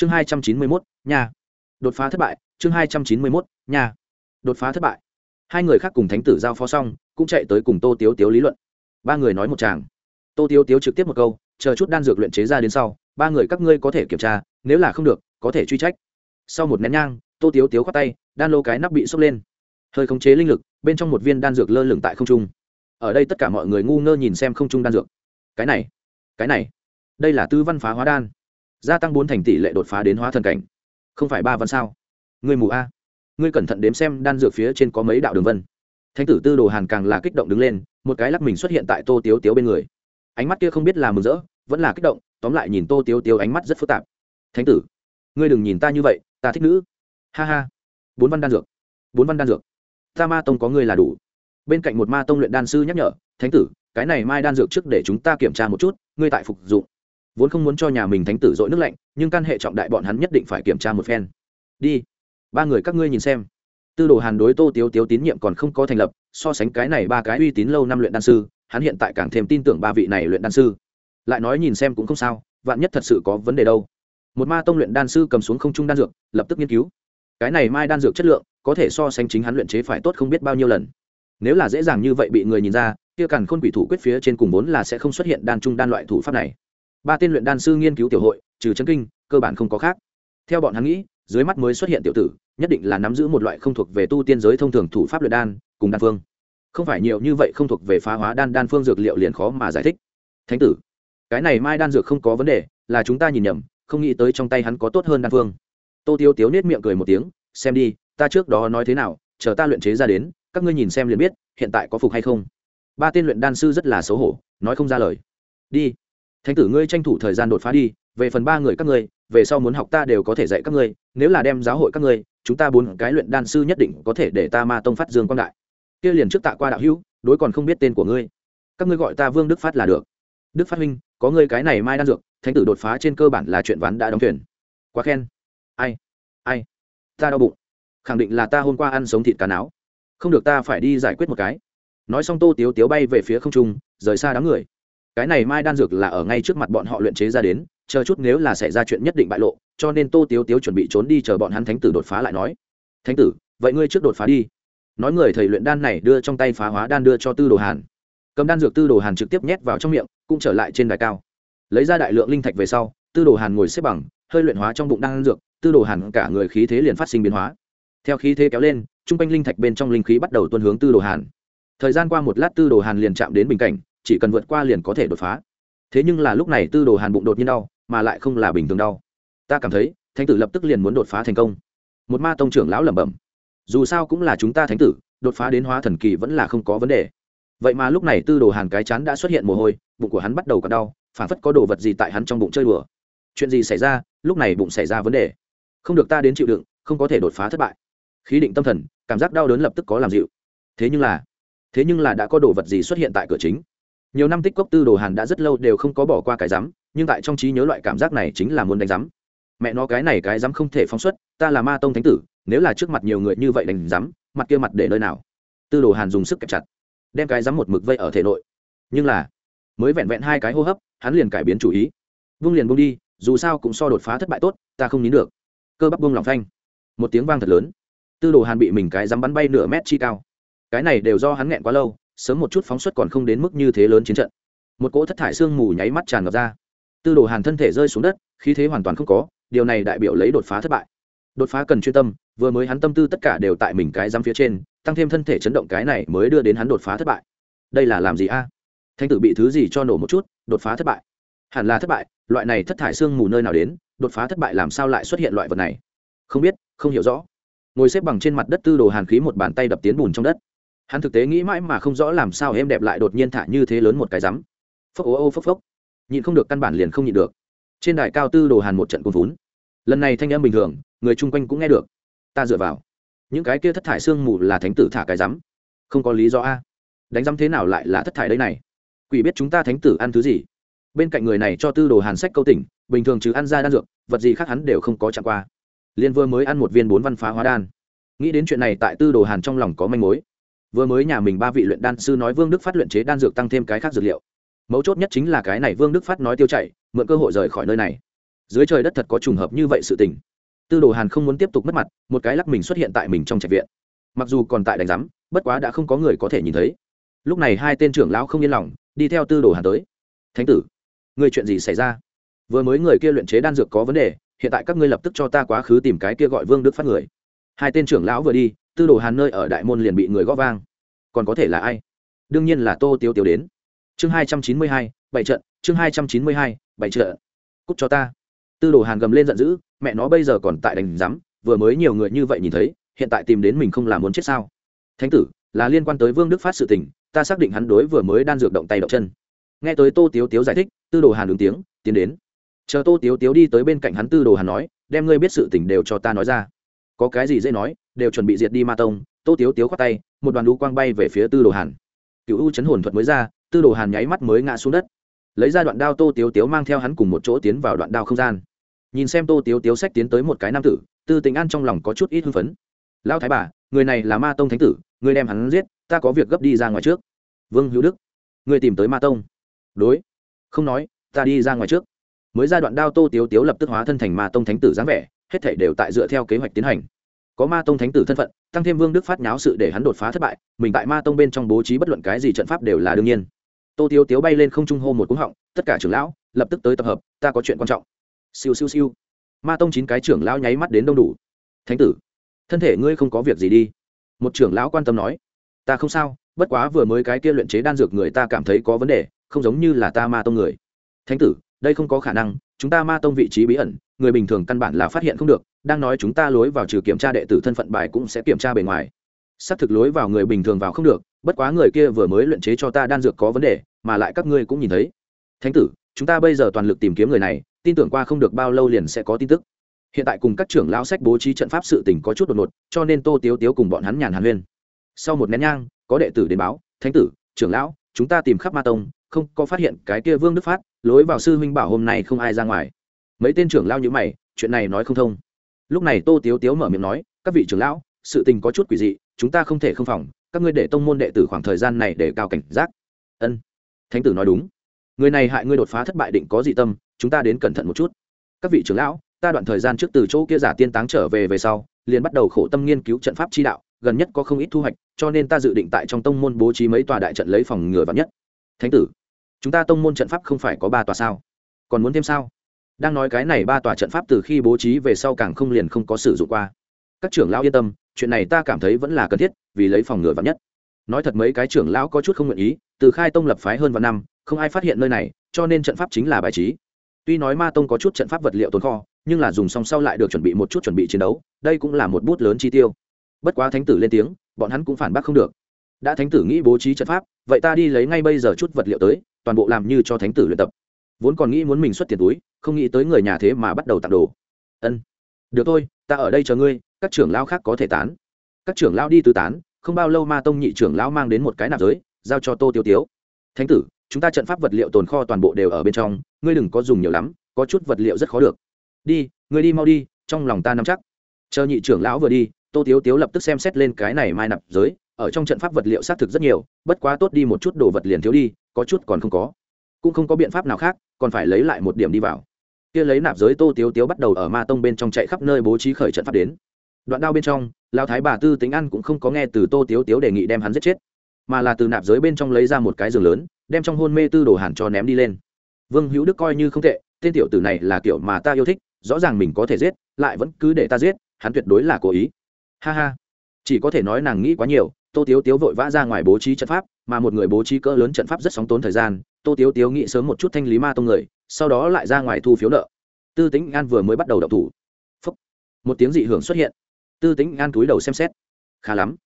chương hai trăm chín mươi mốt nhà đột phá thất bại, chương hai trăm chín mươi mốt nhà đột phá thất bại. Hai người khác cùng thánh tử giao phó xong, cũng chạy tới cùng tô tiếu tiếu lý luận. Ba người nói một chàng tô tiếu tiếu trực tiếp một câu, chờ chút đan dược luyện chế ra đến sau, ba người các ngươi có thể kiểm tra, nếu là không được, có thể truy trách. Sau một nén nhang, tô tiếu tiếu khoát tay, đan lô cái nắp bị sốc lên. Hơi khống chế linh lực, bên trong một viên đan dược lơ lửng tại không trung. Ở đây tất cả mọi người ngu ngơ nhìn xem không trung đan dược. Cái này cái này, đây là tư văn phá hóa đan gia tăng bốn thành tỷ lệ đột phá đến hóa thần cảnh. Không phải ba văn sao? Ngươi mù a. Ngươi cẩn thận đếm xem, đan dược phía trên có mấy đạo đường vân. Thánh tử tư đồ hàn càng là kích động đứng lên, một cái lắc mình xuất hiện tại tô tiếu tiếu bên người. Ánh mắt kia không biết là mừng rỡ, vẫn là kích động, tóm lại nhìn tô tiếu tiếu ánh mắt rất phức tạp. Thánh tử, ngươi đừng nhìn ta như vậy, ta thích nữ. Ha ha. Bốn văn đan dược. Bốn văn đan dược. Ta ma tông có ngươi là đủ. Bên cạnh một ma tông luyện đan sư nhắc nhở, thánh tử, cái này mai đan dược trước để chúng ta kiểm tra một chút, ngươi tại phục dụng vốn không muốn cho nhà mình thánh tử dội nước lạnh, nhưng căn hệ trọng đại bọn hắn nhất định phải kiểm tra một phen. Đi, ba người các ngươi nhìn xem. Tư đồ hàn đối tô tiếu tiếu tín nhiệm còn không có thành lập, so sánh cái này ba cái uy tín lâu năm luyện đan sư, hắn hiện tại càng thêm tin tưởng ba vị này luyện đan sư. Lại nói nhìn xem cũng không sao, vạn nhất thật sự có vấn đề đâu. Một ma tông luyện đan sư cầm xuống không trung đan dược, lập tức nghiên cứu. Cái này mai đan dược chất lượng, có thể so sánh chính hắn luyện chế phải tốt không biết bao nhiêu lần. Nếu là dễ dàng như vậy bị người nhìn ra, kia càn khôn quỷ thủ quyết phía trên cùng vốn là sẽ không xuất hiện đan trung đan loại thủ pháp này ba tên luyện đan sư nghiên cứu tiểu hội, trừ chân kinh, cơ bản không có khác. Theo bọn hắn nghĩ, dưới mắt mới xuất hiện tiểu tử, nhất định là nắm giữ một loại không thuộc về tu tiên giới thông thường thủ pháp luyện đan, cùng đan phương. Không phải nhiều như vậy không thuộc về phá hóa đan đan phương dược liệu liền khó mà giải thích. Thánh tử, cái này mai đan dược không có vấn đề, là chúng ta nhìn nhầm, không nghĩ tới trong tay hắn có tốt hơn đan phương. Tô tiêu tiếu nết miệng cười một tiếng, xem đi, ta trước đó nói thế nào, chờ ta luyện chế ra đến, các ngươi nhìn xem liền biết, hiện tại có phục hay không. Ba tên luyện đan sư rất là xấu hổ, nói không ra lời. Đi thánh tử ngươi tranh thủ thời gian đột phá đi, về phần ba người các ngươi, về sau muốn học ta đều có thể dạy các ngươi, nếu là đem giáo hội các ngươi, chúng ta bốn cái luyện đan sư nhất định có thể để ta ma tông phát dương quang đại. Kia liền trước tạ qua đạo hữu, đối còn không biết tên của ngươi. Các ngươi gọi ta vương đức phát là được. Đức phát huynh, có ngươi cái này mai đan dược, thánh tử đột phá trên cơ bản là chuyện ván đã đóng thuyền. Quá khen. Ai? Ai? Ta đau bụng. Khẳng định là ta hôm qua ăn sống thịt cá não không được ta phải đi giải quyết một cái. Nói xong tô tiếu tiếu bay về phía không trung, rời xa đám người cái này mai đan dược là ở ngay trước mặt bọn họ luyện chế ra đến, chờ chút nếu là xảy ra chuyện nhất định bại lộ, cho nên tô tiếu tiếu chuẩn bị trốn đi chờ bọn hắn thánh tử đột phá lại nói. Thánh tử, vậy ngươi trước đột phá đi. Nói người thầy luyện đan này đưa trong tay phá hóa đan đưa cho tư đồ hàn. Cầm đan dược tư đồ hàn trực tiếp nhét vào trong miệng, cũng trở lại trên đài cao. Lấy ra đại lượng linh thạch về sau, tư đồ hàn ngồi xếp bằng, hơi luyện hóa trong bụng đan dược, tư đồ hàn cả người khí thế liền phát sinh biến hóa. Theo khí thế kéo lên t r u n g quanh linh thạch bên trong linh khí bắt đầu tuân hướng tư đồ hàn. Thời gian qua một lát tư đồ hàn liền chạm đến bình cảnh chỉ cần vượt qua liền có thể đột phá. Thế nhưng là lúc này tư đồ hàn bụng đột nhiên đau, mà lại không là bình thường đau. Ta cảm thấy, thánh tử lập tức liền muốn đột phá thành công. Một ma tông trưởng lão lẩm bẩm. Dù sao cũng là chúng ta thánh tử, đột phá đến hóa thần kỳ vẫn là không có vấn đề. Vậy mà lúc này tư đồ hàn cái chán đã xuất hiện mồ hôi, bụng của hắn bắt đầu còn đau, phản phất có đồ vật gì tại hắn trong bụng chơi đùa. Chuyện gì xảy ra, lúc này bụng xảy ra vấn đề. Không được ta đến chịu đựng, không có thể đột phá thất bại. Khí định tâm thần, cảm giác đau đớn lập tức có làm dịu. Thế nhưng là, thế nhưng là đã có đồ vật gì xuất hiện tại cửa chính? Nhiều năm tích cốc tư đồ hàn đã rất lâu đều không có bỏ qua cái rắm nhưng tại trong trí nhớ loại cảm giác này chính là muốn đánh rắm mẹ nó, cái này cái rắm không thể phóng xuất, ta là ma tông thánh tử, nếu là trước mặt nhiều người như vậy đánh rắm mặt kia mặt để nơi nào? Tư đồ hàn dùng sức kẹp chặt, đem cái rắm một mực vây ở thể nội. Nhưng là, mới vẹn vẹn hai cái hô hấp, hắn liền cải biến chủ ý. Vung liền vung đi, dù sao cũng so đột phá thất bại tốt, ta không nín được. Cơ bắp vung lòng thanh một tiếng vang thật lớn. Tư đồ hàn bị mình cái dám bắn bay nửa mét chi cao. Cái này đều do hắn nghẹn quá lâu sớm một chút phóng xuất còn không đến mức như thế lớn chiến trận. Một cỗ thất thải sương mù nháy mắt tràn ngập ra. Tư đồ hàn thân thể rơi xuống đất, khí thế hoàn toàn không có, điều này đại biểu lấy đột phá thất bại. Đột phá cần chuyên tâm, vừa mới hắn tâm tư tất cả đều tại mình cái dám phía trên, tăng thêm thân thể chấn động cái này mới đưa đến hắn đột phá thất bại. Đây là làm gì a? Thanh tử bị thứ gì cho nổ một chút, đột phá thất bại. Hẳn là thất bại, loại này thất thải xương mù nơi nào đến, đột phá thất bại làm sao lại xuất hiện loại vật này? Không biết, không hiểu rõ. Ngồi xếp bằng trên mặt đất tư đồ hàn khí một bàn tay đập tiến bùn trong đất hắn thực tế nghĩ mãi mà không rõ làm sao em đẹp lại đột nhiên thả như thế lớn một cái rắm. Phốc, ô ô, phốc phốc. Nhịn không được căn bản liền không nhịn được. Trên đài cao tư đồ hàn một trận cuồng vốn lần này thanh âm bình thường, người chung quanh cũng nghe được. Ta dựa vào. Những cái kia thất thải xương mù là thánh tử thả cái rắm. Không có lý do a. Đánh rắm thế nào lại là thất thải đây này? Quỷ biết chúng ta thánh tử ăn thứ gì? Bên cạnh người này cho tư đồ hàn sách câu tỉnh, bình thường chứ ăn ra đan dược, vật gì khác hắn đều không có chạm qua. Liên vừa mới ăn một viên bốn văn phá hóa đan. Nghĩ đến chuyện này tại tư đồ hàn trong lòng có manh mối vừa mới nhà mình ba vị luyện đan sư nói vương đức phát luyện chế đan dược tăng thêm cái khác dược liệu. Mấu chốt nhất chính là cái này vương đức phát nói tiêu chảy, mượn cơ hội rời khỏi nơi này. Dưới trời đất thật có trùng hợp như vậy sự tình. Tư đồ hàn không muốn tiếp tục mất mặt một cái lắc mình xuất hiện tại mình trong trạch viện. Mặc dù còn tại đánh giám bất quá đã không có người có thể nhìn thấy. Lúc này hai tên trưởng lão không yên lòng đi theo tư đồ hàn tới. Thánh tử người chuyện gì xảy ra? Vừa mới người kia luyện chế đan dược có vấn đề hiện tại các ngươi lập tức cho ta quá khứ tìm cái kia gọi vương đức phát người. Hai tên trưởng lão vừa đi tư đồ hàn nơi ở đại môn liền bị người gõ vang. Còn có thể là ai? Đương nhiên là tô tiêu tiêu đến. Chương hai trăm chín mươi hai, bảy trận, chương hai trăm chín mươi hai, bảy trận. Cúc cho ta. Tư đồ hàn gầm lên giận dữ, mẹ nó bây giờ còn tại đành rắm vừa mới nhiều người như vậy nhìn thấy, hiện tại tìm đến mình không làm muốn chết sao? Thánh tử, là liên quan tới vương đức phát sự tình, ta xác định hắn đối vừa mới đan dược động tay động chân. Nghe tới tô tiếu tiếu giải thích, tư đồ hàn ứng tiếng, tiến đến. Chờ tô tiếu tiếu đi tới bên cạnh hắn, tư đồ hàn nói, đem ngươi biết sự tình đều cho ta nói ra có cái gì dễ nói, đều chuẩn bị diệt đi ma tông, tô tiếu tiếu khoát tay, một đoàn lũ quang bay về phía tư đồ hàn. Cựu u chấn hồn thuật mới ra, tư đồ hàn nháy mắt mới ngã xuống đất. Lấy ra đoạn đao tô tiếu tiếu mang theo hắn cùng một chỗ tiến vào đoạn đao không gian. Nhìn xem tô tiếu tiếu sách tiến tới một cái nam tử, tư tình an trong lòng có chút ít hưng phấn. Lao thái bà, người này là ma tông thánh tử, người đem hắn giết, ta có việc gấp đi ra ngoài trước. Vương hữu đức, người tìm tới ma tông. Đối. Không nói, ta đi ra ngoài trước. Mới ra đoạn đao tô tiếu tiếu lập tức hóa thân thành ma tông thánh tử dáng vẻ hết thể đều tại dựa theo kế hoạch tiến hành. Có ma tông thánh tử thân phận, tăng thêm vương đức phát nháo sự để hắn đột phá thất bại, mình tại ma tông bên trong bố trí bất luận cái gì trận pháp đều là đương nhiên. Tô tiếu tiếu bay lên không trung hô một cúng họng, tất cả trưởng lão, lập tức tới tập hợp, ta có chuyện quan trọng. Siêu siêu siêu. Ma tông chín cái trưởng lão nháy mắt đến đông đủ. Thánh tử, thân thể ngươi không có việc gì đi. Một trưởng lão quan tâm nói, ta không sao, bất quá vừa mới cái kia luyện chế đan dược người ta cảm thấy có vấn đề, không giống như là ta ma tông người. Thánh tử, đây không có khả năng chúng ta ma tông vị trí bí ẩn, người bình thường căn bản là phát hiện không được, đang nói chúng ta lối vào trừ kiểm tra đệ tử thân phận bài cũng sẽ kiểm tra bề ngoài. Xác thực lối vào người bình thường vào không được, bất quá người kia vừa mới luyện chế cho ta đan dược có vấn đề, mà lại các ngươi cũng nhìn thấy. Thánh tử, chúng ta bây giờ toàn lực tìm kiếm người này, tin tưởng qua không được bao lâu liền sẽ có tin tức. Hiện tại cùng các trưởng lão sách bố trí trận pháp sự tình có chút đột ngột, cho nên tô tiếu tiếu cùng bọn hắn nhàn hàn huyên. Sau một nén nhang, có đệ tử đến báo, thánh tử, trưởng lão, chúng ta tìm khắp ma tông, không có phát hiện cái kia vương đức phát lối vào sư huynh bảo hôm nay không ai ra ngoài. Mấy tên trưởng lao như mày, chuyện này nói không thông. Lúc này tô tiếu tiếu mở miệng nói, các vị trưởng lão, sự tình có chút quỷ dị, chúng ta không thể không phòng, các ngươi để tông môn đệ tử khoảng thời gian này để cao cảnh giác. Ân. Thánh tử nói đúng. Người này hại ngươi đột phá thất bại định có dị tâm, chúng ta đến cẩn thận một chút. Các vị trưởng lão, ta đoạn thời gian trước từ chỗ kia giả tiên táng trở về về sau, liền bắt đầu khổ tâm nghiên cứu trận pháp chi đạo, gần nhất có không ít thu hoạch, cho nên ta dự định tại trong tông môn bố trí mấy tòa đại trận lấy phòng ngừa vắn nhất. Thánh tử chúng ta tông môn trận pháp không phải có ba tòa sao? Còn muốn thêm sao? Đang nói cái này ba tòa trận pháp từ khi bố trí về sau càng không liền không có sử dụng qua. Các trưởng lão yên tâm, chuyện này ta cảm thấy vẫn là cần thiết, vì lấy phòng ngừa vắn nhất. Nói thật mấy cái trưởng lão có chút không nguyện ý, từ khai tông lập phái hơn vạn năm, không ai phát hiện nơi này, cho nên trận pháp chính là bài trí. Tuy nói ma tông có chút trận pháp vật liệu tồn kho, nhưng là dùng xong sau lại được chuẩn bị một chút chuẩn bị chiến đấu, đây cũng là một bút lớn chi tiêu. Bất quá thánh tử lên tiếng, bọn hắn cũng phản bác không được. Đã thánh tử nghĩ bố trí trận pháp, vậy ta đi lấy ngay bây giờ chút vật liệu tới toàn bộ làm như cho thánh tử luyện tập. Vốn còn nghĩ muốn mình xuất tiền túi, không nghĩ tới người nhà thế mà bắt đầu tặng đồ. Ân, được thôi, ta ở đây chờ ngươi, các trưởng lao khác có thể tán. Các trưởng lao đi tứ tán, không bao lâu ma tông nhị trưởng lao mang đến một cái nạp giới, giao cho tô tiêu tiếu. Thánh tử, chúng ta trận pháp vật liệu tồn kho toàn bộ đều ở bên trong, ngươi đừng có dùng nhiều lắm, có chút vật liệu rất khó được. Đi, ngươi đi mau đi, trong lòng ta nắm chắc. Chờ nhị trưởng lão vừa đi, tô tiếu tiếu lập tức xem xét lên cái này mai nạp giới ở trong trận pháp vật liệu xác thực rất nhiều, bất quá tốt đi một chút đồ vật liền thiếu đi, có chút còn không có. Cũng không có biện pháp nào khác, còn phải lấy lại một điểm đi vào. Kia lấy nạp giới tô tiếu tiếu bắt đầu ở ma tông bên trong chạy khắp nơi bố trí khởi trận pháp đến. Đoạn đao bên trong lao thái bà tư tính ăn cũng không có nghe từ tô tiếu tiếu đề nghị đem hắn giết chết, mà là từ nạp giới bên trong lấy ra một cái giường lớn, đem trong hôn mê tư đồ hàn cho ném đi lên. Vương hữu đức coi như không tệ, tên tiểu tử này là kiểu mà ta yêu thích, rõ ràng mình có thể giết, lại vẫn cứ để ta giết, hắn tuyệt đối là cố ý. Ha ha. Chỉ có thể nói nàng nghĩ quá nhiều tô tiếu tiếu vội vã ra ngoài bố trí trận pháp, mà một người bố trí cỡ lớn trận pháp rất sóng tốn thời gian. Tô tiếu tiếu nghĩ sớm một chút thanh lý ma tông người, sau đó lại ra ngoài thu phiếu nợ. Tư tính an vừa mới bắt đầu đậu thủ. Phúc. một tiếng dị hưởng xuất hiện. Tư tính an túi đầu xem xét. Khá lắm.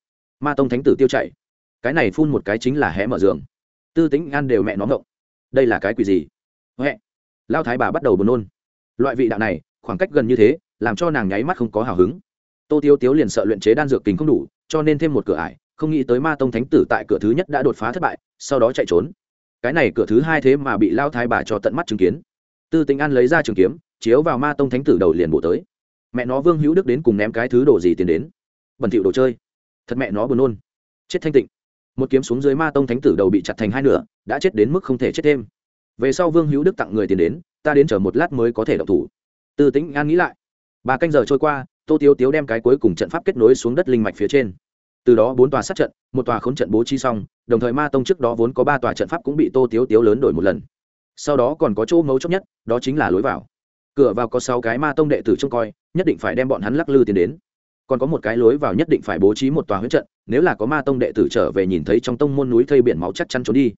Ma tông thánh tử tiêu chạy cái này phun một cái chính là hé mở giường. Tư tính an đều mẹ nó ngộng. Đây là cái quỷ gì? Huệ lao thái bà bắt đầu buồn nôn. Loại vị đạo này, khoảng cách gần như thế, làm cho nàng nháy mắt không có hào hứng. Tô tiêu tiếu liền sợ luyện chế đan dược kính không đủ, cho nên thêm một cửa ải không nghĩ tới ma tông thánh tử tại cửa thứ nhất đã đột phá thất bại, sau đó chạy trốn. Cái này cửa thứ hai thế mà bị lao thái bà cho tận mắt chứng kiến. Tư tình an lấy ra trường kiếm, chiếu vào ma tông thánh tử đầu liền bổ tới. Mẹ nó vương hữu đức đến cùng ném cái thứ đồ gì tiền đến? Bẩn thỉu đồ chơi. Thật mẹ nó buồn nôn. Chết thanh tịnh. Một kiếm xuống dưới ma tông thánh tử đầu bị chặt thành hai nửa, đã chết đến mức không thể chết thêm. Về sau vương hữu đức tặng người tiền đến, ta đến chờ một lát mới có thể đọc thủ. Tư tính an nghĩ lại. Ba canh giờ trôi qua, tô tiếu tiếu đem cái cuối cùng trận pháp kết nối xuống đất linh mạch phía trên từ đó bốn tòa sát trận, một tòa khốn trận bố trí xong, đồng thời ma tông trước đó vốn có ba tòa trận pháp cũng bị tô tiếu tiếu lớn đổi một lần. Sau đó còn có chỗ mấu chốc nhất, đó chính là lối vào. Cửa vào có sáu cái ma tông đệ tử trông coi, nhất định phải đem bọn hắn lắc lư tiến đến. Còn có một cái lối vào nhất định phải bố trí một tòa huyễn trận, nếu là có ma tông đệ tử trở về nhìn thấy trong tông môn núi thây biển máu chắc chắn trốn đi.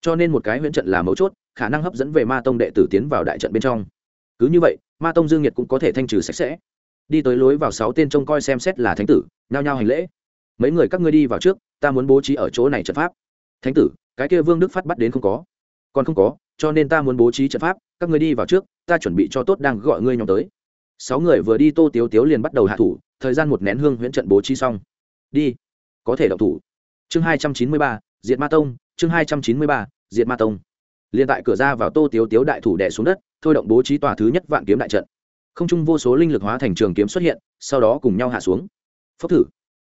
Cho nên một cái huyễn trận là mấu chốt, khả năng hấp dẫn về ma tông đệ tử tiến vào đại trận bên trong. Cứ như vậy, ma tông dương nhiệt cũng có thể thanh trừ sạch sẽ. Đi tới lối vào sáu tên trông coi xem xét là thánh tử, nhao nhao hành lễ mấy người các ngươi đi vào trước, ta muốn bố trí ở chỗ này trận pháp. Thánh tử, cái kia vương đức phát bắt đến không có. Còn không có, cho nên ta muốn bố trí trận pháp, các ngươi đi vào trước, ta chuẩn bị cho tốt đang gọi ngươi nhóm tới. Sáu người vừa đi, tô tiếu tiếu liền bắt đầu hạ thủ, thời gian một nén hương huyễn trận bố trí xong. Đi, có thể động thủ. Chương hai trăm chín mươi ba, diệt ma tông, chương hai trăm chín mươi ba, diệt ma tông. Liền tại cửa ra vào tô tiếu tiếu đại thủ đẻ xuống đất, thôi động bố trí tòa thứ nhất vạn kiếm đại trận. Không trung vô số linh lực hóa thành trường kiếm xuất hiện, sau đó cùng nhau hạ xuống. Phốc thử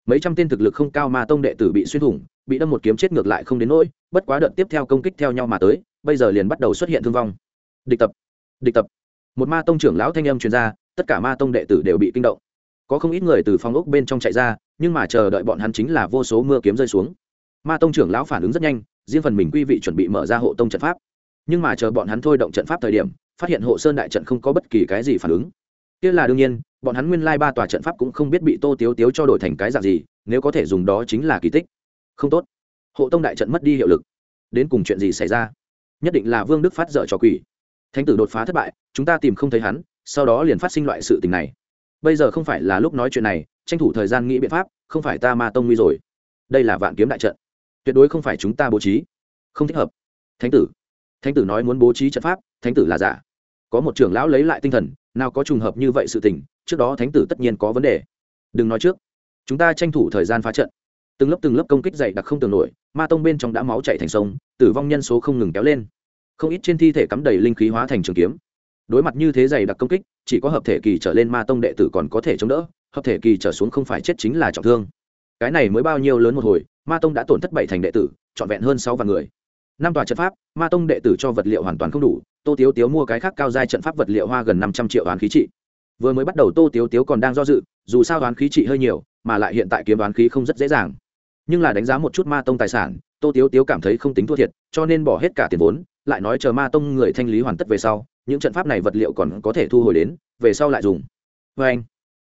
mấy trăm tên thực lực không cao ma tông đệ tử bị xuyên thủng, bị đâm một kiếm chết ngược lại không đến nỗi, bất quá đợt tiếp theo công kích theo nhau mà tới, bây giờ liền bắt đầu xuất hiện thương vong. Địch tập địch tập. Một ma tông trưởng lão thanh âm truyền ra, tất cả ma tông đệ tử đều bị kinh động. Có không ít người từ phòng ốc bên trong chạy ra, nhưng mà chờ đợi bọn hắn chính là vô số mưa kiếm rơi xuống. Ma tông trưởng lão phản ứng rất nhanh, riêng phần mình quy vị chuẩn bị mở ra hộ tông trận pháp. Nhưng mà chờ bọn hắn thôi động trận pháp thời điểm, phát hiện hộ sơn đại trận không có bất kỳ cái gì phản ứng kia là đương nhiên, bọn hắn nguyên lai ba tòa trận pháp cũng không biết bị tô tiếu tiếu cho đổi thành cái dạng gì, nếu có thể dùng đó chính là kỳ tích. Không tốt. Hộ tông đại trận mất đi hiệu lực. Đến cùng chuyện gì xảy ra? Nhất định là vương đức phát dở trò quỷ. Thánh tử đột phá thất bại, chúng ta tìm không thấy hắn, sau đó liền phát sinh loại sự tình này. Bây giờ không phải là lúc nói chuyện này, tranh thủ thời gian nghĩ biện pháp, không phải ta ma tông nguy rồi. Đây là vạn kiếm đại trận. Tuyệt đối không phải chúng ta bố trí. Không thích hợp. Thánh tử. Thánh tử nói muốn bố trí trận pháp, thánh tử là giả có một trưởng lão lấy lại tinh thần, nào có trùng hợp như vậy sự tình, trước đó thánh tử tất nhiên có vấn đề. Đừng nói trước. Chúng ta tranh thủ thời gian phá trận. Từng lớp từng lớp công kích dày đặc không tưởng nổi, ma tông bên trong đã máu chạy thành sông, tử vong nhân số không ngừng kéo lên. Không ít trên thi thể cắm đầy linh khí hóa thành trường kiếm. Đối mặt như thế dày đặc công kích, chỉ có hợp thể kỳ trở lên ma tông đệ tử còn có thể chống đỡ, hợp thể kỳ trở xuống không phải chết chính là trọng thương. Cái này mới bao nhiêu lớn một hồi, ma tông đã tổn thất bảy thành đệ tử, trọn vẹn hơn sáu vạn người. Năm tòa trận pháp, ma tông đệ tử cho vật liệu hoàn toàn không đủ tô tiếu tiếu mua cái khác cao giai trận pháp vật liệu hoa gần năm trăm triệu đoán khí trị. Vừa mới bắt đầu tô tiếu tiếu còn đang do dự, dù sao đoán khí trị hơi nhiều, mà lại hiện tại kiếm đoán khí không rất dễ dàng. Nhưng là đánh giá một chút ma tông tài sản, tô tiếu tiếu cảm thấy không tính thua thiệt, cho nên bỏ hết cả tiền vốn, lại nói chờ ma tông người thanh lý hoàn tất về sau, những trận pháp này vật liệu còn có thể thu hồi đến, về sau lại dùng. Vê anh,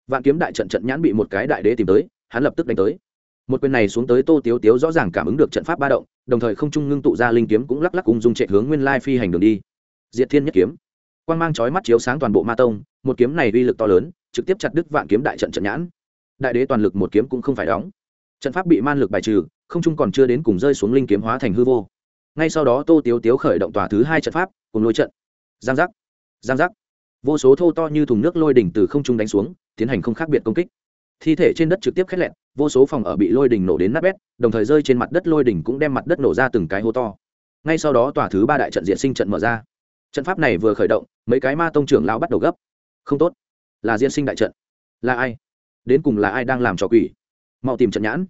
vạn kiếm đại trận trận nhãn bị một cái đại đế tìm tới, hắn lập tức đánh tới. Một quyền này xuống tới tô tiếu tiếu rõ ràng cảm ứng được trận pháp ba động, đồng thời không trung ngưng tụ ra linh kiếm cũng lắc lắc cùng dung chạy hướng nguyên lai phi hành đường đi diệt thiên nhất kiếm. Quang mang chói mắt chiếu sáng toàn bộ ma tông, một kiếm này uy lực to lớn, trực tiếp chặt đứt vạn kiếm đại trận trận nhãn. Đại đế toàn lực một kiếm cũng không phải đóng. Trận pháp bị man lực bài trừ, không trung còn chưa đến cùng rơi xuống linh kiếm hóa thành hư vô. Ngay sau đó tô tiếu tiếu khởi động tòa thứ hai trận pháp, cùng lôi trận. Giang giác giang giác. Vô số thô to như thùng nước lôi đỉnh từ không trung đánh xuống, tiến hành không khác biệt công kích. Thi thể trên đất trực tiếp khét lẹn, vô số phòng ở bị lôi đỉnh nổ đến nát bét, đồng thời rơi trên mặt đất lôi đỉnh cũng đem mặt đất nổ ra từng cái hô to. Ngay sau đó tòa thứ ba đại trận diện sinh trận mở ra trận pháp này vừa khởi động, mấy cái ma tông trưởng lao bắt đầu gấp. Không tốt. Là diễn sinh đại trận. Là ai? Đến cùng là ai đang làm trò quỷ? Mau tìm trận nhãn.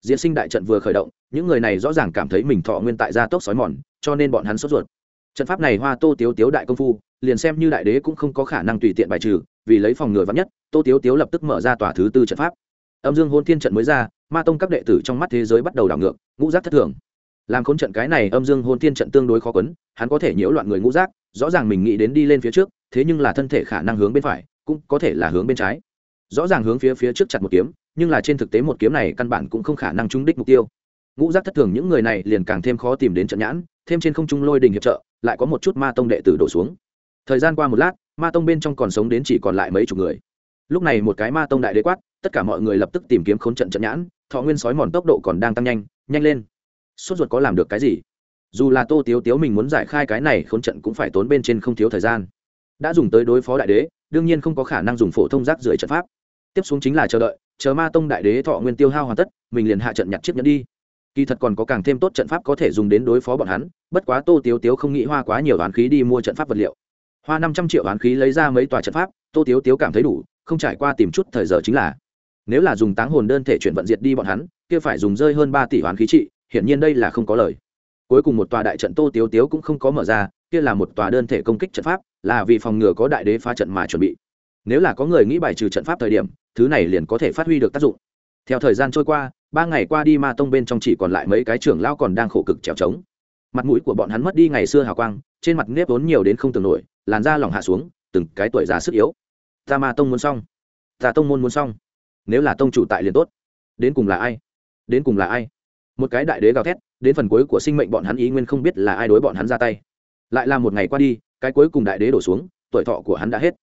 Diễn sinh đại trận vừa khởi động, những người này rõ ràng cảm thấy mình thọ nguyên tại gia tốc sói mòn, cho nên bọn hắn sốt ruột. Trận pháp này hoa tô tiếu tiếu đại công phu, liền xem như đại đế cũng không có khả năng tùy tiện bài trừ, vì lấy phòng ngừa vắn nhất, tô tiếu tiếu lập tức mở ra tòa thứ tư trận pháp. Âm dương hôn thiên trận mới ra, ma tông các đệ tử trong mắt thế giới bắt đầu đảo ngược, ngũ giác thất thường. Làm khốn trận cái này âm dương hôn thiên trận tương đối khó quấn, hắn có thể nhiễu loạn người ngũ giác rõ ràng mình nghĩ đến đi lên phía trước, thế nhưng là thân thể khả năng hướng bên phải, cũng có thể là hướng bên trái. Rõ ràng hướng phía phía trước chặt một kiếm, nhưng là trên thực tế một kiếm này căn bản cũng không khả năng trúng đích mục tiêu. Ngũ giác thất thường những người này liền càng thêm khó tìm đến trận nhãn, thêm trên không trung lôi đình hiệp trợ, lại có một chút ma tông đệ tử đổ xuống. Thời gian qua một lát, ma tông bên trong còn sống đến chỉ còn lại mấy chục người. Lúc này một cái ma tông đại đế quát, tất cả mọi người lập tức tìm kiếm khốn trận trận nhãn, thọ nguyên sói mòn tốc độ còn đang tăng nhanh nhanh lên. Sốt ruột có làm được cái gì? Dù là tô tiếu tiếu mình muốn giải khai cái này khốn trận cũng phải tốn bên trên không thiếu thời gian. Đã dùng tới đối phó đại đế, đương nhiên không có khả năng dùng phổ thông rác rưởi trận pháp. Tiếp xuống chính là chờ đợi, chờ ma tông đại đế thọ nguyên tiêu hao hoàn tất, mình liền hạ trận nhặt chiếc nhẫn đi. Kỳ thật còn có càng thêm tốt trận pháp có thể dùng đến đối phó bọn hắn, bất quá tô tiếu tiếu không nghĩ hoa quá nhiều oán khí đi mua trận pháp vật liệu. Hoa năm trăm triệu oán khí lấy ra mấy tòa trận pháp, tô tiếu tiếu cảm thấy đủ, không trải qua tìm chút thời giờ chính là. Nếu là dùng táng hồn đơn thể chuyển vận diệt đi bọn hắn, kia phải dùng rơi hơn ba tỷ oán khí trị, hiển nhiên đây là không có lời cuối cùng một tòa đại trận tô tiếu tiếu cũng không có mở ra, kia là một tòa đơn thể công kích trận pháp, là vì phòng ngừa có đại đế phá trận mà chuẩn bị. Nếu là có người nghĩ bài trừ trận pháp thời điểm, thứ này liền có thể phát huy được tác dụng. Theo thời gian trôi qua, ba ngày qua đi ma tông bên trong chỉ còn lại mấy cái trưởng lao còn đang khổ cực trèo trống. Mặt mũi của bọn hắn mất đi ngày xưa hào quang, trên mặt nếp vốn nhiều đến không tưởng nổi, làn da lỏng hạ xuống, từng cái tuổi già sức yếu. Ta ma tông muốn xong. Ta tông môn muốn xong. Nếu là tông chủ tại liền tốt. Đến cùng là ai? Đến cùng là ai? Một cái đại đế gào thét, đến phần cuối của sinh mệnh bọn hắn ý nguyên không biết là ai đối bọn hắn ra tay. Lại là một ngày qua đi, cái cuối cùng đại đế đổ xuống, tuổi thọ của hắn đã hết.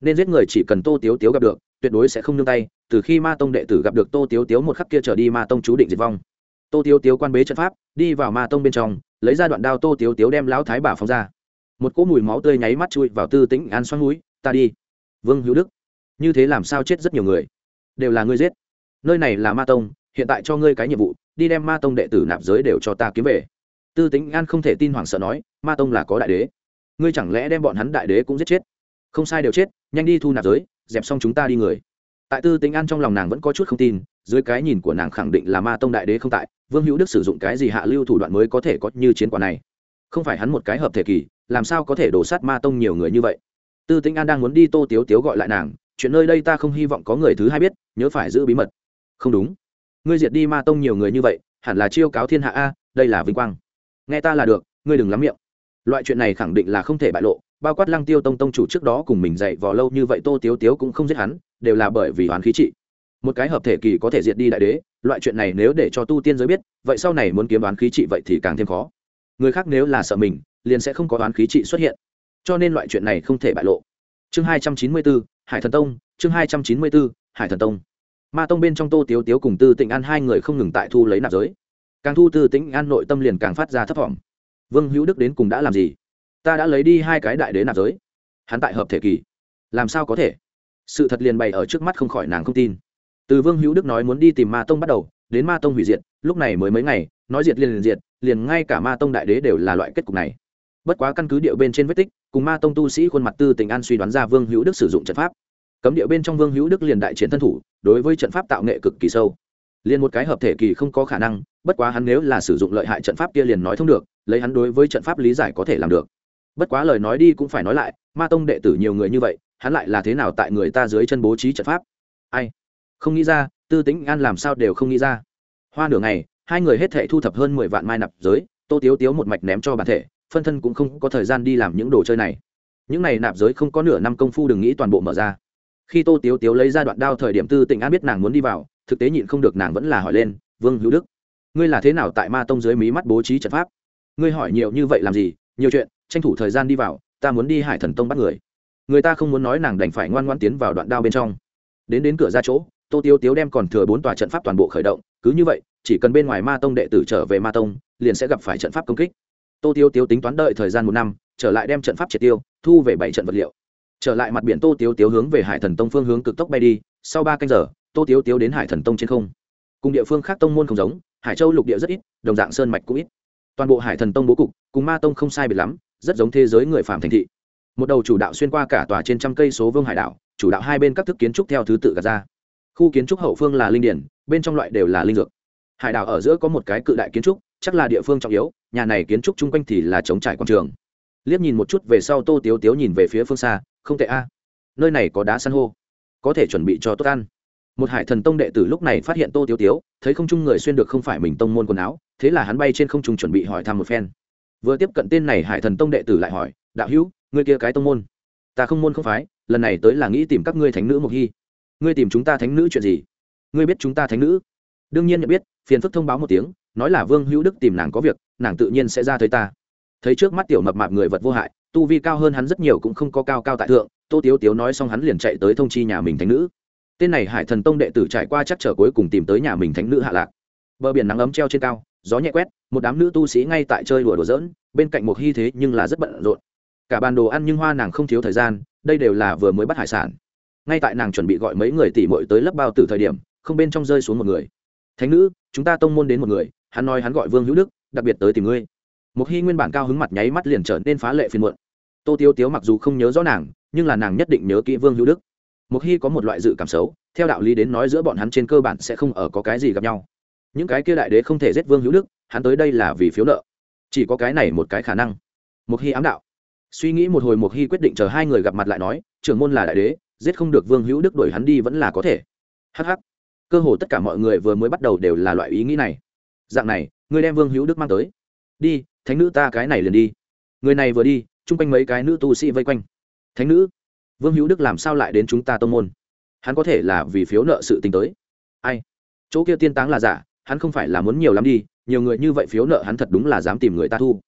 Nên giết người chỉ cần tô tiếu tiếu gặp được, tuyệt đối sẽ không nương tay, từ khi ma tông đệ tử gặp được tô tiếu tiếu một khắc kia trở đi ma tông chú định diệt vong. Tô tiếu tiếu quan bế trận pháp, đi vào ma tông bên trong, lấy ra đoạn đao tô tiếu tiếu đem lão thái bà phóng ra. Một cỗ mùi máu tươi nháy mắt chui vào tư tĩnh an xoắn núi, ta đi. Vương hữu đức, như thế làm sao chết rất nhiều người? Đều là ngươi giết. Nơi này là ma tông, hiện tại cho ngươi cái nhiệm vụ đi đem ma tông đệ tử nạp giới đều cho ta kiếm về. Tư tính an không thể tin hoảng sợ nói, ma tông là có đại đế. Ngươi chẳng lẽ đem bọn hắn đại đế cũng giết chết? Không sai đều chết, nhanh đi thu nạp giới, dẹp xong chúng ta đi người. Tại tư tính an trong lòng nàng vẫn có chút không tin, dưới cái nhìn của nàng khẳng định là ma tông đại đế không tại, vương hữu đức sử dụng cái gì hạ lưu thủ đoạn mới có thể có như chiến quả này? Không phải hắn một cái hợp thể kỳ, làm sao có thể đổ sát ma tông nhiều người như vậy? Tư tính an đang muốn đi tô tiếu tiếu gọi lại nàng, chuyện nơi đây ta không hy vọng có người thứ hai biết, nhớ phải giữ bí mật. Không đúng ngươi diệt đi ma tông nhiều người như vậy, hẳn là chiêu cáo thiên hạ a, đây là vinh quang. Nghe ta là được, ngươi đừng lắm miệng. Loại chuyện này khẳng định là không thể bại lộ, bao quát lăng tiêu tông tông chủ trước đó cùng mình dạy vò lâu như vậy tô tiếu tiếu cũng không giết hắn, đều là bởi vì hoán khí trị. Một cái hợp thể kỳ có thể diệt đi đại đế, loại chuyện này nếu để cho tu tiên giới biết, vậy sau này muốn kiếm đoán khí trị vậy thì càng thêm khó. Người khác nếu là sợ mình, liền sẽ không có đoán khí trị xuất hiện. Cho nên loại chuyện này không thể bại lộ. Chương hai trăm chín mươi bốn hải thần tông, chương hai trăm chín mươi bốn hải thần tông ma tông bên trong tô tiếu tiếu cùng tư tịnh an hai người không ngừng tại thu lấy nạp giới. Càng thu tư tĩnh an nội tâm liền càng phát ra thấp t vương hữu đức đến cùng đã làm gì? Ta đã lấy đi hai cái đại đế nạp giới. Hắn tại hợp thể kỳ. Làm sao có thể? Sự thật liền bày ở trước mắt không khỏi nàng không tin. Từ vương hữu đức nói muốn đi tìm ma tông bắt đầu, đến ma tông hủy diệt, lúc này mới mấy ngày, nói diệt liền liền diệt, liền ngay cả ma tông đại đế đều là loại kết cục này. Bất quá căn cứ điệu bên trên vết tích, cùng ma tông tu sĩ khuôn mặt tư tình an suy đoán ra vương hữu đức sử dụng trận pháp cấm địa bên trong vương hữu đức liền đại chiến thân thủ, đối với trận pháp tạo nghệ cực kỳ sâu. Liền một cái hợp thể kỳ không có khả năng, bất quá hắn nếu là sử dụng lợi hại trận pháp kia liền nói thông được, lấy hắn đối với trận pháp lý giải có thể làm được. Bất quá lời nói đi cũng phải nói lại, ma tông đệ tử nhiều người như vậy, hắn lại là thế nào tại người ta dưới chân bố trí trận pháp? Ai? Không nghĩ ra, tư tính an làm sao đều không nghĩ ra. Hoa nửa ngày, hai người hết thể thu thập hơn mười vạn mai nạp giới, tô tiếu tiếu một mạch ném cho bản thể, phân thân cũng không có thời gian đi làm những đồ chơi này. Những này nạp giới không có nửa năm công phu đừng nghĩ toàn bộ mở ra khi tô tiếu tiếu lấy ra đoạn đao thời điểm tư tỉnh an biết nàng muốn đi vào, thực tế nhịn không được nàng vẫn là hỏi lên, vương hữu đức, ngươi là thế nào tại ma tông dưới mí mắt bố trí trận pháp? Ngươi hỏi nhiều như vậy làm gì? Nhiều chuyện, tranh thủ thời gian đi vào, ta muốn đi hải thần tông bắt người. Người ta không muốn nói nàng đành phải ngoan ngoan tiến vào đoạn đao bên trong. Đến đến cửa ra chỗ, tô tiếu tiếu đem còn thừa bốn tòa trận pháp toàn bộ khởi động, cứ như vậy, chỉ cần bên ngoài ma tông đệ tử trở về ma tông, liền sẽ gặp phải trận pháp công kích. Tô tiếu tiếu tính toán đợi thời gian một năm, trở lại đem trận pháp triệt tiêu, thu về bảy trận vật liệu trở lại mặt biển tô tiếu tiếu hướng về hải thần tông phương hướng cực tốc bay đi, sau ba canh giờ, tô tiếu tiếu đến hải thần tông trên không. Cùng địa phương khác tông môn không giống, hải châu lục địa rất ít, đồng dạng sơn mạch cũng ít. Toàn bộ hải thần tông bố cục, cùng ma tông không sai biệt lắm, rất giống thế giới người phạm thành thị. Một đầu chủ đạo xuyên qua cả tòa trên trăm cây số vương hải đảo, chủ đạo hai bên các thức kiến trúc theo thứ tự gạt ra. Khu kiến trúc hậu phương là linh điển, bên trong loại đều là linh dược. Hải đảo ở giữa có một cái cự đại kiến trúc, chắc là địa phương trọng yếu, nhà này kiến trúc chung quanh thì là chống trải quảng trường. Liếc nhìn một chút về sau tô tiếu tiếu nhìn về phía phương xa không tệ a. Nơi này có đá san hô. Có thể chuẩn bị cho tốt ăn. Một hải thần tông đệ tử lúc này phát hiện tô tiếu tiếu, thấy không chung người xuyên được không phải mình tông môn quần áo, thế là hắn bay trên không trung chuẩn bị hỏi thăm một phen. Vừa tiếp cận tên này hải thần tông đệ tử lại hỏi, đạo hữu, ngươi kia cái tông môn? Ta không môn không phái, lần này tới là nghĩ tìm các ngươi thánh nữ một hy. Ngươi tìm chúng ta thánh nữ chuyện gì? Ngươi biết chúng ta thánh nữ? Đương nhiên nhận biết. Phiền phức thông báo một tiếng, nói là vương hữu đức tìm nàng có việc, nàng tự nhiên sẽ ra thấy ta. Thấy trước mắt tiểu mập mạp người vật vô hại tu vi cao hơn hắn rất nhiều cũng không có cao cao tại thượng, tô tiếu tiếu nói xong hắn liền chạy tới thông chi nhà mình thánh nữ. Tên này hải thần tông đệ tử trải qua chắc trở cuối cùng tìm tới nhà mình thánh nữ hạ lạc. Bờ biển nắng ấm treo trên cao, gió nhẹ quét, một đám nữ tu sĩ ngay tại chơi đùa đùa dỡn bên cạnh một hy thế nhưng là rất bận rộn. Cả bàn đồ ăn nhưng hoa nàng không thiếu thời gian, đây đều là vừa mới bắt hải sản. Ngay tại nàng chuẩn bị gọi mấy người tỉ mội tới lớp bao từ thời điểm, không bên trong rơi xuống một người. Thánh nữ, chúng ta tông môn đến một người, hắn nói hắn gọi vương hữu đức, đặc biệt tới tìm ngươi một hy nguyên bản cao hứng mặt nháy mắt liền trở nên phá lệ phiền muộn. Tô tiêu tiếu mặc dù không nhớ rõ nàng, nhưng là nàng nhất định nhớ kỹ vương hữu đức. Một hy có một loại dự cảm xấu, theo đạo lý đến nói giữa bọn hắn trên cơ bản sẽ không ở có cái gì gặp nhau. Những cái kia đại đế không thể giết vương hữu đức, hắn tới đây là vì phiếu nợ. Chỉ có cái này một cái khả năng. Một hy ám đạo. Suy nghĩ một hồi một hy quyết định chờ hai người gặp mặt lại nói, trưởng môn là đại đế, giết không được vương hữu đức đuổi hắn đi vẫn là có thể. Hh cơ hồ tất cả mọi người vừa mới bắt đầu đều là loại ý nghĩ này. Dạng này, ngươi đem vương hữu đức mang tới. Đi thánh nữ ta cái này liền đi. Người này vừa đi, chung quanh mấy cái nữ tu sĩ vây quanh. Thánh nữ, vương hữu đức làm sao lại đến chúng ta tông môn? Hắn có thể là vì phiếu nợ sự t tới. Ai? Chỗ kia tiên táng là giả, hắn không phải là muốn nhiều lắm đi, nhiều người như vậy phiếu nợ hắn thật đúng là dám tìm người ta thu.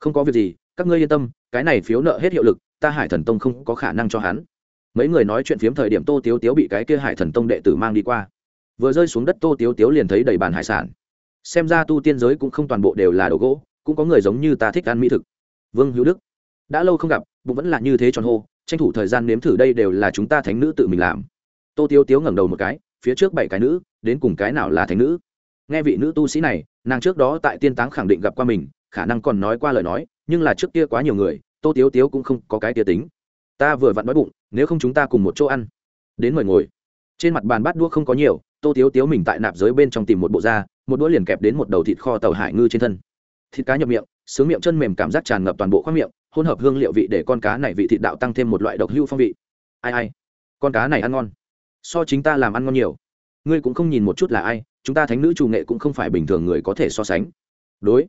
Không có việc gì, các ngươi yên tâm, cái này phiếu nợ hết hiệu lực, ta hải thần tông không có khả năng cho hắn. Mấy người nói chuyện phiếm thời điểm tô tiếu tiếu bị cái kia hải thần tông đệ tử mang đi qua. Vừa rơi xuống đất tô tiếu tiếu liền thấy đầy bàn hải sản. Xem ra tu tiên giới cũng không toàn bộ đều là đồ gỗ cũng có người giống như ta thích ăn mỹ thực. Vương hữu đức, đã lâu không gặp, bụng vẫn là như thế tròn hô, tranh thủ thời gian nếm thử đây đều là chúng ta thánh nữ tự mình làm. Tô tiêu tiếu ngẩng đầu một cái, phía trước bảy cái nữ, đến cùng cái nào là thánh nữ? Nghe vị nữ tu sĩ này, nàng trước đó tại tiên táng khẳng định gặp qua mình, khả năng còn nói qua lời nói, nhưng là trước kia quá nhiều người, tô tiếu tiếu cũng không có cái tia tính. Ta vừa vặn đói bụng, nếu không chúng ta cùng một chỗ ăn. Đến mời ngồi. Trên mặt bàn bát đũa không có nhiều, tô tiếu tiếu mình tại nạp giới bên trong tìm một bộ da, một đũa liền kẹp đến một đầu thịt kho tàu hải ngư trên thân thịt cá nhập miệng, sướng miệng chân mềm cảm giác tràn ngập toàn bộ khoang miệng, hỗn hợp hương liệu vị để con cá này vị thịt đạo tăng thêm một loại độc hưu phong vị. Ai ai, con cá này ăn ngon. So chính ta làm ăn ngon nhiều. Ngươi cũng không nhìn một chút là ai, chúng ta thánh nữ chủ nghệ cũng không phải bình thường người có thể so sánh. Đối,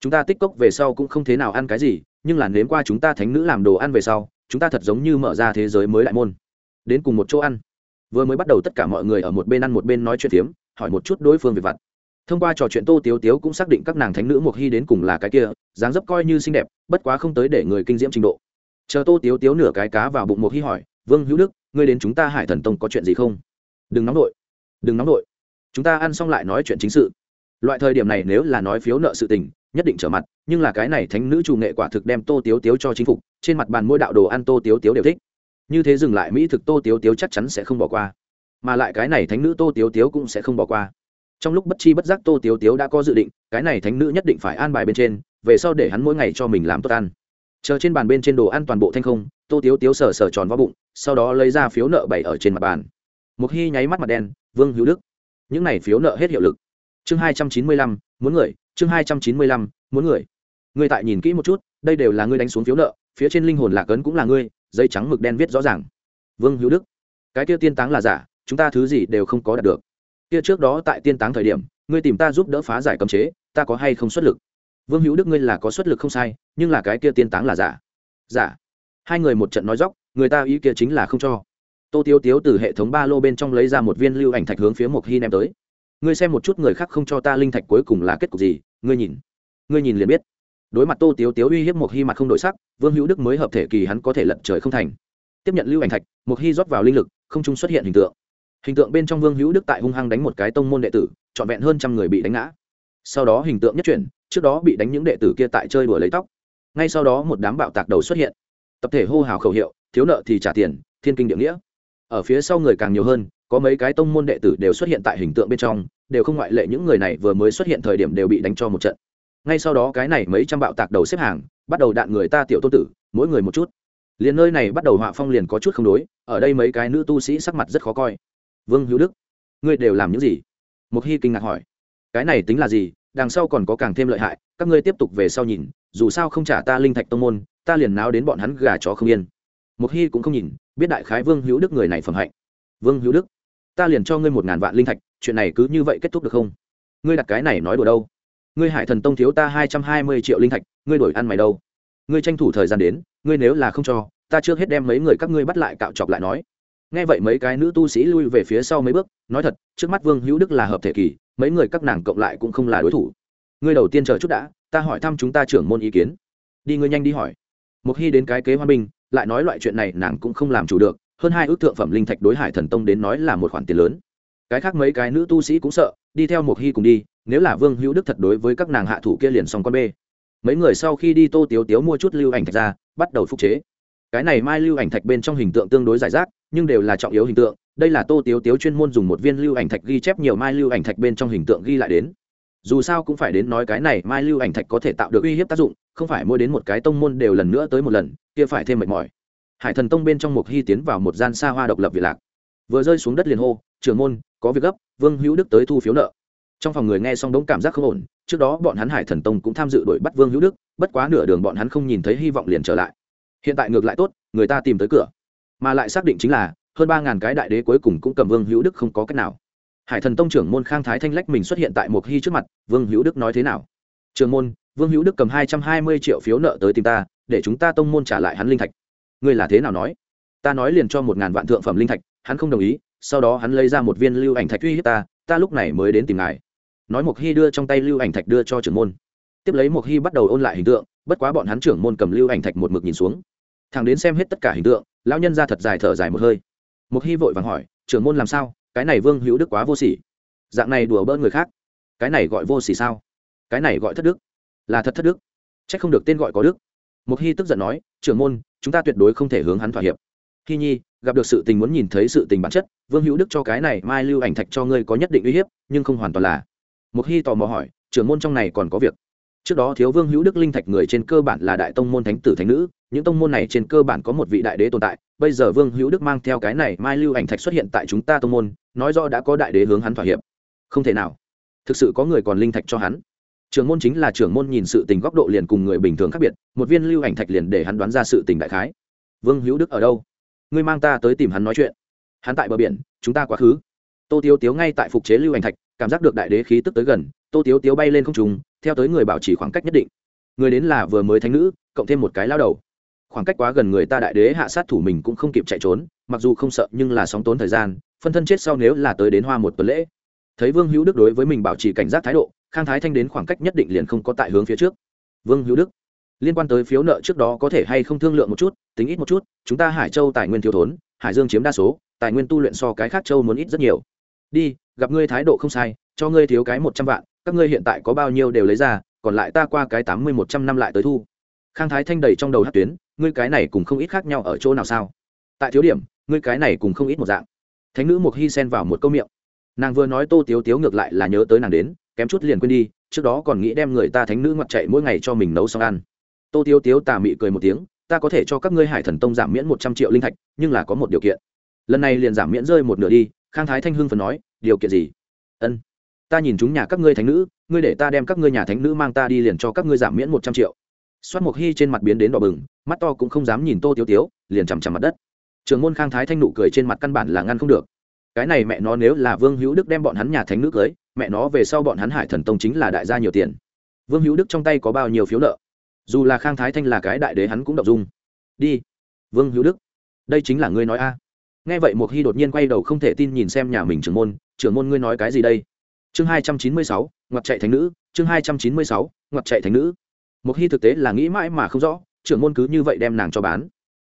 chúng ta tích cốc về sau cũng không thế nào ăn cái gì, nhưng là nếm qua chúng ta thánh nữ làm đồ ăn về sau, chúng ta thật giống như mở ra thế giới mới lại môn. Đến cùng một chỗ ăn. Vừa mới bắt đầu tất cả mọi người ở một bên ăn một bên nói chuyện phiếm, hỏi một chút đối phương về vặt thông qua trò chuyện tô tiếu tiếu cũng xác định các nàng thánh nữ mộc hy đến cùng là cái kia, dáng dấp coi như xinh đẹp, bất quá không tới để người kinh diễm trình độ. Chờ tô tiếu tiếu nửa cái cá vào bụng mộc hy hỏi, vương hữu đức, ngươi đến chúng ta hải thần tông có chuyện gì không? Đừng nóng đội đừng nóng đội chúng ta ăn xong lại nói chuyện chính sự. Loại thời điểm này nếu là nói phiếu nợ sự tình, nhất định trở mặt, nhưng là cái này thánh nữ chủ nghệ quả thực đem tô tiếu tiếu cho chính phục, trên mặt bàn mỗi đạo đồ ăn tô tiếu tiếu đều thích. Như thế dừng lại mỹ thực tô tiếu tiếu chắc chắn sẽ không bỏ qua. Mà lại cái này thánh nữ tô tiếu tiếu cũng sẽ không bỏ qua trong lúc bất chi bất giác tô tiếu tiếu đã có dự định, cái này thánh nữ nhất định phải an bài bên trên, về sau để hắn mỗi ngày cho mình làm tốt ăn. Chờ trên bàn bên trên đồ ăn toàn bộ thanh không, tô tiếu tiếu sờ sờ tròn vào bụng, sau đó lấy ra phiếu nợ bày ở trên mặt bàn. Một hy nháy mắt mặt đen, vương hữu đức, những này phiếu nợ hết hiệu lực. Chương hai trăm chín mươi lăm, muốn người, chương hai trăm chín mươi lăm, muốn người. Ngươi tại nhìn kỹ một chút, đây đều là ngươi đánh xuống phiếu nợ, phía trên linh hồn lạc ấn cũng là ngươi, dây trắng mực đen viết rõ ràng. Vương hữu đức, cái kia tiên táng là giả, chúng ta thứ gì đều không có đạt được kia trước đó tại tiên táng thời điểm, ngươi tìm ta giúp đỡ phá giải cấm chế, ta có hay không xuất lực? Vương hữu đức ngươi là có xuất lực không sai, nhưng là cái kia tiên táng là giả. Giả. Hai người một trận nói dóc người ta ý kia chính là không cho. Tô tiếu tiếu từ hệ thống ba lô bên trong lấy ra một viên lưu ảnh thạch hướng phía Mộc hy ném tới. Ngươi xem một chút người khác không cho ta linh thạch cuối cùng là kết cục gì, ngươi nhìn. Ngươi nhìn liền biết. Đối mặt tô tiếu tiếu uy hiếp Mộc hy mặt không đổi sắc, vương hữu đức mới hợp thể kỳ hắn có thể lận trời không thành. Tiếp nhận lưu ảnh thạch, Mộc hy rót vào linh lực, không trung xuất hiện hình tượng hình tượng bên trong vương hữu đức tại hung hăng đánh một cái tông môn đệ tử, trọn vẹn hơn trăm người bị đánh ngã. Sau đó hình tượng nhất chuyển, trước đó bị đánh những đệ tử kia tại chơi đùa lấy tóc. Ngay sau đó một đám bạo tạc đầu xuất hiện. Tập thể hô hào khẩu hiệu, thiếu nợ thì trả tiền, thiên kinh địa nghĩa. Ở phía sau người càng nhiều hơn, có mấy cái tông môn đệ tử đều xuất hiện tại hình tượng bên trong, đều không ngoại lệ những người này vừa mới xuất hiện thời điểm đều bị đánh cho một trận. Ngay sau đó cái này mấy trăm bạo tạc đầu xếp hàng, bắt đầu đạn người ta tiểu tôn tử, mỗi người một chút. Liền nơi này bắt đầu họa phong liền có chút không đối, ở đây mấy cái nữ tu sĩ sắc mặt rất khó coi vương hữu đức, ngươi đều làm những gì? Mục hy kinh ngạc hỏi. Cái này tính là gì? Đằng sau còn có càng thêm lợi hại, các ngươi tiếp tục về sau nhìn, dù sao không trả ta linh thạch tông môn, ta liền náo đến bọn hắn gà chó không yên. Mục hy cũng không nhìn, biết đại khái vương hữu đức người này phẩm hạnh. Vương hữu đức, ta liền cho ngươi một ngàn vạn linh thạch, chuyện này cứ như vậy kết thúc được không? Ngươi đặt cái này nói đùa đâu? Ngươi hải thần tông thiếu ta hai trăm hai mươi triệu linh thạch, ngươi đổi ăn mày đâu? Ngươi tranh thủ thời gian đến, ngươi nếu là không cho, ta trước hết đem mấy người các ngươi bắt lại cạo chọc lại nói nghe vậy mấy cái nữ tu sĩ lui về phía sau mấy bước, nói thật, trước mắt vương hữu đức là hợp thể kỳ, mấy người các nàng cộng lại cũng không là đối thủ. Ngươi đầu tiên chờ chút đã, ta hỏi thăm chúng ta trưởng môn ý kiến. Đi ngươi nhanh đi hỏi. Một khi đến cái kế hoa binh, lại nói loại chuyện này nàng cũng không làm chủ được, hơn hai ước thượng phẩm linh thạch đối hải thần tông đến nói là một khoản tiền lớn. Cái khác mấy cái nữ tu sĩ cũng sợ, đi theo một hy cùng đi, nếu là vương hữu đức thật đối với các nàng hạ thủ kia liền xong con bê. Mấy người sau khi đi tô tiếu tiếu mua chút lưu ảnh thạch ra, bắt đầu phục chế. Cái này mai lưu ảnh thạch bên trong hình tượng tương đối giải rác nhưng đều là trọng yếu hình tượng, đây là tô tiếu tiếu chuyên môn dùng một viên lưu ảnh thạch ghi chép nhiều mai lưu ảnh thạch bên trong hình tượng ghi lại đến. Dù sao cũng phải đến nói cái này mai lưu ảnh thạch có thể tạo được uy hiếp tác dụng, không phải mua đến một cái tông môn đều lần nữa tới một lần, kia phải thêm mệt mỏi. Hải thần tông bên trong một hy tiến vào một gian xa hoa độc lập việt lạc. Vừa rơi xuống đất liền hô, trưởng môn, có việc gấp, vương hữu đức tới thu phiếu nợ. Trong phòng người nghe xong đống cảm giác không ổn, trước đó bọn hắn hải thần tông cũng tham dự đuổi bắt vương hữu đức, bất quá nửa đường bọn hắn không nhìn thấy hy vọng liền trở lại. Hiện tại ngược lại tốt, người ta tìm tới cửa mà lại xác định chính là hơn ba ngàn cái đại đế cuối cùng cũng cầm vương hữu đức không có cách nào. Hải thần tông trưởng môn khang thái thanh lách mình xuất hiện tại một hy trước mặt, vương hữu đức nói thế nào? Trường môn, vương hữu đức cầm hai trăm hai mươi triệu phiếu nợ tới tìm ta, để chúng ta tông môn trả lại hắn linh thạch. Ngươi là thế nào nói? Ta nói liền cho một ngàn vạn thượng phẩm linh thạch, hắn không đồng ý, sau đó hắn lấy ra một viên lưu ảnh thạch uy hiếp ta ta lúc này mới đến tìm ngài. Nói một hy đưa trong tay lưu ảnh thạch đưa cho trưởng môn. Tiếp lấy một hy bắt đầu ôn lại hình tượng, bất quá bọn hắn trưởng môn cầm lưu ảnh thạch một mực nhìn xuống thằng đến xem hết tất cả hình tượng, lão nhân ra thật dài thở dài một hơi. Một hy vội vàng hỏi, trưởng môn làm sao? Cái này vương hữu đức quá vô sỉ. Dạng này đùa bỡn người khác. Cái này gọi vô sỉ sao? Cái này gọi thất đức. Là thật thất đức. C h ắ c không được tên gọi có đức. Một hy tức giận nói, trưởng môn, chúng ta tuyệt đối không thể hướng hắn thỏa hiệp. Hy nhi, gặp được sự tình muốn nhìn thấy sự tình bản chất, vương hữu đức cho cái này mai lưu ảnh thạch cho ngươi có nhất định uy hiếp, nhưng không hoàn toàn là. Một hy tò mò hỏi, trưởng môn trong này còn có việc? Trước đó thiếu vương hữu đức linh thạch người trên cơ bản là đại tông môn thánh tử thánh nữ, những tông môn này trên cơ bản có một vị đại đế tồn tại. Bây giờ vương hữu đức mang theo cái này mai lưu ảnh thạch xuất hiện tại chúng ta tông môn, nói rõ đã có đại đế hướng hắn thỏa hiệp. Không thể nào. Thực sự có người còn linh thạch cho hắn. Trưởng môn chính là trưởng môn nhìn sự tình góc độ liền cùng người bình thường khác biệt, một viên lưu ảnh thạch liền để hắn đoán ra sự tình đại khái. Vương hữu đức ở đâu? Ngươi mang ta tới tìm hắn nói chuyện. Hắn tại bờ biển, chúng ta quá khứ. Tô tiêu tiếu ngay tại phục chế lưu ảnh thạch, cảm giác được đại đế khí tức tới gần tô tiếu tiếu bay lên không trùng theo tới người bảo trì khoảng cách nhất định. Người đến là vừa mới thánh nữ, cộng thêm một cái lao đầu. Khoảng cách quá gần người ta đại đế hạ sát thủ mình cũng không kịp chạy trốn, mặc dù không sợ nhưng là sóng tốn thời gian, phân thân chết sau nếu là tới đến hoa một tuần lễ. Thấy vương hữu đức đối với mình bảo trì cảnh giác thái độ, khang thái thanh đến khoảng cách nhất định liền không có tại hướng phía trước. Vương hữu đức, liên quan tới phiếu nợ trước đó có thể hay không thương lượng một chút, tính ít một chút, chúng ta hải châu tài nguyên thiếu thốn, hải dương chiếm đa số, tài nguyên tu luyện so cái khác châu muốn ít rất nhiều. Đi, gặp ngươi thái độ không sai, cho ngươi thiếu cái một trăm vạn các ngươi hiện tại có bao nhiêu đều lấy ra, còn lại ta qua cái tám mươi một trăm năm lại tới thu. Khang thái thanh đầy trong đầu hát tuyến, ngươi cái này cùng không ít khác nhau ở chỗ nào sao? Tại thiếu điểm, ngươi cái này cùng không ít một dạng. Thánh nữ Mộc hy Sen vào một câu miệng. Nàng vừa nói tô tiếu tiếu ngược lại là nhớ tới nàng đến, kém chút liền quên đi, trước đó còn nghĩ đem người ta thánh nữ ngoặt chạy mỗi ngày cho mình nấu xong ăn. Tô tiếu tiếu tà mị cười một tiếng, ta có thể cho các ngươi hải thần tông giảm miễn một trăm triệu linh thạch, nhưng là có một điều kiện. Lần này liền giảm miễn rơi một nửa đi, khang thái thanh hưng phần nói, điều kiện gì? Ân ta nhìn chúng nhà các ngươi thánh nữ, ngươi để ta đem các ngươi nhà thánh nữ mang ta đi liền cho các ngươi giảm miễn một trăm triệu. Xoát mộc hy trên mặt biến đến đỏ bừng, mắt to cũng không dám nhìn tô tiếu tiếu, liền chằm chằm mặt đất. Trường môn khang thái thanh nụ cười trên mặt căn bản là ngăn không được. Cái này mẹ nó nếu là vương hữu đức đem bọn hắn nhà thánh nữ cưới, mẹ nó về sau bọn hắn hải thần tông chính là đại gia nhiều tiền. Vương hữu đức trong tay có bao nhiêu phiếu nợ? Dù là khang thái thanh là cái đại đế hắn cũng đọc dung. Đi, vương hữu đức, đây chính là ngươi nói a. Nghe vậy một hy đột nhiên quay đầu không thể tin nhìn xem nhà mình trưởng môn. Trưởng môn ngươi nói cái gì đây? Chương hai trăm chín mươi sáu ngoặt chạy thánh nữ. Chương hai trăm chín mươi sáu ngoặt chạy thánh nữ. Một hy thực tế là nghĩ mãi mà không rõ, trưởng môn cứ như vậy đem nàng cho bán.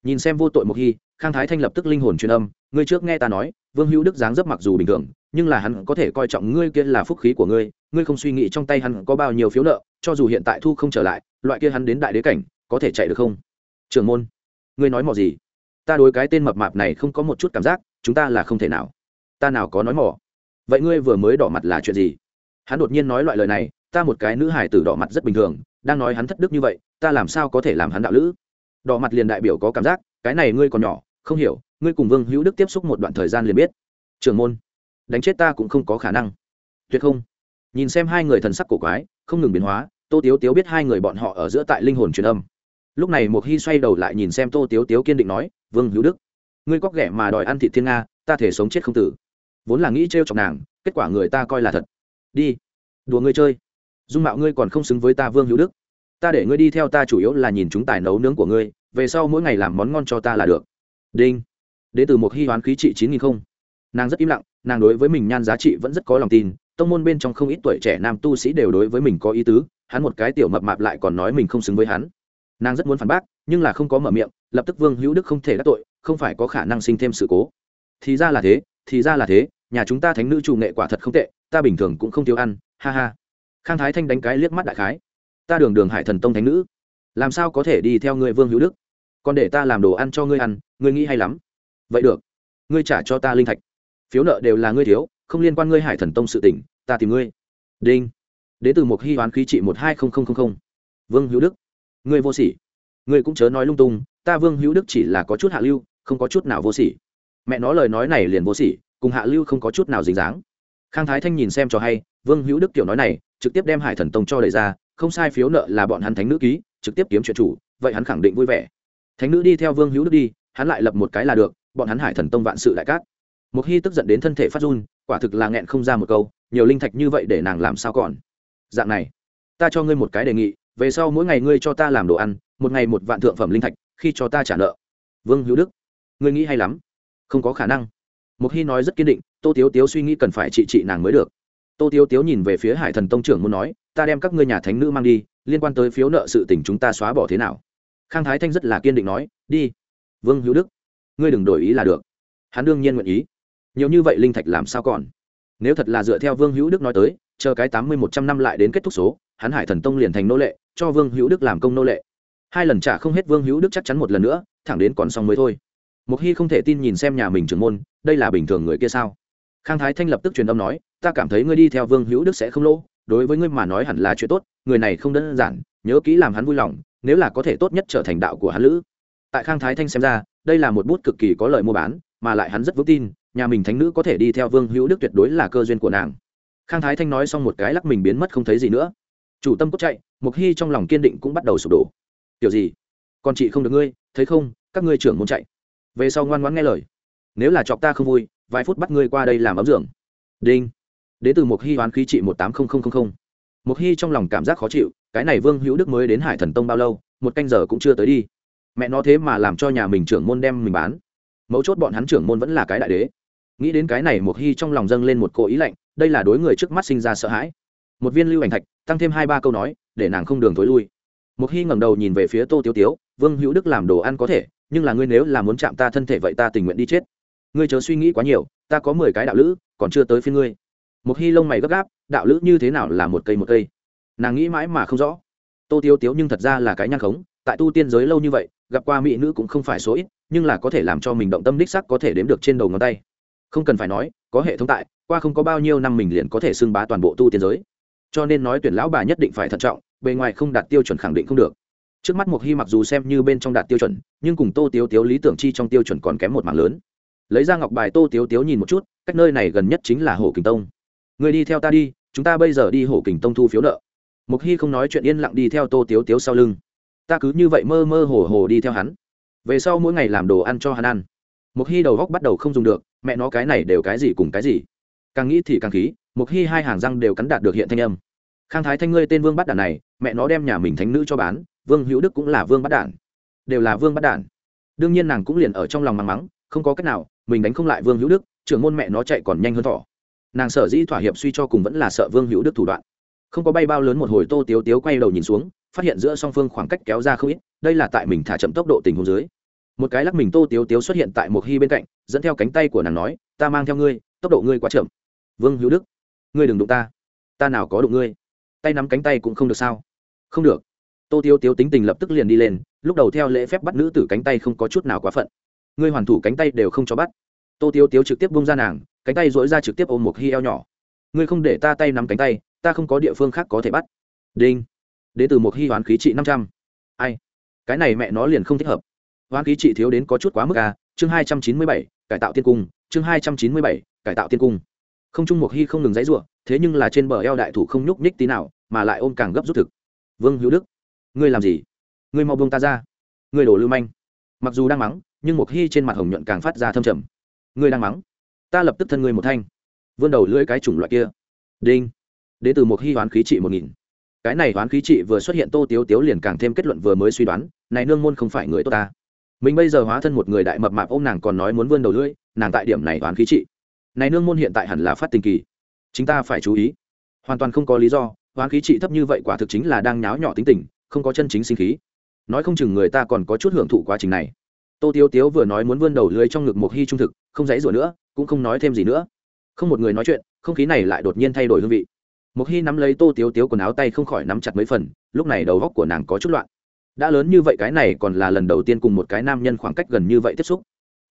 Nhìn xem vô tội một hy, khang thái thanh lập tức linh hồn truyền âm, ngươi trước nghe ta nói, vương hữu đức dáng dấp mặc dù bình thường, nhưng là hắn có thể coi trọng ngươi kia là phúc khí của ngươi ngươi không suy nghĩ trong tay hắn có bao nhiêu phiếu nợ, cho dù hiện tại thu không trở lại, loại kia hắn đến đại đế cảnh, có thể chạy được không? Trưởng môn, ngươi nói mò gì? Ta đối cái tên mập mạp này không có một chút cảm giác, chúng ta là không thể nào. Ta nào có nói mò vậy ngươi vừa mới đỏ mặt là chuyện gì? Hắn đột nhiên nói loại lời này, ta một cái nữ hải tử đỏ mặt rất bình thường, đang nói hắn thất đức như vậy, ta làm sao có thể làm hắn đạo lữ? Đỏ mặt liền đại biểu có cảm giác, cái này ngươi còn nhỏ, không hiểu, ngươi cùng vương hữu đức tiếp xúc một đoạn thời gian liền biết. Trường môn, đánh chết ta cũng không có khả năng. Tuyệt không. Nhìn xem hai người thần sắc cổ quái, không ngừng biến hóa, tô tiếu tiếu biết hai người bọn họ ở giữa tại linh hồn truyền âm. Lúc này một hy xoay đầu lại nhìn xem tô tiếu tiếu kiên định nói, vương hữu đức, ngươi cóc ghẻ mà đòi ăn thị thiên nga, ta thể sống chết không tử vốn là nghĩ t r chọc nàng, kết quả người ta coi là thật. Đi, đùa ngươi chơi. Dung mạo ngươi còn không xứng với ta vương hữu đức. Ta để ngươi đi theo ta chủ yếu là nhìn chúng tài nấu nướng của ngươi, về sau mỗi ngày làm món ngon cho ta là được. Đinh. Đ từ một hy hoán khí trị chín nghìn không. Nàng rất im lặng, nàng đối với mình nhan giá trị vẫn rất có lòng tin, tông môn bên trong không ít tuổi trẻ nam tu sĩ đều đối với mình có ý tứ, hắn một cái tiểu mập mạp lại còn nói mình không xứng với hắn. Nàng rất muốn phản bác, nhưng là không có mở miệng, lập tức vương hữu đức không thể đắc tội, không phải có khả năng sinh thêm sự cố. Thì ra là thế, thì ra là thế nhà chúng ta thánh nữ chủ nghệ quả thật không tệ, ta bình thường cũng không thiếu ăn, ha ha. Khang thái thanh đánh cái liếc mắt đại khái. Ta đường đường hải thần tông thánh nữ, làm sao có thể đi theo ngươi vương hữu đức? Còn để ta làm đồ ăn cho ngươi ăn, ngươi nghĩ hay lắm. Vậy được, ngươi trả cho ta linh thạch. Phiếu nợ đều là ngươi thiếu, không liên quan ngươi hải thần tông sự tỉnh ta tìm ngươi. Đinh. Đ ế từ một hy hoán khí trị một hai nghìn vương hữu đức, ngươi vô sỉ. Ngươi cũng chớ nói lung tung, ta vương hữu đức chỉ là có chút hạ lưu, không có chút nào vô sỉ. Mẹ nói lời nói này liền vô sỉ cùng hạ lưu không có chút nào dính dáng. Khang thái thanh nhìn xem cho hay, vương hữu đức kiểu nói này, trực tiếp đem hải thần tông cho đẩy ra, không sai phiếu nợ là bọn hắn thánh nữ ký, trực tiếp kiếm chuyện chủ, vậy hắn khẳng định vui vẻ. Thánh nữ đi theo vương hữu đức đi, hắn lại lập một cái là được, bọn hắn hải thần tông vạn sự đại cát. Một hy tức giận đến thân thể phát run, quả thực là nghẹn không ra một câu, nhiều linh thạch như vậy để nàng làm sao còn? Dạng này, ta cho ngươi một cái đề nghị, về sau mỗi ngày ngươi cho ta làm đồ ăn, một ngày một vạn thượng phẩm linh thạch, khi cho ta trả nợ. Vương hữu đức, ngươi nghĩ hay lắm. Không có khả năng một hy nói rất kiên định, tô tiếu tiếu suy nghĩ cần phải trị trị nàng mới được. Tô tiếu tiếu nhìn về phía hải thần tông trưởng muốn nói, ta đem các ngươi nhà thánh nữ mang đi, liên quan tới phiếu nợ sự tình chúng ta xóa bỏ thế nào? Khang thái thanh rất là kiên định nói, đi. Vương hữu đức, ngươi đừng đổi ý là được. Hắn đương nhiên nguyện ý. Nhiều như vậy linh thạch làm sao còn? Nếu thật là dựa theo vương hữu đức nói tới, chờ cái tám mươi một trăm năm lại đến kết thúc số, hắn hải thần tông liền thành nô lệ, cho vương hữu đức làm công nô lệ. Hai lần trả không hết vương hữu đức chắc chắn một lần nữa, thẳng đến còn xong mới thôi mục hy không thể tin nhìn xem nhà mình trưởng môn, đây là bình thường người kia sao? Khang thái thanh lập tức truyền âm nói, ta cảm thấy ngươi đi theo vương hữu đức sẽ không lỗ, đối với ngươi mà nói hẳn là chuyện tốt, người này không đơn giản, nhớ kỹ làm hắn vui lòng, nếu là có thể tốt nhất trở thành đạo của hắn lữ. Tại khang thái thanh xem ra, đây là một bút cực kỳ có lợi mua bán, mà lại hắn rất vững tin, nhà mình thánh nữ có thể đi theo vương hữu đức tuyệt đối là cơ duyên của nàng. Khang thái thanh nói xong một cái lắc mình biến mất không thấy gì nữa. Chủ tâm cốt chạy mục hy trong lòng kiên định cũng bắt đầu sụp đổ. Kiểu gì? Còn chị không được ngươi, thấy không? Các ngươi trưởng muốn chạy về sau ngoan ngoãn nghe lời. Nếu là chọc ta không vui, vài phút bắt ngươi qua đây làm ấm dưỡng đinh. Đến từ một hy hoán khí trị một tám nghìn một hy trong lòng cảm giác khó chịu, cái này vương hữu đức mới đến hải thần tông bao lâu, một canh giờ cũng chưa tới đi. Mẹ nó thế mà làm cho nhà mình trưởng môn đem mình bán. Mấu chốt bọn hắn trưởng môn vẫn là cái đại đế. Nghĩ đến cái này một hy trong lòng dâng lên một cỗ ý lạnh, đây là đối người trước mắt sinh ra sợ hãi. Một viên lưu ảnh thạch, tăng thêm hai ba câu nói, để nàng không đường thối lui. Một hy ngẩng đầu nhìn về phía tô tiếu tiếu, vương hữu đức làm đồ ăn có thể nhưng là ngươi nếu là muốn chạm ta thân thể vậy ta tình nguyện đi chết. Ngươi chớ suy nghĩ quá nhiều, ta có mười cái đạo lữ, còn chưa tới phía ngươi. Một hy lông mày gấp gáp, đạo lữ như thế nào là một cây một cây? Nàng nghĩ mãi mà không rõ. Tô tiếu tiếu nhưng thật ra là cái nhang khống, tại tu tiên giới lâu như vậy, gặp qua mỹ nữ cũng không phải số ít, nhưng là có thể làm cho mình động tâm đích sắc có thể đếm được trên đầu ngón tay. Không cần phải nói, có hệ thống tại, qua không có bao nhiêu năm mình liền có thể xưng bá toàn bộ tu tiên giới. Cho nên nói tuyển lão bà nhất định phải thận trọng, bề ngoài không đạt tiêu chuẩn khẳng định không được trước mắt mục hy mặc dù xem như bên trong đạt tiêu chuẩn, nhưng cùng tô tiếu tiếu, lý tưởng chi trong tiêu chuẩn còn kém một mảng lớn. Lấy ra ngọc bài tô tiếu tiếu nhìn một chút, cách nơi này gần nhất chính là hồ kình tông. Người đi theo ta đi, chúng ta bây giờ đi hồ kình tông thu phiếu nợ. Mục hy không nói chuyện, yên lặng đi theo tô tiếu tiếu sau lưng. Ta cứ như vậy mơ mơ hồ hồ đi theo hắn. Về sau mỗi ngày làm đồ ăn cho hắn ăn. Mục hy đầu góc bắt đầu không dùng được, mẹ nó cái này đều cái gì cùng cái gì. Càng nghĩ thì càng khí mục hy hai hàng răng đều cắn đạt được hiện thanh âm. Khang thái thanh ngươi tên vương bắt đàn này, mẹ nó đem nhà mình thánh nữ cho bán vương hữu đức cũng là vương bắt đản, đều là vương bắt đản. đương nhiên nàng cũng liền ở trong lòng mắng mắng, không có cách nào, mình đánh không lại vương hữu đức, trưởng môn mẹ nó chạy còn nhanh hơn thỏ. nàng sở dĩ thỏa hiệp suy cho cùng vẫn là sợ vương hữu đức thủ đoạn. không có bay bao lớn một hồi tô tiếu tiếu quay đầu nhìn xuống, phát hiện giữa song phương khoảng cách kéo ra không ít, đây là tại mình thả chậm tốc độ tình huống dưới. một cái lắc mình tô tiếu tiếu xuất hiện tại một hy bên cạnh, dẫn theo cánh tay của nàng nói, ta mang theo ngươi, tốc độ ngươi quá chậm. Vương hữu đức, ngươi đừng đụng ta ta nào có đụng ngươi. Tay nắm cánh tay cũng không được sao? Không được tô tiêu tiêu tính tình lập tức liền đi lên, lúc đầu theo lễ phép bắt nữ tử cánh tay không có chút nào quá phận. Ngươi hoàn thủ cánh tay đều không cho bắt. Tô tiêu tiêu trực tiếp bung ra nàng, cánh tay dỗi ra trực tiếp ôm một hy eo nhỏ. Ngươi không để ta tay nắm cánh tay, ta không có địa phương khác có thể bắt. Đinh. Đến từ một hy hoán khí trị năm trăm. Ai? Cái này mẹ nó liền không thích hợp. Hoán khí trị thiếu đến có chút quá mức à chương hai trăm chín mươi bảy, cải tạo tiên cung, chương hai trăm chín mươi bảy, cải tạo tiên cung. Không trung một hy không ngừng dãy ruộng thế nhưng là trên bờ eo đại thủ không nhúc nhích tí nào, mà lại ôm càng gấp rút thực. Vương hữu đức ngươi làm gì? Ngươi mau buông ta ra. Ngươi đổ lưu manh. Mặc dù đang mắng, nhưng một hy trên mặt hồng nhuận càng phát ra thâm trầm. Ngươi đang mắng? Ta lập tức thân ngươi một thanh. Vươn đầu lưỡi cái chủng loại kia. Đinh. Đến từ một hy hoán khí trị một nghìn. Cái này hoán khí trị vừa xuất hiện tô tiếu tiếu liền càng thêm kết luận vừa mới suy đoán, này nương môn không phải người tốt ta. Mình bây giờ hóa thân một người đại mập mạp ôm nàng còn nói muốn vươn đầu lưỡi, nàng tại điểm này hoán khí trị. Này nương môn hiện tại hẳn là phát tình kỳ. Chúng ta phải chú ý. Hoàn toàn không có lý do, hoán khí trị thấp như vậy quả thực chính là đang nháo nhỏ tính tình không có chân chính sinh khí. Nói không chừng người ta còn có chút hưởng thụ quá trình này. Tô tiếu tiếu vừa nói muốn vươn đầu lưới trong ngực một hy trung thực, không dãy rủa nữa, cũng không nói thêm gì nữa. Không một người nói chuyện, không khí này lại đột nhiên thay đổi hương vị. Một hy nắm lấy tô tiếu tiếu quần áo tay không khỏi nắm chặt mấy phần, lúc này đầu góc của nàng có chút loạn. Đã lớn như vậy cái này còn là lần đầu tiên cùng một cái nam nhân khoảng cách gần như vậy tiếp xúc.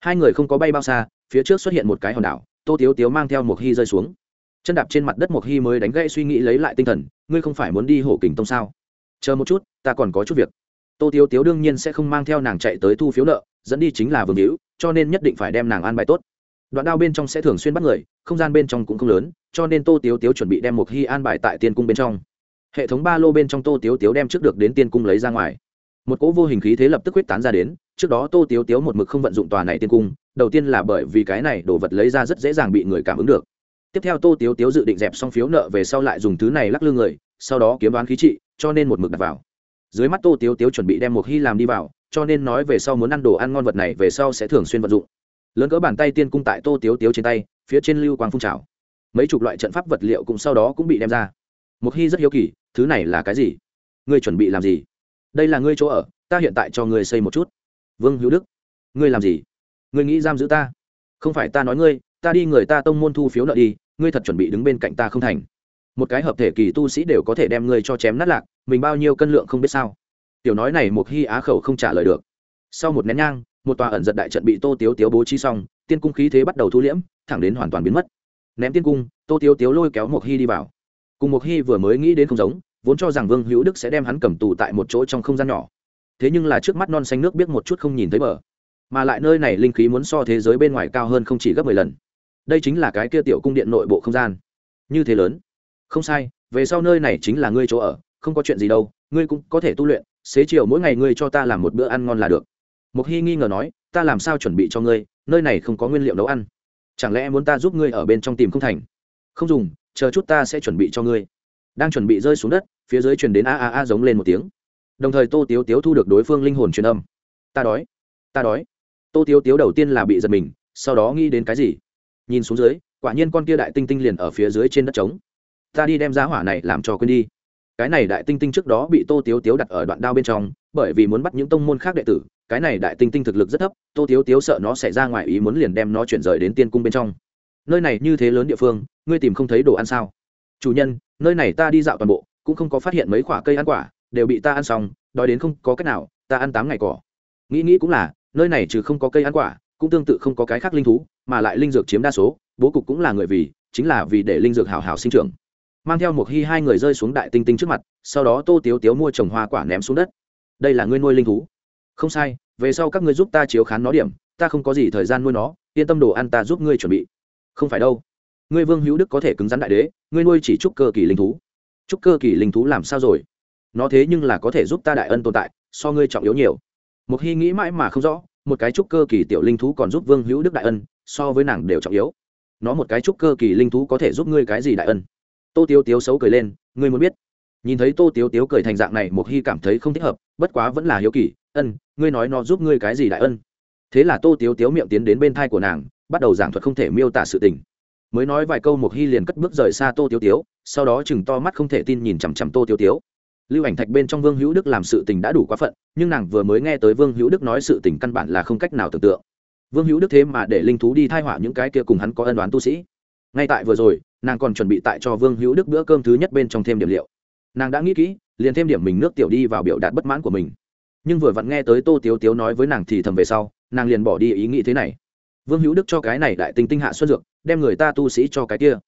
Hai người không có bay bao xa, phía trước xuất hiện một cái hòn đảo, tô tiếu tiếu mang theo một hy rơi xuống. Chân đạp trên mặt đất một hy mới đánh gãy suy nghĩ lấy lại tinh thần, ngươi không phải muốn đi hổ kình tông sao? Chờ một chút, ta còn có chút việc. Tô tiếu tiếu đương nhiên sẽ không mang theo nàng chạy tới thu phiếu nợ, dẫn đi chính là vương hữu, cho nên nhất định phải đem nàng an bài tốt. Đoạn đao bên trong sẽ thường xuyên bắt người, không gian bên trong cũng không lớn, cho nên tô tiếu tiếu chuẩn bị đem một hy an bài tại tiên cung bên trong. Hệ thống ba lô bên trong tô tiếu tiếu đem trước được đến tiên cung lấy ra ngoài. Một cỗ vô hình khí thế lập tức huyết tán ra đến, trước đó tô tiếu tiếu một mực không vận dụng tòa này tiên cung, đầu tiên là bởi vì cái này đồ vật lấy ra rất dễ dàng bị người cảm ứng được. Tiếp theo tô tiếu tiếu dự định dẹp xong phiếu nợ về sau lại dùng thứ này lắc lư người sau đó kiếm đoán khí trị, cho nên một mực đặt vào. Dưới mắt tô tiếu tiếu chuẩn bị đem một hy làm đi vào, cho nên nói về sau muốn ăn đồ ăn ngon vật này về sau sẽ thường xuyên vận dụng. Lớn cỡ bàn tay tiên cung tại tô tiếu tiếu trên tay, phía trên lưu quang phun trào. Mấy chục loại trận pháp vật liệu cũng sau đó cũng bị đem ra. Một hy rất hiếu kỳ, thứ này là cái gì? Ngươi chuẩn bị làm gì? Đây là ngươi chỗ ở, ta hiện tại cho ngươi xây một chút. Vương hữu đức, ngươi làm gì? Ngươi nghĩ giam giữ ta? Không phải ta nói ngươi, ta đi người ta tông môn thu phiếu nợ đi, ngươi thật chuẩn bị đứng bên cạnh ta không thành một cái hợp thể kỳ tu sĩ đều có thể đem ngươi cho chém nát lạc, mình bao nhiêu cân lượng không biết sao. Tiểu nói này một hy á khẩu không trả lời được. Sau một nén nhang, một tòa ẩn giật đại trận bị tô tiếu tiếu bố trí xong, tiên cung khí thế bắt đầu thu liễm, thẳng đến hoàn toàn biến mất. Ném tiên cung, tô tiếu tiếu lôi kéo một hy đi vào. Cùng một hy vừa mới nghĩ đến không giống, vốn cho rằng vương hữu đức sẽ đem hắn cầm tù tại một chỗ trong không gian nhỏ. Thế nhưng là trước mắt non xanh nước biết một chút không nhìn thấy bờ. Mà lại nơi này linh khí muốn so thế giới bên ngoài cao hơn không chỉ gấp mười lần. Đây chính là cái kia tiểu cung điện nội bộ không gian. Như thế lớn không sai, về sau nơi này chính là ngươi chỗ ở, không có chuyện gì đâu, ngươi cũng có thể tu luyện, xế chiều mỗi ngày ngươi cho ta làm một bữa ăn ngon là được. Mục hy nghi ngờ nói, ta làm sao chuẩn bị cho ngươi, nơi này không có nguyên liệu nấu ăn. Chẳng lẽ muốn ta giúp ngươi ở bên trong tìm không thành? Không dùng, chờ chút ta sẽ chuẩn bị cho ngươi. Đang chuẩn bị rơi xuống đất, phía dưới truyền đến a a a giống lên một tiếng. Đồng thời tô tiếu tiếu thu được đối phương linh hồn truyền âm. Ta đói ta đói. Tô tiếu tiếu đầu tiên là bị giật mình, sau đó nghĩ đến cái gì? Nhìn xuống dưới, quả nhiên con kia đại tinh tinh liền ở phía dưới trên đất trống ta đi đem giá hỏa này làm cho quên đi. Cái này đại tinh tinh trước đó bị tô tiếu tiếu đặt ở đoạn đao bên trong, bởi vì muốn bắt những tông môn khác đệ tử, cái này đại tinh tinh thực lực rất thấp, tô tiếu tiếu sợ nó sẽ ra ngoài ý muốn liền đem nó chuyển rời đến tiên cung bên trong. Nơi này như thế lớn địa phương, ngươi tìm không thấy đồ ăn sao? Chủ nhân, nơi này ta đi dạo toàn bộ, cũng không có phát hiện mấy khoả cây ăn quả, đều bị ta ăn xong, đói đến không có cách nào, ta ăn tám ngày cỏ. Nghĩ nghĩ cũng là, nơi này trừ không có cây ăn quả, cũng tương tự không có cái khác linh thú, mà lại linh dược chiếm đa số, bố cục cũng là người vì, chính là vì để linh dược hào hào sinh trưởng mang theo một hy hai người rơi xuống đại tinh tinh trước mặt, sau đó tô tiếu tiếu mua trồng hoa quả ném xuống đất. Đây là ngươi nuôi linh thú. Không sai, về sau các ngươi giúp ta chiếu khán nó điểm, ta không có gì thời gian nuôi nó, yên tâm đồ ăn ta giúp ngươi chuẩn bị. Không phải đâu. Ngươi vương hữu đức có thể cứng rắn đại đế, ngươi nuôi chỉ trúc cơ kỳ linh thú. Trúc cơ kỳ linh thú làm sao rồi? Nó thế nhưng là có thể giúp ta đại ân tồn tại, so ngươi trọng yếu nhiều. Một hy nghĩ mãi mà không rõ, một cái trúc cơ kỳ tiểu linh thú còn giúp vương hữu đức đại ân, so với nàng đều trọng yếu. Nó một cái trúc cơ kỳ linh thú có thể giúp ngươi cái gì đại ân? Tô tiếu tiếu xấu cười lên, ngươi muốn biết? Nhìn thấy tô tiếu tiếu cười thành dạng này một hy cảm thấy không thích hợp, bất quá vẫn là hiếu kỳ, ân, ngươi nói nó giúp ngươi cái gì đại ân? Thế là tô tiếu tiếu miệng tiến đến bên thai của nàng, bắt đầu giảng thuật không thể miêu tả sự tình. Mới nói vài câu một hy liền cất bước rời xa tô tiếu tiếu, sau đó chừng to mắt không thể tin nhìn chằm chằm tô tiếu tiếu. Lưu ảnh thạch bên trong vương hữu đức làm sự tình đã đủ quá phận, nhưng nàng vừa mới nghe tới vương hữu đức nói sự tình căn bản là không cách nào tưởng tượng. Vương hữu đức thế mà để linh thú đi thai họa những cái kia cùng hắn có ân đoán tu sĩ. Ngay tại vừa rồi nàng còn chuẩn bị tại cho vương hữu đức bữa cơm thứ nhất bên trong thêm điểm liệu. Nàng đã nghĩ kỹ, liền thêm điểm mình nước tiểu đi vào biểu đạt bất mãn của mình. Nhưng vừa vặn nghe tới tô tiếu tiếu nói với nàng thì thầm về sau, nàng liền bỏ đi ý nghĩ thế này. Vương hữu đức cho cái này đại tinh tinh hạ xuân dược, đem người ta tu sĩ cho cái kia.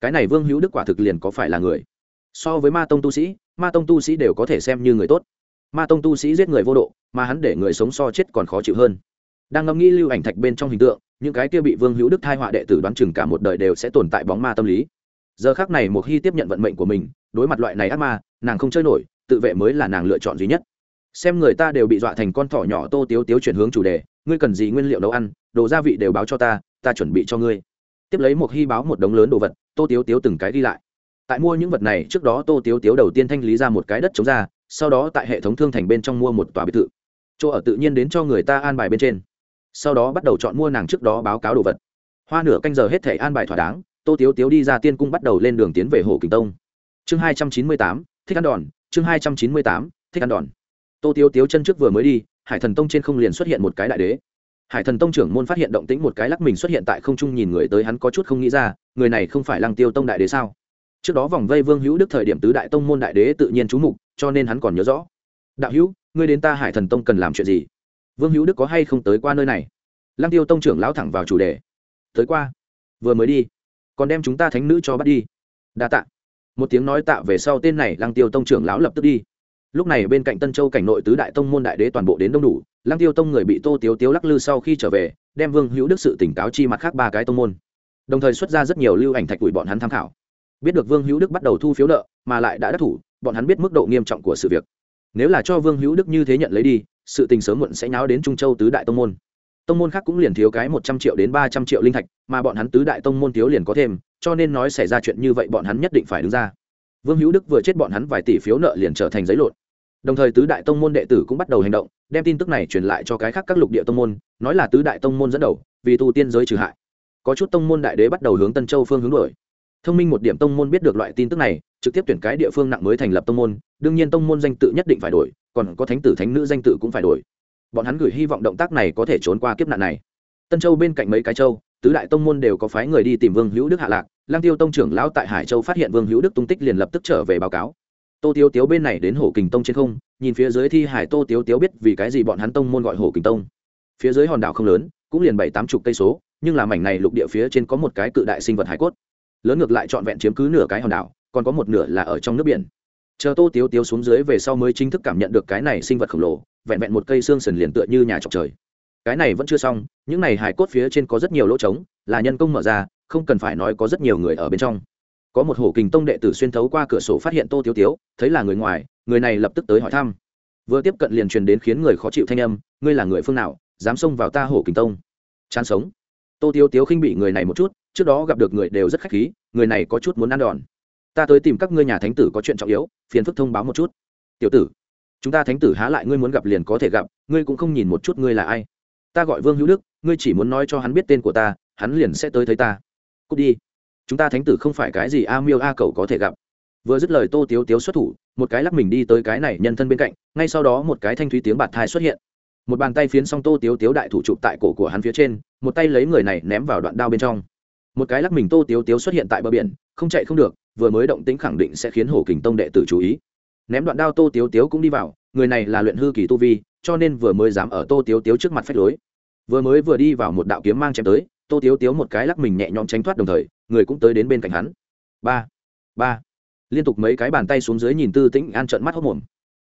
Cái này vương hữu đức quả thực liền có phải là người. So với ma tông tu sĩ, ma tông tu sĩ đều có thể xem như người tốt. Ma tông tu sĩ giết người vô độ, mà hắn để người sống so chết còn khó chịu hơn. Đang ngẫm nghĩ lưu ảnh thạch bên trong hình tượng những cái kia bị vương hữu đức thai họa đệ tử đoán chừng cả một đời đều sẽ tồn tại bóng ma tâm lý. Giờ khác này một khi tiếp nhận vận mệnh của mình, đối mặt loại này ác ma, nàng không chơi nổi, tự vệ mới là nàng lựa chọn duy nhất. Xem người ta đều bị dọa thành con thỏ nhỏ tô tiếu tiếu chuyển hướng chủ đề, ngươi cần gì nguyên liệu nấu ăn, đồ gia vị đều báo cho ta ta chuẩn bị cho ngươi. Tiếp lấy một hy báo một đống lớn đồ vật, tô tiếu tiếu từng cái đi lại. Tại mua những vật này, trước đó tô tiếu tiếu đầu tiên thanh lý ra một cái đất chống ra, sau đó tại hệ thống thương thành bên trong mua một tòa biệt thự. Chỗ ở tự nhiên đến cho người ta an bài bên trên sau đó bắt đầu chọn mua nàng trước đó báo cáo đồ vật. Hoa nửa canh giờ hết thể an bài thỏa đáng, tô tiếu tiếu đi ra tiên cung bắt đầu lên đường tiến về hồ kình tông. Chương hai trăm chín mươi tám, thích ăn đòn, chương hai trăm chín mươi tám, thích ăn đòn. Tô tiếu tiếu chân trước vừa mới đi, hải thần tông trên không liền xuất hiện một cái đại đế. Hải thần tông trưởng môn phát hiện động tĩnh một cái lắc mình xuất hiện tại không trung nhìn người tới hắn có chút không nghĩ ra, người này không phải lăng tiêu tông đại đế sao? Trước đó vòng vây vương hữu đức thời điểm tứ đại tông môn đại đế tự nhiên trú mục, cho nên hắn còn nhớ rõ. Đạo hữu, ngươi đến ta hải thần tông cần làm chuyện gì? Vương hữu đức có hay không tới qua nơi này? Lăng tiêu tông trưởng lão thẳng vào chủ đề. Tới qua. Vừa mới đi. Còn đem chúng ta thánh nữ cho bắt đi. Đa tạ. Một tiếng nói tạ về sau tên này, lăng tiêu tông trưởng lão lập tức đi. Lúc này bên cạnh tân châu cảnh nội tứ đại tông môn đại đế toàn bộ đến đông đủ. Lăng tiêu tông người bị tô tiếu tiếu lắc lư sau khi trở về, đem vương hữu đức sự tỉnh cáo chi mặt khác ba cái tông môn. Đồng thời xuất ra rất nhiều lưu ảnh thạch ủi bọn hắn tham khảo. Biết được vương hữu đức bắt đầu thu phiếu nợ, mà lại đã đắc thủ, bọn hắn biết mức độ nghiêm trọng của sự việc. Nếu là cho vương hữu đức như thế nhận lấy đi sự tình sớm muộn sẽ nháo đến trung châu tứ đại tông môn. Tông môn khác cũng liền thiếu cái một trăm triệu đến ba trăm triệu linh thạch, mà bọn hắn tứ đại tông môn thiếu liền có thêm, cho nên nói xảy ra chuyện như vậy bọn hắn nhất định phải đứng ra. Vương hữu đức vừa chết bọn hắn vài tỷ phiếu nợ liền trở thành giấy lộn. Đồng thời tứ đại tông môn đệ tử cũng bắt đầu hành động, đem tin tức này truyền lại cho cái khác các lục địa tông môn, nói là tứ đại tông môn dẫn đầu, vì tu tiên giới trừ hại. Có chút tông môn đại đế bắt đầu hướng tân châu phương hướng đổi thông minh một điểm tông môn biết được loại tin tức này trực tiếp tuyển cái địa phương nặng mới thành lập tông môn, đương nhiên tông môn danh tự nhất định phải đổi, còn có thánh tử thánh nữ danh tự cũng phải đổi. Bọn hắn gửi hy vọng động tác này có thể trốn qua kiếp nạn này. Tân châu bên cạnh mấy cái châu, tứ đại tông môn đều có phái người đi tìm vương hữu đức hạ lạc, lang tiêu tông trưởng lão tại hải châu phát hiện vương hữu đức tung tích liền lập tức trở về báo cáo. Tô tiếu tiếu bên này đến hổ kình tông trên không, nhìn phía dưới thi hải tô tiếu tiếu biết vì cái gì bọn hắn tông môn gọi hổ kình tông. Phía dưới hòn đảo không lớn, cũng liền bảy tám chục cây số, nhưng là mảnh này lục địa phía trên có một cái cự đại sinh vật hải cốt. Lớn ngược lại trọn vẹn chiếm cứ nửa cái hòn đảo còn có một nửa là ở trong nước biển. Chờ tô tiếu tiếu xuống dưới về sau mới chính thức cảm nhận được cái này sinh vật khổng lồ, vẹn vẹn một cây xương sần liền tựa như nhà trọc trời. Cái này vẫn chưa xong, những này hải cốt phía trên có rất nhiều lỗ trống, là nhân công mở ra, không cần phải nói có rất nhiều người ở bên trong. Có một hổ kình tông đệ tử xuyên thấu qua cửa sổ phát hiện tô tiếu tiếu, thấy là người ngoài, người này lập tức tới hỏi thăm. Vừa tiếp cận liền truyền đến khiến người khó chịu thanh âm, ngươi là người phương nào, dám xông vào ta hổ kình tông? Chán sống. Tô tiếu tiếu khinh bị người này một chút, trước đó gặp được người đều rất khách khí, người này có chút muốn ăn đòn ta tới tìm các ngươi nhà thánh tử có chuyện trọng yếu, phiền phức thông báo một chút. Tiểu tử, chúng ta thánh tử há lại ngươi muốn gặp liền có thể gặp, ngươi cũng không nhìn một chút ngươi là ai. Ta gọi vương hữu đức, ngươi chỉ muốn nói cho hắn biết tên của ta, hắn liền sẽ tới thấy ta. Cút đi. Chúng ta thánh tử không phải cái gì a miêu a cầu có thể gặp. Vừa dứt lời tô tiếu tiếu xuất thủ, một cái lắc mình đi tới cái này nhân thân bên cạnh, ngay sau đó một cái thanh thúy tiếng bạt thai xuất hiện. Một bàn tay phiến xong tô tiếu tiếu đại thủ chụp tại cổ của hắn phía trên, một tay lấy người này ném vào đoạn đao bên trong. Một cái lắc mình tô tiếu tiếu xuất hiện tại bờ biển, không chạy không được vừa mới động tĩnh khẳng định sẽ khiến hổ kình tông đệ tử chú ý. Ném đoạn đao tô tiếu tiếu cũng đi vào, người này là luyện hư kỳ tu vi, cho nên vừa mới dám ở tô tiếu tiếu trước mặt phách lối. Vừa mới vừa đi vào một đạo kiếm mang chém tới, tô tiếu tiếu một cái lắc mình nhẹ nhõm tránh thoát đồng thời, người cũng tới đến bên cạnh hắn. Ba ba. Liên tục mấy cái bàn tay xuống dưới nhìn tư tĩnh an trận mắt hốc mồm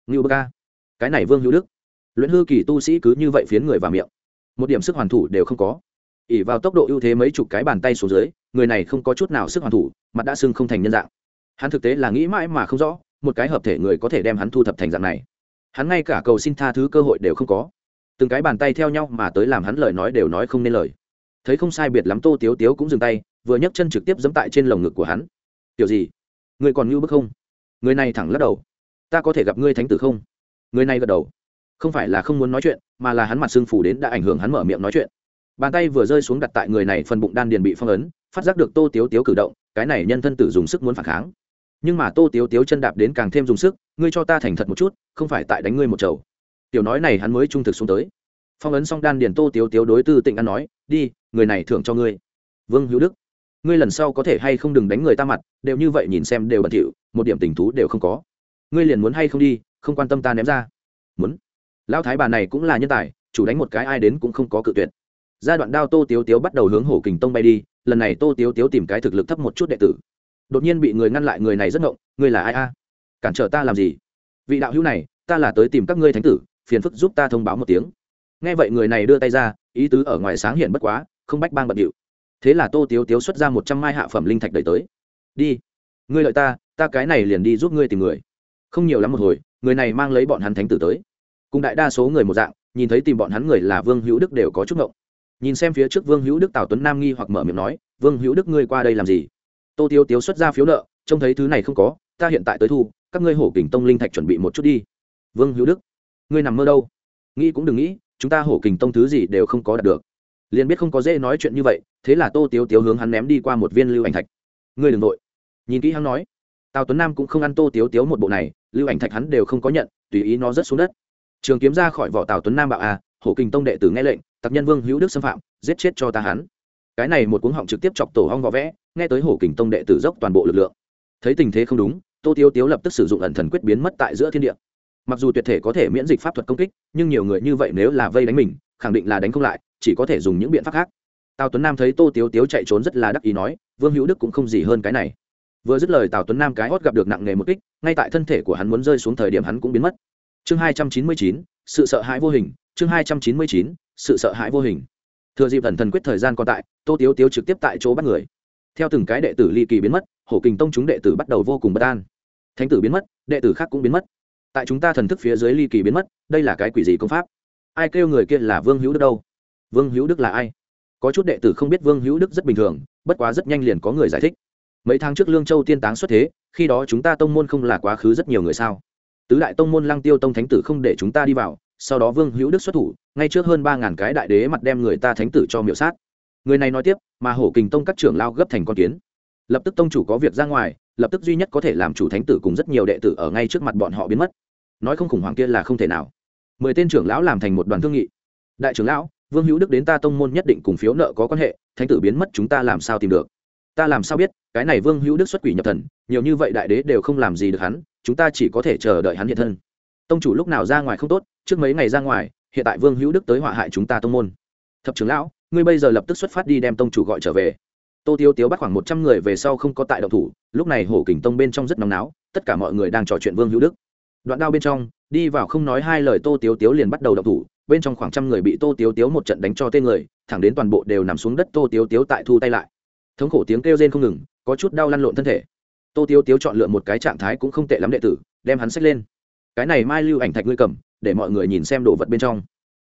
ngưu bơ ca, cái này vương hữu đức. Luyện hư kỳ tu sĩ cứ như vậy phiến người vào miệng. Một điểm sức hoàn thủ đều không có ỉ vào tốc độ ưu thế mấy chục cái bàn tay xuống dưới, người này không có chút nào sức hoàn thủ, mặt đã sưng không thành nhân dạng. Hắn thực tế là nghĩ mãi mà không rõ, một cái hợp thể người có thể đem hắn thu thập thành dạng này. Hắn ngay cả cầu xin tha thứ cơ hội đều không có. Từng cái bàn tay theo nhau mà tới làm hắn lời nói đều nói không nên lời. Thấy không sai biệt lắm tô tiếu tiếu cũng dừng tay, vừa nhấc chân trực tiếp dẫm tại trên lồng ngực của hắn. Kiểu gì? Người còn ngưu bức không? Người này thẳng lắc đầu. Ta có thể gặp ngươi thánh tử không? Người này gật đầu. Không phải là không muốn nói chuyện, mà là hắn mặt sưng phủ đến đã ảnh hưởng hắn mở miệng nói chuyện bàn tay vừa rơi xuống đặt tại người này phần bụng đan điền bị phong ấn, phát giác được tô tiếu tiếu cử động, cái này nhân thân tử dùng sức muốn phản kháng. Nhưng mà tô tiếu tiếu chân đạp đến càng thêm dùng sức, ngươi cho ta thành thật một chút, không phải tại đánh ngươi một chầu. Tiểu nói này hắn mới trung thực xuống tới. Phong ấn xong đan điền tô tiếu tiếu đối tư tịnh ăn nói, đi, người này thưởng cho ngươi. Vương hữu đức, ngươi lần sau có thể hay không đừng đánh người ta mặt, đều như vậy nhìn xem đều bẩn thỉu, một điểm tình thú đều không có. Ngươi liền muốn hay không đi, không quan tâm ta ném ra. Muốn. Lão thái bà này cũng là nhân tài, chủ đánh một cái ai đến cũng không có cự tuyệt giai đoạn đao tô tiếu tiếu bắt đầu hướng hổ kình tông bay đi, lần này tô tiếu tiếu tìm cái thực lực thấp một chút đệ tử. Đột nhiên bị người ngăn lại, người này rất ngộng, ngươi là ai a? Cản trở ta làm gì? Vị đạo hữu này, ta là tới tìm các ngươi thánh tử, phiền phức giúp ta thông báo một tiếng. Nghe vậy người này đưa tay ra, ý tứ ở ngoài sáng hiện bất quá, không bách bang bận điệu. Thế là tô tiếu tiếu xuất ra một trăm mai hạ phẩm linh thạch đẩy tới. Đi, ngươi lợi ta ta cái này liền đi giúp ngươi tìm người. Không nhiều lắm một hồi, người này mang lấy bọn hắn thánh tử tới. Cùng đại đa số người một dạng, nhìn thấy tìm bọn hắn người là vương hữu đức đều có chút ngộng nhìn xem phía trước vương hữu đức, tào tuấn nam nghi hoặc mở miệng nói, vương hữu đức, ngươi qua đây làm gì? Tô tiêu tiếu xuất ra phiếu nợ, trông thấy thứ này không có, ta hiện tại tới thu, các ngươi hổ kình tông linh thạch chuẩn bị một chút đi. Vương hữu đức, ngươi nằm mơ đâu? Nghĩ cũng đừng nghĩ, chúng ta hổ kình tông thứ gì đều không có đạt được. Liền biết không có dễ nói chuyện như vậy, thế là tô tiếu tiếu hướng hắn ném đi qua một viên lưu ảnh thạch. Ngươi đừng vội. Nhìn kỹ hắn nói. Tào tuấn nam cũng không ăn tô tiếu tiếu một bộ này, lưu ảnh thạch hắn đều không có nhận, tùy ý nó rớt xuống đất. Trường kiếm ra khỏi vỏ tào tuấn nam bảo à hổ kình tông đệ tử nghe lệnh tặc nhân vương hữu đức xâm phạm, giết chết cho ta hắn. Cái này một cuống họng trực tiếp chọc tổ hong võ vẽ, nghe tới hổ kình tông đệ tử dốc toàn bộ lực lượng. Thấy tình thế không đúng, tô tiêu tiếu lập tức sử dụng ẩn thần quyết biến mất tại giữa thiên địa. Mặc dù tuyệt thể có thể miễn dịch pháp thuật công kích, nhưng nhiều người như vậy nếu là vây đánh mình, khẳng định là đánh không lại, chỉ có thể dùng những biện pháp khác. Tào tuấn nam thấy tô tiếu tiếu chạy trốn rất là đắc ý nói, vương hữu đức cũng không gì hơn cái này. Vừa dứt lời, tào tuấn nam cái hót gặp được nặng nghề một kích, ngay tại thân thể của hắn muốn rơi xuống thời điểm hắn cũng biến mất. Chương hai trăm chín mươi chín, sự sợ hãi vô hình, chương hai trăm chín mươi chín sự sợ hãi vô hình. Thừa dịp thần thần quyết thời gian còn tại, tô tiếu tiếu trực tiếp tại chỗ bắt người. Theo từng cái đệ tử ly kỳ biến mất, hổ kình tông chúng đệ tử bắt đầu vô cùng bất an. Thánh tử biến mất, đệ tử khác cũng biến mất. Tại chúng ta thần thức phía dưới ly kỳ biến mất, đây là cái quỷ gì công pháp? Ai kêu người kia là vương hữu đức đâu? Vương hữu đức là ai? Có chút đệ tử không biết vương hữu đức rất bình thường, bất quá rất nhanh liền có người giải thích. Mấy tháng trước lương châu tiên táng xuất thế, khi đó chúng ta tông môn không là quá khứ rất nhiều người sao? Tứ đại tông môn lăng tiêu tông thánh tử không để chúng ta đi vào sau đó vương hữu đức xuất thủ, ngay trước hơn ba ngàn cái đại đế mặt đem người ta thánh tử cho miệu sát. Người này nói tiếp, mà hổ kình tông các trưởng lao gấp thành con kiến. Lập tức tông chủ có việc ra ngoài, lập tức duy nhất có thể làm chủ thánh tử cùng rất nhiều đệ tử ở ngay trước mặt bọn họ biến mất. Nói không khủng hoảng kia là không thể nào. Mười tên trưởng lão làm thành một đoàn thương nghị. Đại trưởng lão, vương hữu đức đến ta tông môn nhất định cùng phiếu nợ có quan hệ, thánh tử biến mất chúng ta làm sao tìm được? Ta làm sao biết, cái này vương hữu đức xuất quỷ nhập thần, nhiều như vậy đại đế đều không làm gì được hắn, chúng ta chỉ có thể chờ đợi hắn hiện thân tông chủ lúc nào ra ngoài không tốt, trước mấy ngày ra ngoài, hiện tại vương hữu đức tới họa hại chúng ta tông môn. Thập trưởng lão, ngươi bây giờ lập tức xuất phát đi đem tông chủ gọi trở về. Tô tiêu tiếu bắt khoảng một trăm người về sau không có tại động thủ, lúc này hổ kình tông bên trong rất nóng náo, tất cả mọi người đang trò chuyện vương hữu đức. Đoạn đao bên trong, đi vào không nói hai lời tô tiếu tiếu liền bắt đầu động thủ, bên trong khoảng trăm người bị tô tiếu tiếu một trận đánh cho tên người, thẳng đến toàn bộ đều nằm xuống đất tô tiếu tiếu tại thu tay lại. Thống khổ tiếng kêu rên không ngừng, có chút đau lăn lộn thân thể. Tô tiếu tiếu chọn lựa một cái trạng thái cũng không tệ lắm đệ tử, đem hắn xách lên cái này mai lưu ảnh thạch ngươi cầm, để mọi người nhìn xem đồ vật bên trong.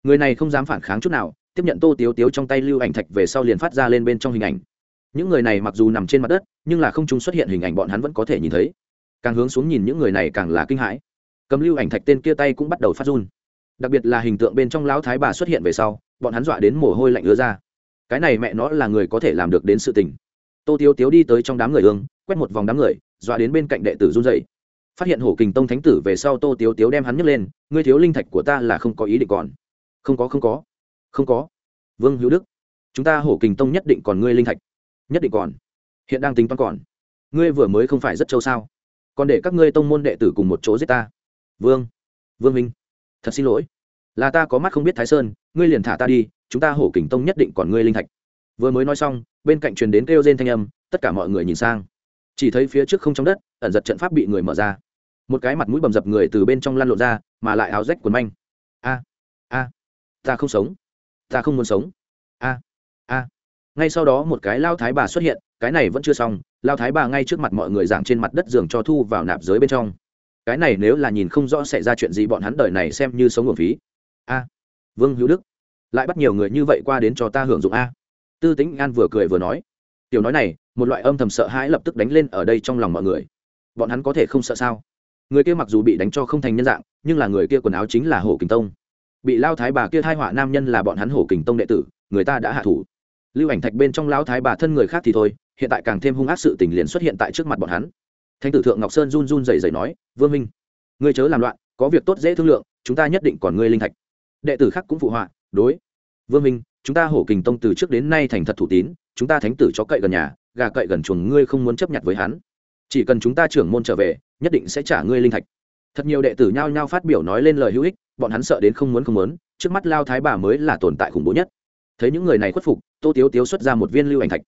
Người này không dám phản kháng chút nào, tiếp nhận tô tiếu tiếu trong tay lưu ảnh thạch về sau liền phát ra lên bên trong hình ảnh. Những người này mặc dù nằm trên mặt đất, nhưng là không chúng xuất hiện hình ảnh bọn hắn vẫn có thể nhìn thấy. Càng hướng xuống nhìn những người này càng là kinh hãi. Cầm lưu ảnh thạch tên kia tay cũng bắt đầu phát run. Đặc biệt là hình tượng bên trong lão thái bà xuất hiện về sau, bọn hắn dọa đến mồ hôi lạnh ứa ra. Cái này mẹ nó là người có thể làm được đến sự tình. Tô tiếu tiếu đi tới trong đám người ương, quét một vòng đám người, dọa đến bên cạnh đệ tử run dậy phát hiện hổ kình tông thánh tử về sau tô tiếu tiếu đem hắn nhấc lên, ngươi thiếu linh thạch của ta là không có ý định còn. Không có không có. Không có. Vương hữu đức, chúng ta hổ kình tông nhất định còn ngươi linh thạch. Nhất định còn. Hiện đang tính toán còn. Ngươi vừa mới không phải rất châu sao? Còn để các ngươi tông môn đệ tử cùng một chỗ giết ta. Vương vương minh, thật xin lỗi. Là ta có mắt không biết thái sơn, ngươi liền thả ta đi, chúng ta hổ kình tông nhất định còn ngươi linh thạch. Vừa mới nói xong, bên cạnh truyền đến kêu trên thanh âm, tất cả mọi người nhìn sang chỉ thấy phía trước không trong đất, ẩn giật trận pháp bị người mở ra. Một cái mặt mũi bầm dập người từ bên trong lăn lộn ra, mà lại áo rách quần manh. A a, ta không sống. Ta không muốn sống. A a. Ngay sau đó một cái lao thái bà xuất hiện, cái này vẫn chưa xong, lao thái bà ngay trước mặt mọi người giảng trên mặt đất giường cho thu vào nạp giới bên trong. Cái này nếu là nhìn không rõ xảy ra chuyện gì bọn hắn đời này xem như sống nguồn phí. A, vương hữu đức. Lại bắt nhiều người như vậy qua đến cho ta hưởng dụng a. Tư tính an vừa cười vừa nói tiểu nói này, một loại âm thầm sợ hãi lập tức đánh lên ở đây trong lòng mọi người. Bọn hắn có thể không sợ sao? Người kia mặc dù bị đánh cho không thành nhân dạng, nhưng là người kia quần áo chính là hổ kình tông. Bị lao thái bà kia thai họa nam nhân là bọn hắn hổ kình tông đệ tử, người ta đã hạ thủ. Lưu ảnh thạch bên trong lao thái bà thân người khác thì thôi, hiện tại càng thêm hung ác sự tình liền xuất hiện tại trước mặt bọn hắn. Thanh tử thượng ngọc sơn run run rẩy rẩy nói, vương minh, ngươi chớ làm loạn, có việc tốt dễ thương lượng, chúng ta nhất định còn ngươi linh thạch. Đệ tử khác cũng phụ họa, đối, vương minh, chúng ta hổ kình tông từ trước đến nay thành thật thủ tín chúng ta thánh tử chó cậy gần nhà, gà cậy gần chuồng ngươi không muốn chấp nhận với hắn. Chỉ cần chúng ta trưởng môn trở về, nhất định sẽ trả ngươi linh thạch. Thật nhiều đệ tử nhao nhao phát biểu nói lên lời hữu ích, bọn hắn sợ đến không muốn không muốn, trước mắt lao thái bà mới là tồn tại khủng bố nhất. Thấy những người này khuất phục, tô tiếu tiếu xuất ra một viên lưu ảnh thạch.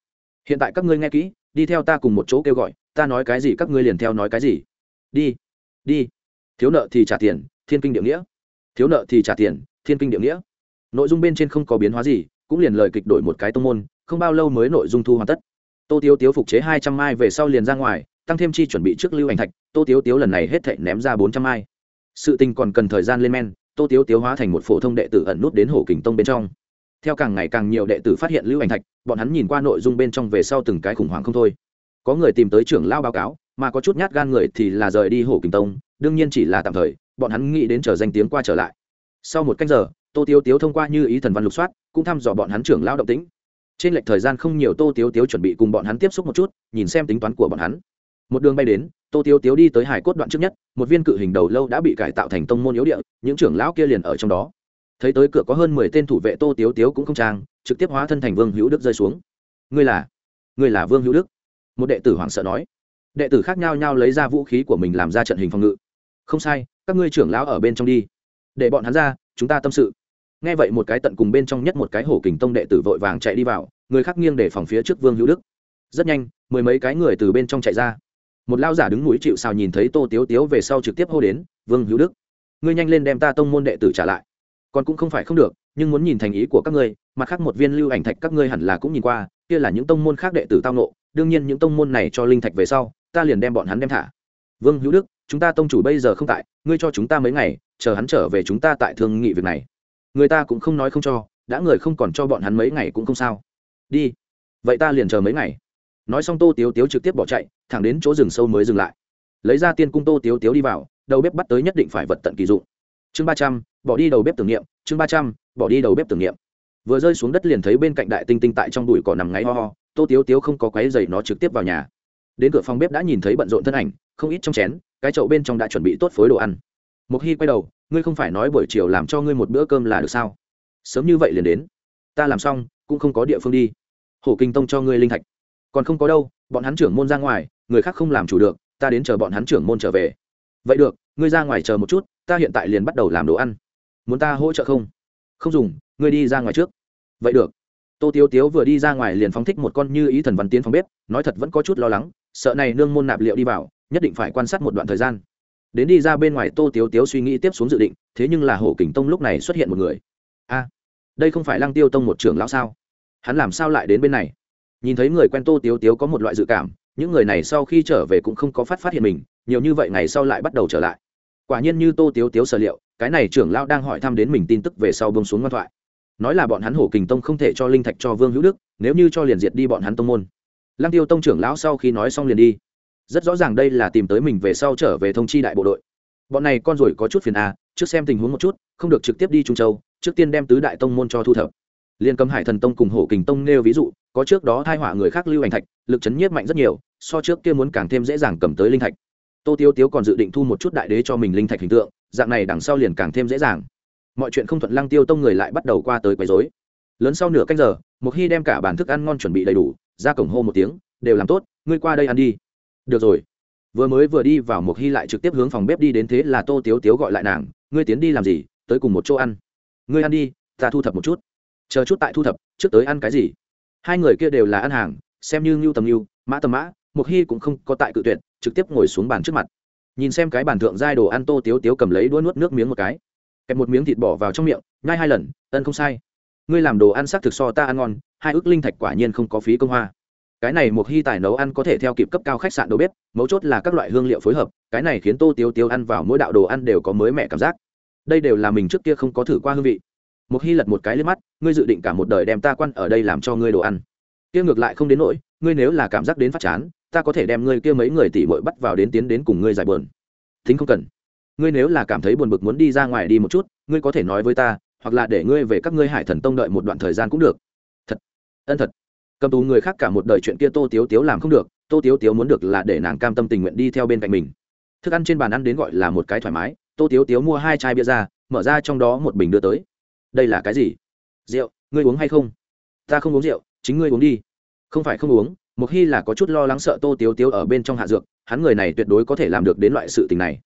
Hiện tại các ngươi nghe kỹ, đi theo ta cùng một chỗ kêu gọi, ta nói cái gì các ngươi liền theo nói cái gì. Đi đi. Thiếu nợ thì trả tiền, thiên kinh địa nghĩa. Thiếu nợ thì trả tiền, thiên kinh địa nghĩa. Nội dung bên trên không có biến hóa gì, cũng liền lời kịch đổi một cái tông môn không bao lâu mới nội dung thu hoàn tất. Tô tiếu tiếu phục chế hai trăm mai về sau liền ra ngoài, tăng thêm chi chuẩn bị trước lưu ảnh thạch, tô tiếu tiếu lần này hết thệ ném ra bốn trăm mai. Sự tình còn cần thời gian lên men, tô tiếu tiếu hóa thành một phổ thông đệ tử ẩn nút đến hổ kình tông bên trong. Theo càng ngày càng nhiều đệ tử phát hiện lưu ảnh thạch, bọn hắn nhìn qua nội dung bên trong về sau từng cái khủng hoảng không thôi. Có người tìm tới trưởng lao báo cáo, mà có chút nhát gan người thì là rời đi hổ kình tông, đương nhiên chỉ là tạm thời, bọn hắn nghĩ đến chờ danh tiếng qua trở lại. Sau một cách giờ, tô tiếu tiếu thông qua như ý thần văn lục soát, cũng thăm dò bọn hắn trưởng lao động tĩnh trên lệch thời gian không nhiều tô tiếu tiếu chuẩn bị cùng bọn hắn tiếp xúc một chút, nhìn xem tính toán của bọn hắn. Một đường bay đến, tô tiếu tiếu đi tới hải cốt đoạn trước nhất, một viên cự hình đầu lâu đã bị cải tạo thành tông môn yếu địa, những trưởng lão kia liền ở trong đó. Thấy tới cửa có hơn mười tên thủ vệ tô tiếu tiếu cũng không trang, trực tiếp hóa thân thành vương hữu đức rơi xuống. Ngươi là ngươi là vương hữu đức? Một đệ tử hoảng sợ nói. Đệ tử khác nhau nhau lấy ra vũ khí của mình làm ra trận hình phòng ngự. Không sai, các ngươi trưởng lão ở bên trong đi. Để bọn hắn ra, chúng ta tâm sự nghe vậy một cái tận cùng bên trong nhất một cái hổ kình tông đệ tử vội vàng chạy đi vào, người khác nghiêng để phòng phía trước vương hữu đức. Rất nhanh, mười mấy cái người từ bên trong chạy ra. Một lao giả đứng núi chịu xào nhìn thấy tô tiếu tiếu về sau trực tiếp hô đến, vương hữu đức, ngươi nhanh lên đem ta tông môn đệ tử trả lại. Còn cũng không phải không được, nhưng muốn nhìn thành ý của các ngươi, mặt khác một viên lưu ảnh thạch các ngươi hẳn là cũng nhìn qua, kia là những tông môn khác đệ tử tao nộ đương nhiên những tông môn này cho linh thạch về sau, ta liền đem bọn hắn đem thả. Vương hữu đức, chúng ta tông chủ bây giờ không tại, ngươi cho chúng ta mấy ngày, chờ hắn trở về chúng ta tại thương nghị việc này người ta cũng không nói không cho, đã người không còn cho bọn hắn mấy ngày cũng không sao. Đi. Vậy ta liền chờ mấy ngày. Nói xong tô tiếu tiếu trực tiếp bỏ chạy, thẳng đến chỗ rừng sâu mới dừng lại. Lấy ra tiên cung tô tiếu tiếu đi vào, đầu bếp bắt tới nhất định phải vật tận kỳ dụng. Chương ba trăm, bỏ đi đầu bếp tưởng niệm, chương ba trăm, bỏ đi đầu bếp tưởng niệm. Vừa rơi xuống đất liền thấy bên cạnh đại tinh tinh tại trong đùi cỏ nằm ngáy ho ho, tô tiếu tiếu không có quáy dày nó trực tiếp vào nhà. Đến cửa phòng bếp đã nhìn thấy bận rộn thân ảnh, không ít trong chén, cái chậu bên trong đã chuẩn bị tốt phối đồ ăn. Một khi quay đầu ngươi không phải nói buổi chiều làm cho ngươi một bữa cơm là được sao? Sớm như vậy liền đến. Ta làm xong, cũng không có địa phương đi. Hổ kinh tông cho ngươi linh thạch. Còn không có đâu, bọn hắn trưởng môn ra ngoài, người khác không làm chủ được, ta đến chờ bọn hắn trưởng môn trở về. Vậy được, ngươi ra ngoài chờ một chút, ta hiện tại liền bắt đầu làm đồ ăn. Muốn ta hỗ trợ không? Không dùng, ngươi đi ra ngoài trước. Vậy được. Tô tiếu tiếu vừa đi ra ngoài liền phóng thích một con như ý thần văn tiến phòng bếp, nói thật vẫn có chút lo lắng, sợ này nương môn nạp liệu đi vào, nhất định phải quan sát một đoạn thời gian đến đi ra bên ngoài tô tiếu tiếu suy nghĩ tiếp xuống dự định, thế nhưng là hổ kình tông lúc này xuất hiện một người. A, đây không phải lăng tiêu tông một trưởng lão sao? Hắn làm sao lại đến bên này? Nhìn thấy người quen tô tiếu tiếu có một loại dự cảm, những người này sau khi trở về cũng không có phát phát hiện mình, nhiều như vậy ngày sau lại bắt đầu trở lại. Quả nhiên như tô tiếu tiếu sở liệu, cái này trưởng lão đang hỏi thăm đến mình tin tức về sau bông xuống ngoan thoại. Nói là bọn hắn hổ kình tông không thể cho linh thạch cho vương hữu đức, nếu như cho liền diệt đi bọn hắn tông môn. Lăng tiêu tông trưởng lão sau khi nói xong liền đi rất rõ ràng đây là tìm tới mình về sau trở về thông chi đại bộ đội. Bọn này con rồi có chút phiền à trước xem tình huống một chút, không được trực tiếp đi trung châu, trước tiên đem tứ đại tông môn cho thu thập. Liên cấm hải thần tông cùng hổ kình tông nêu ví dụ, có trước đó thai họa người khác lưu hành thạch, lực chấn nhiếp mạnh rất nhiều, so trước kia muốn càng thêm dễ dàng cầm tới linh thạch. Tô tiêu tiếu còn dự định thu một chút đại đế cho mình linh thạch hình tượng, dạng này đằng sau liền càng thêm dễ dàng. Mọi chuyện không thuận lăng tiêu tông người lại bắt đầu qua tới quấy rối. Lớn sau nửa canh giờ một khi đem cả bàn thức ăn ngon chuẩn bị đầy đủ, ra cổng hô một tiếng, đều làm tốt, ngươi qua đây ăn đi được rồi. Vừa mới vừa đi vào một hy lại trực tiếp hướng phòng bếp đi đến thế là tô tiếu tiếu gọi lại nàng, ngươi tiến đi làm gì? Tới cùng một chỗ ăn. Ngươi ăn đi, ta thu thập một chút. Chờ chút tại thu thập, trước tới ăn cái gì? Hai người kia đều là ăn hàng, xem như ngưu tầm ngưu, mã tầm mã một hy cũng không có tại cự tuyệt, trực tiếp ngồi xuống bàn trước mặt. Nhìn xem cái bàn thượng giai đồ ăn, tô tiếu tiếu cầm lấy đũa nuốt nước miếng một cái. Kẹp một miếng thịt bỏ vào trong miệng, nhai hai lần, ân không sai. Ngươi làm đồ ăn sắc thực so ta ăn ngon, hai ước linh thạch quả nhiên không có phí công hoa cái này một hy tài nấu ăn có thể theo kịp cấp cao khách sạn đầu bếp, mấu chốt là các loại hương liệu phối hợp, cái này khiến tô tiêu tiêu ăn vào mỗi đạo đồ ăn đều có mới mẻ cảm giác. Đây đều là mình trước kia không có thử qua hương vị. Một hy lật một cái lên mắt, ngươi dự định cả một đời đem ta quan ở đây làm cho ngươi đồ ăn. Kia ngược lại không đến nỗi, ngươi nếu là cảm giác đến phát chán, ta có thể đem ngươi kia mấy người tỷ bội bắt vào đến tiến đến cùng ngươi giải bờn thính không cần. Ngươi nếu là cảm thấy buồn bực muốn đi ra ngoài đi một chút, ngươi có thể nói với ta, hoặc là để ngươi về các ngươi hải thần tông đợi một đoạn thời gian cũng được. Thật. Ân thật cầm tù người khác cả một đời chuyện kia tô tiếu tiếu làm không được, tô tiếu tiếu muốn được là để nàng cam tâm tình nguyện đi theo bên cạnh mình. Thức ăn trên bàn ăn đến gọi là một cái thoải mái, tô tiếu tiếu mua hai chai bia ra, mở ra trong đó một bình đưa tới. Đây là cái gì? Rượu, ngươi uống hay không? Ta không uống rượu, chính ngươi uống đi. Không phải không uống một khi là có chút lo lắng sợ tô tiếu tiếu ở bên trong hạ dược, hắn người này tuyệt đối có thể làm được đến loại sự tình này.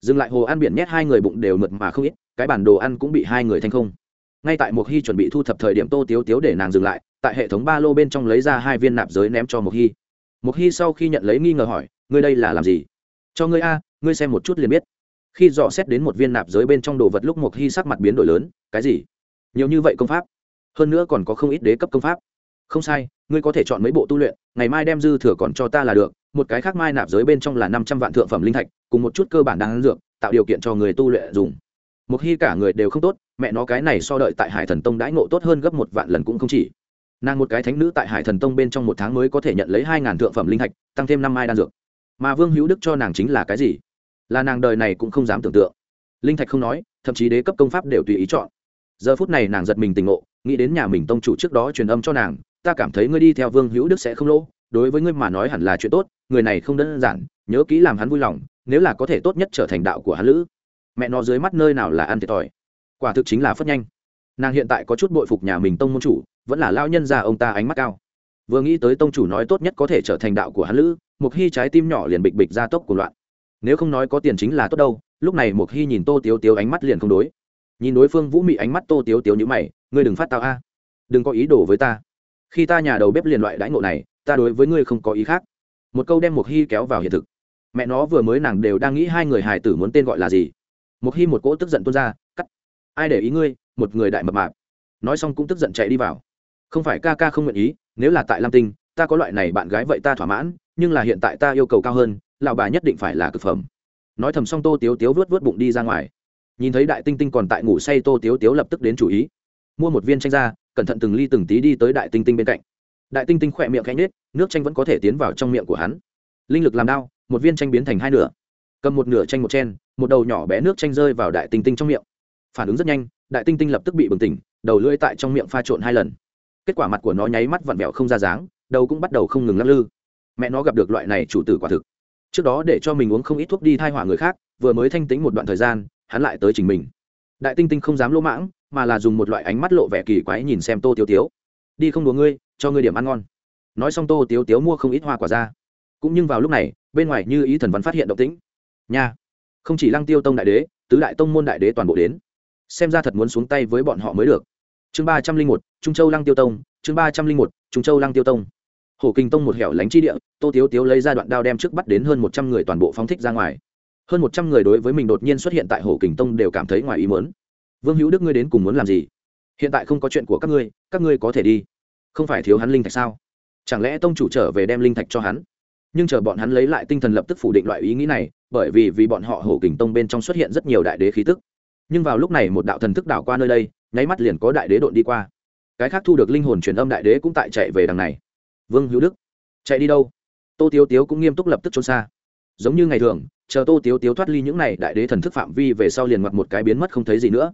Dừng lại hồ ăn biển nhét hai người bụng đều mượt mà không ít, cái bản đồ ăn cũng bị hai người thành không. Ngay tại một hy chuẩn bị thu thập thời điểm tô tiếu tiếu để nàng dừng lại tại hệ thống ba lô bên trong lấy ra hai viên nạp giới ném cho mộc hy. Mộc hy sau khi nhận lấy nghi ngờ hỏi, ngươi đây là làm gì? Cho ngươi a, ngươi xem một chút liền biết. Khi dò xét đến một viên nạp giới bên trong đồ vật lúc mộc hy sắc mặt biến đổi lớn, cái gì? Nhiều như vậy công pháp? Hơn nữa còn có không ít đế cấp công pháp. Không sai, ngươi có thể chọn mấy bộ tu luyện, ngày mai đem dư thừa còn cho ta là được, một cái khác mai nạp giới bên trong là năm trăm vạn thượng phẩm linh thạch, cùng một chút cơ bản đáng dược, tạo điều kiện cho người tu luyện dùng. Một khi cả người đều không tốt, mẹ nó cái này so đợi tại hải thần tông đãi ngộ tốt hơn gấp một vạn lần cũng không chỉ nàng một cái thánh nữ tại hải thần tông bên trong một tháng mới có thể nhận lấy hai ngàn thượng phẩm linh thạch tăng thêm năm mai đan dược. Mà vương hữu đức cho nàng chính là cái gì? Là nàng đời này cũng không dám tưởng tượng. Linh thạch không nói, thậm chí đế cấp công pháp đều tùy ý chọn. Giờ phút này nàng giật mình tình ngộ, nghĩ đến nhà mình tông chủ trước đó truyền âm cho nàng, ta cảm thấy ngươi đi theo vương hữu đức sẽ không lỗ, đối với ngươi mà nói hẳn là chuyện tốt, người này không đơn giản, nhớ kỹ làm hắn vui lòng, nếu là có thể tốt nhất trở thành đạo của hắn lữ. Mẹ nó dưới mắt nơi nào là ăn thiệt thòi. Quả thực chính là phất nhanh. Nàng hiện tại có chút bội phục nhà mình tông môn chủ vẫn là lao nhân già ông ta ánh mắt cao. Vừa nghĩ tới tông chủ nói tốt nhất có thể trở thành đạo của hắn lữ mục hy trái tim nhỏ liền bịch bịch ra tốc của loạn. Nếu không nói có tiền chính là tốt đâu, lúc này mục hy nhìn tô tiếu tiếu ánh mắt liền không đối. Nhìn đối phương vũ mị ánh mắt tô tiếu tiếu như mày, ngươi đừng phát tao a. Đừng có ý đồ với ta. Khi ta nhà đầu bếp liền loại đãi ngộ này, ta đối với ngươi không có ý khác. Một câu đem mục hy kéo vào hiện thực. Mẹ nó vừa mới nàng đều đang nghĩ hai người hài tử muốn tên gọi là gì. Mục hy một cỗ tức giận tuôn ra, cắt. Ai để ý ngươi? Một người đại mập mạp. Nói xong cũng tức giận chạy đi vào không phải ca ca không nguyện ý, nếu là tại lam tinh, ta có loại này bạn gái vậy ta thỏa mãn, nhưng là hiện tại ta yêu cầu cao hơn, lão bà nhất định phải là cực phẩm. Nói thầm xong tô tiếu tiếu vớt vớt bụng đi ra ngoài. Nhìn thấy đại tinh tinh còn tại ngủ say, tô tiếu tiếu lập tức đến chủ ý. Mua một viên tranh ra, cẩn thận từng ly từng tí đi tới đại tinh tinh bên cạnh. Đại tinh tinh khỏe miệng cánh nết nước tranh vẫn có thể tiến vào trong miệng của hắn. Linh lực làm đau, một viên tranh biến thành hai nửa. Cầm một nửa tranh một chen, một đầu nhỏ bé nước tranh rơi vào đại tinh tinh trong miệng. Phản ứng rất nhanh, đại tinh tinh lập tức bị bừng tỉnh, đầu lưỡi tại trong miệng pha trộn hai lần kết quả mặt của nó nháy mắt vặn vẹo không ra dáng, đầu cũng bắt đầu không ngừng lắc lư. Mẹ nó gặp được loại này chủ tử quả thực. Trước đó để cho mình uống không ít thuốc đi thai hỏa người khác, vừa mới thanh tính một đoạn thời gian, hắn lại tới trình mình. Đại tinh tinh không dám lỗ mãng, mà là dùng một loại ánh mắt lộ vẻ kỳ quái nhìn xem tô tiêu tiếu. Đi không đùa ngươi, cho ngươi điểm ăn ngon. Nói xong tô tiếu tiếu mua không ít hoa quả ra. Cũng nhưng vào lúc này, bên ngoài như ý thần văn phát hiện động tĩnh. Nha, không chỉ lăng tiêu tông đại đế, tứ đại tông môn đại đế toàn bộ đến. Xem ra thật muốn xuống tay với bọn họ mới được chương ba trăm linh một, trung châu lăng tiêu tông, chương ba trăm linh một, trung châu lăng tiêu tông. Hổ kinh tông một hẻo lánh chi địa, tô tiếu tiếu lấy ra đoạn đao đem trước bắt đến hơn một trăm người toàn bộ phóng thích ra ngoài. Hơn một trăm người đối với mình đột nhiên xuất hiện tại hổ kinh tông đều cảm thấy ngoài ý mớn vương hữu đức ngươi đến cùng muốn làm gì? Hiện tại không có chuyện của các ngươi các ngươi có thể đi. Không phải thiếu hắn linh thạch sao? Chẳng lẽ tông chủ trở về đem linh thạch cho hắn? Nhưng chờ bọn hắn lấy lại tinh thần lập tức phủ định loại ý nghĩ này, bởi vì vì bọn họ hổ kình tông bên trong xuất hiện rất nhiều đại đế khí tức. Nhưng vào lúc này một đạo thần thức đảo qua nơi đây nháy mắt liền có đại đế độn đi qua. Cái khác thu được linh hồn truyền âm đại đế cũng tại chạy về đằng này. Vương hữu đức, chạy đi đâu? Tô tiếu tiếu cũng nghiêm túc lập tức trốn xa. Giống như ngày thường, chờ tô tiếu tiếu thoát ly những này, đại đế thần thức phạm vi về sau liền mặt một cái biến mất không thấy gì nữa.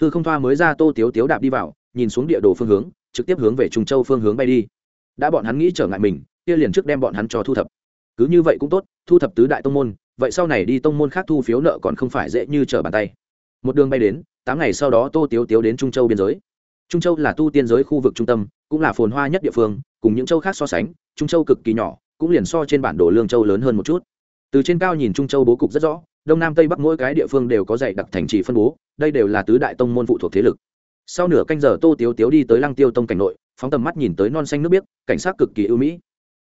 Hư không thoa mới ra tô tiếu tiếu đạp đi vào, nhìn xuống địa đồ phương hướng, trực tiếp hướng về trung châu phương hướng bay đi. Đã bọn hắn nghĩ trở ngại mình, kia liền trước đem bọn hắn cho thu thập. Cứ như vậy cũng tốt, thu thập tứ đại tông môn, vậy sau này đi tông môn khác thu phiếu nợ còn không phải dễ như trở bàn tay. Một đường bay đến tám ngày sau đó tô tiếu tiếu đến trung châu biên giới. Trung châu là tu tiên giới khu vực trung tâm, cũng là phồn hoa nhất địa phương, cùng những châu khác so sánh, trung châu cực kỳ nhỏ, cũng liền so trên bản đồ lương châu lớn hơn một chút. Từ trên cao nhìn trung châu bố cục rất rõ, đông nam tây bắc mỗi cái địa phương đều có dạy đặc thành trì phân bố, đây đều là tứ đại tông môn phụ thuộc thế lực. Sau nửa canh giờ tô tiếu tiếu đi tới lăng tiêu tông cảnh nội, phóng tầm mắt nhìn tới non xanh nước biếc, cảnh sát cực kỳ ưu mỹ.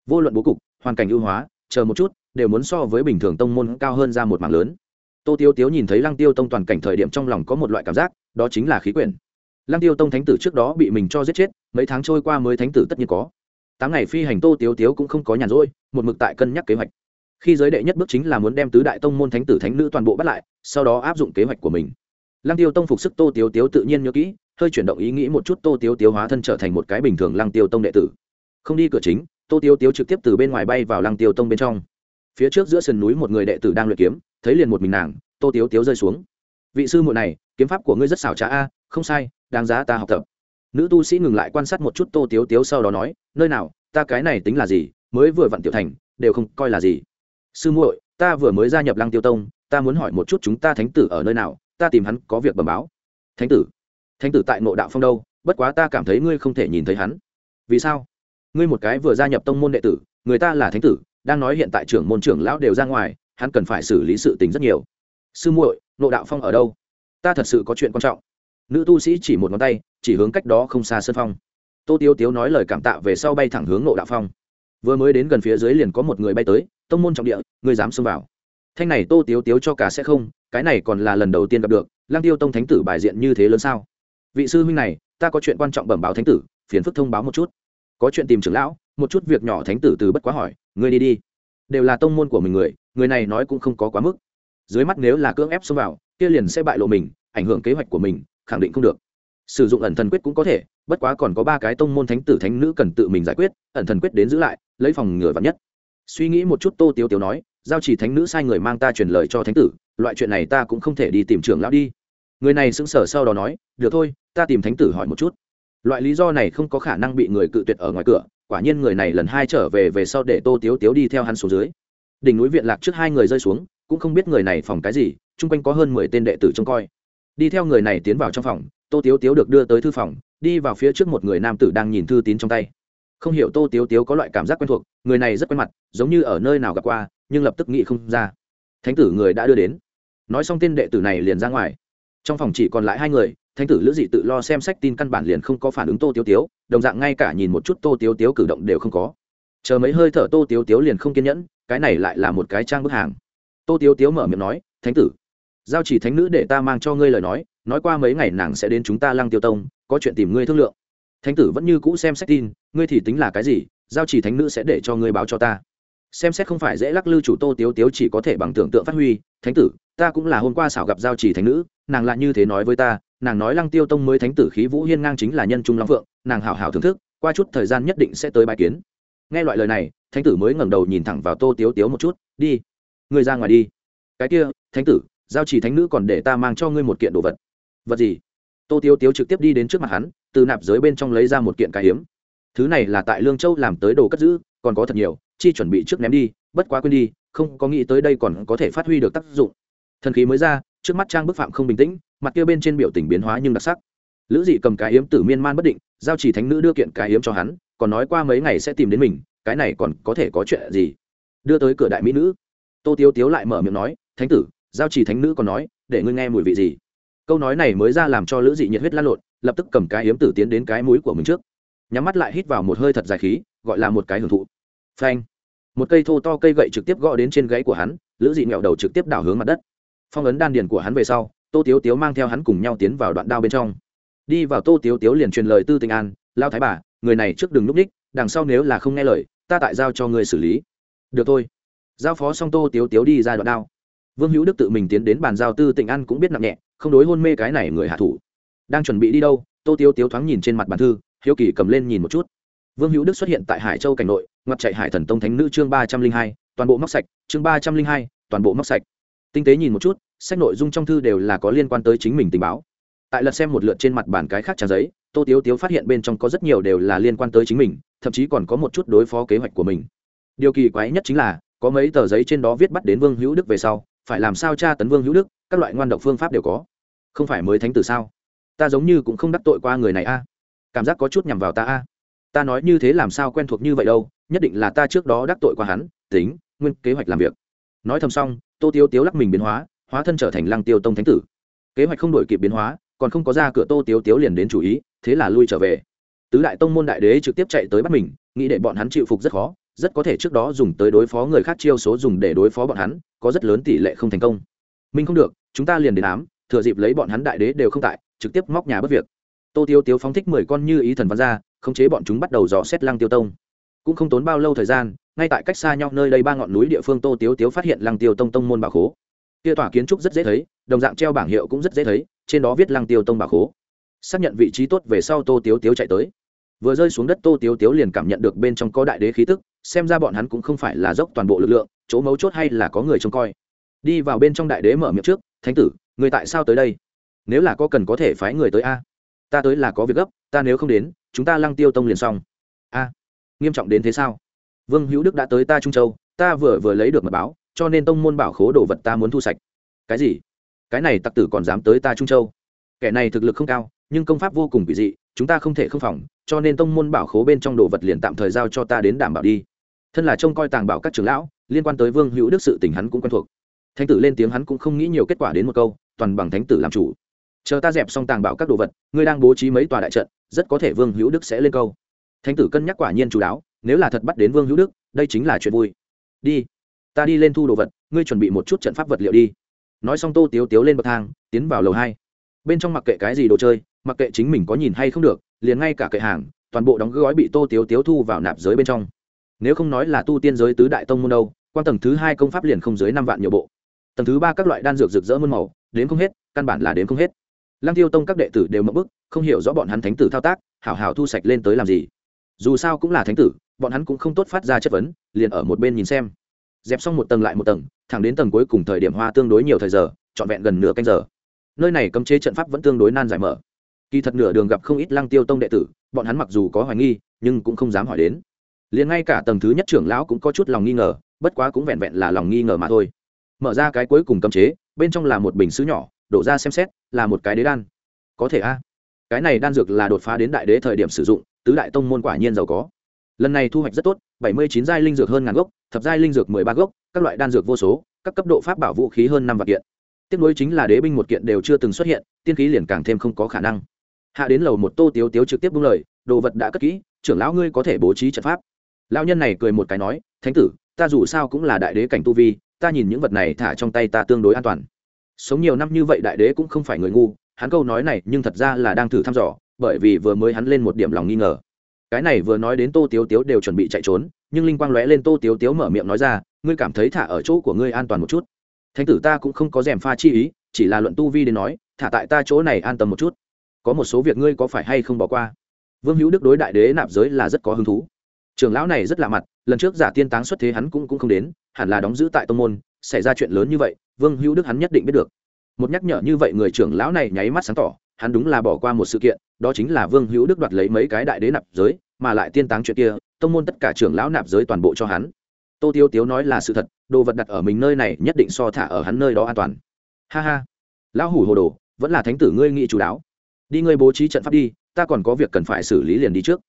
Vô luận bố cục, hoàn cảnh ưu hóa, chờ một chút, đều muốn so với bình thường tông môn cao hơn ra một mảng lớn tô tiêu tiếu nhìn thấy lăng tiêu tông toàn cảnh thời điểm trong lòng có một loại cảm giác, đó chính là khí quyển. Lăng tiêu tông thánh tử trước đó bị mình cho giết chết, mấy tháng trôi qua mới thánh tử tất nhiên có. Tám ngày phi hành tô tiếu tiếu cũng không có nhàn rỗi, một mực tại cân nhắc kế hoạch. Khi giới đệ nhất bước chính là muốn đem tứ đại tông môn thánh tử thánh nữ toàn bộ bắt lại, sau đó áp dụng kế hoạch của mình. Lăng tiêu tông phục sức tô tiếu tiếu tự nhiên nhớ kỹ, hơi chuyển động ý nghĩ một chút tô tiếu tiếu hóa thân trở thành một cái bình thường lăng tiêu tông đệ tử. Không đi cửa chính, tô tiếu tiếu trực tiếp từ bên ngoài bay vào lăng tiêu tông bên trong phía trước giữa sườn núi một người đệ tử đang luyện kiếm, thấy liền một mình nàng, tô tiếu tiếu rơi xuống. Vị sư muội này, kiếm pháp của ngươi rất xảo trá a, không sai, đáng giá ta học tập. Nữ tu sĩ ngừng lại quan sát một chút tô tiếu tiếu sau đó nói, nơi nào, ta cái này tính là gì, mới vừa vặn tiểu thành, đều không coi là gì. Sư muội, ta vừa mới gia nhập lăng tiêu tông, ta muốn hỏi một chút chúng ta thánh tử ở nơi nào, ta tìm hắn có việc bẩm báo. Thánh tử? Thánh tử tại nội đạo phong đâu, bất quá ta cảm thấy ngươi không thể nhìn thấy hắn. Vì sao? Ngươi một cái vừa gia nhập tông môn đệ tử, người ta là thánh tử đang nói hiện tại trưởng môn trưởng lão đều ra ngoài, hắn cần phải xử lý sự tình rất nhiều. Sư muội, nộ đạo phong ở đâu? Ta thật sự có chuyện quan trọng. Nữ tu sĩ chỉ một ngón tay, chỉ hướng cách đó không xa sân phong. Tô tiêu tiếu nói lời cảm tạ về sau bay thẳng hướng nộ đạo phong. Vừa mới đến gần phía dưới liền có một người bay tới, tông môn trọng địa, người dám xông vào. Thanh này tô tiếu tiếu cho cả sẽ không, cái này còn là lần đầu tiên gặp được lang tiêu tông thánh tử bài diện như thế lớn sao? Vị sư huynh này, ta có chuyện quan trọng bẩm báo thánh tử, phiền phức thông báo một chút. Có chuyện tìm trưởng lão, một chút việc nhỏ thánh tử từ bất quá hỏi ngươi đi đi. Đều là tông môn của mình người người này nói cũng không có quá mức. Dưới mắt nếu là cưỡng ép xông vào, kia liền sẽ bại lộ mình, ảnh hưởng kế hoạch của mình, khẳng định không được. Sử dụng ẩn thần quyết cũng có thể, bất quá còn có ba cái tông môn thánh tử thánh nữ cần tự mình giải quyết, ẩn thần quyết đến giữ lại, lấy phòng ngừa vắn nhất. Suy nghĩ một chút tô tiêu tiêu nói, giao chỉ thánh nữ sai người mang ta truyền lời cho thánh tử, loại chuyện này ta cũng không thể đi tìm trưởng lão đi. Người này sững sờ sau đó nói, được thôi, ta tìm thánh tử hỏi một chút. Loại lý do này không có khả năng bị người cự tuyệt ở ngoài cửa quả nhiên người này lần hai trở về về sau để tô tiếu tiếu đi theo hắn xuống dưới. Đỉnh núi viện lạc trước hai người rơi xuống, cũng không biết người này phòng cái gì, chung quanh có hơn mười tên đệ tử trông coi. Đi theo người này tiến vào trong phòng, tô tiếu tiếu được đưa tới thư phòng, đi vào phía trước một người nam tử đang nhìn thư tín trong tay. Không hiểu tô tiếu tiếu có loại cảm giác quen thuộc, người này rất quen mặt, giống như ở nơi nào gặp qua, nhưng lập tức nghĩ không ra. Thánh tử người đã đưa đến. Nói xong tên đệ tử này liền ra ngoài trong phòng chỉ còn lại hai người, thánh tử lữ dị tự lo xem sách tin căn bản liền không có phản ứng tô tiếu tiếu, đồng dạng ngay cả nhìn một chút tô tiếu tiếu cử động đều không có. Chờ mấy hơi thở tô tiếu tiếu liền không kiên nhẫn, cái này lại là một cái trang bức hàng. Tô tiếu tiếu mở miệng nói, thánh tử, giao chỉ thánh nữ để ta mang cho ngươi lời nói nói qua mấy ngày nàng sẽ đến chúng ta lăng tiêu tông, có chuyện tìm ngươi thương lượng. Thánh tử vẫn như cũ xem sách tin, ngươi thì tính là cái gì, giao chỉ thánh nữ sẽ để cho ngươi báo cho ta. Xem xét không phải dễ lắc lư chủ tô tiếu tiếu chỉ có thể bằng tưởng tượng phát huy, thánh tử ta cũng là hôm qua xảo gặp giao chỉ thánh nữ, nàng lại như thế nói với ta, nàng nói lăng tiêu tông mới thánh tử khí vũ hiên ngang chính là nhân trung long phượng, nàng hảo hảo thưởng thức, qua chút thời gian nhất định sẽ tới bài kiến. Nghe loại lời này, thánh tử mới ngẩng đầu nhìn thẳng vào tô tiếu tiếu một chút, đi người ra ngoài đi. Cái kia, thánh tử, giao chỉ thánh nữ còn để ta mang cho ngươi một kiện đồ vật. Vật gì? Tô tiếu tiếu trực tiếp đi đến trước mặt hắn, từ nạp giới bên trong lấy ra một kiện cái hiếm. Thứ này là tại lương châu làm tới đồ cất giữ, còn có thật nhiều, chi chuẩn bị trước ném đi, bất quá quên đi, không có nghĩ tới đây còn có thể phát huy được tác dụng thần khí mới ra, trước mắt trang bức phạm không bình tĩnh, mặt kia bên trên biểu tình biến hóa nhưng đặc sắc. Lữ dị cầm cái hiếm tử miên man bất định, giao chỉ thánh nữ đưa kiện cái hiếm cho hắn, còn nói qua mấy ngày sẽ tìm đến mình, cái này còn có thể có chuyện gì? Đưa tới cửa đại mỹ nữ. Tô tiếu tiếu lại mở miệng nói, thánh tử, giao chỉ thánh nữ còn nói, để ngươi nghe mùi vị gì? Câu nói này mới ra làm cho lữ dị nhiệt huyết lan lộn, lập tức cầm cái hiếm tử tiến đến cái mũi của mình trước. Nhắm mắt lại hít vào một hơi thật dài khí, gọi là một cái hưởng thụ. Phanh. Một cây thô to cây gậy trực tiếp gõ đến trên gáy của hắn, lữ dị nghẹo đầu trực tiếp đảo hướng mặt đất phong ấn đan điền của hắn về sau, tô tiếu tiếu mang theo hắn cùng nhau tiến vào đoạn đao bên trong. Đi vào tô tiếu tiếu liền truyền lời tư tình an lao thái bà, người này trước đừng núp ních đằng sau nếu là không nghe lời, ta tại giao cho người xử lý. Được thôi. Giao phó xong tô tiếu tiếu đi ra đoạn đao. Vương hữu đức tự mình tiến đến bàn giao tư tình an cũng biết nặng nhẹ, không đối hôn mê cái này người hạ thủ. Đang chuẩn bị đi đâu, tô tiếu tiếu thoáng nhìn trên mặt bàn thư, hiếu kỳ cầm lên nhìn một chút. Vương hữu đức xuất hiện tại hải châu cảnh nội, ngoặt chạy hải thần tông thánh nữ chương ba trăm linh hai, toàn bộ móc sạch, chương ba trăm linh hai, toàn bộ móc sạch tinh tế nhìn một chút, sách nội dung trong thư đều là có liên quan tới chính mình tình báo. Tại lật xem một lượt trên mặt bản cái khác trang giấy, tô tiếu tiếu phát hiện bên trong có rất nhiều đều là liên quan tới chính mình, thậm chí còn có một chút đối phó kế hoạch của mình. Điều kỳ quái nhất chính là, có mấy tờ giấy trên đó viết bắt đến vương hữu đức về sau, phải làm sao tra tấn vương hữu đức, các loại ngoan độc phương pháp đều có. Không phải mới thánh tử sao? Ta giống như cũng không đắc tội qua người này a. Cảm giác có chút nhằm vào ta a. Ta nói như thế làm sao quen thuộc như vậy đâu, nhất định là ta trước đó đắc tội qua hắn, tính, nguyên kế hoạch làm việc. Nói thầm xong tô tiêu tiếu lắc mình biến hóa hóa thân trở thành lăng tiêu tông thánh tử. Kế hoạch không đổi kịp biến hóa, còn không có ra cửa tô tiếu tiếu liền đến chủ ý, thế là lui trở về. Tứ đại tông môn đại đế trực tiếp chạy tới bắt mình, nghĩ để bọn hắn chịu phục rất khó, rất có thể trước đó dùng tới đối phó người khác chiêu số dùng để đối phó bọn hắn, có rất lớn tỷ lệ không thành công. Minh không được, chúng ta liền đến ám, thừa dịp lấy bọn hắn đại đế đều không tại, trực tiếp móc nhà bất việc. Tô tiêu tiếu phóng thích mười con như ý thần văn ra, khống chế bọn chúng bắt đầu dò xét lăng tiêu tông. Cũng không tốn bao lâu thời gian ngay tại cách xa nhau nơi đây ba ngọn núi địa phương tô tiếu tiếu phát hiện lăng tiêu tông tông môn bà khố. Kia tòa kiến trúc rất dễ thấy, đồng dạng treo bảng hiệu cũng rất dễ thấy, trên đó viết lăng tiêu tông bà khố. Xác nhận vị trí tốt về sau tô tiếu tiếu chạy tới. Vừa rơi xuống đất tô tiếu tiếu liền cảm nhận được bên trong có đại đế khí tức, xem ra bọn hắn cũng không phải là dốc toàn bộ lực lượng, chỗ mấu chốt hay là có người trông coi. Đi vào bên trong đại đế mở miệng trước, thánh tử, người tại sao tới đây? Nếu là có cần có thể phái người tới a? Ta tới là có việc gấp, ta nếu không đến, chúng ta lăng tiêu tông liền xong. A, nghiêm trọng đến thế sao? Vương hữu đức đã tới ta trung châu, ta vừa vừa lấy được mật báo, cho nên tông môn bảo khố đồ vật ta muốn thu sạch. Cái gì? Cái này tặc tử còn dám tới ta trung châu? Kẻ này thực lực không cao, nhưng công pháp vô cùng kỳ dị, chúng ta không thể không phòng, cho nên tông môn bảo khố bên trong đồ vật liền tạm thời giao cho ta đến đảm bảo đi. Thân là trông coi tàng bảo các trưởng lão, liên quan tới vương hữu đức sự tình hắn cũng quen thuộc. Thánh tử lên tiếng hắn cũng không nghĩ nhiều kết quả đến một câu, toàn bằng thánh tử làm chủ. Chờ ta dẹp xong tàng bảo các đồ vật, ngươi đang bố trí mấy tòa đại trận, rất có thể vương hữu đức sẽ lên câu. Thánh tử cân nhắc quả nhiên chú đáo nếu là thật bắt đến vương hữu đức đây chính là chuyện vui đi ta đi lên thu đồ vật ngươi chuẩn bị một chút trận pháp vật liệu đi nói xong tô tiếu tiếu lên bậc thang tiến vào lầu hai bên trong mặc kệ cái gì đồ chơi mặc kệ chính mình có nhìn hay không được liền ngay cả kệ hàng toàn bộ đóng gói bị tô tiếu tiếu thu vào nạp giới bên trong nếu không nói là tu tiên giới tứ đại tông môn đâu quan tầng thứ hai công pháp liền không dưới năm vạn nhiều bộ tầng thứ ba các loại đan dược rực rỡ muôn màu đến không hết căn bản là đến không hết lăng tiêu tông các đệ tử đều mậm bức không hiểu rõ bọn hắn thánh tử thao tác hảo hảo thu sạch lên tới làm gì dù sao cũng là thánh tử bọn hắn cũng không tốt phát ra chất vấn, liền ở một bên nhìn xem. Dẹp xong một tầng lại một tầng, thẳng đến tầng cuối cùng thời điểm hoa tương đối nhiều thời giờ, trọn vẹn gần nửa canh giờ. Nơi này cấm chế trận pháp vẫn tương đối nan giải mở. Kỳ thật nửa đường gặp không ít lăng tiêu tông đệ tử, bọn hắn mặc dù có hoài nghi, nhưng cũng không dám hỏi đến. Liền ngay cả tầng thứ nhất trưởng lão cũng có chút lòng nghi ngờ, bất quá cũng vẹn vẹn là lòng nghi ngờ mà thôi. Mở ra cái cuối cùng cấm chế, bên trong là một bình sứ nhỏ, đổ ra xem xét, là một cái đế đan. Có thể a. Cái này đan dược là đột phá đến đại đế thời điểm sử dụng, tứ đại tông môn quả nhiên giàu có lần này thu hoạch rất tốt, bảy mươi chín giai linh dược hơn ngàn gốc, thập giai linh dược mười ba gốc, các loại đan dược vô số, các cấp độ pháp bảo vũ khí hơn năm vạn kiện. Tiếp nối chính là đế binh một kiện đều chưa từng xuất hiện, tiên khí liền càng thêm không có khả năng. Hạ đến lầu một tô tiếu tiếu trực tiếp buông lời, đồ vật đã cất kỹ, trưởng lão ngươi có thể bố trí trận pháp. Lão nhân này cười một cái nói, thánh tử, ta dù sao cũng là đại đế cảnh tu vi, ta nhìn những vật này thả trong tay ta tương đối an toàn. Sống nhiều năm như vậy đại đế cũng không phải người ngu, hắn câu nói này nhưng thật ra là đang thử thăm dò, bởi vì vừa mới hắn lên một điểm lòng nghi ngờ cái này vừa nói đến tô tiếu tiếu đều chuẩn bị chạy trốn nhưng linh quang lóe lên tô tiếu tiếu mở miệng nói ra ngươi cảm thấy thả ở chỗ của ngươi an toàn một chút. Thánh tử ta cũng không có dèm pha chi ý chỉ là luận tu vi đến nói thả tại ta chỗ này an tâm một chút. Có một số việc ngươi có phải hay không bỏ qua? Vương hữu đức đối đại đế nạp giới là rất có hứng thú. Trường lão này rất lạ mặt lần trước giả tiên táng xuất thế hắn cũng, cũng không đến hẳn là đóng giữ tại tông môn xảy ra chuyện lớn như vậy vương hữu đức hắn nhất định biết được. Một nhắc nhở như vậy người trưởng lão này nháy mắt sáng tỏ hắn đúng là bỏ qua một sự kiện, đó chính là vương hữu đức đoạt lấy mấy cái đại đế nạp giới, mà lại tiên táng chuyện kia, tông môn tất cả trưởng lão nạp giới toàn bộ cho hắn. Tô tiêu tiếu nói là sự thật, đồ vật đặt ở mình nơi này nhất định so thả ở hắn nơi đó an toàn. Ha ha. Lão hủ hồ đồ, vẫn là thánh tử ngươi nghĩ chú đáo đi ngươi bố trí trận pháp đi, ta còn có việc cần phải xử lý liền đi trước.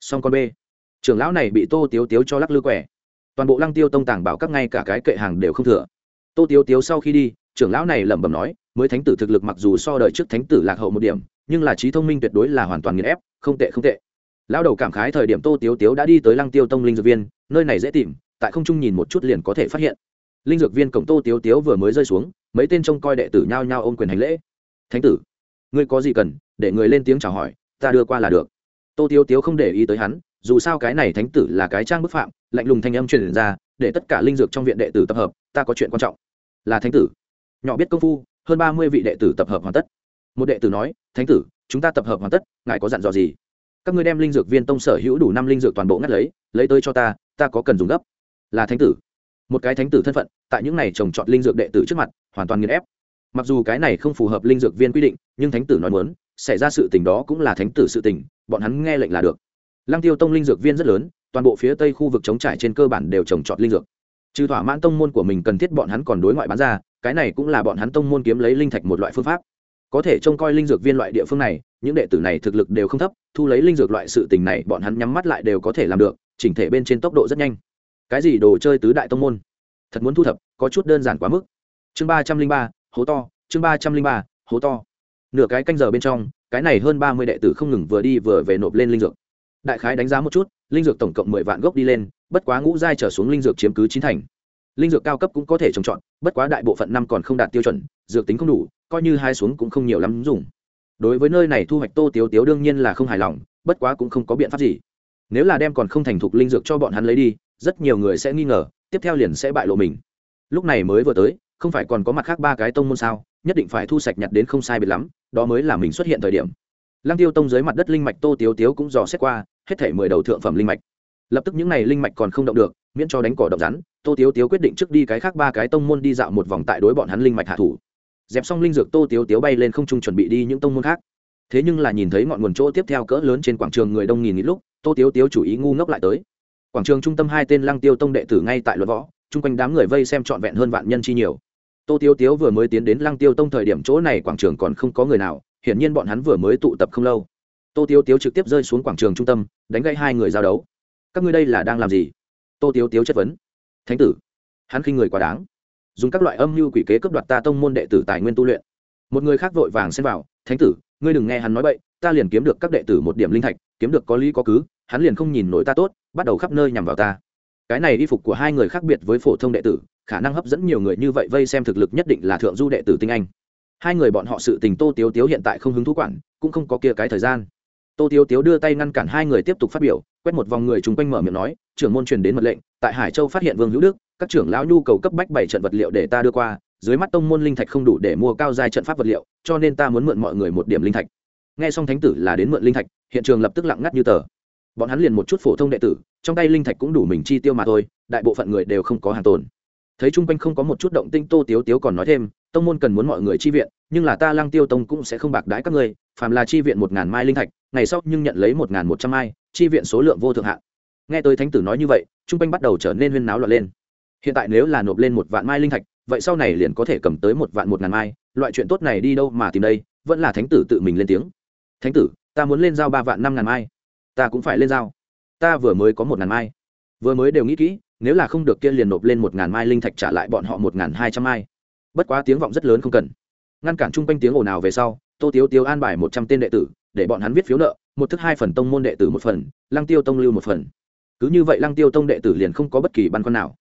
Song con b trưởng lão này bị tô tiếu tiếu cho lắc lư quẻ. Toàn bộ lăng tiêu tông tàng bảo các ngay cả cái kệ hàng đều không thừa. Tô tiếu tiếu sau khi đi trưởng lão này lẩm bẩm nói, mới thánh tử thực lực mặc dù so đời trước thánh tử lạc hậu một điểm, nhưng là trí thông minh tuyệt đối là hoàn toàn nghiền ép, không tệ không tệ. Lão đầu cảm khái thời điểm tô tiếu tiếu đã đi tới lăng tiêu tông linh dược viên, nơi này dễ tìm, tại không trung nhìn một chút liền có thể phát hiện. Linh dược viên cổng tô tiếu tiếu vừa mới rơi xuống, mấy tên trông coi đệ tử nhao nhao ôm quyền hành lễ. Thánh tử, ngươi có gì cần, để người lên tiếng chào hỏi, ta đưa qua là được. Tô tiếu tiếu không để ý tới hắn, dù sao cái này thánh tử là cái trang bức phạm, lạnh lùng thanh âm truyền ra, để tất cả linh dược trong viện đệ tử tập hợp, ta có chuyện quan trọng. Là thánh tử nhỏ biết công phu, hơn ba mươi vị đệ tử tập hợp hoàn tất. Một đệ tử nói, thánh tử, chúng ta tập hợp hoàn tất, ngài có dặn dò gì? Các ngươi đem linh dược viên tông sở hữu đủ năm linh dược toàn bộ ngắt lấy lấy tới cho ta ta có cần dùng gấp. Là thánh tử. Một cái thánh tử thân phận, tại những này trồng trọt linh dược đệ tử trước mặt, hoàn toàn nghiền ép. Mặc dù cái này không phù hợp linh dược viên quy định, nhưng thánh tử nói muốn, xảy ra sự tình đó cũng là thánh tử sự tình, bọn hắn nghe lệnh là được. Lăng tiêu tông linh dược viên rất lớn, toàn bộ phía tây khu vực chống trải trên cơ bản đều trồng trọt linh dược trừ thỏa mãn tông môn của mình cần thiết bọn hắn còn đối ngoại bán ra, cái này cũng là bọn hắn tông môn kiếm lấy linh thạch một loại phương pháp. Có thể trông coi linh dược viên loại địa phương này, những đệ tử này thực lực đều không thấp, thu lấy linh dược loại sự tình này bọn hắn nhắm mắt lại đều có thể làm được, chỉnh thể bên trên tốc độ rất nhanh. Cái gì đồ chơi tứ đại tông môn? Thật muốn thu thập, có chút đơn giản quá mức. Chương ba trăm linh ba, hố to, chương ba trăm linh ba, hố to. Nửa cái canh giờ bên trong, cái này hơn ba mươi đệ tử không ngừng vừa đi vừa về nộp lên linh dược. Đại khái đánh giá một chút linh dược tổng cộng mười vạn gốc đi lên, bất quá ngũ giai trở xuống linh dược chiếm cứ chín thành. Linh dược cao cấp cũng có thể trồng trọt, bất quá đại bộ phận năm còn không đạt tiêu chuẩn, dược tính không đủ, coi như hai xuống cũng không nhiều lắm dùng. Đối với nơi này thu hoạch tô tiếu tiếu đương nhiên là không hài lòng, bất quá cũng không có biện pháp gì. Nếu là đem còn không thành thục linh dược cho bọn hắn lấy đi, rất nhiều người sẽ nghi ngờ, tiếp theo liền sẽ bại lộ mình. Lúc này mới vừa tới, không phải còn có mặt khác ba cái tông môn sao, nhất định phải thu sạch nhặt đến không sai biệt lắm, đó mới là mình xuất hiện thời điểm. Lăng tiêu tông dưới mặt đất linh mạch tô tiếu tiếu cũng dò xét qua hết thể mười đầu thượng phẩm linh mạch. Lập tức những n à y linh mạch còn không động được, miễn cho đánh cỏ động rắn, tô tiếu tiếu quyết định trước đi cái khác ba cái tông môn đi dạo một vòng tại đối bọn hắn linh mạch hạ thủ. Dẹp xong linh dược, tô tiếu tiếu bay lên không trung chuẩn bị đi những tông môn khác. Thế nhưng là nhìn thấy ngọn nguồn chỗ tiếp theo cỡ lớn trên quảng trường người đông nghìn ít lúc, tô tiếu tiếu chủ ý ngu ngốc lại tới. Quảng trường trung tâm hai tên lăng tiêu tông đệ tử ngay tại luật võ, chung quanh đám người vây xem trọn vẹn hơn vạn nhân chi nhiều. Tô tiếu tiếu vừa mới tiến đến lăng tiêu tông thời điểm chỗ này quảng trường còn không có người nào, hiển nhiên bọn hắn vừa mới tụ tập không lâu tô tiếu tiếu trực tiếp rơi xuống quảng trường trung tâm, đánh gây hai người giao đấu. Các ngươi đây là đang làm gì? Tô tiếu tiếu chất vấn. Thánh tử, hắn khi người quá đáng. Dùng các loại âm mưu quỷ kế cướp đoạt ta tông môn đệ tử tài nguyên tu luyện. Một người khác vội vàng xen vào, thánh tử, ngươi đừng nghe hắn nói bậy, ta liền kiếm được các đệ tử một điểm linh thạch, kiếm được có lý có cứ, hắn liền không nhìn nổi ta tốt, bắt đầu khắp nơi nhằm vào ta. Cái này y phục của hai người khác biệt với phổ thông đệ tử, khả năng hấp dẫn nhiều người như vậy vây xem thực lực nhất định là thượng du đệ tử tinh anh. Hai người bọn họ sự tình tô tiếu tiếu hiện tại không hứng thú quản, cũng không có kia cái thời gian tô tiếu tiếu đưa tay ngăn cản hai người tiếp tục phát biểu, quét một vòng người chung quanh mở miệng nói, trưởng môn truyền đến mật lệnh, tại hải châu phát hiện vương hữu đức, các trưởng lão nhu cầu cấp bách bảy trận vật liệu để ta đưa qua, dưới mắt tông môn linh thạch không đủ để mua cao giai trận pháp vật liệu, cho nên ta muốn mượn mọi người một điểm linh thạch. Nghe xong thánh tử là đến mượn linh thạch, hiện trường lập tức lặng ngắt như tờ. Bọn hắn liền một chút phổ thông đệ tử, trong tay linh thạch cũng đủ mình chi tiêu mà thôi, đại bộ phận người đều không có hàng tồn. Thấy chung quanh không có một chút động tinh tô tiếu tiếu còn nói thêm, tông môn cần muốn mọi người chi viện, nhưng là ta lăng tiêu tông cũng sẽ không bạc đãi các ngươi, phàm là chi viện một ngàn mai linh thạch ngày sau nhưng nhận lấy một ngàn một trăm mai chi viện số lượng vô thượng hạn nghe tới thánh tử nói như vậy chung quanh bắt đầu trở nên huyên náo loạn lên. Hiện tại nếu là nộp lên một vạn mai linh thạch, vậy sau này liền có thể cầm tới một vạn một ngàn mai, loại chuyện tốt này đi đâu mà tìm đây, vẫn là thánh tử tự mình lên tiếng. Thánh tử, ta muốn lên giao ba vạn năm ngàn mai. Ta cũng phải lên giao. Ta vừa mới có một ngàn mai. Vừa mới đều nghĩ kỹ, nếu là không được kia liền nộp lên một ngàn mai linh thạch trả lại bọn họ một ngàn hai trăm mai. Bất quá tiếng vọng rất lớn không cần. Ngăn cản chung quanh tiếng ồn ào về sau, tô tiếu tiếu an bài một trăm tên đệ tử để bọn hắn viết phiếu nợ, một thức hai phần tông môn đệ tử một phần, lăng tiêu tông lưu một phần. Cứ như vậy lăng tiêu tông đệ tử liền không có bất kỳ băn khoăn nào.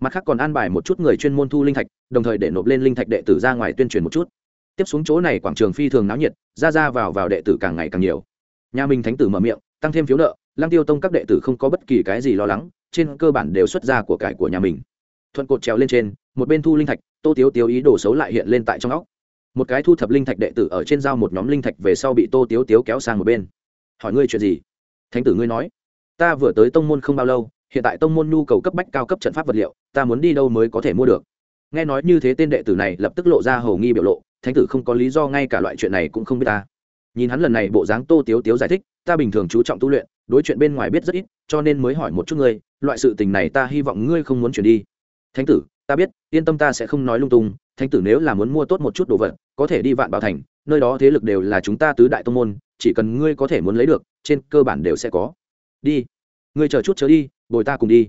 Mặt khác còn an bài một chút người chuyên môn thu linh thạch, đồng thời để nộp lên linh thạch đệ tử ra ngoài tuyên truyền một chút. Tiếp xuống chỗ này quảng trường phi thường náo nhiệt, ra ra vào vào đệ tử càng ngày càng nhiều. Nhà mình thánh tử mở miệng, tăng thêm phiếu nợ, lăng tiêu tông các đệ tử không có bất kỳ cái gì lo lắng, trên cơ bản đều xuất ra của cải của nhà mình. Thuận cột trèo lên trên, một bên thu linh thạch, tô tiếu tiếu ý đồ xấu lại hiện lên tại trong óc một cái thu thập linh thạch đệ tử ở trên giao một nhóm linh thạch về sau bị tô tiếu tiếu kéo sang một bên. Hỏi ngươi chuyện gì? Thánh tử ngươi nói. Ta vừa tới tông môn không bao lâu, hiện tại tông môn nhu cầu cấp bách cao cấp trận pháp vật liệu, ta muốn đi đâu mới có thể mua được? Nghe nói như thế tên đệ tử này lập tức lộ ra hầu nghi biểu lộ, thánh tử không có lý do ngay cả loại chuyện này cũng không biết ta. Nhìn hắn lần này bộ dáng tô tiếu tiếu giải thích, ta bình thường chú trọng tu luyện, đối chuyện bên ngoài biết rất ít, cho nên mới hỏi một chút ngươi, loại sự tình này ta hy vọng ngươi không muốn chuyển đi. Thánh tử, ta biết, yên tâm ta sẽ không nói lung tung thánh tử nếu là muốn mua tốt một chút đồ vật, có thể đi vạn bảo thành, nơi đó thế lực đều là chúng ta tứ đại tông môn, chỉ cần ngươi có thể muốn lấy được, trên cơ bản đều sẽ có. Đi, ngươi chờ chút chớ đi, bồi ta cùng đi.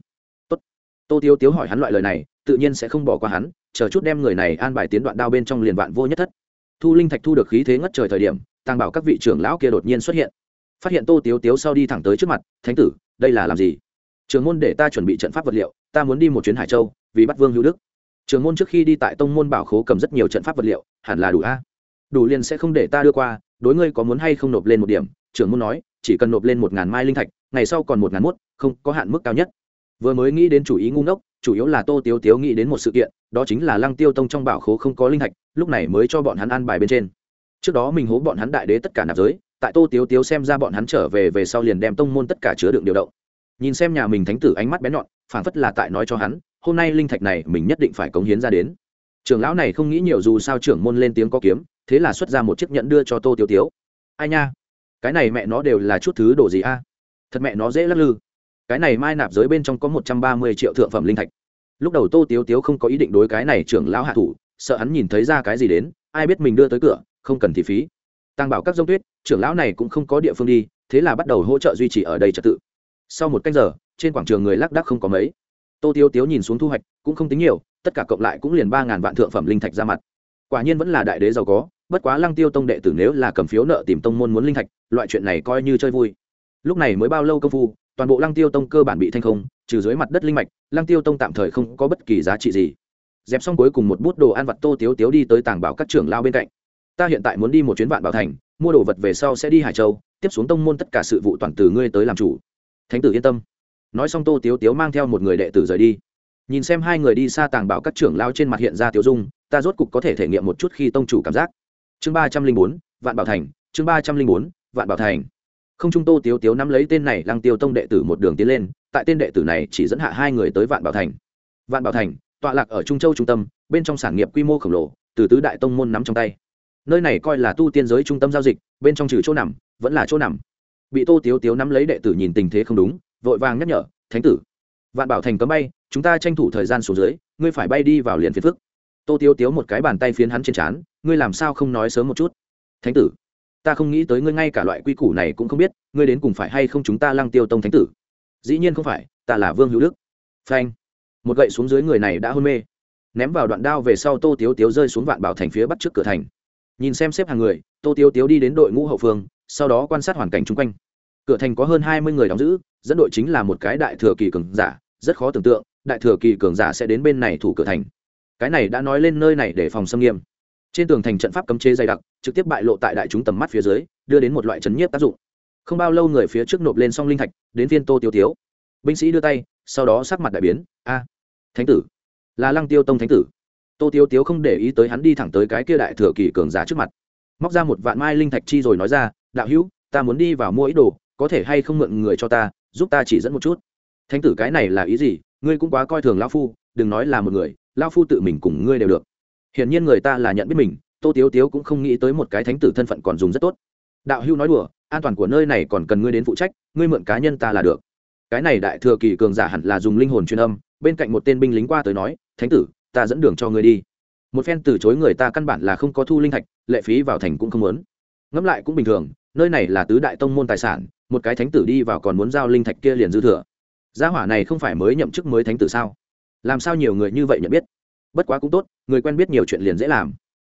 Tốt. Tô tiếu tiếu hỏi hắn loại lời này, tự nhiên sẽ không bỏ qua hắn, chờ chút đem người này an bài tiến đoạn đao bên trong liền vạn vô nhất thất. Thu linh thạch thu được khí thế ngất trời thời điểm tăng bảo các vị trưởng lão kia đột nhiên xuất hiện. Phát hiện tô tiếu tiếu sau đi thẳng tới trước mặt, thánh tử, đây là làm gì? Trường môn để ta chuẩn bị trận pháp vật liệu, ta muốn đi một chuyến hải châu, vì bắt vương hữu đức trường môn trước khi đi tại tông môn bảo khố cầm rất nhiều trận pháp vật liệu, hẳn là đủ a. Đủ liền sẽ không để ta đưa qua, đối ngươi có muốn hay không nộp lên một điểm? Trưởng môn nói, chỉ cần nộp lên một ngàn mai linh thạch, ngày sau còn một ngàn mốt, không, có hạn mức cao nhất. Vừa mới nghĩ đến chủ ý ngu ngốc, chủ yếu là tô tiếu tiếu nghĩ đến một sự kiện, đó chính là lăng tiêu tông trong bảo khố không có linh thạch, lúc này mới cho bọn hắn ăn bài bên trên. Trước đó mình hố bọn hắn đại đế tất cả nạp giới, tại tô tiếu tiếu xem ra bọn hắn trở về về sau liền đem tông môn tất cả chứa đựng điều động. Nhìn xem nhà mình thánh tử ánh mắt bén nhọn, phảng phất là tại nói cho hắn hôm nay linh thạch này mình nhất định phải cống hiến ra đến. Trưởng lão này không nghĩ nhiều dù sao trưởng môn lên tiếng có kiếm, thế là xuất ra một chiếc nhẫn đưa cho tô tiêu tiếu. Ai nha, cái này mẹ nó đều là chút thứ đồ gì a? Thật mẹ nó dễ lắc lư. Cái này mai nạp giới bên trong có một trăm ba mươi triệu thượng phẩm linh thạch. Lúc đầu tô tiếu tiếu không có ý định đối cái này trưởng lão hạ thủ, sợ hắn nhìn thấy ra cái gì đến, ai biết mình đưa tới cửa, không cần thì phí. Tăng bảo các dông tuyết, trưởng lão này cũng không có địa phương đi, thế là bắt đầu hỗ trợ duy trì ở đây trật tự. Sau một canh giờ, trên quảng trường người lác đác không có mấy tô tiếu tiếu nhìn xuống thu hoạch, cũng không tính nhiều, tất cả cộng lại cũng liền ba ngàn vạn thượng phẩm linh thạch ra mặt. Quả nhiên vẫn là đại đế giàu có, bất quá lăng tiêu tông đệ tử nếu là cầm phiếu nợ tìm tông môn muốn linh thạch, loại chuyện này coi như chơi vui. Lúc này mới bao lâu công phu, toàn bộ lăng tiêu tông cơ bản bị thanh không, trừ dưới mặt đất linh mạch, lăng tiêu tông tạm thời không có bất kỳ giá trị gì. Dẹp xong cuối cùng một bút đồ ăn vặt tô tiếu tiếu đi tới tàng bảo các trưởng lao bên cạnh. Ta hiện tại muốn đi một chuyến vạn bảo thành, mua đồ vật về sau sẽ đi hải châu, tiếp xuống tông môn tất cả sự vụ toàn từ ngươi tới làm chủ. Thánh tử yên tâm nói xong tô tiếu tiếu mang theo một người đệ tử rời đi. Nhìn xem hai người đi xa tàng bảo các trưởng lao trên mặt hiện ra tiêu dung, ta rốt cục có thể thể nghiệm một chút khi tông chủ cảm giác. Chương ba trăm linh bốn, vạn bảo thành, chương ba trăm linh bốn, vạn bảo thành. Không trung tô tiếu tiếu nắm lấy tên này lăng tiêu tông đệ tử một đường tiến lên, tại tên đệ tử này chỉ dẫn hạ hai người tới vạn bảo thành. Vạn bảo thành, tọa lạc ở trung châu trung tâm, bên trong sản nghiệp quy mô khổng lồ, từ tứ đại tông môn nắm trong tay. Nơi này coi là tu tiên giới trung tâm giao dịch, bên trong trừ chỗ nằm, vẫn là chỗ nằm. Bị tô tiếu tiếu nắm lấy đệ tử nhìn tình thế không đúng vội vàng nhắc nhở, thánh tử, vạn bảo thành cấm bay, chúng ta tranh thủ thời gian xuống dưới, ngươi phải bay đi vào liền phiền phức. Tô tiêu tiếu một cái bàn tay phiến hắn trên trán, ngươi làm sao không nói sớm một chút? Thánh tử, ta không nghĩ tới ngươi ngay cả loại quy củ này cũng không biết, ngươi đến cùng phải hay không chúng ta lăng tiêu tông thánh tử? Dĩ nhiên không phải, ta là vương hữu đức. Phanh, một gậy xuống dưới người này đã hôn mê. Ném vào đoạn đao về sau tô tiếu tiếu rơi xuống vạn bảo thành phía bắt trước cửa thành. Nhìn xem xếp hàng người, tô tiếu tiếu đi đến đội ngũ hậu phương, sau đó quan sát hoàn cảnh chung quanh. Cửa thành có hơn hai mươi người đóng giữ dẫn đội chính là một cái đại thừa kỳ cường giả, rất khó tưởng tượng, đại thừa kỳ cường giả sẽ đến bên này thủ cửa thành. Cái này đã nói lên nơi này để phòng xâm nghiêm. Trên tường thành trận pháp cấm chế dày đặc, trực tiếp bại lộ tại đại chúng tầm mắt phía dưới, đưa đến một loại chấn nhiếp tác dụng. Không bao lâu người phía trước nộp lên song linh thạch, đến viên tô tiêu tiếu. Binh sĩ đưa tay, sau đó sắc mặt đại biến, a, thánh tử, là lăng tiêu tông thánh tử. Tô tiêu tiếu không để ý tới hắn đi thẳng tới cái kia đại thừa kỳ cường giả trước mặt. Móc ra một vạn mai linh thạch chi rồi nói ra, đạo hữu, ta muốn đi vào mua ít đồ, có thể hay không mượn người cho ta giúp ta chỉ dẫn một chút. Thánh tử cái này là ý gì? Ngươi cũng quá coi thường lao phu, đừng nói là một người lao phu tự mình cùng ngươi đều được. Hiển nhiên người ta là nhận biết mình, tô tiếu tiếu cũng không nghĩ tới một cái thánh tử thân phận còn dùng rất tốt. Đạo hưu nói đùa, an toàn của nơi này còn cần ngươi đến phụ trách, ngươi mượn cá nhân ta là được. Cái này đại thừa kỳ cường giả hẳn là dùng linh hồn truyền âm, bên cạnh một tên binh lính qua tới nói, thánh tử, ta dẫn đường cho ngươi đi. Một phen từ chối người ta căn bản là không có thu linh thạch, lệ phí vào thành cũng không muốn. Ngẫm lại cũng bình thường, nơi này là tứ đại tông môn tài sản một cái thánh tử đi vào còn muốn giao linh thạch kia liền dư thừa. Gia hỏa này không phải mới nhậm chức mới thánh tử sao? Làm sao nhiều người như vậy nhận biết? Bất quá cũng tốt, người quen biết nhiều chuyện liền dễ làm.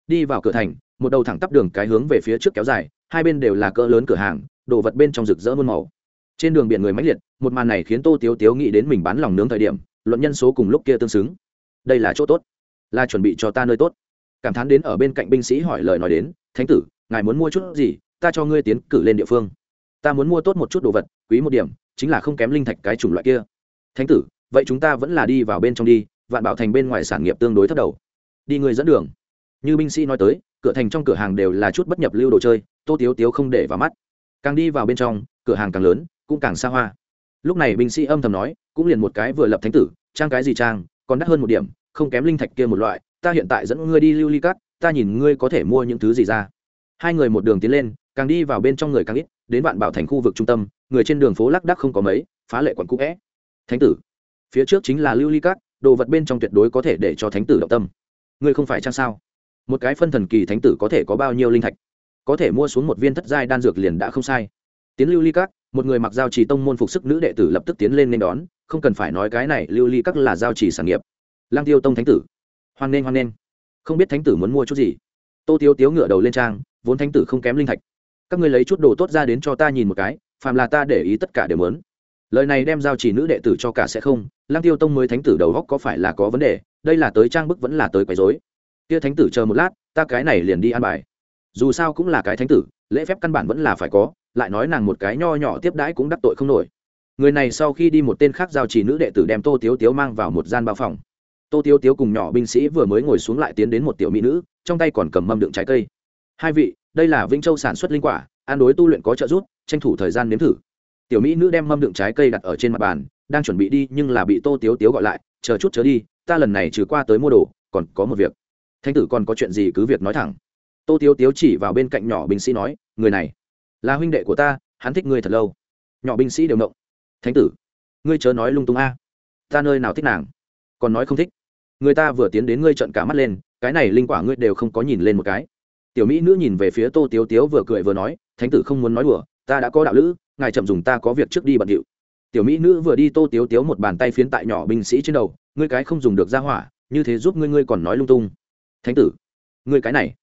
Đi vào cửa thành, một đầu thẳng tắp đường cái hướng về phía trước kéo dài, hai bên đều là cỡ lớn cửa hàng, đồ vật bên trong rực rỡ muôn màu. Trên đường biển người máy liệt, một màn này khiến tô tiếu tiếu nghĩ đến mình bán lòng nướng thời điểm, luận nhân số cùng lúc kia tương xứng. Đây là chỗ tốt, là chuẩn bị cho ta nơi tốt. Cảm thán đến ở bên cạnh binh sĩ hỏi lời nói đến, thánh tử, ngài muốn mua chút gì, ta cho ngươi tiến cử lên địa phương ta muốn mua tốt một chút đồ vật, quý một điểm, chính là không kém linh thạch cái chủng loại kia. Thánh tử, vậy chúng ta vẫn là đi vào bên trong đi, vạn bảo thành bên ngoài sản nghiệp tương đối thấp đầu. Đi người dẫn đường. Như binh sĩ nói tới, cửa thành trong cửa hàng đều là chút bất nhập lưu đồ chơi, tô tiếu tiếu không để vào mắt. Càng đi vào bên trong, cửa hàng càng lớn, cũng càng xa hoa. Lúc này binh sĩ âm thầm nói, cũng liền một cái vừa lập thánh tử, trang cái gì trang, còn đắt hơn một điểm, không kém linh thạch kia một loại, ta hiện tại dẫn ngươi đi lưu ly cát, ta nhìn ngươi có thể mua những thứ gì ra. Hai người một đường tiến lên, càng đi vào bên trong người càng ít đến vạn bảo thành khu vực trung tâm, người trên đường phố lác đắc không có mấy, phá lệ quận cũ vẽ. Thánh tử. Phía trước chính là lưu ly cát đồ vật bên trong tuyệt đối có thể để cho thánh tử động tâm. Ngươi không phải chăng sao? Một cái phân thần kỳ thánh tử có thể có bao nhiêu linh thạch? Có thể mua xuống một viên thất giai đan dược liền đã không sai. Tiến lưu ly các, một người mặc giao trì tông môn phục sức nữ đệ tử lập tức tiến lên nên đón, không cần phải nói cái này, lưu ly các là giao trì sản nghiệp. Lang tiêu tông thánh tử. Hoan nghênh hoan nghênh. Không biết thánh tử muốn mua chút gì. Tô tiếu tiếu ngựa đầu lên trang, vốn thánh tử không kém linh thạch các ngươi lấy chút đồ tốt ra đến cho ta nhìn một cái, phàm là ta để ý tất cả đều mớn lời này đem giao chỉ nữ đệ tử cho cả sẽ không lang tiêu tông mới thánh tử đầu góc có phải là có vấn đề, đây là tới trang bức vẫn là tới quấy dối kia thánh tử chờ một lát, ta cái này liền đi ăn bài. Dù sao cũng là cái thánh tử, lễ phép căn bản vẫn là phải có, lại nói nàng một cái nho nhỏ tiếp đãi cũng đắc tội không nổi. Người này sau khi đi một tên khác giao chỉ nữ đệ tử đem tô tiếu tiếu mang vào một gian bao phòng. Tô tiếu tiếu cùng nhỏ binh sĩ vừa mới ngồi xuống lại tiến đến một tiểu mỹ nữ, trong tay còn cầm mâm đựng trái cây. Hai vị đây là vĩnh châu sản xuất linh quả, an đối tu luyện có trợ giúp, tranh thủ thời gian nếm thử. Tiểu mỹ nữ đem mâm đựng trái cây đặt ở trên mặt bàn, đang chuẩn bị đi nhưng là bị tô tiếu tiếu gọi lại, chờ chút chớ đi, ta lần này trừ qua tới mua đồ, còn có một việc. Thanh tử còn có chuyện gì cứ việc nói thẳng. Tô tiếu tiếu chỉ vào bên cạnh nhỏ binh sĩ nói, người này là huynh đệ của ta, hắn thích ngươi thật lâu. Nhỏ binh sĩ đều nộng thánh tử, ngươi chớ nói lung tung a, ta nơi nào thích nàng, còn nói không thích. Người ta vừa tiến đến ngươi trận cả mắt lên, cái này linh quả ngươi đều không có nhìn lên một cái tiểu mỹ nữ nhìn về phía tô tiếu tiếu vừa cười vừa nói, thánh tử không muốn nói đùa, ta đã có đạo lữ, ngài chậm dùng ta có việc trước đi bận điệu. Tiểu mỹ nữ vừa đi tô tiếu tiếu một bàn tay phiến tại nhỏ binh sĩ trên đầu, ngươi cái không dùng được ra hỏa, như thế giúp ngươi ngươi còn nói lung tung. Thánh tử, ngươi cái này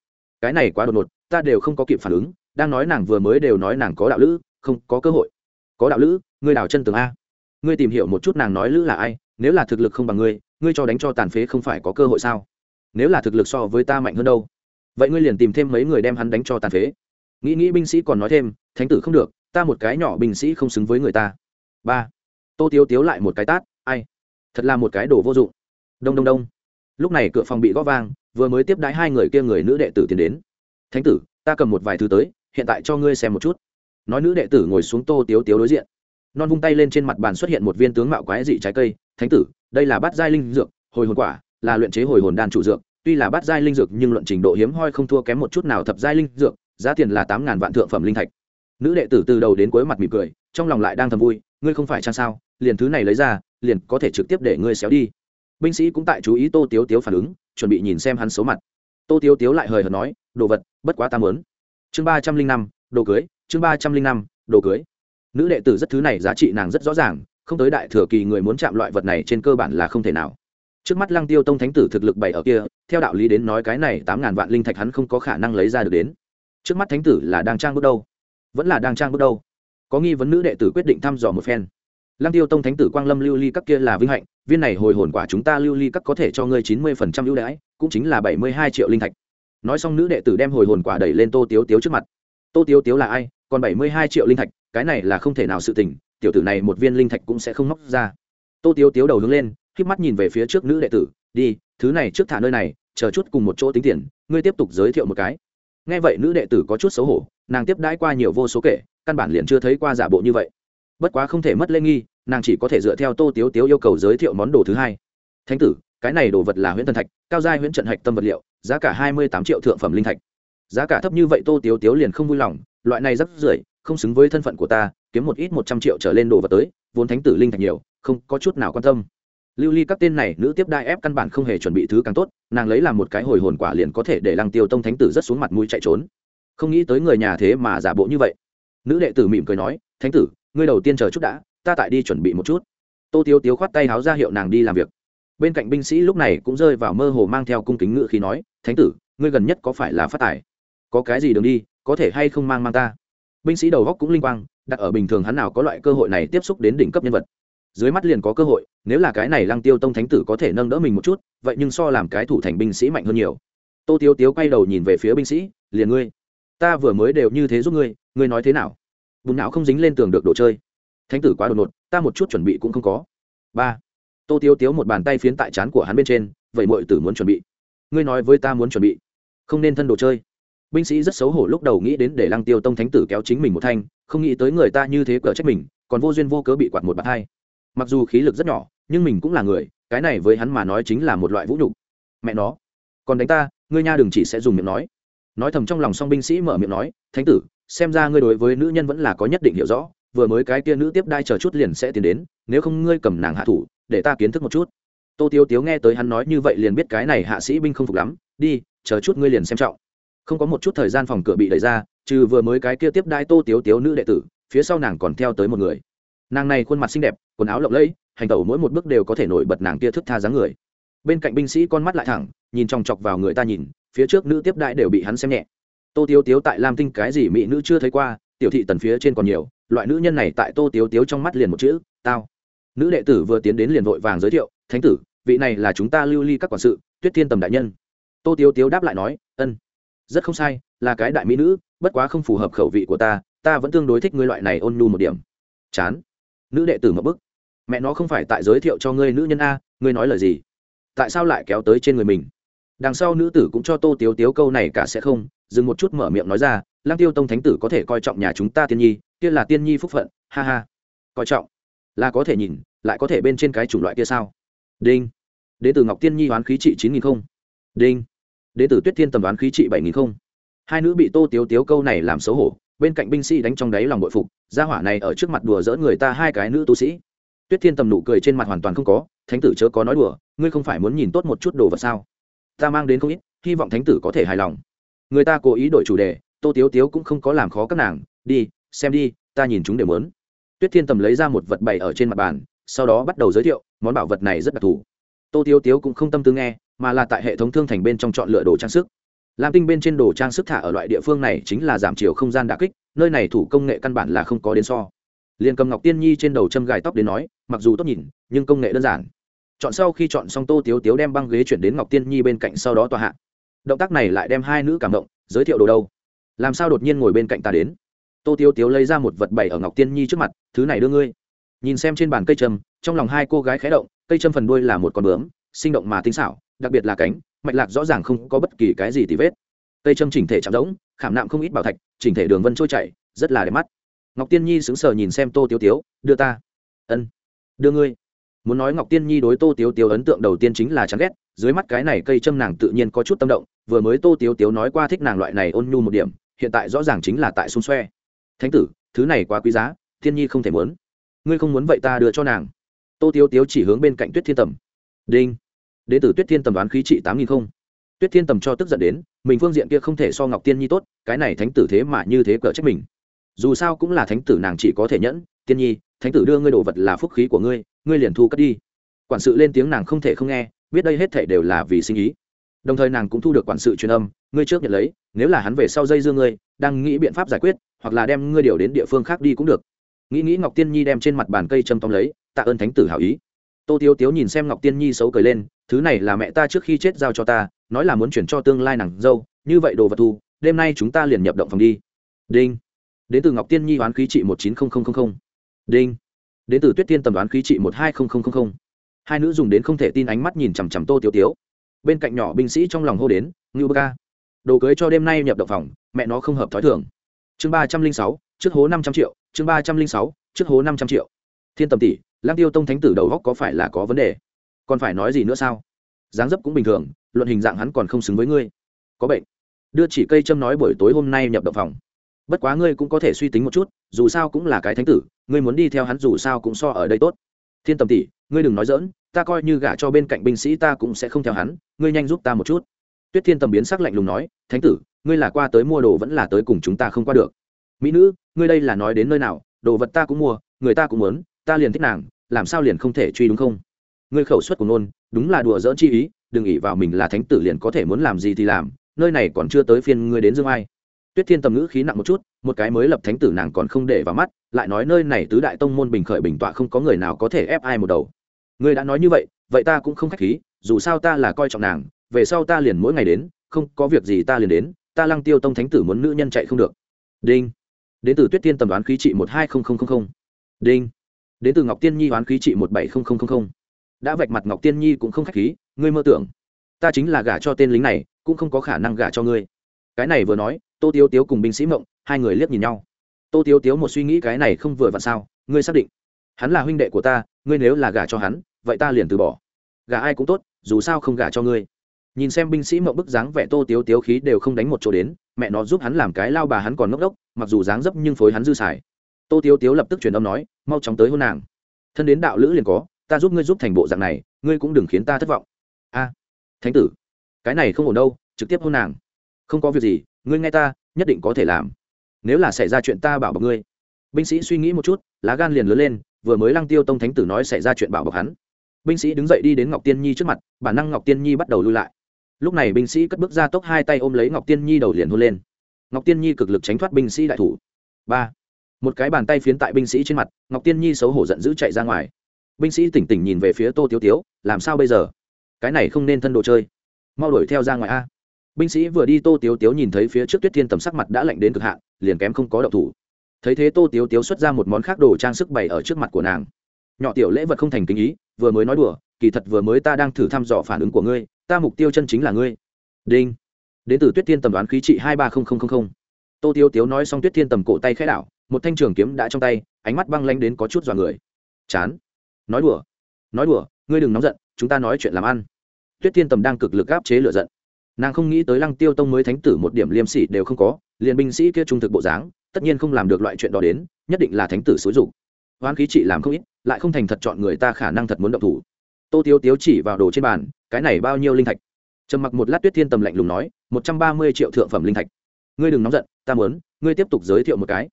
cái này quá đột ngột, ta đều không có kịp phản ứng, đang nói nàng vừa mới đều nói nàng có đạo lữ, không có cơ hội. Có đạo lữ, ngươi đào chân tường a. Ngươi tìm hiểu một chút nàng nói lữ là ai, nếu là thực lực không bằng ngươi ngươi cho đánh cho tàn phế không phải có cơ hội sao? Nếu là thực lực so với ta mạnh hơn đâu? Vậy ngươi liền tìm thêm mấy người đem hắn đánh cho tàn phế. Nghĩ nghĩ binh sĩ còn nói thêm, thánh tử không được, ta một cái nhỏ binh sĩ không xứng với người ta. Ba. Tô tiếu tiếu lại một cái tát, ai? Thật là một cái đồ vô dụng. Đông đông đông. Lúc này cửa phòng bị gõ vang, vừa mới tiếp đái hai người kia người nữ đệ tử tiến đến. Thánh tử, ta cầm một vài thứ tới, hiện tại cho ngươi xem một chút. Nói nữ đệ tử ngồi xuống tô tiếu tiếu đối diện. Non vung tay lên trên mặt bàn xuất hiện một viên tướng mạo quái dị trái cây. Thánh tử, đây là bát giai linh dược, hồi hồn quả, là luyện chế hồi hồn đan chủ dược tuy là bát giai linh dược nhưng luận trình độ hiếm hoi không thua kém một chút nào thập giai linh dược, giá tiền là tám ngàn vạn thượng phẩm linh thạch. Nữ đệ tử từ đầu đến cuối mặt mỉm cười, trong lòng lại đang thầm vui, ngươi không phải chăng sao, liền thứ này lấy ra, liền có thể trực tiếp để ngươi xéo đi. Binh sĩ cũng tại chú ý tô tiếu tiếu phản ứng, chuẩn bị nhìn xem hắn số mặt. Tô tiếu tiếu lại hời hợt nói, đồ vật, bất quá ta muốn. chương ba trăm linh năm, đồ cưới, chương ba trăm linh năm, đồ cưới. Nữ đệ tử rất thứ này giá trị nàng rất rõ ràng, không tới đại thừa kỳ người muốn chạm loại vật này trên cơ bản là không thể nào trước mắt lăng tiêu tông thánh tử thực lực bảy ở kia, theo đạo lý đến nói cái này tám ngàn vạn linh thạch hắn không có khả năng lấy ra được đến. Trước mắt thánh tử là đang trang bước đâu? Vẫn là đang trang bước đâu? Có nghi vấn nữ đệ tử quyết định thăm dò một phen. Lăng tiêu tông thánh tử quang lâm lưu ly các kia là vinh hạnh, viên này hồi hồn quả chúng ta lưu ly các có thể cho ngươi chín mươi phần trăm ưu đãi, cũng chính là bảy mươi hai triệu linh thạch. Nói xong nữ đệ tử đem hồi hồn quả đẩy lên tô tiếu tiếu trước mặt. Tô tiếu tiếu là ai? Còn bảy mươi hai triệu linh thạch, cái này là không thể nào sự tình, tiểu tử này một viên linh thạch cũng sẽ không móc ra. Tô tiếu tiếu đầu hướng lên híp mắt nhìn về phía trước nữ đệ tử, đi, thứ này trước thả nơi này, chờ chút cùng một chỗ tính tiền, ngươi tiếp tục giới thiệu một cái. Nghe vậy nữ đệ tử có chút xấu hổ, nàng tiếp đãi qua nhiều vô số kể, căn bản liền chưa thấy qua giả bộ như vậy. Bất quá không thể mất lễ nghi, nàng chỉ có thể dựa theo tô tiếu tiếu yêu cầu giới thiệu món đồ thứ hai. Thánh tử, cái này đồ vật là huyễn thần thạch, cao giai huyễn trận hạch tâm vật liệu, giá cả hai mươi tám triệu thượng phẩm linh thạch. Giá cả thấp như vậy tô tiếu tiếu liền không vui lòng, loại này rất rưởi, không xứng với thân phận của ta, kiếm một ít một trăm triệu trở lên đồ vật tới, vốn thánh tử linh thạch nhiều, không có chút nào quan tâm lưu ly các tên này, nữ tiếp đai ép căn bản không hề chuẩn bị thứ càng tốt, nàng lấy làm một cái hồi hồn quả liền có thể để lăng tiêu tông thánh tử rất xuống mặt mũi chạy trốn. Không nghĩ tới người nhà thế mà giả bộ như vậy. Nữ đệ tử mỉm cười nói, thánh tử, ngươi đầu tiên chờ chút đã, ta tại đi chuẩn bị một chút. Tô tiếu tiếu khoát tay háo ra hiệu nàng đi làm việc. Bên cạnh binh sĩ lúc này cũng rơi vào mơ hồ mang theo cung kính ngự khi nói, thánh tử, ngươi gần nhất có phải là phát tài? Có cái gì đường đi, có thể hay không mang mang ta? Binh sĩ đầu góc cũng linh quang, đặt ở bình thường hắn nào có loại cơ hội này tiếp xúc đến đỉnh cấp nhân vật dưới mắt liền có cơ hội, nếu là cái này lăng tiêu tông thánh tử có thể nâng đỡ mình một chút, vậy nhưng so làm cái thủ thành binh sĩ mạnh hơn nhiều. Tô tiếu tiếu quay đầu nhìn về phía binh sĩ, liền ngươi, ta vừa mới đều như thế giúp ngươi ngươi nói thế nào? Bùn não không dính lên tường được đồ chơi. Thánh tử quá đột ngột, ta một chút chuẩn bị cũng không có. Ba. Tô tiếu tiếu một bàn tay phiến tại trán của hắn bên trên, vậy mọi tử muốn chuẩn bị. Ngươi nói với ta muốn chuẩn bị. Không nên thân đồ chơi. Binh sĩ rất xấu hổ lúc đầu nghĩ đến để lăng tiêu tông thánh tử kéo chính mình một thanh, không nghĩ tới người ta như thế cờ trách mình, còn vô duyên vô cớ bị quạt một bạt hai mặc dù khí lực rất nhỏ, nhưng mình cũng là người, cái này với hắn mà nói chính là một loại vũ nhục. Mẹ nó. Còn đánh ta, ngươi nha đừng chỉ sẽ dùng miệng nói. Nói thầm trong lòng song binh sĩ mở miệng nói, thánh tử, xem ra ngươi đối với nữ nhân vẫn là có nhất định hiểu rõ, vừa mới cái kia nữ tiếp đai chờ chút liền sẽ tiến đến, nếu không ngươi cầm nàng hạ thủ, để ta kiến thức một chút. Tô tiêu tiếu nghe tới hắn nói như vậy liền biết cái này hạ sĩ binh không phục lắm, đi, chờ chút ngươi liền xem trọng. Không có một chút thời gian phòng cửa bị đẩy ra, trừ vừa mới cái kia tiếp đai tô tiếu tiếu nữ đệ tử, phía sau nàng còn theo tới một người nàng này khuôn mặt xinh đẹp, quần áo lộng lẫy, hành tẩu mỗi một bước đều có thể nổi bật nàng kia thức tha dáng người. Bên cạnh binh sĩ con mắt lại thẳng, nhìn chòng chọc vào người ta nhìn, phía trước nữ tiếp đại đều bị hắn xem nhẹ. Tô tiếu tiếu tại lam tinh cái gì mỹ nữ chưa thấy qua, tiểu thị tần phía trên còn nhiều, loại nữ nhân này tại tô tiếu tiếu trong mắt liền một chữ, tao. Nữ đệ tử vừa tiến đến liền vội vàng giới thiệu, thánh tử, vị này là chúng ta lưu ly các quản sự, tuyết thiên tầm đại nhân. Tô tiếu tiếu đáp lại nói, ân, rất không sai, là cái đại mỹ nữ, bất quá không phù hợp khẩu vị của ta ta vẫn tương đối thích ngươi loại này ôn nhu một điểm. Chán nữ đệ tử mập bức. Mẹ nó không phải tại giới thiệu cho ngươi nữ nhân a, ngươi nói lời gì? Tại sao lại kéo tới trên người mình? Đằng sau nữ tử cũng cho tô tiếu tiếu câu này cả sẽ không, dừng một chút mở miệng nói ra lang tiêu tông thánh tử có thể coi trọng nhà chúng ta tiên nhi, kia là tiên nhi phúc phận, ha ha. Coi trọng? Là có thể nhìn, lại có thể bên trên cái chủng loại kia sao? Đinh. Đ ế ngọc tiên nhi đoán khí trị chín nghìn không. Đinh. Đ ế tuyết thiên tầm đoán khí trị bảy nghìn không. Hai nữ bị tô tiếu tiếu câu này làm xấu hổ bên cạnh binh sĩ đánh trong đáy lòng bội phục, gia hỏa này ở trước mặt đùa dỡ người ta hai cái nữ tu sĩ. Tuyết thiên tầm nụ cười trên mặt hoàn toàn không có, thánh tử chớ có nói đùa, ngươi không phải muốn nhìn tốt một chút đồ vật sao? Ta mang đến không ít, hy vọng thánh tử có thể hài lòng. Người ta cố ý đổi chủ đề, tô tiếu tiếu cũng không có làm khó các nàng, đi, xem đi, ta nhìn chúng đều mớn tuyết thiên tầm lấy ra một vật bày ở trên mặt bàn, sau đó bắt đầu giới thiệu, món bảo vật này rất đặc thù. Tô tiếu tiếu cũng không tâm tư nghe, mà là tại hệ thống thương thành bên trong chọn lựa đồ trang sức lam tinh bên trên đồ trang sức thả ở loại địa phương này chính là giảm chiều không gian đà kích, nơi này thủ công nghệ căn bản là không có đến so. Liền cầm ngọc tiên nhi trên đầu châm gài tóc đến nói, mặc dù tốt nhìn, nhưng công nghệ đơn giản. Chọn sau khi chọn xong tô tiếu tiếu đem băng ghế chuyển đến ngọc tiên nhi bên cạnh sau đó tòa hạ. Động tác này lại đem hai nữ cảm động, giới thiệu đồ đâu? Làm sao đột nhiên ngồi bên cạnh ta đến? Tô tiếu tiếu lấy ra một vật bày ở ngọc tiên nhi trước mặt, thứ này đưa ngươi. Nhìn xem trên bàn cây trầm trong lòng hai cô gái khé động, cây trâm phần đuôi là một con bướm, sinh động mà tinh xảo, đặc biệt là cánh mạch lạc rõ ràng không có bất kỳ cái gì tì vết. Cây trâm chỉnh thể chạm rỗng, khảm nạm không ít bảo thạch, chỉnh thể đường vân trôi chảy, rất là đẹp mắt. Ngọc tiên nhi sững sờ nhìn xem tô tiếu tiếu, đưa ta. Ân, đưa ngươi. Muốn nói ngọc tiên nhi đối tô tiếu tiếu ấn tượng đầu tiên chính là chán ghét, dưới mắt cái này cây châm nàng tự nhiên có chút tâm động, vừa mới tô tiếu tiếu nói qua thích nàng loại này ôn nhu một điểm, hiện tại rõ ràng chính là tại xung xoe. Thánh tử, thứ này quá quý giá, tiên nhi không thể muốn. Ngươi không muốn vậy ta đưa cho nàng. Tô tiếu tiếu chỉ hướng bên cạnh tuyết thiên tầm. Đinh đến từ tuyết thiên tầm đoán khí trị tám nghìn không. Tuyết thiên tầm cho tức giận đến, mình phương diện kia không thể so ngọc tiên nhi tốt, cái này thánh tử thế mà như thế cỡ trách mình. Dù sao cũng là thánh tử nàng chỉ có thể nhẫn, tiên nhi, thánh tử đưa ngươi đồ vật là phúc khí của ngươi ngươi liền thu cất đi. Quản sự lên tiếng nàng không thể không nghe, biết đây hết thể đều là vì sinh ý. Đồng thời nàng cũng thu được quản sự truyền âm, ngươi trước nhận lấy, nếu là hắn về sau dây dương ngươi, đang nghĩ biện pháp giải quyết, hoặc là đem ngươi điều đến địa phương khác đi cũng được. Nghĩ nghĩ ngọc tiên nhi đem trên mặt bàn cây châm tóm lấy, tạ ơn thánh tử hảo ý tô tiếu tiếu nhìn xem ngọc tiên nhi xấu cười lên, thứ này là mẹ ta trước khi chết giao cho ta, nói là muốn chuyển cho tương lai nàng dâu, như vậy đồ vật thu, đêm nay chúng ta liền nhập động phòng đi. Đinh. Đến từ ngọc tiên nhi đoán khí trị một chín nghìn đinh. Đến từ tuyết tiên tầm đoán khí trị một hai nghìn hai nữ dùng đến không thể tin ánh mắt nhìn chằm chằm tô tiếu tiếu. Bên cạnh nhỏ binh sĩ trong lòng hô đến, ngưu bơ ca. Đồ cưới cho đêm nay nhập động phòng, mẹ nó không hợp thói thường. Chương ba trăm linh sáu, trước hố năm trăm triệu, chương ba trăm linh sáu, trước hố năm trăm triệu. Thiên tầm tỷ lang tiêu tông thánh tử đầu góc có phải là có vấn đề? Còn phải nói gì nữa sao? Dáng dấp cũng bình thường, luận hình dạng hắn còn không xứng với ngươi. Có bệnh. Đưa chỉ cây châm nói buổi tối hôm nay nhập động phòng. Bất quá ngươi cũng có thể suy tính một chút, dù sao cũng là cái thánh tử, ngươi muốn đi theo hắn dù sao cũng so ở đây tốt. Thiên tầm tỷ, ngươi đừng nói dỡn ta coi như gả cho bên cạnh binh sĩ ta cũng sẽ không theo hắn, ngươi nhanh giúp ta một chút. Tuyết thiên tầm biến sắc lạnh lùng nói, thánh tử, ngươi là qua tới mua đồ vẫn là tới cùng chúng ta không qua được. Mỹ nữ, ngươi đây là nói đến nơi nào, đồ vật ta cũng mua, người ta cũng muốn, ta liền thích nàng làm sao liền không thể truy đúng không? Ngươi khẩu suất của nôn đúng là đùa dỡn chi ý, đừng nghĩ vào mình là thánh tử liền có thể muốn làm gì thì làm, nơi này còn chưa tới phiên ngươi đến dương ai. Tuyết thiên tầm ngữ khí nặng một chút, một cái mới lập thánh tử nàng còn không để vào mắt, lại nói nơi này tứ đại tông môn bình khởi bình tọa không có người nào có thể ép ai một đầu. Ngươi đã nói như vậy vậy ta cũng không khách khí, dù sao ta là coi trọng nàng, về sau ta liền mỗi ngày đến, không có việc gì ta liền đến, ta lăng tiêu tông thánh tử muốn nữ nhân chạy không được. Đinh. Đến từ tuyết thiên tầm đoán khí trị một hai nghìn đinh đến từ ngọc tiên nhi oán khí trị một bảy không không không không. Đã vạch mặt ngọc tiên nhi cũng không k h á c h khí, ngươi mơ tưởng, ta chính là gả cho tên lính này, cũng không có khả năng gả cho ngươi. Cái này vừa nói, tô tiếu tiếu cùng binh sĩ mộng, hai người liếc nhìn nhau. Tô tiếu tiếu một suy nghĩ cái này không vừa vặn sao, ngươi xác định, hắn là huynh đệ của ta, ngươi nếu là gả cho hắn, vậy ta liền từ bỏ. Gả ai cũng tốt, dù sao không gả cho ngươi. Nhìn xem binh sĩ mộng bức dáng vẻ tô tiếu tiếu khí đều không đánh một chỗ đến, mẹ nó giúp hắn làm cái lao bà hắn còn ngốc đốc, mặc dù dáng dấp nhưng phối hắn dư xài tô tiếu tiếu lập tức truyền âm nói, mau chóng tới hôn nàng. Thân đến đạo lữ liền có, ta giúp ngươi giúp thành bộ dạng này, ngươi cũng đừng khiến ta thất vọng. A, thánh tử, cái này không ổn đâu, trực tiếp hôn nàng. Không có việc gì, ngươi nghe ta, nhất định có thể làm. Nếu là xảy ra chuyện ta bảo bọc ngươi. Binh sĩ suy nghĩ một chút, lá gan liền lớn lên, vừa mới lăng tiêu tông thánh tử nói xảy ra chuyện bảo bọc hắn. Binh sĩ đứng dậy đi đến ngọc tiên nhi trước mặt, bản năng ngọc tiên nhi bắt đầu lui lại. Lúc này binh sĩ cất bước ra tốc hai tay ôm lấy ngọc tiên nhi đầu liền hôn lên. Ngọc tiên nhi cực lực tránh thoát binh sĩ đại thủ. Ba một cái bàn tay phiến tại binh sĩ trên mặt, ngọc tiên nhi xấu hổ giận dữ chạy ra ngoài. Binh sĩ tỉnh tỉnh nhìn về phía tô tiếu tiếu, làm sao bây giờ? Cái này không nên thân đồ chơi. Mau đuổi theo ra ngoài a. Binh sĩ vừa đi tô tiếu tiếu nhìn thấy phía trước tuyết thiên tầm sắc mặt đã lạnh đến cực hạn, liền kém không có đậu thủ. Thấy thế tô tiếu tiếu xuất ra một món khác đồ trang sức bày ở trước mặt của nàng. Nhỏ tiểu lễ vật không thành kính ý, vừa mới nói đùa, kỳ thật vừa mới ta đang thử thăm dò phản ứng của ngươi, ta mục tiêu chân chính là ngươi. Đinh. Đến từ tuyết thiên tầm đoán khí trị hai ba không không không không. Tô tiếu tiếu nói xong tuyết thiên tầm cổ tay khẽ đảo một thanh trường kiếm đã trong tay, ánh mắt băng lanh đến có chút dọa người. Chán. Nói đùa. Nói đùa, ngươi đừng nóng giận, chúng ta nói chuyện làm ăn. Tuyết thiên tầm đang cực lực áp chế lửa giận. Nàng không nghĩ tới lăng tiêu tông mới thánh tử một điểm liêm sỉ đều không có, liền binh sĩ kia trung thực bộ dáng, tất nhiên không làm được loại chuyện đó đến, nhất định là thánh tử xúi dục. Hoán khí trị làm không ít, lại không thành thật chọn người ta khả năng thật muốn động thủ. Tô tiếu tiếu chỉ vào đồ trên bàn, cái này bao nhiêu linh thạch? Trầm mặc một lát tuyết thiên tầm lạnh lùng nói, một trăm ba mươi triệu thượng phẩm linh thạch. Ngươi đừng nóng giận, ta muốn, ngươi tiếp tục giới thiệu một cái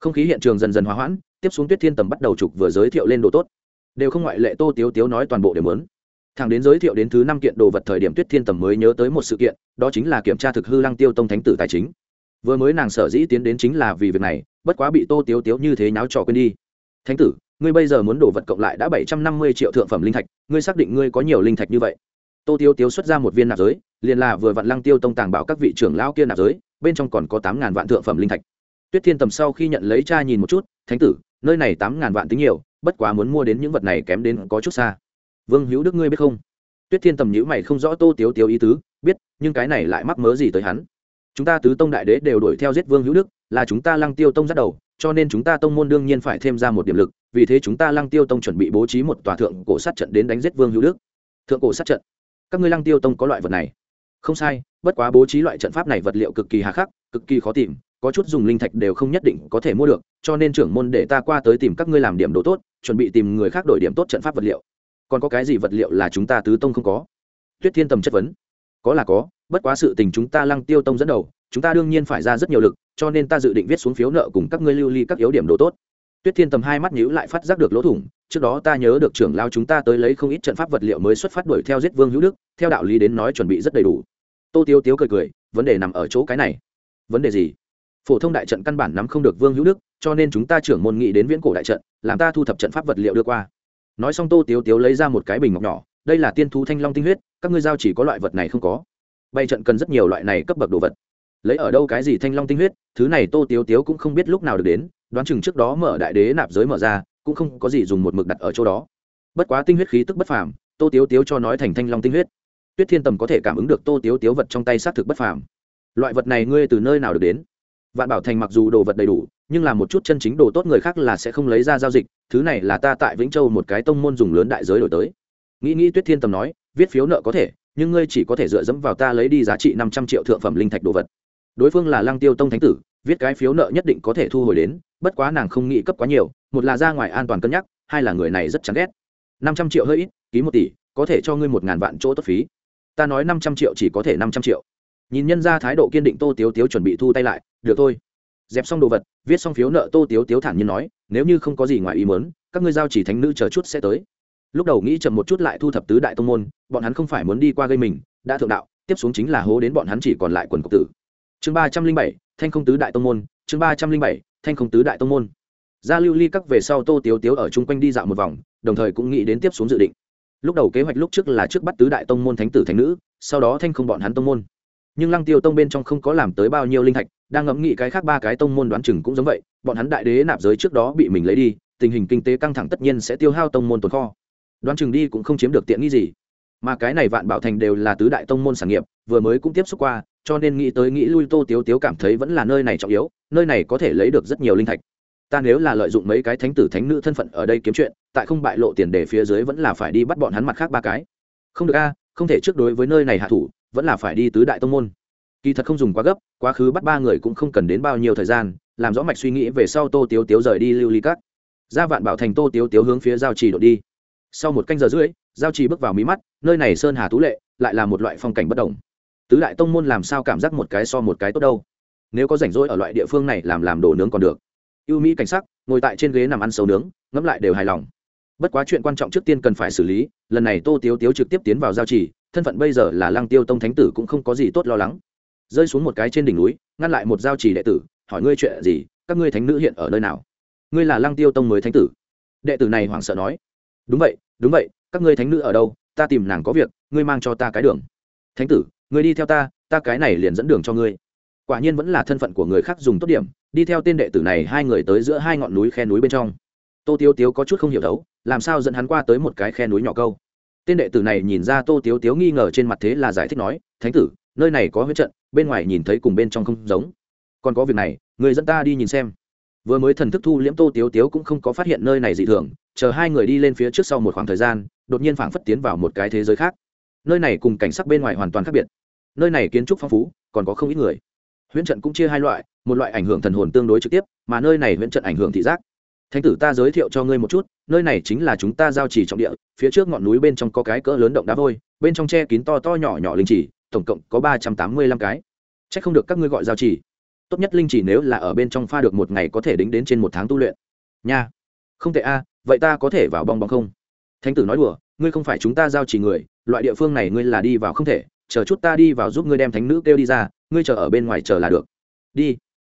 không khí hiện trường dần dần hóa hoãn, tiếp xuống tuyết thiên tầm bắt đầu trục vừa giới thiệu lên đồ tốt. Đều không ngoại lệ tô tiếu tiếu nói toàn bộ đều muốn. Thằng đến giới thiệu đến thứ năm kiện đồ vật thời điểm tuyết thiên tầm mới nhớ tới một sự kiện, đó chính là kiểm tra thực hư lăng tiêu tông thánh tử tài chính. Vừa mới nàng sở dĩ tiến đến chính là vì việc này, bất quá bị tô tiếu tiếu như thế nháo trò quên đi. Thánh tử, ngươi bây giờ muốn đổ vật cộng lại đã bảy trăm năm mươi triệu thượng phẩm linh thạch, ngươi xác định ngươi có nhiều linh thạch như vậy? Tô tiếu tiếu xuất ra một viên nạp giới, liền là vừa vặn lăng tiêu tông tàng bảo các vị trưởng lao kia nạp giới, bên trong còn có tám ngàn vạn thượng phẩm linh thạch tuyết thiên tầm sau khi nhận lấy cha nhìn một chút, thánh tử, nơi này tám ngàn vạn tính nhiều, bất quá muốn mua đến những vật này kém đến có chút xa. Vương hữu đức ngươi biết không? Tuyết thiên tầm nhữ mày không rõ tô tiếu tiếu ý tứ, biết, nhưng cái này lại mắc mớ gì tới hắn? Chúng ta tứ tông đại đế đều đuổi theo giết vương hữu đức, là chúng ta lăng tiêu tông dắt đầu, cho nên chúng ta tông môn đương nhiên phải thêm ra một điểm lực, vì thế chúng ta lăng tiêu tông chuẩn bị bố trí một tòa thượng cổ sát trận đến đánh giết vương hữu đức. Thượng cổ sát trận? Các ngươi lăng tiêu tông có loại vật này? Không sai, bất quá bố trí loại trận pháp này vật liệu cực kỳ hà khắc, cực kỳ khó tìm có chút dùng linh thạch đều không nhất định có thể mua được, cho nên trưởng môn để ta qua tới tìm các ngươi làm điểm đồ tốt, chuẩn bị tìm người khác đổi điểm tốt trận pháp vật liệu. Còn có cái gì vật liệu là chúng ta tứ tông không có? Tuyết thiên tầm chất vấn. Có là có, bất quá sự tình chúng ta lăng tiêu tông dẫn đầu, chúng ta đương nhiên phải ra rất nhiều lực, cho nên ta dự định viết xuống phiếu nợ cùng các ngươi lưu ly các yếu điểm đồ tốt. Tuyết thiên tầm hai mắt nhíu lại phát giác được lỗ thủng, trước đó ta nhớ được trưởng lao chúng ta tới lấy không ít trận pháp vật liệu mới xuất phát đuổi theo giết vương hữu đức, theo đạo lý đến nói chuẩn bị rất đầy đủ. Tô tiêu tiếu cười cười, vấn đề nằm ở chỗ cái này. Vấn đề gì? Phổ thông đại trận căn bản nắm không được vương hữu đức, cho nên chúng ta trưởng môn nghị đến viễn cổ đại trận, làm ta thu thập trận pháp vật liệu đưa qua. Nói xong tô tiếu tiếu lấy ra một cái bình ngọc nhỏ, đây là tiên thú thanh long tinh huyết, các ngươi giao chỉ có loại vật này không có. Bay trận cần rất nhiều loại này cấp bậc đồ vật. Lấy ở đâu cái gì thanh long tinh huyết, thứ này tô tiếu tiếu cũng không biết lúc nào được đến, đoán chừng trước đó mở đại đế nạp giới mở ra, cũng không có gì dùng một mực đặt ở chỗ đó. Bất quá tinh huyết khí tức bất phàm, tô tiếu tiếu cho nói thành thanh long tinh huyết. Tuyết thiên tầm có thể cảm ứng được tô tiếu tiếu vật trong tay xác thực bất phàm. Loại vật này ngươi từ nơi nào được đến? Vạn bảo thành mặc dù đồ vật đầy đủ, nhưng là một chút chân chính đồ tốt người khác là sẽ không lấy ra giao dịch, thứ này là ta tại vĩnh châu một cái tông môn dùng lớn đại giới đổi tới. Nghĩ nghĩ tuyết thiên tầm nói, viết phiếu nợ có thể, nhưng ngươi chỉ có thể dựa dẫm vào ta lấy đi giá trị năm trăm triệu thượng phẩm linh thạch đồ vật. Đối phương là lăng tiêu tông thánh tử, viết cái phiếu nợ nhất định có thể thu hồi đến, bất quá nàng không nghĩ cấp quá nhiều, một là ra ngoài an toàn cân nhắc, hai là người này rất chán ghét. Năm trăm triệu hơi ít, ký một tỷ, có thể cho ngươi một ngàn vạn chỗ tốt phí. Ta nói năm trăm triệu chỉ có thể năm trăm triệu nhìn nhân ra thái độ kiên định tô tiếu tiếu chuẩn bị thu tay lại, được thôi. Dẹp xong đồ vật, viết xong phiếu nợ, tô tiếu tiếu thản nhiên nói, nếu như không có gì ngoài ý mớn các ngươi giao chỉ thánh nữ chờ chút sẽ tới. Lúc đầu nghĩ chậm một chút lại thu thập tứ đại tông môn, bọn hắn không phải muốn đi qua gây mình, đã thượng đạo, tiếp xuống chính là hố đến bọn hắn chỉ còn lại quần cộc tử. Chương ba trăm linh bảy, thanh không tứ đại tông môn, chương ba trăm linh bảy, thanh không tứ đại tông môn. Gia lưu ly các về sau tô tiếu tiếu ở chung quanh đi dạo một vòng, đồng thời cũng nghĩ đến tiếp xuống dự định. Lúc đầu kế hoạch lúc trước là trước bắt tứ đại tông môn thánh tử thánh nữ, sau đó thanh không bọn hắn tông môn nhưng lăng tiêu tông bên trong không có làm tới bao nhiêu linh thạch, đang ngẫm nghĩ cái khác ba cái tông môn đoán chừng cũng giống vậy, bọn hắn đại đế nạp giới trước đó bị mình lấy đi, tình hình kinh tế căng thẳng tất nhiên sẽ tiêu hao tông môn tồn kho. Đoán chừng đi cũng không chiếm được tiện nghi gì. Mà cái này vạn bảo thành đều là tứ đại tông môn sản nghiệp, vừa mới cũng tiếp xúc qua, cho nên nghĩ tới nghĩ lui tô tiếu tiếu cảm thấy vẫn là nơi này trọng yếu, nơi này có thể lấy được rất nhiều linh thạch. Ta nếu là lợi dụng mấy cái thánh tử thánh nữ thân phận ở đây kiếm chuyện, tại không bại lộ tiền đề phía dưới vẫn là phải đi bắt bọn hắn mặt khác ba cái. Không được a, không thể trước đối với nơi này hạ thủ vẫn là phải đi tứ đại tông môn. Kỳ thật không dùng quá gấp, quá khứ bắt ba người cũng không cần đến bao nhiêu thời gian, làm rõ mạch suy nghĩ về sau tô tiếu tiếu rời đi lưu ly cát ra vạn bảo thành tô tiếu tiếu hướng phía giao trì đội đi. Sau một canh giờ rưỡi, giao trì bước vào mí mắt, nơi này sơn hà tú lệ, lại là một loại phong cảnh bất đồng. Tứ đại tông môn làm sao cảm giác một cái so một cái tốt đâu? Nếu có rảnh rỗi ở loại địa phương này làm làm đồ nướng còn được. Ưu mỹ cảnh sắc, ngồi tại trên ghế nằm ăn sầu nướng, ngẫm lại đều hài lòng. Bất quá chuyện quan trọng trước tiên cần phải xử lý, lần này tô tiếu tiếu trực tiếp tiến vào giao trì thân phận bây giờ là lăng tiêu tông thánh tử cũng không có gì tốt lo lắng. Rơi xuống một cái trên đỉnh núi, ngăn lại một giao trì đệ tử, hỏi ngươi chuyện gì, các ngươi thánh nữ hiện ở nơi nào? Ngươi là lăng tiêu tông mới thánh tử. Đệ tử này hoảng sợ nói. Đúng vậy đúng vậy, các ngươi thánh nữ ở đâu? Ta tìm nàng có việc, ngươi mang cho ta cái đường. Thánh tử, ngươi đi theo ta ta cái này liền dẫn đường cho ngươi. Quả nhiên vẫn là thân phận của người khác dùng tốt điểm, đi theo tên đệ tử này hai người tới giữa hai ngọn núi khe núi bên trong. Tô tiêu tiếu có chút không hiểu đấu, làm sao dẫn hắn qua tới một cái khe núi nhỏ câu? Tên đệ tử này nhìn ra tô tiếu tiếu nghi ngờ trên mặt thế là giải thích nói, thánh tử, nơi này có huyết trận, bên ngoài nhìn thấy cùng bên trong không giống. Còn có việc này, người dẫn ta đi nhìn xem. Vừa mới thần thức thu liễm tô tiếu tiếu cũng không có phát hiện nơi này dị thường, chờ hai người đi lên phía trước sau một khoảng thời gian, đột nhiên phảng phất tiến vào một cái thế giới khác. Nơi này cùng cảnh sắc bên ngoài hoàn toàn khác biệt. Nơi này kiến trúc phong phú, còn có không ít người. Huyễn trận cũng chia hai loại, một loại ảnh hưởng thần hồn tương đối trực tiếp, mà nơi này huyễn trận ảnh hưởng thị giác thánh tử ta giới thiệu cho ngươi một chút, nơi này chính là chúng ta giao chỉ trọng địa, phía trước ngọn núi bên trong có cái cỡ lớn động đá vôi, bên trong tre kín to to nhỏ nhỏ linh chỉ, tổng cộng có ba trăm tám mươi lăm cái. C h ắ c không được các ngươi gọi giao chỉ tốt nhất linh chỉ nếu là ở bên trong pha được một ngày có thể đính đến trên một tháng tu luyện. Nha. Không tệ a, vậy ta có thể vào bong bóng không? Thánh tử nói đùa, ngươi không phải chúng ta giao chỉ người, loại địa phương này ngươi là đi vào không thể, chờ chút ta đi vào giúp ngươi đem thánh nữ kêu đi ra, ngươi chờ ở bên ngoài chờ là được. Đi.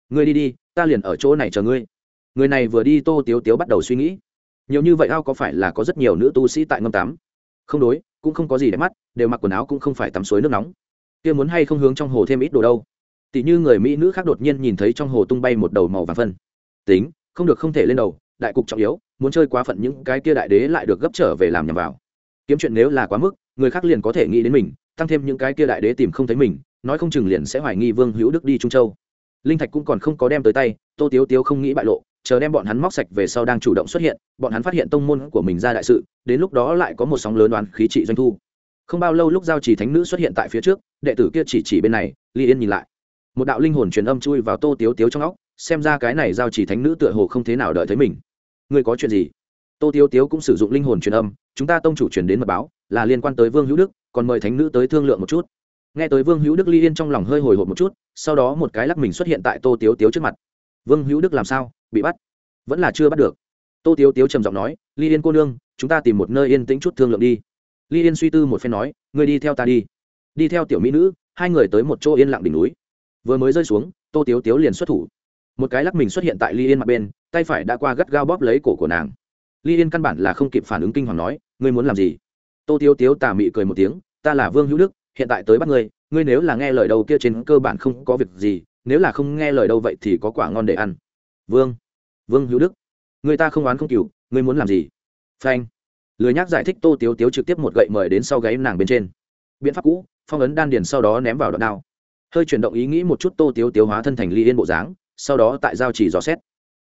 Ngươi đi đi, ta liền ở chỗ này chờ ngươi người này vừa đi tô tiếu tiếu bắt đầu suy nghĩ. Nhiều như vậy ao có phải là có rất nhiều nữ tu sĩ tại ngâm tắm? Không đối, cũng không có gì để mắt, đều mặc quần áo cũng không phải tắm suối nước nóng. Kia muốn hay không hướng trong hồ thêm ít đồ đâu? Tỷ như người mỹ nữ khác đột nhiên nhìn thấy trong hồ tung bay một đầu màu vàng phân. Tính, không được không thể lên đầu, đại cục trọng yếu, muốn chơi quá phận những cái kia đại đế lại được gấp trở về làm nhầm vào. Kiếm chuyện nếu là quá mức, người khác liền có thể nghĩ đến mình, tăng thêm những cái kia đại đế tìm không thấy mình, nói không chừng liền sẽ hoài nghi vương hữu đức đi trung châu. Linh thạch cũng còn không có đem tới tay, tô tiếu tiếu không nghĩ bại lộ chờ đem bọn hắn móc sạch về sau đang chủ động xuất hiện, bọn hắn phát hiện tông môn của mình ra đại sự, đến lúc đó lại có một sóng lớn đoán khí trị doanh thu. Không bao lâu lúc giao chỉ thánh nữ xuất hiện tại phía trước, đệ tử kia chỉ chỉ bên này ly yên nhìn lại. Một đạo linh hồn truyền âm chui vào tô tiếu tiếu trong óc, xem ra cái này giao chỉ thánh nữ tựa hồ không thế nào đợi thấy mình. Ngươi có chuyện gì? Tô tiếu tiếu cũng sử dụng linh hồn truyền âm, chúng ta tông chủ truyền đến mật báo, là liên quan tới vương hữu đức, còn mời thánh nữ tới thương lượng một chút. Nghe tới vương hữu đức ly yên trong lòng hơi hồi hộp một chút, sau đó một cái lắc mình xuất hiện tại tô tiếu tiếu trước mặt vương hữu đức làm sao, bị bắt? Vẫn là chưa bắt được. Tô tiếu tiếu trầm giọng nói, ly yên cô nương, chúng ta tìm một nơi yên tĩnh chút thương lượng đi. Ly yên suy tư một phen nói người đi theo ta đi. Đi theo tiểu mỹ nữ, hai người tới một chỗ yên lặng đỉnh núi. Vừa mới rơi xuống, tô tiếu tiếu liền xuất thủ. Một cái lắc mình xuất hiện tại ly yên mặt bên, tay phải đã qua gắt gao bóp lấy cổ của nàng. Ly yên căn bản là không kịp phản ứng kinh hoàng nói, ngươi muốn làm gì? Tô tiếu tiếu tà mị cười một tiếng, ta là vương hữu đức, hiện tại tới bắt ngươi ngươi nếu là nghe lời đầu kia trên cơ bản không có việc gì nếu là không nghe lời đâu vậy thì có quả ngon để ăn. Vương vương hữu đức, người ta không oán không cừu ngươi muốn làm gì? Phanh. Lười nhác giải thích tô tiếu tiếu trực tiếp một gậy mời đến sau gáy nàng bên trên. Biện pháp cũ, phong ấn đan điền sau đó ném vào đoạn đao. Hơi chuyển động ý nghĩ một chút tô tiếu tiếu hóa thân thành ly yên bộ dáng, sau đó tại giao chỉ dò xét.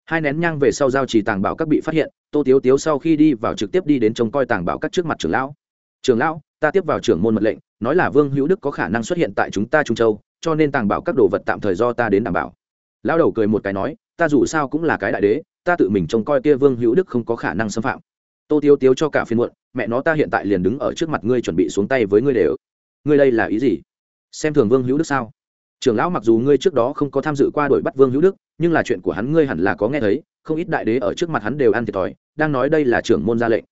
Hai nén nhang về sau giao chỉ tàng bảo các bị phát hiện, tô tiếu tiếu sau khi đi vào trực tiếp đi đến trông coi tàng bảo các trước mặt trưởng lão. Trưởng lão, ta tiếp vào trưởng môn mật lệnh, nói là vương hữu đức có khả năng xuất hiện tại chúng ta trung châu cho nên tàng bảo các đồ vật tạm thời do ta đến đảm bảo. Lão đầu cười một cái nói, ta dù sao cũng là cái đại đế, ta tự mình trông coi kia vương hữu đức không có khả năng xâm phạm. Tô tiếu tiếu cho cả phiên muộn, mẹ nó ta hiện tại liền đứng ở trước mặt ngươi chuẩn bị xuống tay với ngươi đều. Ngươi đây là ý gì? Xem thường vương hữu đức sao? Trưởng lão mặc dù ngươi trước đó không có tham dự qua đổi bắt vương hữu đức, nhưng là chuyện của hắn ngươi hẳn là có nghe thấy, không ít đại đế ở trước mặt hắn đều ăn thiệt thòi, đang nói đây là trưởng môn ra lệnh.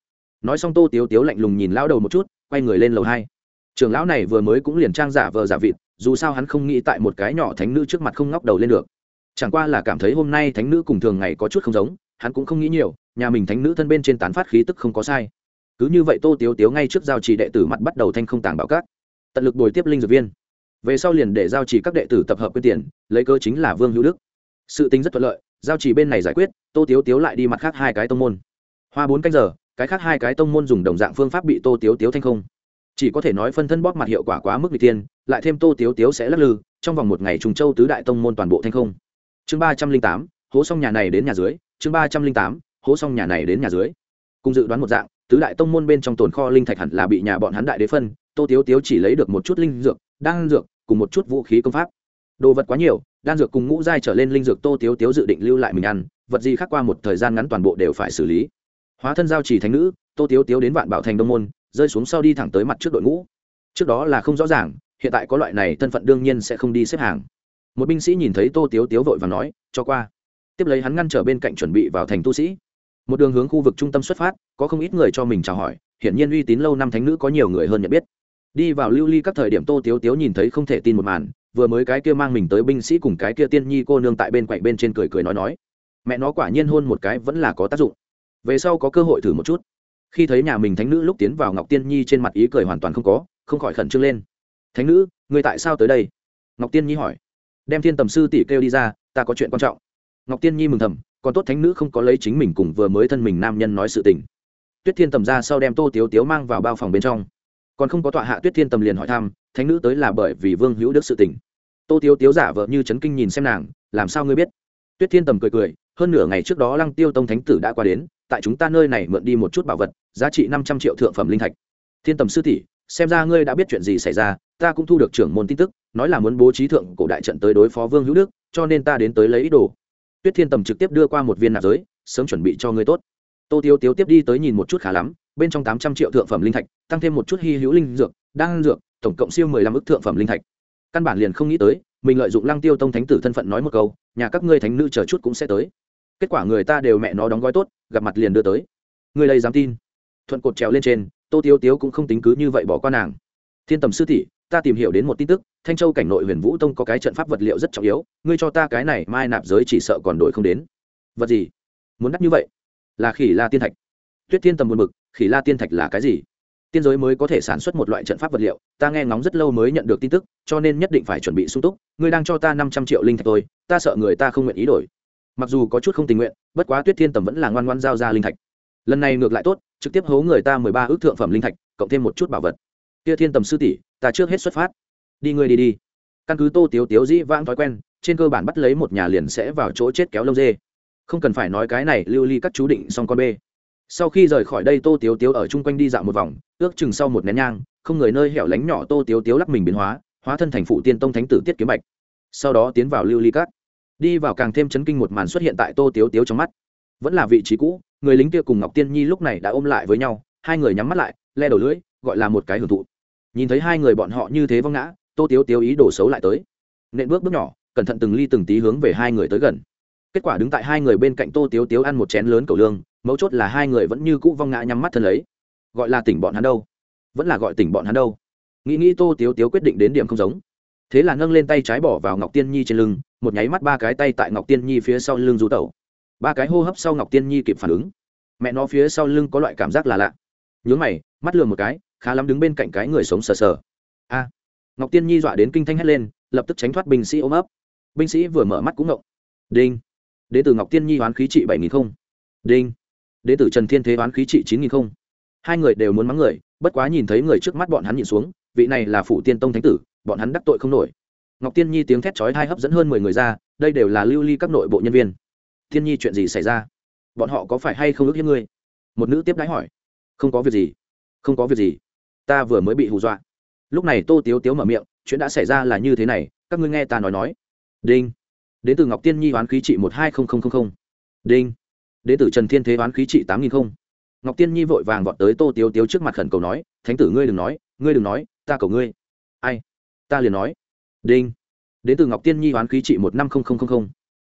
Nói xong tô tiếu tiếu lạnh lùng nhìn lão đầu một chút, quay người lên lầu hai. Trưởng lão này vừa mới cũng liền trang giả vờ giả vịt dù sao hắn không nghĩ tại một cái nhỏ thánh nữ trước mặt không ngóc đầu lên được. Chẳng qua là cảm thấy hôm nay thánh nữ cùng thường ngày có chút không giống, hắn cũng không nghĩ nhiều, nhà mình thánh nữ thân bên trên tán phát khí tức không có sai. Cứ như vậy tô tiếu tiếu ngay trước giao trì đệ tử mặt bắt đầu thanh không tàng bảo cát tận lực bồi tiếp linh dược viên. Về sau liền để giao trì các đệ tử tập hợp quyên tiền, lấy cơ chính là vương hữu đức. Sự tính rất thuận lợi, giao chỉ bên này giải quyết, tô tiếu tiếu lại đi mặt khác hai cái tông môn. Hoa bốn canh giờ, cái khác hai cái tông môn dùng đồng dạng phương pháp bị tô tiếu tiếu thanh không chỉ có thể nói phân thân bóp mặt hiệu quả quá mức vị tiên lại thêm tô tiếu tiếu sẽ lắc lư, trong vòng một ngày trùng châu tứ đại tông môn toàn bộ thanh không. Chương ba trăm linh tám, hố xong nhà này đến nhà dưới, chương ba trăm linh tám, hố xong nhà này đến nhà dưới. Cùng dự đoán một dạng, tứ đại tông môn bên trong tồn kho linh thạch hẳn là bị nhà bọn hắn đại đế phân, tô tiếu tiếu chỉ lấy được một chút linh dược, đan dược, cùng một chút vũ khí công pháp. Đồ vật quá nhiều, đan dược cùng ngũ giai trở lên linh dược tô tiếu tiếu dự định lưu lại mình ăn, vật gì khác qua một thời gian ngắn toàn bộ đều phải xử lý. Hóa thân giao chỉ thánh nữ, tô tiếu tiếu đến vạn bảo thành đông môn rơi xuống sau đi thẳng tới mặt trước đội ngũ. Trước đó là không rõ ràng, hiện tại có loại này thân phận đương nhiên sẽ không đi xếp hàng. Một binh sĩ nhìn thấy tô tiếu tiếu vội và nói, cho qua. Tiếp lấy hắn ngăn trở bên cạnh chuẩn bị vào thành tu sĩ. Một đường hướng khu vực trung tâm xuất phát, có không ít người cho mình chào hỏi, hiển nhiên uy tín lâu năm thánh nữ có nhiều người hơn nhận biết. Đi vào lưu ly các thời điểm tô tiếu tiếu nhìn thấy không thể tin một màn, vừa mới cái kia mang mình tới binh sĩ cùng cái kia tiên nhi cô nương tại bên quạnh bên trên cười cười nói nói. Mẹ nó quả nhiên hôn một cái vẫn là có tác dụng. Về sau có cơ hội thử một chút khi thấy nhà mình thánh nữ lúc tiến vào ngọc tiên nhi trên mặt ý cười hoàn toàn không có, không khỏi khẩn trương lên. Thánh nữ người tại sao tới đây? Ngọc tiên nhi hỏi. Đem thiên tầm sư tỷ kêu đi ra, ta có chuyện quan trọng. Ngọc tiên nhi mừng thầm, còn tốt thánh nữ không có lấy chính mình cùng vừa mới thân mình nam nhân nói sự tình. Tuyết thiên tầm ra sau đem tô tiếu tiếu mang vào bao phòng bên trong. Còn không có tọa hạ, tuyết thiên tầm liền hỏi thăm, thánh nữ tới là bởi vì vương hữu đức sự tình. Tô tiếu tiếu giả vợ như trấn kinh nhìn xem nàng, làm sao ngươi biết? Tuyết thiên tầm cười cười, hơn nửa ngày trước đó lăng tiêu tông thánh tử đã qua đến tại chúng ta nơi này mượn đi một chút bảo vật, giá trị năm trăm triệu thượng phẩm linh thạch. Thiên tầm sư tỷ, xem ra ngươi đã biết chuyện gì xảy ra, ta cũng thu được trưởng môn tin tức, nói là muốn bố trí thượng cổ đại trận tới đối phó vương hữu đức, cho nên ta đến tới lấy ý đồ. Tuyết thiên tầm trực tiếp đưa qua một viên nạp giới, sớm chuẩn bị cho ngươi tốt. Tô tiêu tiếu tiếp đi tới nhìn một chút khá lắm, bên trong tám trăm triệu thượng phẩm linh thạch, tăng thêm một chút hy hữu linh dược, đan dược, tổng cộng siêu mười lăm ức thượng phẩm linh thạch. Căn bản liền không nghĩ tới, mình lợi dụng lăng tiêu tông thánh tử thân phận nói một câu, nhà các ngươi thánh nữ chờ chút cũng sẽ tới kết quả người ta đều mẹ nó đóng gói tốt, gặp mặt liền đưa tới. Người đây dám tin? Thuận cột trèo lên trên, tô tiếu tiếu cũng không tính cứ như vậy bỏ qua nàng. Thiên tầm sư thị ta tìm hiểu đến một tin tức, thanh châu cảnh nội huyền vũ tông có cái trận pháp vật liệu rất trọng yếu, ngươi cho ta cái này mai nạp giới chỉ sợ còn đổi không đến. Vật gì? Muốn đắt như vậy? Là khỉ la tiên thạch. Tuyết thiên tầm buồn mực khỉ la tiên thạch là cái gì? Tiên giới mới có thể sản xuất một loại trận pháp vật liệu, ta nghe ngóng rất lâu mới nhận được tin tức, cho nên nhất định phải chuẩn bị sung túc, ngươi đang cho ta năm trăm triệu linh thạch tôi ta sợ người ta không nguyện ý đổi mặc dù có chút không tình nguyện, bất quá tuyết thiên tầm vẫn là ngoan ngoan giao ra linh thạch. Lần này ngược lại tốt, trực tiếp hố người ta mười ba ước thượng phẩm linh thạch, cộng thêm một chút bảo vật. Kia thiên tầm sư tỷ, ta trước hết xuất phát. Đi ngươi đi đi. Căn cứ tô tiếu tiếu dĩ vãng thói quen, trên cơ bản bắt lấy một nhà liền sẽ vào chỗ chết kéo lông dê. Không cần phải nói cái này, lưu ly các chú định xong con bê. Sau khi rời khỏi đây tô tiếu tiếu ở chung quanh đi dạo một vòng, ước chừng sau một nén nhang, không người nơi hẻo lánh nhỏ tô tiếu tiếu lắc mình biến hóa hóa thân thành phụ tiên tông thánh tử tiết kiếm bạch. Sau đó tiến vào lưu ly cát đi vào càng thêm chấn kinh một màn xuất hiện tại tô tiếu tiếu trong mắt. Vẫn là vị trí cũ, người lính kia cùng ngọc tiên nhi lúc này đã ôm lại với nhau, hai người nhắm mắt lại, le đầu lưỡi, gọi là một cái hưởng thụ. Nhìn thấy hai người bọn họ như thế vong ngã, tô tiếu tiếu ý đổ xấu lại tới. Nện bước bước nhỏ, cẩn thận từng ly từng tí hướng về hai người tới gần. Kết quả đứng tại hai người bên cạnh tô tiếu tiếu ăn một chén lớn cầu lương, mấu chốt là hai người vẫn như cũ vong ngã nhắm mắt thân lấy. Gọi là tỉnh bọn hắn đâu? Vẫn là gọi tỉnh bọn hắn đâu? Nghĩ nghĩ tô tiếu tiếu quyết định đến điểm không giống. Thế là nâng lên tay trái bỏ vào ngọc tiên nhi trên lưng một nháy mắt ba cái tay tại ngọc tiên nhi phía sau lưng rú tẩu. Ba cái hô hấp sau ngọc tiên nhi kịp phản ứng. Mẹ nó phía sau lưng có loại cảm giác là lạ. Nhướng mày, mắt lừa một cái, khá lắm đứng bên cạnh cái người sống sờ sờ. A. Ngọc tiên nhi dọa đến kinh thanh hét lên, lập tức tránh thoát binh sĩ ôm ấp. Binh sĩ vừa mở mắt cũng ngộng. Đinh. Đ ế ngọc tiên nhi hoán khí trị bảy nghìn không. Đinh. Đ ế trần thiên thế hoán khí trị chín nghìn không. Hai người đều muốn mắng người, bất quá nhìn thấy người trước mắt bọn hắn nhìn xuống, vị này là phủ tiên tông thánh tử, bọn hắn đắc tội không nổi ngọc tiên nhi tiếng thét chói hai hấp dẫn hơn mười người ra, đây đều là lưu ly các nội bộ nhân viên. Tiên nhi, chuyện gì xảy ra? Bọn họ có phải hay không ước hiếp ngươi? Một nữ tiếp đái hỏi. Không có việc gì. Không có việc gì. Ta vừa mới bị hù dọa. Lúc này tô tiếu tiếu mở miệng, chuyện đã xảy ra là như thế này, các ngươi nghe ta nói nói. Đinh. Đến từ ngọc tiên nhi oán khí trị một hai không không không không. Đinh. Đến từ trần thiên thế oán khí trị tám nghìn không. Ngọc tiên nhi vội vàng vọt tới tô tiếu tiếu trước mặt khẩn cầu nói, thánh tử ngươi đừng nói, ngươi đừng nói, ta cầu ngươi. Ai? Ta liền nói đinh. Đến từ ngọc tiên nhi oán khí trị một năm không không không không.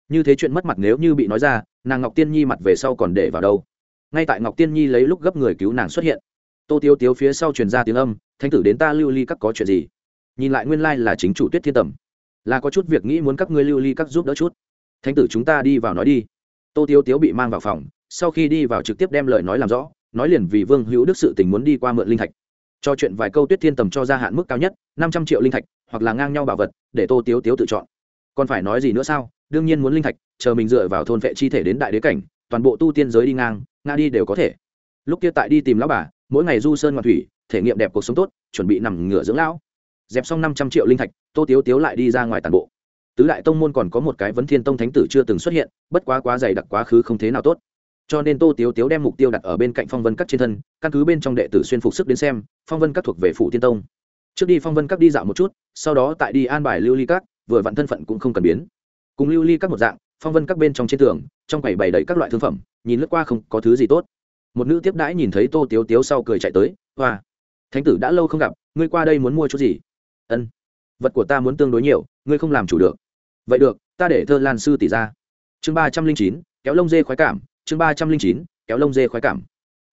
Như thế chuyện mất mặt nếu như bị nói ra, nàng ngọc tiên nhi mặt về sau còn để vào đâu? Ngay tại ngọc tiên nhi lấy lúc gấp người cứu nàng xuất hiện, tô tiêu tiếu phía sau truyền ra tiếng âm, thánh tử đến ta lưu ly các có chuyện gì? Nhìn lại nguyên lai là chính chủ tuyết thiên tầm. Là có chút việc nghĩ muốn các ngươi lưu ly các giúp đỡ chút. Thánh tử chúng ta đi vào nói đi. Tô tiêu tiếu bị mang vào phòng, sau khi đi vào trực tiếp đem lời nói làm rõ, nói liền vì vương hữu đức sự tình muốn đi qua mượn linh thạch cho chuyện vài câu tuyết thiên tầm cho ra hạn mức cao nhất, năm trăm triệu linh thạch, hoặc là ngang nhau bảo vật, để tô tiếu tiếu tự chọn. Còn phải nói gì nữa sao? Đương nhiên muốn linh thạch, chờ mình dựa vào thôn vệ chi thể đến đại đế cảnh, toàn bộ tu tiên giới đi ngang nga đi đều có thể. Lúc kia tại đi tìm lão bà, mỗi ngày du sơn ngoạn thủy, thể nghiệm đẹp cuộc sống tốt, chuẩn bị nằm ngửa dưỡng lão. Dẹp xong năm trăm triệu linh thạch, tô tiếu tiếu lại đi ra ngoài toàn bộ. Tứ đại tông môn còn có một cái vấn thiên tông thánh tử chưa từng xuất hiện, bất quá quá dày đặc quá khứ không thế nào tốt cho nên tô tiếu tiếu đem mục tiêu đặt ở bên cạnh phong vân các trên thân, căn cứ bên trong đệ tử xuyên phục sức đến xem, phong vân các thuộc về phủ tiên tông. Trước đi phong vân các đi dạo một chút, sau đó tại đi an bài lưu ly các, vừa vặn thân phận cũng không cần biến. Cùng lưu ly các một dạng, phong vân các bên trong trên tường, trong quầy bày đầy các loại thương phẩm, nhìn lướt qua không có thứ gì tốt. Một nữ tiếp đãi nhìn thấy tô tiếu tiếu sau cười chạy tới, hoa, thánh tử đã lâu không gặp, ngươi qua đây muốn mua chút gì? Ân, vật của ta muốn tương đối nhiều, ngươi không làm chủ được. Vậy được, ta để thơ lan sư tỷ ra. Chương ba trăm linh chín, kéo lông dê khoái cảm chương ba trăm linh chín, kéo lông dê khoái cảm.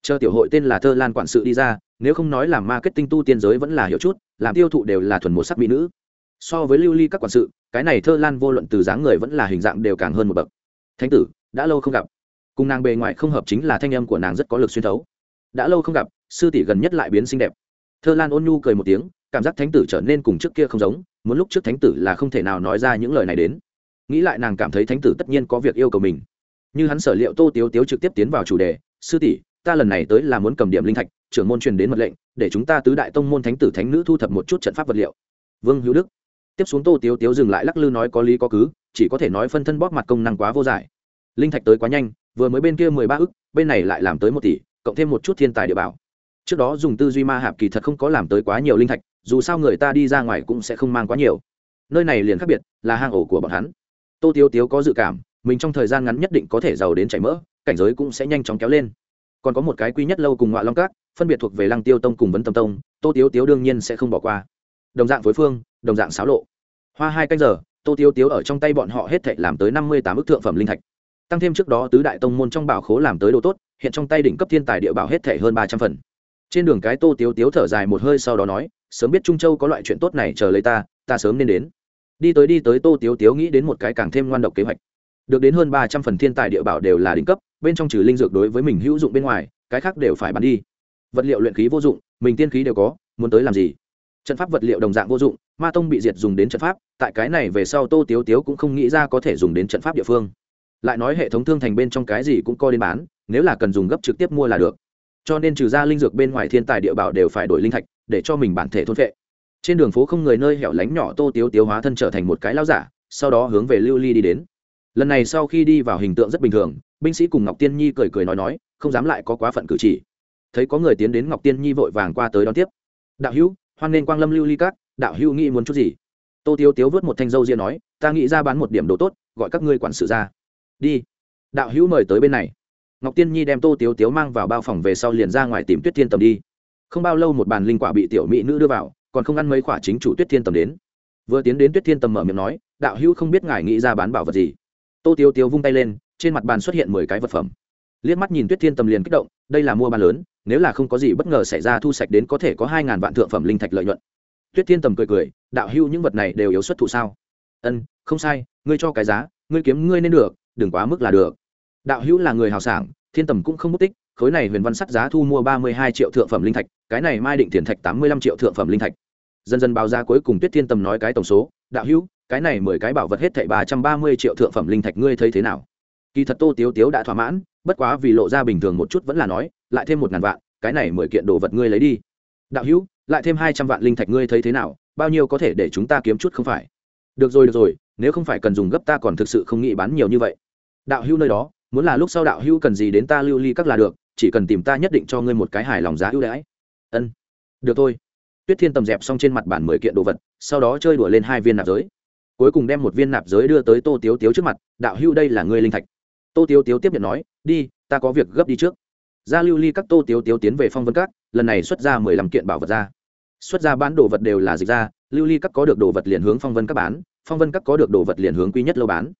Chờ tiểu hội tên là thơ lan quản sự đi ra, nếu không nói làm marketing tu tiên giới vẫn là hiểu chút, làm tiêu thụ đều là thuần một sắc mỹ nữ. So với lưu ly các quản sự, cái này thơ lan vô luận từ dáng người vẫn là hình dạng đều càng hơn một bậc. Thánh tử, đã lâu không gặp. Cùng nàng bề ngoài không hợp chính là thanh âm của nàng rất có lực xuyên thấu. Đã lâu không gặp, sư tỷ gần nhất lại biến xinh đẹp. Thơ lan ôn nhu cười một tiếng, cảm giác thánh tử trở nên cùng trước kia không giống, muốn lúc trước thánh tử là không thể nào nói ra những lời này đến. Nghĩ lại nàng cảm thấy thánh tử tất nhiên có việc yêu cầu mình như hắn sở liệu tô tiếu tiếu trực tiếp tiến vào chủ đề, sư tỷ, ta lần này tới là muốn cầm điểm linh thạch, trưởng môn truyền đến mật lệnh, để chúng ta tứ đại tông môn thánh tử thánh nữ thu thập một chút trận pháp vật liệu. Vương hữu đức. Tiếp xuống tô tiếu tiếu dừng lại lắc lư nói có lý có cứ, chỉ có thể nói phân thân bóp mặt công năng quá vô giải. Linh thạch tới quá nhanh, vừa mới bên kia mười ba ức, bên này lại làm tới một tỷ, cộng thêm một chút thiên tài địa bảo. Trước đó dùng tư duy ma hạp kỳ thật không có làm tới quá nhiều linh thạch, dù sao người ta đi ra ngoài cũng sẽ không mang quá nhiều. Nơi này liền khác biệt, là hang ổ của bọn hắn. Tô tiếu tiếu có dự cảm mình trong thời gian ngắn nhất định có thể giàu đến chảy mỡ, cảnh giới cũng sẽ nhanh chóng kéo lên. Còn có một cái quy nhất lâu cùng ngoại long cát phân biệt thuộc về lăng tiêu tông cùng vấn tâm tông, tô tiếu tiếu đương nhiên sẽ không bỏ qua. Đồng dạng phối phương, đồng dạng xáo lộ. Hoa hai canh giờ, tô tiếu tiếu ở trong tay bọn họ hết thệ làm tới năm mươi tám ước thượng phẩm linh thạch. Tăng thêm trước đó tứ đại tông môn trong bảo khố làm tới đồ tốt, hiện trong tay đỉnh cấp thiên tài địa bảo hết thệ hơn ba trăm phần. Trên đường cái tô tiếu tiếu thở dài một hơi sau đó nói, sớm biết trung châu có loại chuyện tốt này, chờ lấy ta ta sớm nên đến. Đi tới đi tới, tô tiếu tiếu nghĩ đến một cái càng thêm ngoan độc kế hoạch được đến hơn ba trăm phần thiên tài địa bảo đều là đỉnh cấp, bên trong trừ linh dược đối với mình hữu dụng bên ngoài, cái khác đều phải bán đi. Vật liệu luyện khí vô dụng, mình tiên khí đều có, muốn tới làm gì? Trận pháp vật liệu đồng dạng vô dụng, ma tông bị diệt dùng đến trận pháp, tại cái này về sau tô tiếu tiếu cũng không nghĩ ra có thể dùng đến trận pháp địa phương. Lại nói hệ thống thương thành bên trong cái gì cũng coi đến bán, nếu là cần dùng gấp trực tiếp mua là được. Cho nên trừ ra linh dược bên ngoài thiên tài địa bảo đều phải đổi linh thạch, để cho mình bản thể thôn vệ trên đường phố không người nơi hẻo lánh nhỏ tô tiếu tiếu hóa thân trở thành một cái lao giả, sau đó hướng về lưu ly đi đến lần này sau khi đi vào hình tượng rất bình thường, binh sĩ cùng ngọc tiên nhi cười cười nói nói, không dám lại có quá phận cử chỉ. Thấy có người tiến đến ngọc tiên nhi vội vàng qua tới đón tiếp. Đạo hữu, hoan nên quang lâm lưu ly cát. đạo hữu nghĩ muốn chút gì? Tô tiếu tiếu vớt một thanh dâu ria nói, ta nghĩ ra bán một điểm đồ tốt, gọi các ngươi quản sự ra. Đi. Đạo hữu mời tới bên này. Ngọc tiên nhi đem tô tiếu tiếu mang vào bao phòng về sau liền ra ngoài tìm tuyết thiên tầm đi. Không bao lâu một bàn linh quả bị tiểu mỹ nữ đưa vào, còn không ăn mấy quả chính chủ tuyết thiên tầm đến. Vừa tiến đến tuyết thiên tầm mở miệng nói, đạo hữu không biết ngài nghĩ ra bán bảo vật gì tô tiêu tiêu vung tay lên, trên mặt bàn xuất hiện mười cái vật phẩm. Liếc mắt nhìn tuyết thiên tầm liền kích động, đây là mua bán lớn, nếu là không có gì bất ngờ xảy ra thu sạch đến có thể có hai ngàn vạn thượng phẩm linh thạch lợi nhuận. Tuyết thiên tầm cười cười, đạo Hưu những vật này đều yếu xuất thụ sao? Ân, không sai, ngươi cho cái giá, ngươi kiếm ngươi nên được, đừng quá mức là được. Đạo hữu là người hào sảng, thiên tầm cũng không mất tích, khối này huyền văn sắt giá thu mua ba mươi hai triệu thượng phẩm linh thạch, cái này mai định tiền thạch tám mươi lăm triệu thượng phẩm linh thạch. Dần dần báo ra cuối cùng tuyết thiên tầm nói cái tổng số, đạo hữu cái này mười cái bảo vật hết thảy ba trăm ba mươi triệu thượng phẩm linh thạch ngươi thấy thế nào? Kỳ thật tô tiếu tiếu đã thỏa mãn, bất quá vì lộ ra bình thường một chút vẫn là nói, lại thêm một ngàn vạn, cái này mười kiện đồ vật ngươi lấy đi. Đạo hữu, lại thêm hai trăm vạn linh thạch ngươi thấy thế nào? Bao nhiêu có thể để chúng ta kiếm chút không phải? Được rồi được rồi, nếu không phải cần dùng gấp ta còn thực sự không nghĩ bán nhiều như vậy. Đạo hữu nơi đó, muốn là lúc sau đạo hữu cần gì đến ta lưu ly các là được, chỉ cần tìm ta nhất định cho ngươi một cái hài lòng giá ưu đãi. Ân, được thôi. Tuyết thiên tầm dẹp xong trên mặt bản mười kiện đồ vật, sau đó chơi đùa lên hai viên nạp giới cuối cùng đem một viên nạp giới đưa tới tô tiếu tiếu trước mặt, đạo hưu đây là ngươi linh thạch. Tô tiếu tiếu tiếp nhận nói, đi, ta có việc gấp đi trước. Ra lưu ly các tô tiếu tiếu tiến về phong vân các, lần này xuất ra mười lăm kiện bảo vật ra. Xuất ra bán đồ vật đều là dịch ra, lưu ly các có được đồ vật liền hướng phong vân các bán, phong vân các có được đồ vật liền hướng quý nhất lâu bán.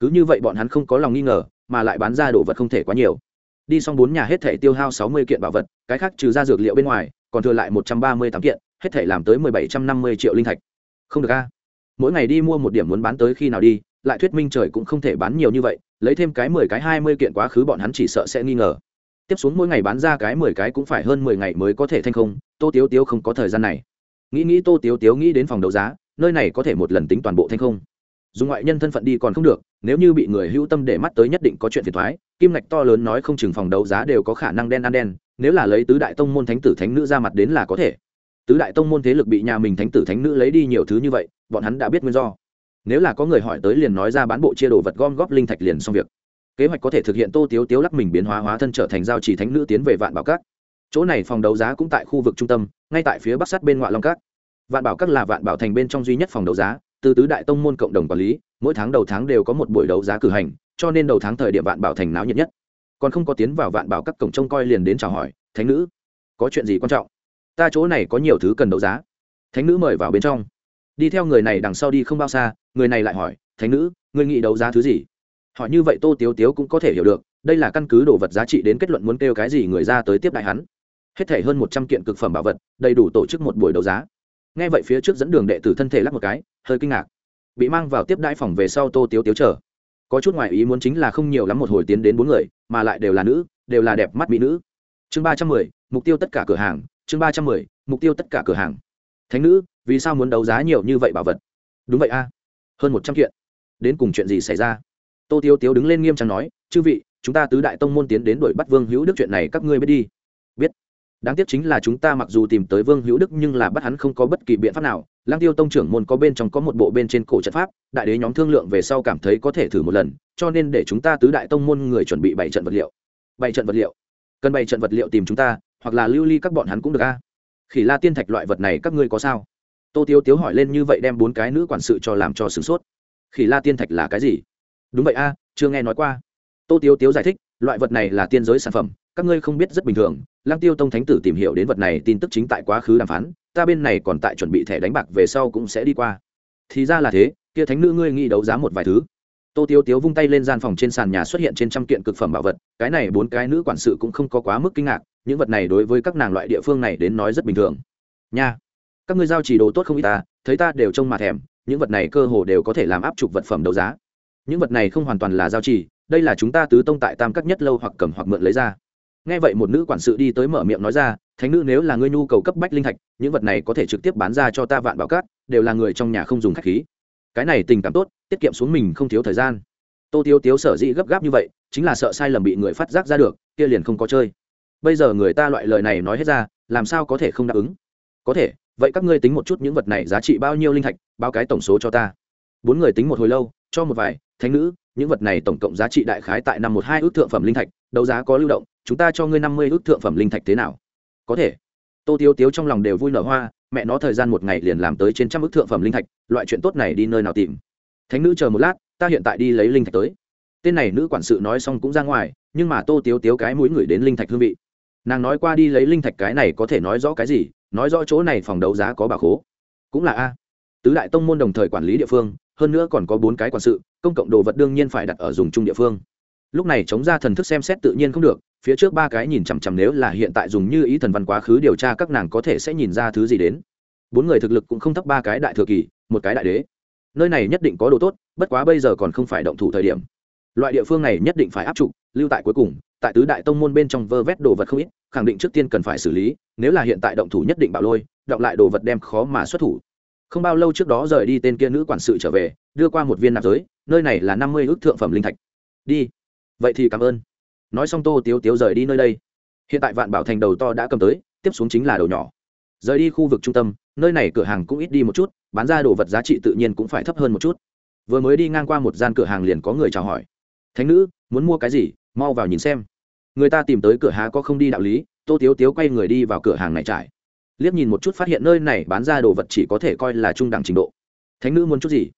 Cứ như vậy bọn hắn không có lòng nghi ngờ, mà lại bán ra đồ vật không thể quá nhiều. Đi xong bốn nhà hết thể tiêu hao sáu mươi kiện bảo vật, cái khác trừ ra dược liệu bên ngoài, còn thừa lại một trăm ba mươi tám kiện, hết thể làm tới mười bảy trăm năm mươi triệu linh thạch. Không được a mỗi ngày đi mua một điểm muốn bán tới khi nào đi, lại thuyết minh trời cũng không thể bán nhiều như vậy, lấy thêm cái mười cái hai mươi kiện quá khứ bọn hắn chỉ sợ sẽ nghi ngờ. Tiếp xuống mỗi ngày bán ra cái mười cái cũng phải hơn mười ngày mới có thể thành không tô tiếu tiếu không có thời gian này. Nghĩ nghĩ tô tiếu tiếu nghĩ đến phòng đấu giá, nơi này có thể một lần tính toàn bộ thành không dùng ngoại nhân thân phận đi còn không được, nếu như bị người hữu tâm để mắt tới nhất định có chuyện phiền thoái kim ngạch to lớn nói không chừng phòng đấu giá đều có khả năng đen ăn đen, nếu là lấy tứ đại tông môn thánh tử thánh nữ ra mặt đến là có thể tứ đại tông môn thế lực bị nhà mình thánh tử thánh nữ lấy đi nhiều thứ như vậy, bọn hắn đã biết nguyên do. Nếu là có người hỏi tới liền nói ra bán bộ chia đồ vật gom góp linh thạch liền xong việc. Kế hoạch có thể thực hiện tô tiếu tiếu lắc mình biến hóa hóa thân trở thành giao chỉ thánh nữ tiến về vạn bảo các. Chỗ này phòng đấu giá cũng tại khu vực trung tâm, ngay tại phía bắc sắt bên ngoại long các. Vạn bảo các là vạn bảo thành bên trong duy nhất phòng đấu giá, từ tứ đại tông môn cộng đồng quản lý, mỗi tháng đầu tháng đều có một buổi đấu giá cử hành, cho nên đầu tháng thời điểm vạn bảo thành náo nhiệt nhất. Còn không có tiến vào vạn bảo các cổng trông coi liền đến chào hỏi, thánh nữ, có chuyện gì quan trọng? Ta chỗ này có nhiều thứ cần đấu giá. Thánh nữ mời vào bên trong. Đi theo người này đằng sau đi không bao xa, người này lại hỏi, thánh nữ, ngươi nghĩ đấu giá thứ gì? Hỏi như vậy tô tiếu tiếu cũng có thể hiểu được, đây là căn cứ đồ vật giá trị đến kết luận muốn kêu cái gì người ra tới tiếp đại hắn. Hết thể hơn một trăm kiện cực phẩm bảo vật, đầy đủ tổ chức một buổi đấu giá. Nghe vậy phía trước dẫn đường đệ tử thân thể lắc một cái, hơi kinh ngạc. Bị mang vào tiếp đãi phòng về sau tô tiếu tiếu chờ. Có chút ngoại ý muốn chính là không nhiều lắm một hồi tiến đến bốn người, mà lại đều là nữ, đều là đẹp mắt mỹ nữ. Chương ba trăm mười, mục tiêu tất cả cửa hàng chương ba trăm mười, mục tiêu tất cả cửa hàng. Thánh nữ, vì sao muốn đấu giá nhiều như vậy bảo vật? Đúng vậy a. Hơn một trăm kiện. Đến cùng chuyện gì xảy ra? Tô tiêu tiếu đứng lên nghiêm trang nói, chư vị, chúng ta tứ đại tông môn tiến đến đuổi bắt vương hữu đức chuyện này các ngươi biết đi. Biết. Đáng tiếc chính là chúng ta mặc dù tìm tới vương hữu đức nhưng là bắt hắn không có bất kỳ biện pháp nào. Lang tiêu tông trưởng môn có bên trong có một bộ bên trên cổ trận pháp, đại đế nhóm thương lượng về sau cảm thấy có thể thử một lần, cho nên để chúng ta tứ đại tông môn người chuẩn bị bảy trận vật liệu. Bảy trận vật liệu? Cần bảy trận vật liệu tìm chúng ta hoặc là lưu ly các bọn hắn cũng được a. À? khỉ la tiên thạch loại vật này các ngươi có sao? Tô tiêu tiếu hỏi lên như vậy đem bốn cái nữ quản sự cho làm cho sửng sốt. Khỉ la tiên thạch là cái gì? Đúng vậy a, chưa nghe nói qua. Tô tiếu tiếu giải thích, loại vật này là tiên giới sản phẩm, các ngươi không biết rất bình thường. Lang tiêu tông thánh tử tìm hiểu đến vật này tin tức chính tại quá khứ đàm phán, ta bên này còn tại chuẩn bị thẻ đánh bạc về sau cũng sẽ đi qua. Thì ra là thế, kia thánh nữ ngươi nghĩ đấu giá một vài thứ. Tô tiêu tiếu vung tay lên gian phòng trên sàn nhà xuất hiện trên trăm kiện cực phẩm bảo vật, cái này bốn cái nữ quản sự cũng không có quá mức kinh ngạc những vật này đối với các nàng loại địa phương này đến nói rất bình thường. Nha, các ngươi giao chỉ đồ tốt không ít ta, thấy ta đều trông mà thèm, những vật này cơ hồ đều có thể làm áp trục vật phẩm đấu giá. Những vật này không hoàn toàn là giao chỉ, đây là chúng ta tứ tông tại tam các nhất lâu hoặc cầm hoặc mượn lấy ra. Nghe vậy một nữ quản sự đi tới mở miệng nói ra, thánh nữ nếu là ngươi nhu cầu cấp bách linh thạch, những vật này có thể trực tiếp bán ra cho ta vạn bảo cát, đều là người trong nhà không dùng khách khí. Cái này tình cảm tốt, tiết kiệm xuống mình không thiếu thời gian. Tô tiêu tiếu sở dĩ gấp gáp như vậy, chính là sợ sai lầm bị người phát giác ra được, kia liền không có chơi bây giờ người ta loại lời này nói hết ra, làm sao có thể không đáp ứng? Có thể, vậy các ngươi tính một chút những vật này giá trị bao nhiêu linh thạch, bao cái tổng số cho ta. Bốn người tính một hồi lâu, cho một vài, thánh nữ, những vật này tổng cộng giá trị đại khái tại năm một hai ước thượng phẩm linh thạch, đấu giá có lưu động, chúng ta cho ngươi năm mươi ước thượng phẩm linh thạch thế nào? Có thể. Tô tiêu tiếu trong lòng đều vui nở hoa, mẹ nó thời gian một ngày liền làm tới trên trăm ước thượng phẩm linh thạch, loại chuyện tốt này đi nơi nào tìm? Thánh nữ chờ một lát, ta hiện tại đi lấy linh thạch tới. Tên này nữ quản sự nói xong cũng ra ngoài, nhưng mà tô tiếu tiếu cái mũi người đến linh thạch hương vị nàng nói qua đi lấy linh thạch cái này có thể nói rõ cái gì, nói rõ chỗ này phòng đấu giá có bà khố. Cũng là a. Tứ đại tông môn đồng thời quản lý địa phương, hơn nữa còn có bốn cái quản sự, công cộng đồ vật đương nhiên phải đặt ở dùng chung địa phương. Lúc này chống ra thần thức xem xét tự nhiên không được, phía trước ba cái nhìn chằm chằm nếu là hiện tại dùng như ý thần văn quá khứ điều tra các nàng có thể sẽ nhìn ra thứ gì đến. Bốn người thực lực cũng không thấp ba cái đại thừa kỳ, một cái đại đế. Nơi này nhất định có đồ tốt, bất quá bây giờ còn không phải động thủ thời điểm. Loại địa phương này nhất định phải áp trụ, lưu tại cuối cùng tại tứ đại tông môn bên trong vơ vét đồ vật không ít, khẳng định trước tiên cần phải xử lý, nếu là hiện tại động thủ nhất định bạo lôi động lại đồ vật đem khó mà xuất thủ. Không bao lâu trước đó rời đi tên kia nữ quản sự trở về, đưa qua một viên nạp giới, nơi này là năm mươi ước thượng phẩm linh thạch. Đi. Vậy thì cảm ơn. Nói xong tô tiếu tiếu rời đi nơi đây. Hiện tại vạn bảo thành đầu to đã cầm tới, tiếp xuống chính là đầu nhỏ. Rời đi khu vực trung tâm, nơi này cửa hàng cũng ít đi một chút, bán ra đồ vật giá trị tự nhiên cũng phải thấp hơn một chút. Vừa mới đi ngang qua một gian cửa hàng liền có người chào hỏi. Thánh nữ, muốn mua cái gì? Mau vào nhìn xem. Người ta tìm tới cửa há có không đi đạo lý, tô tiếu tiếu quay người đi vào cửa hàng này trải. Liếc nhìn một chút phát hiện nơi này bán ra đồ vật chỉ có thể coi là trung đẳng trình độ. Thánh nữ muốn chút gì?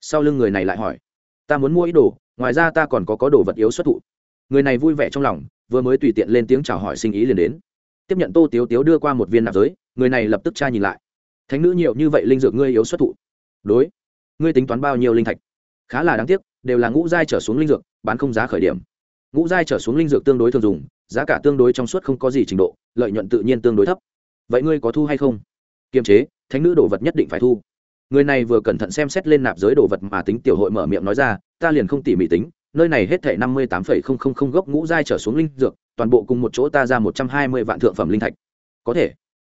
Sau lưng người này lại hỏi. Ta muốn mua ít đồ, ngoài ra ta còn có có đồ vật yếu xuất thụ. Người này vui vẻ trong lòng, vừa mới tùy tiện lên tiếng chào hỏi sinh ý liền đến. Tiếp nhận tô tiếu tiếu đưa qua một viên nạp giới, người này lập tức tra nhìn lại. Thánh nữ nhiều như vậy linh dược ngươi yếu xuất thụ. Đối, ngươi tính toán bao nhiêu linh thạch? Khá là đáng tiếc, đều là ngũ giai trở xuống linh dược, bán không giá khởi điểm ngũ giai trở xuống linh dược tương đối thường dùng, giá cả tương đối trong suốt không có gì trình độ, lợi nhuận tự nhiên tương đối thấp. Vậy ngươi có thu hay không? Kiềm chế, thánh nữ đồ vật nhất định phải thu. Người này vừa cẩn thận xem xét lên nạp giới đồ vật mà tính tiểu hội mở miệng nói ra, ta liền không tỉ mỉ tính, nơi này hết thể năm mươi tám phẩy không không không gốc ngũ giai trở xuống linh dược, toàn bộ cùng một chỗ ta ra một trăm hai mươi vạn thượng phẩm linh thạch. Có thể.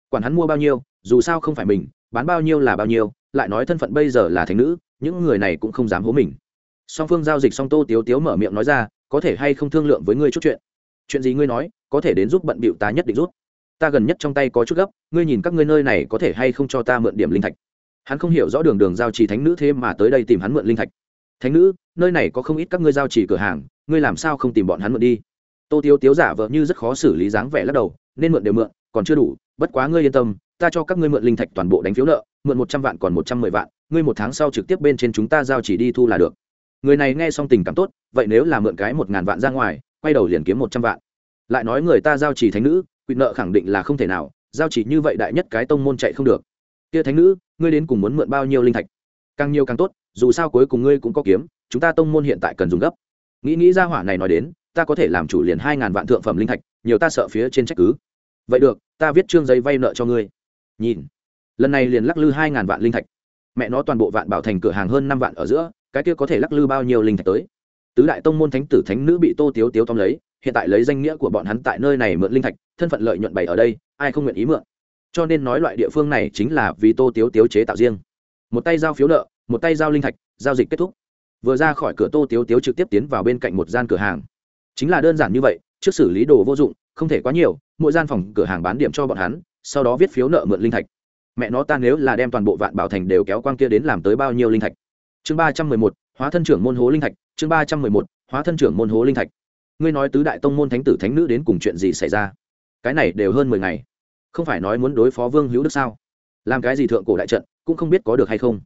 Quản hắn mua bao nhiêu, dù sao không phải mình, bán bao nhiêu là bao nhiêu, lại nói thân phận bây giờ là thánh nữ, những người này cũng không dám hố mình. Song phương giao dịch xong tô tiếu tiếu mở miệng nói ra có thể hay không thương lượng với ngươi chút chuyện? Chuyện gì ngươi nói, có thể đến giúp bận bịu ta nhất định rút. Ta gần nhất trong tay có chút gấp, ngươi nhìn các ngươi nơi này có thể hay không cho ta mượn điểm linh thạch? Hắn không hiểu rõ đường đường giao trì thánh nữ thế mà tới đây tìm hắn mượn linh thạch. Thánh nữ, nơi này có không ít các ngươi giao trì cửa hàng, ngươi làm sao không tìm bọn hắn mượn đi? Tô tiếu tiếu giả vợ như rất khó xử lý dáng vẻ lắc đầu, nên mượn đều mượn, còn chưa đủ, bất quá ngươi yên tâm, ta cho các ngươi mượn linh thạch toàn bộ đánh phiếu nợ, mượn một trăm vạn còn một trăm mười vạn, ngươi một tháng sau trực tiếp bên trên chúng ta giao chỉ đi thu là được người này nghe xong tình cảm tốt, vậy nếu là mượn cái một ngàn vạn ra ngoài, quay đầu liền kiếm một trăm vạn. Lại nói người ta giao chỉ thánh nữ quỵ nợ khẳng định là không thể nào, giao chỉ như vậy đại nhất cái tông môn chạy không được. Kia thánh nữ, ngươi đến cùng muốn mượn bao nhiêu linh thạch? Càng nhiều càng tốt, dù sao cuối cùng ngươi cũng có kiếm, chúng ta tông môn hiện tại cần dùng gấp. Nghĩ nghĩ ra hỏa này nói đến, ta có thể làm chủ liền hai ngàn vạn thượng phẩm linh thạch, nhiều ta sợ phía trên trách cứ. Vậy được, ta viết trương giấy vay nợ cho ngươi. Nhìn. Lần này liền lắc lư hai ngàn vạn linh thạch. Mẹ nó toàn bộ vạn bảo thành cửa hàng hơn năm vạn ở giữa cái kia có thể lắc lư bao nhiêu linh thạch tới. Tứ đại tông môn thánh tử thánh nữ bị tô tiếu tiếu tóm lấy, hiện tại lấy danh nghĩa của bọn hắn tại nơi này mượn linh thạch, thân phận lợi nhuận bày ở đây, ai không nguyện ý mượn. Cho nên nói loại địa phương này chính là vì tô tiếu tiếu chế tạo riêng. Một tay giao phiếu nợ, một tay giao linh thạch, giao dịch kết thúc. Vừa ra khỏi cửa tô tiếu tiếu trực tiếp tiến vào bên cạnh một gian cửa hàng. Chính là đơn giản như vậy, trước xử lý đồ vô dụng, không thể quá nhiều, mỗi gian phòng cửa hàng bán điểm cho bọn hắn, sau đó viết phiếu nợ mượn linh thạch. Mẹ nó ta nếu là đem toàn bộ vạn bảo thành đều kéo quang kia đến làm tới bao nhiêu linh thạch chương ba trăm mười một, hóa thân trưởng môn hố linh thạch, chương ba trăm mười một, hóa thân trưởng môn hố linh thạch. Ngươi nói tứ đại tông môn thánh tử thánh nữ đến cùng chuyện gì xảy ra? Cái này đều hơn mười ngày. Không phải nói muốn đối phó vương hữu đức sao? Làm cái gì thượng cổ đại trận, cũng không biết có được hay không.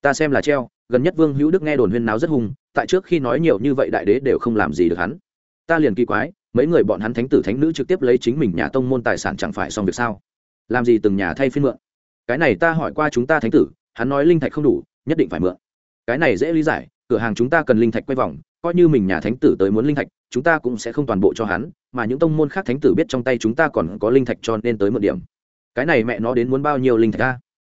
Ta xem là treo, gần nhất vương hữu đức nghe đồn huyên náo rất hung tại trước khi nói nhiều như vậy đại đế đều không làm gì được hắn. Ta liền kỳ quái, mấy người bọn hắn thánh tử thánh nữ trực tiếp lấy chính mình nhà tông môn tài sản chẳng phải xong việc sao? Làm gì từng nhà thay phiên mượn? Cái này ta hỏi qua chúng ta thánh tử, hắn nói linh thạch không đủ, nhất định phải mượn cái này dễ lý giải, cửa hàng chúng ta cần linh thạch quay vòng, coi như mình nhà thánh tử tới muốn linh thạch, chúng ta cũng sẽ không toàn bộ cho hắn, mà những tông môn khác thánh tử biết trong tay chúng ta còn có linh thạch cho nên tới mượn điểm. Cái này mẹ nó đến muốn bao nhiêu linh thạch ta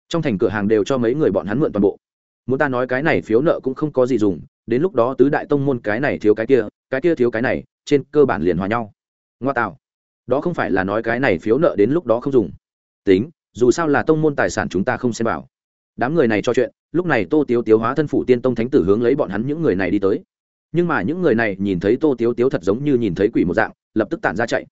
trong thành cửa hàng đều cho mấy người bọn hắn mượn toàn bộ. Muốn ta nói cái này phiếu nợ cũng không có gì dùng, đến lúc đó tứ đại tông môn cái này thiếu cái kia cái kia thiếu cái này, trên cơ bản liền hòa nhau. Ngoa tạo. Đó không phải là nói cái này phiếu nợ đến lúc đó không dùng. Tính, dù sao là tông môn tài sản chúng ta không xem bảo đám người này cho chuyện lúc này tô tiếu tiếu hóa thân phủ tiên tông thánh tử hướng lấy bọn hắn những người này đi tới. Nhưng mà những người này nhìn thấy tô tiếu tiếu thật giống như nhìn thấy quỷ một dạng, lập tức tản ra chạy.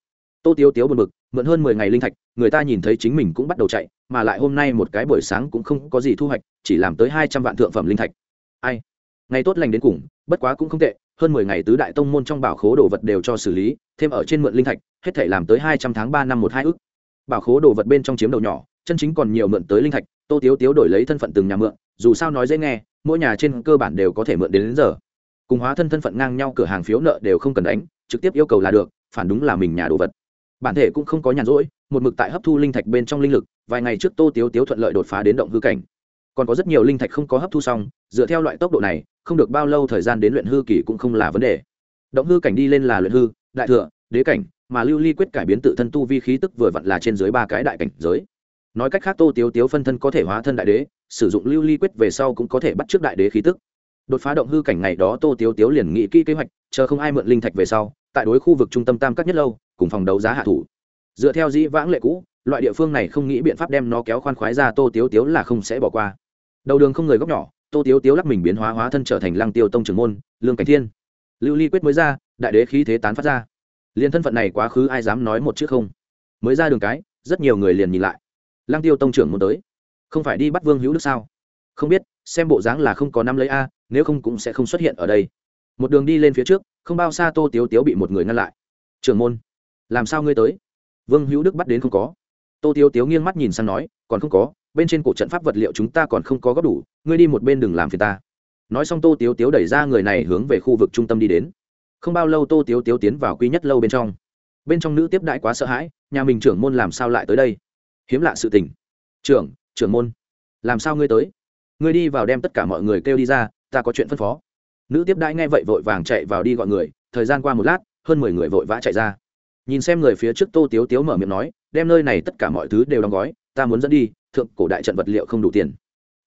Tô tiếu tiếu buồn bực, mượn hơn mười ngày linh thạch, người ta nhìn thấy chính mình cũng bắt đầu chạy, mà lại hôm nay một cái buổi sáng cũng không có gì thu hoạch, chỉ làm tới hai trăm vạn thượng phẩm linh thạch. Ai? Ngày tốt lành đến cùng, bất quá cũng không tệ, hơn mười ngày tứ đại tông môn trong bảo khố đồ vật đều cho xử lý, thêm ở trên mượn linh thạch, hết thể làm tới hai trăm tháng ba năm một hai ức. Bảo khố đồ vật bên trong chiếm đầu nhỏ, chân chính còn nhiều mượn tới linh thạch tô tiếu tiếu đổi lấy thân phận từng nhà mượn dù sao nói dễ nghe mỗi nhà trên cơ bản đều có thể mượn đến, đến giờ. Cùng hóa thân thân phận ngang nhau cửa hàng phiếu nợ đều không cần đánh trực tiếp yêu cầu là được phản đúng là mình nhà đồ vật. Bản thể cũng không có nhàn rỗi một mực tại hấp thu linh thạch bên trong linh lực vài ngày trước tô tiếu tiếu thuận lợi đột phá đến động hư cảnh. Còn có rất nhiều linh thạch không có hấp thu xong dựa theo loại tốc độ này không được bao lâu thời gian đến luyện hư kỳ cũng không là vấn đề. Động hư cảnh đi lên là luyện hư đại thừa đế cảnh mà lưu ly quyết cải biến tự thân tu vi khí tức vừa vặn là trên dưới ba cái đại cảnh giới nói cách khác, tô tiếu tiếu phân thân có thể hóa thân đại đế, sử dụng lưu ly quyết về sau cũng có thể bắt trước đại đế khí tức. Đột phá động hư cảnh ngày đó, tô tiếu tiếu liền nghĩ kỹ kế hoạch, chờ không ai mượn linh thạch về sau, tại đối khu vực trung tâm tam các nhất lâu, cùng phòng đấu giá hạ thủ. Dựa theo dĩ vãng lệ cũ, loại địa phương này không nghĩ biện pháp đem nó kéo khoan khoái ra, tô tiếu tiếu là không sẽ bỏ qua. Đầu đường không người góc nhỏ, tô tiếu tiếu lắc mình biến hóa hóa thân trở thành lăng tiêu tông trưởng môn, lương cảnh thiên. Lưu ly quyết mới ra, đại đế khí thế tán phát ra. Liền thân phận này quá khứ ai dám nói một chữ không? Mới ra đường cái, rất nhiều người liền nhìn lại lăng tiêu tông trưởng muốn tới. Không phải đi bắt vương hữu đức sao? Không biết, xem bộ dáng là không có năm lấy a, nếu không cũng sẽ không xuất hiện ở đây. Một đường đi lên phía trước, không bao xa tô tiếu tiếu bị một người ngăn lại. Trưởng môn, làm sao ngươi tới? Vương hữu đức bắt đến không có. Tô tiếu tiếu nghiêng mắt nhìn sang nói, còn không có, bên trên cổ trận pháp vật liệu chúng ta còn không có góp đủ, ngươi đi một bên đừng làm phiền ta. Nói xong tô tiếu tiếu đẩy ra người này hướng về khu vực trung tâm đi đến. Không bao lâu tô tiếu tiếu tiến vào quy nhất lâu bên trong. Bên trong nữ tiếp đại quá sợ hãi, nhà mình trưởng môn làm sao lại tới đây? Hiếm lạ sự tình. Trưởng trưởng môn, làm sao ngươi tới? Ngươi đi vào đem tất cả mọi người kêu đi ra, ta có chuyện phân phó. Nữ tiếp đãi nghe vậy vội vàng chạy vào đi gọi người, thời gian qua một lát, hơn mười người vội vã chạy ra. Nhìn xem người phía trước tô tiếu tiếu mở miệng nói, đem nơi này tất cả mọi thứ đều đóng gói, ta muốn dẫn đi, thượng cổ đại trận vật liệu không đủ tiền.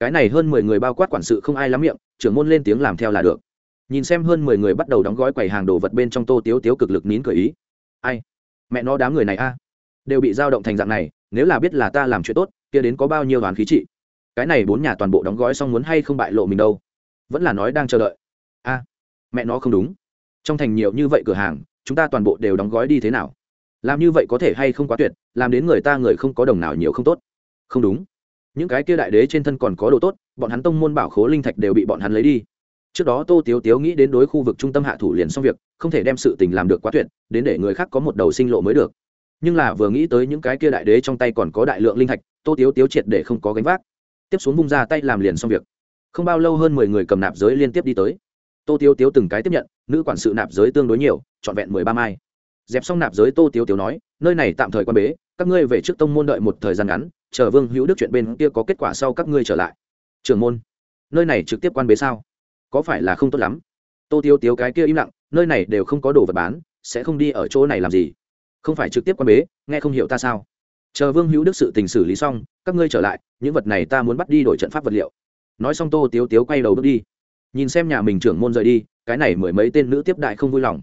Cái này hơn mười người bao quát quản sự không ai lắm miệng, trưởng môn lên tiếng làm theo là được. Nhìn xem hơn mười người bắt đầu đóng gói quầy hàng đồ vật bên trong tô tiếu tiếu cực lực nín cười ý. Ai? Mẹ nó đám người này a. Đều bị dao động thành dạng này nếu là biết là ta làm chuyện tốt, kia đến có bao nhiêu đoàn khí trị? Cái này bốn nhà toàn bộ đóng gói xong muốn hay không bại lộ mình đâu? Vẫn là nói đang chờ đợi. A, mẹ nó không đúng. Trong thành nhiều như vậy cửa hàng, chúng ta toàn bộ đều đóng gói đi thế nào? Làm như vậy có thể hay không quá tuyệt, làm đến người ta người không có đồng nào nhiều không tốt. Không đúng. Những cái kia đại đế trên thân còn có đồ tốt, bọn hắn tông môn bảo khố linh thạch đều bị bọn hắn lấy đi. Trước đó tô tiếu tiếu nghĩ đến đối khu vực trung tâm hạ thủ liền xong việc, không thể đem sự tình làm được quá tuyệt, đến để người khác có một đầu sinh lộ mới được nhưng là vừa nghĩ tới những cái kia đại đế trong tay còn có đại lượng linh thạch, tô tiếu tiếu triệt để không có gánh vác. Tiếp xuống vung ra tay làm liền xong việc. Không bao lâu hơn mười người cầm nạp giới liên tiếp đi tới. Tô tiếu tiếu từng cái tiếp nhận, nữ quản sự nạp giới tương đối nhiều, trọn vẹn mười ba mai. Dẹp xong nạp giới, tô tiếu tiếu nói, nơi này tạm thời quan bế, các ngươi về trước tông môn đợi một thời gian ngắn, chờ vương hữu đức chuyện bên kia có kết quả sau các ngươi trở lại. Trường môn, nơi này trực tiếp quan bế sao? Có phải là không tốt lắm? Tô tiếu tiếu cái kia im lặng, nơi này đều không có đồ vật bán, sẽ không đi ở chỗ này làm gì? Không phải trực tiếp quan bế, nghe không hiểu ta sao? Chờ vương hữu đức sự tình xử lý xong, các ngươi trở lại, những vật này ta muốn bắt đi đổi trận pháp vật liệu. Nói xong tô tiếu tiếu quay đầu bước đi. Nhìn xem nhà mình trưởng môn rời đi, cái này mười mấy tên nữ tiếp đại không vui lòng.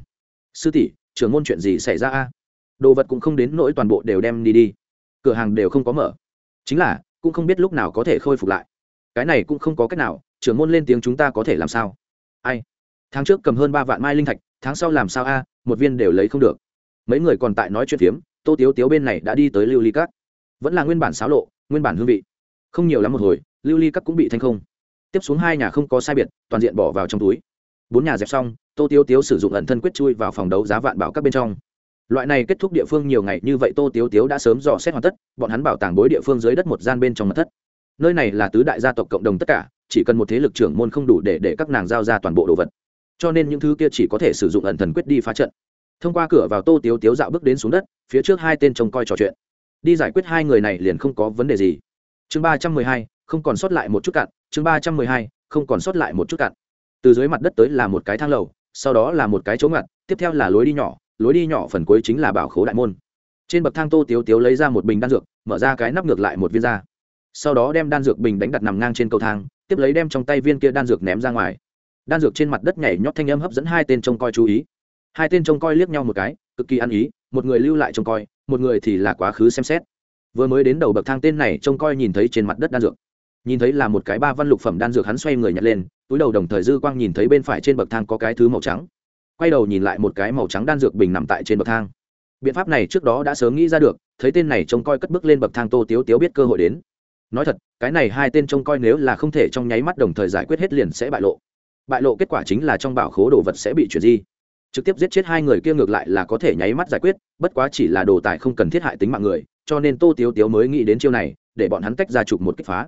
Sư tỷ, trưởng môn chuyện gì xảy ra a? Đồ vật cũng không đến nỗi toàn bộ đều đem đi đi. Cửa hàng đều không có mở. Chính là, cũng không biết lúc nào có thể khôi phục lại. Cái này cũng không có cách nào, trưởng môn lên tiếng chúng ta có thể làm sao? Ai? Tháng trước cầm hơn ba vạn mai linh thạch, tháng sau làm sao a? Một viên đều lấy không được mấy người còn tại nói chuyện phiếm, tô tiếu tiếu bên này đã đi tới lưu ly cát vẫn là nguyên bản xáo lộ, nguyên bản hương vị. Không nhiều lắm một hồi, lưu ly cát cũng bị thanh không. Tiếp xuống hai nhà không có sai biệt, toàn diện bỏ vào trong túi. Bốn nhà dẹp xong, tô tiếu tiếu sử dụng ẩn thân quyết chui vào phòng đấu giá vạn bảo các bên trong. Loại này kết thúc địa phương nhiều ngày, như vậy tô tiếu tiếu đã sớm dò xét hoàn tất, bọn hắn bảo tàng bối địa phương dưới đất một gian bên trong mặt thất. Nơi này là tứ đại gia tộc cộng đồng tất cả, chỉ cần một thế lực trưởng môn không đủ để để các nàng giao ra toàn bộ đồ vật. Cho nên những thứ kia chỉ có thể sử dụng ẩn thần quyết đi phá trận thông qua cửa vào tô tiếu tiếu dạo bước đến xuống đất, phía trước hai tên trông coi trò chuyện. Đi giải quyết hai người này liền không có vấn đề gì. Chương ba trăm mười hai, không còn sót lại một chút cạn. Chương ba trăm mười hai, không còn sót lại một chút cạn. Từ dưới mặt đất tới là một cái thang lầu, sau đó là một cái chỗ ngặt, tiếp theo là lối đi nhỏ, lối đi nhỏ phần cuối chính là bảo khố đại môn. Trên bậc thang tô tiếu tiếu lấy ra một bình đan dược, mở ra cái nắp ngược lại một viên da sau đó đem đan dược bình đánh đặt nằm ngang trên cầu thang, tiếp lấy đem trong tay viên kia đan dược ném ra ngoài. Đan dược trên mặt đất nhảy nhót thanh âm hấp dẫn hai tên trông coi chú ý hai tên trông coi liếc nhau một cái, cực kỳ ăn ý, một người lưu lại trông coi, một người thì là quá khứ xem xét. Vừa mới đến đầu bậc thang tên này trông coi nhìn thấy trên mặt đất đan dược. Nhìn thấy là một cái ba văn lục phẩm đan dược hắn xoay người nhặt lên, túi đầu đồng thời dư quang nhìn thấy bên phải trên bậc thang có cái thứ màu trắng. Quay đầu nhìn lại một cái màu trắng đan dược bình nằm tại trên bậc thang. Biện pháp này trước đó đã sớm nghĩ ra được, thấy tên này trông coi cất bước lên bậc thang tô tiếu tiếu biết cơ hội đến. Nói thật, cái này hai tên trông coi nếu là không thể trong nháy mắt đồng thời giải quyết hết liền sẽ bại lộ. Bại lộ kết quả chính là trong bảo khố đồ vật sẽ bị chuyển di trực tiếp giết chết hai người kia ngược lại là có thể nháy mắt giải quyết, bất quá chỉ là đồ tài không cần thiết hại tính mạng người, cho nên tô tiếu tiếu mới nghĩ đến chiêu này, để bọn hắn tách ra chụp một kích phá.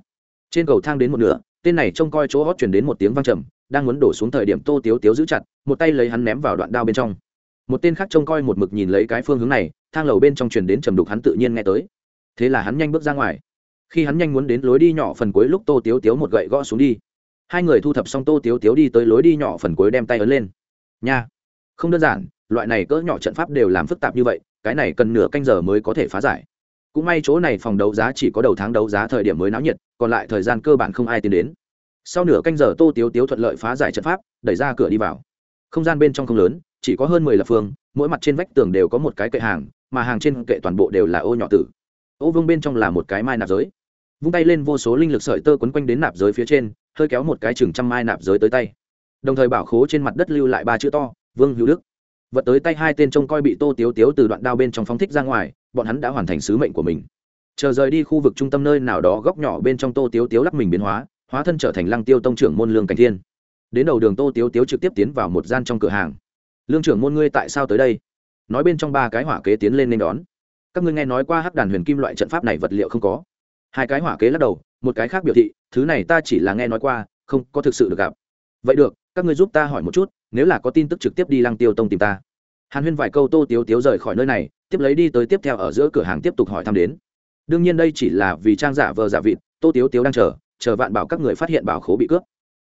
Trên cầu thang đến một nửa, tên này trông coi chỗ hót chuyển đến một tiếng vang trầm, đang muốn đổ xuống thời điểm tô tiếu tiếu giữ chặt, một tay lấy hắn ném vào đoạn đao bên trong. Một tên khác trông coi một mực nhìn lấy cái phương hướng này, thang lầu bên trong truyền đến trầm đục hắn tự nhiên nghe tới. Thế là hắn nhanh bước ra ngoài. Khi hắn nhanh muốn đến lối đi nhỏ phần cuối lúc tô tiếu tiếu một gậy gõ xuống đi. Hai người thu thập xong tô tiếu tiếu đi tới lối đi nhỏ phần cuối đem tay ấn lên. Nha! Không đơn giản, loại này cỡ nhỏ trận pháp đều làm phức tạp như vậy, cái này cần nửa canh giờ mới có thể phá giải. Cũng may chỗ này phòng đấu giá chỉ có đầu tháng đấu giá thời điểm mới náo nhiệt, còn lại thời gian cơ bản không ai tiến đến. Sau nửa canh giờ tô tiếu tiếu thuận lợi phá giải trận pháp, đẩy ra cửa đi vào. Không gian bên trong không lớn, chỉ có hơn mười lập phương, mỗi mặt trên vách tường đều có một cái kệ hàng, mà hàng trên kệ toàn bộ đều là ô nhỏ tử. Ô vương bên trong là một cái mai nạp giới. Vung tay lên vô số linh lực sợi tơ quấn quanh đến nạp giới phía trên, hơi kéo một cái chừng trăm mai nạp giới tới tay. Đồng thời bảo khố trên mặt đất lưu lại ba chữ to vương hữu đức. Vật tới tay hai tên trông coi bị tô tiếu tiếu từ đoạn đao bên trong phóng thích ra ngoài, bọn hắn đã hoàn thành sứ mệnh của mình. Chờ rời đi khu vực trung tâm nơi nào đó góc nhỏ bên trong tô tiếu tiếu lắc mình biến hóa hóa thân trở thành lăng tiêu tông trưởng môn lương cảnh thiên. Đến đầu đường tô tiếu tiếu trực tiếp tiến vào một gian trong cửa hàng. Lương trưởng môn ngươi tại sao tới đây? Nói bên trong ba cái hỏa kế tiến lên nên đón. Các ngươi nghe nói qua hắc đàn huyền kim loại trận pháp này vật liệu không có? Hai cái hỏa kế lắc đầu, một cái khác biểu thị, thứ này ta chỉ là nghe nói qua, không có thực sự được gặp. Vậy được các ngươi giúp ta hỏi một chút, nếu là có tin tức trực tiếp đi lăng tiêu tông tìm ta. Hàn huyên vài câu tô tiếu tiếu rời khỏi nơi này, tiếp lấy đi tới tiếp theo ở giữa cửa hàng tiếp tục hỏi thăm đến. Đương nhiên đây chỉ là vì trang giả vờ giả vịt, tô tiếu tiếu đang chờ chờ vạn bảo các người phát hiện bảo khố bị cướp.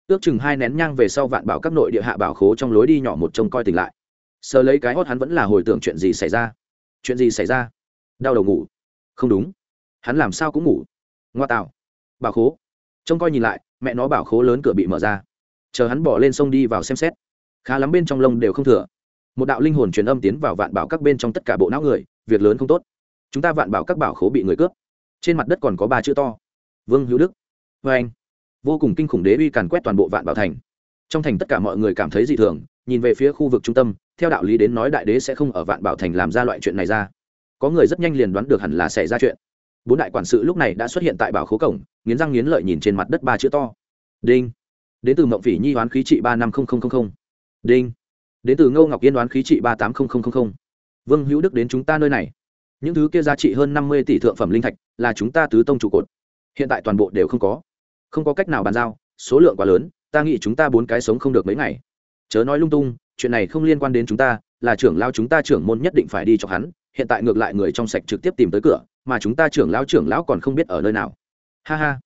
Ước chừng hai nén nhang về sau vạn bảo các nội địa hạ bảo khố trong lối đi nhỏ một trông coi tỉnh lại. Sờ lấy cái hót hắn vẫn là hồi tưởng chuyện gì xảy ra. Chuyện gì xảy ra? Đau đầu ngủ. Không đúng. Hắn làm sao cũng ngủ. Ngoa tạo. Bảo khố. Trông coi nhìn lại, mẹ nó bảo khố lớn cửa bị mở ra chờ hắn bỏ lên sông đi vào xem xét. Khá lắm bên trong lông đều không thừa. Một đạo linh hồn truyền âm tiến vào vạn bảo các bên trong tất cả bộ não người, việc lớn không tốt. Chúng ta vạn bảo các bảo khố bị người cướp. Trên mặt đất còn có ba chữ to. Vương hữu đức. Vê anh. Vô cùng kinh khủng đế uy càn quét toàn bộ vạn bảo thành. Trong thành tất cả mọi người cảm thấy dị thường, nhìn về phía khu vực trung tâm, theo đạo lý đến nói đại đế sẽ không ở vạn bảo thành làm ra loại chuyện này ra. Có người rất nhanh liền đoán được hẳn là xảy ra chuyện. Bốn đại quản sự lúc này đã xuất hiện tại bảo khố cổng, nghiến răng nghiến lợi nhìn trên mặt đất ba chữ to. Đinh đến từ mộng phỉ nhi đoán khí trị ba năm đinh. Đến từ ngô ngọc yên đoán khí trị ba tám vương hữu đức đến chúng ta nơi này. Những thứ kia giá trị hơn năm mươi tỷ thượng phẩm linh thạch là chúng ta tứ tông trụ cột. Hiện tại toàn bộ đều không có. Không có cách nào bàn giao, số lượng quá lớn, ta nghĩ chúng ta bốn cái sống không được mấy ngày. Chớ nói lung tung, chuyện này không liên quan đến chúng ta, là trưởng lao chúng ta trưởng môn nhất định phải đi cho hắn, hiện tại ngược lại người trong sạch trực tiếp tìm tới cửa, mà chúng ta trưởng lão trưởng lão còn không biết ở nơi nào. Ha ha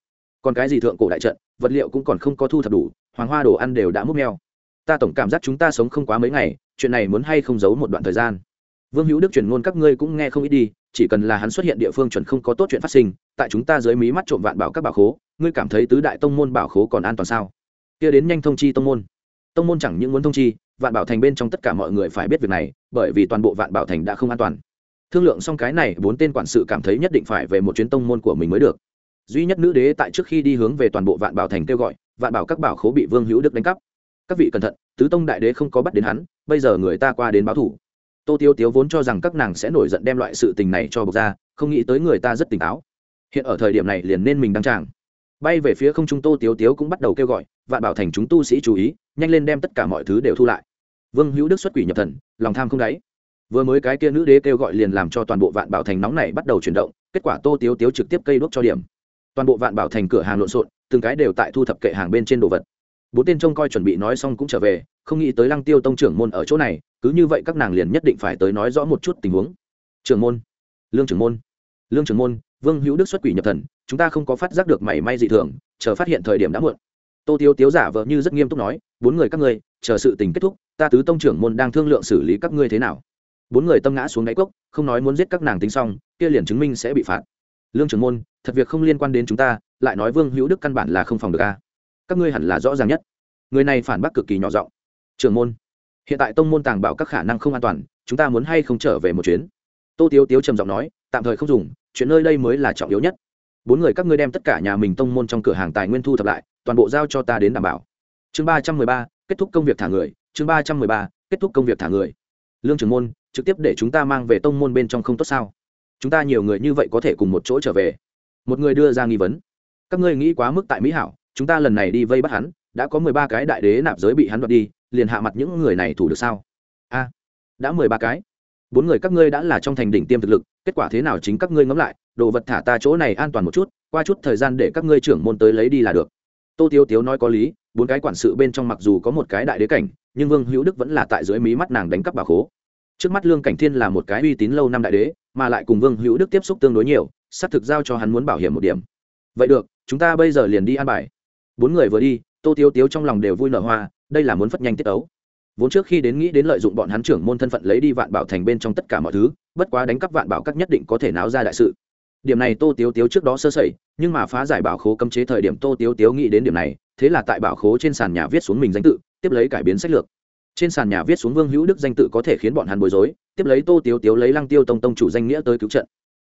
còn cái gì thượng cổ đại trận, vật liệu cũng còn không có thu thập đủ, hoàng hoa đồ ăn đều đã múc meo. Ta tổng cảm giác chúng ta sống không quá mấy ngày, chuyện này muốn hay không giấu một đoạn thời gian. Vương hữu đức truyền ngôn các ngươi cũng nghe không ít đi, chỉ cần là hắn xuất hiện địa phương chuẩn không có tốt chuyện phát sinh, tại chúng ta dưới mí mắt trộm vạn bảo các bảo khố, ngươi cảm thấy tứ đại tông môn bảo khố còn an toàn sao? Kia đến nhanh thông chi tông môn. Tông môn chẳng những muốn thông chi, vạn bảo thành bên trong tất cả mọi người phải biết việc này, bởi vì toàn bộ vạn bảo thành đã không an toàn. Thương lượng xong cái này, bốn tên quản sự cảm thấy nhất định phải về một chuyến tông môn của mình mới được duy nhất nữ đế tại trước khi đi hướng về toàn bộ vạn bảo thành kêu gọi, vạn bảo các bảo khố bị vương hữu đức đánh cắp. Các vị cẩn thận, tứ tông đại đế không có bắt đến hắn, bây giờ người ta qua đến báo thủ. Tô tiêu tiếu vốn cho rằng các nàng sẽ nổi giận đem loại sự tình này cho bộc ra, không nghĩ tới người ta rất tỉnh táo. Hiện ở thời điểm này liền nên mình đăng tràng. Bay về phía không trung tô tiếu tiếu cũng bắt đầu kêu gọi, vạn bảo thành chúng tu sĩ chú ý, nhanh lên đem tất cả mọi thứ đều thu lại. Vương hữu đức xuất quỷ nhập thần, lòng tham không đáy. Vừa mới cái kia nữ đế kêu gọi liền làm cho toàn bộ vạn bảo thành nóng này bắt đầu chuyển động, kết quả tô tiếu tiếu trực tiếp cây đốt cho điểm toàn bộ vạn bảo thành cửa hàng lộn xộn, từng cái đều tại thu thập kệ hàng bên trên đồ vật. Bốn tên trông coi chuẩn bị nói xong cũng trở về, không nghĩ tới lăng tiêu tông trưởng môn ở chỗ này, cứ như vậy các nàng liền nhất định phải tới nói rõ một chút tình huống. Trưởng môn, lương trưởng môn, lương trưởng môn, vương hữu đức xuất quỷ nhập thần, chúng ta không có phát giác được mảy may dị thường, chờ phát hiện thời điểm đã muộn. Tô tiếu tiếu giả vợ như rất nghiêm túc nói, bốn người các ngươi, chờ sự tình kết thúc, ta tứ tông trưởng môn đang thương lượng xử lý các ngươi thế nào. Bốn người tâm ngã xuống đáy cốc, không nói muốn giết các nàng tính xong, kia liền chứng minh sẽ bị phạt. Lương trưởng môn thật việc không liên quan đến chúng ta, lại nói vương hữu đức căn bản là không phòng được a. Các ngươi hẳn là rõ ràng nhất. Người này phản bác cực kỳ nhỏ giọng. Trưởng môn, hiện tại tông môn tàng bảo các khả năng không an toàn, chúng ta muốn hay không trở về một chuyến? Tô tiếu tiếu trầm giọng nói, tạm thời không dùng, chuyện nơi đây mới là trọng yếu nhất. Bốn người các ngươi đem tất cả nhà mình tông môn trong cửa hàng tài nguyên thu thập lại, toàn bộ giao cho ta đến đảm bảo. Chương ba trăm mười ba, kết thúc công việc thả người, chương ba trăm mười ba, kết thúc công việc thả người. Lương trưởng môn, trực tiếp để chúng ta mang về tông môn bên trong không tốt sao? Chúng ta nhiều người như vậy có thể cùng một chỗ trở về một người đưa ra nghi vấn. Các ngươi nghĩ quá mức tại mỹ hảo, chúng ta lần này đi vây bắt hắn, đã có mười ba cái đại đế nạp giới bị hắn đoạt đi, liền hạ mặt những người này thủ được sao? A, đã mười ba cái. Bốn người các ngươi đã là trong thành đỉnh tiêm thực lực, kết quả thế nào chính các ngươi ngẫm lại, đồ vật thả ta chỗ này an toàn một chút, qua chút thời gian để các ngươi trưởng môn tới lấy đi là được. Tô tiêu tiếu nói có lý, bốn cái quản sự bên trong mặc dù có một cái đại đế cảnh, nhưng vương hữu đức vẫn là tại dưới mí mắt nàng đánh cắp bà khố. Trước mắt lương cảnh thiên là một cái uy tín lâu năm đại đế, mà lại cùng vương hữu đức tiếp xúc tương đối nhiều xác thực giao cho hắn muốn bảo hiểm một điểm. Vậy được, chúng ta bây giờ liền đi an bài. Bốn người vừa đi, tô tiêu tiếu trong lòng đều vui nở hoa, đây là muốn phất nhanh tiết ấu. Vốn trước khi đến nghĩ đến lợi dụng bọn hắn trưởng môn thân phận lấy đi vạn bảo thành bên trong tất cả mọi thứ, bất quá đánh cắp vạn bảo các nhất định có thể náo ra đại sự. Điểm này tô tiếu tiếu trước đó sơ sẩy, nhưng mà phá giải bảo khố cấm chế thời điểm tô tiếu tiếu nghĩ đến điểm này, thế là tại bảo khố trên sàn nhà viết xuống mình danh tự, tiếp lấy cải biến sách lược. Trên sàn nhà viết xuống vương hữu đức danh tự có thể khiến bọn hắn bối rối, tiếp lấy tô tiếu tiếu lấy lăng tiêu tông tông chủ danh nghĩa tới cứu trận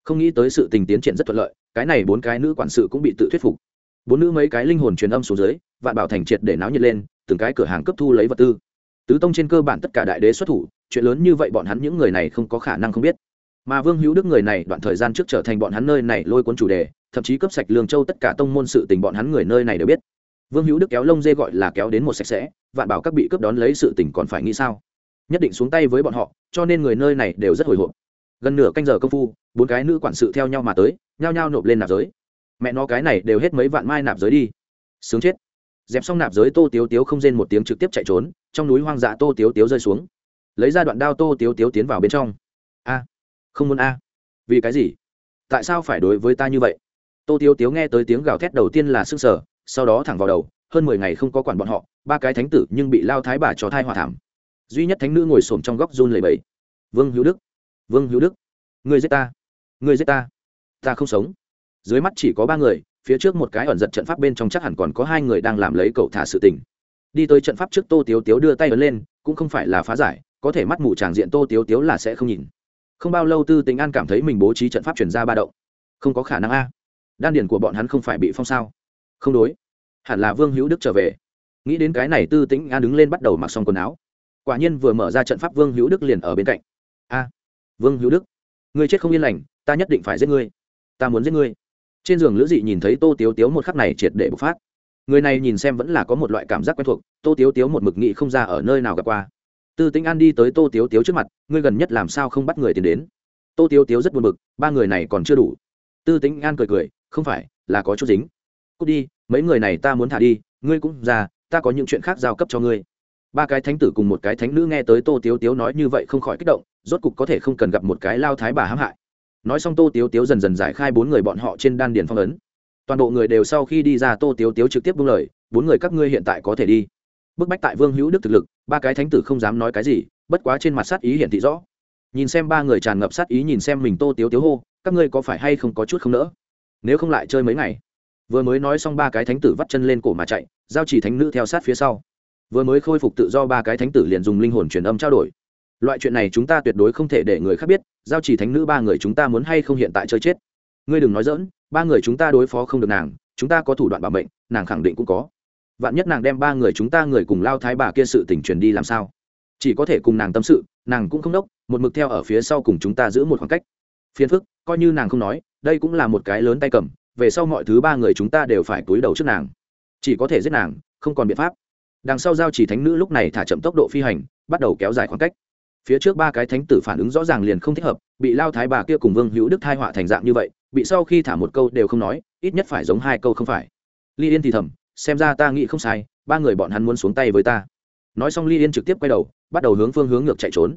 không nghĩ tới sự tình tiến triển rất thuận lợi, cái này bốn cái nữ quản sự cũng bị tự thuyết phục. Bốn nữ mấy cái linh hồn truyền âm xuống dưới, vạn bảo thành triệt để náo nhiệt lên, từng cái cửa hàng cấp thu lấy vật tư. Tứ tông trên cơ bản tất cả đại đế xuất thủ, chuyện lớn như vậy bọn hắn những người này không có khả năng không biết. Mà vương hữu đức người này đoạn thời gian trước trở thành bọn hắn nơi này lôi cuốn chủ đề, thậm chí cấp sạch lương châu tất cả tông môn sự tình bọn hắn người nơi này đều biết. Vương hữu đức kéo lông dê gọi là kéo đến một sạch sẽ, vạn bảo các bị cướp đón lấy sự tình còn phải nghĩ sao? Nhất định xuống tay với bọn họ, cho nên người nơi này đều rất hồi hộp gần nửa canh giờ công phu, bốn cái nữ quản sự theo nhau mà tới, nhao nhao nộp lên nạp giới. Mẹ nó cái này đều hết mấy vạn mai nạp giới đi. Sướng chết. Dẹp xong nạp giới tô tiếu tiếu không rên một tiếng trực tiếp chạy trốn, trong núi hoang dã tô tiếu tiếu rơi xuống. Lấy ra đoạn đao tô tiếu tiếu tiến vào bên trong. A, không muốn a. Vì cái gì? Tại sao phải đối với ta như vậy? Tô tiếu tiếu nghe tới tiếng gào thét đầu tiên là s ư n g sở sau đó thẳng vào đầu, hơn mười ngày không có quản bọn họ, ba cái thánh tử nhưng bị lao thái bà cho thai hòa thảm. Duy nhất thánh nữ ngồi s trong góc run lầy bẫy vương hữu đức vương hữu đức người giết ta người giết ta ta không sống dưới mắt chỉ có ba người phía trước một cái ẩn giật trận pháp bên trong chắc hẳn còn có hai người đang làm lấy cậu thả sự tình đi tới trận pháp trước tô tiếu tiếu đưa tay ấn lên cũng không phải là phá giải có thể mắt mù tràng diện tô tiếu tiếu là sẽ không nhìn không bao lâu tư tính an cảm thấy mình bố trí trận pháp chuyển ra ba động không có khả năng a đan điển của bọn hắn không phải bị phong sao không đối hẳn là vương hữu đức trở về nghĩ đến cái này tư tĩnh an đứng lên bắt đầu mặc xong quần áo quả nhiên vừa mở ra trận pháp vương hữu đức liền ở bên cạnh a vương hữu đức ngươi chết không yên lành ta nhất định phải giết ngươi ta muốn giết ngươi trên giường lữ dị nhìn thấy tô tiếu tiếu một khắc này triệt để bộc phát người này nhìn xem vẫn là có một loại cảm giác quen thuộc tô tiếu tiếu một mực nghị không ra ở nơi nào gặp qua tư tĩnh an đi tới tô tiếu tiếu trước mặt ngươi gần nhất làm sao không bắt người tiền đến tô tiếu tiếu rất buồn bực, ba người này còn chưa đủ tư tĩnh an cười cười không phải là có chút dính cút đi mấy người này ta muốn thả đi ngươi cũng già ta có những chuyện khác giao cấp cho ngươi ba cái thánh tử cùng một cái thánh nữ nghe tới tô tiếu tiếu nói như vậy không khỏi kích động rốt cục có thể không cần gặp một cái lao thái bà hãm hại. Nói xong tô tiếu tiếu dần dần giải khai bốn người bọn họ trên đan điền phong ấn. Toàn bộ người đều sau khi đi ra tô tiếu tiếu trực tiếp buông lời, bốn người các ngươi hiện tại có thể đi. Bức bách tại vương hữu đức thực lực, ba cái thánh tử không dám nói cái gì, bất quá trên mặt sát ý hiển thị rõ. Nhìn xem ba người tràn ngập sát ý nhìn xem mình tô tiếu tiếu hô, các ngươi có phải hay không có chút không nỡ? Nếu không lại chơi mấy ngày. Vừa mới nói xong ba cái thánh tử vắt chân lên cổ mà chạy, giao chỉ thánh nữ theo sát phía sau. Vừa mới khôi phục tự do ba cái thánh tử liền dùng linh hồn truyền âm trao đổi loại chuyện này chúng ta tuyệt đối không thể để người khác biết, giao chỉ thánh nữ ba người chúng ta muốn hay không hiện tại chơi chết. Ngươi đừng nói dỡn ba người chúng ta đối phó không được nàng, chúng ta có thủ đoạn bảo mệnh, nàng khẳng định cũng có. Vạn nhất nàng đem ba người chúng ta người cùng lao thái bà kia sự tình truyền đi làm sao? Chỉ có thể cùng nàng tâm sự, nàng cũng không đốc, một mực theo ở phía sau cùng chúng ta giữ một khoảng cách. Phiền phức, coi như nàng không nói, đây cũng là một cái lớn tay cầm, về sau mọi thứ ba người chúng ta đều phải túi đầu trước nàng. Chỉ có thể giết nàng, không còn biện pháp. Đằng sau giao chỉ thánh nữ lúc này thả chậm tốc độ phi hành, bắt đầu kéo dài khoảng cách phía trước ba cái thánh tử phản ứng rõ ràng liền không thích hợp, bị lao thái bà kia cùng vương hữu đức thai họa thành dạng như vậy, bị sau khi thả một câu đều không nói, ít nhất phải giống hai câu không phải. Ly yên thì thầm, xem ra ta nghĩ không sai, ba người bọn hắn muốn xuống tay với ta. Nói xong ly yên trực tiếp quay đầu, bắt đầu hướng phương hướng ngược chạy trốn.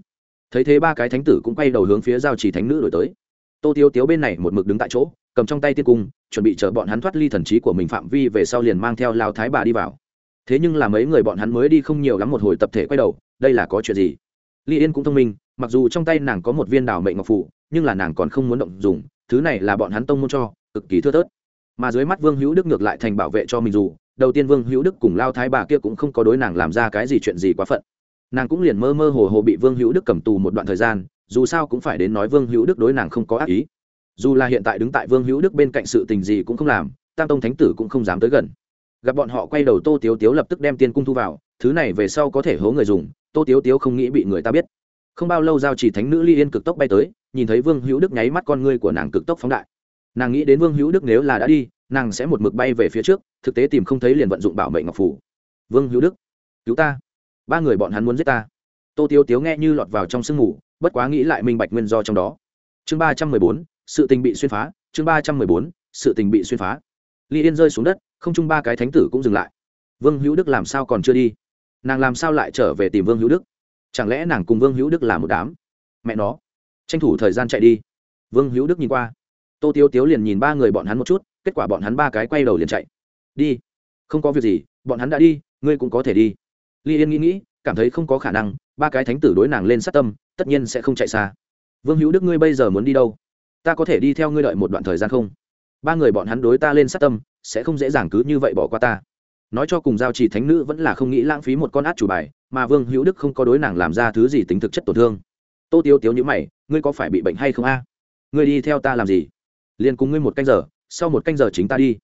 Thấy thế ba cái thánh tử cũng quay đầu hướng phía giao chỉ thánh nữ đổi tới. Tô tiêu tiếu bên này một mực đứng tại chỗ, cầm trong tay tiên cung, chuẩn bị chờ bọn hắn thoát ly thần trí của mình phạm vi về sau liền mang theo lao thái bà đi vào. Thế nhưng là mấy người bọn hắn mới đi không nhiều lắm một hồi tập thể quay đầu, đây là có chuyện gì? Ly yên cũng thông minh, mặc dù trong tay nàng có một viên đảo mệnh ngọc phủ, nhưng là nàng còn không muốn động dùng, thứ này là bọn hắn tông môn cho, cực kỳ thưa thớt. Mà dưới mắt vương hữu đức ngược lại thành bảo vệ cho mình dù, đầu tiên vương hữu đức cùng lao thái bà kia cũng không có đối nàng làm ra cái gì chuyện gì quá phận. Nàng cũng liền mơ mơ hồ hồ bị vương hữu đức cầm tù một đoạn thời gian, dù sao cũng phải đến nói vương hữu đức đối nàng không có ác ý. Dù là hiện tại đứng tại vương hữu đức bên cạnh sự tình gì cũng không làm, tam tông thánh tử cũng không dám tới gần. Gặp bọn họ quay đầu tô tiếu tiếu lập tức đem tiên cung thu vào thứ này về sau có thể hố người dùng, tô tiếu tiếu không nghĩ bị người ta biết. Không bao lâu giao chỉ thánh nữ ly yên cực tốc bay tới, nhìn thấy vương hữu đức nháy mắt con ngươi của nàng cực tốc phóng đại. Nàng nghĩ đến vương hữu đức nếu là đã đi, nàng sẽ một mực bay về phía trước, thực tế tìm không thấy liền vận dụng bảo mệnh ngọc phủ. Vương hữu đức, cứu ta. Ba người bọn hắn muốn giết ta. Tô tiếu tiếu nghe như lọt vào trong sương mù, bất quá nghĩ lại minh bạch nguyên do trong đó. Chương ba trăm mười bốn, sự tình bị xuyên phá, chương ba trăm mười bốn, sự tình bị xuyên phá. Ly yên rơi xuống đất, không chung ba cái thánh tử cũng dừng lại. Vương hữu đức làm sao còn chưa đi? Nàng làm sao lại trở về tìm vương hữu đức? Chẳng lẽ nàng cùng vương hữu đức là một đám? Mẹ nó, tranh thủ thời gian chạy đi. Vương hữu đức nhìn qua. Tô tiếu tiếu liền nhìn ba người bọn hắn một chút, kết quả bọn hắn ba cái quay đầu liền chạy. Đi. Không có việc gì, bọn hắn đã đi, ngươi cũng có thể đi. Ly yên nghĩ nghĩ, cảm thấy không có khả năng, ba cái thánh tử đối nàng lên sát tâm, tất nhiên sẽ không chạy xa. Vương hữu đức ngươi bây giờ muốn đi đâu? Ta có thể đi theo ngươi đợi một đoạn thời gian không? Ba người bọn hắn đối ta lên sát tâm, sẽ không dễ dàng cứ như vậy bỏ qua ta nói cho cùng giao chỉ thánh nữ vẫn là không nghĩ lãng phí một con át chủ bài, mà vương hữu đức không có đối nàng làm ra thứ gì tính thực chất tổn thương. Tô tiêu tiếu nhữ mày, ngươi có phải bị bệnh hay không a? Ngươi đi theo ta làm gì? Liền cùng ngươi một canh giờ, sau một canh giờ chính ta đi.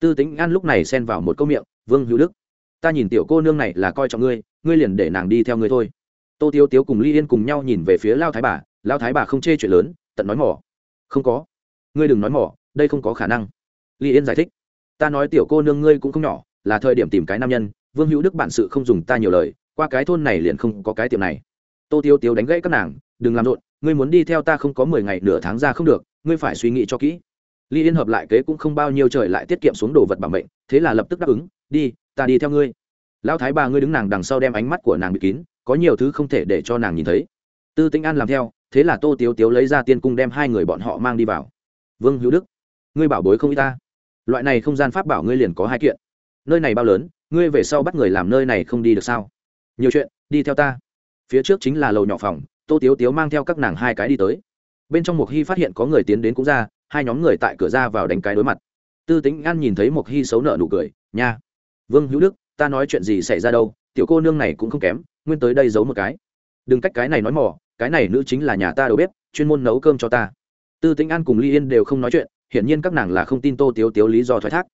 Tư tính an lúc này xen vào một câu miệng, vương hữu đức, ta nhìn tiểu cô nương này là coi trọng ngươi ngươi liền để nàng đi theo ngươi thôi. Tô tiêu tiếu cùng ly yên cùng nhau nhìn về phía lao thái bà, lao thái bà không chê chuyện lớn, tận nói mỏ. Không có, ngươi đừng nói mỏ, đây không có khả năng. Ly yên giải thích, ta nói tiểu cô nương ngươi cũng không nhỏ là thời điểm tìm cái nam nhân, vương hữu đức bản sự không dùng ta nhiều lời, qua cái thôn này liền không có cái tiệm này. Tô tiêu tiêu đánh gãy các nàng, đừng làm rộn, ngươi muốn đi theo ta không có mười ngày nửa tháng ra không được, ngươi phải suy nghĩ cho kỹ. Ly yên hợp lại kế cũng không bao nhiêu trời lại tiết kiệm xuống đồ vật bảo mệnh, thế là lập tức đáp ứng, đi, ta đi theo ngươi. Lão thái bà ngươi đứng nàng đằng sau đem ánh mắt của nàng bị kín, có nhiều thứ không thể để cho nàng nhìn thấy. Tư tĩnh an làm theo, thế là tô tiếu tiếu lấy ra tiên cung đem hai người bọn họ mang đi vào. Vương hữu đức, ngươi bảo bối không y ta. Loại này không gian pháp bảo ngươi liền có hai kiện nơi này bao lớn, ngươi về sau bắt người làm nơi này không đi được sao? Nhiều chuyện, đi theo ta. Phía trước chính là lầu nhỏ phòng, tô tiếu tiếu mang theo các nàng hai cái đi tới. Bên trong mục hy phát hiện có người tiến đến cũng ra, hai nhóm người tại cửa ra vào đánh cái đối mặt. Tư tính an nhìn thấy mục hy xấu nợ nụ cười, nha, vương hữu đức, ta nói chuyện gì xảy ra đâu, tiểu cô nương này cũng không kém, nguyên tới đây giấu một cái. Đừng cách cái này nói mỏ cái này nữ chính là nhà ta đầu bếp, chuyên môn nấu cơm cho ta. Tư tính an cùng ly yên đều không nói chuyện, hiển nhiên các nàng là không tin tô tiếu tiếu lý do thoái thác.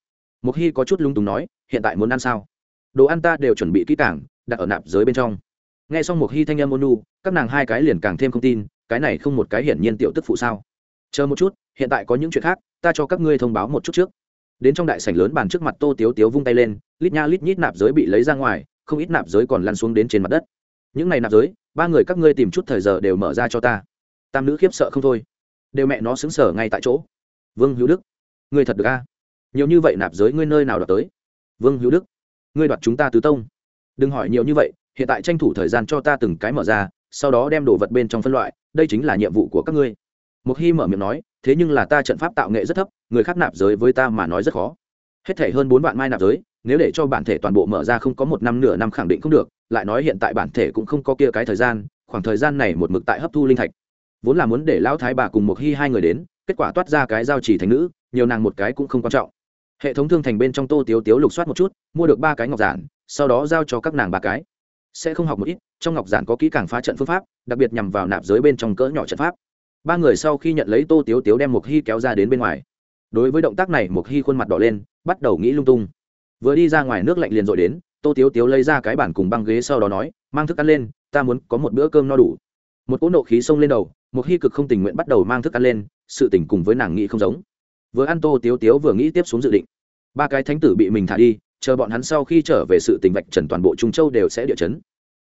Mục hy có chút lung túng nói, hiện tại muốn ăn sao? Đồ ăn ta đều chuẩn bị kỹ càng, đặt ở nạp giới bên trong. Nghe xong Mục hy thanh âm ônu các nàng hai cái liền càng thêm không tin, cái này không một cái hiển nhiên tiểu tức phụ sao? Chờ một chút, hiện tại có những chuyện khác, ta cho các ngươi thông báo một chút trước. Đến trong đại sảnh lớn bàn trước mặt tô tiếu tiếu vung tay lên, lít nha lít nhít nạp giới bị lấy ra ngoài, không ít nạp giới còn lăn xuống đến trên mặt đất. Những này nạp giới, ba người các ngươi tìm chút thời giờ đều mở ra cho ta. Tam nữ khiếp sợ không thôi. Đều mẹ nó xứng sở ngay tại chỗ. Vương hữu đức, ngươi thật được a? Nhiều như vậy nạp giới ngươi nơi nào đoạt tới? Vương hữu đức, ngươi đoạt chúng ta tứ tông. Đừng hỏi nhiều như vậy, hiện tại tranh thủ thời gian cho ta từng cái mở ra, sau đó đem đồ vật bên trong phân loại, đây chính là nhiệm vụ của các ngươi. Một khi mở miệng nói, thế nhưng là ta trận pháp tạo nghệ rất thấp, người khác nạp giới với ta mà nói rất khó. Hết thể hơn bốn vạn mai nạp giới, nếu để cho bản thể toàn bộ mở ra không có một năm nửa năm khẳng định không được, lại nói hiện tại bản thể cũng không có kia cái thời gian, khoảng thời gian này một mực tại hấp thu linh thạch. Vốn là muốn để lão thái bà cùng một hy hai người đến, kết quả toát ra cái giao chỉ thành nữ, nhiều nàng một cái cũng không quan trọng hệ thống thương thành bên trong tô tiếu tiếu lục soát một chút, mua được ba cái ngọc giản, sau đó giao cho các nàng ba cái. Sẽ không học một ít, trong ngọc giản có kỹ càng phá trận phương pháp, đặc biệt nhằm vào nạp giới bên trong cỡ nhỏ trận pháp. Ba người sau khi nhận lấy tô tiếu tiếu đem một hy kéo ra đến bên ngoài. Đối với động tác này một hy khuôn mặt đỏ lên, bắt đầu nghĩ lung tung. Vừa đi ra ngoài nước lạnh liền rồi đến, tô tiếu tiếu lấy ra cái bản cùng băng ghế sau đó nói, mang thức ăn lên, ta muốn có một bữa cơm no đủ. Một cỗ nộ khí xông lên đầu một hy cực không tình nguyện bắt đầu mang thức ăn lên, sự tình cùng với nàng nghĩ không giống vừa ăn tô tiếu tiếu vừa nghĩ tiếp xuống dự định. Ba cái thánh tử bị mình thả đi, chờ bọn hắn sau khi trở về sự tình vạch trần toàn bộ trung châu đều sẽ địa chấn.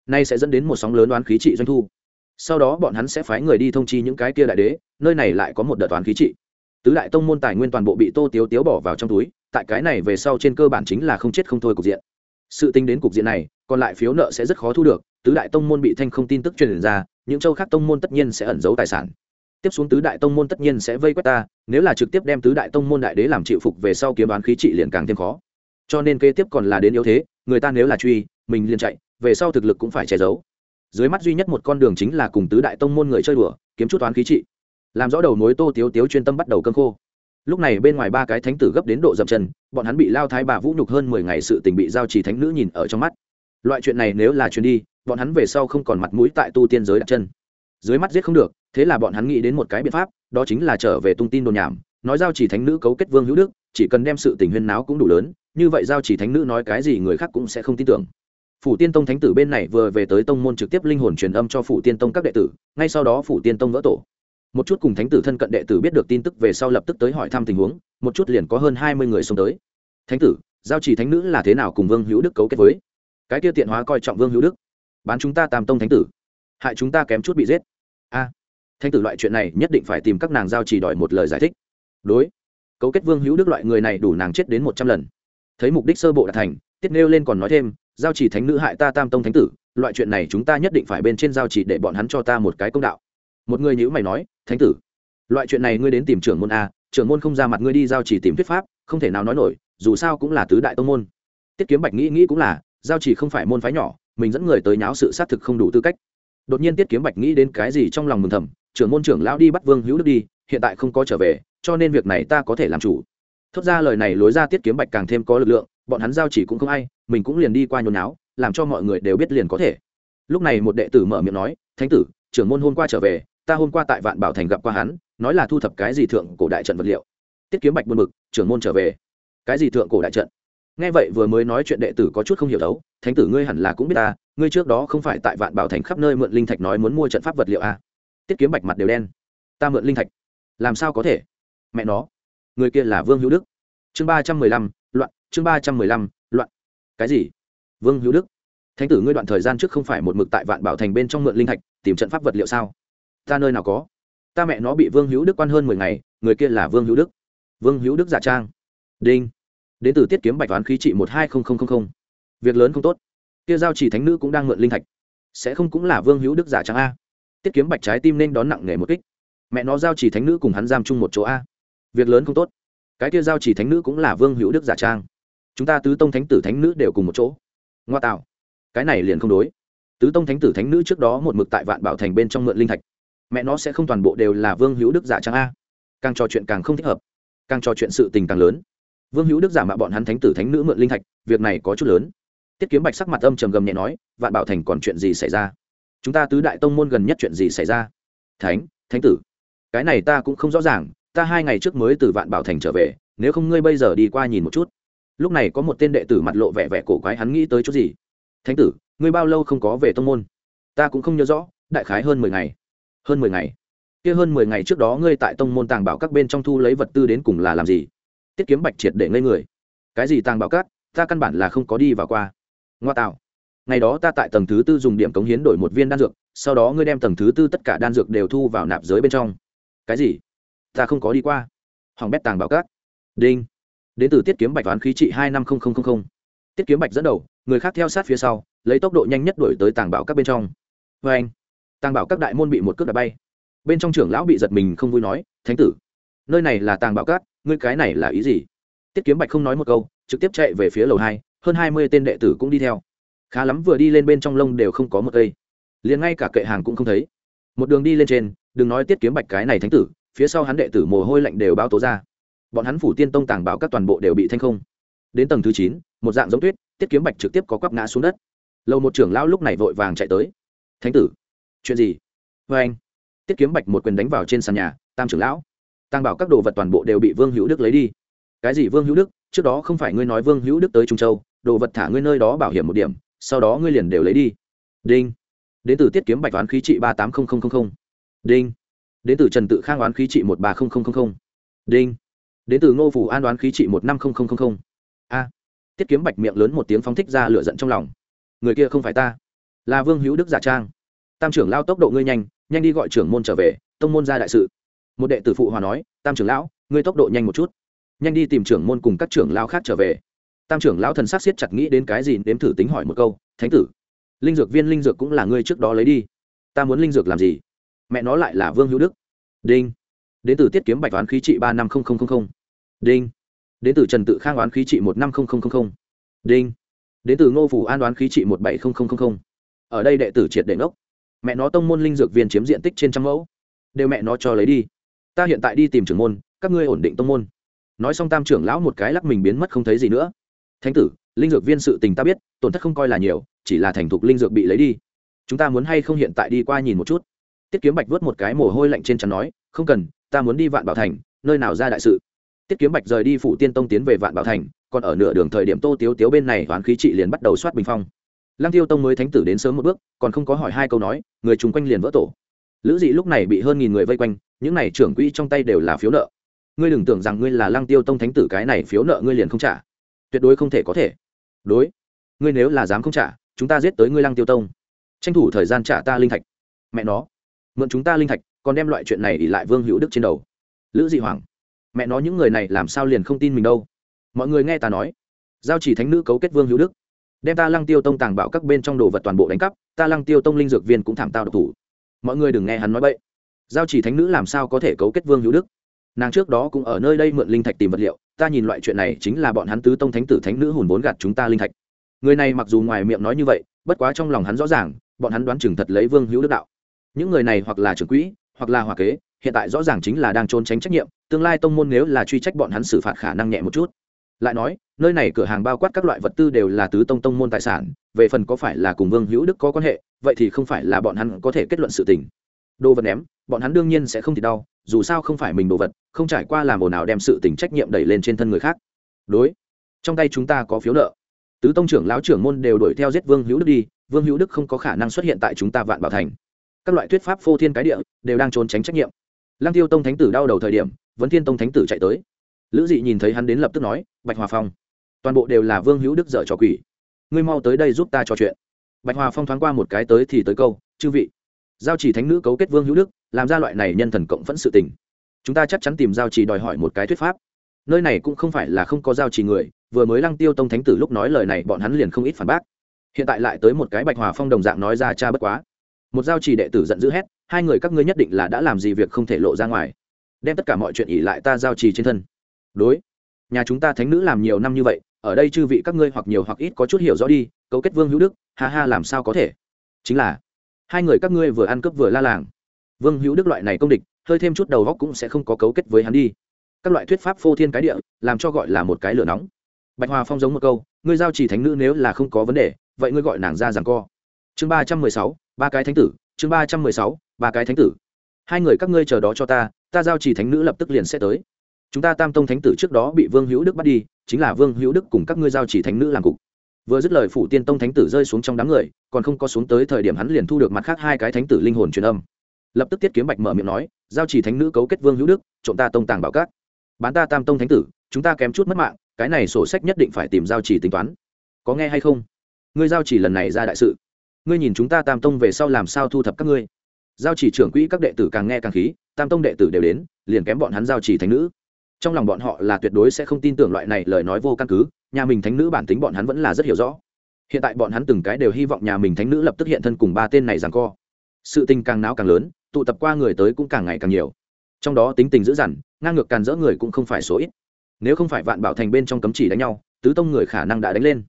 Nay sẽ dẫn đến một sóng lớn đoán khí trị doanh thu. Sau đó bọn hắn sẽ phái người đi thông chi những cái kia đại đế, nơi này lại có một đợt toán khí trị. Tứ đại tông môn tài nguyên toàn bộ bị tô tiếu tiếu bỏ vào trong túi, tại cái này về sau trên cơ bản chính là không chết không thôi cục diện. Sự tính đến cục diện này, còn lại phiếu nợ sẽ rất khó thu được, tứ đại tông môn bị thanh không tin tức truyền ra, những châu khác tông môn tất nhiên sẽ ẩn giấu tài sản tiếp xuống tứ đại tông môn tất nhiên sẽ vây quét ta, nếu là trực tiếp đem tứ đại tông môn đại đế làm chịu phục về sau kiếm đoán khí trị liền càng thêm khó. Cho nên kế tiếp còn là đến yếu thế, người ta nếu là truy, mình liền chạy, về sau thực lực cũng phải che giấu. Dưới mắt duy nhất một con đường chính là cùng tứ đại tông môn người chơi đùa, kiếm chút toán khí trị. Làm rõ đầu mối tô tiếu tiếu chuyên tâm bắt đầu cơm khô. Lúc này bên ngoài ba cái thánh tử gấp đến độ dậm chân, bọn hắn bị lao thái bà vũ nhục hơn mười ngày sự tình bị giao trì thánh nữ nhìn ở trong mắt. Loại chuyện này nếu là chuyện đi, bọn hắn về sau không còn mặt mũi tại tu tiên giới đặt chân dưới mắt giết không được, thế là bọn hắn nghĩ đến một cái biện pháp, đó chính là trở về tung tin đồn nhảm, nói giao chỉ thánh nữ cấu kết vương hữu đức, chỉ cần đem sự tình huyên náo cũng đủ lớn, như vậy giao chỉ thánh nữ nói cái gì người khác cũng sẽ không tin tưởng. Phủ tiên tông thánh tử bên này vừa về tới tông môn trực tiếp linh hồn truyền âm cho phủ tiên tông các đệ tử, ngay sau đó phủ tiên tông vỡ tổ. Một chút cùng thánh tử thân cận đệ tử biết được tin tức về sau lập tức tới hỏi thăm tình huống, một chút liền có hơn hai mươi người xông tới. Thánh tử, giao chỉ thánh nữ là thế nào cùng vương hữu đức cấu kết với? Cái tiêu tiện hóa coi trọng vương hữu đức. Bán chúng ta tam tông thánh tử. Hại chúng ta kém chút bị giết. Thanh tử loại chuyện này nhất định phải tìm các nàng giao chỉ đòi một lời giải thích. Đối. Cấu kết vương hữu đức loại người này đủ nàng chết đến một trăm lần. Thấy mục đích sơ bộ đạt thành, tiết nêu lên còn nói thêm, giao chỉ thánh nữ hại ta tam tông thánh tử, loại chuyện này chúng ta nhất định phải bên trên giao chỉ để bọn hắn cho ta một cái công đạo. Một người nhữ mày nói, thánh tử, loại chuyện này ngươi đến tìm trưởng môn a, trưởng môn không ra mặt ngươi đi giao chỉ tìm thuyết pháp, không thể nào nói nổi, dù sao cũng là tứ đại tông môn. Tiết kiếm bạch nghĩ nghĩ cũng là, giao chỉ không phải môn phái nhỏ, mình dẫn người tới nháo sự xác thực không đủ tư cách. Đột nhiên tiết kiếm bạch nghĩ đến cái gì trong lòng mừng thầm trưởng môn trưởng lão đi bắt vương hữu đức đi, hiện tại không có trở về, cho nên việc này ta có thể làm chủ. Thốt ra lời này lối ra tiết kiếm bạch càng thêm có lực lượng, bọn hắn giao chỉ cũng không ai, mình cũng liền đi qua nhốn náo làm cho mọi người đều biết liền có thể. Lúc này một đệ tử mở miệng nói, thánh tử, trưởng môn hôm qua trở về, ta hôm qua tại vạn bảo thành gặp qua hắn, nói là thu thập cái gì thượng cổ đại trận vật liệu. Tiết kiếm bạch buồn mực trưởng môn trở về. Cái gì thượng cổ đại trận? Nghe vậy vừa mới nói chuyện đệ tử có chút không hiểu đấu, thánh tử ngươi hẳn là cũng biết ta, ngươi trước đó không phải tại vạn bảo thành khắp nơi mượn linh thạch nói muốn mua trận pháp vật liệu à? Tiết kiếm bạch mặt đều đen. Ta mượn linh thạch. Làm sao có thể? Mẹ nó. Người kia là vương hữu đức. Chương ba trăm mười lăm, loạn, chương ba trăm mười lăm, loạn. Cái gì? Vương hữu đức. Thánh tử ngươi đoạn thời gian trước không phải một mực tại vạn bảo thành bên trong mượn linh thạch, tìm trận pháp vật liệu sao? Ta nơi nào có? Ta mẹ nó bị vương hữu đức quan hơn mười ngày, người kia là vương hữu đức. Vương hữu đức giả trang. Đinh. Đến từ tiết kiếm bạch toán khí trị một hai không không không không. Việc lớn không tốt. Kia giao chỉ thánh nữ cũng đang mượn linh thạch. Sẽ không cũng là vương hữu đức giả trang a? Tiết kiếm bạch trái tim nên đón nặng nề một kích. Mẹ nó giao chỉ thánh nữ cùng hắn giam chung một chỗ a. Việc lớn không tốt. Cái kia giao chỉ thánh nữ cũng là vương hữu đức giả trang. Chúng ta tứ tông thánh tử thánh nữ đều cùng một chỗ. Ngoa tạo. Cái này liền không đối. Tứ tông thánh tử thánh nữ trước đó một mực tại vạn bảo thành bên trong mượn linh thạch. Mẹ nó sẽ không toàn bộ đều là vương hữu đức giả trang a. Càng trò chuyện càng không thích hợp. Càng trò chuyện sự tình càng lớn. Vương hữu đức giả mạo bọn hắn thánh tử thánh nữ mượn linh thạch, việc này có chút lớn. Tiết kiếm bạch sắc mặt âm trầm gầm nhẹ nói, vạn bảo thành còn chuyện gì xảy ra? Chúng ta tứ đại tông môn gần nhất chuyện gì xảy ra? Thánh thánh tử. Cái này ta cũng không rõ ràng, ta hai ngày trước mới từ vạn bảo thành trở về, nếu không ngươi bây giờ đi qua nhìn một chút. Lúc này có một tên đệ tử mặt lộ vẻ vẻ cổ quái hắn nghĩ tới chút gì? Thánh tử, ngươi bao lâu không có về tông môn? Ta cũng không nhớ rõ, đại khái hơn mười ngày. Hơn mười ngày. Kia hơn mười ngày trước đó ngươi tại tông môn tàng bảo các bên trong thu lấy vật tư đến cùng là làm gì? Tiết kiếm bạch triệt để ngây người. Cái gì tàng bảo các? Ta căn bản là không có đi vào qua. Ngoa tạo ngày đó ta tại tầng thứ tư dùng điểm cống hiến đổi một viên đan dược, sau đó ngươi đem tầng thứ tư tất cả đan dược đều thu vào nạp giới bên trong. Cái gì? Ta không có đi qua. Hỏng bét tàng bảo các. Đinh. Đến từ tiết kiếm bạch toán khí trị hai năm nghìn tiết kiếm bạch dẫn đầu, người khác theo sát phía sau, lấy tốc độ nhanh nhất đổi tới tàng bảo các bên trong. Vê anh, tàng bảo các đại môn bị một cước đạp bay. Bên trong trưởng lão bị giật mình không vui nói, thánh tử, nơi này là tàng bảo các, ngươi cái này là ý gì? Tiết kiếm bạch không nói một câu, trực tiếp chạy về phía lầu hai, hơn hai mươi tên đệ tử cũng đi theo khá lắm vừa đi lên bên trong lông đều không có một cây. Liền ngay cả kệ hàng cũng không thấy. Một đường đi lên trên, đừng nói tiết kiếm bạch cái này thánh tử, phía sau hắn đệ tử mồ hôi lạnh đều báo tố ra. Bọn hắn phủ tiên tông tàng bảo các toàn bộ đều bị thanh không. Đến tầng thứ chín, một dạng giống tuyết, tiết kiếm bạch trực tiếp có quắp ngã xuống đất. Lầu một trưởng lão lúc này vội vàng chạy tới. Thánh tử, chuyện gì? Vê anh. Tiết kiếm bạch một quyền đánh vào trên sàn nhà, tam trưởng lão, tàng bảo các đồ vật toàn bộ đều bị vương hữu đức lấy đi. Cái gì vương hữu đức? Trước đó không phải ngươi nói vương hữu đức tới trung châu, đồ vật thả ngươi nơi đó bảo hiểm một điểm sau đó ngươi liền đều lấy đi. Đinh. Đến từ tiết kiếm bạch oán khí trị ba tám nghìn đinh. Đến từ trần tự khang oán khí trị một ba nghìn đinh. Đến từ ngô phủ an đoán khí trị một năm nghìn a. Tiết kiếm bạch miệng lớn một tiếng phóng thích ra lửa giận trong lòng. Người kia không phải ta. Là vương hữu đức giả trang. Tam trưởng lao tốc độ ngươi nhanh nhanh đi gọi trưởng môn trở về, tông môn ra đại sự. Một đệ tử phụ hòa nói, tam trưởng lão, ngươi tốc độ nhanh một chút. Nhanh đi tìm trưởng môn cùng các trưởng lao khác trở về tam trưởng lão thần sắc siết chặt nghĩ đến cái gì đếm thử tính hỏi một câu, thánh tử, linh dược viên linh dược cũng là ngươi trước đó lấy đi. Ta muốn linh dược làm gì? Mẹ nó lại là vương hữu đức. Đinh. Đến từ tiết kiếm bạch oán khí trị ba năm đinh. Đến từ trần tự khang oán khí trị một năm đinh. Đến từ ngô phủ an đoán khí trị một bảy ở đây đệ tử triệt đệ ngốc. Mẹ nó tông môn linh dược viên chiếm diện tích trên trăm mẫu. Đều mẹ nó cho lấy đi. Ta hiện tại đi tìm trưởng môn, các ngươi ổn định tông môn. Nói xong tam trưởng lão một cái lắc mình biến mất không thấy gì nữa thánh tử, linh dược viên sự tình ta biết, tổn thất không coi là nhiều, chỉ là thành thục linh dược bị lấy đi. Chúng ta muốn hay không hiện tại đi qua nhìn một chút? Tiết kiếm bạch vớt một cái mồ hôi lạnh trên chắn nói, không cần, ta muốn đi vạn bảo thành, nơi nào ra đại sự? Tiết kiếm bạch rời đi phủ tiên tông tiến về vạn bảo thành, còn ở nửa đường thời điểm tô tiếu tiếu bên này toán khí trị liền bắt đầu soát bình phong. Lăng tiêu tông mới thánh tử đến sớm một bước, còn không có hỏi hai câu nói, người chung quanh liền vỡ tổ. Lữ dị lúc này bị hơn nghìn người vây quanh, những này trưởng quỹ trong tay đều là phiếu nợ. Ngươi đừng tưởng rằng ngươi là lăng tiêu tông thánh tử, cái này phiếu nợ ngươi liền không trả tuyệt đối không thể có thể. Đối. Ngươi nếu là dám không trả, chúng ta giết tới ngươi lăng tiêu tông. Tranh thủ thời gian trả ta linh thạch. Mẹ nó. Mượn chúng ta linh thạch, còn đem loại chuyện này ỉ lại vương hữu đức trên đầu. Lữ dị hoàng. Mẹ nó, những người này làm sao liền không tin mình đâu. Mọi người nghe ta nói. Giao chỉ thánh nữ cấu kết vương hữu đức. Đem ta lăng tiêu tông tàng bạo các bên trong đồ vật toàn bộ đánh cắp, ta lăng tiêu tông linh dược viên cũng thảm tao độc thủ. Mọi người đừng nghe hắn nói bậy. Giao chỉ thánh nữ làm sao có thể cấu kết vương hữu đức? Nàng trước đó cũng ở nơi đây mượn linh thạch tìm vật liệu ta nhìn loại chuyện này chính là bọn hắn tứ tông thánh tử thánh nữ hùn vốn gạt chúng ta linh thạch. Người này mặc dù ngoài miệng nói như vậy, bất quá trong lòng hắn rõ ràng, bọn hắn đoán chừng thật lấy vương hữu đức đạo. Những người này hoặc là trưởng quỹ, hoặc là hòa kế, hiện tại rõ ràng chính là đang trốn tránh trách nhiệm, tương lai tông môn nếu là truy trách bọn hắn xử phạt khả năng nhẹ một chút. Lại nói, nơi này cửa hàng bao quát các loại vật tư đều là tứ tông tông môn tài sản, về phần có phải là cùng vương hữu đức có quan hệ, vậy thì không phải là bọn hắn có thể kết luận sự tình đồ vật ném, bọn hắn đương nhiên sẽ không thì đau, dù sao không phải mình đồ vật, không trải qua làm ồn nào đem sự tình trách nhiệm đẩy lên trên thân người khác. Đối, trong tay chúng ta có phiếu nợ. Tứ tông trưởng lão trưởng môn đều đuổi theo giết vương hữu đức đi, vương hữu đức không có khả năng xuất hiện tại chúng ta vạn bảo thành. Các loại thuyết pháp phô thiên cái địa đều đang trốn tránh trách nhiệm. Lăng tiêu tông thánh tử đau đầu thời điểm, vấn thiên tông thánh tử chạy tới. Lữ dị nhìn thấy hắn đến lập tức nói, bạch hòa phong, toàn bộ đều là vương hữu đức dở trò quỷ. Ngươi mau tới đây giúp ta trò chuyện. Bạch hòa phong thoáng qua một cái tới thì tới câu, chư vị giao chỉ thánh nữ cấu kết vương hữu đức, làm ra loại này nhân thần cộng phẫn sự tình. Chúng ta chắc chắn tìm giao chỉ đòi hỏi một cái thuyết pháp. Nơi này cũng không phải là không có giao chỉ người, vừa mới lăng tiêu tông thánh tử lúc nói lời này bọn hắn liền không ít phản bác. Hiện tại lại tới một cái bạch hòa phong đồng dạng nói ra cha bất quá. Một giao chỉ đệ tử giận dữ hét, hai người các ngươi nhất định là đã làm gì việc không thể lộ ra ngoài. Đem tất cả mọi chuyện ỉ lại ta giao trì trên thân. Đối, nhà chúng ta thánh nữ làm nhiều năm như vậy, ở đây chư vị các ngươi hoặc nhiều hoặc ít có chút hiểu rõ đi, cấu kết vương hữu đức, ha ha làm sao có thể? Chính là hai người các ngươi vừa ăn cướp vừa la làng. Vương hữu đức loại này công địch, hơi thêm chút đầu góc cũng sẽ không có cấu kết với hắn đi. Các loại thuyết pháp phô thiên cái địa, làm cho gọi là một cái lửa nóng. Bạch hòa phong giống một câu, ngươi giao chỉ thánh nữ nếu là không có vấn đề, vậy ngươi gọi nàng ra rằng co. Chương ba trăm mười sáu, ba cái thánh tử, chương ba trăm mười sáu, ba cái thánh tử. Hai người các ngươi chờ đó cho ta ta giao chỉ thánh nữ lập tức liền sẽ tới. Chúng ta tam tông thánh tử trước đó bị vương hữu đức bắt đi, chính là vương hữu đức cùng các ngươi giao chỉ thánh nữ làm cục vừa dứt lời phủ tiên tông thánh tử rơi xuống trong đám người, còn không có xuống tới thời điểm hắn liền thu được mặt khác hai cái thánh tử linh hồn truyền âm. Lập tức tiết kiếm bạch mở miệng nói, giao chỉ thánh nữ cấu kết vương hữu đức, trộm ta tông tàng bảo các. Bán ta tam tông thánh tử, chúng ta kém chút mất mạng, cái này sổ sách nhất định phải tìm giao chỉ tính toán. Có nghe hay không? Ngươi giao chỉ lần này ra đại sự. Ngươi nhìn chúng ta tam tông về sau làm sao thu thập các ngươi? Giao chỉ trưởng quỹ các đệ tử càng nghe càng khí, tam tông đệ tử đều đến, liền kém bọn hắn giao chỉ thánh nữ. Trong lòng bọn họ là tuyệt đối sẽ không tin tưởng loại này lời nói vô căn cứ nhà mình thánh nữ bản tính bọn hắn vẫn là rất hiểu rõ. Hiện tại bọn hắn từng cái đều hy vọng nhà mình thánh nữ lập tức hiện thân cùng ba tên này rằng co. Sự tình càng náo càng lớn, tụ tập qua người tới cũng càng ngày càng nhiều. Trong đó tính tình dữ dằn, ngang ngược càn rỡ người cũng không phải số ít. Nếu không phải vạn bảo thành bên trong cấm chỉ đánh nhau, tứ tông người khả năng đã đánh lên.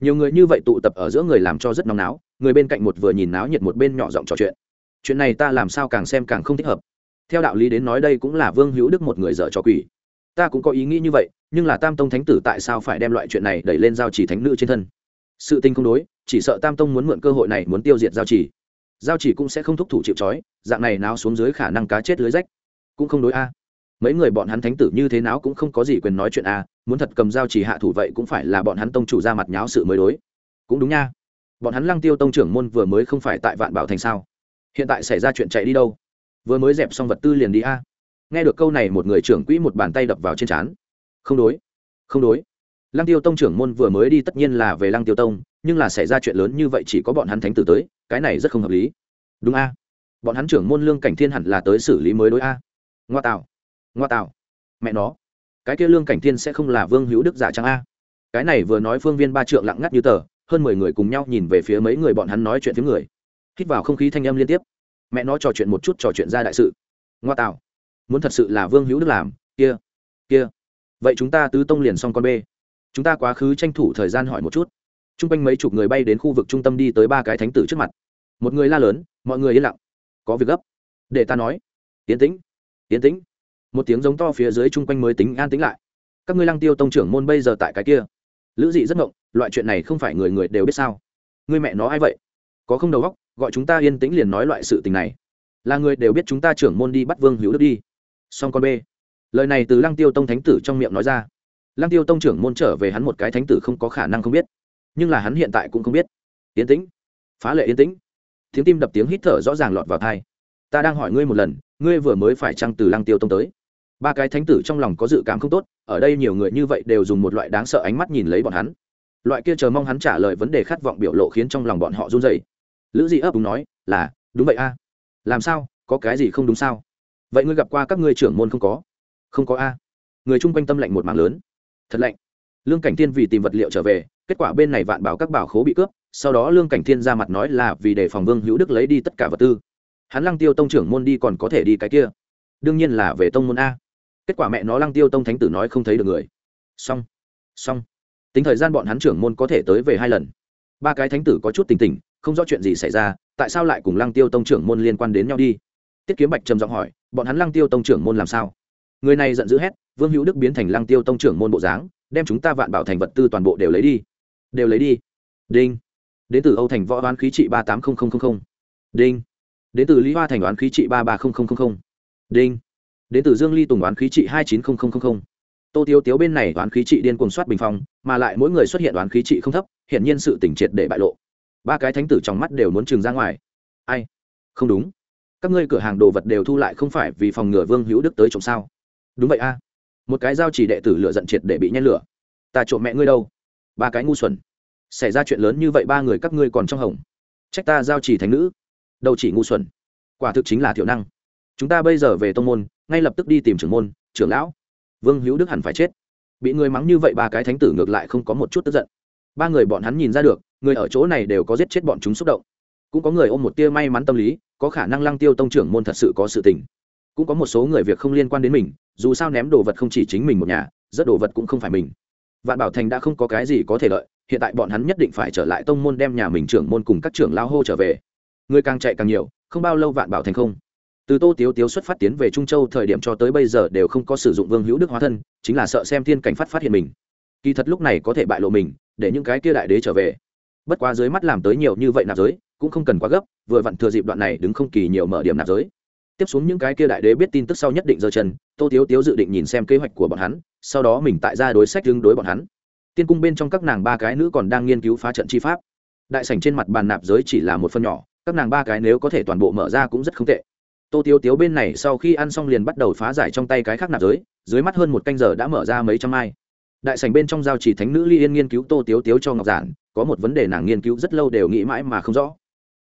Nhiều người như vậy tụ tập ở giữa người làm cho rất nóng náo, người bên cạnh một vừa nhìn náo nhiệt một bên nhỏ giọng trò chuyện. Chuyện này ta làm sao càng xem càng không thích hợp. Theo đạo lý đến nói đây cũng là vương hữu đức một người dở trò quỷ ta cũng có ý nghĩ như vậy, nhưng là tam tông thánh tử tại sao phải đem loại chuyện này đẩy lên giao chỉ thánh nữ trên thân? Sự tình không đối, chỉ sợ tam tông muốn mượn cơ hội này muốn tiêu diệt giao chỉ. Giao chỉ cũng sẽ không thúc thủ chịu trói, dạng này nào xuống dưới khả năng cá chết lưới rách. Cũng không đối a. Mấy người bọn hắn thánh tử như thế nào cũng không có gì quyền nói chuyện a, muốn thật cầm giao chỉ hạ thủ vậy cũng phải là bọn hắn tông chủ ra mặt nháo sự mới đối. Cũng đúng nha. Bọn hắn lăng tiêu tông trưởng môn vừa mới không phải tại vạn bảo thành sao? Hiện tại xảy ra chuyện chạy đi đâu? Vừa mới dẹp xong vật tư liền đi a nghe được câu này, một người trưởng quỹ một bàn tay đập vào trên trán. Không đối không đối. Lăng tiêu tông trưởng môn vừa mới đi tất nhiên là về lăng tiêu tông, nhưng là xảy ra chuyện lớn như vậy chỉ có bọn hắn thánh tử tới, cái này rất không hợp lý. Đúng a. Bọn hắn trưởng môn lương cảnh thiên hẳn là tới xử lý mới đối a. Ngoa tạo ngoa tạo. Mẹ nó, cái kia lương cảnh thiên sẽ không là vương hữu đức giả trang a? Cái này vừa nói phương viên ba trượng lặng ngắt như tờ, hơn mười người cùng nhau nhìn về phía mấy người bọn hắn nói chuyện phía người. Hít vào không khí thanh âm liên tiếp. Mẹ nó trò chuyện một chút, trò chuyện ra đại sự. Ngoa tạo muốn thật sự là vương hữu đức làm, kia kia. Vậy chúng ta tứ tông liền xong con b chúng ta quá khứ tranh thủ thời gian hỏi một chút. T r u n g quanh mấy chục người bay đến khu vực trung tâm đi tới ba cái thánh tử trước mặt. Một người la lớn, mọi người yên lặng. Có việc gấp. Để ta nói. Yến tĩnh yến tĩnh. Một tiếng giống to phía dưới chung quanh mới tính an tính lại. Các ngươi lăng tiêu tông trưởng môn bây giờ tại cái kia. Lữ dị rất ngộng, loại chuyện này không phải người người đều biết sao? Người mẹ nó ai vậy? Có không đầu góc gọi chúng ta yên tĩnh liền nói loại sự tình này. Là người đều biết chúng ta trưởng môn đi bắt vương hữu đức đi song con b lời này từ lăng tiêu tông thánh tử trong miệng nói ra. Lăng tiêu tông trưởng môn trở về hắn một cái thánh tử không có khả năng không biết. Nhưng là hắn hiện tại cũng không biết. Yên tĩnh. Phá lệ yên tĩnh. Tiếng tim đập tiếng hít thở rõ ràng lọt vào thai ta đang hỏi ngươi một lần, ngươi vừa mới phải trăng từ lăng tiêu tông tới? Ba cái thánh tử trong lòng có dự cảm không tốt, ở đây nhiều người như vậy đều dùng một loại đáng sợ ánh mắt nhìn lấy bọn hắn. Loại kia chờ mong hắn trả lời vấn đề khát vọng biểu lộ khiến trong lòng bọn họ run dày lữ dị ấp đúng nói, là, đúng vậy a. Làm sao? Có cái gì không đúng sao? Vậy ngươi gặp qua các ngươi trưởng môn không có? Không có a. Người chung quanh tâm lạnh một mảng lớn. Thật lạnh. Lương cảnh thiên vì tìm vật liệu trở về, kết quả bên này vạn bảo các bảo khố bị cướp, sau đó lương cảnh thiên ra mặt nói là vì để phòng vương hữu đức lấy đi tất cả vật tư. Hắn lăng tiêu tông trưởng môn đi còn có thể đi cái kia. Đương nhiên là về tông môn a. Kết quả mẹ nó lăng tiêu tông thánh tử nói không thấy được người. Xong. Xong. Tính thời gian bọn hắn trưởng môn có thể tới về hai lần. Ba cái thánh tử có chút tình tình, không rõ chuyện gì xảy ra, tại sao lại cùng lăng tiêu tông trưởng môn liên quan đến nhau đi? Tiết kiếm bạch trầm giọng hỏi, bọn hắn lăng tiêu tông trưởng môn làm sao? Người này giận dữ hét, vương hữu đức biến thành lăng tiêu tông trưởng môn bộ dáng, đem chúng ta vạn bảo thành vật tư toàn bộ đều lấy đi. Đều lấy đi? Đinh. Đến từ âu thành võ đoán khí trị ba tám nghìn đinh. Đến từ lý hoa thành đoán khí trị ba ba nghìn đinh. Đến từ dương ly tùng đoán khí trị hai chín nghìn tô tiếu tiếu bên này đoán khí trị điên cuồng soát bình phong, mà lại mỗi người xuất hiện đoán khí trị không thấp, hiển nhiên sự tỉnh triệt để bại lộ. Ba cái thánh tử trong mắt đều muốn trừng ra ngoài. Ai? Không đúng các ngươi cửa hàng đồ vật đều thu lại không phải vì phòng ngừa vương hữu đức tới trộm sao? Đúng vậy a. Một cái giao chỉ đệ tử lựa giận triệt để bị nhen lửa. Ta trộm mẹ ngươi đâu? Ba cái ngu xuẩn. Xảy ra chuyện lớn như vậy ba người các ngươi còn trong hồng. Trách ta giao chỉ thành nữ. Đâu chỉ ngu xuẩn. Quả thực chính là thiểu năng. Chúng ta bây giờ về tông môn, ngay lập tức đi tìm trưởng môn, trưởng lão. Vương hữu đức hẳn phải chết. Bị người mắng như vậy ba cái thánh tử ngược lại không có một chút tức giận. Ba người bọn hắn nhìn ra được, người ở chỗ này đều có giết chết bọn chúng xúc động. Cũng có người ôm một tia may mắn tâm lý có khả năng lăng tiêu tông trưởng môn thật sự có sự tình. Cũng có một số người việc không liên quan đến mình, dù sao ném đồ vật không chỉ chính mình một nhà, rất đồ vật cũng không phải mình. Vạn bảo thành đã không có cái gì có thể lợi, hiện tại bọn hắn nhất định phải trở lại tông môn đem nhà mình trưởng môn cùng các trưởng lao hô trở về. Người càng chạy càng nhiều, không bao lâu vạn bảo thành không. Từ tô tiếu tiếu xuất phát tiến về trung châu thời điểm cho tới bây giờ đều không có sử dụng vương hữu đức hóa thân, chính là sợ xem thiên cảnh phát phát hiện mình. Kỳ thật lúc này có thể bại lộ mình, để những cái kia đại đế trở về. Bất quá dưới mắt làm tới nhiều như vậy nạp giới cũng không cần quá gấp, vừa vặn thừa dịp đoạn này đứng không kỳ nhiều mở điểm nạp giới. Tiếp xuống những cái kia đại đế biết tin tức sau nhất định giơ chân, tô thiếu tiếu dự định nhìn xem kế hoạch của bọn hắn, sau đó mình tại ra đối sách tương đối bọn hắn. Tiên cung bên trong các nàng ba cái nữ còn đang nghiên cứu phá trận chi pháp. Đại sảnh trên mặt bàn nạp giới chỉ là một phần nhỏ, các nàng ba cái nếu có thể toàn bộ mở ra cũng rất không tệ. Tô tiếu tiếu bên này sau khi ăn xong liền bắt đầu phá giải trong tay cái khác nạp giới, dưới mắt hơn một canh giờ đã mở ra mấy trăm mai đại sảnh bên trong giao chỉ thánh nữ ly yên nghiên cứu tô tiếu tiếu cho ngọc giản, có một vấn đề nàng nghiên cứu rất lâu đều nghĩ mãi mà không rõ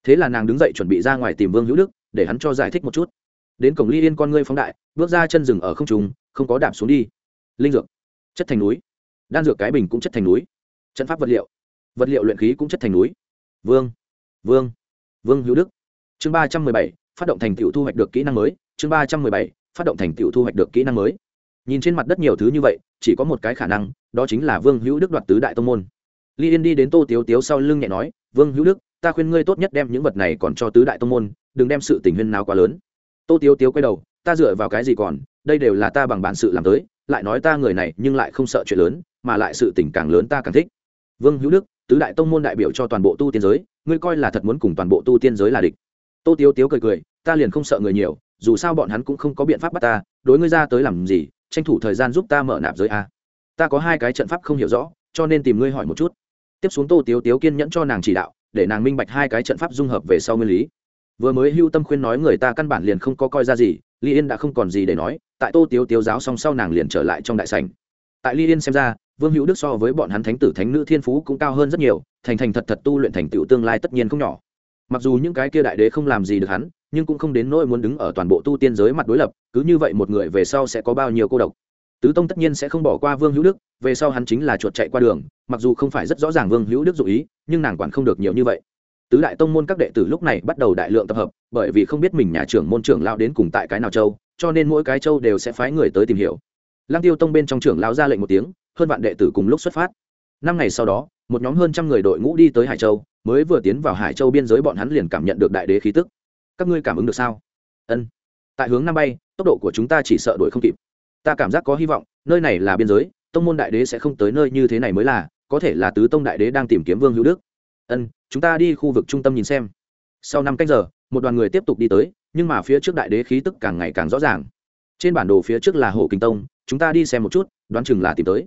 thế là nàng đứng dậy chuẩn bị ra ngoài tìm vương hữu đức để hắn cho giải thích một chút đến cổng ly yên con ngươi phóng đại bước ra chân rừng ở không trùng không có đạp xuống đi. Linh dược, chất thành núi. Đan dược cái bình cũng chất thành núi. Trận pháp vật liệu vật liệu luyện khí cũng chất thành núi. Vương vương vương hữu đức. Chương ba trăm mười bảy, phát động thành tựu thu hoạch được kỹ năng mới. Chương ba trăm mười bảy, phát động thành tựu thu hoạch được kỹ năng mới. Nhìn trên mặt đất nhiều thứ như vậy, chỉ có một cái khả năng, đó chính là vương hữu đức đoạt tứ đại tông môn. Ly yên đi đến tô tiếu tiếu sau lưng nhẹ nói, vương hữu đức ta khuyên ngươi tốt nhất đem những vật này còn cho tứ đại tông môn, đừng đem sự tình huyên nào quá lớn. Tô tiếu tiếu quay đầu, ta dựa vào cái gì còn, đây đều là ta bằng bản sự làm tới, lại nói ta người này nhưng lại không sợ chuyện lớn, mà lại sự tình càng lớn ta càng thích. Vương hữu đức, tứ đại tông môn đại biểu cho toàn bộ tu tiên giới, ngươi coi là thật muốn cùng toàn bộ tu tiên giới là địch. Tô tiếu tiếu cười cười, ta liền không sợ người nhiều, dù sao bọn hắn cũng không có biện pháp bắt ta, đối ngươi ra tới làm gì, tranh thủ thời gian giúp ta mở nạp giới a. Ta có hai cái trận pháp không hiểu rõ, cho nên tìm ngươi hỏi một chút. Tiếp xuống tô tiếu tiếu kiên nhẫn cho nàng chỉ đạo để nàng minh bạch hai cái trận pháp dung hợp về sau nguyên lý. Vừa mới hưu tâm khuyên nói người ta căn bản liền không có coi ra gì ly yên đã không còn gì để nói, tại tô tiếu tiếu giáo xong sau nàng liền trở lại trong đại sành tại ly yên xem ra, vương hữu đức so với bọn hắn thánh tử thánh nữ thiên phú cũng cao hơn rất nhiều, thành thành thật thật tu luyện thành tựu tương lai tất nhiên không nhỏ. Mặc dù những cái kia đại đế không làm gì được hắn, nhưng cũng không đến nỗi muốn đứng ở toàn bộ tu tiên giới mặt đối lập, cứ như vậy một người về sau sẽ có bao nhiêu cô độc tứ tông tất nhiên sẽ không bỏ qua vương hữu đức, về sau hắn chính là chuột chạy qua đường, mặc dù không phải rất rõ ràng vương hữu đức dụ ý, nhưng nàng quản không được nhiều như vậy. Tứ đại tông môn các đệ tử lúc này bắt đầu đại lượng tập hợp, bởi vì không biết mình nhà trưởng môn trưởng lao đến cùng tại cái nào châu, cho nên mỗi cái châu đều sẽ phái người tới tìm hiểu. Lăng tiêu tông bên trong trưởng lao ra lệnh một tiếng, hơn vạn đệ tử cùng lúc xuất phát. Năm ngày sau đó, một nhóm hơn trăm người đội ngũ đi tới hải châu, mới vừa tiến vào hải châu biên giới bọn hắn liền cảm nhận được đại đế khí tức. Các ngươi cảm ứng được sao? Ân. Tại hướng năm bay, tốc độ của chúng ta chỉ sợ đuổi không kịp ta cảm giác có hy vọng, nơi này là biên giới, tông môn đại đế sẽ không tới nơi như thế này mới là, có thể là tứ tông đại đế đang tìm kiếm vương hữu đức. Ân, chúng ta đi khu vực trung tâm nhìn xem. Sau năm cách giờ, một đoàn người tiếp tục đi tới, nhưng mà phía trước đại đế khí tức càng ngày càng rõ ràng. Trên bản đồ phía trước là hồ kinh tông, chúng ta đi xem một chút, đoán chừng là tìm tới.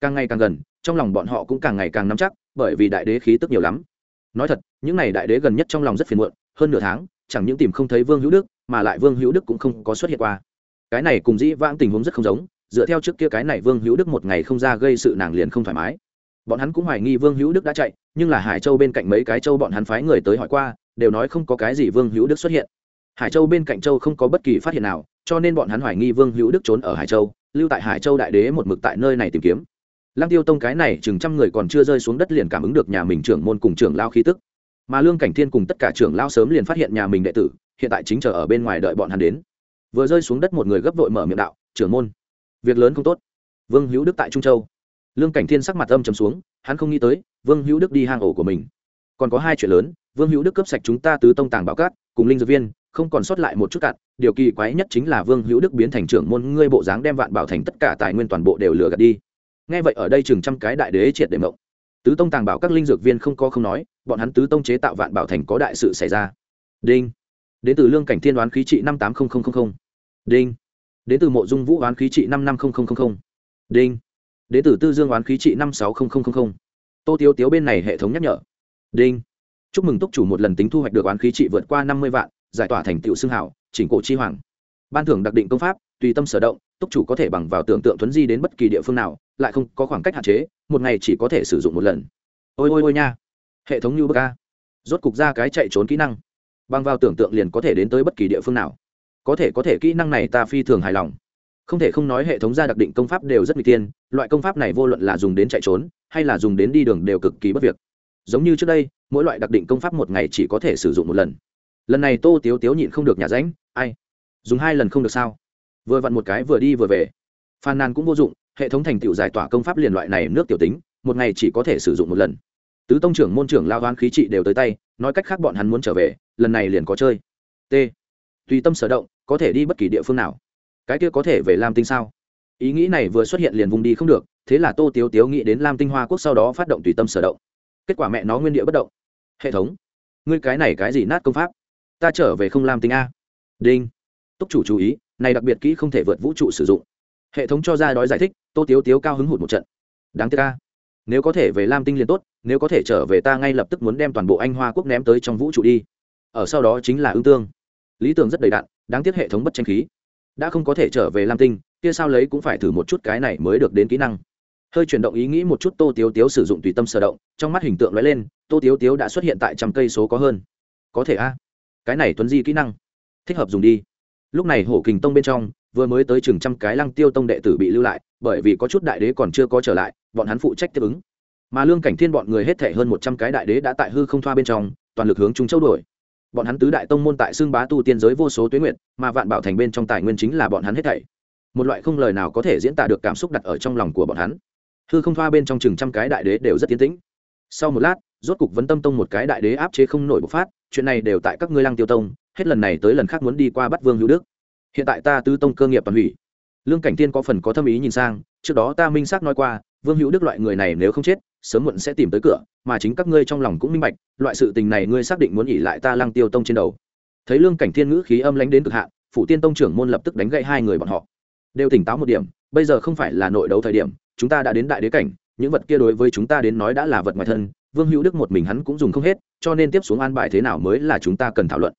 Càng ngày càng gần, trong lòng bọn họ cũng càng ngày càng nắm chắc, bởi vì đại đế khí tức nhiều lắm. Nói thật, những n à y đại đế gần nhất trong lòng rất phiền muộn, hơn nửa tháng, chẳng những tìm không thấy vương hữu đức, mà lại vương hữu đức cũng không có xuất hiện qua cái này cùng dĩ vãng tình huống rất không giống, dựa theo trước kia cái này vương hữu đức một ngày không ra gây sự nàng liền không thoải mái. Bọn hắn cũng hoài nghi vương hữu đức đã chạy, nhưng là hải châu bên cạnh mấy cái châu bọn hắn phái người tới hỏi qua, đều nói không có cái gì vương hữu đức xuất hiện. Hải châu bên cạnh châu không có bất kỳ phát hiện nào, cho nên bọn hắn hoài nghi vương hữu đức trốn ở hải châu, lưu tại hải châu đại đế một mực tại nơi này tìm kiếm. Lăng tiêu tông cái này chừng trăm người còn chưa rơi xuống đất liền cảm ứng được nhà mình trưởng môn cùng trưởng lao khí tức. Mà lương cảnh thiên cùng tất cả trưởng lao sớm liền phát hiện nhà mình đệ tử, hiện tại chính chờ ở bên ngoài đợi bọn hắn đến vừa rơi xuống đất một người gấp vội mở miệng đạo, trưởng môn, việc lớn không tốt. Vương hữu đức tại trung châu. Lương cảnh thiên sắc mặt âm trầm xuống, hắn không nghĩ tới, vương hữu đức đi hang ổ của mình. Còn có hai chuyện lớn, vương hữu đức cướp sạch chúng ta tứ tông tàng bảo cát, cùng linh dược viên, không còn sót lại một chút cạn, điều kỳ quái nhất chính là vương hữu đức biến thành trưởng môn, ngươi bộ dáng đem vạn bảo thành tất cả tài nguyên toàn bộ đều lừa gạt đi. Nghe vậy ở đây chừng trăm cái đại đế triệt để mộng. Tứ tông tàng bảo các linh dược viên không có không nói, bọn hắn tứ tông chế tạo vạn bảo thành có đại sự xảy ra. Đinh đến từ lương cảnh thiên đoán khí trị năm tám nghìn đinh. Đến từ mộ dung vũ đoán khí trị năm năm nghìn đinh. Đến từ tư dương đoán khí trị năm sáu nghìn tô tiếu tiếu bên này hệ thống nhắc nhở. Đinh. Chúc mừng túc chủ một lần tính thu hoạch được đoán khí trị vượt qua năm mươi vạn, giải tỏa thành tựu xương hảo, chỉnh cổ chi hoàng. Ban thưởng đặc định công pháp, tùy tâm sở động, túc chủ có thể bằng vào tưởng tượng thuấn di đến bất kỳ địa phương nào, lại không có khoảng cách hạn chế, một ngày chỉ có thể sử dụng một lần. Ôi ôi ôi nha. Hệ thống như bậc ca rốt cục ra cái chạy trốn kỹ năng bằng vào tưởng tượng liền có thể đến tới bất kỳ địa phương nào. Có thể có thể kỹ năng này ta phi thường hài lòng. Không thể không nói hệ thống ra đặc định công pháp đều rất n g tiên loại công pháp này vô luận là dùng đến chạy trốn, hay là dùng đến đi đường đều cực kỳ bất việc. Giống như trước đây, mỗi loại đặc định công pháp một ngày chỉ có thể sử dụng một lần. Lần này tô tiếu tiếu nhịn không được nhà ránh, ai? Dùng hai lần không được sao? Vừa vặn một cái vừa đi vừa về. Phàn nàn cũng vô dụng, hệ thống thành tựu giải tỏa công pháp liền loại này nước tiểu tính, một ngày chỉ có thể sử dụng một lần. Tứ tông trưởng môn trưởng lao đoán khí trị đều tới tay nói cách khác bọn hắn muốn trở về lần này liền có chơi. T. Tùy tâm sở động có thể đi bất kỳ địa phương nào. Cái kia có thể về lam tinh sao? Ý nghĩ này vừa xuất hiện liền vùng đi không được thế là tô tiếu tiếu nghĩ đến lam tinh hoa quốc sau đó phát động tùy tâm sở động. Kết quả mẹ nó nguyên địa bất động. Hệ thống ngươi cái này cái gì nát công pháp? Ta trở về không lam tinh a. Đinh. Túc chủ chú ý này đặc biệt kỹ không thể vượt vũ trụ sử dụng. Hệ thống cho ra đói giải thích tô tiếu tiếu cao hứng hụt một trận. Đáng tiếc a, nếu có thể về lam tinh liền tốt nếu có thể trở về ta ngay lập tức muốn đem toàn bộ anh hoa quốc ném tới trong vũ trụ đi. Ở sau đó chính là ương tương. Lý tưởng rất đầy đạn đáng tiếc hệ thống bất tranh khí. Đã không có thể trở về lam tinh, kia sao lấy cũng phải thử một chút cái này mới được đến kỹ năng. Hơi chuyển động ý nghĩ một chút, tô tiếu tiếu sử dụng tùy tâm sở động, trong mắt hình tượng lóe lên, tô tiếu tiếu đã xuất hiện tại trăm cây số có hơn. Có thể a. Cái này tuấn di kỹ năng. Thích hợp dùng đi. Lúc này hổ kình tông bên trong, vừa mới tới chừng trăm cái lăng tiêu tông đệ tử bị lưu lại, bởi vì có chút đại đế còn chưa có trở lại, bọn hắn phụ trách tiếp ứng mà lương cảnh thiên bọn người hết thể hơn một trăm cái đại đế đã tại hư không thoa bên trong, toàn lực hướng chúng châu đổi bọn hắn tứ đại tông môn tại xương bá tu tiên giới vô số tuyến nguyện, mà vạn bảo thành bên trong tài nguyên chính là bọn hắn hết thảy. Một loại không lời nào có thể diễn tả được cảm xúc đặt ở trong lòng của bọn hắn. Hư không thoa bên trong chừng trăm cái đại đế đều rất tiến tĩnh. Sau một lát, rốt cục vấn tâm tông một cái đại đế áp chế không nổi bộc phát, chuyện này đều tại các ngươi lăng tiêu tông, hết lần này tới lần khác muốn đi qua bắt vương hữu đức. Hiện tại ta tứ tông cơ nghiệp toàn hủy. Lương cảnh tiên có phần có thâm ý nhìn sang, trước đó ta minh xác nói qua vương hữu đức loại người này nếu không chết, sớm muộn sẽ tìm tới cửa, mà chính các ngươi trong lòng cũng minh bạch, loại sự tình này ngươi xác định muốn nghỉ lại ta lăng tiêu tông trên đầu. Thấy lương cảnh thiên ngữ khí âm lánh đến cực hạn, phủ tiên tông trưởng môn lập tức đánh gậy hai người bọn họ. Đều tỉnh táo một điểm, bây giờ không phải là nội đấu thời điểm, chúng ta đã đến đại đế cảnh, những vật kia đối với chúng ta đến nói đã là vật ngoài thân, vương hữu đức một mình hắn cũng dùng không hết, cho nên tiếp xuống an bài thế nào mới là chúng ta cần thảo luận.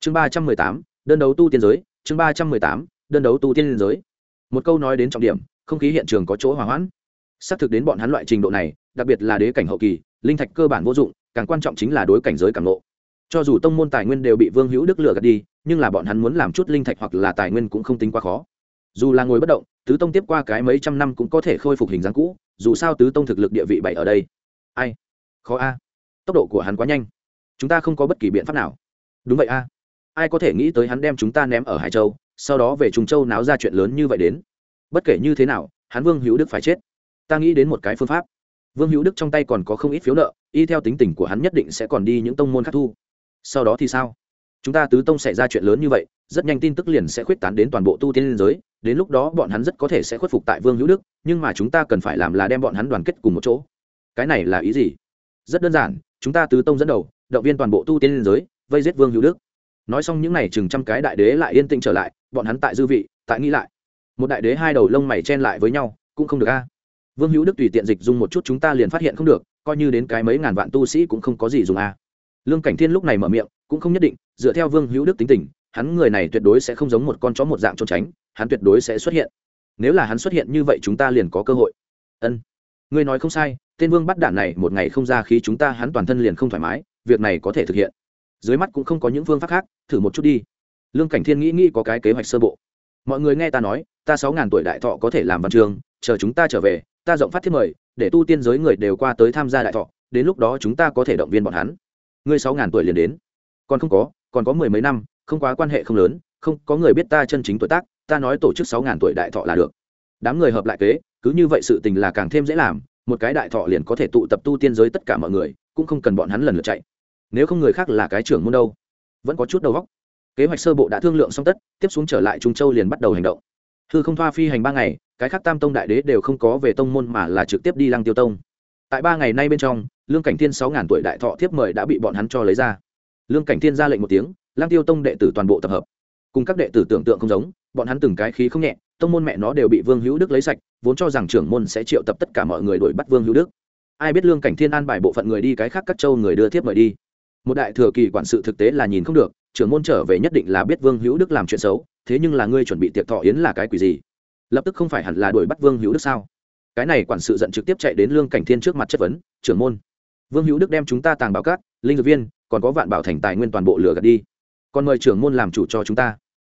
Chương ba trăm mười tám, đơn đấu tu tiên giới, chương ba trăm mười tám, đơn đấu tu tiên giới. Một câu nói đến trọng điểm, không khí hiện trường có chỗ hỏa hoãn xác thực đến bọn hắn loại trình độ này, đặc biệt là đế cảnh hậu kỳ, linh thạch cơ bản vô dụng, càng quan trọng chính là đối cảnh giới càng lộ cho dù tông môn tài nguyên đều bị vương hữu đức lừa gạt đi, nhưng là bọn hắn muốn làm chút linh thạch hoặc là tài nguyên cũng không tính quá khó. Dù là ngồi bất động, tứ tông tiếp qua cái mấy trăm năm cũng có thể khôi phục hình dáng cũ, dù sao tứ tông thực lực địa vị bảy ở đây. Ai? Khó a. Tốc độ của hắn quá nhanh. Chúng ta không có bất kỳ biện pháp nào. Đúng vậy a. Ai có thể nghĩ tới hắn đem chúng ta ném ở hải châu, sau đó về trùng châu náo ra chuyện lớn như vậy đến? Bất kể như thế nào, hắn vương hữu đức phải chết ta nghĩ đến một cái phương pháp. Vương hữu đức trong tay còn có không ít phiếu nợ, y theo tính tình của hắn nhất định sẽ còn đi những tông môn khác thu. Sau đó thì sao? Chúng ta tứ tông xảy ra chuyện lớn như vậy, rất nhanh tin tức liền sẽ khuyết tán đến toàn bộ tu tiên liên giới, đến lúc đó bọn hắn rất có thể sẽ khuất phục tại vương hữu đức, nhưng mà chúng ta cần phải làm là đem bọn hắn đoàn kết cùng một chỗ. Cái này là ý gì? Rất đơn giản, chúng ta tứ tông dẫn đầu, động viên toàn bộ tu tiên liên giới, vây giết vương hữu đức. Nói xong những n à y chừng trăm cái đại đế lại yên tĩnh trở lại, bọn hắn tại dư vị, tại nghĩ lại. Một đại đế hai đầu lông mày chen lại với nhau, cũng không được a vương hữu đức tùy tiện dịch dung một chút chúng ta liền phát hiện không được, coi như đến cái mấy ngàn vạn tu sĩ cũng không có gì dùng a lương cảnh thiên lúc này mở miệng, cũng không nhất định, dựa theo vương hữu đức tính tình, hắn người này tuyệt đối sẽ không giống một con chó một dạng trốn tránh, hắn tuyệt đối sẽ xuất hiện. Nếu là hắn xuất hiện như vậy chúng ta liền có cơ hội. Ân. Ngươi nói không sai, tên vương bắt đạn này một ngày không ra khi chúng ta hắn toàn thân liền không thoải mái, việc này có thể thực hiện. Dưới mắt cũng không có những phương pháp khác, thử một chút đi. Lương cảnh thiên nghĩ nghĩ có cái kế hoạch sơ bộ. Mọi người nghe ta nói, ta sáu ngàn tuổi đại thọ có thể làm văn trường, chờ chúng ta trở về ta rộng phát thiết mời, để tu tiên giới người đều qua tới tham gia đại thọ, đến lúc đó chúng ta có thể động viên bọn hắn. Ngươi sáu ngàn tuổi liền đến. Còn không có, còn có mười mấy năm, không quá quan hệ không lớn, không, có người biết ta chân chính tuổi tác, ta nói tổ chức sáu ngàn tuổi đại thọ là được. Đám người hợp lại kế, cứ như vậy sự tình là càng thêm dễ làm, một cái đại thọ liền có thể tụ tập tu tiên giới tất cả mọi người, cũng không cần bọn hắn lần lượt chạy. Nếu không người khác là cái trưởng môn đâu. Vẫn có chút đầu góc kế hoạch sơ bộ đã thương lượng xong tất, tiếp xuống trở lại trung châu liền bắt đầu hành động hư không thoa phi hành ba ngày, cái khác tam tông đại đế đều không có về tông môn mà là trực tiếp đi lăng tiêu tông. Tại ba ngày nay bên trong, lương cảnh thiên sáu ngàn tuổi đại thọ thiếp mời đã bị bọn hắn cho lấy ra. Lương cảnh thiên ra lệnh một tiếng, lăng tiêu tông đệ tử toàn bộ tập hợp. Cùng các đệ tử tưởng tượng không giống, bọn hắn từng cái khí không nhẹ, tông môn mẹ nó đều bị vương hữu đức lấy sạch, vốn cho rằng trưởng môn sẽ triệu tập tất cả mọi người đuổi bắt vương hữu đức. Ai biết lương cảnh thiên an bài bộ phận người đi cái khác các châu người đưa thiếp mời đi. Một đại thừa kỳ quản sự thực tế là nhìn không được, trưởng môn trở về nhất định là biết vương hữu đức làm chuyện xấu thế nhưng là ngươi chuẩn bị tiệc thọ yến là cái quỷ gì? Lập tức không phải hẳn là đuổi bắt vương hữu đức sao? Cái này quản sự giận trực tiếp chạy đến lương cảnh thiên trước mặt chất vấn, trưởng môn, vương hữu đức đem chúng ta tàng bảo cát linh dược viên, còn có vạn bảo thành tài nguyên toàn bộ lửa gạt đi. Còn mời trưởng môn làm chủ cho chúng ta.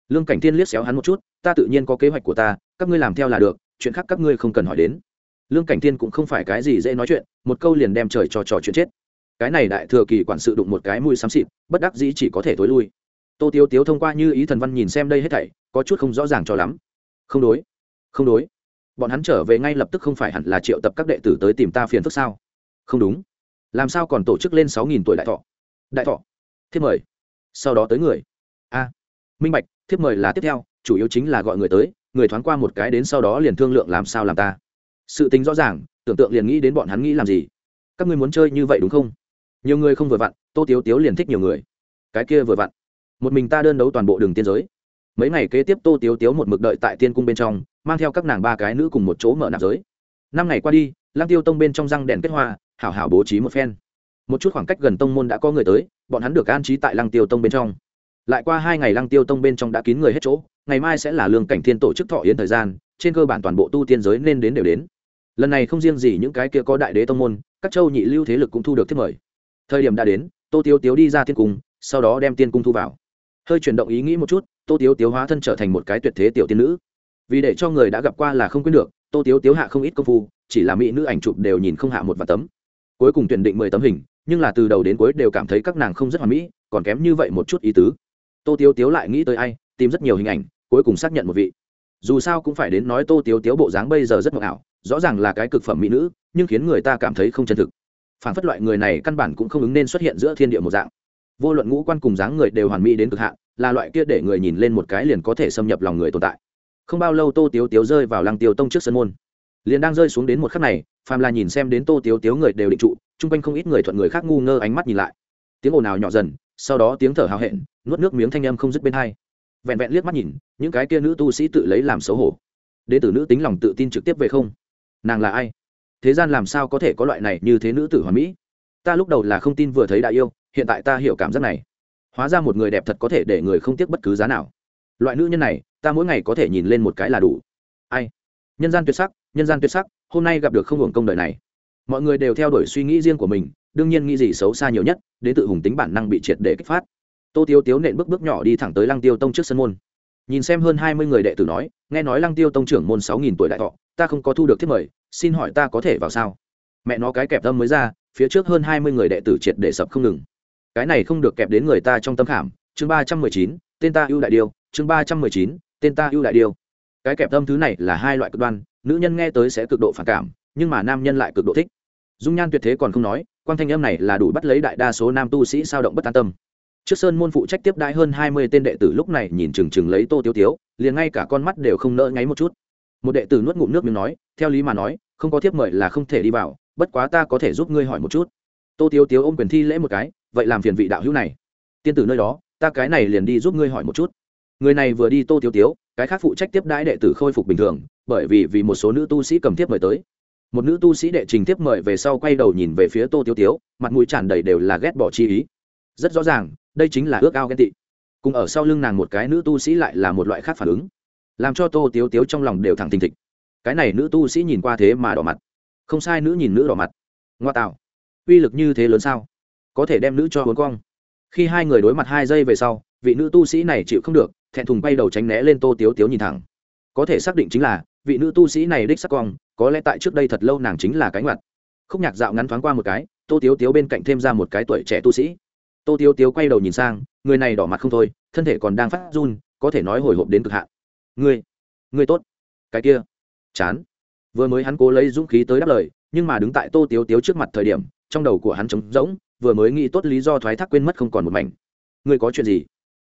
Lương cảnh thiên liếc xéo hắn một chút, ta tự nhiên có kế hoạch của ta, các ngươi làm theo là được, chuyện khác các ngươi không cần hỏi đến. Lương cảnh thiên cũng không phải cái gì dễ nói chuyện, một câu liền đem trời cho trò chuyện chết. Cái này đại thừa kỳ quản sự đụng một cái mũi xám xịt, bất đắc dĩ chỉ có thể tối lui tô tiếu tiếu thông qua như ý thần văn nhìn xem đây hết thảy, có chút không rõ ràng cho lắm. Không đối không đối. Bọn hắn trở về ngay lập tức không phải hẳn là triệu tập các đệ tử tới tìm ta phiền phức sao? Không đúng. Làm sao còn tổ chức lên sáu nghìn tuổi đại thọ? Đại thọ. Thiếp mời. Sau đó tới người. A. Minh bạch, thiếp mời là tiếp theo, chủ yếu chính là gọi người tới, người thoáng qua một cái đến sau đó liền thương lượng làm sao làm ta. Sự tính rõ ràng, tưởng tượng liền nghĩ đến bọn hắn nghĩ làm gì. Các ngươi muốn chơi như vậy đúng không? Nhiều người không vừa vặn, tô tiếu tiếu liền thích nhiều người. Cái kia vừa vặn một mình ta đơn đấu toàn bộ đường tiên giới. Mấy ngày kế tiếp tô tiếu tiếu một mực đợi tại tiên cung bên trong, mang theo các nàng ba cái nữ cùng một chỗ mở nạp giới. Năm ngày qua đi lang tiêu tông bên trong răng đèn kết hoa, hảo hảo bố trí một phen. Một chút khoảng cách gần tông môn đã có người tới, bọn hắn được an trí tại lăng tiêu tông bên trong. Lại qua hai ngày lăng tiêu tông bên trong đã kín người hết chỗ, ngày mai sẽ là lương cảnh thiên tổ chức thọ yến thời gian, trên cơ bản toàn bộ tu tiên giới nên đến đều đến. Lần này không riêng gì những cái kia có đại đế tông môn, các châu nhị lưu thế lực cũng thu được thiết mời. Thời điểm đã đến, tô tiếu tiếu đi ra tiên cung, sau đó đem tiên cung thu vào hơi chuyển động ý nghĩ một chút, tô tiếu tiếu hóa thân trở thành một cái tuyệt thế tiểu tiên nữ. Vì để cho người đã gặp qua là không quên được, tô tiếu tiếu hạ không ít công phu, chỉ là mỹ nữ ảnh chụp đều nhìn không hạ một vài tấm. Cuối cùng tuyển định mười tấm hình, nhưng là từ đầu đến cuối đều cảm thấy các nàng không rất hoàn mỹ, còn kém như vậy một chút ý tứ. Tô tiếu tiếu lại nghĩ tới ai, tìm rất nhiều hình ảnh, cuối cùng xác nhận một vị. Dù sao cũng phải đến nói tô tiếu tiếu bộ dáng bây giờ rất mộng ảo, rõ ràng là cái cực phẩm mỹ nữ, nhưng khiến người ta cảm thấy không chân thực. Phản phất loại người này căn bản cũng không ứng nên xuất hiện giữa thiên địa một dạng vô luận ngũ quan cùng dáng người đều hoàn mỹ đến cực hạn, là loại kia để người nhìn lên một cái liền có thể xâm nhập lòng người tồn tại. Không bao lâu tô tiếu tiếu rơi vào lăng tiêu tông trước sân môn. Liền đang rơi xuống đến một khắc này phàm là nhìn xem đến tô tiếu tiếu người đều định trụ, chung quanh không ít người thuận người khác ngu ngơ ánh mắt nhìn lại. Tiếng ồn nào nhỏ dần, sau đó tiếng thở hào hẹn, nuốt nước miếng thanh âm không dứt bên hai. Vẹn vẹn liếc mắt nhìn, những cái kia nữ tu sĩ tự lấy làm xấu hổ. Đế tử nữ tính lòng tự tin trực tiếp về không. Nàng là ai? Thế gian làm sao có thể có loại này như thế nữ tử hoàn mỹ? Ta lúc đầu là không tin vừa thấy đại yêu hiện tại ta hiểu cảm giác này. Hóa ra một người đẹp thật có thể để người không tiếc bất cứ giá nào. Loại nữ nhân này, ta mỗi ngày có thể nhìn lên một cái là đủ. Ai? Nhân gian tuyệt sắc, nhân gian tuyệt sắc, hôm nay gặp được không hưởng công đời này. Mọi người đều theo đuổi suy nghĩ riêng của mình, đương nhiên nghĩ gì xấu xa nhiều nhất, đến tự hùng tính bản năng bị triệt để kích phát. Tô tiêu tiếu nện bước bước nhỏ đi thẳng tới lăng tiêu tông trước sân môn. Nhìn xem hơn hai mươi người đệ tử nói, nghe nói lăng tiêu tông trưởng môn sáu nghìn tuổi đại thọ, ta không có thu được thiết mời, xin hỏi ta có thể vào sao? Mẹ nó cái kẹp tâm mới ra, phía trước hơn hai mươi người đệ tử triệt để sập không ngừng cái này không được kẹp đến người ta trong tâm khảm. Chương ba trăm mười chín, tên ta ưu đại điều. Chương ba trăm mười chín, tên ta ưu đại điều. Cái kẹp tâm thứ này là hai loại cực đoan, nữ nhân nghe tới sẽ cực độ phản cảm, nhưng mà nam nhân lại cực độ thích. Dung nhan tuyệt thế còn không nói, quan thanh âm này là đủ bắt lấy đại đa số nam tu sĩ sao động bất an tâm. Trước sơn môn phụ trách tiếp đãi hơn hai mươi tên đệ tử lúc này nhìn chừng chừng lấy tô tiêu tiếu, liền ngay cả con mắt đều không nỡ ngáy một chút. Một đệ tử nuốt ngụm nước miếng nói, theo lý mà nói, không có thiếp mời là không thể đi vào, bất quá ta có thể giúp ngươi hỏi một chút. Tô tiêu tiếu ôm quyền thi lễ một cái vậy làm phiền vị đạo hữu này. Tiên tử nơi đó, ta cái này liền đi giúp ngươi hỏi một chút. Người này vừa đi tô tiêu tiếu, cái khác phụ trách tiếp đãi đệ tử khôi phục bình thường, bởi vì vì một số nữ tu sĩ cầm tiếp mời tới. Một nữ tu sĩ đệ trình tiếp mời về sau quay đầu nhìn về phía tô tiêu tiếu, mặt mũi tràn đầy đều là ghét bỏ chi ý. Rất rõ ràng, đây chính là ước ao ghen tị. Cùng ở sau lưng nàng một cái nữ tu sĩ lại là một loại khác phản ứng. Làm cho tô tiếu tiếu trong lòng đều thẳng thình thịch. Cái này nữ tu sĩ nhìn qua thế mà đỏ mặt. Không sai nữ nhìn nữ đỏ mặt. Ngoa tạo. Uy lực như thế lớn sao? Có thể đem nữ cho bốn cong. Khi hai người đối mặt hai giây về sau, vị nữ tu sĩ này chịu không được, thẹn thùng bay đầu tránh né lên tô tiếu tiếu nhìn thẳng. Có thể xác định chính là, vị nữ tu sĩ này đích sắc cong, có lẽ tại trước đây thật lâu nàng chính là cánh ngoặt. Khúc nhạc dạo ngắn thoáng qua một cái, tô tiếu tiếu bên cạnh thêm ra một cái tuổi trẻ tu sĩ. Tô tiếu tiếu quay đầu nhìn sang, người này đỏ mặt không thôi, thân thể còn đang phát run, có thể nói hồi hộp đến cực hạn. Ngươi ngươi tốt. Cái kia, chán. Vừa mới hắn cố lấy dũng khí tới đáp lời, nhưng mà đứng tại tô tiếu tiếu trước mặt thời điểm, trong đầu của hắn trống rỗng vừa mới nghĩ tốt lý do thoái thác quên mất không còn một mảnh. Ngươi có chuyện gì?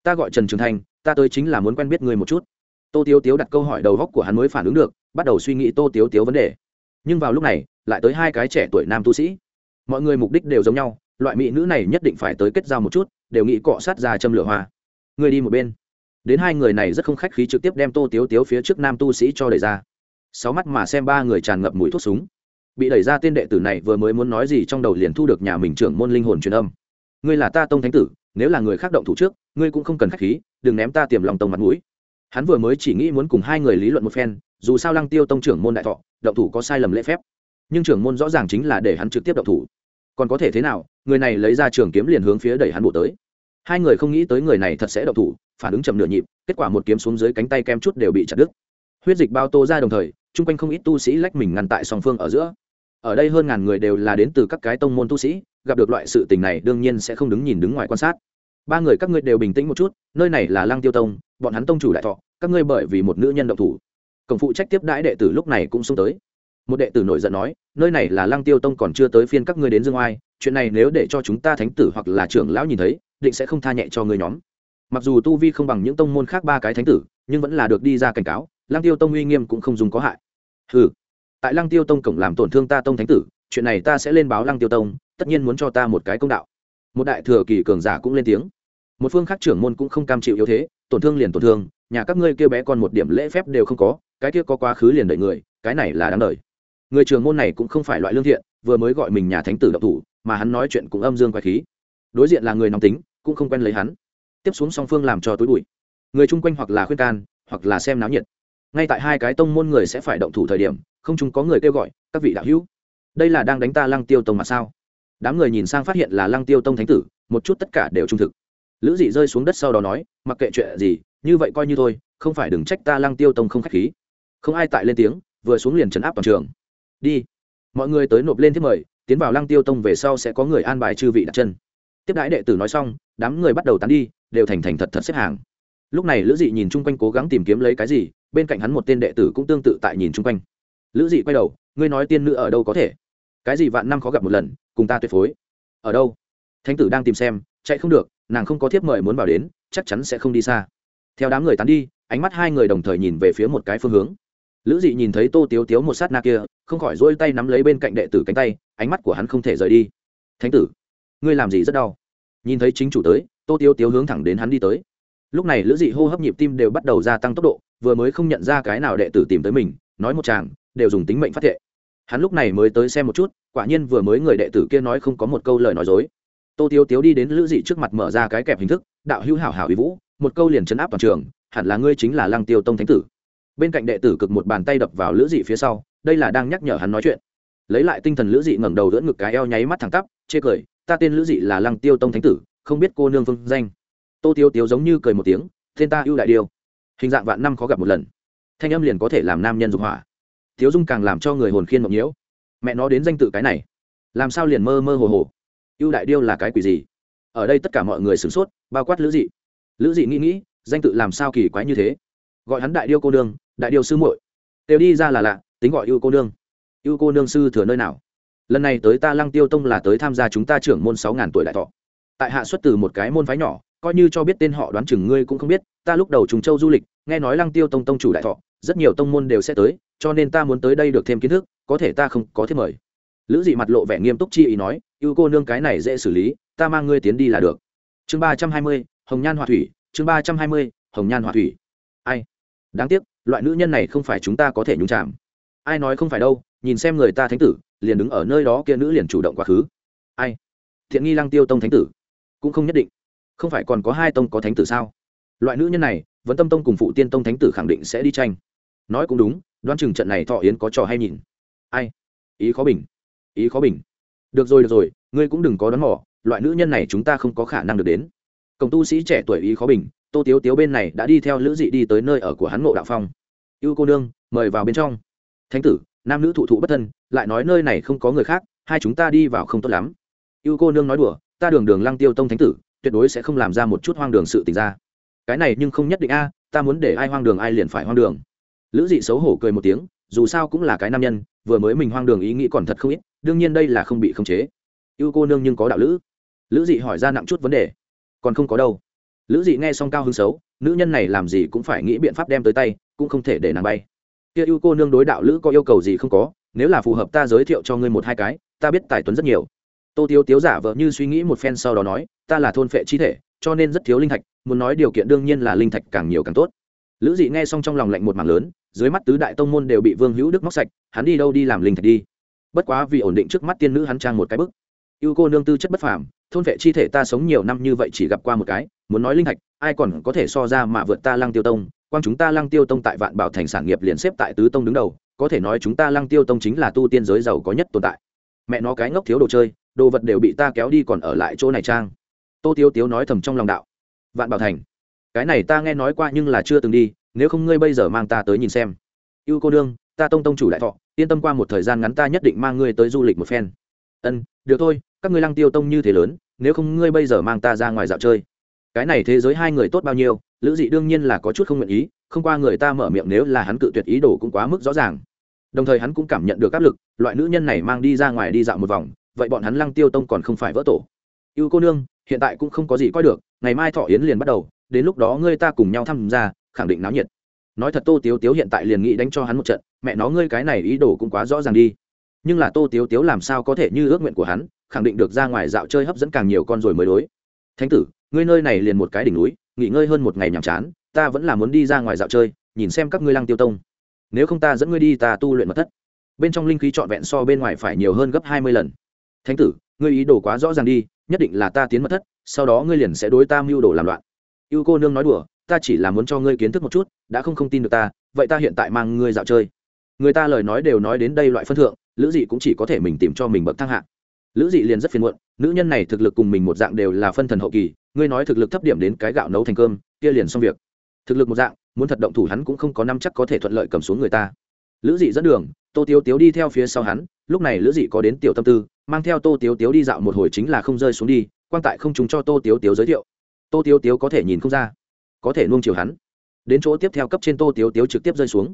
Ta gọi trần trường thanh, ta tới chính là muốn quen biết ngươi một chút. Tô tiếu tiếu đặt câu hỏi đầu góc của hắn mới phản ứng được, bắt đầu suy nghĩ tô tiếu tiếu vấn đề. Nhưng vào lúc này, lại tới hai cái trẻ tuổi nam tu sĩ. Mọi người mục đích đều giống nhau, loại mỹ nữ này nhất định phải tới kết giao một chút, đều nghĩ cọ sát ra châm lửa hoa. Người đi một bên. Đến hai người này rất không khách khí trực tiếp đem tô tiếu tiếu phía trước nam tu sĩ cho đẩy ra. Sáu mắt mà xem ba người tràn ngập mũi thuốc súng bị đẩy ra tên đệ tử này vừa mới muốn nói gì trong đầu liền thu được nhà mình trưởng môn linh hồn truyền âm. Ngươi là ta tông thánh tử, nếu là người khác động thủ trước, ngươi cũng không cần khách khí, đừng ném ta tiềm lòng tông mặt mũi. Hắn vừa mới chỉ nghĩ muốn cùng hai người lý luận một phen, dù sao lăng tiêu tông trưởng môn đại thọ, động thủ có sai lầm lễ phép. Nhưng trưởng môn rõ ràng chính là để hắn trực tiếp động thủ. Còn có thể thế nào, người này lấy ra trường kiếm liền hướng phía đẩy hắn bổ tới. Hai người không nghĩ tới người này thật sẽ động thủ, phản ứng chậm nửa nhịp, kết quả một kiếm xuống dưới cánh tay kem chút đều bị chặt đứt. Huyết dịch bao tô ra đồng thời, chung quanh không ít tu sĩ lách mình ngăn tại song phương ở giữa ở đây hơn ngàn người đều là đến từ các cái tông môn tu sĩ, gặp được loại sự tình này đương nhiên sẽ không đứng nhìn đứng ngoài quan sát. Ba người các ngươi đều bình tĩnh một chút, nơi này là lăng tiêu tông, bọn hắn tông chủ đại thọ, các ngươi bởi vì một nữ nhân động thủ. Cổng phụ trách tiếp đãi đệ tử lúc này cũng xông tới. Một đệ tử nổi giận nói, nơi này là lăng tiêu tông còn chưa tới phiên các ngươi đến dương oai, chuyện này nếu để cho chúng ta thánh tử hoặc là trưởng lão nhìn thấy, định sẽ không tha nhẹ cho ngươi nhóm. Mặc dù tu vi không bằng những tông môn khác ba cái thánh tử, nhưng vẫn là được đi ra cảnh cáo, lăng tiêu tông uy nghiêm cũng không dùng có hại. Ừ tại lăng tiêu tông cổng làm tổn thương ta tông thánh tử, chuyện này ta sẽ lên báo lăng tiêu tông, tất nhiên muốn cho ta một cái công đạo. Một đại thừa kỳ cường giả cũng lên tiếng. Một phương khác trưởng môn cũng không cam chịu yếu thế, tổn thương liền tổn thương, nhà các ngươi kia bé còn một điểm lễ phép đều không có, cái kia có quá khứ liền đợi người, cái này là đáng đời. Người trường môn này cũng không phải loại lương thiện, vừa mới gọi mình nhà thánh tử độc thủ, mà hắn nói chuyện cũng âm dương quái khí. Đối diện là người nóng tính, cũng không quen lấy hắn. Tiếp xuống song phương làm cho túi bụi. Người chung quanh hoặc là khuyên can, hoặc là xem náo nhiệt. Ngay tại hai cái tông môn người sẽ phải động thủ thời điểm không chung có người kêu gọi, các vị đạo hữu. Đây là đang đánh ta lăng tiêu tông mà sao? Đám người nhìn sang phát hiện là lăng tiêu tông thánh tử, một chút tất cả đều trung thực. Lữ dị rơi xuống đất sau đó nói, mặc kệ chuyện gì, như vậy coi như thôi, không phải đừng trách ta lăng tiêu tông không k h á c h khí. Không ai tại lên tiếng, vừa xuống liền trấn áp toàn trường. Đi. Mọi người tới nộp lên thiết mời, tiến vào lăng tiêu tông về sau sẽ có người an bài chư vị đặt chân. Tiếp đãi đệ tử nói xong, đám người bắt đầu tán đi, đều thành thành thật thật xếp hàng. Lúc này lữ dị nhìn chung quanh cố gắng tìm kiếm lấy cái gì, bên cạnh hắn một tên đệ tử cũng tương tự tại nhìn chung quanh lữ dị quay đầu, ngươi nói tiên nữ ở đâu có thể? Cái gì vạn năm khó gặp một lần, cùng ta tuyệt phối. Ở đâu? Thánh tử đang tìm xem, chạy không được, nàng không có thiếp mời muốn vào đến, chắc chắn sẽ không đi xa. Theo đám người tán đi, ánh mắt hai người đồng thời nhìn về phía một cái phương hướng. Lữ dị nhìn thấy tô tiếu tiếu một sát na kia, không khỏi rỗi tay nắm lấy bên cạnh đệ tử cánh tay, ánh mắt của hắn không thể rời đi. Thánh tử, ngươi làm gì rất đau? Nhìn thấy chính chủ tới, tô tiếu tiếu hướng thẳng đến hắn đi tới. Lúc này lữ dị hô hấp nhịp tim đều bắt đầu gia tăng tốc độ, vừa mới không nhận ra cái nào đệ tử tìm tới mình, nói một chàng đều dùng tính mệnh phát thệ. Hắn lúc này mới tới xem một chút, quả nhiên vừa mới người đệ tử kia nói không có một câu lời nói dối. Tô tiếu tiếu đi đến lữ dị trước mặt mở ra cái kẹp hình thức, đạo hữu hảo hảo ý vũ, một câu liền chấn áp toàn trường, hẳn là ngươi chính là lăng tiêu tông thánh tử. Bên cạnh đệ tử cực một bàn tay đập vào lữ dị phía sau, đây là đang nhắc nhở hắn nói chuyện. Lấy lại tinh thần lữ dị ngẩng đầu đỡ ngực cái eo nháy mắt thẳng tắp, chê cười, ta tên lữ dị là lăng tiêu tông thánh tử, không biết cô nương phương danh. Tô tiêu tiếu giống như cười một tiếng tên ta ưu đại điều. Hình dạng vạn năm khó gặp một lần. Thanh âm liền có thể làm nam nhân dục hỏa thiếu dung càng làm cho người hồn khiên mộng nhiễu. Mẹ nó đến danh tự cái này, làm sao liền mơ mơ hồ hồ? Ưu đại điêu là cái quỷ gì? Ở đây tất cả mọi người sửng sốt, bao quát lữ dị. Lữ dị nghĩ nghĩ, danh tự làm sao kỳ quái như thế? Gọi hắn đại điêu cô nương, đại điêu sư muội. Đều đi ra là lạ, tính gọi ưu cô nương. Ưu cô nương sư thừa nơi nào? Lần này tới ta lăng tiêu tông là tới tham gia chúng ta trưởng môn sáu ngàn tuổi đại thọ. Tại hạ xuất từ một cái môn phái nhỏ, coi như cho biết tên họ đoán chừng ngươi cũng không biết, ta lúc đầu trùng châu du lịch, nghe nói lăng tiêu tông tông chủ đại thọ, rất nhiều tông môn đều sẽ tới cho nên ta muốn tới đây được thêm kiến thức, có thể ta không có thiết mời. Lữ dị mặt lộ vẻ nghiêm túc chi ý nói, ưu cô nương cái này dễ xử lý, ta mang ngươi tiến đi là được. Chương ba trăm hai mươi, hồng nhan hòa thủy, chương ba trăm hai mươi, hồng nhan hòa thủy. Ai? Đáng tiếc, loại nữ nhân này không phải chúng ta có thể nhúng chạm ai nói không phải đâu, nhìn xem người ta thánh tử, liền đứng ở nơi đó kia nữ liền chủ động quá khứ. Ai? Thiện nghi lăng tiêu tông thánh tử. Cũng không nhất định. Không phải còn có hai tông có thánh tử sao? Loại nữ nhân này vẫn tâm tông cùng phụ tiên tông thánh tử khẳng định sẽ đi tranh. Nói cũng đúng đoán chừng trận này thọ yến có trò hay nhìn. Ai? Ý khó bình. Ý khó bình. Được rồi được rồi, ngươi cũng đừng có đón mỏ loại nữ nhân này chúng ta không có khả năng được đến. Cổng tu sĩ trẻ tuổi ý khó bình, tô tiếu tiếu bên này đã đi theo lữ dị đi tới nơi ở của hắn ngộ đạo phong. Ưu cô nương, mời vào bên trong. Thánh tử, nam nữ thụ thụ bất thân, lại nói nơi này không có người khác, hai chúng ta đi vào không tốt lắm. Ưu cô nương nói đùa, ta đường đường lăng tiêu tông thánh tử, tuyệt đối sẽ không làm ra một chút hoang đường sự tình ra. Cái này nhưng không nhất định a, ta muốn để ai hoang đường ai liền phải hoang đường lữ dị xấu hổ cười một tiếng, dù sao cũng là cái nam nhân, vừa mới mình hoang đường ý nghĩ còn thật không ít, đương nhiên đây là không bị khống chế. Ưu cô nương nhưng có đạo lữ. Lữ dị hỏi ra nặng chút vấn đề. Còn không có đâu. Lữ dị nghe xong cao hứng xấu, nữ nhân này làm gì cũng phải nghĩ biện pháp đem tới tay, cũng không thể để nàng bay. Kia ưu cô nương đối đạo lữ có yêu cầu gì không có, nếu là phù hợp ta giới thiệu cho ngươi một hai cái, ta biết tài tuấn rất nhiều. Tô tiếu tiếu giả vợ như suy nghĩ một phen sau đó nói, ta là thôn phệ chi thể, cho nên rất thiếu linh thạch, muốn nói điều kiện đương nhiên là linh thạch càng nhiều càng tốt lữ dị nghe xong trong lòng lạnh một mảng lớn, dưới mắt tứ đại tông môn đều bị vương hữu đức móc sạch, hắn đi đâu đi làm linh thạch đi. Bất quá vì ổn định trước mắt tiên nữ hắn trang một cái bức. Yêu cô nương tư chất bất phàm, thôn vệ chi thể ta sống nhiều năm như vậy chỉ gặp qua một cái, muốn nói linh thạch, ai còn có thể so ra mà vượt ta lăng tiêu tông, quang chúng ta lăng tiêu tông tại vạn bảo thành sản nghiệp liền xếp tại tứ tông đứng đầu, có thể nói chúng ta lăng tiêu tông chính là tu tiên giới giàu có nhất tồn tại. Mẹ nó cái ngốc thiếu đồ chơi, đồ vật đều bị ta kéo đi còn ở lại chỗ này trang. Tô tiêu tiếu nói thầm trong lòng đạo. Vạn bảo thành cái này ta nghe nói qua nhưng là chưa từng đi, nếu không ngươi bây giờ mang ta tới nhìn xem. Yêu cô đương, ta tông tông chủ đại thọ, yên tâm qua một thời gian ngắn ta nhất định mang ngươi tới du lịch một phen. Ân, được thôi, các ngươi lăng tiêu tông như thế lớn, nếu không ngươi bây giờ mang ta ra ngoài dạo chơi. Cái này thế giới hai người tốt bao nhiêu, lữ dị đương nhiên là có chút không nguyện ý, không qua người ta mở miệng nếu là hắn cự tuyệt ý đồ cũng quá mức rõ ràng. Đồng thời hắn cũng cảm nhận được áp lực, loại nữ nhân này mang đi ra ngoài đi dạo một vòng, vậy bọn hắn lăng tiêu tông còn không phải vỡ tổ. Yêu cô nương, hiện tại cũng không có gì coi được, ngày mai thọ yến liền bắt đầu đến lúc đó ngươi ta cùng nhau tham gia, khẳng định náo nhiệt. Nói thật tô tiếu tiếu hiện tại liền nghĩ đánh cho hắn một trận, mẹ nó ngươi cái này ý đồ cũng quá rõ ràng đi. Nhưng là tô tiếu tiếu làm sao có thể như ước nguyện của hắn, khẳng định được ra ngoài dạo chơi hấp dẫn càng nhiều con rồi mới đối. Thánh tử, ngươi nơi này liền một cái đỉnh núi, nghỉ ngơi hơn một ngày nhàm chán, ta vẫn là muốn đi ra ngoài dạo chơi, nhìn xem các ngươi lăng tiêu tông. Nếu không ta dẫn ngươi đi ta tu luyện mật thất. Bên trong linh khí trọn vẹn so bên ngoài phải nhiều hơn gấp hai mươi lần. Thánh tử, ngươi ý đồ quá rõ ràng đi, nhất định là ta tiến mật thất, sau đó ngươi liền sẽ đối ta mưu đồ làm loạn yêu cô nương nói đùa, ta chỉ là muốn cho ngươi kiến thức một chút, đã không không tin được ta, vậy ta hiện tại mang ngươi dạo chơi. Người ta lời nói đều nói đến đây loại phân thượng, lữ dị cũng chỉ có thể mình tìm cho mình bậc thang hạng lữ dị liền rất phiền muộn, nữ nhân này thực lực cùng mình một dạng đều là phân thần hậu kỳ, ngươi nói thực lực thấp điểm đến cái gạo nấu thành cơm, kia liền xong việc. Thực lực một dạng, muốn thật động thủ hắn cũng không có năm chắc có thể thuận lợi cầm xuống người ta. Lữ dị dẫn đường, tô tiếu tiếu đi theo phía sau hắn, lúc này lữ dị có đến tiểu tâm tư, mang theo tô tiếu tiếu đi dạo một hồi chính là không rơi xuống đi quan tại không chúng cho tô tiếu tiếu giới thiệu tô tiếu tiếu có thể nhìn không ra, có thể nuông chiều hắn. Đến chỗ tiếp theo cấp trên tô tiếu tiếu trực tiếp rơi xuống.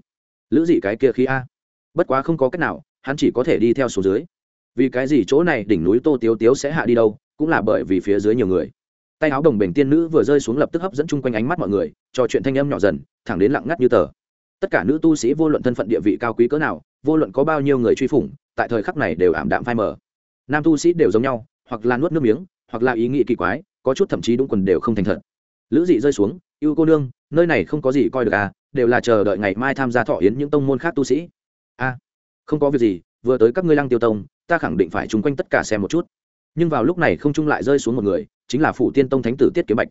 Lữ dị cái kia khí a. Bất quá không có cách nào, hắn chỉ có thể đi theo số dưới. Vì cái gì chỗ này đỉnh núi tô tiếu tiếu sẽ hạ đi đâu, cũng là bởi vì phía dưới nhiều người. Tay áo đồng bình tiên nữ vừa rơi xuống lập tức hấp dẫn chung quanh ánh mắt mọi người, trò chuyện thanh âm nhỏ dần, thẳng đến lặng ngắt như tờ. Tất cả nữ tu sĩ vô luận thân phận địa vị cao quý cỡ nào, vô luận có bao nhiêu người truy phủng, tại thời khắc này đều ảm đạm phai mờ. Nam tu sĩ đều giống nhau, hoặc là nuốt nước miếng, hoặc là ý nghĩ kỳ quái có chút thậm chí đúng quần đều không thành thật. Lữ dị rơi xuống, yêu cô nương, nơi này không có gì coi được à đều là chờ đợi ngày mai tham gia thọ yến những tông môn khác tu sĩ. A, không có việc gì, vừa tới các ngươi lăng tiêu tông, ta khẳng định phải chung quanh tất cả xem một chút. Nhưng vào lúc này không trung lại rơi xuống một người, chính là phủ tiên tông thánh tử tiết kiếm bạch.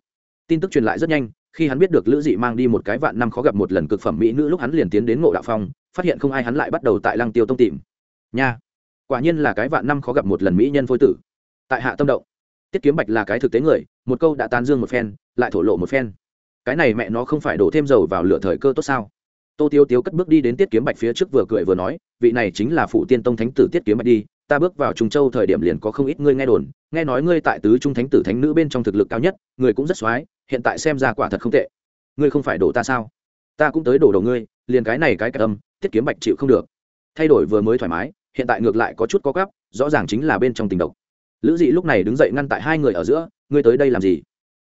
Tin tức truyền lại rất nhanh, khi hắn biết được lữ dị mang đi một cái vạn năm khó gặp một lần cực phẩm mỹ nữ lúc hắn liền tiến đến ngộ đạo phong, phát hiện không ai hắn lại bắt đầu tại lăng tiêu tông tìm. Nha, quả nhiên là cái vạn năm khó gặp một lần mỹ nhân phôi tử. Tại hạ tâm động tiết kiếm bạch là cái thực tế người, một câu đã tán dương một phen, lại thổ lộ một phen. Cái này mẹ nó không phải đổ thêm dầu vào lửa thời cơ tốt sao? Tô tiêu tiếu cất bước đi đến tiết kiếm bạch phía trước vừa cười vừa nói, vị này chính là phụ tiên tông thánh tử tiết kiếm bạch đi, ta bước vào trung châu thời điểm liền có không ít ngươi nghe đồn, nghe nói ngươi tại tứ trung thánh tử thánh nữ bên trong thực lực cao nhất, người cũng rất x hiện tại xem ra quả thật không tệ. Ngươi không phải đổ ta sao? Ta cũng tới đổ đầu ngươi, liền cái này cái cả âm, tiết kiếm bạch chịu không được. Thay đổi vừa mới thoải mái, hiện tại ngược lại có chút có gắp rõ ràng chính là bên trong tình độc lữ dị lúc này đứng dậy ngăn tại hai người ở giữa, ngươi tới đây làm gì?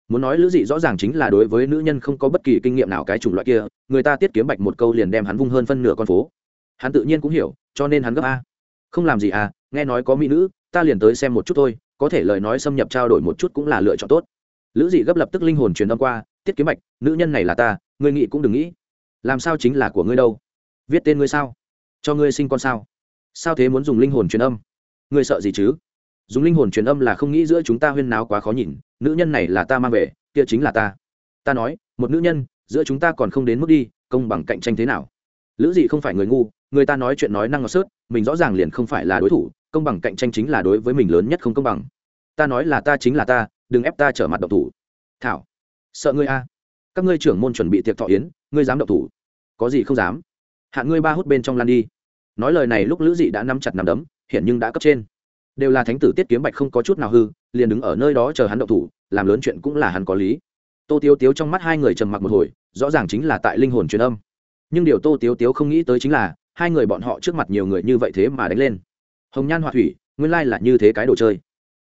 Muốn nói lữ dị rõ ràng chính là đối với nữ nhân không có bất kỳ kinh nghiệm nào cái chủng loại kia, người ta tiết kiếm bạch một câu liền đem hắn vung hơn phân nửa con phố. Hắn tự nhiên cũng hiểu, cho nên hắn gấp a. Không làm gì à nghe nói có mỹ nữ, ta liền tới xem một chút thôi, có thể lời nói xâm nhập trao đổi một chút cũng là lựa chọn tốt. Lữ dị gấp lập tức linh hồn truyền âm qua, tiết kiếm bạch, nữ nhân này là ta, ngươi nghĩ cũng đừng nghĩ. Làm sao chính là của ngươi đâu? Viết tên ngươi sao? Cho ngươi sinh con sao? Sao thế muốn dùng linh hồn truyền âm? Ngươi sợ gì chứ? Dùng linh hồn truyền âm là không nghĩ giữa chúng ta huyên náo quá khó nhìn, nữ nhân này là ta mang về, kia chính là ta. Ta nói, một nữ nhân, giữa chúng ta còn không đến mức đi, công bằng cạnh tranh thế nào? Lữ dị không phải người ngu, người ta nói chuyện nói năng ngọt sớt, mình rõ ràng liền không phải là đối thủ, công bằng cạnh tranh chính là đối với mình lớn nhất không công bằng. Ta nói là ta chính là ta, đừng ép ta trở mặt độc thủ. Thảo, sợ ngươi a. Các ngươi trưởng môn chuẩn bị tiệc thọ yến, ngươi dám độc thủ? Có gì không dám? Hạ ngươi ba hút bên trong lan đi. Nói lời này lúc lữ dị đã nắm chặt nằm đấm, hiện nhưng đã cấp trên đều là thánh tử tiết kiếm bạch không có chút nào hư, liền đứng ở nơi đó chờ hắn động thủ, làm lớn chuyện cũng là hắn có lý. Tô tiếu tiếu trong mắt hai người trầm mặc một hồi, rõ ràng chính là tại linh hồn truyền âm. Nhưng điều tô tiếu tiếu không nghĩ tới chính là, hai người bọn họ trước mặt nhiều người như vậy thế mà đánh lên. Hồng nhan họa thủy, nguyên lai là như thế cái đồ chơi.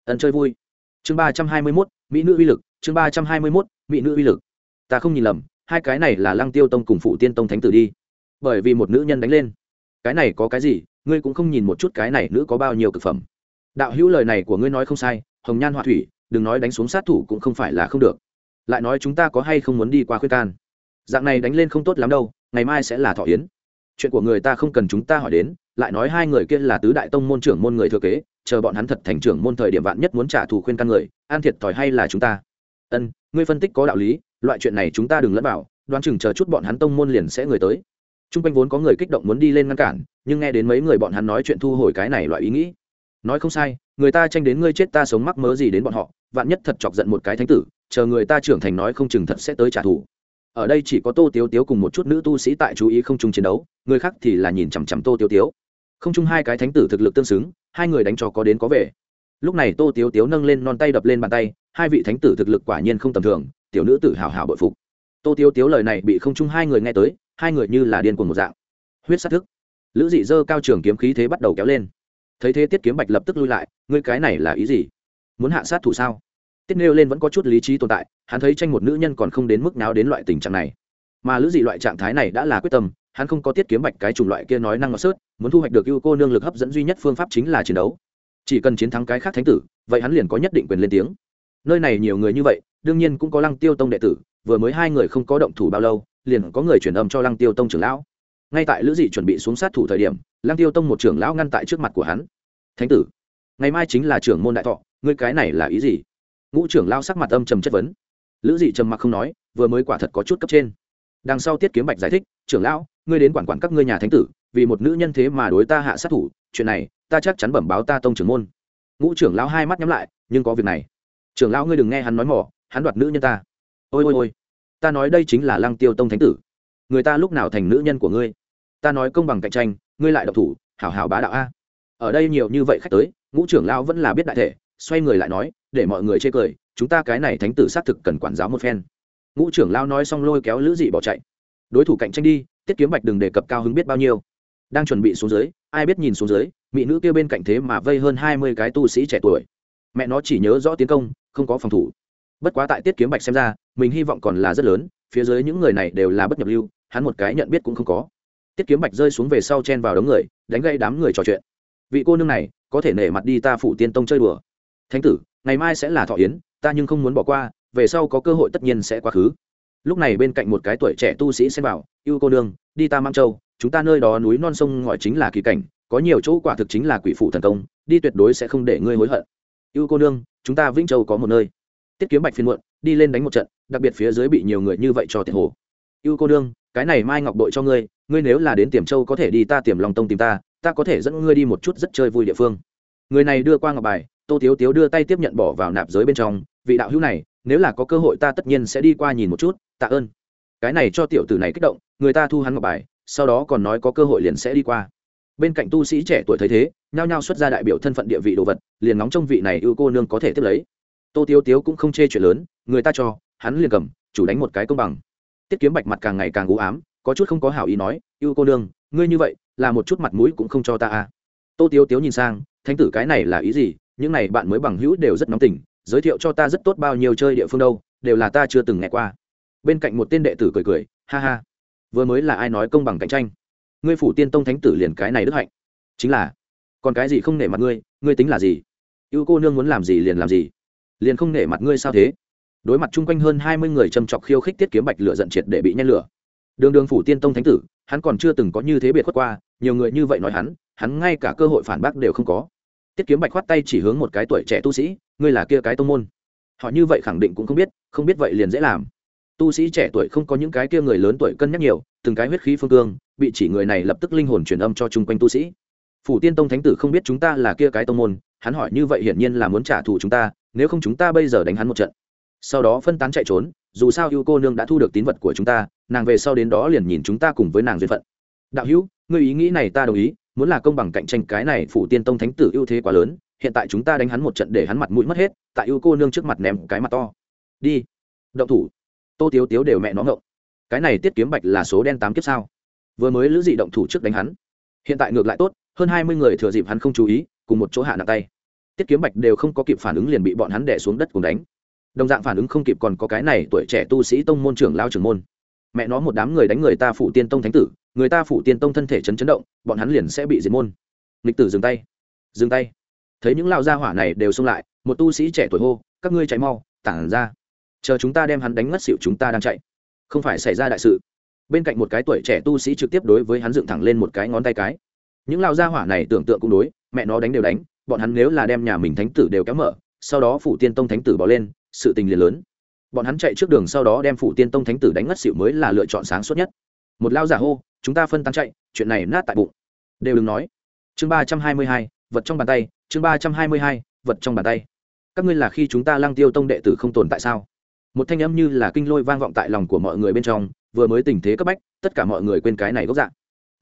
Ẩn chơi vui. Chương ba trăm hai mươi mốt, mỹ nữ uy lực, chương ba trăm hai mươi mốt, mỹ nữ uy lực. Ta không nhìn lầm, hai cái này là lăng tiêu tông cùng phụ tiên tông thánh tử đi. Bởi vì một nữ nhân đánh lên. Cái này có cái gì, ngươi cũng không nhìn một chút cái này nữ có bao nhiêu cực phẩm đạo hữu lời này của ngươi nói không sai, hồng nhan họa thủy, đừng nói đánh xuống sát thủ cũng không phải là không được. Lại nói chúng ta có hay không muốn đi qua khuyên can? Dạng này đánh lên không tốt lắm đâu, ngày mai sẽ là thọ yến. Chuyện của người ta không cần chúng ta hỏi đến, lại nói hai người kia là tứ đại tông môn trưởng môn người thừa kế, chờ bọn hắn thật thành trưởng môn thời điểm vạn nhất muốn trả thù khuyên căn người, an thiệt thòi hay là chúng ta? Ân, ngươi phân tích có đạo lý, loại chuyện này chúng ta đừng lẫn vào, đoán chừng chờ chút bọn hắn tông môn liền sẽ người tới. T r u n g quanh vốn có người kích động muốn đi lên ngăn cản, nhưng nghe đến mấy người bọn hắn nói chuyện thu hồi cái này loại ý nghĩ nói không sai, người ta tranh đến ngươi chết ta sống mắc mớ gì đến bọn họ, vạn nhất thật chọc giận một cái thánh tử, chờ người ta trưởng thành nói không chừng thật sẽ tới trả thù. Ở đây chỉ có tô tiếu tiếu cùng một chút nữ tu sĩ tại chú ý không chung chiến đấu, người khác thì là nhìn chằm chằm tô tiếu tiếu. Không chung hai cái thánh tử thực lực tương xứng, hai người đánh cho có đến có về. Lúc này tô tiếu tiếu nâng lên non tay đập lên bàn tay, hai vị thánh tử thực lực quả nhiên không tầm thường, tiểu nữ tử hào hào bội phục. Tô tiếu tiếu lời này bị không chung hai người nghe tới, hai người như là điên cuồng một dạng. Huyết sát thức. Lữ dị dơ cao trường kiếm khí thế bắt đầu kéo lên thấy thế tiết kiếm bạch lập tức lui lại, ngươi cái này là ý gì? Muốn hạ sát thủ sao? Tiết nêu lên vẫn có chút lý trí tồn tại, hắn thấy tranh một nữ nhân còn không đến mức nào đến loại tình trạng này. Mà lữ dị loại trạng thái này đã là quyết tâm, hắn không có tiết kiếm bạch cái chủng loại kia nói năng ngọt sớt, muốn thu hoạch được ưu cô nương lực hấp dẫn duy nhất phương pháp chính là chiến đấu. Chỉ cần chiến thắng cái khác thánh tử, vậy hắn liền có nhất định quyền lên tiếng. Nơi này nhiều người như vậy, đương nhiên cũng có lăng tiêu tông đệ tử, vừa mới hai người không có động thủ bao lâu, liền có người truyền âm cho lăng tiêu tông trưởng lão. Ngay tại lữ dị chuẩn bị xuống sát thủ thời điểm lăng tiêu tông một trưởng lão ngăn tại trước mặt của hắn. Thánh tử, ngày mai chính là trưởng môn đại thọ, ngươi cái này là ý gì? Ngũ trưởng lao sắc mặt âm trầm chất vấn. Lữ dị trầm mặc không nói, vừa mới quả thật có chút cấp trên. Đằng sau tiết kiếm bạch giải thích, trưởng lão, ngươi đến quản quản các ngươi nhà thánh tử, vì một nữ nhân thế mà đối ta hạ sát thủ, chuyện này, ta chắc chắn bẩm báo ta tông trưởng môn. Ngũ trưởng lão hai mắt nhắm lại, nhưng có việc này. Trưởng lão, ngươi đừng nghe hắn nói mỏ, hắn đoạt nữ nhân ta. Ôi ôi ôi, ta nói đây chính là lăng tiêu tông thánh tử. Người ta lúc nào thành nữ nhân của ngươi? Ta nói công bằng cạnh tranh ngươi lại độc thủ, hảo hảo bá đạo a. Ở đây nhiều như vậy khách tới, ngũ trưởng lao vẫn là biết đại thể, xoay người lại nói, để mọi người chê cười, chúng ta cái này thánh tử xác thực cần quản giáo một phen. Ngũ trưởng lao nói xong lôi kéo lữ dị bỏ chạy. Đối thủ cạnh tranh đi, tiết kiếm bạch đừng đề cập cao hứng biết bao nhiêu. Đang chuẩn bị xuống dưới, ai biết nhìn xuống dưới, mỹ nữ kia bên cạnh thế mà vây hơn hai mươi cái tu sĩ trẻ tuổi. Mẹ nó chỉ nhớ rõ tiến công, không có phòng thủ. Bất quá tại tiết kiếm bạch xem ra, mình hy vọng còn là rất lớn, phía dưới những người này đều là bất nhập lưu, hắn một cái nhận biết cũng không có tiết kiếm bạch rơi xuống về sau chen vào đống người, đánh gây đám người trò chuyện. Vị cô nương này, có thể nể mặt đi ta phủ tiên tông chơi đùa. Thánh tử, ngày mai sẽ là thọ yến, ta nhưng không muốn bỏ qua, về sau có cơ hội tất nhiên sẽ quá khứ. Lúc này bên cạnh một cái tuổi trẻ tu sĩ xem bảo yêu cô nương, đi ta mang châu, chúng ta nơi đó núi non sông ngòi chính là kỳ cảnh, có nhiều chỗ quả thực chính là quỷ phụ thần công, đi tuyệt đối sẽ không để ngươi hối hận. Yêu cô nương, chúng ta vĩnh châu có một nơi. Tiết kiếm bạch phiên muộn, đi lên đánh một trận, đặc biệt phía dưới bị nhiều người như vậy cho tiền hồ. Yêu cô nương, cái này mai ngọc đội cho ngươi ngươi nếu là đến tiềm châu có thể đi ta tiềm lòng tông tìm ta ta có thể dẫn ngươi đi một chút rất chơi vui địa phương. Người này đưa qua ngọc bài, tô tiếu tiếu đưa tay tiếp nhận bỏ vào nạp giới bên trong, vị đạo hữu này, nếu là có cơ hội ta tất nhiên sẽ đi qua nhìn một chút, tạ ơn. Cái này cho tiểu tử này kích động, người ta thu hắn ngọc bài, sau đó còn nói có cơ hội liền sẽ đi qua. Bên cạnh tu sĩ trẻ tuổi thấy thế, nhao nhao xuất ra đại biểu thân phận địa vị đồ vật, liền nóng trong vị này ưu cô nương có thể tiếp lấy. Tô tiếu tiếu cũng không chê chuyện lớn, người ta cho, hắn liền cầm, chủ đánh một cái công bằng. Tiết kiếm bạch mặt càng ngày càng u ám có chút không có hảo ý nói, yêu cô nương, ngươi như vậy, là một chút mặt mũi cũng không cho ta à. Tô tiếu tiếu nhìn sang, thánh tử cái này là ý gì? Những này bạn mới bằng hữu đều rất nóng tình, giới thiệu cho ta rất tốt bao nhiêu chơi địa phương đâu, đều là ta chưa từng nghe qua. Bên cạnh một tên đệ tử cười cười, ha ha, vừa mới là ai nói công bằng cạnh tranh? Ngươi phủ tiên tông thánh tử liền cái này đức hạnh. Chính là, còn cái gì không nể mặt ngươi ngươi tính là gì? Yêu cô nương muốn làm gì liền làm gì, liền không nể mặt ngươi sao thế? Đối mặt chung quanh hơn hai mươi người châm chọc khiêu khích tiết kiếm bạch lửa giận triệt để bị nhen lửa đường đường phủ tiên tông thánh tử, hắn còn chưa từng có như thế biệt khuất qua, nhiều người như vậy nói hắn hắn ngay cả cơ hội phản bác đều không có. Tiết kiếm bạch khoát tay chỉ hướng một cái tuổi trẻ tu sĩ, ngươi là kia cái tông môn? Họ như vậy khẳng định cũng không biết không biết vậy liền dễ làm. Tu sĩ trẻ tuổi không có những cái kia người lớn tuổi cân nhắc nhiều, từng cái huyết khí phương cương, bị chỉ người này lập tức linh hồn truyền âm cho chung quanh tu sĩ. Phủ tiên tông thánh tử không biết chúng ta là kia cái tông môn, hắn hỏi như vậy hiển nhiên là muốn trả thù chúng ta, nếu không chúng ta bây giờ đánh hắn một trận. Sau đó phân tán chạy trốn, dù sao yêu cô nương đã thu được tín vật của chúng ta nàng về sau đến đó liền nhìn chúng ta cùng với nàng duyên phận. Đạo hữu, ngươi ý nghĩ này ta đồng ý, muốn là công bằng cạnh tranh cái này phủ tiên tông thánh tử ưu thế quá lớn, hiện tại chúng ta đánh hắn một trận để hắn mặt mũi mất hết, tại ưu cô nương trước mặt ném cái mặt to. Đi. Động thủ. Tô tiếu tiếu đều mẹ nó ngộng. Cái này tiết kiếm bạch là số đen tám kiếp sao? Vừa mới lữ dị động thủ trước đánh hắn. Hiện tại ngược lại tốt, hơn hai mươi người thừa dịp hắn không chú ý, cùng một chỗ hạ nặng tay. Tiết kiếm bạch đều không có kịp phản ứng liền bị bọn hắn đẻ xuống đất cùng đánh. Đồng dạng phản ứng không kịp còn có cái này tuổi trẻ tu sĩ tông môn trưởng lao trưởng môn mẹ nó một đám người đánh người ta phụ tiên tông thánh tử, người ta phụ tiên tông thân thể chấn chấn động, bọn hắn liền sẽ bị diệt môn. Nghịch tử dừng tay. Dừng tay. Thấy những lao gia hỏa này đều xông lại, một tu sĩ trẻ tuổi hô, các ngươi chạy mau, tản ra. Chờ chúng ta đem hắn đánh ngất xịu chúng ta đang chạy. Không phải xảy ra đại sự. Bên cạnh một cái tuổi trẻ tu sĩ trực tiếp đối với hắn dựng thẳng lên một cái ngón tay cái. Những lao gia hỏa này tưởng tượng cũng đối, mẹ nó đánh đều đánh, bọn hắn nếu là đem nhà mình thánh tử đều kéo mở, sau đó phủ tiên tông thánh tử bỏ lên, sự tình liền lớn bọn hắn chạy trước đường sau đó đem phủ tiên tông thánh tử đánh ngất xỉu mới là lựa chọn sáng suốt nhất. Một lao giả hô, chúng ta phân tán chạy, chuyện này nát tại bụng. Đều đừng nói. Chương ba trăm hai mươi hai, vật trong bàn tay, chương ba trăm hai mươi hai, vật trong bàn tay. Các ngươi là khi chúng ta lăng tiêu tông đệ tử không tồn tại sao? Một thanh âm như là kinh lôi vang vọng tại lòng của mọi người bên trong, vừa mới tình thế cấp bách, tất cả mọi người quên cái này gốc dạng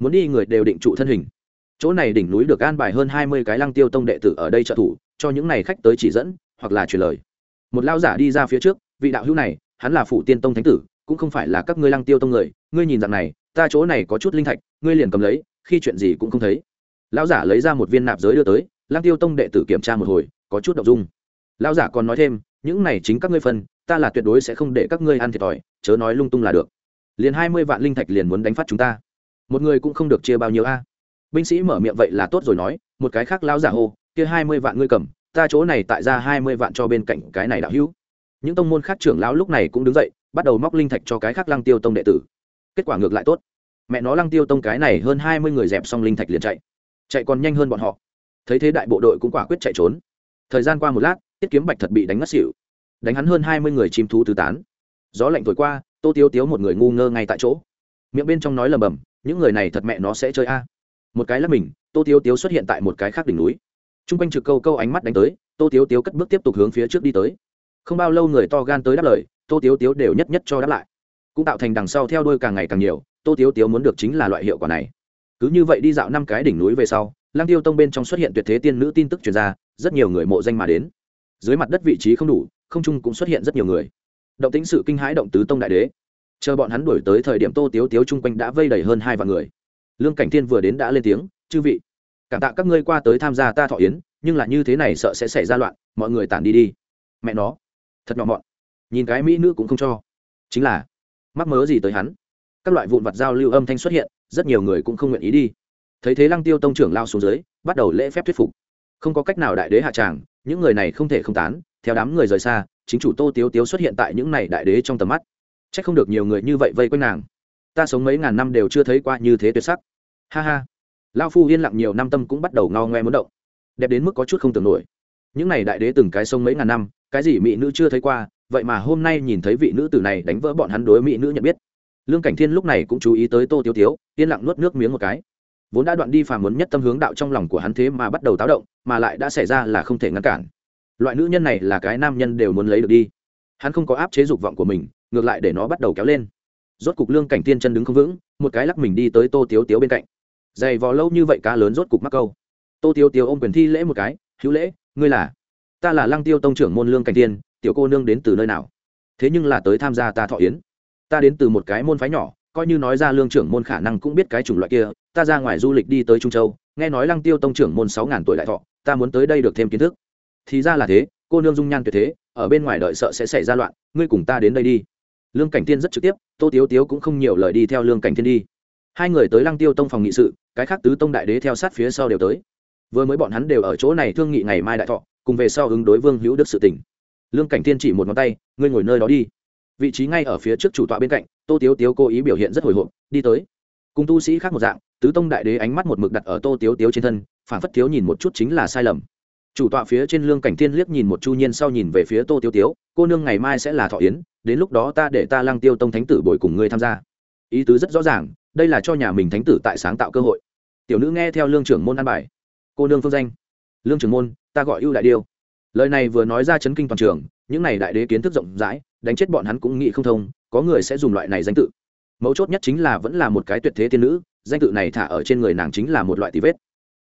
muốn đi người đều định trụ thân hình. Chỗ này đỉnh núi được an bài hơn hai mươi cái lăng tiêu tông đệ tử ở đây trợ thủ, cho những này khách tới chỉ dẫn, hoặc là truyền lời. Một lao giả đi ra phía trước vị đạo hữu này, hắn là phụ tiên tông thánh tử, cũng không phải là các ngươi lăng tiêu tông người, ngươi nhìn rằng này, ta chỗ này có chút linh thạch, ngươi liền cầm lấy, khi chuyện gì cũng không thấy. Lão giả lấy ra một viên nạp giới đưa tới, lăng tiêu tông đệ tử kiểm tra một hồi, có chút đậu dung. Lão giả còn nói thêm, những này chính các ngươi phân, ta là tuyệt đối sẽ không để các ngươi ăn thiệt thòi, chớ nói lung tung là được. Liền hai mươi vạn linh thạch liền muốn đánh phát chúng ta. Một người cũng không được chia bao nhiêu a. Binh sĩ mở miệng vậy là tốt rồi nói, một cái khác lão giả hô, kia hai mươi vạn ngươi cầm, ta chỗ này tại ra hai mươi vạn cho bên cạnh cái này đạo hữu những tông môn khác trưởng lão lúc này cũng đứng dậy, bắt đầu móc linh thạch cho cái khác lăng tiêu tông đệ tử. Kết quả ngược lại tốt. Mẹ nó lăng tiêu tông cái này hơn hai mươi người dẹp xong linh thạch liền chạy. Chạy còn nhanh hơn bọn họ. Thấy thế đại bộ đội cũng quả quyết chạy trốn. Thời gian qua một lát, tiết kiếm bạch thật bị đánh ngất xỉu. Đánh hắn hơn hai mươi người chim thú tứ tán. Gió lạnh thổi qua, tô tiêu tiếu một người ngu ngơ ngay tại chỗ. Miệng bên trong nói lầm bầm, những người này thật mẹ nó sẽ chơi a. Một cái là mình, tô tiêu tiếu xuất hiện tại một cái khác đỉnh núi. T r u n g quanh trực câu câu ánh mắt đánh tới, tô tiêu tiếu cất bước tiếp tục hướng phía trước đi tới không bao lâu người to gan tới đáp lời, tô tiếu tiếu đều nhất nhất cho đáp lại. Cũng tạo thành đằng sau theo đuôi càng ngày càng nhiều, tô tiếu tiếu muốn được chính là loại hiệu quả này. Cứ như vậy đi dạo năm cái đỉnh núi về sau lang tiêu tông bên trong xuất hiện tuyệt thế tiên nữ tin tức truyền ra, rất nhiều người mộ danh mà đến. Dưới mặt đất vị trí không đủ, không trung cũng xuất hiện rất nhiều người. Động tính sự kinh hãi động tứ tông đại đế. Chờ bọn hắn đuổi tới thời điểm tô tiếu tiếu chung quanh đã vây đầy hơn hai vạn người. Lương cảnh thiên vừa đến đã lên tiếng, chư vị, cảm tạ các ngươi qua tới tham gia ta thọ yến, nhưng là như thế này sợ sẽ xảy ra loạn, mọi người tản đi đi. Mẹ nó thật nhỏ mọn. Nhìn cái mỹ nữ cũng không cho. Chính là, mắc mớ gì tới hắn? Các loại vụn vặt giao lưu âm thanh xuất hiện, rất nhiều người cũng không nguyện ý đi. Thấy thế lăng tiêu tông trưởng lao xuống dưới, bắt đầu lễ phép thuyết phục. Không có cách nào đại đế hạ tràng, những người này không thể không tán, theo đám người rời xa, chính chủ tô tiếu tiếu xuất hiện tại những này đại đế trong tầm mắt. C h ắ c không được nhiều người như vậy vây quanh nàng. Ta sống mấy ngàn năm đều chưa thấy qua như thế tuyệt sắc. Ha ha. Lao phu yên lặng nhiều năm tâm cũng bắt đầu ngao ngoe muốn động. Đẹp đến mức có chút không tưởng nổi những này đại đế từng cái sông mấy ngàn năm, cái gì mỹ nữ chưa thấy qua, vậy mà hôm nay nhìn thấy vị nữ tử này đánh vỡ bọn hắn đối mỹ nữ nhận biết. Lương cảnh thiên lúc này cũng chú ý tới tô tiếu tiếu, yên lặng nuốt nước miếng một cái. Vốn đã đoạn đi phàm muốn nhất tâm hướng đạo trong lòng của hắn thế mà bắt đầu táo động, mà lại đã xảy ra là không thể ngăn cản. Loại nữ nhân này là cái nam nhân đều muốn lấy được đi. Hắn không có áp chế dục vọng của mình, ngược lại để nó bắt đầu kéo lên. Rốt cục lương cảnh tiên chân đứng không vững, một cái lắc mình đi tới tô tiếu tiếu bên cạnh. Dày vò lâu như vậy cá lớn rốt cục mắc câu. Tô tiếu tiếu ôm quyền thi lễ một cái hữu lễ, ngươi là? Ta là lăng tiêu tông trưởng môn lương cảnh tiên tiểu cô nương đến từ nơi nào? Thế nhưng là tới tham gia ta thọ yến. Ta đến từ một cái môn phái nhỏ, coi như nói ra lương trưởng môn khả năng cũng biết cái chủng loại kia. Ta ra ngoài du lịch đi tới trung châu, nghe nói lăng tiêu tông trưởng môn sáu ngàn tuổi đại thọ, ta muốn tới đây được thêm kiến thức. Thì ra là thế, cô nương dung nhan tuyệt thế, ở bên ngoài đợi sợ sẽ xảy ra loạn, ngươi cùng ta đến đây đi. Lương cảnh tiên rất trực tiếp, tô tiếu tiếu cũng không nhiều lời đi theo lương cảnh tiên đi. Hai người tới lăng tiêu tông phòng nghị sự, cái khác tứ tông đại đế theo sát phía sau đều tới vừa mới bọn hắn đều ở chỗ này thương nghị ngày mai đại thọ, cùng về sau ứng đối vương hữu đức sự tỉnh lương cảnh tiên chỉ một ngón tay, ngươi ngồi nơi đó đi. Vị trí ngay ở phía trước chủ tọa bên cạnh, tô tiếu tiếu cố ý biểu hiện rất hồi hộp, đi tới. Cùng tu sĩ khác một dạng, tứ tông đại đế ánh mắt một mực đặt ở tô tiếu tiếu trên thân phản phất thiếu nhìn một chút chính là sai lầm. Chủ tọa phía trên lương cảnh thiên liếc nhìn một chu nhiên sau nhìn về phía tô tiếu tiếu, cô nương ngày mai sẽ là thọ yến, đến lúc đó ta để ta lăng tiêu tông thánh tử bồi cùng ngươi tham gia. Ý tứ rất rõ ràng, đây là cho nhà mình thánh tử tại sáng tạo cơ hội. Tiểu nữ nghe theo lương trưởng môn an bài cô nương phương danh. Lương trưởng môn, ta gọi ưu đại điêu. Lời này vừa nói ra chấn kinh toàn trường, những này đại đế kiến thức rộng rãi, đánh chết bọn hắn cũng nghĩ không thông, có người sẽ dùng loại này danh tự. Mấu chốt nhất chính là vẫn là một cái tuyệt thế tiên nữ, danh tự này thả ở trên người nàng chính là một loại tí vết.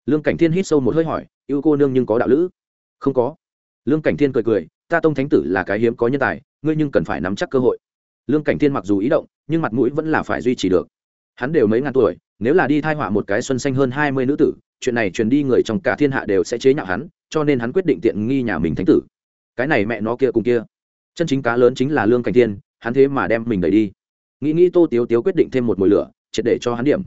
Lương cảnh thiên hít sâu một hơi hỏi yêu cô nương nhưng có đạo lữ? Không có. Lương cảnh thiên cười cười, ta tông thánh tử là cái hiếm có nhân tài, ngươi nhưng cần phải nắm chắc cơ hội. Lương cảnh thiên mặc dù ý động, nhưng mặt mũi vẫn là phải duy trì được. Hắn đều mấy ngàn tuổi, nếu là đi thai họa một cái xuân xanh hơn hai mươi nữ tử chuyện này truyền đi người trong cả thiên hạ đều sẽ chế nhạo hắn cho nên hắn quyết định tiện nghi nhà mình thánh tử. Cái này mẹ nó kia cùng kia. Chân chính cá lớn chính là lương cảnh thiên hắn thế mà đem mình đẩy đi. Nghĩ nghĩ tô tiếu tiếu quyết định thêm một mồi lửa triệt để cho hắn điểm.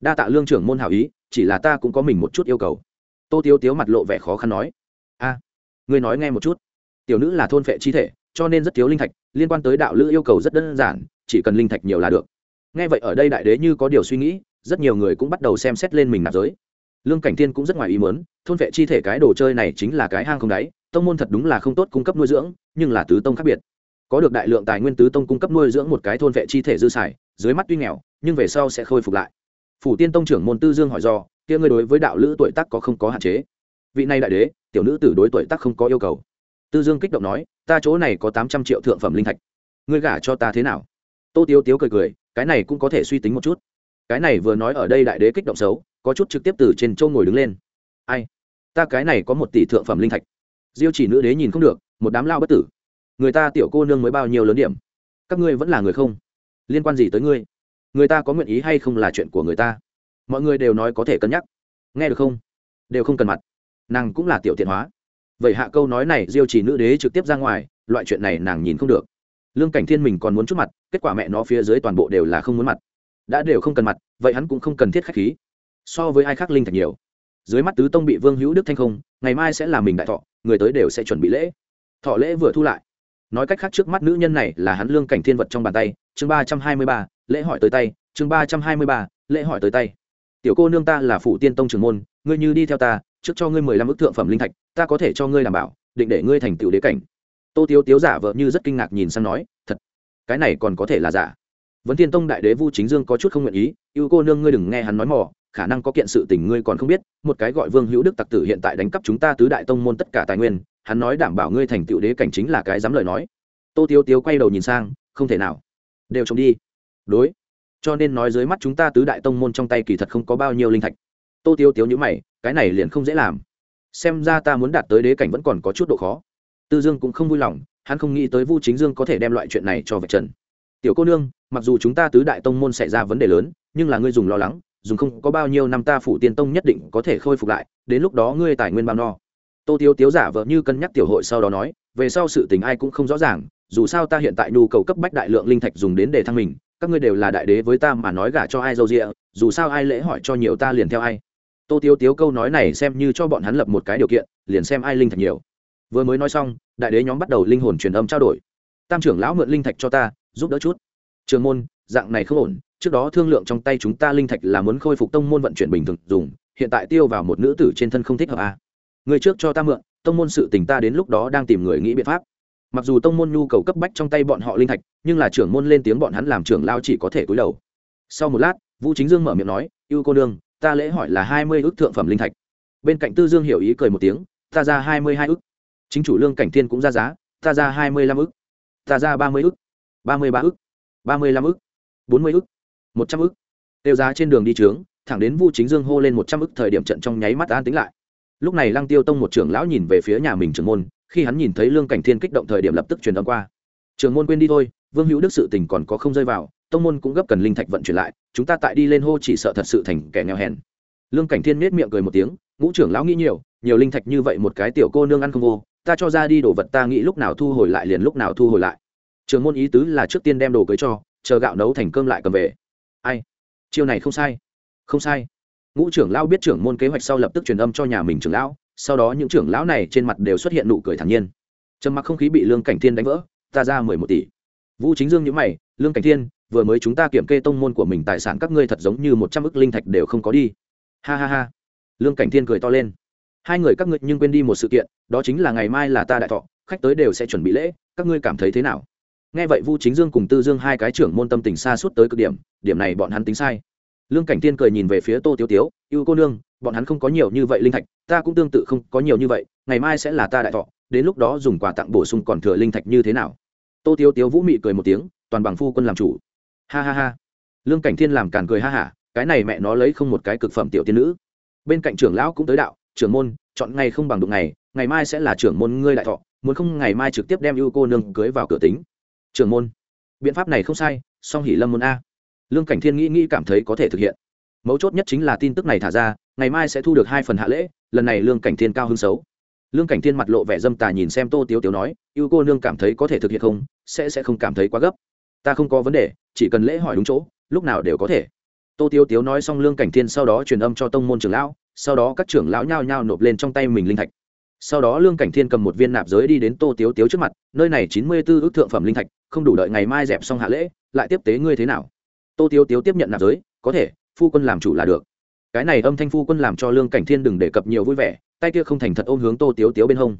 Đa tạ lương trưởng môn hảo ý chỉ là ta cũng có mình một chút yêu cầu. Tô tiếu tiếu mặt lộ vẻ khó khăn nói. A à, ngươi nói nghe một chút. Tiểu nữ là thôn phệ chi thể cho nên rất thiếu linh thạch liên quan tới đạo lữ yêu cầu rất đơn giản chỉ cần linh thạch nhiều là được. Nghe vậy ở đây đại đế như có điều suy nghĩ rất nhiều người cũng bắt đầu xem xét lên mình nạp giới lương cảnh thiên cũng rất ngoài ý mớn thôn vệ chi thể cái đồ chơi này chính là cái hang không đáy, tông môn thật đúng là không tốt cung cấp nuôi dưỡng, nhưng là tứ tông khác biệt. Có được đại lượng tài nguyên tứ tông cung cấp nuôi dưỡng một cái thôn vệ chi thể dư xài, dưới mắt tuy nghèo, nhưng về sau sẽ khôi phục lại. Phủ tiên tông trưởng môn tư dương hỏi do, kia ngươi đối với đạo lữ tuổi tác có không có hạn chế? Vị này đại đế, tiểu nữ tử đối tuổi tác không có yêu cầu. Tư dương kích động nói, ta chỗ này có tám trăm triệu thượng phẩm linh thạch. Ngươi gả cho ta thế nào? Tô tiếu tiếu cười cười, cái này cũng có thể suy tính một chút. Cái này vừa nói ở đây đại đế kích động xấu có chút trực tiếp từ trên châu ngồi đứng lên. Ai? Ta cái này có một tỷ thượng phẩm linh thạch. Diêu chỉ nữ đế nhìn không được, một đám lao bất tử. Người ta tiểu cô nương mới bao nhiêu lớn điểm? Các ngươi vẫn là người không? Liên quan gì tới ngươi? Người ta có nguyện ý hay không là chuyện của người ta? Mọi người đều nói có thể cân nhắc. Nghe được không? Đều không cần mặt. Nàng cũng là tiểu tiện hóa. Vậy hạ câu nói này, diêu chỉ nữ đế trực tiếp ra ngoài, loại chuyện này nàng nhìn không được. Lương cảnh thiên mình còn muốn chút mặt, kết quả mẹ nó phía dưới toàn bộ đều là không muốn mặt. Đã đều không cần mặt, vậy hắn cũng không cần thiết khách khí so với ai khác linh thạch nhiều. Dưới mắt tứ tông bị vương hữu đức thanh không, ngày mai sẽ là mình đại thọ, người tới đều sẽ chuẩn bị lễ. Thọ lễ vừa thu lại. Nói cách khác trước mắt nữ nhân này là hắn lương cảnh thiên vật trong bàn tay, chương ba trăm hai mươi ba, lễ hỏi tới tay, chương ba trăm hai mươi ba, lễ hỏi tới tay. Tiểu cô nương ta là phủ tiên tông trưởng môn, ngươi như đi theo ta, trước cho ngươi mười lăm ước thượng phẩm linh thạch, ta có thể cho ngươi đảm bảo, định để ngươi thành tựu đế cảnh. Tô tiếu tiếu giả vợ như rất kinh ngạc nhìn sang nói, thật, cái này còn có thể là giả. Vấn tiên tông đại đế vu chính dương có chút không nguyện ý, yêu cô nương ngươi đừng nghe hắn nói mỏ khả năng có kiện sự tình ngươi còn không biết, một cái gọi vương hữu đức tặc tử hiện tại đánh cắp chúng ta tứ đại tông môn tất cả tài nguyên, hắn nói đảm bảo ngươi thành tựu đế cảnh chính là cái dám lời nói. Tô tiếu tiếu quay đầu nhìn sang, không thể nào. Đều trông đi. Đối. Cho nên nói dưới mắt chúng ta tứ đại tông môn trong tay kỳ thật không có bao nhiêu linh thạch. Tô tiếu tiếu nhữ mày, cái này liền không dễ làm. Xem ra ta muốn đạt tới đế cảnh vẫn còn có chút độ khó. Tư dương cũng không vui lòng, hắn không nghĩ tới vu chính dương có thể đem loại chuyện này cho vạch trần. Tiểu cô nương, mặc dù chúng ta tứ đại tông môn xảy ra vấn đề lớn, nhưng là ngươi dùng lo lắng dùng không có bao nhiêu năm ta phủ tiên tông nhất định có thể khôi phục lại, đến lúc đó ngươi tài nguyên bao no. Tô tiếu tiếu giả vợ như cân nhắc tiểu hội sau đó nói, về sau sự tình ai cũng không rõ ràng, dù sao ta hiện tại nhu cầu cấp bách đại lượng linh thạch dùng đến để thăng mình, các ngươi đều là đại đế với ta mà nói gả cho ai dâu rịa dù sao ai lễ hỏi cho nhiều ta liền theo ai. Tô tiếu tiếu câu nói này xem như cho bọn hắn lập một cái điều kiện, liền xem ai linh thạch nhiều. Vừa mới nói xong, đại đế nhóm bắt đầu linh hồn truyền âm trao đổi. Tam trưởng lão mượn linh thạch cho ta, giúp đỡ chút. Trường môn, dạng này không ổn trước đó thương lượng trong tay chúng ta linh thạch là muốn khôi phục tông môn vận chuyển bình thường dùng, hiện tại tiêu vào một nữ tử trên thân không thích hợp à. người trước cho ta mượn, tông môn sự tình ta đến lúc đó đang tìm người nghĩ biện pháp. Mặc dù tông môn nhu cầu cấp bách trong tay bọn họ linh thạch, nhưng là trưởng môn lên tiếng bọn hắn làm trưởng lao chỉ có thể cúi đầu. Sau một lát, vũ chính dương mở miệng nói yêu cô đương ta lễ hỏi là hai mươi ước thượng phẩm linh thạch. Bên cạnh tư dương hiểu ý cười một tiếng, ta ra hai mươi hai ước chính chủ lương cảnh thiên cũng ra giá, ta ra hai mươi lăm ước ta ra ba mươi ước ba mươi ba ước ba mươi lăm ước bốn mươi ước một trăm ức. tiêu giá trên đường đi trướng, thẳng đến vu chính dương hô lên một trăm ức thời điểm trận trong nháy mắt an tính lại. Lúc này lăng tiêu tông một trưởng lão nhìn về phía nhà mình trưởng môn, khi hắn nhìn thấy lương cảnh thiên kích động thời điểm lập tức truyền âm qua. Trưởng môn quên đi thôi, vương hữu đức sự tình còn có không rơi vào, tông môn cũng gấp cần linh thạch vận chuyển lại, chúng ta tại đi lên hô chỉ sợ thật sự thành kẻ nghèo hèn. Lương cảnh thiên nết miệng cười một tiếng, ngũ trưởng lão nghĩ nhiều nhiều linh thạch như vậy một cái tiểu cô nương ăn không vô, ta cho ra đi đồ vật ta nghĩ lúc nào thu hồi lại liền lúc nào thu hồi lại. Trường môn ý tứ là trước tiên đem đồ cưới cho, chờ gạo nấu thành cơm lại cầm về ai? Chiêu này không sai. Không sai. Ngũ trưởng lão biết trưởng môn kế hoạch sau lập tức truyền âm cho nhà mình trưởng lão, sau đó những trưởng lão này trên mặt đều xuất hiện nụ cười thản nhiên. Trầm mặc không khí bị lương cảnh thiên đánh vỡ, ta ra mười một tỷ. Vũ chính dương nhữ mày, lương cảnh thiên, vừa mới chúng ta kiểm kê tông môn của mình tài sản các ngươi thật giống như một trăm ức linh thạch đều không có đi. Ha ha ha. Lương cảnh thiên cười to lên. Hai người các ngươi nhưng quên đi một sự kiện, đó chính là ngày mai là ta đại thọ, khách tới đều sẽ chuẩn bị lễ, các ngươi cảm thấy thế nào? Nghe vậy vu chính dương cùng tư dương hai cái trưởng môn tâm tình xa suốt tới cực điểm điểm này bọn hắn tính sai. Lương cảnh tiên cười nhìn về phía tô tiếu tiếu yêu cô nương, bọn hắn không có nhiều như vậy linh thạch, ta cũng tương tự không có nhiều như vậy, ngày mai sẽ là ta đại thọ, đến lúc đó dùng quà tặng bổ sung còn thừa linh thạch như thế nào? Tô tiếu tiếu vũ mị cười một tiếng, toàn bằng phu quân làm chủ. Ha ha ha. Lương cảnh thiên làm càn cười ha hả, cái này mẹ nó lấy không một cái cực phẩm tiểu tiên nữ. Bên cạnh trưởng lão cũng tới đạo, trưởng môn, chọn ngày không bằng đụng ngày ngày mai sẽ là trưởng môn ngươi đại thọ, muốn không ngày mai trực tiếp đem ưu cô nương cưới vào cửa tính trưởng môn. Biện pháp này không sai, song hỉ lâm môn a. Lương cảnh thiên nghĩ nghĩ cảm thấy có thể thực hiện. Mấu chốt nhất chính là tin tức này thả ra, ngày mai sẽ thu được hai phần hạ lễ, lần này lương cảnh thiên cao hứng xấu. Lương cảnh thiên mặt lộ vẻ dâm tà nhìn xem tô tiếu tiếu nói, yêu cô nương cảm thấy có thể thực hiện không? Sẽ sẽ không cảm thấy quá gấp. Ta không có vấn đề, chỉ cần lễ hỏi đúng chỗ, lúc nào đều có thể. Tô tiếu tiếu nói xong lương cảnh thiên sau đó truyền âm cho tông môn trưởng lão, sau đó các trưởng lão nhao nhao nộp lên trong tay mình linh thạch sau đó lương cảnh thiên cầm một viên nạp giới đi đến tô tiếu tiếu trước mặt nơi này chín mươi b ước thượng phẩm linh thạch không đủ đợi ngày mai dẹp xong hạ lễ lại tiếp tế ngươi thế nào tô tiếu tiếu tiếp nhận nạp giới có thể phu quân làm chủ là được cái này âm thanh phu quân làm cho lương cảnh thiên đừng đề cập nhiều vui vẻ tay kia không thành thật ôm hướng tô tiếu tiếu bên hông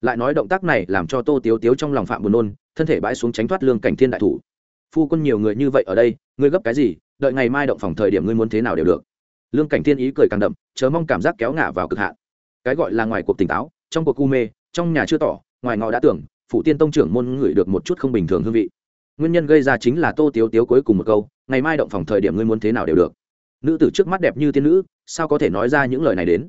lại nói động tác này làm cho tô tiếu tiếu trong lòng phạm buồn nôn thân thể bãi xuống tránh thoát lương cảnh thiên đại thủ phu quân nhiều người như vậy ở đây ngươi gấp cái gì đợi ngày mai động phòng thời điểm ngươi muốn thế nào đều được lương cảnh thiên ý cười càng đậm chớ mong cảm giác kéo ngả vào cực hạn cái gọi là ngoài cuộc tỉnh táo trong cuộc u mê, trong nhà chưa tỏ, ngoài ngọ đã tưởng, phủ tiên tông trưởng môn ngửi được một chút không bình thường hương vị. Nguyên nhân gây ra chính là tô tiếu tiếu cuối cùng một câu, ngày mai động phòng thời điểm ngươi muốn thế nào đều được. Nữ tử trước mắt đẹp như tiên nữ, sao có thể nói ra những lời này đến?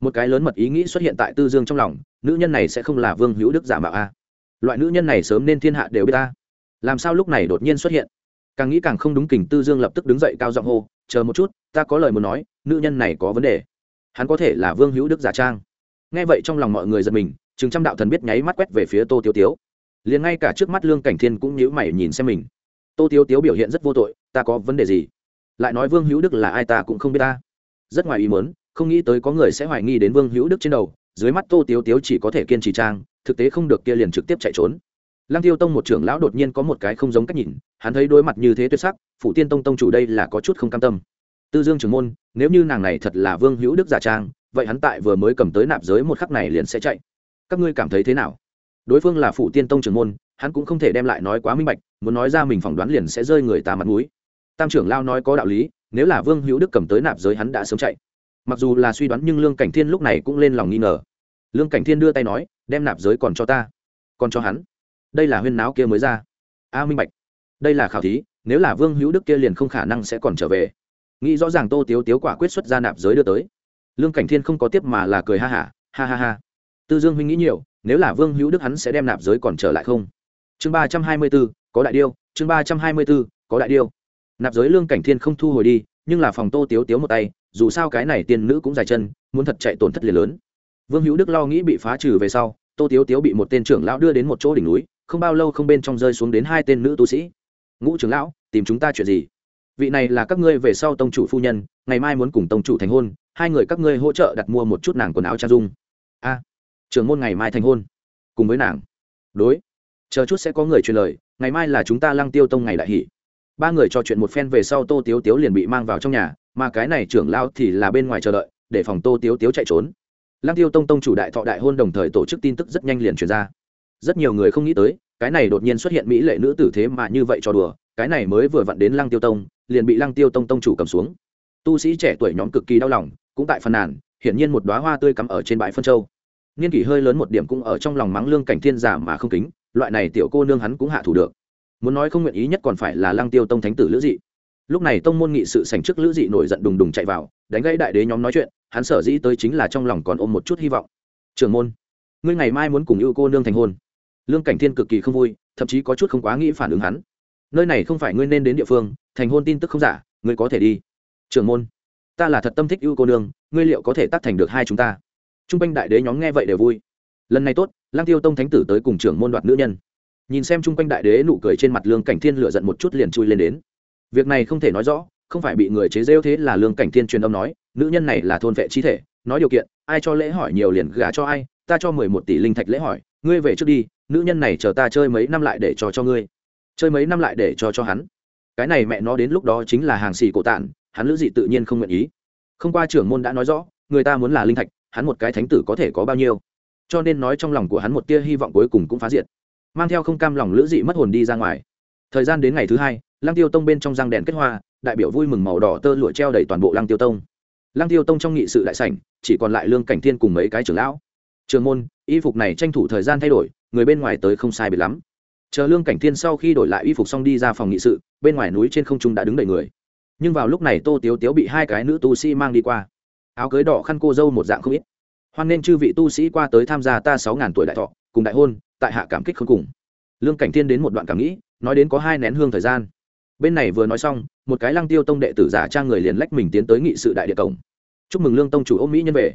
Một cái lớn mật ý nghĩ xuất hiện tại tư dương trong lòng, nữ nhân này sẽ không là vương hữu đức giả mạo a. Loại nữ nhân này sớm nên thiên hạ đều biết ta. Làm sao lúc này đột nhiên xuất hiện? Càng nghĩ càng không đúng, kình tư dương lập tức đứng dậy cao giọng hô, chờ một chút, ta có lời muốn nói, nữ nhân này có vấn đề. Hắn có thể là vương hữu đức giả trang nghe vậy trong lòng mọi người giật mình chừng trăm đạo thần biết nháy mắt quét về phía tô tiêu tiếu. Liền ngay cả trước mắt lương cảnh thiên cũng nhíu mày nhìn xem mình. Tô tiêu tiếu biểu hiện rất vô tội, ta có vấn đề gì? Lại nói vương hữu đức là ai ta cũng không biết ta. Rất ngoài ý mớn không nghĩ tới có người sẽ hoài nghi đến vương hữu đức trên đầu, dưới mắt tô tiếu tiếu chỉ có thể kiên trì trang, thực tế không được kia liền trực tiếp chạy trốn. Lăng tiêu tông một trưởng lão đột nhiên có một cái không giống cách nhìn, hắn thấy đối mặt như thế tuyệt sắc phụ tiên tông tông chủ đây là có chút không cam tâm. Tư dương trưởng môn, nếu như nàng này thật là vương hữu đức giả trang vậy hắn tại vừa mới cầm tới nạp giới một khắc này liền sẽ chạy. Các ngươi cảm thấy thế nào? Đối phương là phụ tiên tông trưởng môn, hắn cũng không thể đem lại nói quá minh bạch, muốn nói ra mình phỏng đoán liền sẽ rơi người ta mặt mũi. Tam trưởng lao nói có đạo lý, nếu là vương hữu đức cầm tới nạp giới hắn đã sớm chạy. Mặc dù là suy đoán nhưng lương cảnh thiên lúc này cũng lên lòng nghi ngờ. Lương cảnh thiên đưa tay nói, đem nạp giới còn cho ta, còn cho hắn. Đây là huyên náo kia mới ra. A, minh bạch. Đây là khảo thí, nếu là vương hữu đức kia liền không khả năng sẽ còn trở về. Nghĩ rõ ràng tô tiếu tiếu quả quyết xuất ra nạp giới đưa tới lương cảnh thiên không có tiếp mà là cười ha hả ha, ha ha. Ha tư dương huynh nghĩ nhiều nếu là vương hữu đức hắn sẽ đem nạp giới còn trở lại không? Chương ba trăm hai mươi b ố có đại điêu chương ba trăm hai mươi b ố có đại điêu. Nạp giới lương cảnh thiên không thu hồi đi nhưng là phòng tô tiếu tiếu một tay dù sao cái này tiên nữ cũng dài chân muốn thật chạy tổn thất liền lớn. Vương hữu đức lo nghĩ bị phá trừ về sau tô tiếu tiếu bị một tên trưởng lão đưa đến một chỗ đỉnh núi không bao lâu không bên trong rơi xuống đến hai tên nữ tu sĩ. Ngũ trưởng lão tìm chúng ta chuyện gì? Vị này là các ngươi về sau tông chủ phu nhân ngày mai muốn cùng tông chủ thành hôn hai người các ngươi hỗ trợ đặt mua một chút nàng quần áo trang dung. A, trưởng môn ngày mai thành hôn. Cùng với nàng. Đối. Chờ chút sẽ có người truyền lời, ngày mai là chúng ta lăng tiêu tông ngày đại hỷ. Ba người trò chuyện một phen về sau tô tiếu tiếu liền bị mang vào trong nhà, mà cái này trưởng lao thì là bên ngoài chờ đợi, để phòng tô tiếu tiếu chạy trốn. Lăng tiêu tông tông chủ đại thọ đại hôn đồng thời tổ chức tin tức rất nhanh liền truyền ra. Rất nhiều người không nghĩ tới, cái này đột nhiên xuất hiện mỹ lệ nữ tử thế mà như vậy cho đùa, cái này mới vừa vặn đến lăng tiêu tông, liền bị lăng tiêu tông tông chủ cầm xuống tu sĩ trẻ tuổi nhóm cực kỳ đau lòng, cũng tại phần nàn, hiển nhiên một đoá hoa tươi cắm ở trên bãi phân châu. Niên kỷ hơi lớn một điểm cũng ở trong lòng mắng lương cảnh thiên giả mà không kính, loại này tiểu cô nương hắn cũng hạ thủ được. Muốn nói không nguyện ý nhất còn phải là lăng tiêu tông thánh tử lữ dị. Lúc này tông môn nghị sự sành trước lữ dị nổi giận đùng đùng chạy vào, đánh gãy đại đế nhóm nói chuyện, hắn sở dĩ tới chính là trong lòng còn ôm một chút hy vọng. Trường môn, ngươi ngày mai muốn cùng yêu cô nương thành hôn. Lương cảnh thiên cực kỳ không vui, thậm chí có chút không quá nghĩ phản ứng hắn. Nơi này không phải ngươi nên đến địa phương, thành hôn tin tức không giả, ngươi có thể đi trường môn, ta là thật tâm thích yêu cô nương, ngươi liệu có thể tác thành được hai chúng ta? T r u n g quanh đại đế nhóm nghe vậy đều vui. Lần này tốt lang tiêu tông thánh tử tới cùng trưởng môn đoạt nữ nhân. Nhìn xem chung quanh đại đế nụ cười trên mặt lương cảnh thiên lựa giận một chút liền chui lên đến. Việc này không thể nói rõ, không phải bị người chế rêu thế là lương cảnh thiên truyền âm nói, nữ nhân này là thôn vệ chi thể, nói điều kiện, ai cho lễ hỏi nhiều liền gả cho ai, ta cho mười một tỷ linh thạch lễ hỏi, ngươi về trước đi, nữ nhân này chờ ta chơi mấy năm lại để cho cho ngươi. Chơi mấy năm lại để cho cho hắn. Cái này mẹ nó đến lúc đó chính là hàng xì cổ tản hắn lữ dị tự nhiên không nguyện ý. Không qua trưởng môn đã nói rõ, người ta muốn là linh thạch, hắn một cái thánh tử có thể có bao nhiêu. Cho nên nói trong lòng của hắn một tia hy vọng cuối cùng cũng phá diệt. Mang theo không cam lòng lữ dị mất hồn đi ra ngoài. Thời gian đến ngày thứ hai, lăng tiêu tông bên trong răng đèn kết hoa, đại biểu vui mừng màu đỏ tơ lụa treo đầy toàn bộ lăng tiêu tông. Lăng tiêu tông trong nghị sự đại sảnh, chỉ còn lại lương cảnh thiên cùng mấy cái trưởng lão. Trường môn, y phục này tranh thủ thời gian thay đổi, người bên ngoài tới không sai biệt lắm. Chờ lương cảnh thiên sau khi đổi lại y phục xong đi ra phòng nghị sự, bên ngoài núi trên không trung đã đứng đầy người nhưng vào lúc này tô tiếu tiếu bị hai cái nữ tu sĩ mang đi qua. Áo cưới đỏ khăn cô dâu một dạng không ít. Hoan nên chư vị tu sĩ qua tới tham gia ta sáu ngàn tuổi đại thọ, cùng đại hôn, tại hạ cảm kích không cùng. Lương cảnh thiên đến một đoạn cảm nghĩ, nói đến có hai nén hương thời gian. Bên này vừa nói xong, một cái lăng tiêu tông đệ tử giả trang người liền lách mình tiến tới nghị sự đại địa cổng. Chúc mừng lương tông chủ ôm mỹ nhân về.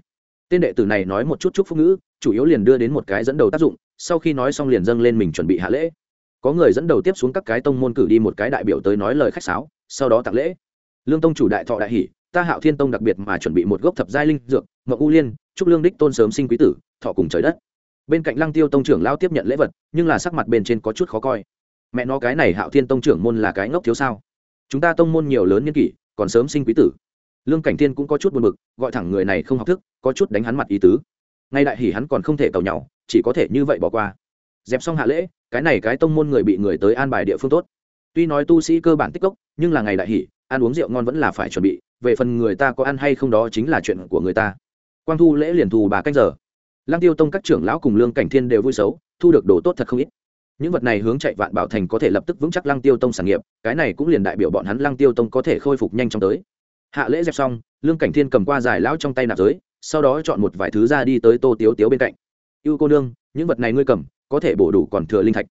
Tên đệ tử này nói một chút chúc phúc ngữ, chủ yếu liền đưa đến một cái dẫn đầu tác dụng, sau khi nói xong liền dâng lên mình chuẩn bị hạ lễ. Có người dẫn đầu tiếp xuống các cái tông môn cử đi một cái đại biểu tới nói lời khách sáo, sau đó tặng lễ lương tông chủ đại thọ đại hỷ, ta hạo thiên tông đặc biệt mà chuẩn bị một gốc thập giai linh dược, ngọc u liên chúc lương đích tôn sớm sinh quý tử, thọ cùng trời đất. Bên cạnh lăng tiêu tông trưởng lao tiếp nhận lễ vật, nhưng là sắc mặt bên trên có chút khó coi. Mẹ nó cái này hạo thiên tông trưởng môn là cái ngốc thiếu sao? Chúng ta tông môn nhiều lớn nhân kỷ, còn sớm sinh quý tử. Lương cảnh thiên cũng có chút buồn bực, gọi thẳng người này không học thức, có chút đánh hắn mặt ý tứ. Ngay đại hỉ hắn còn không thể tàu nhau chỉ có thể như vậy bỏ qua. Dẹp xong hạ lễ, cái này cái tông môn người bị người tới an bài địa phương tốt. Tuy nói tu sĩ cơ bản tích cốc, nhưng là ngày đại hỉ ăn uống rượu ngon vẫn là phải chuẩn bị, về phần người ta có ăn hay không đó chính là chuyện của người ta. Quang thu lễ liền thù bà cách giờ. Lăng tiêu tông các trưởng lão cùng lương cảnh thiên đều vui xấu, thu được đồ tốt thật không ít. Những vật này hướng chạy vạn bảo thành có thể lập tức vững chắc lăng tiêu tông sản nghiệp, cái này cũng liền đại biểu bọn hắn lăng tiêu tông có thể khôi phục nhanh chóng tới. Hạ lễ dẹp xong, lương cảnh thiên cầm qua giải lão trong tay nạp giới, sau đó chọn một vài thứ ra đi tới tô tiếu tiếu bên cạnh. Yêu cô nương, những vật này ngươi cầm, có thể bổ đủ còn thừa linh thạch.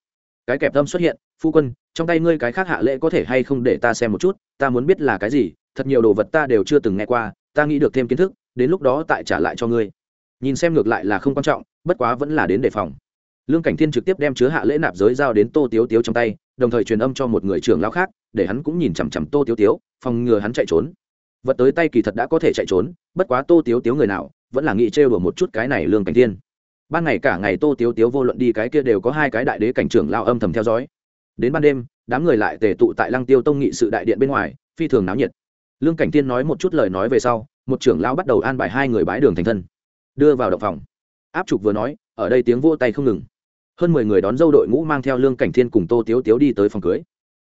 Cái kẹp tâm xuất hiện, phu quân trong tay ngươi cái khác hạ lễ có thể hay không để ta xem một chút, ta muốn biết là cái gì, thật nhiều đồ vật ta đều chưa từng nghe qua, ta nghĩ được thêm kiến thức, đến lúc đó tại trả lại cho ngươi. Nhìn xem ngược lại là không quan trọng, bất quá vẫn là đến đề phòng. Lương cảnh thiên trực tiếp đem chứa hạ lễ nạp giới giao đến tô tiếu tiếu trong tay, đồng thời truyền âm cho một người trưởng lao khác, để hắn cũng nhìn chằm chằm tô tiếu tiếu, phòng ngừa hắn chạy trốn. Vật tới tay kỳ thật đã có thể chạy trốn, bất quá tô tiếu tiếu người nào, vẫn là nghĩ trêu đùa một chút cái này lương cảnh thiên. Ban ngày cả ngày tô tiếu tiếu vô luận đi cái kia đều có hai cái đại đế cảnh trưởng lao âm thầm theo dõi đến ban đêm, đám người lại tề tụ tại lăng tiêu tông nghị sự đại điện bên ngoài, phi thường náo nhiệt. Lương cảnh thiên nói một chút lời nói về sau, một trưởng lão bắt đầu an bài hai người bái đường thành thân, đưa vào động phòng. Áp trục vừa nói, ở đây tiếng vô tay không ngừng. Hơn mười người đón dâu đội ngũ mang theo lương cảnh thiên cùng tô tiếu tiếu đi tới phòng cưới.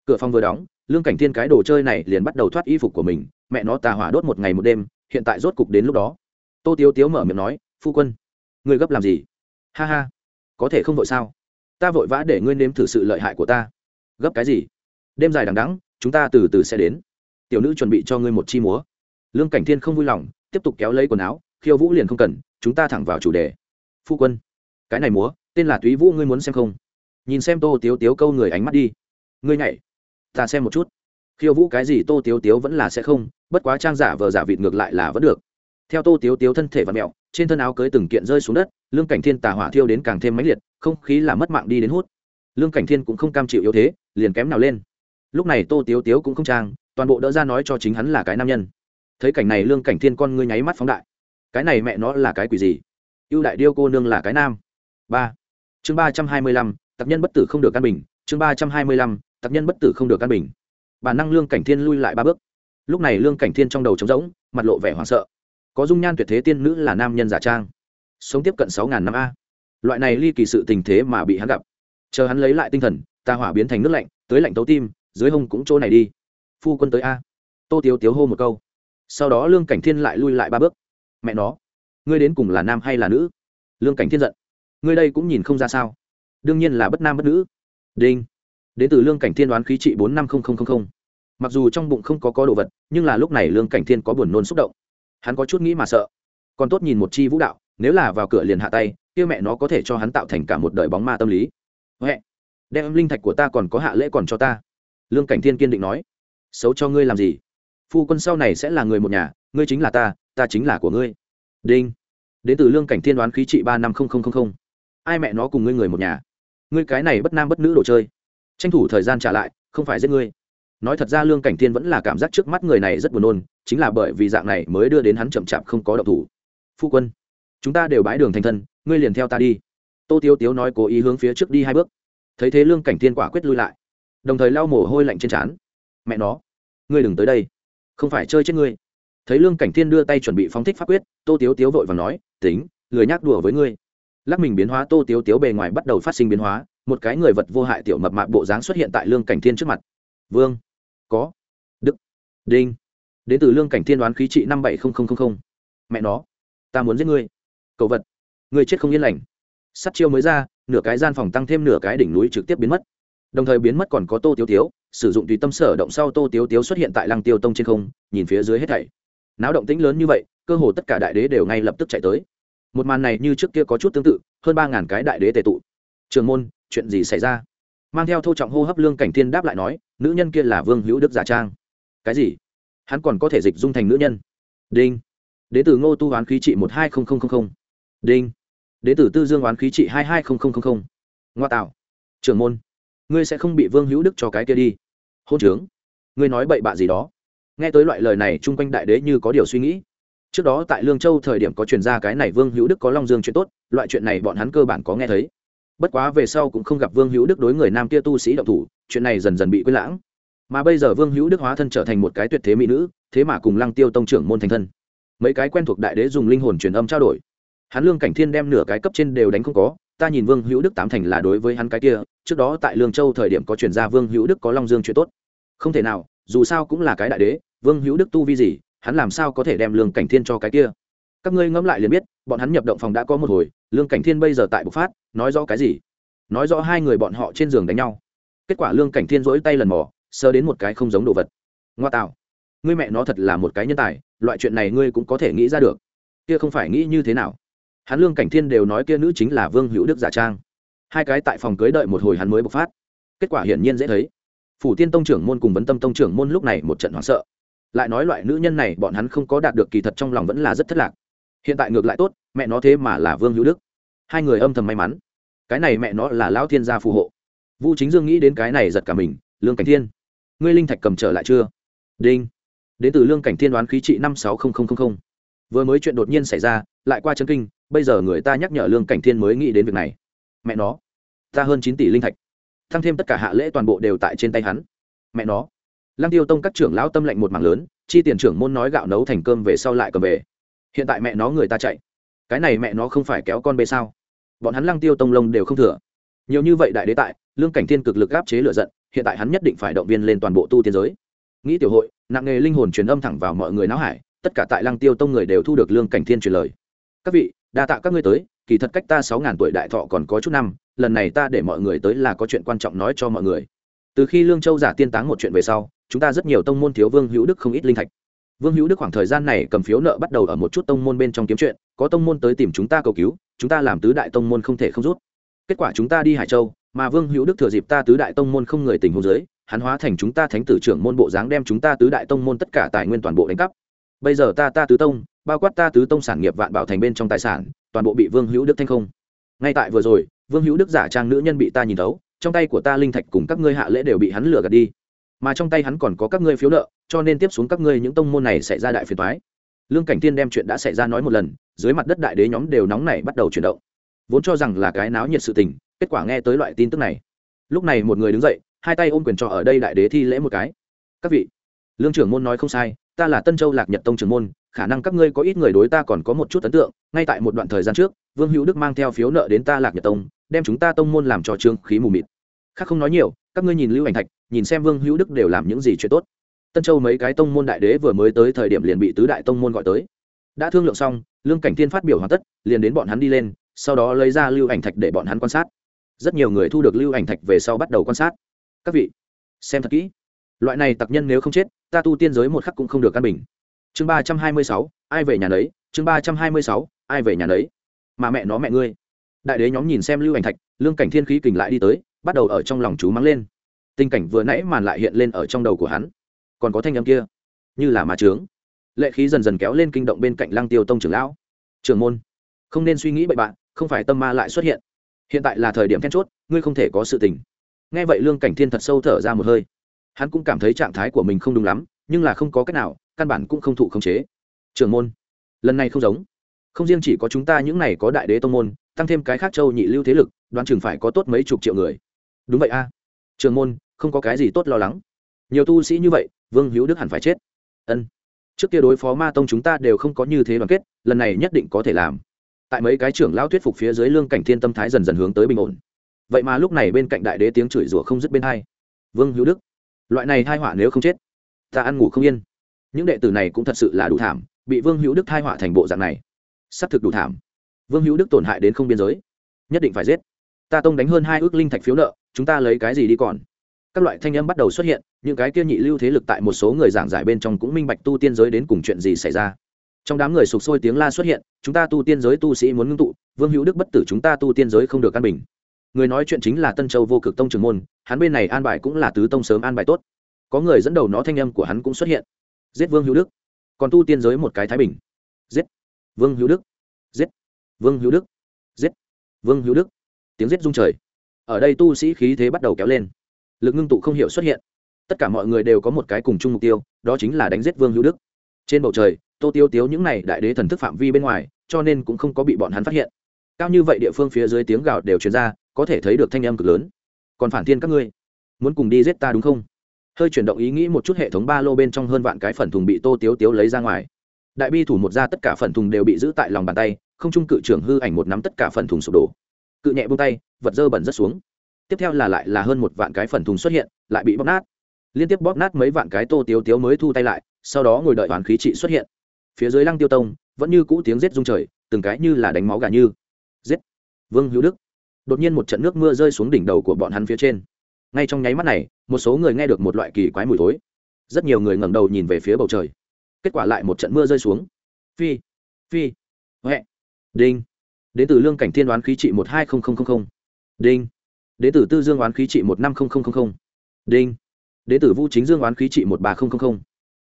Cửa phòng vừa đóng, lương cảnh thiên cái đồ chơi này liền bắt đầu thoát y phục của mình, mẹ nó tà hỏa đốt một ngày một đêm, hiện tại rốt cục đến lúc đó. Tô tiếu tiếu mở miệng nói, phu quân, ngươi gấp làm gì? Ha ha, có thể không vội sao? Ta vội vã để ngươi nếm thử sự lợi hại của ta gấp cái gì? Đêm dài đằng đắng chúng ta từ từ sẽ đến. Tiểu nữ chuẩn bị cho ngươi một chi múa. Lương cảnh thiên không vui lòng, tiếp tục kéo lấy quần áo, khiêu vũ liền không cần, chúng ta thẳng vào chủ đề. Phu quân, cái này múa, tên là túy vũ, ngươi muốn xem không? Nhìn xem tô tiếu tiếu câu người ánh mắt đi. Ngươi nhảy, ta xem một chút. Khiêu vũ cái gì tô tiếu tiếu vẫn là sẽ không, bất quá trang giả vờ giả vịt ngược lại là vẫn được. Theo tô tiếu tiếu thân thể và mẹo, trên thân áo cưới từng kiện rơi xuống đất, lương cảnh thiên tà hỏa thiêu đến càng thêm mãnh liệt, không khí là mất mạng đi đến hút. Lương cảnh thiên cũng không cam chịu yếu thế liền kém nào lên. Lúc này tô tiếu tiếu cũng không trang, toàn bộ đỡ ra nói cho chính hắn là cái nam nhân. Thấy cảnh này lương cảnh thiên con ngươi nháy mắt phóng đại. Cái này mẹ nó là cái quỷ gì? Ưu đại điêu cô nương là cái nam. Ba. Chương ba trăm hai mươi lăm, tặc nhân bất tử không được căn bình. Chương ba trăm hai mươi lăm, tặc nhân bất tử không được căn bình. Bản năng lương cảnh thiên lui lại ba bước. Lúc này lương cảnh thiên trong đầu trống rỗng, mặt lộ vẻ hoảng sợ. Có dung nhan tuyệt thế tiên nữ là nam nhân giả trang. Sống tiếp cận sáu ngàn năm a. Loại này ly kỳ sự tình thế mà bị hắn gặp. Chờ hắn lấy lại tinh thần ta hỏa biến thành nước lạnh tới lạnh tấu tim, dưới hông cũng chỗ này đi. Phu quân tới a. Tô tiếu tiếu hô một câu. Sau đó lương cảnh thiên lại lui lại ba bước. Mẹ nó, ngươi đến cùng là nam hay là nữ? Lương cảnh thiên giận. Ngươi đây cũng nhìn không ra sao. Đương nhiên là bất nam bất nữ. Đinh. Đến từ lương cảnh thiên đoán khí trị bốn năm nghìn mặc dù trong bụng không có có đồ vật, nhưng là lúc này lương cảnh thiên có buồn nôn xúc động. Hắn có chút nghĩ mà sợ. Còn tốt nhìn một chi vũ đạo, nếu là vào cửa liền hạ tay, kia mẹ nó có thể cho hắn tạo thành cả một đời bóng ma tâm lý. Huệ đem linh thạch của ta còn có hạ lễ còn cho ta. Lương cảnh thiên kiên định nói. Xấu cho ngươi làm gì? Phu quân sau này sẽ là người một nhà, ngươi chính là ta ta chính là của ngươi. Đinh. Đến từ lương cảnh thiên đoán khí trị ba năm ai mẹ nó cùng ngươi người một nhà? Ngươi cái này bất nam bất nữ đồ chơi. Tranh thủ thời gian trả lại, không phải giết ngươi. Nói thật ra lương cảnh thiên vẫn là cảm giác trước mắt người này rất buồn nôn, chính là bởi vì dạng này mới đưa đến hắn chậm chạp không có động thủ. Phu quân, chúng ta đều bái đường thành thân, ngươi liền theo ta đi. Tô tiếu tiếu nói cố ý hướng phía trước đi hai bước thấy thế lương cảnh thiên quả quyết lui lại. Đồng thời lau mồ hôi lạnh trên trán. Mẹ nó, ngươi đừng tới đây. Không phải chơi chết ngươi. Thấy lương cảnh thiên đưa tay chuẩn bị phóng thích pháp quyết, tô tiếu tiếu vội và nói, tính, lười nhác đùa với ngươi. Lắc mình biến hóa, tô tiếu tiếu bề ngoài bắt đầu phát sinh biến hóa, một cái người vật vô hại tiểu mập mạp bộ dáng xuất hiện tại lương cảnh thiên trước mặt. Vương, có. Đức, đinh. Đến từ lương cảnh thiên đoán khí trị năm bảy nghìn mẹ nó, ta muốn giết ngươi. Cầu vật, ngươi chết không yên lành. Sắt chiêu mới ra nửa cái gian phòng tăng thêm nửa cái đỉnh núi trực tiếp biến mất. Đồng thời biến mất còn có tô tiếu tiếu, sử dụng tùy tâm sở động sau tô tiếu tiếu xuất hiện tại lăng tiêu tông trên không, nhìn phía dưới hết thảy. Náo động tĩnh lớn như vậy, cơ hồ tất cả đại đế đều ngay lập tức chạy tới. Một màn này như trước kia có chút tương tự, hơn ba ngàn cái đại đế tề tụ. Trường môn, chuyện gì xảy ra? Mang theo thô trọng hô hấp lương cảnh thiên đáp lại nói, nữ nhân kia là vương hữu đức giả trang. Cái gì? Hắn còn có thể dịch dung thành nữ nhân? Đinh. Đ từ ngô tu hoán khí trị một hai nghìn đinh đ ế từ tư dương oán khí trị hai hai nghìn ngoa tạo. Trưởng môn, ngươi sẽ không bị vương hữu đức cho cái kia đi. Hôn trướng. Ngươi nói bậy bạ gì đó. Nghe tới loại lời này, chung quanh đại đế như có điều suy nghĩ. Trước đó tại lương châu thời điểm có truyền ra cái này vương hữu đức có long dương chuyện tốt, loại chuyện này bọn hắn cơ bản có nghe thấy. Bất quá về sau cũng không gặp vương hữu đức đối người nam kia tu sĩ động thủ, chuyện này dần dần bị quên lãng. Mà bây giờ vương hữu đức hóa thân trở thành một cái tuyệt thế mỹ nữ, thế mà cùng lăng tiêu tông trưởng môn thành thân. Mấy cái quen thuộc đại đế dùng linh hồn truyền âm trao đổi hắn lương cảnh thiên đem nửa cái cấp trên đều đánh không có, ta nhìn vương hữu đức tám thành là đối với hắn cái kia, trước đó tại lương châu thời điểm có chuyển ra vương hữu đức có long dương chuyện tốt. Không thể nào, dù sao cũng là cái đại đế, vương hữu đức tu vi gì, hắn làm sao có thể đem lương cảnh thiên cho cái kia? Các ngươi ngẫm lại liền biết, bọn hắn nhập động phòng đã có một hồi, lương cảnh thiên bây giờ tại bộc phát, nói rõ cái gì? Nói rõ hai người bọn họ trên giường đánh nhau. Kết quả lương cảnh thiên rỗi tay lần mò sơ đến một cái không giống đồ vật. Ngoa tạo. Ngươi mẹ nó thật là một cái nhân tài, loại chuyện này ngươi cũng có thể nghĩ ra được. Kia không phải nghĩ như thế nào? Hắn lương cảnh thiên đều nói kia nữ chính là vương hữu đức giả trang. Hai cái tại phòng cưới đợi một hồi hắn mới bộc phát. Kết quả hiển nhiên dễ thấy. Phủ tiên tông trưởng môn cùng vấn tâm tông trưởng môn lúc này một trận hoảng sợ. Lại nói loại nữ nhân này bọn hắn không có đạt được kỳ thật trong lòng vẫn là rất thất lạc. Hiện tại ngược lại tốt, mẹ nó thế mà là vương hữu đức. Hai người âm thầm may mắn. Cái này mẹ nó là lão thiên gia phù hộ. Vu chính dương nghĩ đến cái này giật cả mình, lương cảnh thiên, ngươi linh thạch cầm trở lại chưa? Đinh. Đến từ lương cảnh thiên đoán khí trị năm sáu vừa mới chuyện đột nhiên xảy ra lại qua chân kinh, bây giờ người ta nhắc nhở lương cảnh thiên mới nghĩ đến việc này. Mẹ nó, ta hơn chín tỷ linh thạch thăng thêm tất cả hạ lễ toàn bộ đều tại trên tay hắn. Mẹ nó, lăng tiêu tông các trưởng lão tâm lệnh một mảng lớn, chi tiền trưởng môn nói gạo nấu thành cơm về sau lại cầm về. Hiện tại mẹ nó người ta chạy. Cái này mẹ nó không phải kéo con bê sao? Bọn hắn lăng tiêu tông lông đều không thừa. Nhiều như vậy đại đế tại, lương cảnh thiên cực lực áp chế lựa giận, hiện tại hắn nhất định phải động viên lên toàn bộ tu tiên giới. Nghĩ tiểu hội, nặng nghề linh hồn truyền âm thẳng vào mọi người não hải, tất cả tại lăng tiêu tông người đều thu được lương cảnh thiên truyền lời các vị, đa tạ các ngươi tới, kỳ thật cách ta sáu ngàn tuổi đại thọ còn có chút năm, lần này ta để mọi người tới là có chuyện quan trọng nói cho mọi người. Từ khi lương châu giả tiên táng một chuyện về sau, chúng ta rất nhiều tông môn thiếu vương hữu đức không ít linh thạch. Vương hữu đức khoảng thời gian này cầm phiếu nợ bắt đầu ở một chút tông môn bên trong kiếm chuyện, có tông môn tới tìm chúng ta cầu cứu, chúng ta làm tứ đại tông môn không thể không rút. Kết quả chúng ta đi hải châu, mà vương hữu đức thừa dịp ta tứ đại tông môn không người tình hôn giới hắn hóa thành chúng ta thánh tử trưởng môn bộ dáng đem chúng ta tứ đại tông môn tất cả tài nguyên toàn bộ đánh cắp. Bây giờ ta ta tứ tông bao quát ta tứ tông sản nghiệp vạn bảo thành bên trong tài sản, toàn bộ bị vương hữu đức thanh không. Ngay tại vừa rồi, vương hữu đức giả trang nữ nhân bị ta nhìn thấu, trong tay của ta linh thạch cùng các ngươi hạ lễ đều bị hắn lừa gạt đi. Mà trong tay hắn còn có các ngươi phiếu nợ, cho nên tiếp xuống các ngươi những tông môn này sẽ ra đại phiền toái. Lương cảnh tiên đem chuyện đã xảy ra nói một lần, dưới mặt đất đại đế nhóm đều nóng này bắt đầu chuyển động. Vốn cho rằng là cái náo nhiệt sự tình, kết quả nghe tới loại tin tức này. Lúc này một người đứng dậy, hai tay ôm quyền trọ ở đây đại đế thi lễ một cái. Các vị, lương trưởng môn nói không sai, ta là tân châu lạc nhật tông trưởng môn khả năng các ngươi có ít người đối ta còn có một chút ấn tượng, ngay tại một đoạn thời gian trước, vương hữu đức mang theo phiếu nợ đến ta lạc nhật tông, đem chúng ta tông môn làm trò trương khí mù mịt. Khác không nói nhiều, các ngươi nhìn lưu ảnh thạch, nhìn xem vương hữu đức đều làm những gì chuyện tốt. Tân châu mấy cái tông môn đại đế vừa mới tới thời điểm liền bị tứ đại tông môn gọi tới. Đã thương lượng xong, lương cảnh Tiên phát biểu hoàn tất, liền đến bọn hắn đi lên, sau đó lấy ra lưu ảnh thạch để bọn hắn quan sát. Rất nhiều người thu được lưu ảnh thạch về sau bắt đầu quan sát. Các vị, xem thật kỹ. Loại này tặc nhân nếu không chết, ta tu tiên giới một khắc cũng không được căn bình chương ba trăm hai mươi sáu, ai về nhà nấy? Chương ba trăm hai mươi sáu, ai về nhà nấy? Mà mẹ nó mẹ ngươi. Đại đế nhóm nhìn xem lưu ảnh thạch, lương cảnh thiên khí kình lại đi tới, bắt đầu ở trong lòng chú mắng lên. Tình cảnh vừa nãy màn lại hiện lên ở trong đầu của hắn. Còn có thanh âm kia. Như là ma trướng lệ khí dần dần kéo lên kinh động bên cạnh lăng tiêu tông trưởng lão. Trưởng môn, không nên suy nghĩ bậy bạn, không phải tâm ma lại xuất hiện. Hiện tại là thời điểm then chốt, ngươi không thể có sự tình. Nghe vậy lương cảnh thiên thật sâu thở ra một hơi. Hắn cũng cảm thấy trạng thái của mình không đúng lắm, nhưng là không có cách nào căn bản cũng không thụ khống chế. Trưởng môn, lần này không giống. Không riêng chỉ có chúng ta những này có đại đế tông môn, tăng thêm cái khác châu nhị lưu thế lực, đoán chừng phải có tốt mấy chục triệu người. Đúng vậy a. À. trường môn, không có cái gì tốt lo lắng. Nhiều tu sĩ như vậy, vương hữu đức hẳn phải chết. Ân. Trước kia đối phó ma tông chúng ta đều không có như thế đoàn kết, lần này nhất định có thể làm. Tại mấy cái trưởng lão thuyết phục phía dưới lương cảnh thiên tâm thái dần dần hướng tới bình ổn. Vậy mà lúc này bên cạnh đại đế tiếng chửi rủa không dứt bên hai. Vương hữu đức, loại này hai họa nếu không chết, ta ăn ngủ không yên những đệ tử này cũng thật sự là đủ thảm, bị vương hữu đức thai họa thành bộ dạng này. S ắ c thực đủ thảm. Vương hữu đức tổn hại đến không biên giới. Nhất định phải giết. Ta tông đánh hơn hai ước linh thạch phiếu nợ, chúng ta lấy cái gì đi còn? Các loại thanh âm bắt đầu xuất hiện, những cái kia nhị lưu thế lực tại một số người giảng giải bên trong cũng minh bạch tu tiên giới đến cùng chuyện gì xảy ra. Trong đám người sụp sôi tiếng la xuất hiện, chúng ta tu tiên giới tu sĩ muốn ngưng tụ, vương hữu đức bất tử chúng ta tu tiên giới không được căn bình. Người nói chuyện chính là tân châu vô cực tông trường môn, hắn bên này an bài cũng là tứ tông sớm an bài tốt. Có người dẫn đầu nó thanh âm của hắn cũng xuất hiện giết vương hữu đức còn tu tiên giới một cái thái bình giết vương hữu đức giết vương hữu đức giết vương hữu đức tiếng giết rung trời ở đây tu sĩ khí thế bắt đầu kéo lên lực ngưng tụ không hiểu xuất hiện tất cả mọi người đều có một cái cùng chung mục tiêu đó chính là đánh giết vương hữu đức trên bầu trời tô tiêu tiếu những này đại đế thần thức phạm vi bên ngoài cho nên cũng không có bị bọn hắn phát hiện cao như vậy địa phương phía dưới tiếng gào đều truyền ra có thể thấy được thanh âm cực lớn còn phản thiên các ngươi muốn cùng đi giết ta đúng không hơi chuyển động ý nghĩ một chút hệ thống ba lô bên trong hơn vạn cái phần thùng bị tô tiếu tiếu lấy ra ngoài. Đại bi thủ một ra tất cả phần thùng đều bị giữ tại lòng bàn tay, không trung cự trưởng hư ảnh một nắm tất cả phần thùng sụp đổ. Cự nhẹ buông tay, vật dơ bẩn rất xuống. Tiếp theo là lại là hơn một vạn cái phần thùng xuất hiện, lại bị bóp nát. Liên tiếp bóp nát mấy vạn cái tô tiếu tiếu mới thu tay lại, sau đó ngồi đợi hoàn khí trị xuất hiện. Phía dưới lăng tiêu tông, vẫn như cũ tiếng rết rung trời, từng cái như là đánh máu gà như. Giết! Vương hữu đức. Đột nhiên một trận nước mưa rơi xuống đỉnh đầu của bọn hắn phía trên ngay trong nháy mắt này, một số người nghe được một loại kỳ quái mùi thối. Rất nhiều người ngẩng đầu nhìn về phía bầu trời. Kết quả lại một trận mưa rơi xuống. Phi phi, huệ. Đinh. Đến từ lương cảnh thiên đoán khí trị một hai nghìn đinh. Đến từ tư dương đoán khí trị một năm nghìn đinh. Đến từ vũ chính dương đoán khí trị một ba nghìn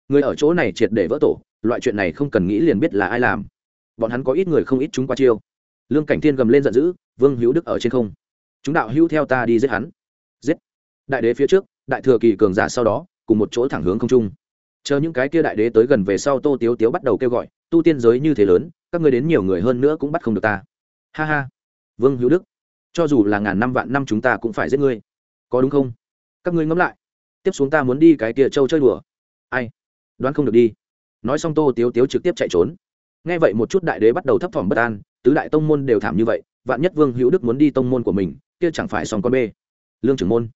người ở chỗ này triệt để vỡ tổ, loại chuyện này không cần nghĩ liền biết là ai làm. Bọn hắn có ít người không ít chúng qua chiêu. Lương cảnh thiên gầm lên giận dữ, vương hữu đức ở trên không. Chúng đạo hữu theo ta đi giết hắn đại đế phía trước, đại thừa kỳ cường giả sau đó, cùng một chỗ thẳng hướng không trung. Chờ những cái kia đại đế tới gần về sau tô tiếu tiếu bắt đầu kêu gọi, tu tiên giới như thế lớn, các ngươi đến nhiều người hơn nữa cũng bắt không được ta. Ha ha, vương hữu đức, cho dù là ngàn năm vạn năm chúng ta cũng phải giết ngươi. Có đúng không? Các ngươi ngẫm lại, tiếp xuống ta muốn đi cái kia châu chơi đùa. Ai? Đoán không được đi. Nói xong tô tiếu tiếu trực tiếp chạy trốn. Nghe vậy một chút đại đế bắt đầu thấp thỏm bất an, tứ đại tông môn đều thảm như vậy, vạn nhất vương hữu đức muốn đi tông môn của mình, kia chẳng phải xong con bê. Lương trưởng môn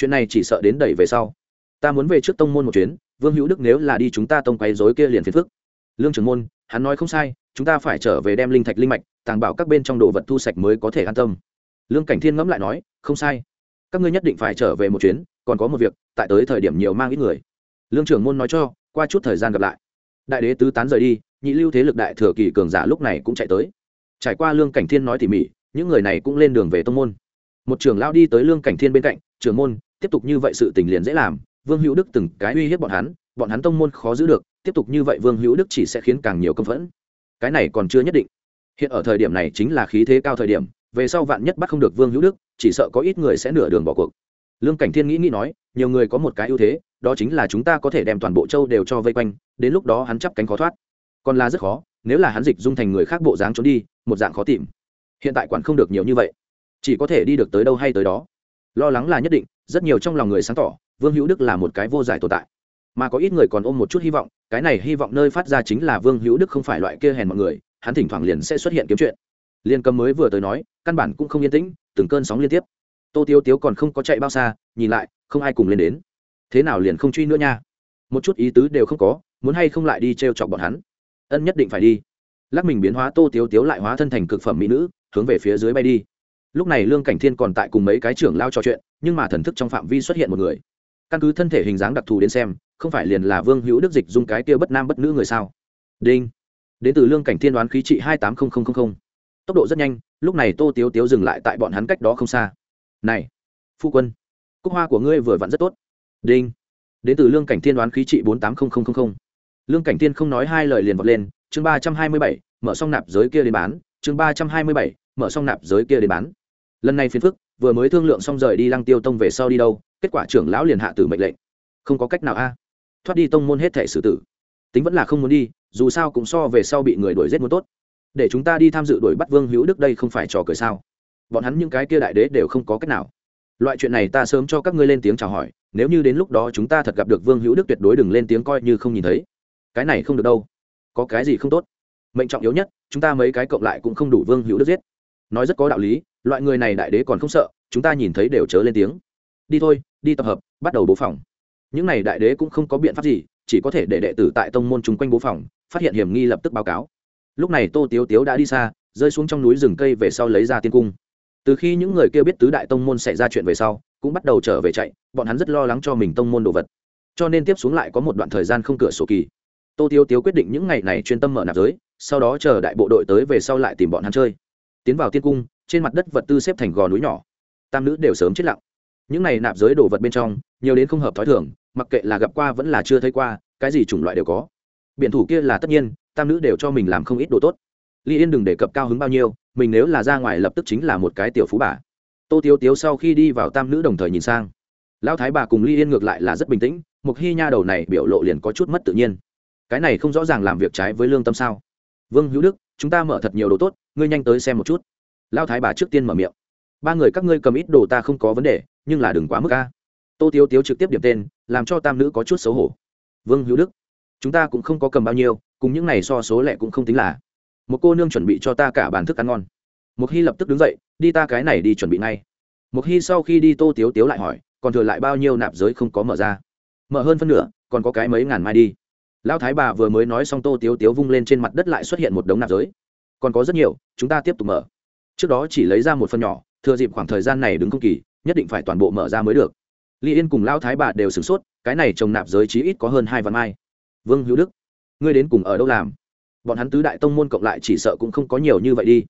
chuyện này chỉ sợ đến đẩy về sau. Ta muốn về trước tông môn một chuyến, vương hữu đức nếu là đi chúng ta tông quay dối kia liền phiền phức. Lương trưởng môn, hắn nói không sai, chúng ta phải trở về đem linh thạch linh mạch, tàng bảo các bên trong đồ vật thu sạch mới có thể an tâm. Lương cảnh thiên ngẫm lại nói, không sai. Các ngươi nhất định phải trở về một chuyến, còn có một việc, tại tới thời điểm nhiều mang ít người. Lương trưởng môn nói cho, qua chút thời gian gặp lại. Đại đế tứ tán rời đi, nhị lưu thế lực đại thừa kỳ cường giả lúc này cũng chạy tới. Trải qua lương cảnh thiên nói tỉ mỉ, những người này cũng lên đường về tông môn. Một trưởng lao đi tới lương cảnh thiên bên cạnh, trưởng môn tiếp tục như vậy sự tình liền dễ làm, vương hữu đức từng cái uy hiếp bọn hắn bọn hắn tông môn khó giữ được, tiếp tục như vậy vương hữu đức chỉ sẽ khiến càng nhiều công phẫn. Cái này còn chưa nhất định. Hiện ở thời điểm này chính là khí thế cao thời điểm, về sau vạn nhất bắt không được vương hữu đức, chỉ sợ có ít người sẽ nửa đường bỏ cuộc. Lương cảnh thiên nghĩ nghĩ nói, nhiều người có một cái ưu thế, đó chính là chúng ta có thể đem toàn bộ châu đều cho vây quanh, đến lúc đó hắn chắp cánh khó thoát. Còn là rất khó, nếu là hắn dịch dung thành người khác bộ dáng trốn đi, một dạng khó tìm. Hiện tại quản không được nhiều như vậy, chỉ có thể đi được tới đâu hay tới đó. Lo lắng là nhất định rất nhiều trong lòng người sáng tỏ, vương hữu đức là một cái vô giải tồn tại. Mà có ít người còn ôm một chút hy vọng, cái này hy vọng nơi phát ra chính là vương hữu đức không phải loại kia hèn mọi người, hắn thỉnh thoảng liền sẽ xuất hiện kiếm chuyện. Liên cầm mới vừa tới nói, căn bản cũng không yên tĩnh, từng cơn sóng liên tiếp. Tô tiêu tiếu còn không có chạy bao xa, nhìn lại, không ai cùng lên đến. Thế nào liền không truy nữa nha? Một chút ý tứ đều không có, muốn hay không lại đi t r e o chọc bọn hắn? Ân nhất định phải đi. Lắc mình biến hóa, tô tiếu tiếu lại hóa thân thành cực phẩm mỹ nữ, hướng về phía dưới bay đi lúc này lương cảnh thiên còn tại cùng mấy cái trưởng lao trò chuyện, nhưng mà thần thức trong phạm vi xuất hiện một người. Căn cứ thân thể hình dáng đặc thù đến xem, không phải liền là vương hữu đức dịch dung cái kia bất nam bất nữ người sao? Đinh. Đến từ lương cảnh thiên đoán khí trị hai tám nghìn tốc độ rất nhanh, lúc này tô tiếu tiếu dừng lại tại bọn hắn cách đó không xa. Này, phu quân, cúc hoa của ngươi vừa vặn rất tốt. Đinh. Đến từ lương cảnh thiên đoán khí trị bốn tám nghìn lương cảnh thiên không nói hai lời liền vọt lên, chương ba trăm hai mươi bảy, mở xong nạp giới kia đến bán, chương ba trăm hai mươi bảy, mở xong nạp giới kia đến bán lần này phiền phức, vừa mới thương lượng xong rời đi lăng tiêu tông về sau đi đâu, kết quả trưởng lão liền hạ tử mệnh lệnh. Không có cách nào a. Thoát đi tông môn hết thể xử tử. Tính vẫn là không muốn đi, dù sao cũng so về sau bị người đuổi giết muốn tốt. Để chúng ta đi tham dự đuổi bắt vương hữu đức đây không phải trò cười sao? Bọn hắn những cái kia đại đế đều không có cách nào. Loại chuyện này ta sớm cho các ngươi lên tiếng chào hỏi, nếu như đến lúc đó chúng ta thật gặp được vương hữu đức tuyệt đối đừng lên tiếng coi như không nhìn thấy. Cái này không được đâu. Có cái gì không tốt? Mệnh trọng yếu nhất, chúng ta mấy cái cộng lại cũng không đủ vương hữu đức giết. Nói rất có đạo lý loại người này đại đế còn không sợ, chúng ta nhìn thấy đều chớ lên tiếng. Đi thôi, đi tập hợp, bắt đầu bố phòng. Những này đại đế cũng không có biện pháp gì, chỉ có thể để đệ tử tại tông môn chung quanh bố phòng, phát hiện hiểm nghi lập tức báo cáo. Lúc này tô tiếu tiếu đã đi xa, rơi xuống trong núi rừng cây về sau lấy ra tiên cung. Từ khi những người kia biết tứ đại tông môn xảy ra chuyện về sau, cũng bắt đầu trở về chạy, bọn hắn rất lo lắng cho mình tông môn đồ vật. Cho nên tiếp xuống lại có một đoạn thời gian không cửa sổ kỳ. Tô tiếu tiếu quyết định những ngày này chuyên tâm mở nạp giới, sau đó chờ đại bộ đội tới về sau lại tìm bọn hắn chơi. Tiến vào tiên cung trên mặt đất vật tư xếp thành gò núi nhỏ. Tam nữ đều sớm chết lặng. Những này nạp giới đồ vật bên trong, nhiều đến không hợp thói thường, mặc kệ là gặp qua vẫn là chưa thấy qua, cái gì chủng loại đều có. Biển thủ kia là tất nhiên, tam nữ đều cho mình làm không ít đồ tốt. Ly yên đừng đề cập cao hứng bao nhiêu, mình nếu là ra ngoài lập tức chính là một cái tiểu phú bà. Tô tiếu tiếu sau khi đi vào tam nữ đồng thời nhìn sang. Lão thái bà cùng ly yên ngược lại là rất bình tĩnh một hy nha đầu này biểu lộ liền có chút mất tự nhiên. Cái này không rõ ràng làm việc trái với lương tâm sao? Vương hữu đức, chúng ta mở thật nhiều đồ tốt, ngươi nhanh tới xem một chút lão thái bà trước tiên mở miệng. Ba người các ngươi cầm ít đồ ta không có vấn đề, nhưng là đừng quá mức ca tô tiếu tiếu trực tiếp điểm tên, làm cho tam nữ có chút xấu hổ. Vương hữu đức, chúng ta cũng không có cầm bao nhiêu, cùng những này so số lẻ cũng không tính là. Một cô nương chuẩn bị cho ta cả bàn thức ăn ngon. Một hy lập tức đứng dậy, đi ta cái này đi chuẩn bị ngay. Một hy sau khi đi tô tiếu tiếu lại hỏi, còn thừa lại bao nhiêu nạp giới không có mở ra? Mở hơn phân nửa, còn có cái mấy ngàn mai đi. Lão thái bà vừa mới nói xong tô tiếu tiếu vung lên trên mặt đất lại xuất hiện một đống nạp giới. Còn có rất nhiều, chúng ta tiếp tục mở trước đó chỉ lấy ra một phần nhỏ, thừa dịp khoảng thời gian này đứng công kỳ, nhất định phải toàn bộ mở ra mới được. Lý yên cùng lão thái bà đều sửng sốt, cái này trồng nạp giới chí ít có hơn hai vạn mai. Vương hữu đức, ngươi đến cùng ở đâu làm? Bọn hắn tứ đại tông môn cộng lại chỉ sợ cũng không có nhiều như vậy đi.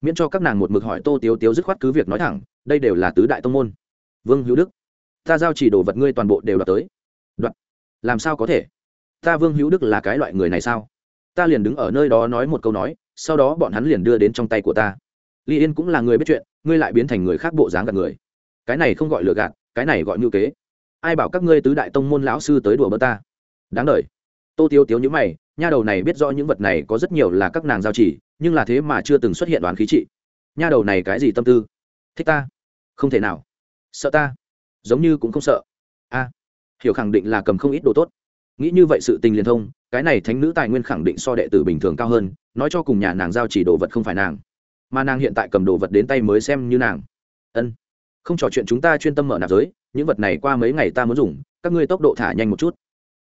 Miễn cho các nàng một mực hỏi tô tiếu tiếu dứt khoát cứ việc nói thẳng, đây đều là tứ đại tông môn. Vương hữu đức, ta giao chỉ đồ vật ngươi toàn bộ đều đoạt tới. Đoạt? Làm sao có thể? Ta vương hữu đức là cái loại người này sao? Ta liền đứng ở nơi đó nói một câu nói, sau đó bọn hắn liền đưa đến trong tay của ta ly yên cũng là người biết chuyện, ngươi lại biến thành người khác bộ dáng gạt người. Cái này không gọi lừa gạt, cái này gọi ngữ kế. Ai bảo các ngươi tứ đại tông môn lão sư tới đùa bơ ta? Đáng đ tô tiếu tiếu nhữ mày, nha đầu này biết rõ những vật này có rất nhiều là các nàng giao chỉ, nhưng là thế mà chưa từng xuất hiện đoán khí trị. Nha đầu này cái gì tâm tư? Thích ta? Không thể nào. Sợ ta? Giống như cũng không sợ. A. Hiểu khẳng định là cầm không ít đồ tốt. Nghĩ như vậy sự tình liền thông, cái này thánh nữ tài nguyên khẳng định so đệ tử bình thường cao hơn, nói cho cùng nhà nàng giao chỉ đồ vật không phải nàng mà nàng hiện tại cầm đồ vật đến tay mới xem như nàng. Ân, không trò chuyện chúng ta chuyên tâm mở nạp giới, những vật này qua mấy ngày ta muốn dùng, các ngươi tốc độ thả nhanh một chút.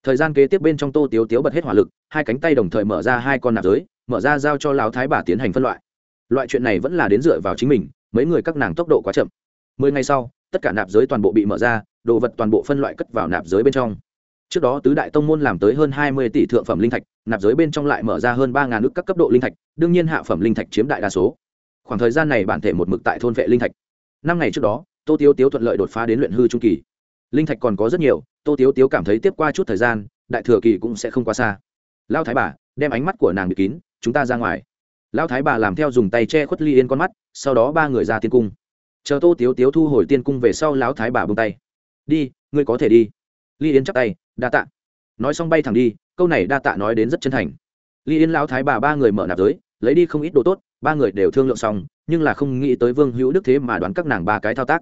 Thời gian kế tiếp bên trong tô tiếu tiếu bật hết hỏa lực, hai cánh tay đồng thời mở ra hai con nạp giới, mở ra giao cho lão thái bà tiến hành phân loại. Loại chuyện này vẫn là đến dựa vào chính mình, mấy người các nàng tốc độ quá chậm. Mười ngày sau, tất cả nạp giới toàn bộ bị mở ra, đồ vật toàn bộ phân loại cất vào nạp giới bên trong. Trước đó tứ đại tông môn làm tới hơn hai mươi tỷ thượng phẩm linh thạch, nạp giới bên trong lại mở ra hơn ba ngàn ước các cấp độ linh thạch, đương nhiên hạ phẩm linh thạch chiếm đại đa số khoảng thời gian này bản thể một mực tại thôn vệ linh thạch. Năm ngày trước đó, tô tiếu tiếu thuận lợi đột phá đến luyện hư trung kỳ. Linh thạch còn có rất nhiều, tô tiếu tiếu cảm thấy tiếp qua chút thời gian, đại thừa kỳ cũng sẽ không quá xa. Lao thái bà, đem ánh mắt của nàng bị kín, chúng ta ra ngoài. Lao thái bà làm theo dùng tay che khuất ly yên con mắt, sau đó ba người ra tiên cung. Chờ tô tiếu tiếu thu hồi tiên cung về sau, lão thái bà bông tay. Đi, ngươi có thể đi. Ly yên chắc tay, đa tạ. Nói xong bay thẳng đi, câu này đa tạ nói đến rất chân thành. Ly yên, lão thái bà ba người mở nạp giới, lấy đi không ít đồ tốt ba người đều thương lượng xong, nhưng là không nghĩ tới vương hữu đức thế mà đoán các nàng ba cái thao tác.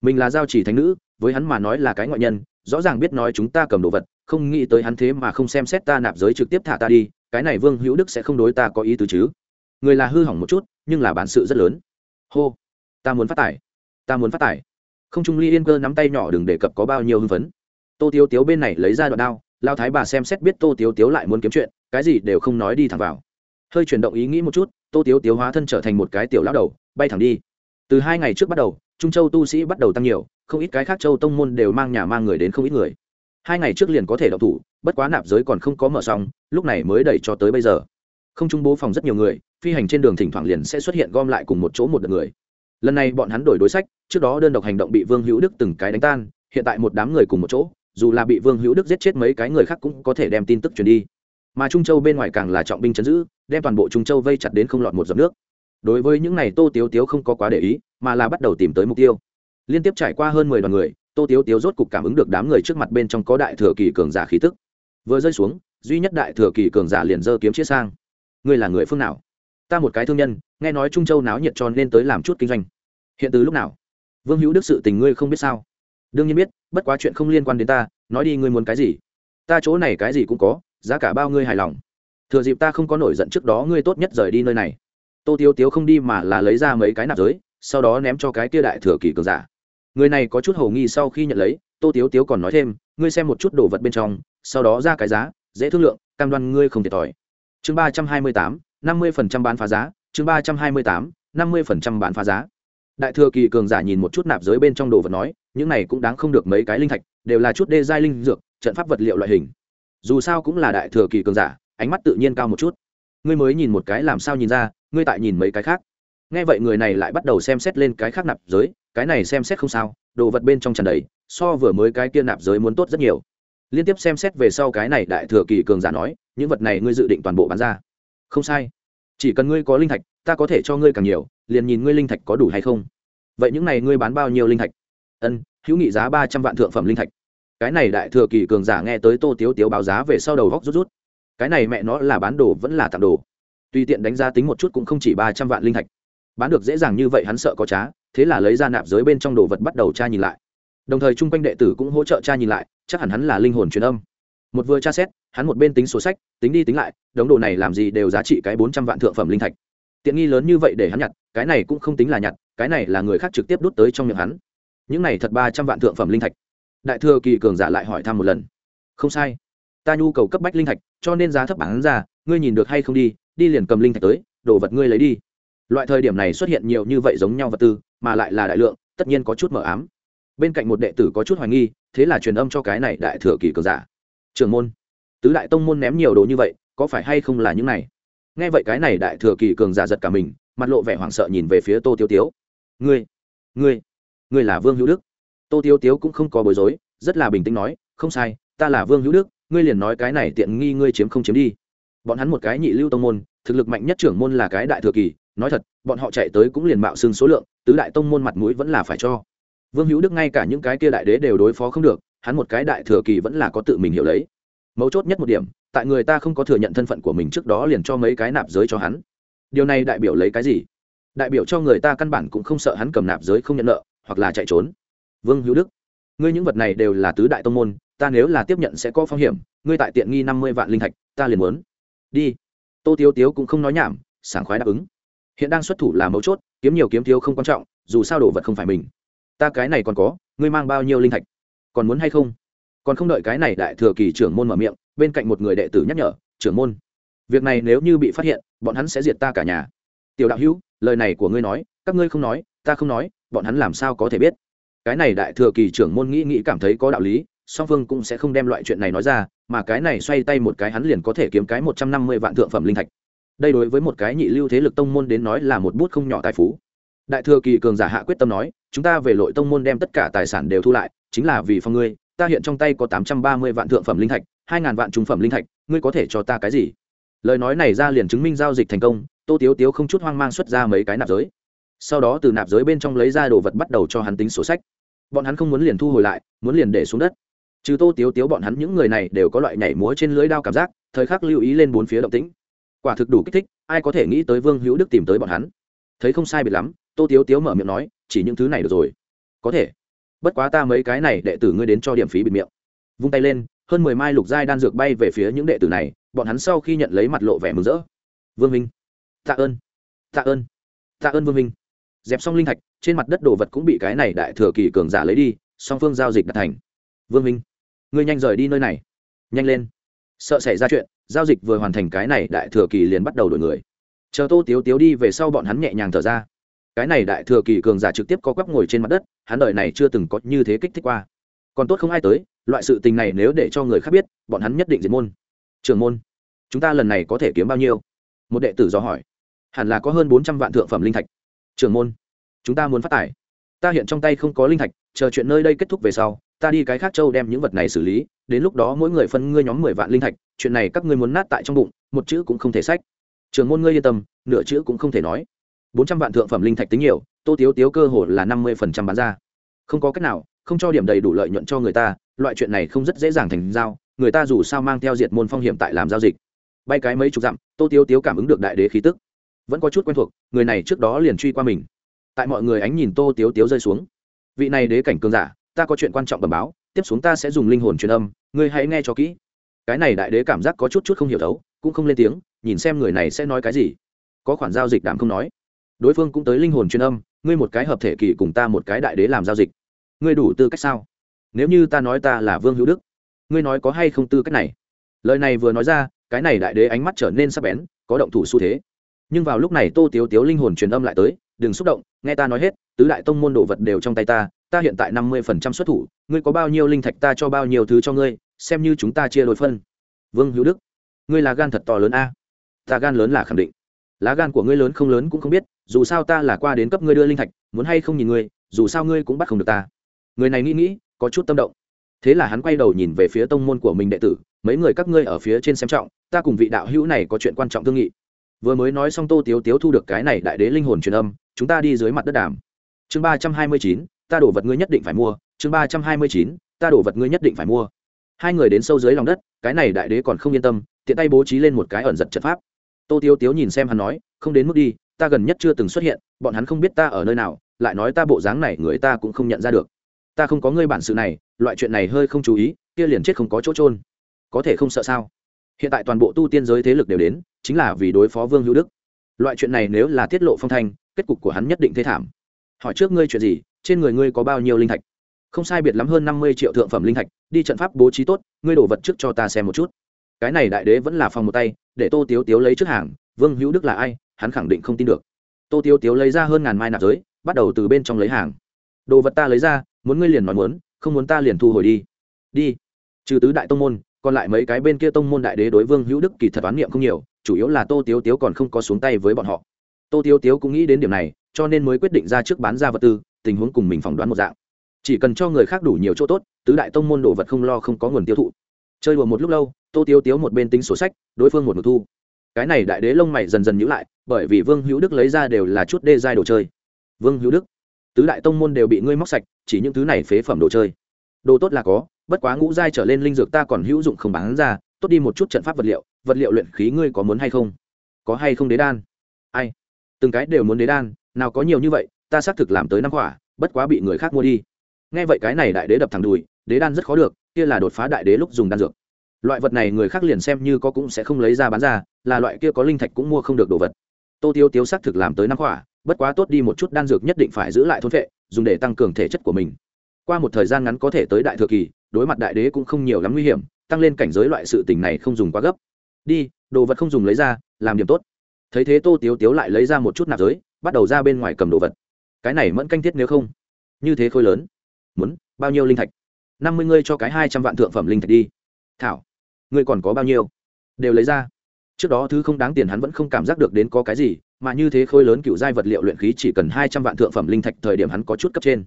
Mình là giao chỉ thánh nữ, với hắn mà nói là cái ngoại nhân, rõ ràng biết nói chúng ta cầm đồ vật, không nghĩ tới hắn thế mà không xem xét ta nạp giới trực tiếp thả ta đi, cái này vương hữu đức sẽ không đối ta có ý tứ chứ. Người là hư hỏng một chút, nhưng là bản sự rất lớn. Hô, ta muốn phát tài, ta muốn phát tài. Không trung ly yên cơ nắm tay nhỏ đừng đề cập có bao nhiêu hưng phấn. Tô tiếu tiếu bên này lấy ra đoạn đao, lao thái bà xem xét biết tô tiếu tiếu lại muốn kiếm chuyện, cái gì đều không nói đi thẳng vào. Hơi chuyển động ý nghĩ một chút tô tiếu tiếu hóa thân trở thành một cái tiểu lão đầu, bay thẳng đi. Từ hai ngày trước bắt đầu, trung châu tu sĩ bắt đầu tăng nhiều, không ít cái khác châu tông môn đều mang nhà mang người đến không ít người. Hai ngày trước liền có thể đậu thủ, bất quá nạp giới còn không có mở xong, lúc này mới đẩy cho tới bây giờ. Không trung bố phòng rất nhiều người, phi hành trên đường thỉnh thoảng liền sẽ xuất hiện gom lại cùng một chỗ một đợt người. Lần này bọn hắn đổi đối sách, trước đó đơn độc hành động bị vương hữu đức từng cái đánh tan, hiện tại một đám người cùng một chỗ, dù là bị vương hữu đức giết chết mấy cái người khác cũng có thể đem tin tức truyền đi mà trung châu bên ngoài càng là trọng binh chấn giữ, đem toàn bộ trung châu vây chặt đến không lọt một giọt nước. Đối với những này tô tiếu tiếu không có quá để ý, mà là bắt đầu tìm tới mục tiêu. Liên tiếp trải qua hơn mười đoàn người, tô tiếu tiếu rốt cục cảm ứng được đám người trước mặt bên trong có đại thừa kỳ cường giả khí tức. Vừa rơi xuống, duy nhất đại thừa kỳ cường giả liền giơ kiếm chiết sang. Ngươi là người phương nào? Ta một cái thương nhân, nghe nói trung châu náo nhiệt cho nên tới làm chút kinh doanh. Hiện từ lúc nào? Vương hữu đức sự tình ngươi không biết sao? Đương nhiên biết, bất quá chuyện không liên quan đến ta, nói đi ngươi muốn cái gì? Ta chỗ này cái gì cũng có giá cả bao ngươi hài lòng. Thừa dịp ta không có nổi giận trước đó ngươi tốt nhất rời đi nơi này. Tô tiếu tiếu không đi mà là lấy ra mấy cái nạp giới, sau đó ném cho cái kia đại thừa kỳ cường giả. Người này có chút hầu nghi sau khi nhận lấy, tô tiếu tiếu còn nói thêm, ngươi xem một chút đồ vật bên trong, sau đó ra cái giá, dễ thương lượng, cam đoan ngươi không thiệt thòi. Chương ba trăm hai mươi tám, năm mươi phần trăm bán phá giá, chương ba trăm hai mươi tám, năm mươi phần trăm bán phá giá. Đại thừa kỳ cường giả nhìn một chút nạp giới bên trong đồ vật nói, những này cũng đáng không được mấy cái linh thạch, đều là chút đê giai linh dược, trận pháp vật liệu loại hình dù sao cũng là đại thừa kỳ cường giả, ánh mắt tự nhiên cao một chút. Ngươi mới nhìn một cái làm sao nhìn ra, ngươi tại nhìn mấy cái khác. Nghe vậy người này lại bắt đầu xem xét lên cái khác nạp giới, cái này xem xét không sao, đồ vật bên trong tràn đầy, so vừa mới cái kia nạp giới muốn tốt rất nhiều. Liên tiếp xem xét về sau cái này đại thừa kỳ cường giả nói, những vật này ngươi dự định toàn bộ bán ra. Không sai. Chỉ cần ngươi có linh thạch, ta có thể cho ngươi càng nhiều, liền nhìn ngươi linh thạch có đủ hay không. Vậy những này ngươi bán bao nhiêu linh thạch? Ân, hữu nghị giá ba trăm vạn thượng phẩm linh thạch cái này đại thừa kỳ cường giả nghe tới tô tiếu tiếu báo giá về sau đầu góc rút rút. Cái này mẹ nó là bán đồ vẫn là tặng đồ. Tùy tiện đánh giá tính một chút cũng không chỉ ba trăm vạn linh thạch. Bán được dễ dàng như vậy hắn sợ có trá, thế là lấy ra nạp giới bên trong đồ vật bắt đầu tra nhìn lại. Đồng thời chung quanh đệ tử cũng hỗ trợ tra nhìn lại, chắc hẳn hắn là linh hồn truyền âm. Một vừa tra xét, hắn một bên tính sổ sách, tính đi tính lại, đống đồ này làm gì đều giá trị cái bốn trăm vạn thượng phẩm linh thạch. Tiện nghi lớn như vậy để hắn nhặt, cái này cũng không tính là nhặt, cái này là người khác trực tiếp đút tới trong miệng hắn. Những này thật ba trăm vạn thượng phẩm linh thạch đại thừa kỳ cường giả lại hỏi thăm một lần. Không sai. Ta nhu cầu cấp bách linh thạch, cho nên giá thấp bán ra, ngươi nhìn được hay không đi đi liền cầm linh thạch tới, đồ vật ngươi lấy đi. Loại thời điểm này xuất hiện nhiều như vậy giống nhau vật tư, mà lại là đại lượng, tất nhiên có chút mờ ám. Bên cạnh một đệ tử có chút hoài nghi, thế là truyền âm cho cái này đại thừa kỳ cường giả. Trường môn, tứ đại tông môn ném nhiều đồ như vậy, có phải hay không là những này? Nghe vậy cái này đại thừa kỳ cường giả giật cả mình, mặt lộ vẻ hoảng sợ nhìn về phía tô tiêu tiếu. Ngươi ngươi ngươi là vương hữu đức tô tiêu tiếu cũng không có bối rối, rất là bình tĩnh nói, không sai, ta là vương hữu đức, ngươi liền nói cái này tiện nghi ngươi chiếm không chiếm đi. Bọn hắn một cái nhị lưu tông môn, thực lực mạnh nhất trưởng môn là cái đại thừa kỳ, nói thật, bọn họ chạy tới cũng liền mạo xưng số lượng, tứ đại tông môn mặt mũi vẫn là phải cho. Vương hữu đức ngay cả những cái kia đại đế đều đối phó không được, hắn một cái đại thừa kỳ vẫn là có tự mình hiểu lấy. Mấu chốt nhất một điểm, tại người ta không có thừa nhận thân phận của mình trước đó liền cho mấy cái nạp giới cho hắn. Điều này đại biểu lấy cái gì? Đại biểu cho người ta căn bản cũng không sợ hắn cầm nạp giới không nhận nợ, hoặc là chạy trốn vương hữu đức ngươi những vật này đều là tứ đại tông môn ta nếu là tiếp nhận sẽ có phong hiểm ngươi tại tiện nghi năm mươi vạn linh thạch ta liền muốn đi tô tiếu tiếu cũng không nói nhảm sảng khoái đáp ứng hiện đang xuất thủ là mấu chốt kiếm nhiều kiếm thiếu không quan trọng dù sao đồ vật không phải mình ta cái này còn có ngươi mang bao nhiêu linh thạch còn muốn hay không còn không đợi cái này đại thừa kỳ trưởng môn mở miệng bên cạnh một người đệ tử nhắc nhở trưởng môn việc này nếu như bị phát hiện bọn hắn sẽ diệt ta cả nhà tiểu đạo hữu lời này của ngươi nói các ngươi không nói ta không nói bọn hắn làm sao có thể biết cái này đại thừa kỳ trưởng môn nghĩ nghĩ cảm thấy có đạo lý, song phương cũng sẽ không đem loại chuyện này nói ra, mà cái này xoay tay một cái hắn liền có thể kiếm cái một trăm năm mươi vạn thượng phẩm linh thạch. Đây đối với một cái nhị lưu thế lực tông môn đến nói là một bút không nhỏ tài phú. Đại thừa kỳ cường giả hạ quyết tâm nói, chúng ta về lội tông môn đem tất cả tài sản đều thu lại, chính là vì phong ngươi, ta hiện trong tay có tám trăm ba mươi vạn thượng phẩm linh thạch, hai ngàn vạn trung phẩm linh thạch, ngươi có thể cho ta cái gì? Lời nói này ra liền chứng minh giao dịch thành công, tô tiếu tiếu không chút hoang mang xuất ra mấy cái nạp giới. Sau đó từ nạp giới bên trong lấy ra đồ vật bắt đầu cho hắn tính sổ sách bọn hắn không muốn liền thu hồi lại, muốn liền để xuống đất. Trừ tô tiếu tiếu bọn hắn những người này đều có loại nhảy múa trên lưới đao cảm giác, thời khắc lưu ý lên bốn phía động tĩnh. Quả thực đủ kích thích, ai có thể nghĩ tới vương hữu đức tìm tới bọn hắn. Thấy không sai biệt lắm, tô tiếu tiếu mở miệng nói, chỉ những thứ này được rồi. Có thể. Bất quá ta mấy cái này đệ tử ngươi đến cho điểm phí bịt miệng. Vung tay lên, hơn mười mai lục giai đan dược bay về phía những đệ tử này, bọn hắn sau khi nhận lấy mặt lộ vẻ mừng rỡ. Vương minh. Tạ ơn. Tạ ơn. Tạ ơn vương minh. Dẹp xong linh thạch trên mặt đất đồ vật cũng bị cái này đại thừa kỳ cường giả lấy đi, song phương giao dịch đặt thành. Vương minh, ngươi nhanh rời đi nơi này. Nhanh lên. Sợ xảy ra chuyện, giao dịch vừa hoàn thành cái này đại thừa kỳ liền bắt đầu đổi người. Chờ tô tiếu tiếu đi về sau bọn hắn nhẹ nhàng thở ra. Cái này đại thừa kỳ cường giả trực tiếp có quắp ngồi trên mặt đất, hắn đời này chưa từng có như thế kích thích qua. Còn tốt không ai tới, loại sự tình này nếu để cho người khác biết, bọn hắn nhất định diệt môn. Trường môn, chúng ta lần này có thể kiếm bao nhiêu? Một đệ tử dò hỏi. Hẳn là có hơn bốn trăm vạn thượng phẩm linh thạch. Trường môn chúng ta muốn phát tài. Ta hiện trong tay không có linh thạch, chờ chuyện nơi đây kết thúc về sau, ta đi cái khác châu đem những vật này xử lý, đến lúc đó mỗi người phân ngươi nhóm mười vạn linh thạch, chuyện này các ngươi muốn nát tại trong bụng, một chữ cũng không thể sách. Trường môn ngươi yên tâm, nửa chữ cũng không thể nói. Bốn trăm vạn thượng phẩm linh thạch tính nhiều, tô tiếu tiếu cơ hồ là năm mươi phần trăm bán ra. Không có cách nào, không cho điểm đầy đủ lợi nhuận cho người ta, loại chuyện này không rất dễ dàng thành giao, người ta dù sao mang theo diệt môn phong hiểm tại làm giao dịch. Bay cái mấy chục dặm, tô tiếu tiếu cảm ứng được đại đế khí tức. Vẫn có chút quen thuộc, người này trước đó liền truy qua mình tại mọi người ánh nhìn tô tiếu tiếu rơi xuống. Vị này đế cảnh cường giả, ta có chuyện quan trọng bẩm báo, tiếp xuống ta sẽ dùng linh hồn truyền âm, ngươi hãy nghe cho kỹ. Cái này đại đế cảm giác có chút chút không hiểu thấu, cũng không lên tiếng, nhìn xem người này sẽ nói cái gì. Có khoản giao dịch đảm không nói. Đối phương cũng tới linh hồn truyền âm, ngươi một cái hợp thể kỳ cùng ta một cái đại đế làm giao dịch. Ngươi đủ tư cách sao? Nếu như ta nói ta là vương hữu đức, ngươi nói có hay không tư cách này? Lời này vừa nói ra, cái này đại đế ánh mắt trở nên sắc bén, có động thủ xu thế. Nhưng vào lúc này tô tiếu tiếu linh hồn truyền âm lại tới đừng xúc động, nghe ta nói hết, tứ đại tông môn đồ vật đều trong tay ta ta hiện tại năm mươi phần trăm xuất thủ, ngươi có bao nhiêu linh thạch ta cho bao nhiêu thứ cho ngươi, xem như chúng ta chia đôi phân. Vương hữu đức, ngươi là gan thật to lớn a? Ta gan lớn là khẳng định. Lá gan của ngươi lớn không lớn cũng không biết, dù sao ta là qua đến cấp ngươi đưa linh thạch, muốn hay không nhìn ngươi, dù sao ngươi cũng bắt không được ta. Người này nghĩ nghĩ, có chút tâm động. Thế là hắn quay đầu nhìn về phía tông môn của mình đệ tử, mấy người các ngươi ở phía trên xem trọng, ta cùng vị đạo hữu này có chuyện quan trọng thương nghị vừa mới nói xong tô tiếu tiếu thu được cái này đại đế linh hồn truyền âm, chúng ta đi dưới mặt đất đàm. Chương ba trăm hai mươi chín, ta đổ vật ngươi nhất định phải mua. Chương ba trăm hai mươi chín, ta đổ vật ngươi nhất định phải mua. Hai người đến sâu dưới lòng đất, cái này đại đế còn không yên tâm, tiện tay bố trí lên một cái ẩn giật trận pháp. Tô tiếu tiếu nhìn xem hắn nói, không đến mức đi, ta gần nhất chưa từng xuất hiện, bọn hắn không biết ta ở nơi nào, lại nói ta bộ dáng này người ta cũng không nhận ra được. Ta không có ngươi bản sự này, loại chuyện này hơi không chú ý, kia liền chết không có chỗ trôn có thể không sợ sao? Hiện tại toàn bộ tu tiên giới thế lực đều đến chính là vì đối phó vương hữu đức. Loại chuyện này nếu là tiết lộ phong thanh, kết cục của hắn nhất định thế thảm. Hỏi trước ngươi chuyện gì, trên người ngươi có bao nhiêu linh thạch? Không sai biệt lắm hơn năm mươi triệu thượng phẩm linh thạch, đi trận pháp bố trí tốt, ngươi đổ vật trước cho ta xem một chút. Cái này đại đế vẫn là phòng một tay, để tô tiếu tiếu lấy trước hàng, vương hữu đức là ai, hắn khẳng định không tin được. Tô tiếu tiếu lấy ra hơn ngàn mai nạp giới, bắt đầu từ bên trong lấy hàng. Đồ vật ta lấy ra, muốn ngươi liền nói muốn, không muốn ta liền thu hồi đi. Đi. Trừ tứ đại tông môn, còn lại mấy cái bên kia tông môn đại đế đối vương hữu đức kỳ thật oán niệm không nhiều chủ yếu là tô tiếu tiếu còn không có xuống tay với bọn họ. Tô tiếu tiếu cũng nghĩ đến điểm này, cho nên mới quyết định ra trước bán ra vật tư, tình huống cùng mình phỏng đoán một dạng. Chỉ cần cho người khác đủ nhiều chỗ tốt, tứ đại tông môn đồ vật không lo không có nguồn tiêu thụ. Chơi đùa một lúc lâu, tô tiếu tiếu một bên tính sổ sách, đối phương một một thu. Cái này đại đế lông mày dần dần nhữ lại, bởi vì vương hữu đức lấy ra đều là chút đê giai đồ chơi. Vương hữu đức, tứ đại tông môn đều bị ngươi móc sạch, chỉ những thứ này phế phẩm đồ chơi. Đồ tốt là có, bất quá ngũ giai trở lên linh dược ta còn hữu dụng không bán ra tốt đi một chút trận pháp vật liệu vật liệu luyện khí ngươi có muốn hay không? Có hay không đế đan? Ai? Từng cái đều muốn đế đan, nào có nhiều như vậy, ta xác thực làm tới năm quả, bất quá bị người khác mua đi. Nghe vậy cái này đại đế đập thẳng đùi, đế đan rất khó được, kia là đột phá đại đế lúc dùng đan dược. Loại vật này người khác liền xem như có cũng sẽ không lấy ra bán ra, là loại kia có linh thạch cũng mua không được đồ vật. Tô tiêu tiêu xác thực làm tới năm quả, bất quá tốt đi một chút đan dược nhất định phải giữ lại thôn vệ, dùng để tăng cường thể chất của mình. Qua một thời gian ngắn có thể tới đại thừa kỳ, đối mặt đại đế cũng không nhiều lắm nguy hiểm tăng lên cảnh giới loại sự tình này không dùng quá gấp. Đi, đồ vật không dùng lấy ra, làm điểm tốt. Thấy thế tô tiếu tiếu lại lấy ra một chút nạp giới, bắt đầu ra bên ngoài cầm đồ vật. Cái này mẫn canh thiết nếu không, như thế khối lớn. Muốn, bao nhiêu linh thạch? Năm mươi ngươi cho cái hai trăm vạn thượng phẩm linh thạch đi. Thảo, ngươi còn có bao nhiêu? Đều lấy ra. Trước đó thứ không đáng tiền hắn vẫn không cảm giác được đến có cái gì, mà như thế khối lớn cựu giai vật liệu luyện khí chỉ cần hai trăm vạn thượng phẩm linh thạch thời điểm hắn có chút cấp trên.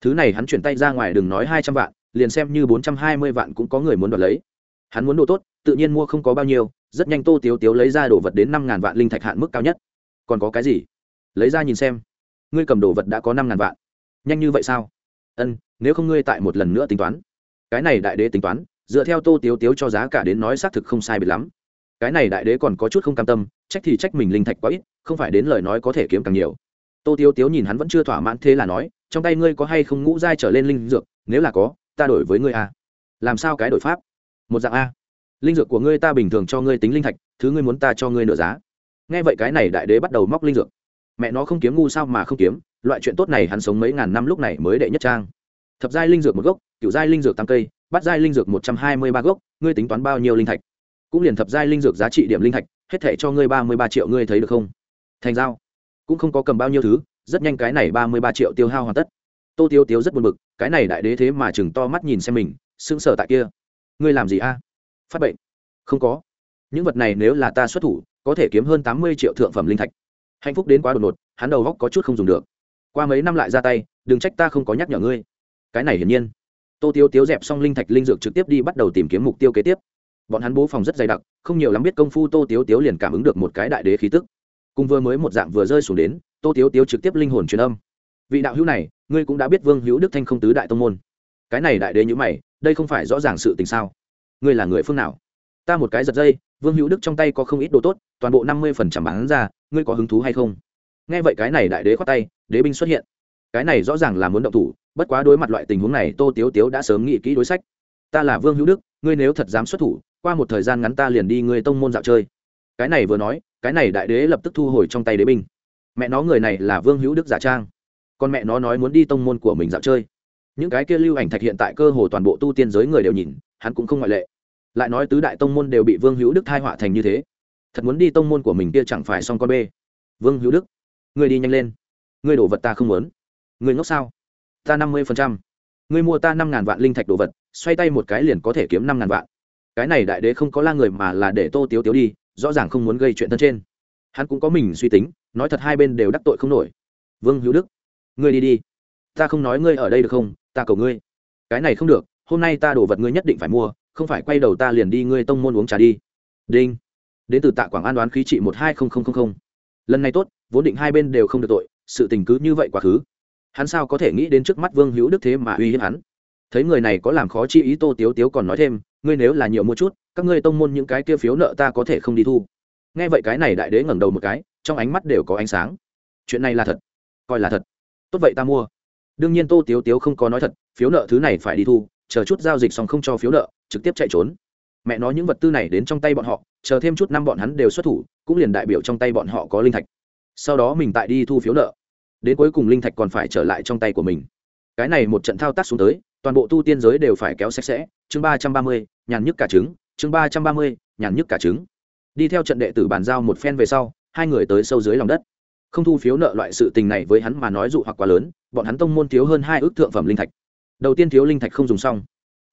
Thứ này hắn chuyển tay ra ngoài đừng nói hai trăm vạn liền xem như bốn trăm hai mươi vạn cũng có người muốn đoạt lấy. Hắn muốn đồ tốt, tự nhiên mua không có bao nhiêu, rất nhanh tô tiếu tiếu lấy ra đồ vật đến năm ngàn vạn linh thạch hạn mức cao nhất. Còn có cái gì? Lấy ra nhìn xem. Ngươi cầm đồ vật đã có năm ngàn vạn. Nhanh như vậy sao? Ân, nếu không ngươi tại một lần nữa tính toán. Cái này đại đế tính toán, dựa theo tô tiếu tiếu cho giá cả đến nói xác thực không sai biệt lắm. Cái này đại đế còn có chút không cam tâm, trách thì trách mình linh thạch quá ít, không phải đến lời nói có thể kiếm càng nhiều. Tô tiếu tiếu nhìn hắn vẫn chưa thỏa mãn thế là nói, trong tay ngươi có hay không ngũ giai trở lên linh dược, nếu là có ta đổi với ngươi a. Làm sao cái đổi pháp? Một dạng a. Linh dược của ngươi ta bình thường cho ngươi tính linh thạch, thứ ngươi muốn ta cho ngươi nửa giá. Nghe vậy cái này đại đế bắt đầu móc linh dược. Mẹ nó không kiếm ngu sao mà không kiếm, loại chuyện tốt này hắn sống mấy ngàn năm lúc này mới đệ nhất trang. Thập giai linh dược một gốc kiểu giai linh dược tám cây bắt giai linh dược một trăm hai mươi ba gốc, ngươi tính toán bao nhiêu linh thạch? Cũng liền thập giai linh dược giá trị điểm linh thạch, hết thể cho ngươi ba mươi ba triệu ngươi thấy được không? Thành giao. Cũng không có cầm bao nhiêu thứ, rất nhanh cái này ba mươi ba triệu tiêu hao hoàn tất tô tiêu tiêu rất buồn bực, cái này đại đế thế mà chừng to mắt nhìn xem mình, sững sờ tại kia. Ngươi làm gì a? Phát bệnh. Không có. Những vật này nếu là ta xuất thủ, có thể kiếm hơn tám mươi triệu thượng phẩm linh thạch. Hạnh phúc đến quá đột ngột, hắn đầu góc có chút không dùng được. Qua mấy năm lại ra tay, đừng trách ta không có nhắc nhở ngươi. Cái này hiển nhiên. Tô tiêu tiếu dẹp xong linh thạch linh dược trực tiếp đi bắt đầu tìm kiếm mục tiêu kế tiếp. Bọn hắn bố phòng rất dày đặc, không nhiều lắm biết công phu tô tiếu tiếu liền cảm ứng được một cái đại đế khí tức. Cùng vừa mới một dạng vừa rơi xuống đến, tô tiếu tiếu trực tiếp linh hồn truyền âm vị đạo hữu này, ngươi cũng đã biết vương hữu đức thanh không tứ đại tông môn. Cái này đại đế nhữ mày, đây không phải rõ ràng sự tình sao? Ngươi là người phương nào? Ta một cái giật dây, vương hữu đức trong tay có không ít đồ tốt, toàn bộ năm mươi phần trăm bán ra, ngươi có hứng thú hay không? Nghe vậy cái này đại đế khoát tay, đế binh xuất hiện. Cái này rõ ràng là muốn động thủ, bất quá đối mặt loại tình huống này, tô tiếu tiếu đã sớm nghĩ kỹ đối sách. Ta là vương hữu đức, ngươi nếu thật dám xuất thủ, qua một thời gian ngắn ta liền đi ngươi tông môn dạo chơi. Cái này vừa nói, cái này đại đế lập tức thu hồi trong tay đế binh. Mẹ nó người này là vương hữu đức giả trang còn mẹ nó nói muốn đi tông môn của mình dạo chơi. Những cái kia lưu ảnh thạch hiện tại cơ hồ toàn bộ tu tiên giới người đều nhìn, hắn cũng không ngoại lệ. Lại nói tứ đại tông môn đều bị vương hữu đức thai họa thành như thế. Thật muốn đi tông môn của mình kia chẳng phải xong con bê. Vương hữu đức, ngươi đi nhanh lên. Ngươi đổ vật ta không muốn. Ngươi ngốc sao? Ta năm mươi phần trăm. Ngươi mua ta năm ngàn vạn linh thạch đồ vật, xoay tay một cái liền có thể kiếm năm ngàn vạn. Cái này đại đế không có la người mà là để tô tiếu tiếu đi, rõ ràng không muốn gây chuyện thân trên. Hắn cũng có mình suy tính, nói thật hai bên đều đắc tội không nổi. Vương hữu đức ngươi đi đi. Ta không nói ngươi ở đây được không? Ta cầu ngươi. Cái này không được, hôm nay ta đổ vật ngươi nhất định phải mua, không phải quay đầu ta liền đi ngươi tông môn uống trà đi. Đinh. Đến từ tạ quảng an đoán khí trị một hai không không không không. Lần này tốt, vốn định hai bên đều không được tội, sự tình cứ như vậy quá khứ. Hắn sao có thể nghĩ đến trước mắt vương hữu đức thế mà uy hiếp hắn? Thấy người này có làm khó chi ý tô tiếu tiếu còn nói thêm, ngươi nếu là nhiều mua chút, các ngươi tông môn những cái kia phiếu nợ ta có thể không đi thu. Nghe vậy cái này đại đế ngẩng đầu một cái, trong ánh mắt đều có ánh sáng. Chuyện này là thật. Coi là thật tốt vậy ta mua. Đương nhiên tô tiếu tiếu không có nói thật, phiếu nợ thứ này phải đi thu, chờ chút giao dịch xong không cho phiếu nợ, trực tiếp chạy trốn. Mẹ nói những vật tư này đến trong tay bọn họ, chờ thêm chút năm bọn hắn đều xuất thủ, cũng liền đại biểu trong tay bọn họ có linh thạch. Sau đó mình tại đi thu phiếu nợ. Đến cuối cùng linh thạch còn phải trở lại trong tay của mình. Cái này một trận thao tác xuống tới, toàn bộ tu tiên giới đều phải kéo sạch sẽ. Chương ba trăm ba mươi, nhàn nhức cả trứng. Chương ba trăm ba mươi, nhàn nhức cả trứng. Đi theo trận đệ tử bàn giao một phen về sau, hai người tới sâu dưới lòng đất không thu phiếu nợ loại sự tình này với hắn mà nói dụ hoặc quá lớn, bọn hắn tông môn thiếu hơn hai ước thượng phẩm linh thạch. Đầu tiên thiếu linh thạch không dùng xong.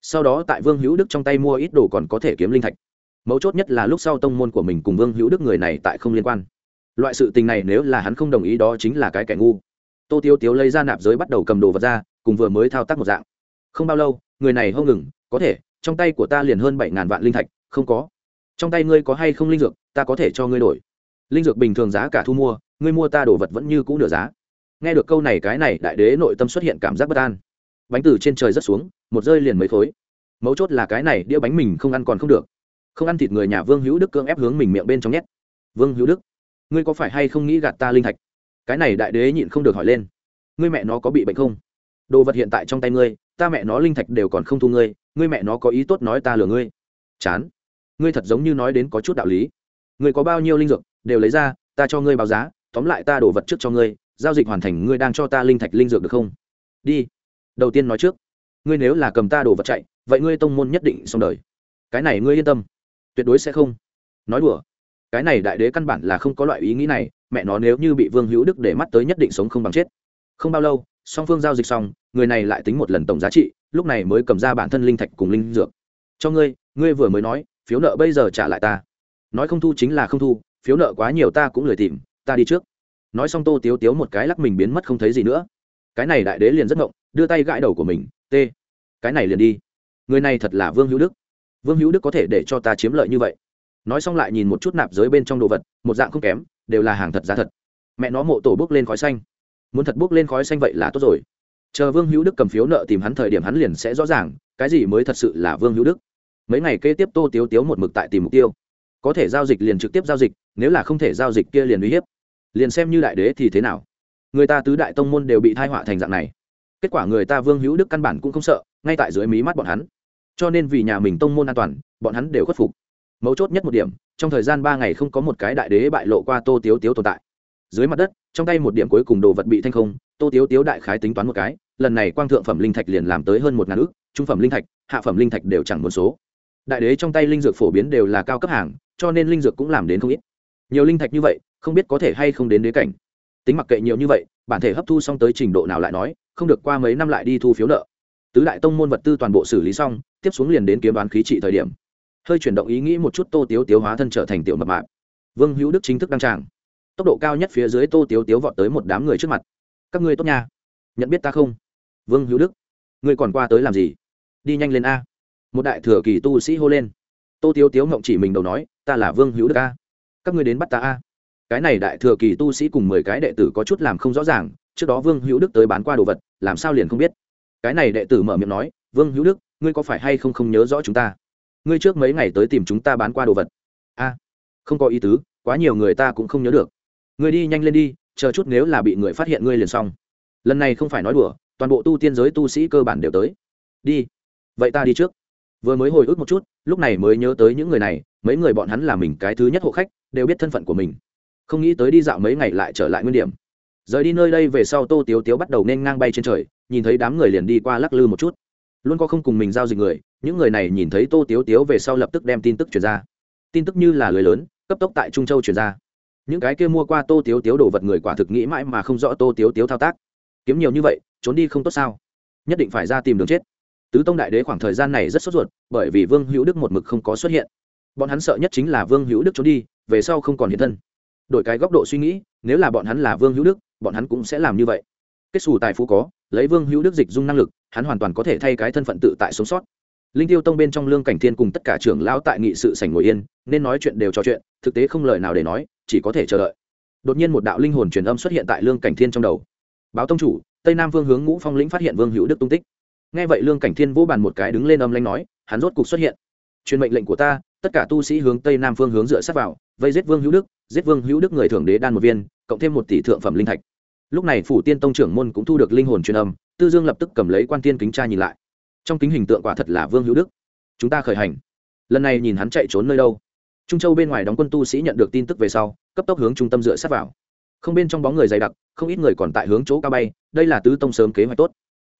Sau đó tại vương hữu đức trong tay mua ít đồ còn có thể kiếm linh thạch. Mấu chốt nhất là lúc sau tông môn của mình cùng vương hữu đức người này tại không liên quan. Loại sự tình này nếu là hắn không đồng ý đó chính là cái kẻ ngu. Tô tiêu tiếu lấy ra nạp giới bắt đầu cầm đồ vật ra, cùng vừa mới thao tác một dạng. Không bao lâu, người này hông ngừng, có thể, trong tay của ta liền hơn bảy ngàn vạn linh thạch, không có. Trong tay ngươi có hay không linh dược, ta có thể cho ngươi đổi linh dược bình thường giá cả thu mua, ngươi mua ta đồ vật vẫn như cũ nửa giá. Nghe được câu này, cái này đại đế nội tâm xuất hiện cảm giác bất an. Bánh từ trên trời rất xuống, một rơi liền mấy khối. Mấu chốt là cái này đĩa bánh mình không ăn còn không được. Không ăn thịt người nhà vương hữu đức cưỡng ép hướng mình miệng bên trong nhét. Vương hữu đức, ngươi có phải hay không nghĩ gạt ta linh thạch? Cái này đại đế nhịn không được hỏi lên. Ngươi mẹ nó có bị bệnh không? Đồ vật hiện tại trong tay ngươi, ta mẹ nó linh thạch đều còn không thu ngươi ngươi mẹ nó có ý tốt nói ta lừa ngươi. Chán. Ngươi thật giống như nói đến có chút đạo lý. Ngươi có bao nhiêu linh dược? Đều lấy ra, ta cho ngươi báo giá, tóm lại ta đổ vật trước cho ngươi, giao dịch hoàn thành, ngươi đang cho ta linh thạch linh dược được không? Đi. Đầu tiên nói trước, ngươi nếu là cầm ta đổ vật chạy, vậy ngươi tông môn nhất định xong đời. Cái này ngươi yên tâm. Tuyệt đối sẽ không. Nói đùa. Cái này đại đế căn bản là không có loại ý nghĩ này, mẹ nó nếu như bị vương hữu đức để mắt tới nhất định sống không bằng chết. Không bao lâu, song phương giao dịch xong, người này lại tính một lần tổng giá trị, lúc này mới cầm ra bản thân linh thạch cùng linh dược. Cho ngươi ngươi vừa mới nói, phiếu nợ bây giờ trả lại ta. Nói không thu chính là không thu phiếu nợ quá nhiều ta cũng lười tìm, ta đi trước. Nói xong tô tiếu tiếu một cái lắc mình biến mất không thấy gì nữa. Cái này đại đế liền rất ngộng, đưa tay gãi đầu của mình, t, cái này liền đi. Người này thật là vương hữu đức. Vương hữu đức có thể để cho ta chiếm lợi như vậy. Nói xong lại nhìn một chút nạp giới bên trong đồ vật, một dạng không kém, đều là hàng thật giá thật. Mẹ nó mộ tổ bước lên khói xanh. Muốn thật bước lên khói xanh vậy là tốt rồi. Chờ vương hữu đức cầm phiếu nợ tìm hắn thời điểm hắn liền sẽ rõ ràng, cái gì mới thật sự là vương hữu đức. Mấy ngày kế tiếp tô tiếu tiếu một mực tại tìm mục tiêu. Có thể giao dịch liền trực tiếp giao dịch nếu là không thể giao dịch kia liền uy hiếp. Liền xem như đại đế thì thế nào? Người ta tứ đại tông môn đều bị thai họa thành dạng này. Kết quả người ta vương hữu đức căn bản cũng không sợ, ngay tại dưới mí mắt bọn hắn. Cho nên vì nhà mình tông môn an toàn, bọn hắn đều khuất phục. Mấu chốt nhất một điểm, trong thời gian ba ngày không có một cái đại đế bại lộ qua tô tiếu tiếu tồn tại. Dưới mặt đất, trong tay một điểm cuối cùng đồ vật bị thanh không, tô tiếu tiếu đại khái tính toán một cái, lần này quang thượng phẩm linh thạch liền làm tới hơn một ngàn ước trung phẩm linh thạch, hạ phẩm linh thạch đều chẳng một số. Đại đế trong tay linh dược phổ biến đều là cao cấp hàng, cho nên linh dược cũng làm đến không ít nhiều linh thạch như vậy, không biết có thể hay không đến đế cảnh. Tính mặc kệ nhiều như vậy, bản thể hấp thu xong tới trình độ nào lại nói, không được qua mấy năm lại đi thu phiếu nợ. Tứ đại tông môn vật tư toàn bộ xử lý xong, tiếp xuống liền đến kiếm đoán khí trị thời điểm. Hơi chuyển động ý nghĩ một chút tô tiếu tiếu hóa thân trở thành tiểu mập mạp. Vương hữu đức chính thức đăng tràng. Tốc độ cao nhất phía dưới tô tiếu tiếu vọt tới một đám người trước mặt. Các ngươi tốt nha. Nhận biết ta không? Vương hữu đức. Ngươi còn qua tới làm gì? Đi nhanh lên a. Một đại thừa kỳ tu sĩ hô lên. Tô tiếu tiếu ngộng chỉ mình đầu nói, ta là vương hữu đức a các ngươi đến bắt ta a. Cái này đại thừa kỳ tu sĩ cùng mười cái đệ tử có chút làm không rõ ràng, trước đó vương hữu đức tới bán qua đồ vật, làm sao liền không biết. Cái này đệ tử mở miệng nói, vương hữu đức, ngươi có phải hay không không nhớ rõ chúng ta? Ngươi trước mấy ngày tới tìm chúng ta bán qua đồ vật. A, không có ý tứ, quá nhiều người ta cũng không nhớ được. Ngươi đi nhanh lên đi, chờ chút nếu là bị người phát hiện ngươi liền xong. Lần này không phải nói đùa, toàn bộ tu tiên giới tu sĩ cơ bản đều tới. Đi, vậy ta đi trước. Vừa mới hồi ức một chút, lúc này mới nhớ tới những người này, mấy người bọn hắn là mình cái thứ nhất hộ khách đều biết thân phận của mình. Không nghĩ tới đi dạo mấy ngày lại trở lại nguyên điểm. Rời đi nơi đây về sau tô tiếu tiếu bắt đầu nên ngang bay trên trời, nhìn thấy đám người liền đi qua lắc lư một chút. Luôn có không cùng mình giao dịch người, những người này nhìn thấy tô tiếu tiếu về sau lập tức đem tin tức chuyển ra. Tin tức như là lưới lớn, cấp tốc tại trung châu chuyển ra. Những cái kia mua qua tô tiếu tiếu đồ vật người quả thực nghĩ mãi mà không rõ tô tiếu tiếu thao tác. Kiếm nhiều như vậy, trốn đi không tốt sao? Nhất định phải ra tìm đường chết. Tứ tông đại đế khoảng thời gian này rất sốt ruột, bởi vì vương hữu đức một mực không có xuất hiện bọn hắn sợ nhất chính là vương hữu đức trốn đi, về sau không còn hiện thân. Đổi cái góc độ suy nghĩ, nếu là bọn hắn là vương hữu đức, bọn hắn cũng sẽ làm như vậy. Kết xù tài phú có, lấy vương hữu đức dịch dung năng lực, hắn hoàn toàn có thể thay cái thân phận tự tại sống sót. Linh tiêu tông bên trong lương cảnh thiên cùng tất cả trưởng lão tại nghị sự sảnh ngồi yên, nên nói chuyện đều trò chuyện, thực tế không lời nào để nói, chỉ có thể chờ đợi. Đột nhiên một đạo linh hồn truyền âm xuất hiện tại lương cảnh thiên trong đầu. Báo tông chủ, tây nam vương hướng ngũ phong lĩnh phát hiện vương hữu đức tung tích. Nghe vậy lương cảnh thiên vô bàn một cái đứng lên âm lanh nói, hắn rốt cục xuất hiện. Truyền mệnh lệnh của ta tất cả tu sĩ hướng tây nam phương hướng dựa sát vào, vây giết vương hữu đức, giết vương hữu đức người thưởng đế đan một viên, cộng thêm một tỷ thượng phẩm linh thạch. Lúc này phủ tiên tông trưởng môn cũng thu được linh hồn truyền âm, tư dương lập tức cầm lấy quan tiên kính tra nhìn lại. Trong kính hình tượng quả thật là vương hữu đức. Chúng ta khởi hành. Lần này nhìn hắn chạy trốn nơi đâu? Trung châu bên ngoài đóng quân tu sĩ nhận được tin tức về sau, cấp tốc hướng trung tâm dựa sát vào. Không bên trong bóng người dày đặc, không ít người còn tại hướng chỗ cao bay, đây là tứ tông sớm kế hoạch tốt.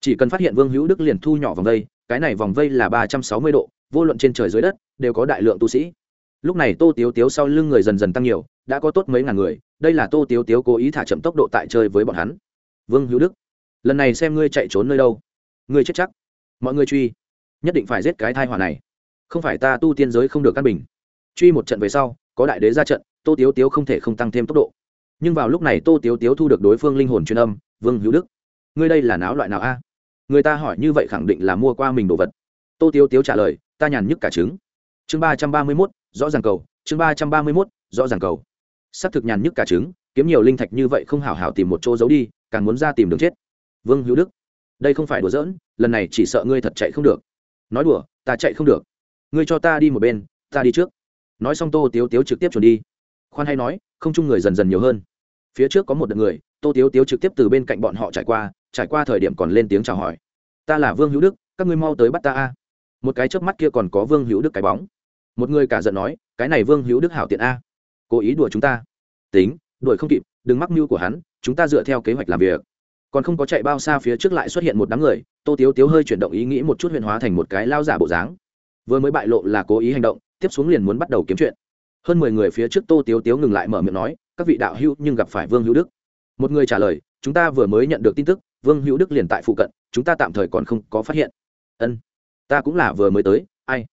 Chỉ cần phát hiện vương hữu đức liền thu nhỏ vòng vây, cái này vòng vây là ba trăm sáu mươi độ vô luận trên trời dưới đất, đều có đại lượng tu sĩ. Lúc này tô tiếu tiếu sau lưng người dần dần tăng nhiều, đã có tốt mấy ngàn người, đây là tô tiếu tiếu cố ý thả chậm tốc độ tại chơi với bọn hắn. Vương hữu đức, lần này xem ngươi chạy trốn nơi đâu? Ngươi chết chắc. Mọi người truy. Nhất định phải giết cái thai họa này. Không phải ta tu tiên giới không được căn bình. Truy một trận về sau, có đại đế ra trận, tô tiếu tiếu không thể không tăng thêm tốc độ. Nhưng vào lúc này tô tiếu tiếu thu được đối phương linh hồn truyền âm, vương hữu đức, ngươi đây là náo loại nào a? Người ta hỏi như vậy khẳng định là mua qua mình đồ vật. Tô tiếu tiếu trả lời ta nhàn nhức cả trứng. Chương ba trăm ba mươi mốt, rõ ràng cầu. Chương ba trăm ba mươi mốt, rõ ràng cầu. S ắ c thực nhàn nhức cả trứng, kiếm nhiều linh thạch như vậy không hảo hảo tìm một chỗ giấu đi, càng muốn ra tìm đường chết. Vương hữu đức, đây không phải đùa giỡn, lần này chỉ sợ ngươi thật chạy không được. Nói đùa, ta chạy không được. Ngươi cho ta đi một bên, ta đi trước. Nói xong tô tiếu tiếu trực tiếp chuẩn đi. Khoan hay nói, không chung người dần dần nhiều hơn. Phía trước có một đợt người, tô tiếu tiếu trực tiếp từ bên cạnh bọn họ trải qua trải qua thời điểm còn lên tiếng chào hỏi. Ta là vương hữu đức, các ngươi mau tới bắt ta a một cái chớp mắt kia còn có vương hữu đức cái bóng. Một người cả giận nói, cái này vương hữu đức hảo tiện a. Cố ý đuổi chúng ta. Tính, đuổi không kịp, đừng mắc mưu của hắn, chúng ta dựa theo kế hoạch làm việc. Còn không có chạy bao xa phía trước lại xuất hiện một đám người, tô tiếu tiếu hơi chuyển động ý nghĩ một chút huyền hóa thành một cái lao giả bộ dáng. Vừa mới bại lộ là cố ý hành động, tiếp xuống liền muốn bắt đầu kiếm chuyện. Hơn mười người phía trước tô tiếu tiếu ngừng lại mở miệng nói, các vị đạo hữu nhưng gặp phải vương hữu đức. Một người trả lời, chúng ta vừa mới nhận được tin tức, vương hữu đức liền tại phụ cận, chúng ta tạm thời còn không có phát hiện. Ân ta cũng là vừa mới tới, ai?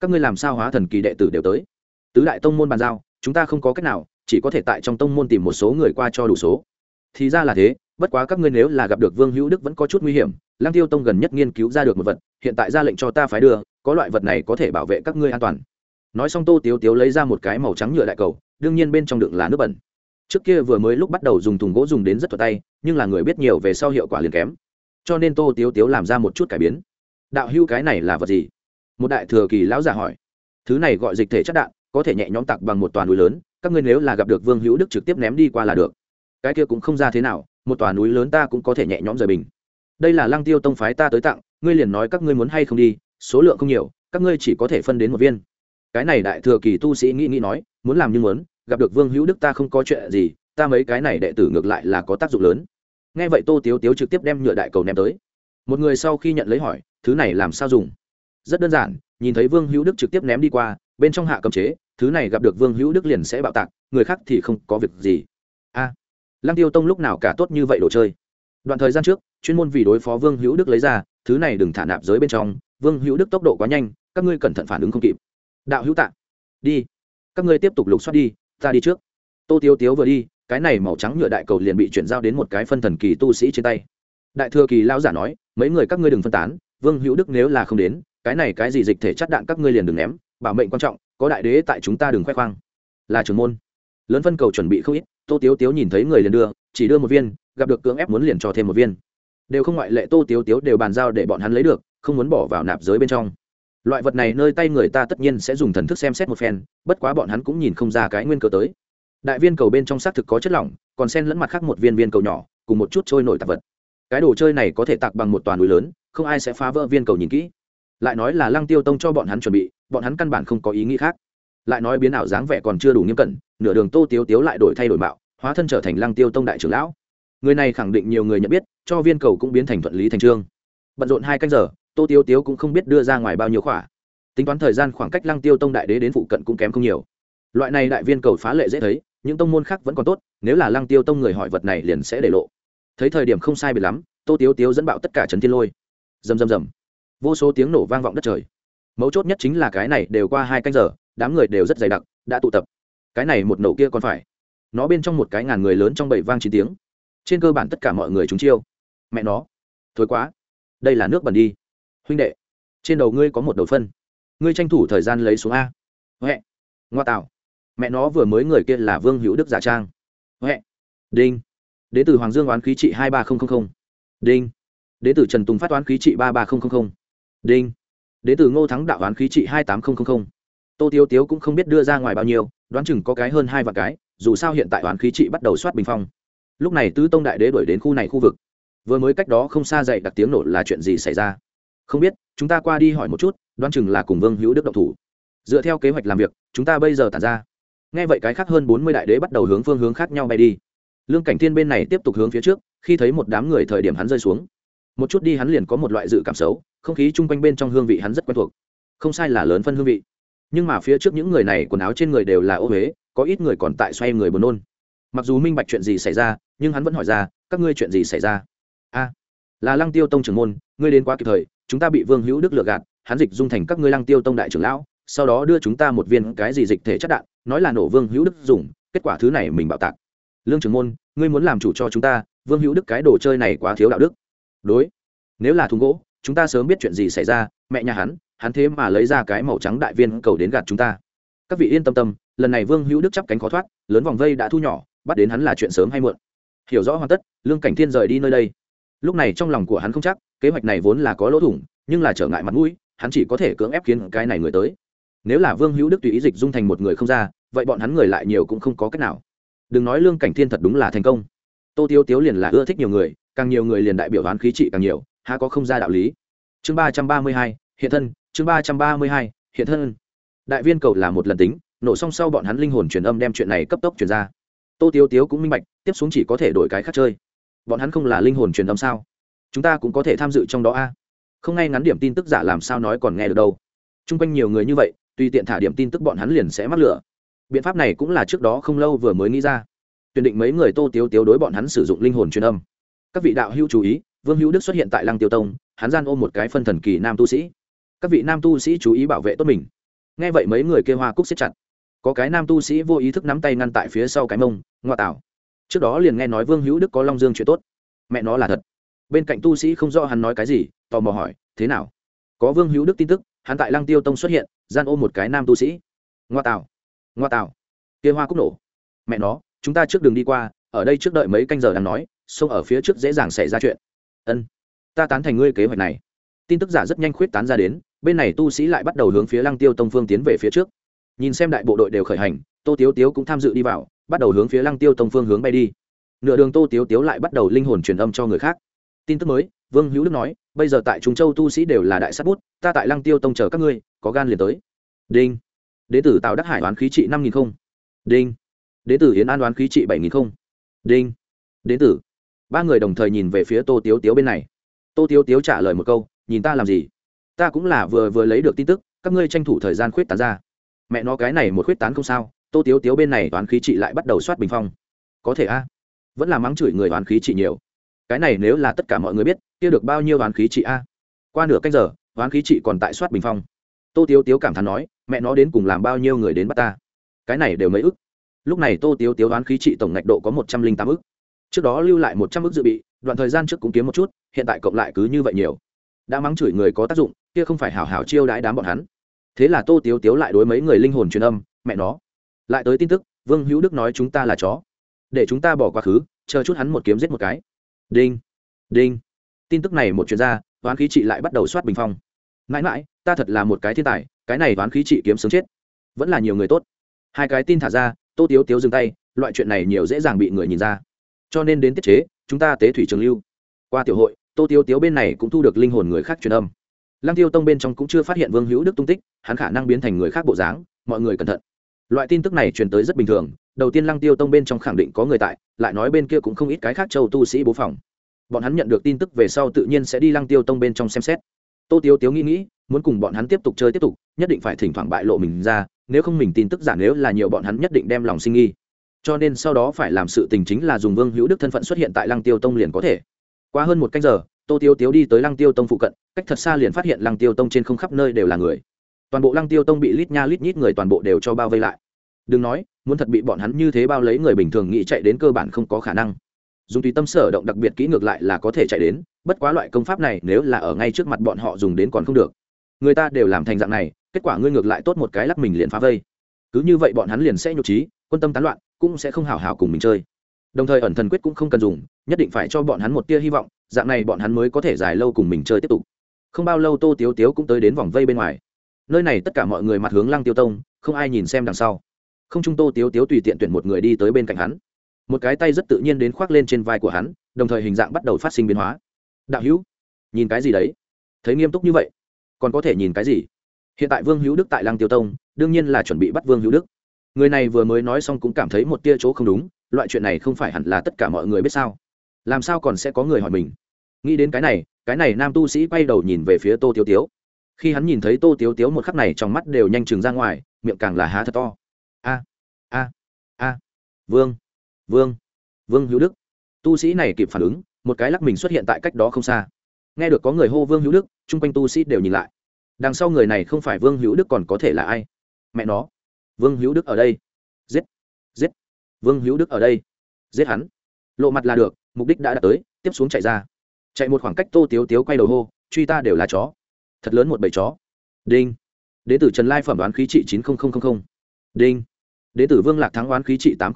Các ngươi làm sao hóa thần kỳ đệ tử đều tới? Tứ đại tông môn bàn giao, chúng ta không có cách nào, chỉ có thể tại trong tông môn tìm một số người qua cho đủ số. Thì ra là thế, bất quá các ngươi nếu là gặp được vương hữu đức vẫn có chút nguy hiểm lang tiêu tông gần nhất nghiên cứu ra được một vật, hiện tại ra lệnh cho ta phải đưa, có loại vật này có thể bảo vệ các ngươi an toàn. Nói xong tô tiếu tiếu lấy ra một cái màu trắng nhựa đại cầu, đương nhiên bên trong đựng là nước bẩn. Trước kia vừa mới lúc bắt đầu dùng thùng gỗ dùng đến rất thuật tay, nhưng là người biết nhiều về sau hiệu quả liền kém. Cho nên tô tiếu tiếu làm ra một chút cải biến đạo hưu cái này là vật gì? Một đại thừa kỳ lão già hỏi. Thứ này gọi dịch thể chất đạn, có thể nhẹ nhõm tặc bằng một toàn núi lớn, các ngươi nếu là gặp được vương hữu đức trực tiếp ném đi qua là được. Cái kia cũng không ra thế nào, một tòa núi lớn ta cũng có thể nhẹ nhõm rời bình đây là lăng tiêu tông phái ta tới tặng, ngươi liền nói các ngươi muốn hay không đi, số lượng không nhiều, các ngươi chỉ có thể phân đến một viên. Cái này đại thừa kỳ tu sĩ nghĩ nghĩ nói, muốn làm như muốn, gặp được vương hữu đức ta không có chuyện gì, ta mấy cái này đệ tử ngược lại là có tác dụng lớn. Nghe vậy tô tiếu tiếu trực tiếp đem nhựa đại cầu ném tới một người sau khi nhận lấy hỏi, thứ này làm sao dùng? Rất đơn giản, nhìn thấy vương hữu đức trực tiếp ném đi qua, bên trong hạ cầm chế, thứ này gặp được vương hữu đức liền sẽ bạo tạc, người khác thì không có việc gì. A, lăng tiêu tông lúc nào cả tốt như vậy đồ chơi? Đoạn thời gian trước, chuyên môn vì đối phó vương hữu đức lấy ra, thứ này đừng thả nạp giới bên trong, vương hữu đức tốc độ quá nhanh, các ngươi cẩn thận phản ứng không kịp. Đạo hữu tạ. Đi, các ngươi tiếp tục lục soát đi, ta đi trước. Tô tiếu tiếu vừa đi, cái này màu trắng nhựa đại cầu liền bị chuyển giao đến một cái phân thần kỳ tu sĩ trên tay. Đại thừa kỳ lao giả nói mấy người các ngươi đừng phân tán, vương hữu đức nếu là không đến, cái này cái gì dịch thể chắt đạn các ngươi liền đừng ném, bảo mệnh quan trọng, có đại đế tại chúng ta đừng khoe khoang. Là trưởng môn. Lớn phân cầu chuẩn bị không ít, tô tiếu tiếu nhìn thấy người liền đưa, chỉ đưa một viên, gặp được cưỡng ép muốn liền cho thêm một viên. Đều không ngoại lệ tô tiếu tiếu đều bàn giao để bọn hắn lấy được, không muốn bỏ vào nạp giới bên trong. Loại vật này nơi tay người ta tất nhiên sẽ dùng thần thức xem xét một phen, bất quá bọn hắn cũng nhìn không ra cái nguyên cơ tới. Đại viên cầu bên trong xác thực có chất lỏng, còn sen lẫn mặt khác một viên viên cầu nhỏ, cùng một chút trôi nổi tạp vật cái đồ chơi này có thể tạc bằng một toàn núi lớn, không ai sẽ phá vỡ viên cầu nhìn kỹ. Lại nói là lăng tiêu tông cho bọn hắn chuẩn bị, bọn hắn căn bản không có ý nghĩ khác. Lại nói biến ảo dáng vẻ còn chưa đủ nghiêm cẩn, nửa đường tô tiếu tiếu lại đổi thay đổi mạo, hóa thân trở thành lăng tiêu tông đại trưởng lão. Người này khẳng định nhiều người nhận biết, cho viên cầu cũng biến thành thuận lý thành trương. Bận rộn hai canh giờ, tô tiếu tiếu cũng không biết đưa ra ngoài bao nhiêu khỏa. Tính toán thời gian khoảng cách lăng tiêu tông đại đế đến phụ cận cũng kém không nhiều. Loại này đại viên cầu phá lệ dễ thấy, những tông môn khác vẫn còn tốt, nếu là lăng tiêu tông người hỏi vật này liền sẽ để lộ thấy thời điểm không sai biệt lắm, tô tiếu tiếu dẫn bạo tất cả trấn thiên lôi. Rầm rầm rầm. Vô số tiếng nổ vang vọng đất trời. Mấu chốt nhất chính là cái này đều qua hai canh giờ, đám người đều rất dày đặc, đã tụ tập. Cái này một nổ kia còn phải. Nó bên trong một cái ngàn người lớn trong bảy vang chín tiếng. Trên cơ bản tất cả mọi người chúng chiêu. Mẹ nó. Thối quá. Đây là nước bẩn đi. Huynh đệ. Trên đầu ngươi có một đầu phân. Ngươi tranh thủ thời gian lấy xuống a. Huệ. Ngoa tạo. Mẹ nó vừa mới người kia là vương hữu đức giả trang. Huệ. Đinh đế tử hoàng dương oán khí trị hai ba nghìn đinh. Đế tử trần tùng phát oán khí trị ba ba nghìn đinh. Đế tử ngô thắng đạo oán khí trị hai tám nghìn tô tiêu tiếu cũng không biết đưa ra ngoài bao nhiêu, đoán chừng có cái hơn hai vạn cái, dù sao hiện tại oán khí trị bắt đầu soát bình phong. Lúc này tứ tông đại đế đuổi đến khu này khu vực. Vừa mới cách đó không xa dậy đặc tiếng nổ là chuyện gì xảy ra? Không biết, chúng ta qua đi hỏi một chút, đoán chừng là cùng vương hữu đức độc thủ. Dựa theo kế hoạch làm việc, chúng ta bây giờ tàn ra. Nghe vậy cái khác hơn bốn mươi đại đế bắt đầu hướng phương hướng khác nhau bay đi lương cảnh thiên bên này tiếp tục hướng phía trước, khi thấy một đám người thời điểm hắn rơi xuống. Một chút đi hắn liền có một loại dự cảm xấu, không khí chung quanh bên trong hương vị hắn rất quen thuộc. Không sai là lớn phân hương vị. Nhưng mà phía trước những người này quần áo trên người đều là ô huế có ít người còn tại xoay người buồn nôn. Mặc dù minh bạch chuyện gì xảy ra, nhưng hắn vẫn hỏi ra, các ngươi chuyện gì xảy ra? A, là lăng tiêu tông trưởng môn, ngươi đến quá kịp thời, chúng ta bị vương hữu đức lừa gạt, hắn dịch dung thành các ngươi lăng tiêu tông đại trưởng lão, sau đó đưa chúng ta một viên cái gì dịch thể chất đạn, nói là nổ vương hữu đức dùng, kết quả thứ này mình bạo tạc lương trưởng môn, ngươi muốn làm chủ cho chúng ta, vương hữu đức cái đồ chơi này quá thiếu đạo đức. Đối, nếu là thùng gỗ, chúng ta sớm biết chuyện gì xảy ra, mẹ nhà hắn hắn thế mà lấy ra cái màu trắng đại viên cầu đến gạt chúng ta. Các vị yên tâm tâm, lần này vương hữu đức chắp cánh khó thoát, lớn vòng vây đã thu nhỏ, bắt đến hắn là chuyện sớm hay muộn. Hiểu rõ hoàn tất, lương cảnh thiên rời đi nơi đây. Lúc này trong lòng của hắn không chắc, kế hoạch này vốn là có lỗ thủng, nhưng là trở ngại mặt mũi, hắn chỉ có thể cưỡng ép khiến cái này người tới. Nếu là vương hữu đức tùy ý dịch dung thành một người không ra, vậy bọn hắn người lại nhiều cũng không có cách nào đừng nói lương cảnh thiên thật đúng là thành công. Tô tiêu tiếu liền là ưa thích nhiều người, càng nhiều người liền đại biểu đoán khí trị càng nhiều, há có không ra đạo lý. Chương ba trăm ba mươi hai, hiện thân, chương ba trăm ba mươi hai, hiện thân. Đại viên cầu là một lần tính, nổ xong sau bọn hắn linh hồn truyền âm đem chuyện này cấp tốc truyền ra. Tô tiêu tiếu cũng minh bạch, tiếp xuống chỉ có thể đổi cái khác chơi. Bọn hắn không là linh hồn truyền âm sao? Chúng ta cũng có thể tham dự trong đó a. Không ngay ngắn điểm tin tức giả làm sao nói còn nghe được đâu. T r u n g quanh nhiều người như vậy, tùy tiện thả điểm tin tức bọn hắn liền sẽ mắc lửa biện pháp này cũng là trước đó không lâu vừa mới nghĩ ra. Tuyển định mấy người tô tiếu tiếu đối bọn hắn sử dụng linh hồn truyền âm. Các vị đạo hữu chú ý, vương hữu đức xuất hiện tại lăng tiêu tông, hắn gian ôm một cái phân thần kỳ nam tu sĩ. Các vị nam tu sĩ chú ý bảo vệ tốt mình. Nghe vậy mấy người kêu hoa cúc xếp chặt. Có cái nam tu sĩ vô ý thức nắm tay ngăn tại phía sau cái mông, ngoa tảo. Trước đó liền nghe nói vương hữu đức có long dương chuyện tốt. Mẹ nó là thật. Bên cạnh tu sĩ không rõ hắn nói cái gì, tò mò hỏi, thế nào? Có vương hữu đức tin tức, hắn tại lăng tiêu tông xuất hiện, gian ôm một cái nam tu sĩ. Ngoa tảo ngoa tạo kia hoa cúc nổ. Mẹ nó, chúng ta trước đường đi qua, ở đây trước đợi mấy canh giờ đang nói, xông ở phía trước dễ dàng xảy ra chuyện. Ân, ta tán thành ngươi kế hoạch này. Tin tức giả rất nhanh khuyết tán ra đến, bên này tu sĩ lại bắt đầu hướng phía lăng tiêu tông phương tiến về phía trước. Nhìn xem đại bộ đội đều khởi hành, tô tiếu tiếu cũng tham dự đi vào, bắt đầu hướng phía lăng tiêu tông phương hướng bay đi. Nửa đường tô tiếu tiếu lại bắt đầu linh hồn truyền âm cho người khác. Tin tức mới, vương hữu đức nói, bây giờ tại trung châu tu sĩ đều là đại sát bút, ta tại lăng tiêu tông chờ các ngươi, có gan liền tới. Đinh đế tử tào đắc hải đoán khí trị năm nghìn không. Đinh. Đế tử yến an đoán khí trị bảy nghìn không. Đinh. Đế tử. Ba người đồng thời nhìn về phía tô tiếu tiếu bên này. Tô tiếu tiếu trả lời một câu, nhìn ta làm gì? Ta cũng là vừa vừa lấy được tin tức, các ngươi tranh thủ thời gian khuyết tán ra. Mẹ nó, cái này một khuyết tán không sao, tô tiếu tiếu bên này toán khí trị lại bắt đầu soát bình phong. Có thể a, vẫn là mắng chửi người toán khí trị nhiều. Cái này nếu là tất cả mọi người biết, kia được bao nhiêu toán khí trị a? Qua nửa cách giờ toán khí trị còn tại soát bình phong tô tiếu tiếu cảm thán nói, mẹ nó đến cùng làm bao nhiêu người đến bắt ta? Cái này đều mấy ức. Lúc này tô tiếu tiếu đoán khí trị tổng ngạch độ có một trăm linh tám ức. Trước đó lưu lại một trăm ức dự bị, đoạn thời gian trước cũng kiếm một chút, hiện tại cộng lại cứ như vậy nhiều. Đã mắng chửi người có tác dụng, kia không phải hảo hảo chiêu đãi đám bọn hắn. Thế là tô tiếu tiếu lại đối mấy người linh hồn truyền âm, mẹ nó, lại tới tin tức, vương hữu đức nói chúng ta là chó. Để chúng ta bỏ quá khứ, chờ chút hắn một kiếm giết một cái. Đinh đinh. Tin tức này một chuyên gia toán khí trị lại bắt đầu soát bình phong mãi mãi, ta thật là một cái thiên tài, cái này đoán khí trị kiếm sướng chết. Vẫn là nhiều người tốt. Hai cái tin thả ra, tô tiếu tiếu dừng tay, loại chuyện này nhiều dễ dàng bị người nhìn ra. Cho nên đến tiết chế, chúng ta tế thủy trường lưu. Qua tiểu hội, tô tiếu tiếu bên này cũng thu được linh hồn người khác truyền âm. Lăng tiêu tông bên trong cũng chưa phát hiện vương hữu đức tung tích, hắn khả năng biến thành người khác bộ dáng, mọi người cẩn thận. Loại tin tức này truyền tới rất bình thường, đầu tiên lăng tiêu tông bên trong khẳng định có người tại, lại nói bên kia cũng không ít cái khác châu tu sĩ bố phòng. Bọn hắn nhận được tin tức về sau tự nhiên sẽ đi lăng tiêu tông bên trong xem xét tô tiếu tiếu nghĩ nghĩ, muốn cùng bọn hắn tiếp tục chơi tiếp tục, nhất định phải thỉnh thoảng bại lộ mình ra, nếu không mình tin tức giả nếu là nhiều bọn hắn nhất định đem lòng sinh nghi. Cho nên sau đó phải làm sự tình chính là dùng vương hữu đức thân phận xuất hiện tại lăng tiêu tông liền có thể. Qua hơn một canh giờ, tô tiêu tiếu đi tới lăng tiêu tông phụ cận, cách thật xa liền phát hiện lăng tiêu tông trên không khắp nơi đều là người. Toàn bộ lăng tiêu tông bị lít nha lít nhít người toàn bộ đều cho bao vây lại. Đừng nói, muốn thật bị bọn hắn như thế bao lấy người bình thường nghĩ chạy đến cơ bản không có khả năng dùng tùy tâm sở động đặc biệt kỹ ngược lại là có thể chạy đến, bất quá loại công pháp này nếu là ở ngay trước mặt bọn họ dùng đến còn không được. Người ta đều làm thành dạng này, kết quả ngươi ngược lại tốt một cái lắc mình liền phá vây. Cứ như vậy bọn hắn liền sẽ nhục trí, quân tâm tán loạn, cũng sẽ không hào hào cùng mình chơi. Đồng thời ẩn thần quyết cũng không cần dùng, nhất định phải cho bọn hắn một tia hy vọng, dạng này bọn hắn mới có thể dài lâu cùng mình chơi tiếp tục. Không bao lâu tô tiếu tiếu cũng tới đến vòng vây bên ngoài. Nơi này tất cả mọi người mặt hướng lăng tiêu tông, không ai nhìn xem đằng sau. Không trung tô tiếu tiếu tùy tiện tuyển một người đi tới bên cạnh hắn một cái tay rất tự nhiên đến khoác lên trên vai của hắn, đồng thời hình dạng bắt đầu phát sinh biến hóa. Đạo hữu, nhìn cái gì đấy? Thấy nghiêm túc như vậy, còn có thể nhìn cái gì? Hiện tại vương hữu đức tại lăng tiêu tông, đương nhiên là chuẩn bị bắt vương hữu đức. Người này vừa mới nói xong cũng cảm thấy một tia chỗ không đúng, loại chuyện này không phải hẳn là tất cả mọi người biết sao? Làm sao còn sẽ có người hỏi mình? Nghĩ đến cái này cái này nam tu sĩ quay đầu nhìn về phía tô tiếu tiếu. Khi hắn nhìn thấy tô tiếu tiếu một khắc này trong mắt đều nhanh chừng ra ngoài, miệng càng là há thật to. A a a. Vương vương. Vương hữu đức. Tu sĩ này kịp phản ứng, một cái lắc mình xuất hiện tại cách đó không xa. Nghe được có người hô vương hữu đức, chung quanh tu sĩ đều nhìn lại. Đằng sau người này không phải vương hữu đức còn có thể là ai? Mẹ nó. Vương hữu đức ở đây. Giết. Giết. Vương hữu đức ở đây. Giết hắn. Lộ mặt là được, mục đích đã đạt tới, tiếp xuống chạy ra. Chạy một khoảng cách tô tiếu tiếu quay đầu hô, truy ta đều là chó. Thật lớn một bầy chó. Đinh. Đế tử trần lai phẩm đoán khí trị chín đinh. Đế tử vương lạc thắng đoán khí trị tám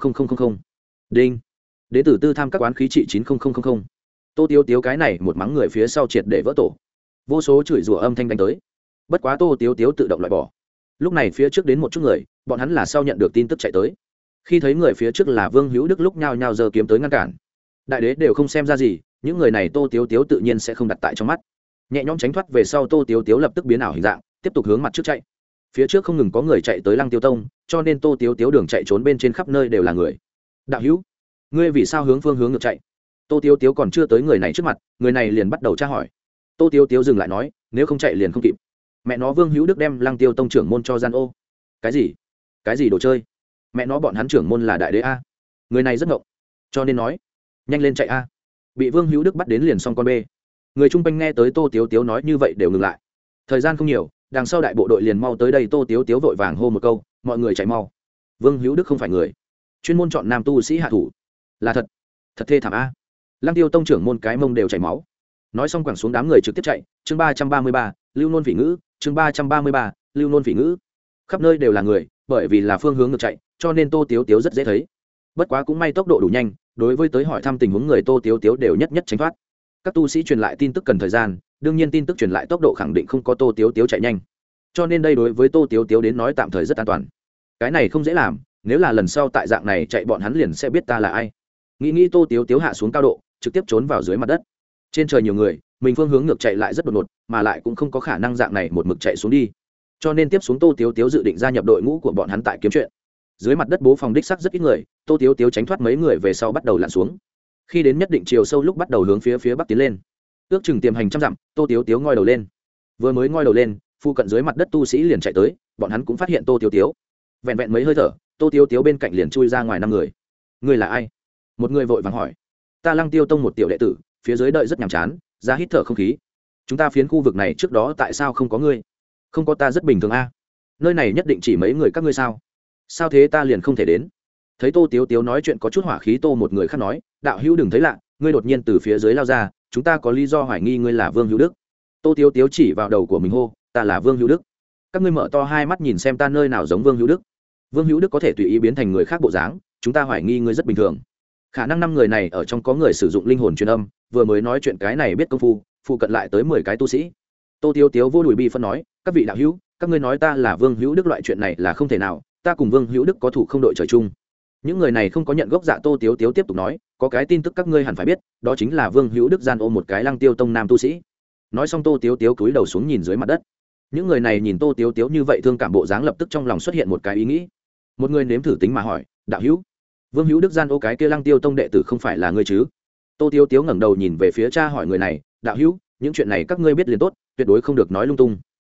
đinh. Đ ế t ử tư tham các quán khí trị chín nghìn tô tiếu tiếu cái này một mắng người phía sau triệt để vỡ tổ. Vô số chửi rủa âm thanh đánh tới. Bất quá tô tiếu tiếu tự động loại bỏ. Lúc này phía trước đến một chút người, bọn hắn là sau nhận được tin tức chạy tới. Khi thấy người phía trước là vương hữu đức lúc nhao nhao giờ kiếm tới ngăn cản. Đại đế đều không xem ra gì, những người này tô tiếu tiếu tự nhiên sẽ không đặt tại trong mắt. Nhẹ nhõm tránh thoát về sau tô tiếu tiếu lập tức biến ảo hình dạng, tiếp tục hướng mặt trước chạy. Phía trước không ngừng có người chạy tới lăng tiêu tông, cho nên tô tiếu tiếu đường chạy trốn bên trên khắp nơi đều là người đạo hữu, ngươi vì sao hướng phương hướng ngược chạy? Tô tiếu tiếu còn chưa tới người này trước mặt, người này liền bắt đầu tra hỏi. Tô tiếu tiếu dừng lại nói, nếu không chạy liền không kịp. Mẹ nó vương hữu đức đem lăng tiêu tông trưởng môn cho gian ô. Cái gì? Cái gì đồ chơi? Mẹ nó bọn hắn trưởng môn là đại đế a. Người này rất ngộng. Cho nên nói, nhanh lên chạy a. Bị vương hữu đức bắt đến liền xong con b người chung quanh nghe tới tô tiếu tiếu nói như vậy đều ngừng lại. Thời gian không nhiều, đằng sau đại bộ đội liền mau tới đây, tô tiếu tiếu vội vàng hô một câu, mọi người chạy mau. Vương hữu đức không phải người chuyên môn chọn nam tu sĩ hạ thủ. Là thật. Thật thê thảm a. Lăng tiêu tông trưởng môn cái mông đều chảy máu. Nói xong quẳng xuống đám người trực tiếp chạy. Chương ba trăm ba mươi ba, lưu nôn phỉ ngữ. Chương ba trăm ba mươi ba, lưu nôn phỉ ngữ. Khắp nơi đều là người, bởi vì là phương hướng ngược chạy, cho nên tô tiếu tiếu rất dễ thấy. Bất quá cũng may tốc độ đủ nhanh, đối với tới hỏi thăm tình huống người tô tiếu tiếu đều nhất nhất tránh thoát. Các tu sĩ truyền lại tin tức cần thời gian, đương nhiên tin tức truyền lại tốc độ khẳng định không có tô tiếu tiếu chạy nhanh. Cho nên đây đối với tô tiếu tiếu đến nói tạm thời rất an toàn. Cái này không dễ làm nếu là lần sau tại dạng này chạy bọn hắn liền sẽ biết ta là ai. Nghĩ nghĩ tô tiếu tiếu hạ xuống cao độ, trực tiếp trốn vào dưới mặt đất. Trên trời nhiều người, mình phương hướng ngược chạy lại rất đột ngột, mà lại cũng không có khả năng dạng này một mực chạy xuống đi. Cho nên tiếp xuống tô tiếu tiếu dự định gia nhập đội ngũ của bọn hắn tại kiếm chuyện. Dưới mặt đất bố phòng đích sắc rất ít người, tô tiếu tiếu tránh thoát mấy người về sau bắt đầu lặn xuống. Khi đến nhất định chiều sâu lúc bắt đầu hướng phía phía bắc tiến lên. Ước chừng tiềm hành trăm dặm, tô tiếu tiếu ngoi đầu lên. Vừa mới ngoi đầu lên, phu cận dưới mặt đất tu sĩ liền chạy tới, bọn hắn cũng phát hiện tô tiếu tiếu. Vẹn vẹn mấy hơi thở tô tiếu tiếu bên cạnh liền chui ra ngoài năm người. Người là ai? Một người vội vàng hỏi. Ta lăng tiêu tông một tiểu đệ tử, phía dưới đợi rất nhàm chán, ra hít thở không khí. Chúng ta phiến khu vực này trước đó tại sao không có ngươi? Không có ta rất bình thường a. Nơi này nhất định chỉ mấy người các ngươi sao? Sao thế ta liền không thể đến? Thấy tô tiếu tiếu nói chuyện có chút hỏa khí, tô một người khác nói, đạo hữu đừng thấy lạ, ngươi đột nhiên từ phía dưới lao ra, chúng ta có lý do hoài nghi ngươi là vương hữu đức. Tô tiếu tiếu chỉ vào đầu của mình hô, ta là vương hữu đức. Các ngươi mở to hai mắt nhìn xem ta nơi nào giống vương hữu đức vương hữu đức có thể tùy ý biến thành người khác bộ dáng, chúng ta hoài nghi ngươi rất bình thường. Khả năng năm người này ở trong có người sử dụng linh hồn truyền âm, vừa mới nói chuyện cái này biết công phu, phụ cận lại tới mười cái tu sĩ. Tô tiêu tiếu vô đùi bi phân nói, các vị đạo hữu, các ngươi nói ta là vương hữu đức loại chuyện này là không thể nào, ta cùng vương hữu đức có thủ không đội trời chung. Những người này không có nhận gốc dạ tô tiếu tiếu tiếp tục nói, có cái tin tức các ngươi hẳn phải biết, đó chính là vương hữu đức gian ôm một cái lăng tiêu tông nam tu sĩ. Nói xong tô tiếu tiếu cúi đầu xuống nhìn dưới mặt đất những người này nhìn tô tiếu tiếu như vậy thương cảm bộ dáng lập tức trong lòng xuất hiện một cái ý nghĩ. Một người nếm thử tính mà hỏi, đạo hữu, vương hữu đức gian ô cái kia lăng tiêu tông đệ tử không phải là ngươi chứ? Tô tiếu tiếu ngẩng đầu nhìn về phía cha hỏi người này, đạo hữu, những chuyện này các ngươi biết liền tốt, tuyệt đối không được nói lung tung.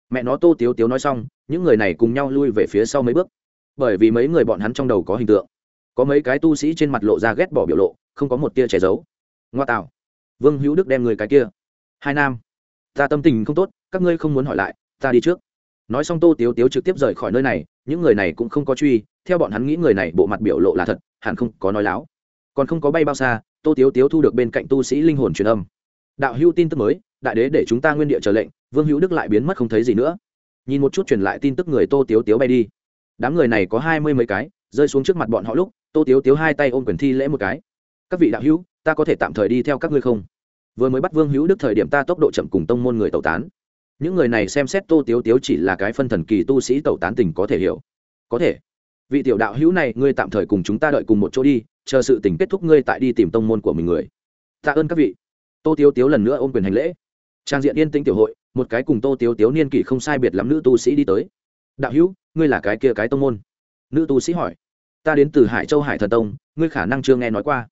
Mẹ nó, tô tiếu tiếu nói xong, những người này cùng nhau lui về phía sau mấy bước. Bởi vì mấy người bọn hắn trong đầu có hình tượng. Có mấy cái tu sĩ trên mặt lộ ra ghét bỏ biểu lộ, không có một tia che giấu. Ngoa tạo. Vương hữu đức đem người cái kia. Hai nam, ta tâm tình không tốt, các ngươi không muốn hỏi lại ta đi trước. Nói xong tô tiếu tiếu trực tiếp rời khỏi nơi này, những người này cũng không có truy, theo bọn hắn nghĩ người này bộ mặt biểu lộ là thật, hẳn không có nói láo. Còn không có bay bao xa, tô tiếu tiếu thu được bên cạnh tu sĩ linh hồn truyền âm. Đạo hữu tin tức mới, đại đế để chúng ta nguyên địa chờ lệnh, vương hữu đức lại biến mất không thấy gì nữa. Nhìn một chút truyền lại tin tức người tô tiếu tiếu bay đi. Đám người này có hai mươi mấy cái, rơi xuống trước mặt bọn họ lúc, tô tiếu tiếu hai tay ôm quyền thi lễ một cái. Các vị đạo hữu, ta có thể tạm thời đi theo các ngươi không? Vừa mới bắt vương hữu đức thời điểm ta tốc độ chậm cùng tông môn người tẩu tán những người này xem xét tô tiếu tiếu chỉ là cái phân thần kỳ tu sĩ tẩu tán tình có thể hiểu. Có thể. Vị tiểu đạo hữu này, ngươi tạm thời cùng chúng ta đợi cùng một chỗ đi, chờ sự tình kết thúc ngươi tại đi tìm tông môn của mình người. Tạ ơn các vị. Tô tiếu tiếu lần nữa ôm quyền hành lễ. Trang diện yên tĩnh tiểu hội, một cái cùng tô tiếu tiếu niên kỷ không sai biệt lắm nữ tu sĩ đi tới. Đạo hữu, ngươi là cái kia cái tông môn? Nữ tu sĩ hỏi. Ta đến từ hải châu hải thần tông, ngươi khả năng chưa nghe nói qua.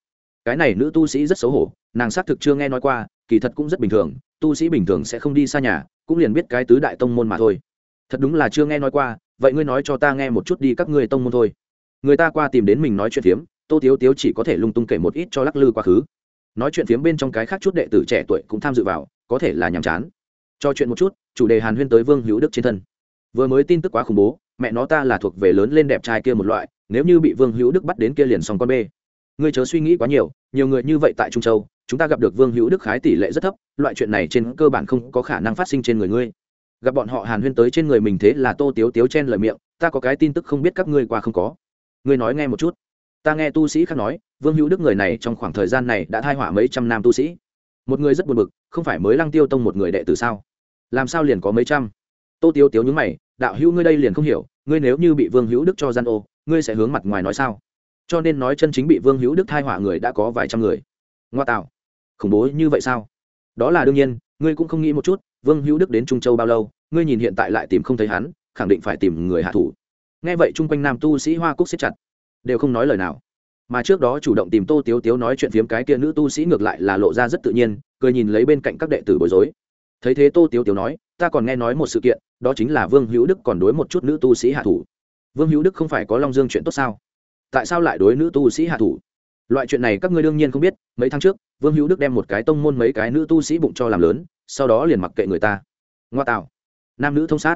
Cái này nữ tu sĩ rất xấu hổ, nàng xác thực chưa nghe nói qua, kỳ thật cũng rất bình thường tu sĩ bình thường sẽ không đi xa nhà, cũng liền biết cái tứ đại tông môn mà thôi. Thật đúng là chưa nghe nói qua, vậy ngươi nói cho ta nghe một chút đi các ngươi tông môn thôi. Người ta qua tìm đến mình nói chuyện phiếm, tô tiếu tiếu chỉ có thể lung tung kể một ít cho lắc lư quá khứ. Nói chuyện phiếm bên trong cái khác chút đệ tử trẻ tuổi cũng tham dự vào, có thể là nhàm chán. Cho chuyện một chút, chủ đề hàn huyên tới vương hữu đức trên thân. Vừa mới tin tức quá khủng bố, mẹ nó ta là thuộc về lớn lên đẹp trai kia một loại, nếu như bị vương hữu đức bắt đến kia liền xong con bê. Ngươi chớ suy nghĩ quá nhiều nhiều người như vậy tại trung châu chúng ta gặp được vương hữu đức khái tỷ lệ rất thấp, loại chuyện này trên cơ bản không có khả năng phát sinh trên người ngươi. Gặp bọn họ hàn huyên tới trên người mình thế là tô tiếu tiếu chen lời miệng, ta có cái tin tức không biết các ngươi qua không có. Ngươi nói nghe một chút. Ta nghe tu sĩ khác nói, vương hữu đức người này trong khoảng thời gian này đã thai họa mấy trăm nam tu sĩ. Một người rất buồn bực, không phải mới lăng tiêu tông một người đệ tử sao? Làm sao liền có mấy trăm? Tô tiếu tiếu nhúng mày, đạo hữu ngươi đây liền không hiểu, ngươi nếu như bị vương hữu đức cho gian ô, ngươi sẽ hướng mặt ngoài nói sao? Cho nên nói chân chính bị vương hữu đức thai họa người đã có vài trăm người ngoa tạo. Khủng bố như vậy sao? Đó là đương nhiên, ngươi cũng không nghĩ một chút, vương hữu đức đến trung châu bao lâu, ngươi nhìn hiện tại lại tìm không thấy hắn, khẳng định phải tìm người hạ thủ. Nghe vậy chung quanh nam tu sĩ hoa cúc xếp chặt, đều không nói lời nào. Mà trước đó chủ động tìm tô tiếu tiếu nói chuyện phiếm cái kia nữ tu sĩ ngược lại là lộ ra rất tự nhiên, cười nhìn lấy bên cạnh các đệ tử bối rối. Thấy thế tô tiếu tiếu nói, ta còn nghe nói một sự kiện, đó chính là vương hữu đức còn đối một chút nữ tu sĩ hạ thủ. Vương hữu đức không phải có long dương chuyện tốt sao? Tại sao lại đối nữ tu sĩ hạ thủ? Loại chuyện này các ngươi đương nhiên không biết, mấy tháng trước, vương hữu đức đem một cái tông môn mấy cái nữ tu sĩ bụng cho làm lớn, sau đó liền mặc kệ người ta. Ngoa tạo. Nam nữ thông sát.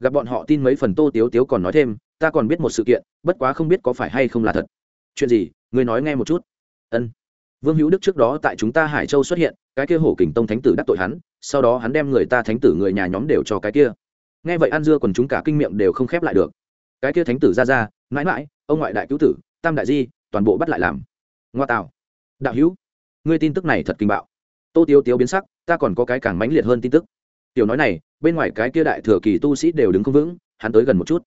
Gặp bọn họ tin mấy phần tô tiếu tiếu còn nói thêm, ta còn biết một sự kiện, bất quá không biết có phải hay không là thật. Chuyện gì, ngươi nói nghe một chút. Ân. Vương hữu đức trước đó tại chúng ta hải châu xuất hiện, cái kia hổ kình tông thánh tử đắc tội hắn, sau đó hắn đem người ta thánh tử người nhà nhóm đều cho cái kia. Nghe vậy ăn dưa còn chúng cả kinh miệng đều không khép lại được. Cái kia thánh tử ra ra, mãi mãi, ông ngoại đại cứu tử, tam đại di, toàn bộ bắt lại làm ngoa tạo đạo hữu, ngươi tin tức này thật kinh bạo. Tô tiêu tiêu biến sắc, ta còn có cái càng mãnh liệt hơn tin tức. Tiểu nói này, bên ngoài cái kia đại thừa kỳ tu sĩ đều đứng không vững, hắn tới gần một chút.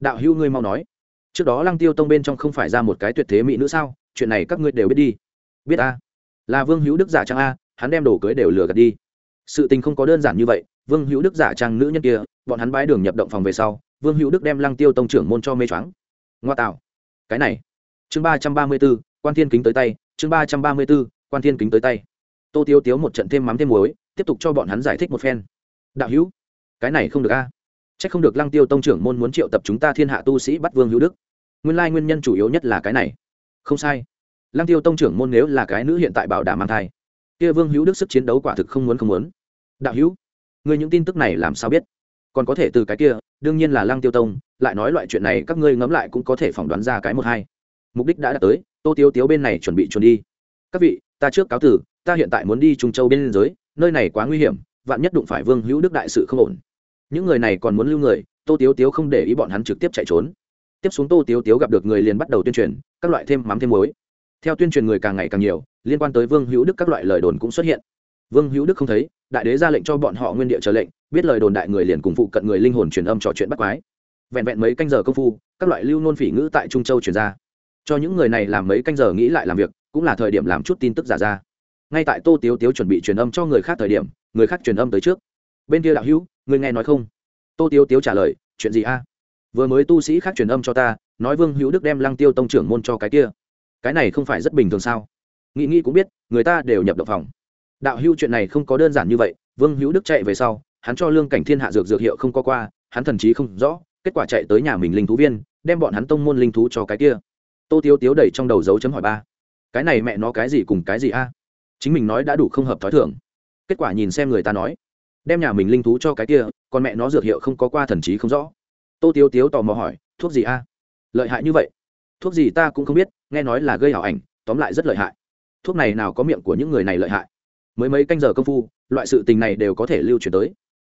Đạo hữu ngươi mau nói. Trước đó lăng tiêu tông bên trong không phải ra một cái tuyệt thế mỹ nữ sao? Chuyện này các ngươi đều biết đi. Biết a là vương hữu đức giả trang a, hắn đem đồ cưới đều lừa gạt đi. Sự tình không có đơn giản như vậy, vương hữu đức giả trang nữ nhân kia, bọn hắn bái đường nhập động phòng về sau, vương hữu đức đem lăng tiêu tông trưởng môn cho mê choáng. Ngoa tạo cái này. Chương ba trăm ba mươi b ố quan thiên kính tới tay, chương ba trăm ba mươi b ố quan thiên kính tới tay. Tô tiêu tiếu một trận thêm mắm thêm muối, tiếp tục cho bọn hắn giải thích một phen. Đạo hữu, cái này không được a. C h ắ c không được lăng tiêu tông trưởng môn muốn triệu tập chúng ta thiên hạ tu sĩ bắt vương hữu đức. Nguyên lai nguyên nhân chủ yếu nhất là cái này. Không sai. Lăng tiêu tông trưởng môn nếu là cái nữ hiện tại bảo đảm mang thai, kia vương hữu đức sức chiến đấu quả thực không muốn không muốn. Đạo hữu, người những tin tức này làm sao biết? Còn có thể từ cái kia, đương nhiên là lăng tiêu tông, lại nói loại chuyện này các ngươi ngẫm lại cũng có thể phỏng đoán ra cái một hai. Mục đích đã đạt tới tô Tiếu tiếu bên này chuẩn bị chuẩn đi. Các vị, ta trước cáo tử ta hiện tại muốn đi trung châu bên liên giới, nơi này quá nguy hiểm, vạn nhất đụng phải vương hữu đức đại sự không ổn. Những người này còn muốn lưu người, tô tiếu tiếu không để ý bọn hắn trực tiếp chạy trốn. Tiếp xuống tô tiếu tiếu gặp được người liền bắt đầu tuyên truyền, các loại thêm mắm thêm muối. Theo tuyên truyền người càng ngày càng nhiều, liên quan tới vương hữu đức các loại lời đồn cũng xuất hiện. Vương hữu đức không thấy, đại đế ra lệnh cho bọn họ nguyên địa trở lệnh, biết lời đồn đại người liền cùng phụ cận người linh hồn truyền âm trò chuyện bắt quái. Vẹn vẹn mấy canh giờ công phu, các loại lưu nôn phỉ ngữ tại trung châu truyền ra cho những người này làm mấy canh giờ nghĩ lại làm việc, cũng là thời điểm làm chút tin tức giả ra. Ngay tại tô tiếu tiếu chuẩn bị truyền âm cho người khác thời điểm, người khác truyền âm tới trước. Bên kia đạo hữu, người nghe nói không? Tô tiếu tiếu trả lời, chuyện gì a? Vừa mới tu sĩ khác truyền âm cho ta, nói vương hữu đức đem lăng tiêu tông trưởng môn cho cái kia. Cái này không phải rất bình thường sao? Nghĩ nghĩ cũng biết, người ta đều nhập động phòng. Đạo hữu chuyện này không có đơn giản như vậy, vương hữu đức chạy về sau, hắn cho lương cảnh thiên hạ dược dược hiệu không có qua, hắn thần chí không rõ, kết quả chạy tới nhà mình linh thú viên, đem bọn hắn tông môn linh thú cho cái kia tô tiếu tiếu đẩy trong đầu dấu chấm hỏi ba. Cái này mẹ nó cái gì cùng cái gì a? Chính mình nói đã đủ không hợp t h ó i thưởng kết quả nhìn xem người ta nói. Đem nhà mình linh thú cho cái kia, còn mẹ nó dược hiệu không có qua thần trí không rõ. Tô tiếu tiếu tò mò hỏi, thuốc gì a? Lợi hại như vậy? Thuốc gì ta cũng không biết, nghe nói là gây hảo ảnh, tóm lại rất lợi hại. Thuốc này nào có miệng của những người này lợi hại? Mới mấy canh giờ công phu, loại sự tình này đều có thể lưu truyền tới.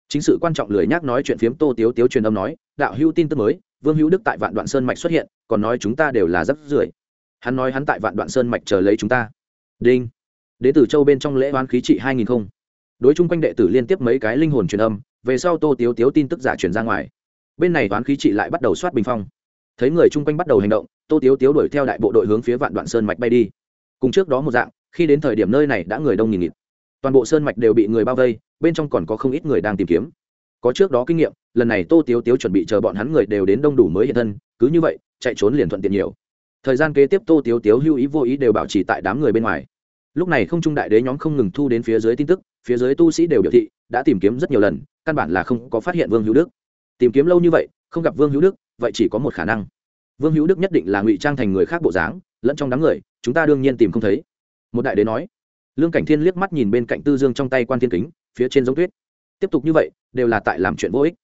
Chính sự quan trọng lười nhắc nói chuyện phiếm tô tiếu tiếu truyền âm nói, đạo hữu tin tức mới vương hữu đức tại vạn đoạn sơn mạch xuất hiện, còn nói chúng ta đều là rất rưởi. Hắn nói hắn tại vạn đoạn sơn mạch chờ lấy chúng ta. Đinh. Đến từ châu bên trong lễ oán khí trị hai nghìn không. Đối chung quanh đệ tử liên tiếp mấy cái linh hồn truyền âm, về sau tô tiếu tiếu tin tức giả truyền ra ngoài. Bên này oán khí trị lại bắt đầu soát bình phong. Thấy người chung quanh bắt đầu hành động, tô tiếu tiếu đuổi theo đại bộ đội hướng phía vạn đoạn sơn mạch bay đi. Cùng trước đó một dạng, khi đến thời điểm nơi này đã người đông nghìn nghịt. Toàn bộ sơn mạch đều bị người bao vây, bên trong còn có không ít người đang tìm kiếm có trước đó kinh nghiệm, lần này tô tiếu tiếu chuẩn bị chờ bọn hắn người đều đến đông đủ mới hiện thân, cứ như vậy, chạy trốn liền thuận tiện nhiều. Thời gian kế tiếp tô tiếu tiếu hưu ý vô ý đều bảo trì tại đám người bên ngoài. Lúc này không trung đại đế nhóm không ngừng thu đến phía dưới tin tức, phía dưới tu sĩ đều biểu thị, đã tìm kiếm rất nhiều lần, căn bản là không có phát hiện vương hữu đức. Tìm kiếm lâu như vậy, không gặp vương hữu đức, vậy chỉ có một khả năng. Vương hữu đức nhất định là ngụy trang thành người khác bộ dáng, lẫn trong đám người, chúng ta đương nhiên tìm không thấy. Một đại đế nói. Lương cảnh thiên liếc mắt nhìn bên cạnh tư dương trong tay quan thiên kính, phía trên giống tuyết. Tiếp tục như vậy đều là tại làm chuyện vô ích.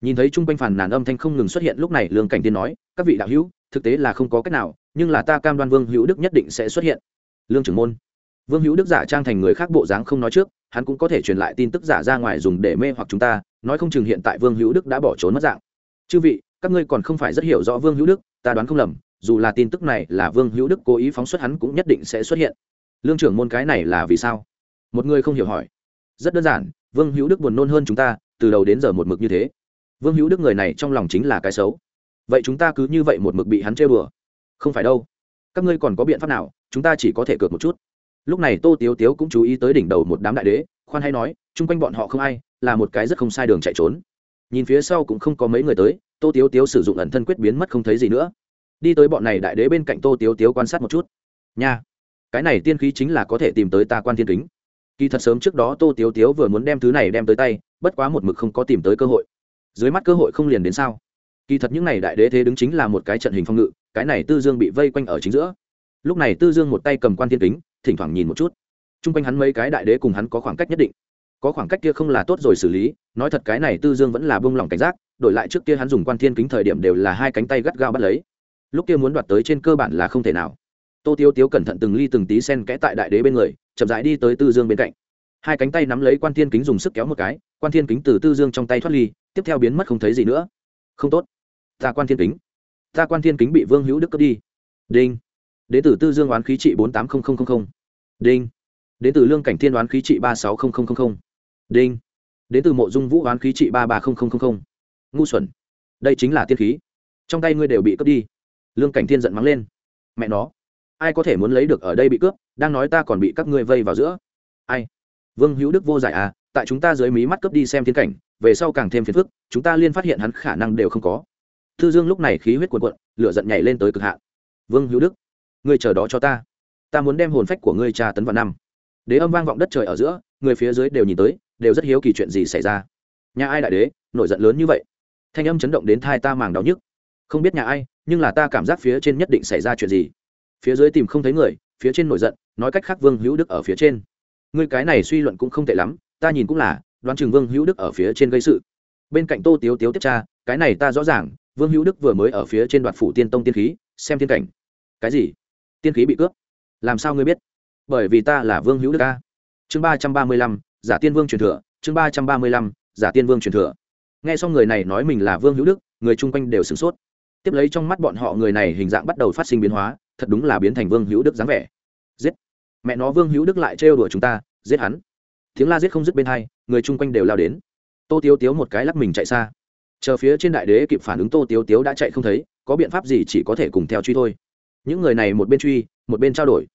Nhìn thấy trung quanh phản nàn âm thanh không ngừng xuất hiện lúc này, lương cảnh tiên nói, các vị đạo hữu, thực tế là không có cách nào, nhưng là ta cam đoan vương hữu đức nhất định sẽ xuất hiện. Lương trưởng môn. Vương hữu đức giả trang thành người khác bộ dáng không nói trước, hắn cũng có thể truyền lại tin tức giả ra ngoài dùng để mê hoặc chúng ta, nói không chừng hiện tại vương hữu đức đã bỏ trốn mất dạng. Chư vị, các ngươi còn không phải rất hiểu rõ vương hữu đức, ta đoán không lầm, dù là tin tức này là vương hữu đức cố ý phóng xuất hắn cũng nhất định sẽ xuất hiện. Lương trưởng môn cái này là vì sao? Một người không hiểu hỏi. Rất đơn giản vương hữu đức buồn nôn hơn chúng ta, từ đầu đến giờ một mực như thế. Vương hữu đức người này trong lòng chính là cái xấu. Vậy chúng ta cứ như vậy một mực bị hắn chơi bừa không phải đâu. Các ngươi còn có biện pháp nào? Chúng ta chỉ có thể cược một chút. Lúc này tô tiếu tiếu cũng chú ý tới đỉnh đầu một đám đại đế, khoan hay nói, chung quanh bọn họ không ai, là một cái rất không sai đường chạy trốn. Nhìn phía sau cũng không có mấy người tới, tô tiếu tiếu sử dụng ẩn thân quyết biến mất không thấy gì nữa. Đi tới bọn này đại đế bên cạnh tô tiếu tiếu quan sát một chút. Nha, cái này tiên khí chính là có thể tìm tới ta quan thiên kính kỳ thật sớm trước đó tô tiếu tiếu vừa muốn đem thứ này đem tới tay, bất quá một mực không có tìm tới cơ hội. Dưới mắt cơ hội không liền đến sao? Kỳ thật những n à y đại đế thế đứng chính là một cái trận hình phong ngự, cái này tư dương bị vây quanh ở chính giữa. Lúc này tư dương một tay cầm quan thiên kính, thỉnh thoảng nhìn một chút. T r u n g quanh hắn mấy cái đại đế cùng hắn có khoảng cách nhất định. Có khoảng cách kia không là tốt rồi xử lý, nói thật cái này tư dương vẫn là bông lỏng cảnh giác, đổi lại trước kia hắn dùng quan thiên kính thời điểm đều là hai cánh tay gắt gao bắt lấy. Lúc kia muốn đoạt tới trên cơ bản là không thể nào. Tô tiêu tiếu cẩn thận từng ly từng tí sen kẽ tại đại đế bên người chậm rãi đi tới tư dương bên cạnh. Hai cánh tay nắm lấy quan thiên kính dùng sức kéo một cái, quan thiên kính từ tư dương trong tay thoát ly, tiếp theo biến mất không thấy gì nữa. Không tốt. Ta quan thiên kính. Ta quan thiên kính bị vương hữu đức cướp đi. Đinh. Đế tử tư dương oán khí trị bốn tám nghìn đinh. Đế tử lương cảnh thiên oán khí trị ba sáu nghìn đinh. Đế tử mộ dung vũ oán khí trị ba ba nghìn ngu xuẩn. Đây chính là tiên khí. Trong tay ngươi đều bị cướp đi. Lương cảnh thiên giận mắng lên. Mẹ nó. Ai có thể muốn lấy được ở đây bị cướp? Đang nói ta còn bị các ngươi vây vào giữa. Ai? Vương hữu đức vô giải à tại chúng ta dưới mí mắt cướp đi xem thiên cảnh, về sau càng thêm phiền phức, chúng ta liên phát hiện hắn khả năng đều không có. Thư dương lúc này khí huyết cuồn cuộn, lửa giận nhảy lên tới cực hạn. Vương hữu đức, ngươi chờ đó cho ta. Ta muốn đem hồn phách của ngươi tra tấn vào năm. Đế âm vang vọng đất trời ở giữa, người phía dưới đều nhìn tới, đều rất hiếu kỳ chuyện gì xảy ra. Nhà ai đại đế, nổi giận lớn như vậy? Thanh âm chấn động đến thai ta màng đau nhức. Không biết nhà ai, nhưng là ta cảm giác phía trên nhất định xảy ra chuyện gì. Phía dưới tìm không thấy người, phía trên nổi giận nói cách khác vương hữu đức ở phía trên. Người cái này suy luận cũng không tệ lắm, ta nhìn cũng là, đoán chừng vương hữu đức ở phía trên gây sự. Bên cạnh tô tiếu tiếu tiếp tra, cái này ta rõ ràng, vương hữu đức vừa mới ở phía trên đoạt phủ tiên tông tiên khí, xem thiên cảnh. Cái gì? Tiên khí bị cướp? Làm sao ngươi biết? Bởi vì ta là vương hữu đức ca chương ba trăm ba mươi lăm, giả tiên vương truyền thừa, chương ba trăm ba mươi lăm, giả tiên vương truyền thừa. N g h e xong người này nói mình là vương hữu đức, người chung quanh đều sửng sốt. Tiếp lấy trong mắt bọn họ người này hình dạng bắt đầu phát sinh biến hóa, thật đúng là biến thành vương hữu đức dáng vẻ. Giết! Mẹ nó vương hữu đức lại trêu đuổi chúng ta, giết hắn. Tiếng la giết không dứt bên hai, người chung quanh đều lao đến. Tô tiếu tiếu một cái lắc mình chạy xa. Chờ phía trên đại đế kịp phản ứng tô tiếu tiếu đã chạy không thấy, có biện pháp gì chỉ có thể cùng theo truy thôi. Những người này một bên truy, một bên trao đổi.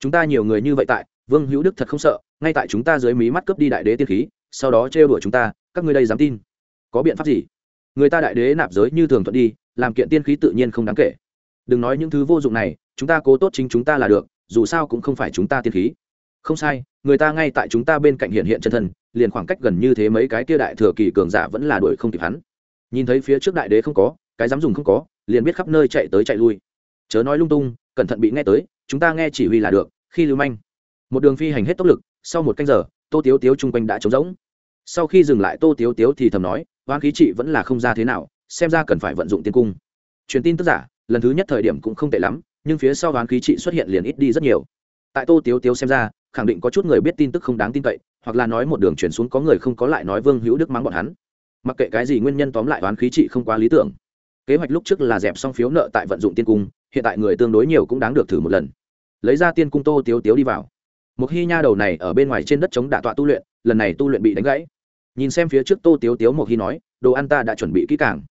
Chúng ta nhiều người như vậy tại, vương hữu đức thật không sợ, ngay tại chúng ta dưới mí mắt cướp đi đại đế tiên khí, sau đó trêu đuổi chúng ta, các ngươi đây dám tin. Có biện pháp gì? Người ta đại đế nạp giới như thường thuận đi, làm kiện tiên khí tự nhiên không đáng kể. Đừng nói những thứ vô dụng này, chúng ta cố tốt chính chúng ta là được dù sao cũng không phải chúng ta tiên khí. Không sai, người ta ngay tại chúng ta bên cạnh hiện hiện chân thân, liền khoảng cách gần như thế mấy cái kia đại thừa kỳ cường giả vẫn là đuổi không kịp hắn. Nhìn thấy phía trước đại đế không có, cái dám dùng không có, liền biết khắp nơi chạy tới chạy lui. Chớ nói lung tung, cẩn thận bị nghe tới, chúng ta nghe chỉ huy là được, khi lưu manh. Một đường phi hành hết tốc lực, sau một canh giờ, tô tiếu tiếu chung quanh đã trống rỗng. Sau khi dừng lại tô tiếu tiếu thì thầm nói hoán khí trị vẫn là không ra thế nào, xem ra cần phải vận dụng tiên cung. Truyền tin tức giả, lần thứ nhất thời điểm cũng không tệ lắm nhưng phía sau đoán khí trị xuất hiện liền ít đi rất nhiều. Tại tô tiếu tiếu xem ra, khẳng định có chút người biết tin tức không đáng tin cậy, hoặc là nói một đường chuyển xuống có người không có lại nói vương hữu đức mắng bọn hắn. Mặc kệ cái gì nguyên nhân tóm lại đoán khí trị không quá lý tưởng. Kế hoạch lúc trước là dẹp xong phiếu nợ tại vận dụng tiên cung, hiện tại người tương đối nhiều cũng đáng được thử một lần. Lấy ra tiên cung tô tiếu tiếu đi vào. Một hy nha đầu này ở bên ngoài trên đất chống đạ tọa tu luyện, lần này tu luyện bị đánh gãy. Nhìn xem phía trước tô tiếu tiếu một hy nói, đồ ăn ta đã chuẩn bị kỹ càng.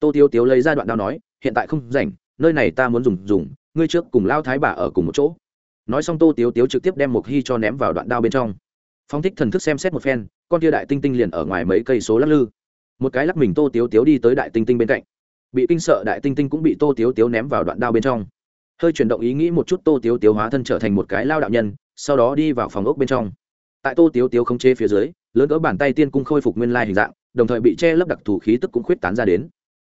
Tô tiếu tiếu lấy ra đoạn đao nói, hiện tại không rảnh, nơi này ta muốn dùng dùng ngươi trước cùng lao thái bà ở cùng một chỗ. Nói xong tô tiếu tiếu trực tiếp đem một hy cho ném vào đoạn đao bên trong. Phong thích thần thức xem xét một phen, con tia đại tinh tinh liền ở ngoài mấy cây số lắc lư. Một cái lắc mình tô tiếu tiếu đi tới đại tinh tinh bên cạnh. Bị kinh sợ đại tinh tinh cũng bị tô tiếu tiếu ném vào đoạn đao bên trong. Hơi chuyển động ý nghĩ một chút tô tiếu tiếu hóa thân trở thành một cái lao đạo nhân, sau đó đi vào phòng ốc bên trong. Tại tô tiếu tiếu không chế phía dưới, lớn cỡ bàn tay tiên cung khôi phục nguyên lai hình dạng, đồng thời bị che lấp đặc thù khí tức cũng khuyết tán ra đến.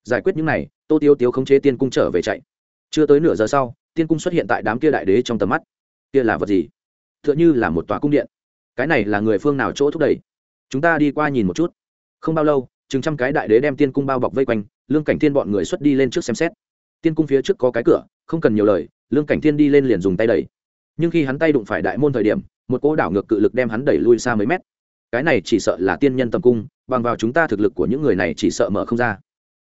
Giải quyết những này, tô tiếu tiếu không chế tiên cung trở về chạy chưa tới nửa giờ sau, tiên cung xuất hiện tại đám kia đại đế trong tầm mắt. Kia là vật gì? T h ư ợ n h ư là một tòa cung điện. Cái này là người phương nào chỗ thúc đẩy? Chúng ta đi qua nhìn một chút. Không bao lâu, chừng trăm cái đại đế đem tiên cung bao bọc vây quanh, lương cảnh thiên bọn người xuất đi lên trước xem xét. Tiên cung phía trước có cái cửa, không cần nhiều lời, lương cảnh thiên đi lên liền dùng tay đẩy. Nhưng khi hắn tay đụng phải đại môn thời điểm, một cỗ đảo ngược cự lực đem hắn đẩy lui xa mấy mét. Cái này chỉ sợ là tiên nhân tầm cung, bằng vào chúng ta thực lực của những người này chỉ sợ mở không ra.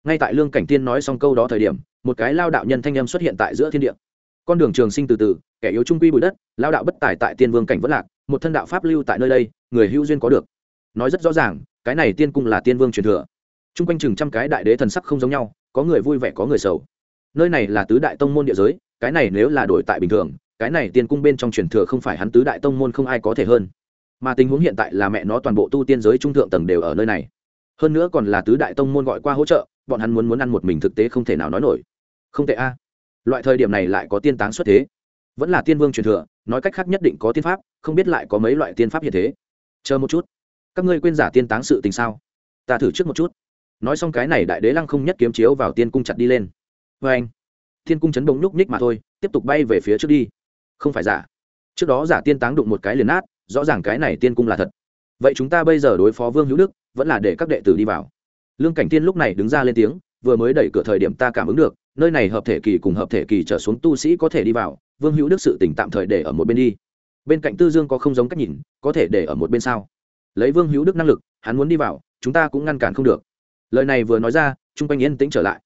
Ngay tại lương cảnh tiên nói xong câu đó thời điểm một cái lao đạo nhân thanh âm xuất hiện tại giữa thiên địa. Con đường trường sinh từ từ, kẻ yếu trung quy bụi đất, lao đạo bất tài tại tiên vương cảnh vất lạc, một thân đạo pháp lưu tại nơi đây, người hữu duyên có được. Nói rất rõ ràng, cái này tiên cung là tiên vương truyền thừa. T r u n g quanh chừng trăm cái đại đế thần sắc không giống nhau, có người vui vẻ, có người sầu. Nơi này là tứ đại tông môn địa giới, cái này nếu là đổi tại bình thường, cái này tiên cung bên trong truyền thừa không phải hắn tứ đại tông môn không ai có thể hơn. Mà tình huống hiện tại là mẹ nó toàn bộ tu tiên giới trung thượng tầng đều ở nơi này. Hơn nữa còn là tứ đại tông môn gọi qua hỗ trợ, bọn hắn muốn muốn ăn một mình thực tế không thể nào nói nổi không tệ a. Loại thời điểm này lại có tiên táng xuất thế. Vẫn là tiên vương truyền thừa, nói cách khác nhất định có tiên pháp, không biết lại có mấy loại tiên pháp hiện thế. Chờ một chút. Các ngươi quên giả tiên táng sự tình sao? Ta thử trước một chút. Nói xong cái này đại đế lăng không nhất kiếm chiếu vào tiên cung chặt đi lên. Vê anh, tiên cung chấn bỗng nhúc nhích mà thôi, tiếp tục bay về phía trước đi. Không phải giả. Trước đó giả tiên táng đụng một cái liền nát, rõ ràng cái này tiên cung là thật. Vậy chúng ta bây giờ đối phó vương hữu đức, vẫn là để các đệ tử đi vào. Lương cảnh tiên lúc này đứng ra lên tiếng vừa mới đẩy cửa thời điểm ta cảm ứng được, nơi này hợp thể kỳ cùng hợp thể kỳ trở xuống tu sĩ có thể đi vào, vương hữu đức sự tỉnh tạm thời để ở một bên đi. Bên cạnh tư dương có không giống cách nhìn, có thể để ở một bên sao? Lấy vương hữu đức năng lực, hắn muốn đi vào, chúng ta cũng ngăn cản không được. Lời này vừa nói ra, chung quanh yên tĩnh trở lại.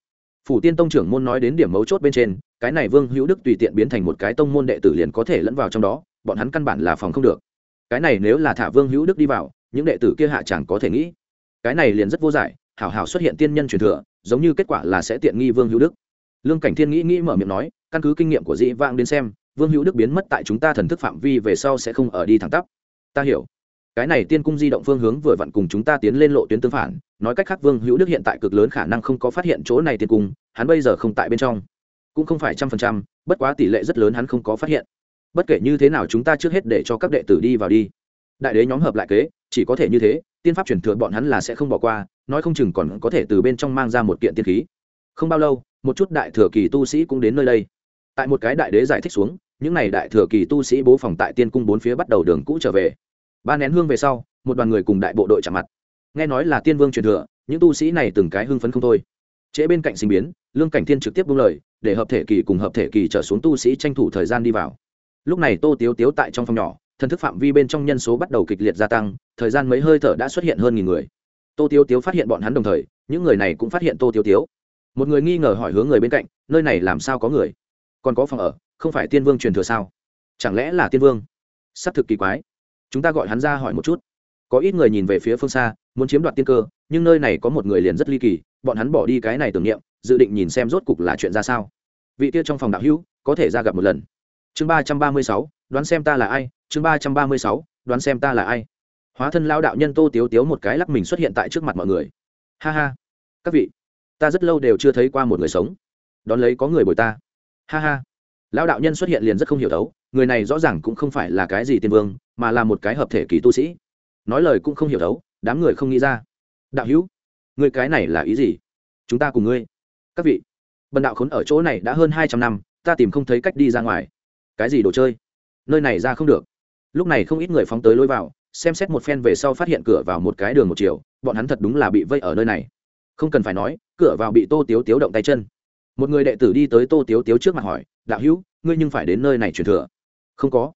Phủ tiên tông trưởng môn nói đến điểm mấu chốt bên trên, cái này vương hữu đức tùy tiện biến thành một cái tông môn đệ tử liền có thể lẫn vào trong đó, bọn hắn căn bản là phòng không được. Cái này nếu là thả vương hữu đức đi vào, những đệ tử kia hạ chẳng có thể nghĩ. Cái này liền rất vô giải, hảo hảo xuất hiện tiên nhân truyền thừa giống như kết quả là sẽ tiện nghi vương hữu đức. Lương cảnh thiên nghĩ nghĩ mở miệng nói, căn cứ kinh nghiệm của dĩ vang đến xem, vương hữu đức biến mất tại chúng ta thần thức phạm vi về sau sẽ không ở đi thẳng tắp. Ta hiểu. Cái này tiên cung di động phương hướng vừa vặn cùng chúng ta tiến lên lộ tuyến tương phản, nói cách khác vương hữu đức hiện tại cực lớn khả năng không có phát hiện chỗ này tiên cung, hắn bây giờ không tại bên trong. Cũng không phải trăm phần trăm, bất quá tỷ lệ rất lớn hắn không có phát hiện. Bất kể như thế nào chúng ta trước hết để cho các đệ tử đi vào đi. Đại đế nhóm hợp lại kế, chỉ có thể như thế tiên pháp truyền thừa bọn hắn là sẽ không bỏ qua, nói không chừng còn có thể từ bên trong mang ra một kiện tiên khí. Không bao lâu, một chút đại thừa kỳ tu sĩ cũng đến nơi đây. Tại một cái đại đế giải thích xuống, những n à y đại thừa kỳ tu sĩ bố phòng tại tiên cung bốn phía bắt đầu đường cũ trở về. Ba nén hương về sau, một đoàn người cùng đại bộ đội chạm mặt. Nghe nói là tiên vương truyền thừa, những tu sĩ này từng cái hưng phấn không thôi. Trễ bên cạnh sinh biến, lương cảnh thiên trực tiếp buông lời, để hợp thể kỳ cùng hợp thể kỳ trở xuống tu sĩ tranh thủ thời gian đi vào. Lúc này tô tiếu tiếu tại trong phòng nhỏ thân thức phạm vi bên trong nhân số bắt đầu kịch liệt gia tăng, thời gian mấy hơi thở đã xuất hiện hơn nghìn người. Tô tiêu tiếu phát hiện bọn hắn đồng thời, những người này cũng phát hiện tô tiêu tiếu. Một người nghi ngờ hỏi hướng người bên cạnh, nơi này làm sao có người? Còn có phòng ở, không phải tiên vương truyền thừa sao? Chẳng lẽ là tiên vương? S ắ c thực kỳ quái. Chúng ta gọi hắn ra hỏi một chút. Có ít người nhìn về phía phương xa, muốn chiếm đoạt tiên cơ, nhưng nơi này có một người liền rất ly kỳ, bọn hắn bỏ đi cái này tưởng niệm, dự định nhìn xem rốt cục là chuyện ra sao. Vị kia trong phòng đạo hữu, có thể ra gặp một lần. Chương ba trăm ba mươi sáu đoán xem ta là ai, chương ba trăm ba mươi sáu, đoán xem ta là ai. Hóa thân lao đạo nhân tô tiếu tiếu một cái lắc mình xuất hiện tại trước mặt mọi người. Ha ha. Các vị, ta rất lâu đều chưa thấy qua một người sống. Đón lấy có người bồi ta. Ha ha. Lao đạo nhân xuất hiện liền rất không hiểu đấu người này rõ ràng cũng không phải là cái gì tiên vương, mà là một cái hợp thể kỳ tu sĩ. Nói lời cũng không hiểu đấu đám người không nghĩ ra. Đạo hữu, người cái này là ý gì? Chúng ta cùng ngươi. Các vị, bần đạo khốn ở chỗ này đã hơn hai trăm năm, ta tìm không thấy cách đi ra ngoài. Cái gì đồ chơi? Nơi này ra không được. Lúc này không ít người phóng tới lối vào, xem xét một phen về sau phát hiện cửa vào một cái đường một chiều, bọn hắn thật đúng là bị vây ở nơi này. Không cần phải nói, cửa vào bị tô tiếu tiếu động tay chân. Một người đệ tử đi tới tô tiếu tiếu trước mặt hỏi, đạo hữu, ngươi nhưng phải đến nơi này truyền thừa? Không có.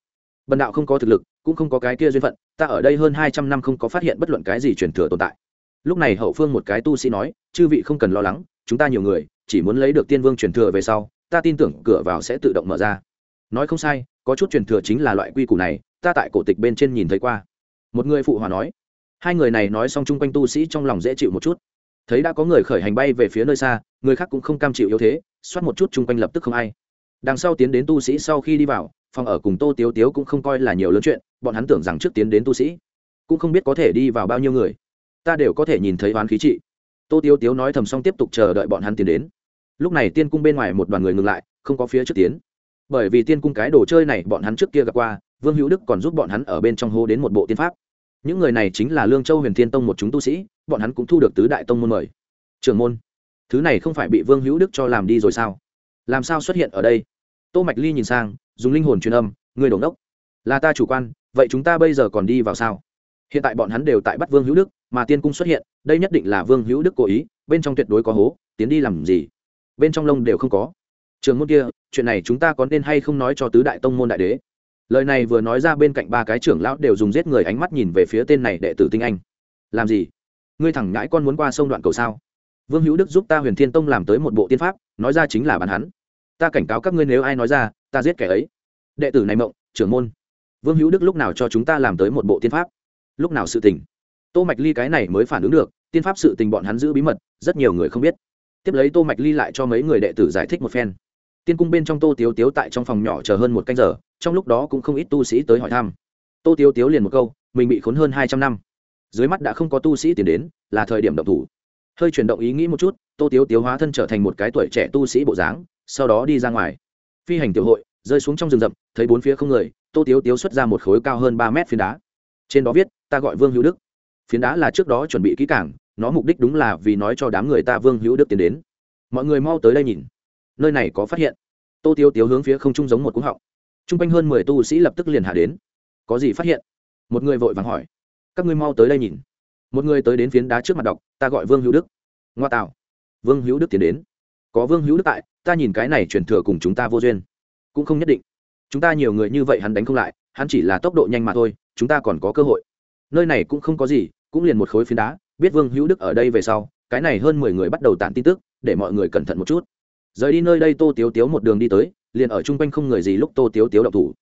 Bần đạo không có thực lực, cũng không có cái kia duyên phận, ta ở đây hơn hai trăm năm không có phát hiện bất luận cái gì truyền thừa tồn tại. Lúc này hậu phương một cái tu sĩ nói, chư vị không cần lo lắng, chúng ta nhiều người, chỉ muốn lấy được tiên vương truyền thừa về sau, ta tin tưởng cửa vào sẽ tự động mở ra. Nói không sai có chút truyền thừa chính là loại quy củ này, ta tại cổ tịch bên trên nhìn thấy qua. Một người phụ hòa nói, hai người này nói xong chung quanh tu sĩ trong lòng dễ chịu một chút. Thấy đã có người khởi hành bay về phía nơi xa, người khác cũng không cam chịu yếu thế, xoát một chút chung quanh lập tức không ai. Đằng sau tiến đến tu sĩ sau khi đi vào, phòng ở cùng tô tiếu tiếu cũng không coi là nhiều lớn chuyện, bọn hắn tưởng rằng trước tiến đến tu sĩ, cũng không biết có thể đi vào bao nhiêu người. Ta đều có thể nhìn thấy oán khí trị. Tô tiếu tiếu nói thầm xong tiếp tục chờ đợi bọn hắn tiến đến. Lúc này tiên cung bên ngoài một đoàn người ngừng lại, không có phía trước tiến bởi vì tiên cung cái đồ chơi này bọn hắn trước kia gặp qua, vương hữu đức còn giúp bọn hắn ở bên trong hô đến một bộ tiên pháp. Những người này chính là lương châu huyền thiên tông một chúng tu sĩ, bọn hắn cũng thu được tứ đại tông môn mời. Trưởng môn. Thứ này không phải bị vương hữu đức cho làm đi rồi sao? Làm sao xuất hiện ở đây? Tô mạch ly nhìn sang, dùng linh hồn truyền âm người đồng đốc là ta chủ quan, vậy chúng ta bây giờ còn đi vào sao? Hiện tại bọn hắn đều tại bắt vương hữu đức, mà tiên cung xuất hiện, đây nhất định là vương hữu đức cố ý, bên trong tuyệt đối có hố, tiến đi làm gì? Bên trong lông đều không có trường môn kia, chuyện này chúng ta có nên hay không nói cho tứ đại tông môn đại đế? Lời này vừa nói ra bên cạnh ba cái trưởng lão đều dùng giết người ánh mắt nhìn về phía tên này đệ tử tinh anh. Làm gì? Ngươi thẳng ngãi con muốn qua sông đoạn cầu sao? Vương hữu đức giúp ta huyền thiên tông làm tới một bộ tiên pháp, nói ra chính là bàn hắn. Ta cảnh cáo các ngươi nếu ai nói ra, ta giết kẻ ấy. Đệ tử này mộng, trưởng môn. Vương hữu đức lúc nào cho chúng ta làm tới một bộ tiên pháp? Lúc nào sự tình? Tô mạch ly cái này mới phản ứng được, tiên pháp sự tình bọn hắn giữ bí mật, rất nhiều người không biết. Tiếp lấy tô mạch ly lại cho mấy người đệ tử giải thích một phen tiên cung bên trong tô tiếu tiếu tại trong phòng nhỏ chờ hơn một canh giờ, trong lúc đó cũng không ít tu sĩ tới hỏi thăm. Tô tiếu tiếu liền một câu, mình bị khốn hơn hai trăm năm. Dưới mắt đã không có tu sĩ tiến đến, là thời điểm động thủ. Hơi chuyển động ý nghĩ một chút, tô tiếu tiếu hóa thân trở thành một cái tuổi trẻ tu sĩ bộ dáng, sau đó đi ra ngoài. Phi hành tiểu hội, rơi xuống trong rừng rậm, thấy bốn phía không người, tô tiếu tiếu xuất ra một khối cao hơn ba mét phiến đá. Trên đó viết, ta gọi vương hữu đức. Phiến đá là trước đó chuẩn bị kỹ cảng nó mục đích đúng là vì nói cho đám người ta vương hữu đức tiến đến. Mọi người mau tới đây nhìn nơi này có phát hiện. Tô tiêu tiếu hướng phía không trung giống một cúng họng. T r u n g quanh hơn mười tu sĩ lập tức liền hạ đến. Có gì phát hiện? Một người vội vàng hỏi. Các ngươi mau tới đây nhìn. Một người tới đến phiến đá trước mặt đọc, ta gọi vương hữu đức. Ngoa tạo. Vương hữu đức tiến đến. Có vương hữu đức tại, ta nhìn cái này truyền thừa cùng chúng ta vô duyên. Cũng không nhất định. Chúng ta nhiều người như vậy hắn đánh không lại, hắn chỉ là tốc độ nhanh mà thôi, chúng ta còn có cơ hội. Nơi này cũng không có gì, cũng liền một khối phiến đá, biết vương hữu đức ở đây về sau, cái này hơn mười người bắt đầu tản tin tức, để mọi người cẩn thận một chút rời đi nơi đây tô tiếu tiếu một đường đi tới, liền ở chung quanh không người gì lúc tô tiếu tiếu đậu thủ.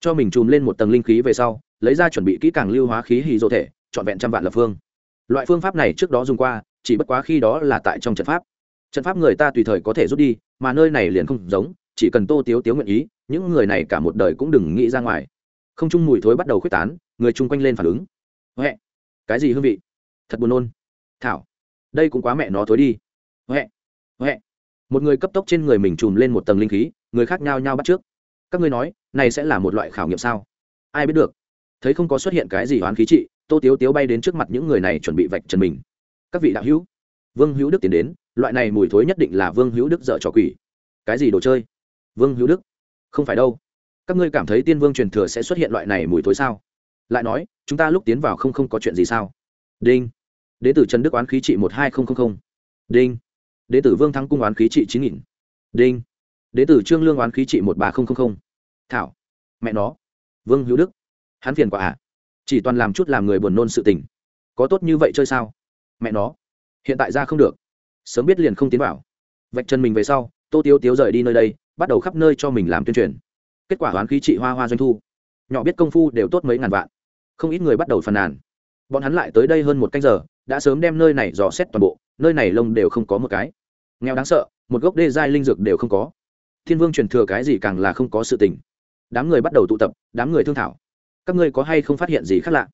Cho mình chùm lên một tầng linh khí về sau, lấy ra chuẩn bị kỹ càng lưu hóa khí hì dô thể, trọn vẹn trăm vạn lập phương. Loại phương pháp này trước đó dùng qua, chỉ bất quá khi đó là tại trong trận pháp. Trận pháp người ta tùy thời có thể rút đi, mà nơi này liền không giống, chỉ cần tô tiếu tiếu nguyện ý, những người này cả một đời cũng đừng nghĩ ra ngoài. Không chung mùi thối bắt đầu k h u ế tán, người chung quanh lên phản ứng. Huệ, cái gì hương vị? Thật buồn nôn. Thảo, đây cũng quá mẹ nó thối đi. Huệ huệ một người cấp tốc trên người mình chùm lên một tầng linh khí, người khác nhao nhao bắt trước. Các ngươi nói, này sẽ là một loại khảo nghiệm sao? Ai biết được? Thấy không có xuất hiện cái gì oán khí trị, tô tiếu tiếu bay đến trước mặt những người này chuẩn bị vạch trần mình. Các vị đạo hữu, vương hữu đức tiến đến, loại này mùi thối nhất định là vương hữu đức dợ trò quỷ. Cái gì đồ chơi? Vương hữu đức? Không phải đâu. Các ngươi cảm thấy tiên vương truyền thừa sẽ xuất hiện loại này mùi thối sao? Lại nói, chúng ta lúc tiến vào không không có chuyện gì sao? Đinh. Đ tử trần đức oán khí trị một hai nghìn đinh đ tử vương thắng cung oán khí trị chín nghìn. Đinh. Đ tử trương lương oán khí trị một ba nghìn thảo. Mẹ nó. Vương hữu đức. Hắn phiền quả à. Chỉ toàn làm chút làm người buồn nôn sự tình. Có tốt như vậy chơi sao? Mẹ nó. Hiện tại ra không được. Sớm biết liền không tiến vào. Vạch chân mình về sau, tô tiêu tiếu rời đi nơi đây, bắt đầu khắp nơi cho mình làm tuyên truyền. Kết quả oán khí trị hoa hoa doanh thu. Nhỏ biết công phu đều tốt mấy ngàn vạn. Không ít người bắt đầu phàn nàn. Bọn hắn lại tới đây hơn một canh giờ đã sớm đem nơi này dò xét toàn bộ, nơi này lông đều không có một cái. Nghèo đáng sợ, một gốc đê giai linh dược đều không có. Thiên vương truyền thừa cái gì càng là không có sự tình. Đám người bắt đầu tụ tập, đám người thương thảo. Các ngươi có hay không phát hiện gì khác lạ?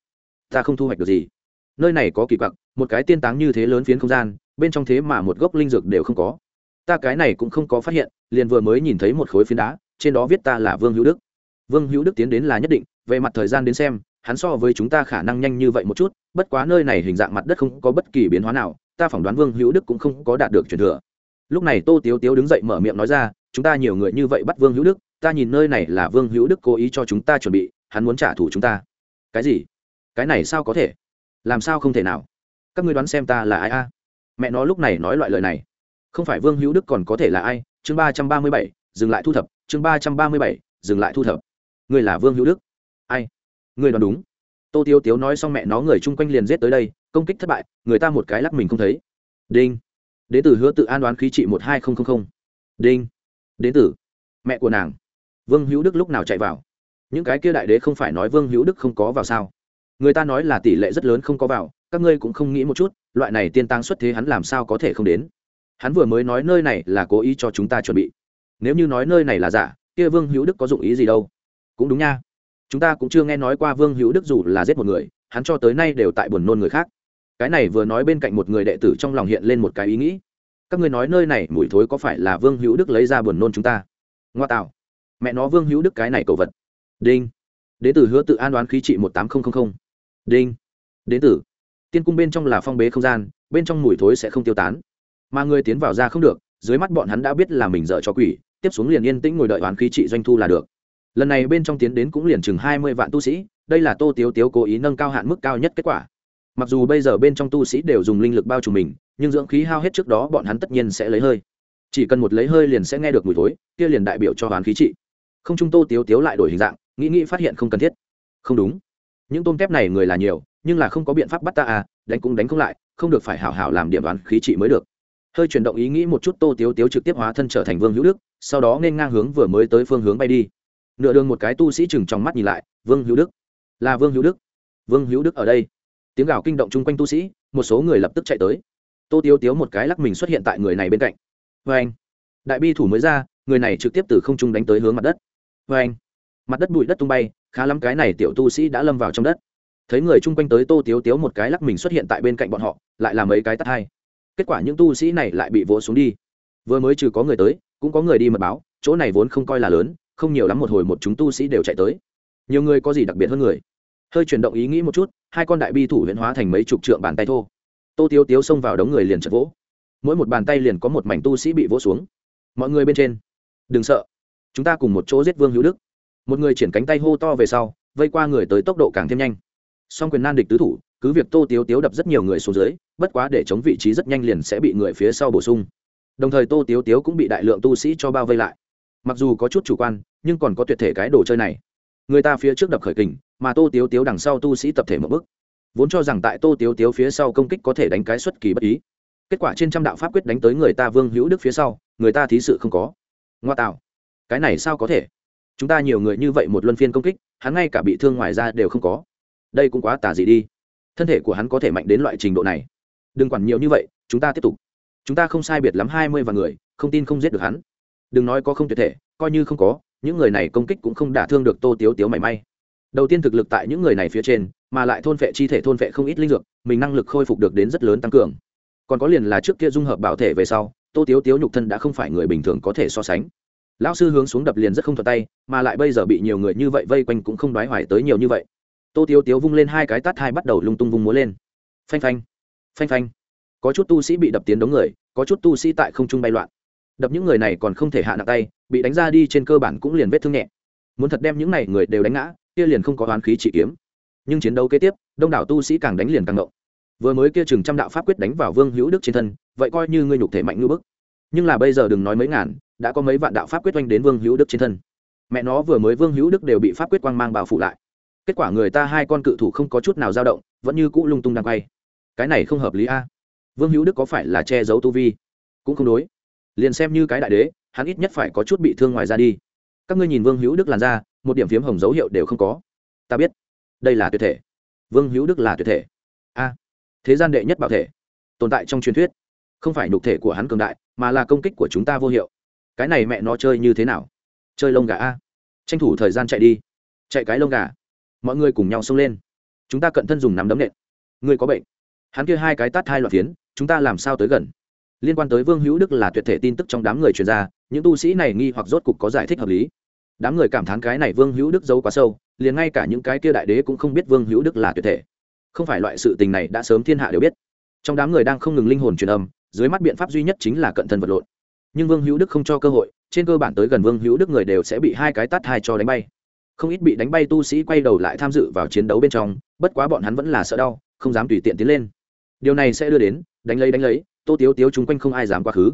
Ta không thu hoạch được gì. Nơi này có kỳ quặc, một cái tiên táng như thế lớn phiến không gian, bên trong thế mà một gốc linh dược đều không có. Ta cái này cũng không có phát hiện, liền vừa mới nhìn thấy một khối phiến đá, trên đó viết ta là vương hữu đức. Vương hữu đức tiến đến là nhất định, về mặt thời gian đến xem hắn so với chúng ta khả năng nhanh như vậy một chút, bất quá nơi này hình dạng mặt đất không có bất kỳ biến hóa nào, ta phỏng đoán vương hữu đức cũng không có đạt được truyền thừa. Lúc này tô tiếu tiếu đứng dậy mở miệng nói ra, chúng ta nhiều người như vậy bắt vương hữu đức, ta nhìn nơi này là vương hữu đức cố ý cho chúng ta chuẩn bị, hắn muốn trả thù chúng ta. Cái gì? Cái này sao có thể? Làm sao không thể nào? Các ngươi đoán xem ta là ai a? Mẹ nó lúc này nói loại lời này. Không phải vương hữu đức còn có thể là ai? Chương ba trăm ba mươi bảy, dừng lại thu thập, chương ba trăm ba mươi bảy, dừng lại thu thập. Người là vương hữu đức? Ai? Người đoán đúng. Tô tiếu tiếu nói xong mẹ nó người chung quanh liền giết tới đây, công kích thất bại, người ta một cái lắc mình không thấy. Đinh. Đến từ hứa tự an đoán khí trị một hai nghìn đinh. Đến từ mẹ của nàng. Vương hữu đức lúc nào chạy vào? Những cái kia đại đế không phải nói vương hữu đức không có vào sao? Người ta nói là tỷ lệ rất lớn không có vào, các ngươi cũng không nghĩ một chút, loại này tiên tăng xuất thế hắn làm sao có thể không đến? Hắn vừa mới nói nơi này là cố ý cho chúng ta chuẩn bị. Nếu như nói nơi này là giả, kia vương hữu đức có dụng ý gì đâu? Cũng đúng nha chúng ta cũng chưa nghe nói qua vương hữu đức dù là giết một người, hắn cho tới nay đều tại buồn nôn người khác. Cái này vừa nói bên cạnh một người đệ tử trong lòng hiện lên một cái ý nghĩ. Các ngươi nói nơi này mùi thối có phải là vương hữu đức lấy ra buồn nôn chúng ta? Ngoa tạo. Mẹ nó vương hữu đức cái này cầu vật. Đinh. Đến từ hứa tự an đoán khí trị một tám nghìn đinh. Đến từ tiên cung bên trong là phong bế không gian, bên trong mùi thối sẽ không tiêu tán. Mà người tiến vào ra không được, dưới mắt bọn hắn đã biết là mình dở cho quỷ, tiếp xuống liền yên tĩnh ngồi đợi đoán khí trị doanh thu là được lần này bên trong tiến đến cũng liền chừng hai mươi vạn tu sĩ, đây là tô tiếu tiếu cố ý nâng cao hạn mức cao nhất kết quả. Mặc dù bây giờ bên trong tu sĩ đều dùng linh lực bao trùm mình, nhưng dưỡng khí hao hết trước đó bọn hắn tất nhiên sẽ lấy hơi. Chỉ cần một lấy hơi liền sẽ nghe được mùi thối, kia liền đại biểu cho hoán khí trị. Không trung tô tiếu tiếu lại đổi hình dạng, nghĩ nghĩ phát hiện không cần thiết. Không đúng. Những tôm tép này người là nhiều, nhưng là không có biện pháp bắt ta à đánh cũng đánh không lại, không được phải hảo hảo làm điểm đoán khí trị mới được. Hơi chuyển động ý nghĩ một chút tô tiếu tiếu trực tiếp hóa thân trở thành vương hữu đức, sau đó nên ngang hướng vừa mới tới phương hướng bay đi nửa đường một cái tu sĩ chừng trong mắt nhìn lại, vương hữu đức. Là vương hữu đức. Vương hữu đức ở đây. Tiếng gào kinh động chung quanh tu sĩ, một số người lập tức chạy tới. Tô tiếu tiếu một cái lắc mình xuất hiện tại người này bên cạnh. Vê anh. Đại bi thủ mới ra, người này trực tiếp từ không trung đánh tới hướng mặt đất. Vê anh. Mặt đất bụi đất tung bay, khá lắm cái này tiểu tu sĩ đã lâm vào trong đất. Thấy người chung quanh tới, tô tiếu tiếu một cái lắc mình xuất hiện tại bên cạnh bọn họ, lại là mấy cái tắt hai. Kết quả những tu sĩ này lại bị vỗ xuống đi. Vừa mới trừ có người tới, cũng có người đi mật báo, chỗ này vốn không coi là lớn không nhiều lắm một hồi một chúng tu sĩ đều chạy tới. Nhiều người có gì đặc biệt hơn người? Hơi chuyển động ý nghĩ một chút, hai con đại bi thủ huyễn hóa thành mấy chục trượng bàn tay thô. Tô tiếu tiếu xông vào đống người liền chật vỗ. Mỗi một bàn tay liền có một mảnh tu sĩ bị vỗ xuống. Mọi người bên trên, đừng sợ, chúng ta cùng một chỗ giết vương hữu đức. Một người triển cánh tay hô to về sau, vây qua người tới tốc độ càng thêm nhanh. Song quyền nan địch tứ thủ, cứ việc tô tiếu tiếu đập rất nhiều người xuống dưới, bất quá để chống vị trí rất nhanh liền sẽ bị người phía sau bổ sung. Đồng thời tô tiếu tiếu cũng bị đại lượng tu sĩ cho bao vây lại. Mặc dù có chút chủ quan nhưng còn có tuyệt thể cái đồ chơi này. Người ta phía trước đập khởi kình, mà tô tiếu tiếu đằng sau tu sĩ tập thể một bức vốn cho rằng tại tô tiếu tiếu phía sau công kích có thể đánh cái xuất kỳ bất ý. Kết quả trên trăm đạo pháp quyết đánh tới người ta vương hữu đức phía sau, người ta thí sự không có. Ngoa tạo. Cái này sao có thể? Chúng ta nhiều người như vậy một luân phiên công kích, hắn ngay cả bị thương ngoài ra đều không có. Đây cũng quá tả gì đi. Thân thể của hắn có thể mạnh đến loại trình độ này. Đừng quản nhiều như vậy, chúng ta tiếp tục. Chúng ta không sai biệt lắm hai mươi và người, không tin không giết được hắn. Đừng nói có không tuyệt thể, coi như không có những người này công kích cũng không đả thương được tô tiếu tiếu mảy may. Đầu tiên thực lực tại những người này phía trên, mà lại thôn vệ chi thể thôn vệ không ít linh dược, mình năng lực khôi phục được đến rất lớn tăng cường. Còn có liền là trước kia dung hợp bảo thể về sau, tô tiếu tiếu nhục thân đã không phải người bình thường có thể so sánh. Lão sư hướng xuống đập liền rất không thuật tay, mà lại bây giờ bị nhiều người như vậy vây quanh cũng không đoái hoài tới nhiều như vậy. Tô tiếu tiếu vung lên hai cái tát hai bắt đầu lung tung vung múa lên. Phanh phanh phanh phanh. Có chút tu sĩ bị đập tiến đống người, có chút tu sĩ tại không trung bay loạn. Đập những người này còn không thể hạ nặng tay bị đánh ra đi trên cơ bản cũng liền vết thương nhẹ. Muốn thật đem những này người đều đánh ngã, kia liền không có oán khí chỉ kiếm. Nhưng chiến đấu kế tiếp, đông đảo tu sĩ càng đánh liền càng động. Vừa mới kia chừng trăm đạo pháp quyết đánh vào vương hữu đức trên thân, vậy coi như ngươi nhục thể mạnh ngư bức. Nhưng là bây giờ đừng nói mấy ngàn, đã có mấy vạn đạo pháp quyết oanh đến vương hữu đức trên thân. Mẹ nó vừa mới vương hữu đức đều bị pháp quyết quang mang bao phủ lại. Kết quả người ta hai con cự thủ không có chút nào dao động, vẫn như cũ lung tung đang quay. Cái này không hợp lý a. Vương hữu đức có phải là che giấu tu vi? Cũng không đối liền xem như cái đại đế, hắn ít nhất phải có chút bị thương ngoài ra đi. Các ngươi nhìn vương hữu đức làn ra một điểm phiếm hồng dấu hiệu đều không có. Ta biết. Đây là tuyệt thể. Vương hữu đức là tuyệt thể. A. Thế gian đệ nhất bảo thể. Tồn tại trong truyền thuyết. Không phải nhục thể của hắn cường đại, mà là công kích của chúng ta vô hiệu. Cái này mẹ nó chơi như thế nào? Chơi lông gà a. Tranh thủ thời gian chạy đi. Chạy cái lông gà. Mọi người cùng nhau xông lên. Chúng ta cận thân dùng nắm đấm nện. Người có bệnh. Hắn kia hai cái tát hai loạt phiến, chúng ta làm sao tới gần? Liên quan tới vương hữu đức là tuyệt thể tin tức trong đám người truyền ra, những tu sĩ này nghi hoặc rốt cục có giải thích hợp lý. Đám người cảm thán cái này vương hữu đức giấu quá sâu, liền ngay cả những cái kia đại đế cũng không biết vương hữu đức là tuyệt thể. Không phải loại sự tình này đã sớm thiên hạ đều biết. Trong đám người đang không ngừng linh hồn truyền âm, dưới mắt biện pháp duy nhất chính là cận thân vật lộn. Nhưng vương hữu đức không cho cơ hội, trên cơ bản tới gần vương hữu đức người đều sẽ bị hai cái tát hai cho đánh bay. Không ít bị đánh bay tu sĩ quay đầu lại tham dự vào chiến đấu bên trong, bất quá bọn hắn vẫn là sợ đau, không dám tùy tiện tiến lên. Điều này sẽ đưa đến, đánh lấy đánh lấy tô tiếu tiếu chung quanh không ai dám quá khứ.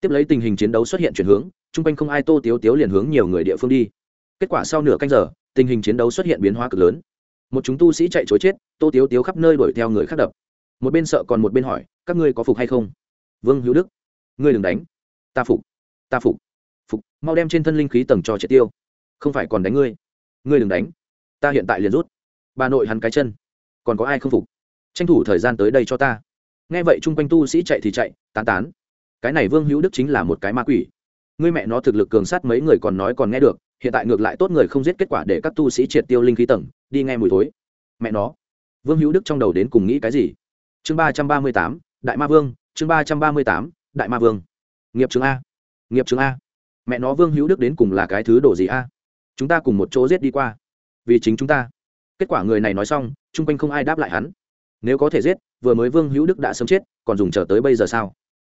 Tiếp lấy tình hình chiến đấu xuất hiện chuyển hướng, chung quanh không ai tô tiếu tiếu liền hướng nhiều người địa phương đi. Kết quả sau nửa canh giờ, tình hình chiến đấu xuất hiện biến hóa cực lớn. Một chúng tu sĩ chạy chối chết, tô tiếu tiếu khắp nơi đuổi theo người khác đập. Một bên sợ còn một bên hỏi, các ngươi có phục hay không? Vương hữu đức. Ngươi đừng đánh. Ta phục. Ta phục. Phục, mau đem trên thân linh khí tầng cho triệt tiêu. Không phải còn đánh ngươi. Ngươi đừng đánh. Ta hiện tại liền rút. Bà nội hắn cái chân. Còn có ai không phục? Tranh thủ thời gian tới đây cho ta nghe vậy chung quanh tu sĩ chạy thì chạy, tán tán. Cái này vương hữu đức chính là một cái ma quỷ. Ngươi mẹ nó thực lực cường sát mấy người còn nói còn nghe được, hiện tại ngược lại tốt người không giết kết quả để các tu sĩ triệt tiêu linh khí tầng, đi nghe mùi thối. Mẹ nó. Vương hữu đức trong đầu đến cùng nghĩ cái gì? Chương ba trăm ba mươi tám, đại ma vương, chương ba trăm ba mươi tám, đại ma vương. Nghiệp trường a. Nghiệp trường a. Mẹ nó vương hữu đức đến cùng là cái thứ đồ gì a? Chúng ta cùng một chỗ giết đi qua. Vì chính chúng ta. Kết quả người này nói xong, chung quanh không ai đáp lại hắn nếu có thể giết, vừa mới vương hữu đức đã sớm chết, còn dùng chờ tới bây giờ sao?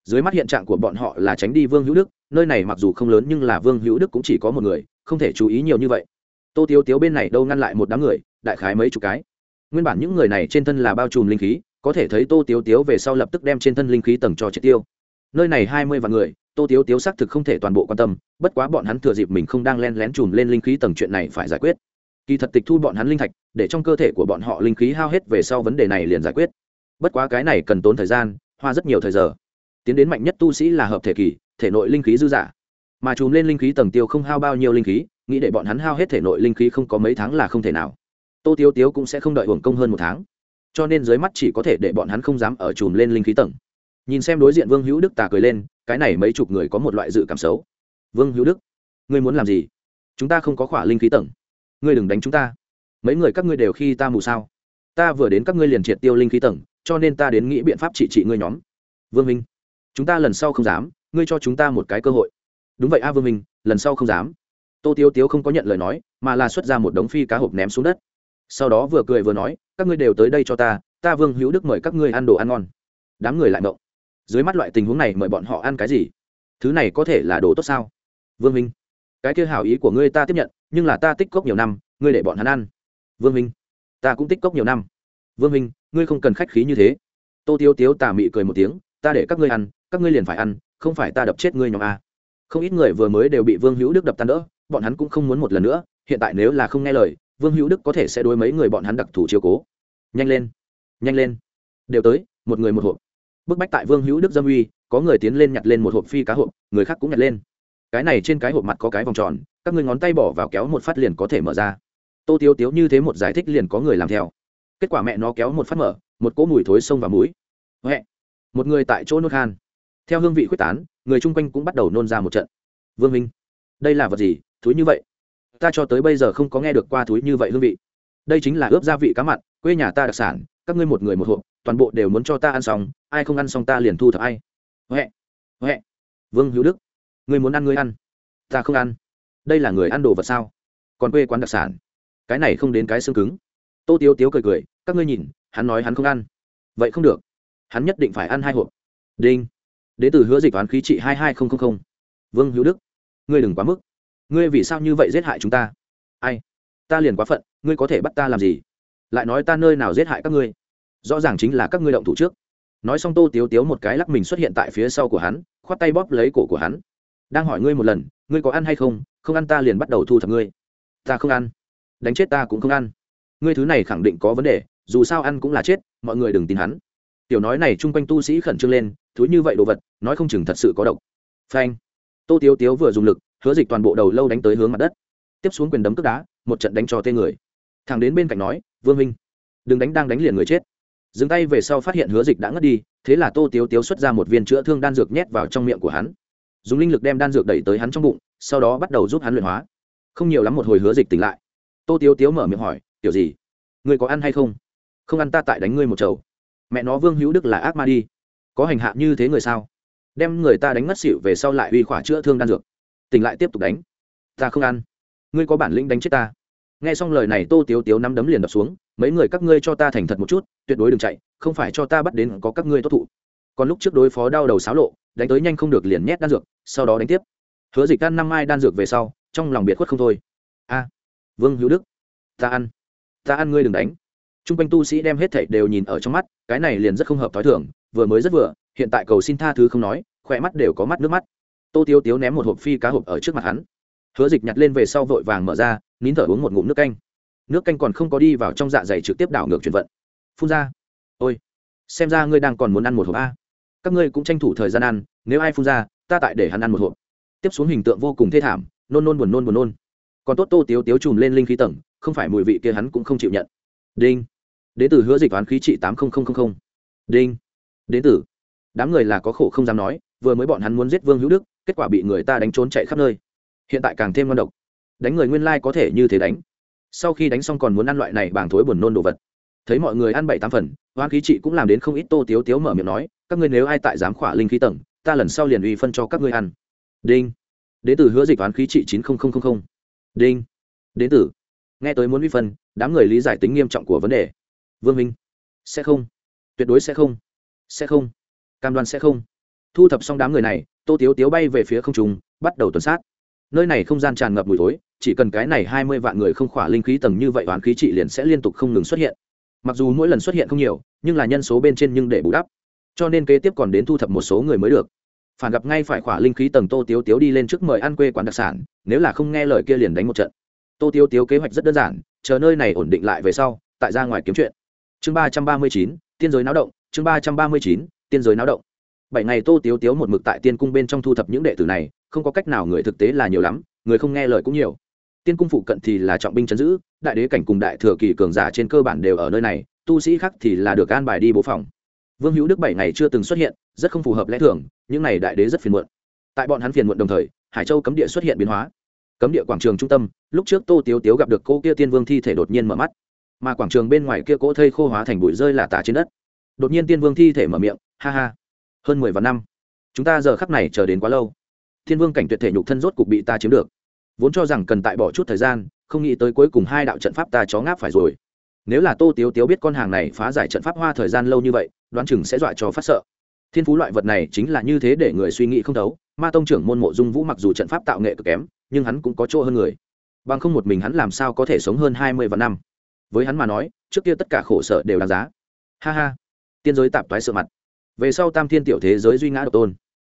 Dưới mắt hiện trạng của bọn họ là tránh đi vương hữu đức, nơi này mặc dù không lớn nhưng là vương hữu đức cũng chỉ có một người, không thể chú ý nhiều như vậy. Tô tiếu tiếu bên này đâu ngăn lại một đám người, đại khái mấy chục cái. Nguyên bản những người này trên thân là bao trùm linh khí, có thể thấy tô tiếu tiếu về sau lập tức đem trên thân linh khí tầng cho triệt tiêu. Nơi này hai mươi vạn người, tô tiếu tiếu xác thực không thể toàn bộ quan tâm, bất quá bọn hắn thừa dịp mình không đang len lén chùm lên linh khí tầng chuyện này phải giải quyết kỳ thật tịch thu bọn hắn linh thạch, để trong cơ thể của bọn họ linh khí hao hết về sau vấn đề này liền giải quyết. Bất quá cái này cần tốn thời gian, hoa rất nhiều thời giờ. Tiến đến mạnh nhất tu sĩ là hợp thể kỳ, thể nội linh khí dư giả mà chùm lên linh khí tầng tiêu không hao bao nhiêu linh khí, nghĩ để bọn hắn hao hết thể nội linh khí không có mấy tháng là không thể nào. Tô tiêu tiếu cũng sẽ không đợi hưởng công hơn một tháng. Cho nên dưới mắt chỉ có thể để bọn hắn không dám ở chùm lên linh khí tầng. Nhìn xem đối diện vương hữu đức tà cười lên, cái này mấy chục người có một loại dự cảm xấu. Vương hữu đức, ngươi muốn làm gì? Chúng ta không có khỏa linh khí tầng ngươi đừng đánh chúng ta. Mấy người các ngươi đều khi ta mù sao? Ta vừa đến các ngươi liền triệt tiêu linh khí tầng, cho nên ta đến nghĩ biện pháp trị trị ngươi nhóm. Vương minh, chúng ta lần sau không dám, ngươi cho chúng ta một cái cơ hội. Đúng vậy a, vương minh, lần sau không dám. Tô tiêu tiếu không có nhận lời nói, mà là xuất ra một đống phi cá hộp ném xuống đất. Sau đó vừa cười vừa nói, các ngươi đều tới đây cho ta ta vương hữu đức mời các ngươi ăn đồ ăn ngon. Đám người lại mộng dưới mắt loại tình huống này mời bọn họ ăn cái gì? Thứ này có thể là đồ tốt sao? Vương minh, cái kia hảo ý của ngươi ta tiếp nhận nhưng là ta tích cốc nhiều năm, ngươi để bọn hắn ăn. Vương minh ta cũng tích cốc nhiều năm. Vương minh ngươi không cần khách khí như thế. Tô tiêu tiếu tà mị cười một tiếng, ta để các ngươi ăn, các ngươi liền phải ăn, không phải ta đập chết ngươi nhóm a. Không ít người vừa mới đều bị vương hữu đức đập tan đỡ, bọn hắn cũng không muốn một lần nữa, hiện tại nếu là không nghe lời, vương hữu đức có thể sẽ đối mấy người bọn hắn đặc thù chiếu cố. Nhanh lên nhanh lên. Đều tới, một người một hộp. Bức bách tại vương hữu đức dâm uy, có người tiến lên nhặt lên một hộp phi cá hộp, người khác cũng nhặt lên cái này trên cái hộp mặt có cái vòng tròn, các người ngón tay bỏ vào kéo một phát liền có thể mở ra. Tô tiếu tiếu như thế một giải thích liền có người làm theo. Kết quả mẹ nó kéo một phát mở, một cỗ mùi thối sông vào mũi. Huệ. Một người tại chỗ nôn khan. Theo hương vị quyết tán, người chung quanh cũng bắt đầu nôn ra một trận. Vương minh, đây là vật gì, thúi như vậy? Ta cho tới bây giờ không có nghe được qua thúi như vậy hương vị. Đây chính là ướp gia vị cá mặn, quê nhà ta đặc sản, các ngươi một người một hộp, toàn bộ đều muốn cho ta ăn xong, ai không ăn xong ta liền thu thập ai. Huệ. Huệ. Vương hữu đức ngươi muốn ăn, ngươi ăn. Ta không ăn. Đây là người ăn đồ vật sao? Còn quê quán đặc sản. Cái này không đến cái xương cứng. Tô tiếu tiếu cười cười, các ngươi nhìn, hắn nói hắn không ăn. Vậy không được. Hắn nhất định phải ăn hai hộp. Đinh. Đ tử hứa dịch toán khí trị hai hai nghìn vương hữu đức. Ngươi đừng quá mức. Ngươi vì sao như vậy giết hại chúng ta? Ai? Ta liền quá phận, ngươi có thể bắt ta làm gì? Lại nói ta nơi nào giết hại các ngươi? Rõ ràng chính là các ngươi động thủ trước. Nói xong tô tiếu tiếu một cái lắc mình xuất hiện tại phía sau của hắn, khoát tay bóp lấy cổ của hắn đang hỏi ngươi một lần, ngươi có ăn hay không? Không ăn ta liền bắt đầu thu thập ngươi. Ta không ăn. Đánh chết ta cũng không ăn. Ngươi thứ này khẳng định có vấn đề, dù sao ăn cũng là chết, mọi người đừng tin hắn. Tiểu nói này chung quanh tu sĩ khẩn trương lên thứ như vậy đồ vật, nói không chừng thật sự có độc. Phanh. Tô tiếu tiếu vừa dùng lực, hứa dịch toàn bộ đầu lâu đánh tới hướng mặt đất. Tiếp xuống quyền đấm cướp đá, một trận đánh cho tên người. Thằng đến bên cạnh nói, vương minh đừng đánh đang đánh liền người chết. Dừng tay về sau phát hiện hứa dịch đã ngất đi, thế là tô tiếu tiếu xuất ra một viên chữa thương đan dược nhét vào trong miệng của hắn dùng linh lực đem đan dược đẩy tới hắn trong bụng, sau đó bắt đầu giúp hắn luyện hóa. Không nhiều lắm một hồi hứa dịch tỉnh lại. Tô tiếu tiếu mở miệng hỏi kiểu gì? Ngươi có ăn hay không? Không ăn ta tại đánh ngươi một chầu. Mẹ nó vương hữu đức là ác ma đi. Có hành hạ như thế người sao? Đem người ta đánh ngất xỉu về sau lại uy khỏa chữa thương đan dược. Tỉnh lại tiếp tục đánh. Ta không ăn. Ngươi có bản lĩnh đánh chết ta. Nghe xong lời này, tô tiếu tiếu nắm đấm liền đập xuống, mấy người các ngươi cho ta thành thật một chút, tuyệt đối đừng chạy, không phải cho ta bắt đến có các ngươi tốt thụ. Còn lúc trước đối phó đau đầu xáo lộ đánh tới nhanh không được liền nhét đan dược, sau đó đánh tiếp. Hứa dịch ăn năm mai đan dược về sau, trong lòng biệt khuất không thôi. A, vương hữu đức, ta ăn ta ăn ngươi đừng đánh. T r u n g quanh tu sĩ đem hết thảy đều nhìn ở trong mắt, cái này liền rất không hợp t h ó i thưởng vừa mới rất vừa, hiện tại cầu xin tha thứ không nói, khỏe mắt đều có mắt nước mắt. Tô tiếu tiếu ném một hộp phi cá hộp ở trước mặt hắn. Hứa dịch nhặt lên về sau vội vàng mở ra, nín thở uống một ngụm nước canh. Nước canh còn không có đi vào trong dạ dày trực tiếp đảo ngược chuyển vận. Phun ra. Ôi, xem ra ngươi đang còn muốn ăn một hộp a các ngươi cũng tranh thủ thời gian ăn, nếu ai phun ra, ta tại để hắn ăn một hộp. Tiếp xuống hình tượng vô cùng thê thảm, nôn nôn buồn nôn buồn nôn. Còn tốt tô tiếu tiếu chùm lên linh khí tầng, không phải mùi vị kia hắn cũng không chịu nhận. Đinh. Đế tử hứa dịch toán khí trị tám nghìn đinh. Đế tử. Đám người là có khổ không dám nói, vừa mới bọn hắn muốn giết vương hữu đức, kết quả bị người ta đánh trốn chạy khắp nơi. Hiện tại càng thêm ngon độc. Đánh người nguyên lai có thể như thế đánh. Sau khi đánh xong còn muốn ăn loại này bảng thối buồn nôn đồ vật thấy mọi người ăn bảy tám phần hoan khí chị cũng làm đến không ít tô tiếu tiếu mở miệng nói, các ngươi nếu ai tại dám khỏa linh khí tầng, ta lần sau liền uy phân cho các ngươi ăn. Đinh. Đế tử hứa dịch hoán khí trị chín nghìn đinh. Đế tử nghe tới muốn uy phân, đám người lý giải tính nghiêm trọng của vấn đề. Vương minh. Sẽ không. Tuyệt đối sẽ không. Sẽ không. Cam đoan sẽ không. Thu thập xong đám người này, tô tiếu tiếu bay về phía không trùng bắt đầu tuần sát. Nơi này không gian tràn ngập mùi tối chỉ cần cái này hai mươi vạn người không khỏa linh khí tầng như vậy oán khí trị liền sẽ liên tục không ngừng xuất hiện mặc dù mỗi lần xuất hiện không nhiều, nhưng là nhân số bên trên nhưng để bù đắp. Cho nên kế tiếp còn đến thu thập một số người mới được. Phản gặp ngay phải khỏa linh khí tầng tô tiếu tiếu đi lên trước mời ăn quê quán đặc sản, nếu là không nghe lời kia liền đánh một trận. Tô tiếu tiếu kế hoạch rất đơn giản, chờ nơi này ổn định lại về sau, tại ra ngoài kiếm chuyện. Chương ba trăm ba mươi chín, tiên giới náo động, chương ba trăm ba mươi chín, tiên giới náo động. Bảy ngày tô tiếu tiếu một mực tại tiên cung bên trong thu thập những đệ tử này, không có cách nào người thực tế là nhiều lắm, người không nghe lời cũng nhiều. Tiên cung phụ cận thì là trọng binh chấn giữ đại đế cảnh cùng đại thừa kỳ cường giả trên cơ bản đều ở nơi này, tu sĩ khác thì là được an bài đi bố phòng. Vương hữu đức bảy ngày chưa từng xuất hiện, rất không phù hợp lẽ thường, những n à y đại đế rất phiền muộn. Tại bọn hắn phiền muộn đồng thời, hải châu cấm địa xuất hiện biến hóa. Cấm địa quảng trường trung tâm, lúc trước tô tiếu tiếu gặp được cô kia tiên vương thi thể đột nhiên mở mắt. Mà quảng trường bên ngoài kia cỗ thây khô hóa thành bụi rơi là tả trên đất. Đột nhiên tiên vương thi thể mở miệng, ha ha, hơn mười vạn năm, chúng ta giờ khắc này chờ đến quá lâu. Thiên vương cảnh tuyệt thể nhục thân rốt cục bị ta chiếm được. Vốn cho rằng cần tại bỏ chút thời gian không nghĩ tới cuối cùng hai đạo trận pháp ta chó ngáp phải rồi. Nếu là tô tiếu tiếu biết con hàng này phá giải trận pháp hoa thời gian lâu như vậy, đoán chừng sẽ dọa cho phát sợ. Thiên phú loại vật này chính là như thế để người suy nghĩ không thấu, ma tông trưởng môn mộ dung vũ mặc dù trận pháp tạo nghệ cực kém, nhưng hắn cũng có chỗ hơn người. Bằng không một mình hắn làm sao có thể sống hơn hai mươi vạn năm. Với hắn mà nói, trước kia tất cả khổ sở đều đáng giá. Ha ha. Tiên giới tạp toái sợ mặt. Về sau tam thiên tiểu thế giới duy ngã độc tôn.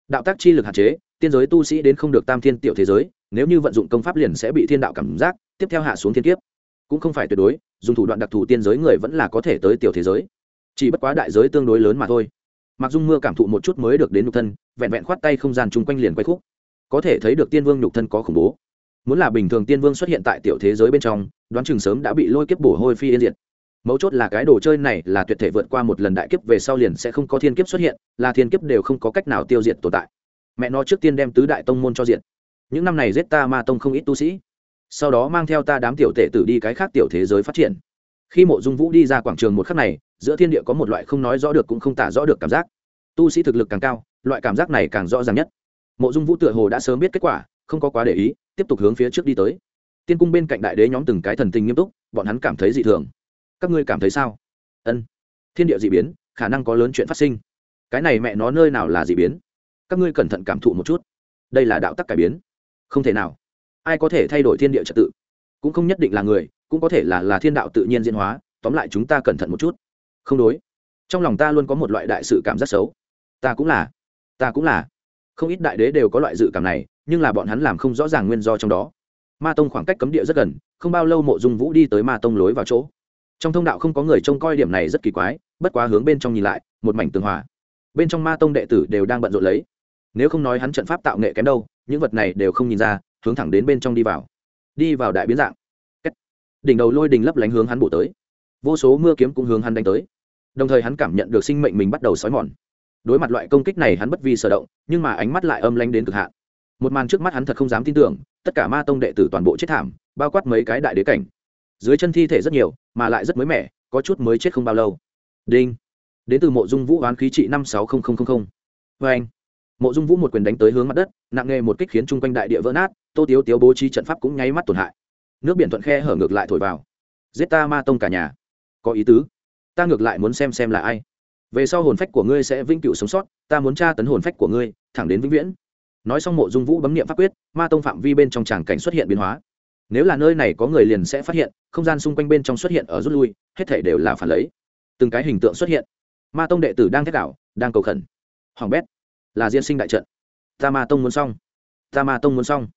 Đạo tác chi lực hạn chế, tiên giới tu sĩ đến không được tam thiên tiểu thế giới, nếu như vận dụng công pháp liền sẽ bị thiên đạo cảm giác tiếp theo hạ xuống thiên kiếp. Cũng không phải tuyệt đối, dùng thủ đoạn đặc thù tiên giới người vẫn là có thể tới tiểu thế giới. Chỉ bất quá đại giới tương đối lớn mà thôi. Mặc dung mưa cảm thụ một chút mới được đến nhục thân, vẹn vẹn khoát tay không gian chung quanh liền quay khúc. Có thể thấy được tiên vương nhục thân có khủng bố. Muốn là bình thường tiên vương xuất hiện tại tiểu thế giới bên trong, đoán chừng sớm đã bị lôi kiếp bổ hôi phi yên diệt. Mấu chốt là cái đồ chơi này là tuyệt thể vượt qua một lần đại kiếp về sau liền sẽ không có thiên kiếp xuất hiện, là thiên kiếp đều không có cách nào tiêu diệt tồn tại. Mẹ nó trước tiên đem tứ đại tông môn cho diện những năm này giết ta ma tông không ít tu sĩ sau đó mang theo ta đám tiểu tệ tử đi cái khác tiểu thế giới phát triển. Khi mộ dung vũ đi ra quảng trường một khắc này, giữa thiên địa có một loại không nói rõ được cũng không tả rõ được cảm giác. Tu sĩ thực lực càng cao, loại cảm giác này càng rõ ràng nhất. Mộ dung vũ tựa hồ đã sớm biết kết quả, không có quá để ý, tiếp tục hướng phía trước đi tới. Tiên cung bên cạnh đại đế nhóm từng cái thần tình nghiêm túc, bọn hắn cảm thấy dị thường. Các ngươi cảm thấy sao? Ân. Thiên địa d ị biến, khả năng có lớn chuyện phát sinh. Cái này mẹ nó nơi nào là d ị biến? Các ngươi cẩn thận cảm thụ một chút. Đây là đạo tắc cải biến. Không thể nào ai có thể thay đổi thiên địa trật tự? Cũng không nhất định là người, cũng có thể là là thiên đạo tự nhiên diễn hóa, tóm lại chúng ta cẩn thận một chút. Không đối. Trong lòng ta luôn có một loại đại sự cảm giác xấu. Ta cũng là. Ta cũng là. Không ít đại đế đều có loại dự cảm này, nhưng là bọn hắn làm không rõ ràng nguyên do trong đó. Ma tông khoảng cách cấm địa rất gần, không bao lâu mộ dung vũ đi tới ma tông lối vào chỗ. Trong thông đạo không có người trông coi điểm này rất kỳ quái, bất quá hướng bên trong nhìn lại, một mảnh tường hòa. Bên trong ma tông đệ tử đều đang bận rộn lấy. Nếu không nói hắn trận pháp tạo nghệ kém đâu, những vật này đều không nhìn ra hướng thẳng đến bên trong đi vào. Đi vào đại biến dạng. Đỉnh đầu lôi đình lấp lánh hướng hắn bổ tới. Vô số mưa kiếm cũng hướng hắn đánh tới. Đồng thời hắn cảm nhận được sinh mệnh mình bắt đầu xói mòn. Đối mặt loại công kích này hắn bất vi sở động, nhưng mà ánh mắt lại âm lanh đến cực hạn. Một màn trước mắt hắn thật không dám tin tưởng, tất cả ma tông đệ tử toàn bộ chết thảm, bao quát mấy cái đại đế cảnh. Dưới chân thi thể rất nhiều, mà lại rất mới mẻ, có chút mới chết không bao lâu. Đinh. Đến từ mộ dung vũ oán khí trị năm sáu nghìn vê anh mộ dung vũ một quyền đánh tới hướng mặt đất, nặng nghề một kích khiến chung quanh đại địa vỡ nát tô tiếu tiếu bố trí trận pháp cũng nháy mắt tổn hại. Nước biển thuận khe hở ngược lại thổi vào. Giết ta ma tông cả nhà. Có ý tứ. Ta ngược lại muốn xem xem là ai. Về sau hồn phách của ngươi sẽ vĩnh cửu sống sót, ta muốn tra tấn hồn phách của ngươi, thẳng đến vĩnh viễn. Nói xong mộ dung vũ bấm nghiệm pháp quyết, ma tông phạm vi bên trong tràng cảnh xuất hiện biến hóa. Nếu là nơi này có người liền sẽ phát hiện, không gian xung quanh bên trong xuất hiện ở rút lui, hết thể đều là phản lấy. Từng cái hình tượng xuất hiện. Ma tông đệ tử đang thét đảo đang cầu khẩn. Hoàng bét, là diên sinh đại trận. Ta ma tông muốn xong. Ta ma tông muốn xong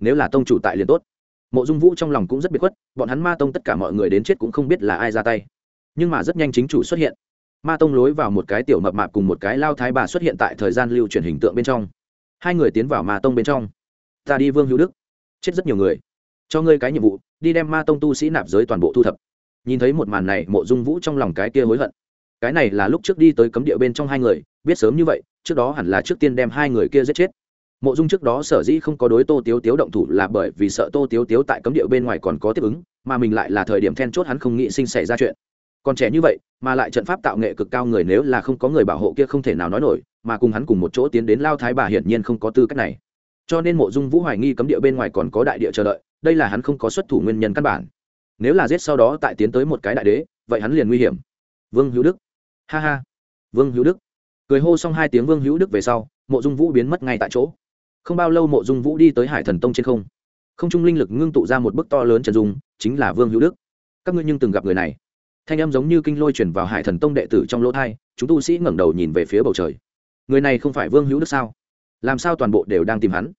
nếu là tông chủ tại liền tốt. Mộ dung vũ trong lòng cũng rất biệt khuất, bọn hắn ma tông tất cả mọi người đến chết cũng không biết là ai ra tay. Nhưng mà rất nhanh chính chủ xuất hiện. Ma tông lối vào một cái tiểu mập mạp cùng một cái lao thái bà xuất hiện tại thời gian lưu truyền hình tượng bên trong. Hai người tiến vào ma tông bên trong. Ta đi vương hữu đức. Chết rất nhiều người. Cho ngươi cái nhiệm vụ, đi đem ma tông tu sĩ nạp giới toàn bộ thu thập. Nhìn thấy một màn này, mộ dung vũ trong lòng cái kia hối hận. Cái này là lúc trước đi tới cấm địa bên trong hai người, biết sớm như vậy, trước đó hẳn là trước tiên đem hai người kia giết chết mộ dung trước đó sở dĩ không có đối tô tiếu tiếu động thủ là bởi vì sợ tô tiếu tiếu tại cấm địa bên ngoài còn có tiếp ứng, mà mình lại là thời điểm then chốt hắn không nghĩ sinh xảy ra chuyện. Còn trẻ như vậy, mà lại trận pháp tạo nghệ cực cao người nếu là không có người bảo hộ kia không thể nào nói nổi, mà cùng hắn cùng một chỗ tiến đến lao thái bà hiển nhiên không có tư cách này. Cho nên mộ dung vũ hoài nghi cấm địa bên ngoài còn có đại địa chờ đợi, đây là hắn không có xuất thủ nguyên nhân căn bản. Nếu là giết sau đó tại tiến tới một cái đại đế, vậy hắn liền nguy hiểm. Vương hữu đức. Ha ha. Vương hữu đức. Cười hô xong hai tiếng vương hữu đức về sau, mộ dung vũ biến mất ngay tại chỗ không bao lâu mộ dung vũ đi tới hải thần tông trên không. Không trung linh lực ngưng tụ ra một bức to lớn trần dung, chính là vương hữu đức. Các ngươi nhưng từng gặp người này. Thanh âm giống như kinh lôi chuyển vào hải thần tông đệ tử trong lỗ thai, chúng tu sĩ ngẩng đầu nhìn về phía bầu trời. Người này không phải vương hữu đức sao? Làm sao toàn bộ đều đang tìm hắn?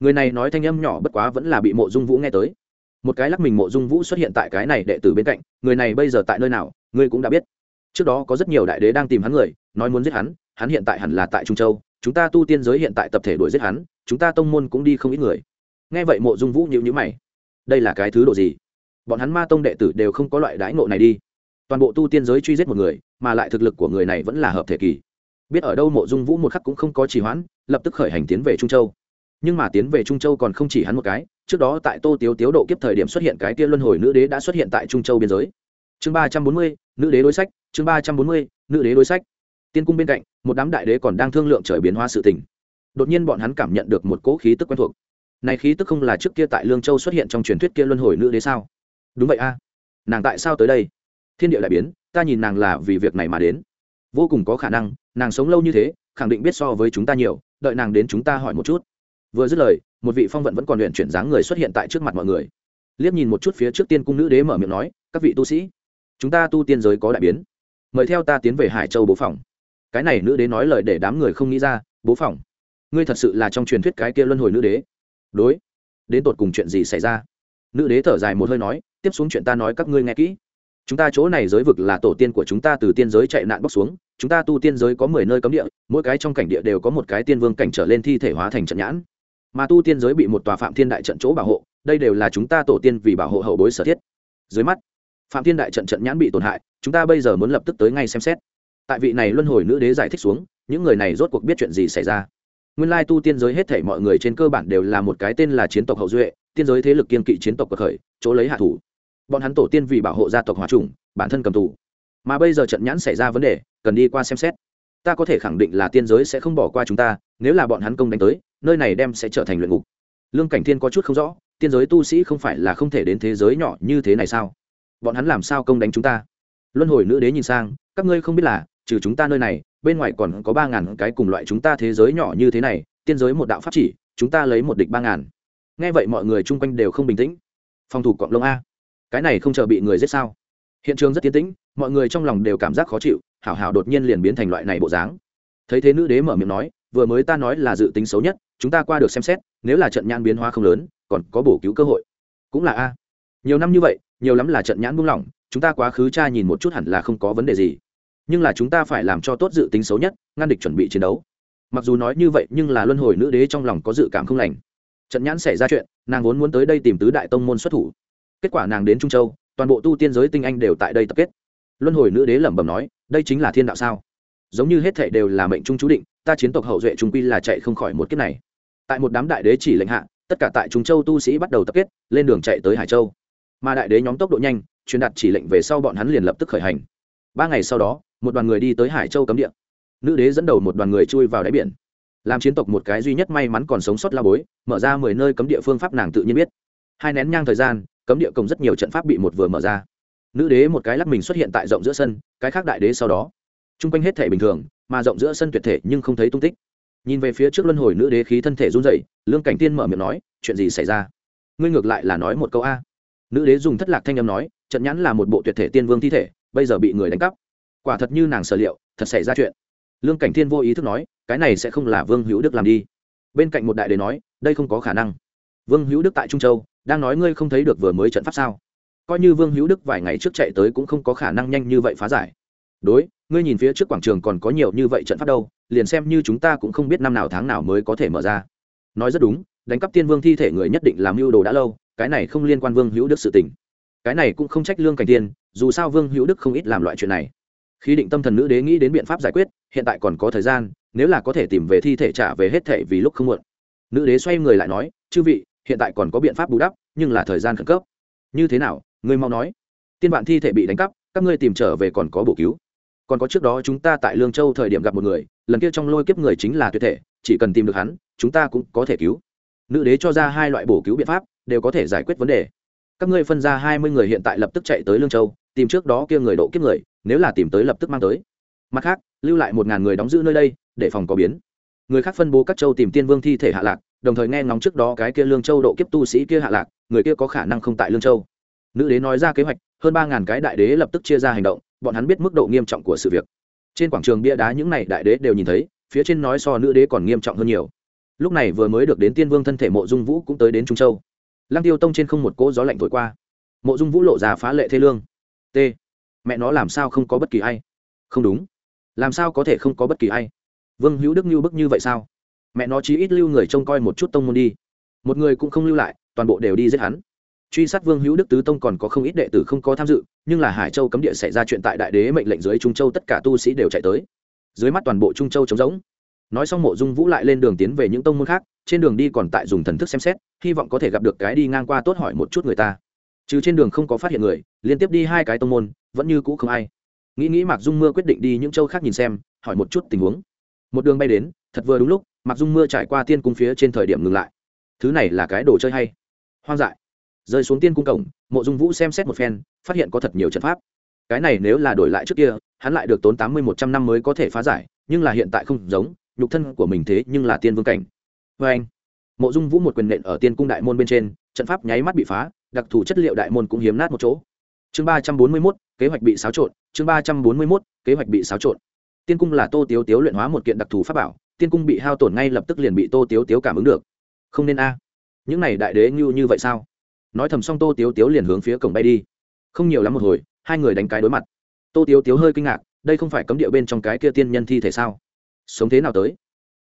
Người này nói thanh âm nhỏ bất quá vẫn là bị mộ dung vũ nghe tới. Một cái lắc mình mộ dung vũ xuất hiện tại cái này đệ tử bên cạnh, người này bây giờ tại nơi nào, ngươi cũng đã biết. Trước đó có rất nhiều đại đế đang tìm hắn người, nói muốn giết hắn hắn hiện tại hẳn là tại trung châu, chúng ta tu tiên giới hiện tại tập thể đuổi giết hắn chúng ta tông môn cũng đi không ít người. Nghe vậy mộ dung vũ nhịu nhữ mày. Đây là cái thứ độ gì? Bọn hắn ma tông đệ tử đều không có loại đãi ngộ này đi. Toàn bộ tu tiên giới truy giết một người, mà lại thực lực của người này vẫn là hợp thể kỳ. Biết ở đâu mộ dung vũ một khắc cũng không có trì hoãn, lập tức khởi hành tiến về trung châu. Nhưng mà tiến về trung châu còn không chỉ hắn một cái, trước đó tại tô tiếu tiếu độ kiếp thời điểm xuất hiện cái kia luân hồi nữ đế đã xuất hiện tại trung châu biên giới. Chương ba trăm bốn mươi, nữ đế đối sách, chương ba trăm bốn mươi, nữ đế đối sách. Tiên cung bên cạnh, một đám đại đế còn đang thương lượng trời biến hóa sự tình đột nhiên bọn hắn cảm nhận được một cỗ khí tức quen thuộc. Này khí tức không là trước kia tại lương châu xuất hiện trong truyền thuyết kia luân hồi nữ đế sao? Đúng vậy a. Nàng tại sao tới đây? Thiên địa đại biến, ta nhìn nàng là vì việc này mà đến. Vô cùng có khả năng, nàng sống lâu như thế, khẳng định biết so với chúng ta nhiều, đợi nàng đến chúng ta hỏi một chút. Vừa dứt lời, một vị phong vận vẫn còn luyện chuyển dáng người xuất hiện tại trước mặt mọi người. Liếc nhìn một chút phía trước tiên cung nữ đế mở miệng nói, các vị tu sĩ, chúng ta tu tiên giới có đại biến. Mời theo ta tiến về hải châu bố phòng. Cái này nữ đế nói lời để đám người không nghĩ ra, bố phòng? Ngươi thật sự là trong truyền thuyết cái kia luân hồi nữ đế. Đối. Đến tột cùng chuyện gì xảy ra? Nữ đế thở dài một hơi nói, tiếp xuống chuyện ta nói các ngươi nghe kỹ. Chúng ta chỗ này giới vực là tổ tiên của chúng ta từ tiên giới chạy nạn bóc xuống, chúng ta tu tiên giới có mười nơi cấm địa, mỗi cái trong cảnh địa đều có một cái tiên vương cảnh trở lên thi thể hóa thành trận nhãn. Mà tu tiên giới bị một tòa phạm thiên đại trận chỗ bảo hộ, đây đều là chúng ta tổ tiên vì bảo hộ hậu bối sở thiết. Dưới mắt, phạm thiên đại trận trận nhãn bị tổn hại, chúng ta bây giờ muốn lập tức tới ngay xem xét. Tại vị này luân hồi nữ đế giải thích xuống, những người này rốt cuộc biết chuyện gì xảy ra nguyên lai tu tiên giới hết thảy mọi người trên cơ bản đều là một cái tên là chiến tộc hậu duệ, tiên giới thế lực kiên kỵ chiến tộc cuộc khởi, chỗ lấy hạ thủ. Bọn hắn tổ tiên vì bảo hộ gia tộc hòa trùng bản thân cầm tù. Mà bây giờ trận nhãn xảy ra vấn đề, cần đi qua xem xét. Ta có thể khẳng định là tiên giới sẽ không bỏ qua chúng ta, nếu là bọn hắn công đánh tới, nơi này đem sẽ trở thành luyện ngục. Lương cảnh thiên có chút không rõ, tiên giới tu sĩ không phải là không thể đến thế giới nhỏ như thế này sao? Bọn hắn làm sao công đánh chúng ta? Luân hồi nữ đế nhìn sang, các ngươi không biết là, trừ chúng ta nơi này bên ngoài còn có ba ngàn cái cùng loại chúng ta thế giới nhỏ như thế này, tiên giới một đạo pháp chỉ, chúng ta lấy một địch ba ngàn. Nghe vậy mọi người chung quanh đều không bình tĩnh. Phòng thủ cọng lông a. Cái này không chờ bị người giết sao? Hiện trường rất tiến tĩnh, mọi người trong lòng đều cảm giác khó chịu, hảo hảo đột nhiên liền biến thành loại này bộ dáng. Thấy thế nữ đế mở miệng nói, vừa mới ta nói là dự tính xấu nhất, chúng ta qua được xem xét, nếu là trận nhãn biến hóa không lớn, còn có bổ cứu cơ hội. Cũng là a. Nhiều năm như vậy, nhiều lắm là trận nhãn buông lỏng, chúng ta quá khứ tra nhìn một chút hẳn là không có vấn đề gì nhưng là chúng ta phải làm cho tốt dự tính xấu nhất, ngăn địch chuẩn bị chiến đấu. Mặc dù nói như vậy, nhưng là luân hồi nữ đế trong lòng có dự cảm không lành. Trận nhãn xảy ra chuyện, nàng vốn muốn tới đây tìm tứ đại tông môn xuất thủ. Kết quả nàng đến trung châu, toàn bộ tu tiên giới tinh anh đều tại đây tập kết. Luân hồi nữ đế lẩm bẩm nói, đây chính là thiên đạo sao? Giống như hết thệ đều là mệnh trung chú định, ta chiến tộc hậu duệ trung quy là chạy không khỏi một kiếp này. Tại một đám đại đế chỉ lệnh hạ, tất cả tại trung châu tu sĩ bắt đầu tập kết, lên đường chạy tới hải châu. Mà đại đế nhóm tốc độ nhanh, truyền đạt chỉ lệnh về sau bọn hắn liền lập tức khởi hành. Ba ngày sau đó một đoàn người đi tới hải châu cấm địa. Nữ đế dẫn đầu một đoàn người chui vào đáy biển. Làm chiến tộc một cái duy nhất may mắn còn sống sót la bối, mở ra mười nơi cấm địa phương pháp nàng tự nhiên biết. Hai nén nhang thời gian, cấm địa cổng rất nhiều trận pháp bị một vừa mở ra. Nữ đế một cái lắc mình xuất hiện tại rộng giữa sân, cái khác đại đế sau đó. T r u n g quanh hết thể bình thường, mà rộng giữa sân tuyệt thể nhưng không thấy tung tích. Nhìn về phía trước luân hồi nữ đế khí thân thể run dậy lương cảnh tiên mở miệng nói, chuyện gì xảy ra? Ngươi ngược lại là nói một câu a. Nữ đế dùng thất lạc thanh â m nói, trận nhãn là một bộ tuyệt thể tiên vương thi thể, bây giờ bị người đánh cắp quả thật như nàng sở liệu, thật xảy ra chuyện. Lương cảnh thiên vô ý thức nói, cái này sẽ không là vương hữu đức làm đi. Bên cạnh một đại đế nói, đây không có khả năng. Vương hữu đức tại trung châu, đang nói ngươi không thấy được vừa mới trận pháp sao? Coi như vương hữu đức vài ngày trước chạy tới cũng không có khả năng nhanh như vậy phá giải. Đối, ngươi nhìn phía trước quảng trường còn có nhiều như vậy trận pháp đâu, liền xem như chúng ta cũng không biết năm nào tháng nào mới có thể mở ra. Nói rất đúng, đánh cắp tiên vương thi thể người nhất định làm mưu đồ đã lâu, cái này không liên quan vương hữu đức sự tình. Cái này cũng không trách lương cảnh tiên dù sao vương hữu đức không ít làm loại chuyện này khi định tâm thần nữ đế nghĩ đến biện pháp giải quyết, hiện tại còn có thời gian, nếu là có thể tìm về thi thể trả về hết thể vì lúc không muộn. Nữ đế xoay người lại nói, chư vị, hiện tại còn có biện pháp bù đắp, nhưng là thời gian khẩn cấp. Như thế nào? Ngươi mau nói. Tiên bạn thi thể bị đánh cắp, các ngươi tìm trở về còn có bổ cứu. Còn có trước đó chúng ta tại lương châu thời điểm gặp một người, lần kia trong lôi kiếp người chính là tuyệt thể, chỉ cần tìm được hắn, chúng ta cũng có thể cứu. Nữ đế cho ra hai loại bổ cứu biện pháp, đều có thể giải quyết vấn đề. Các ngươi phân ra hai mươi người hiện tại lập tức chạy tới lương châu, tìm trước đó kia người độ kiếp người nếu là tìm tới lập tức mang tới. Mặt khác, lưu lại một ngàn người đóng giữ nơi đây, để phòng có biến. Người khác phân bố các châu tìm tiên vương thi thể hạ lạc, đồng thời nghe ngóng trước đó cái kia lương châu độ kiếp tu sĩ kia hạ lạc, người kia có khả năng không tại lương châu. Nữ đế nói ra kế hoạch, hơn ba ngàn cái đại đế lập tức chia ra hành động, bọn hắn biết mức độ nghiêm trọng của sự việc. Trên quảng trường bia đá những n à y đại đế đều nhìn thấy, phía trên nói so nữ đế còn nghiêm trọng hơn nhiều. Lúc này vừa mới được đến tiên vương thân thể mộ dung vũ cũng tới đến trung châu. Lăng tiêu tông trên không một cỗ gió lạnh thổi qua. Mộ dung vũ lộ ra phá lệ thê lương. T mẹ nó làm sao không có bất kỳ ai? không đúng. Làm sao có thể không có bất kỳ ai? vương hữu đức như bức như vậy sao? Mẹ nó chí ít lưu người trông coi một chút tông môn đi. Một người cũng không lưu lại, toàn bộ đều đi giết hắn. Truy sát vương hữu đức tứ tông còn có không ít đệ tử không có tham dự, nhưng là hải châu cấm địa xảy ra chuyện tại đại đế mệnh lệnh dưới trung châu tất cả tu sĩ đều chạy tới. Dưới mắt toàn bộ trung châu trống rỗng. Nói xong mộ dung vũ lại lên đường tiến về những tông môn khác, trên đường đi còn tại dùng thần thức xem xét, hy vọng có thể gặp được cái đi ngang qua tốt hỏi một chút người ta trừ trên đường không có phát hiện người, liên tiếp đi hai cái tông môn, vẫn như cũ không ai. Nghĩ nghĩ mạc dung mưa quyết định đi những châu khác nhìn xem, hỏi một chút tình huống. Một đường bay đến, thật vừa đúng lúc, mạc dung mưa trải qua tiên cung phía trên thời điểm ngừng lại. Thứ này là cái đồ chơi hay. Hoang dại. Rơi xuống tiên cung cổng, mộ dung vũ xem xét một phen, phát hiện có thật nhiều trận pháp. Cái này nếu là đổi lại trước kia, hắn lại được tốn tám mươi một trăm năm mới có thể phá giải, nhưng là hiện tại không giống, nhục thân của mình thế nhưng là tiên vương cảnh. Vê anh mộ dung vũ một quyền nện ở tiên cung đại môn bên trên, trận pháp nháy mắt bị phá đặc thù chất liệu đại môn cũng hiếm nát một chỗ. Chương ba trăm bốn mươi mốt, kế hoạch bị xáo trộn. Chương ba trăm bốn mươi mốt, kế hoạch bị xáo trộn. Tiên cung là tô tiếu tiếu luyện hóa một kiện đặc thù pháp bảo, tiên cung bị hao tổn ngay lập tức liền bị tô tiếu tiếu cảm ứng được. Không nên a. Những này đại đế như như vậy sao? Nói thầm xong tô tiếu tiếu liền hướng phía cổng bay đi. Không nhiều lắm một hồi, hai người đánh cái đối mặt. Tô tiếu tiếu hơi kinh ngạc, đây không phải cấm địa bên trong cái kia tiên nhân thi thể sao? Sống thế nào tới?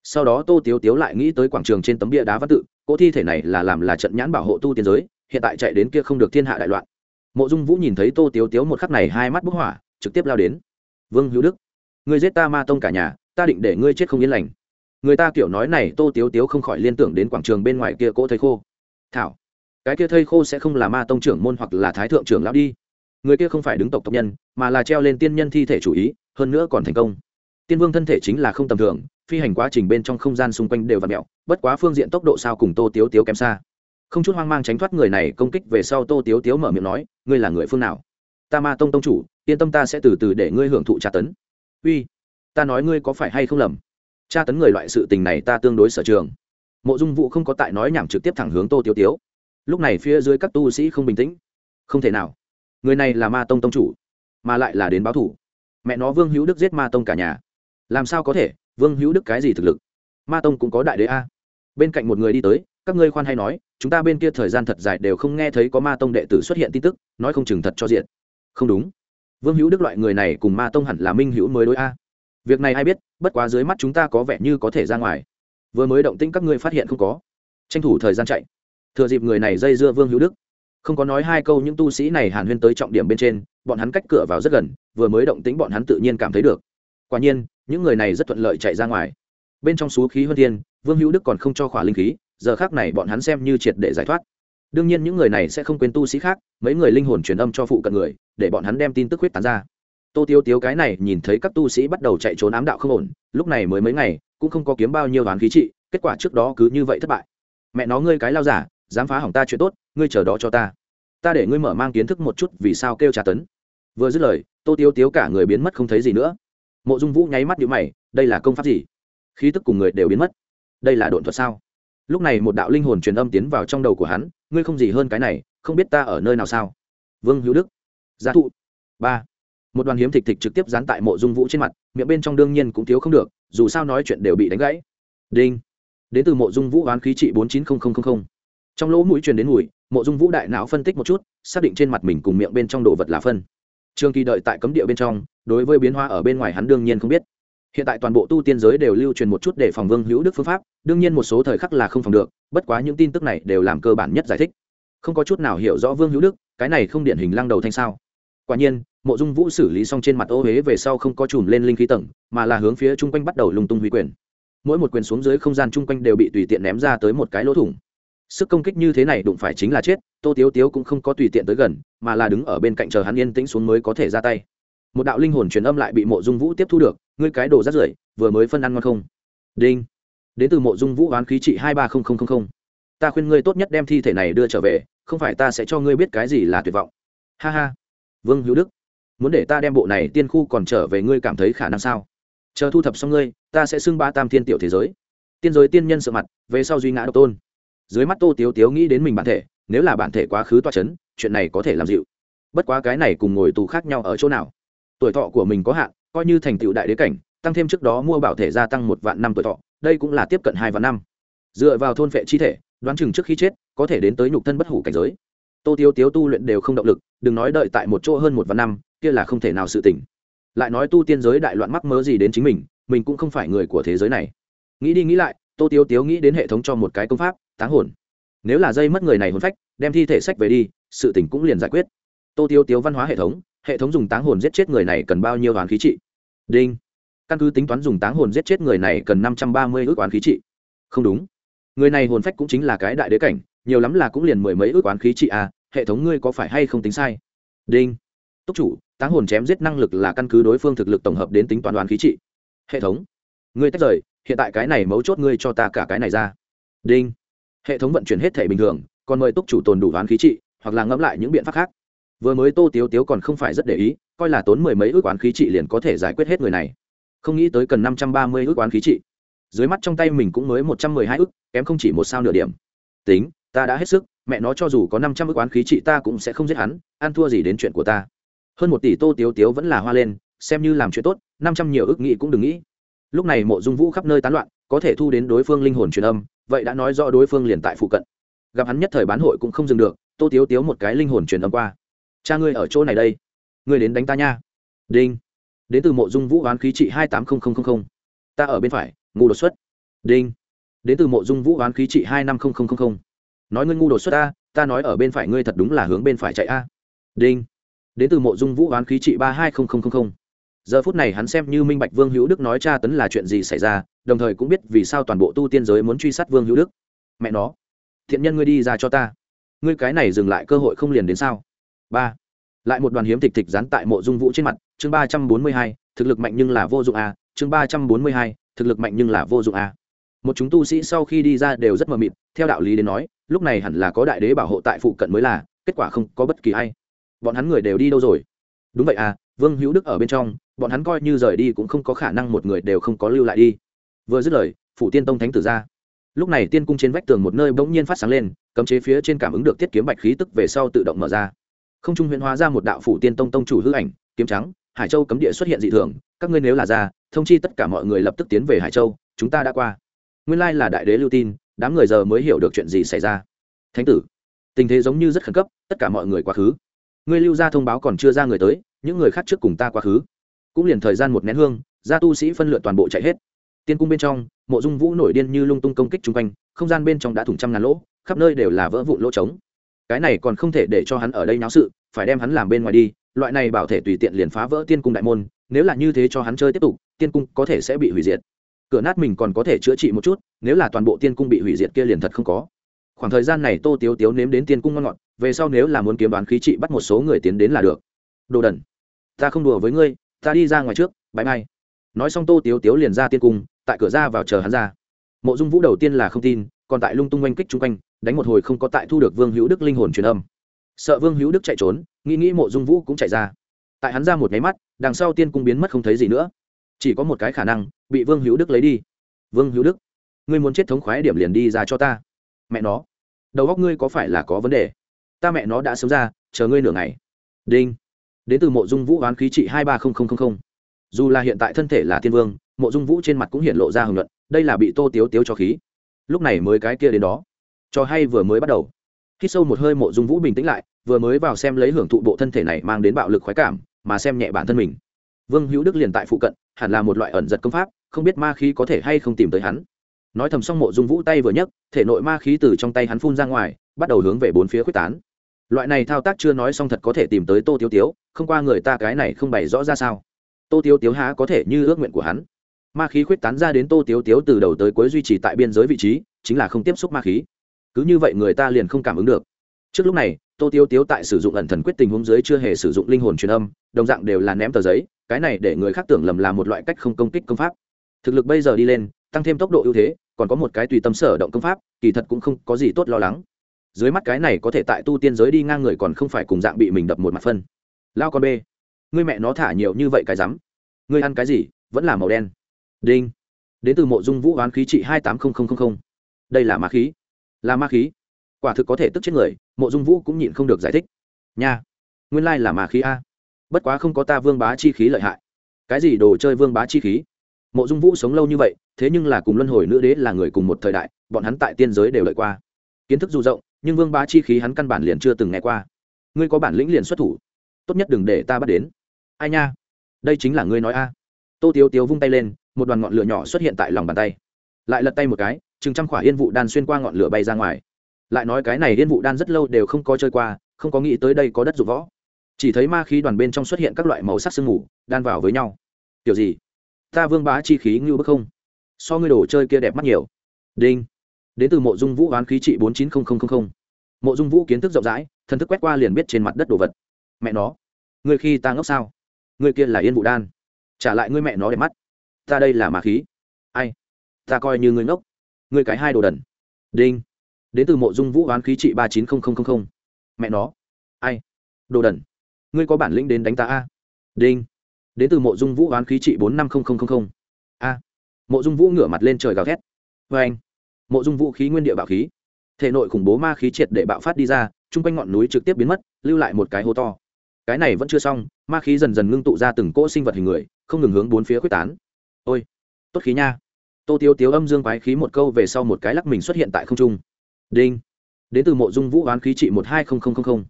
Sau đó tô tiếu tiếu lại nghĩ tới quảng trường trên tấm bia đá văn tự, cỗ thi thể này là làm là trận nhãn bảo hộ tu tiên giới hiện tại chạy đến kia không được thiên hạ đại loạn. Mộ dung vũ nhìn thấy tô tiếu tiếu một khắc này hai mắt bức hỏa, trực tiếp lao đến. Vương hữu đức người giết ta ma tông cả nhà, ta định để ngươi chết không yên lành. Người ta kiểu nói này, tô tiếu tiếu không khỏi liên tưởng đến quảng trường bên ngoài kia cỗ thầy khô. Thảo, cái kia thầy khô sẽ không là ma tông trưởng môn hoặc là thái thượng trưởng lão đi. Người kia không phải đứng tộc tộc nhân, mà là treo lên tiên nhân thi thể chủ ý, hơn nữa còn thành công. Tiên vương thân thể chính là không tầm thường, phi hành quá trình bên trong không gian xung quanh đều vặn mẹo, bất quá phương diện tốc độ sao cùng tô tiếu tiếu kém xa không chút hoang mang tránh thoát người này công kích về sau tô tiếu tiếu mở miệng nói, ngươi là người phương nào? Ta ma tông tông chủ, yên tâm ta sẽ từ từ để ngươi hưởng thụ tra tấn. Uy, ta nói ngươi có phải hay không lầm? Tra tấn người loại sự tình này ta tương đối sở trường. Mộ dung vụ không có tại nói nhảm trực tiếp thẳng hướng tô tiếu tiếu. Lúc này phía dưới các tu sĩ không bình tĩnh. Không thể nào. Người này là ma tông tông chủ, mà lại là đến báo thủ. Mẹ nó vương hữu đức giết ma tông cả nhà. Làm sao có thể? Vương hữu đức cái gì thực lực? Ma tông cũng có đại đế a. Bên cạnh một người đi tới các ngươi khoan hay nói, chúng ta bên kia thời gian thật dài đều không nghe thấy có ma tông đệ tử xuất hiện tin tức, nói không chừng thật cho diện không đúng. Vương hữu đức loại người này cùng ma tông hẳn là minh hữu mới đối a. Việc này ai biết, bất quá dưới mắt chúng ta có vẻ như có thể ra ngoài. Vừa mới động tĩnh các ngươi phát hiện không có. Tranh thủ thời gian chạy. Thừa dịp người này dây dưa vương hữu đức. Không có nói hai câu những tu sĩ này hàn huyên tới trọng điểm bên trên, bọn hắn cách cửa vào rất gần, vừa mới động tính bọn hắn tự nhiên cảm thấy được. Quả nhiên, những người này rất thuận lợi chạy ra ngoài. Bên trong số khí huân thiên, vương hữu đức còn không cho khỏa linh khí giờ khác này bọn hắn xem như triệt để giải thoát. Đương nhiên những người này sẽ không quên tu sĩ khác, mấy người linh hồn truyền âm cho phụ cận người, để bọn hắn đem tin tức huyết tán ra. Tô tiêu tiếu cái này nhìn thấy các tu sĩ bắt đầu chạy trốn ám đạo không ổn, lúc này mới mấy ngày, cũng không có kiếm bao nhiêu đoán khí trị, kết quả trước đó cứ như vậy thất bại. Mẹ nó ngươi cái lao giả, dám phá hỏng ta chuyện tốt, ngươi chờ đó cho ta. Ta để ngươi mở mang kiến thức một chút vì sao kêu trả tấn. Vừa dứt lời, tô tiêu tiếu cả người biến mất không thấy gì nữa. Mộ dung vũ nháy mắt nhữ mày, đây là công pháp gì? Khí tức cùng người đều biến mất. Đây là độn thuật sao? Lúc này một đạo linh hồn truyền âm tiến vào trong đầu của hắn, ngươi không gì hơn cái này, không biết ta ở nơi nào sao? Vương hữu đức. Gia thụ. Ba. Một đoàn hiếm thịt thịt trực tiếp dán tại mộ dung vũ trên mặt, miệng bên trong đương nhiên cũng thiếu không được, dù sao nói chuyện đều bị đánh gãy. Đinh. Đến từ mộ dung vũ oán khí trị bốn chín nghìn trong lỗ mũi truyền đến mùi, mộ dung vũ đại não phân tích một chút, xác định trên mặt mình cùng miệng bên trong đồ vật là phân. Trường kỳ đợi tại cấm địa bên trong, đối với biến hóa ở bên ngoài hắn đương nhiên không biết hiện tại toàn bộ tu tiên giới đều lưu truyền một chút để phòng vương hữu đức phương pháp, đương nhiên một số thời khắc là không phòng được, bất quá những tin tức này đều làm cơ bản nhất giải thích. Không có chút nào hiểu rõ vương hữu đức, cái này không điển hình lăng đầu thanh sao. Quả nhiên, mộ dung vũ xử lý xong trên mặt ô huế về sau không có chùm lên linh khí tầng, mà là hướng phía chung quanh bắt đầu lung tung huy quyền. Mỗi một quyền xuống dưới không gian chung quanh đều bị tùy tiện ném ra tới một cái lỗ thủng. Sức công kích như thế này đụng phải chính là chết, tô tiếu tiếu cũng không có tùy tiện tới gần, mà là đứng ở bên cạnh chờ hắn yên tĩnh xuống mới có thể ra tay. Một đạo linh hồn truyền âm lại bị mộ dung vũ tiếp thu được ngươi cái đồ rác rưởi, vừa mới phân ăn ngon không? Đinh. Đến từ mộ dung vũ oán khí trị hai ba nghìn ta khuyên ngươi tốt nhất đem thi thể này đưa trở về, không phải ta sẽ cho ngươi biết cái gì là tuyệt vọng. Ha ha. Vương hữu đức. Muốn để ta đem bộ này tiên khu còn trở về ngươi cảm thấy khả năng sao? Chờ thu thập xong ngươi, ta sẽ xưng ba tam thiên tiểu thế giới. Tiên giới tiên nhân sợ mặt, về sau duy ngã độc tôn. Dưới mắt tô tiếu tiếu nghĩ đến mình bản thể, nếu là bản thể quá khứ toa c h ấ n chuyện này có thể làm dịu. Bất quá cái này cùng ngồi tù khác nhau ở chỗ nào? Tuổi thọ của mình có hạn coi như thành tựu đại đế cảnh, tăng thêm trước đó mua bảo thể gia tăng một vạn năm tuổi thọ, đây cũng là tiếp cận hai vạn năm. Dựa vào thôn vệ chi thể, đoán chừng trước khi chết, có thể đến tới nhục thân bất hủ cảnh giới. Tô tiêu tiếu tu luyện đều không động lực, đừng nói đợi tại một chỗ hơn một vạn năm, kia là không thể nào sự tỉnh. Lại nói tu tiên giới đại loạn mắc mớ gì đến chính mình mình cũng không phải người của thế giới này. Nghĩ đi nghĩ lại, tô tiêu tiếu nghĩ đến hệ thống cho một cái công pháp, táng hồn. Nếu là dây mất người này hồn phách, đem thi thể sách về đi, sự tỉnh cũng liền giải quyết. Tô tiêu tiếu văn hóa hệ thống hệ thống dùng táng hồn giết chết người này cần bao nhiêu đoàn khí trị? Đinh. Căn cứ tính toán dùng táng hồn giết chết người này cần năm trăm ba mươi ước oán khí trị. Không đúng. Người này hồn phách cũng chính là cái đại đế cảnh, nhiều lắm là cũng liền mười mấy ước oán khí trị à hệ thống ngươi có phải hay không tính sai? Đinh. Túc chủ, táng hồn chém giết năng lực là căn cứ đối phương thực lực tổng hợp đến tính toán đoán khí trị. Hệ thống. Ngươi tách rời, hiện tại cái này mấu chốt ngươi cho ta cả cái này ra. Đinh. Hệ thống vận chuyển hết thể bình thường, còn mời túc chủ tồn đủ đoán khí trị, hoặc là ngẫm lại những biện pháp khác vừa mới tô tiếu tiếu còn không phải rất để ý, coi là tốn mười mấy ước oán khí trị liền có thể giải quyết hết người này. Không nghĩ tới cần năm trăm ba mươi ước oán khí trị. Dưới mắt trong tay mình cũng mới một trăm mười hai ước, kém không chỉ một sao nửa điểm. Tính, ta đã hết sức, mẹ nó cho dù có năm trăm ước oán khí trị ta cũng sẽ không giết hắn, ăn thua gì đến chuyện của ta. Hơn một tỷ tô tiếu tiếu vẫn là hoa lên, xem như làm chuyện tốt, năm trăm nhiều ước nghị cũng đừng nghĩ. Lúc này mộ dung vũ khắp nơi tán loạn, có thể thu đến đối phương linh hồn truyền âm, vậy đã nói rõ đối phương liền tại phụ cận. Gặp hắn nhất thời bán hội cũng không dừng được, tô tiếu tiếu một cái linh hồn truyền âm qua cha ngươi ở chỗ này đây. Ngươi đến đánh ta nha. Đinh. Đến từ mộ dung vũ oán khí trị hai tám nghìn ta ở bên phải, ngu đột xuất. Đinh. Đến từ mộ dung vũ oán khí trị hai năm nghìn nói ngươi ngu đột xuất ta ta nói ở bên phải ngươi thật đúng là hướng bên phải chạy a. Đinh. Đến từ mộ dung vũ oán khí trị ba hai nghìn giờ phút này hắn xem như minh bạch vương hữu đức nói cha tấn là chuyện gì xảy ra, đồng thời cũng biết vì sao toàn bộ tu tiên giới muốn truy sát vương hữu đức. Mẹ nó. Thiện nhân ngươi đi ra cho ta. Ngươi cái này dừng lại cơ hội không liền đến sao? Ba. Lại một đoàn hiếm thịt thịt dán tại mộ dung vũ trên mặt, chương ba trăm bốn mươi hai, thực lực mạnh nhưng là vô dụng a chương ba trăm bốn mươi hai, thực lực mạnh nhưng là vô dụng a một chúng tu sĩ sau khi đi ra đều rất mờ mịt, theo đạo lý đến nói, lúc này hẳn là có đại đế bảo hộ tại phụ cận mới là, kết quả không có bất kỳ ai. Bọn hắn người đều đi đâu rồi? Đúng vậy à vương hữu đức ở bên trong, bọn hắn coi như rời đi cũng không có khả năng một người đều không có lưu lại đi. Vừa dứt lời, phủ tiên tông thánh tử ra. Lúc này tiên cung trên vách tường một nơi bỗng nhiên phát sáng lên, cấm chế phía trên cảm ứng được tiết kiếm bạch khí tức về sau tự động mở ra không trung huyễn hóa ra một đạo phủ tiên tông tông chủ hư ảnh, kiếm trắng, hải châu cấm địa xuất hiện dị thường, các ngươi nếu là ra, thông chi tất cả mọi người lập tức tiến về hải châu, chúng ta đã qua. Nguyên lai là đại đế lưu tin, đám người giờ mới hiểu được chuyện gì xảy ra. Thánh tử, tình thế giống như rất khẩn cấp, tất cả mọi người quá khứ. Ngươi lưu ra thông báo còn chưa ra người tới, những người khác trước cùng ta quá khứ. Cũng liền thời gian một nén hương, gia tu sĩ phân lượn toàn bộ chạy hết. Tiên cung bên trong, mộ dung vũ nổi điên như lung tung công kích chung quanh, không gian bên trong đã thủng trăm ngàn lỗ, khắp nơi đều là vỡ vụn lỗ trống cái này còn không thể để cho hắn ở đây náo sự, phải đem hắn làm bên ngoài đi, loại này bảo thể tùy tiện liền phá vỡ tiên cung đại môn, nếu là như thế cho hắn chơi tiếp tục, tiên cung có thể sẽ bị hủy diệt. Cửa nát mình còn có thể chữa trị một chút, nếu là toàn bộ tiên cung bị hủy diệt kia liền thật không có. Khoảng thời gian này tô tiếu tiếu nếm đến tiên cung ngon ngọt, về sau nếu là muốn kiếm đoán khí trị bắt một số người tiến đến là được. Đồ đần, ta không đùa với ngươi, ta đi ra ngoài trước bãi bay nói xong tô tiếu tiếu liền ra tiên cung, tại cửa ra vào chờ hắn ra. Mộ dung vũ đầu tiên là không tin, còn tại lung tung oanh kích chung quanh đánh một hồi không có tại thu được vương hữu đức linh hồn truyền âm. Sợ vương hữu đức chạy trốn, nghĩ nghĩ mộ dung vũ cũng chạy ra. Tại hắn ra một nháy mắt, đằng sau tiên cung biến mất không thấy gì nữa. Chỉ có một cái khả năng, bị vương hữu đức lấy đi. Vương hữu đức, ngươi muốn chết thống khoái điểm liền đi ra cho ta. Mẹ nó, đầu góc ngươi có phải là có vấn đề? Ta mẹ nó đã sớm ra, chờ ngươi nửa ngày. Đinh. Đến từ mộ dung vũ oán khí trị hai ba dù là hiện tại thân thể là thiên vương, mộ dung vũ trên mặt cũng hiện lộ ra hưởng luận đây là bị tô tiếu tiếu cho khí. Lúc này mới cái kia đến đó cho hay vừa mới bắt đầu. Khi sâu một hơi mộ dung vũ bình tĩnh lại, vừa mới vào xem lấy hưởng thụ bộ thân thể này mang đến bạo lực khoái cảm, mà xem nhẹ bản thân mình. Vương hữu đức liền tại phụ cận, hẳn là một loại ẩn giật công pháp, không biết ma khí có thể hay không tìm tới hắn. Nói thầm xong mộ dung vũ tay vừa nhấc, thể nội ma khí từ trong tay hắn phun ra ngoài, bắt đầu hướng về bốn phía quyết tán. Loại này thao tác chưa nói xong thật có thể tìm tới tô tiêu tiếu, không qua người ta cái này không bày rõ ra sao. Tô tiêu tiếu há có thể như ước nguyện của hắn. Ma khí quyết tán ra đến tô tiêu tiếu từ đầu tới cuối duy trì tại biên giới vị trí, chính là không tiếp xúc ma khí cứ như vậy người ta liền không cảm ứng được. Trước lúc này, tô tiêu tiếu tại sử dụng ẩn thần quyết tình huống dưới chưa hề sử dụng linh hồn truyền âm, đồng dạng đều là ném tờ giấy, cái này để người khác tưởng lầm là một loại cách không công kích công pháp. Thực lực bây giờ đi lên, tăng thêm tốc độ ưu thế, còn có một cái tùy tâm sở động công pháp, kỳ thật cũng không có gì tốt lo lắng. Dưới mắt cái này có thể tại tu tiên giới đi ngang người còn không phải cùng dạng bị mình đập một mặt phân. Lao con b ngươi mẹ nó thả nhiều như vậy cái rắm. Ngươi ăn cái gì, vẫn là màu đen. Đinh. Đến từ mộ dung vũ oán khí trị hai tám nghìn đây là ma khí là ma khí. Quả thực có thể tức chết người, mộ dung vũ cũng nhịn không được giải thích. Nha, nguyên lai là ma khí a. Bất quá không có ta vương bá chi khí lợi hại. Cái gì đồ chơi vương bá chi khí? Mộ dung vũ sống lâu như vậy, thế nhưng là cùng luân hồi nữ đế là người cùng một thời đại, bọn hắn tại tiên giới đều lợi qua. Kiến thức dù rộng, nhưng vương bá chi khí hắn căn bản liền chưa từng nghe qua. Ngươi có bản lĩnh liền xuất thủ. Tốt nhất đừng để ta bắt đến. Ai nha? Đây chính là ngươi nói a. Tô tiếu tiếu vung tay lên, một đoàn ngọn lửa nhỏ xuất hiện tại lòng bàn tay. Lại lật tay một cái chừng trăm khỏa yên vụ đan xuyên qua ngọn lửa bay ra ngoài. Lại nói cái này yên vụ đan rất lâu đều không có chơi qua, không có nghĩ tới đây có đất dụng võ. Chỉ thấy ma khí đoàn bên trong xuất hiện các loại màu sắc sương mù, đan vào với nhau. Kiểu gì? Ta vương bá chi khí ngưu bức không? So ngươi đồ chơi kia đẹp mắt nhiều. Đinh. Đến từ mộ dung vũ oán khí trị bốn chín nghìn mộ dung vũ kiến thức rộng rãi, thần thức quét qua liền biết trên mặt đất đồ vật. Mẹ nó. Ngươi khi ta ngốc sao? Ngươi kia là yên vụ đan. Trả lại ngươi mẹ nó đẹp mắt. Ta đây là ma khí. Ai? Ta coi như ngươi ngốc người cái hai đồ đần. Đinh. Đến từ mộ dung vũ oán khí trị ba chín nghìn mẹ nó. Ai? Đồ đần. Ngươi có bản lĩnh đến đánh ta a? Đinh. Đến từ mộ dung vũ oán khí trị bốn năm nghìn a. Mộ dung vũ ngửa mặt lên trời gào thét. Vê anh. Mộ dung vũ khí nguyên địa bạo khí. Thể nội khủng bố ma khí triệt để bạo phát đi ra, chung quanh ngọn núi trực tiếp biến mất, lưu lại một cái hố to. Cái này vẫn chưa xong, ma khí dần dần ngưng tụ ra từng cỗ sinh vật hình người, không ngừng hướng bốn phía quyết tán. Ôi, tốt khí nha tô Tiếu tiếu âm dương quái khí một câu về sau một cái lắc mình xuất hiện tại không trung. Đinh. Đến từ mộ dung vũ oán khí trị một hai nghìn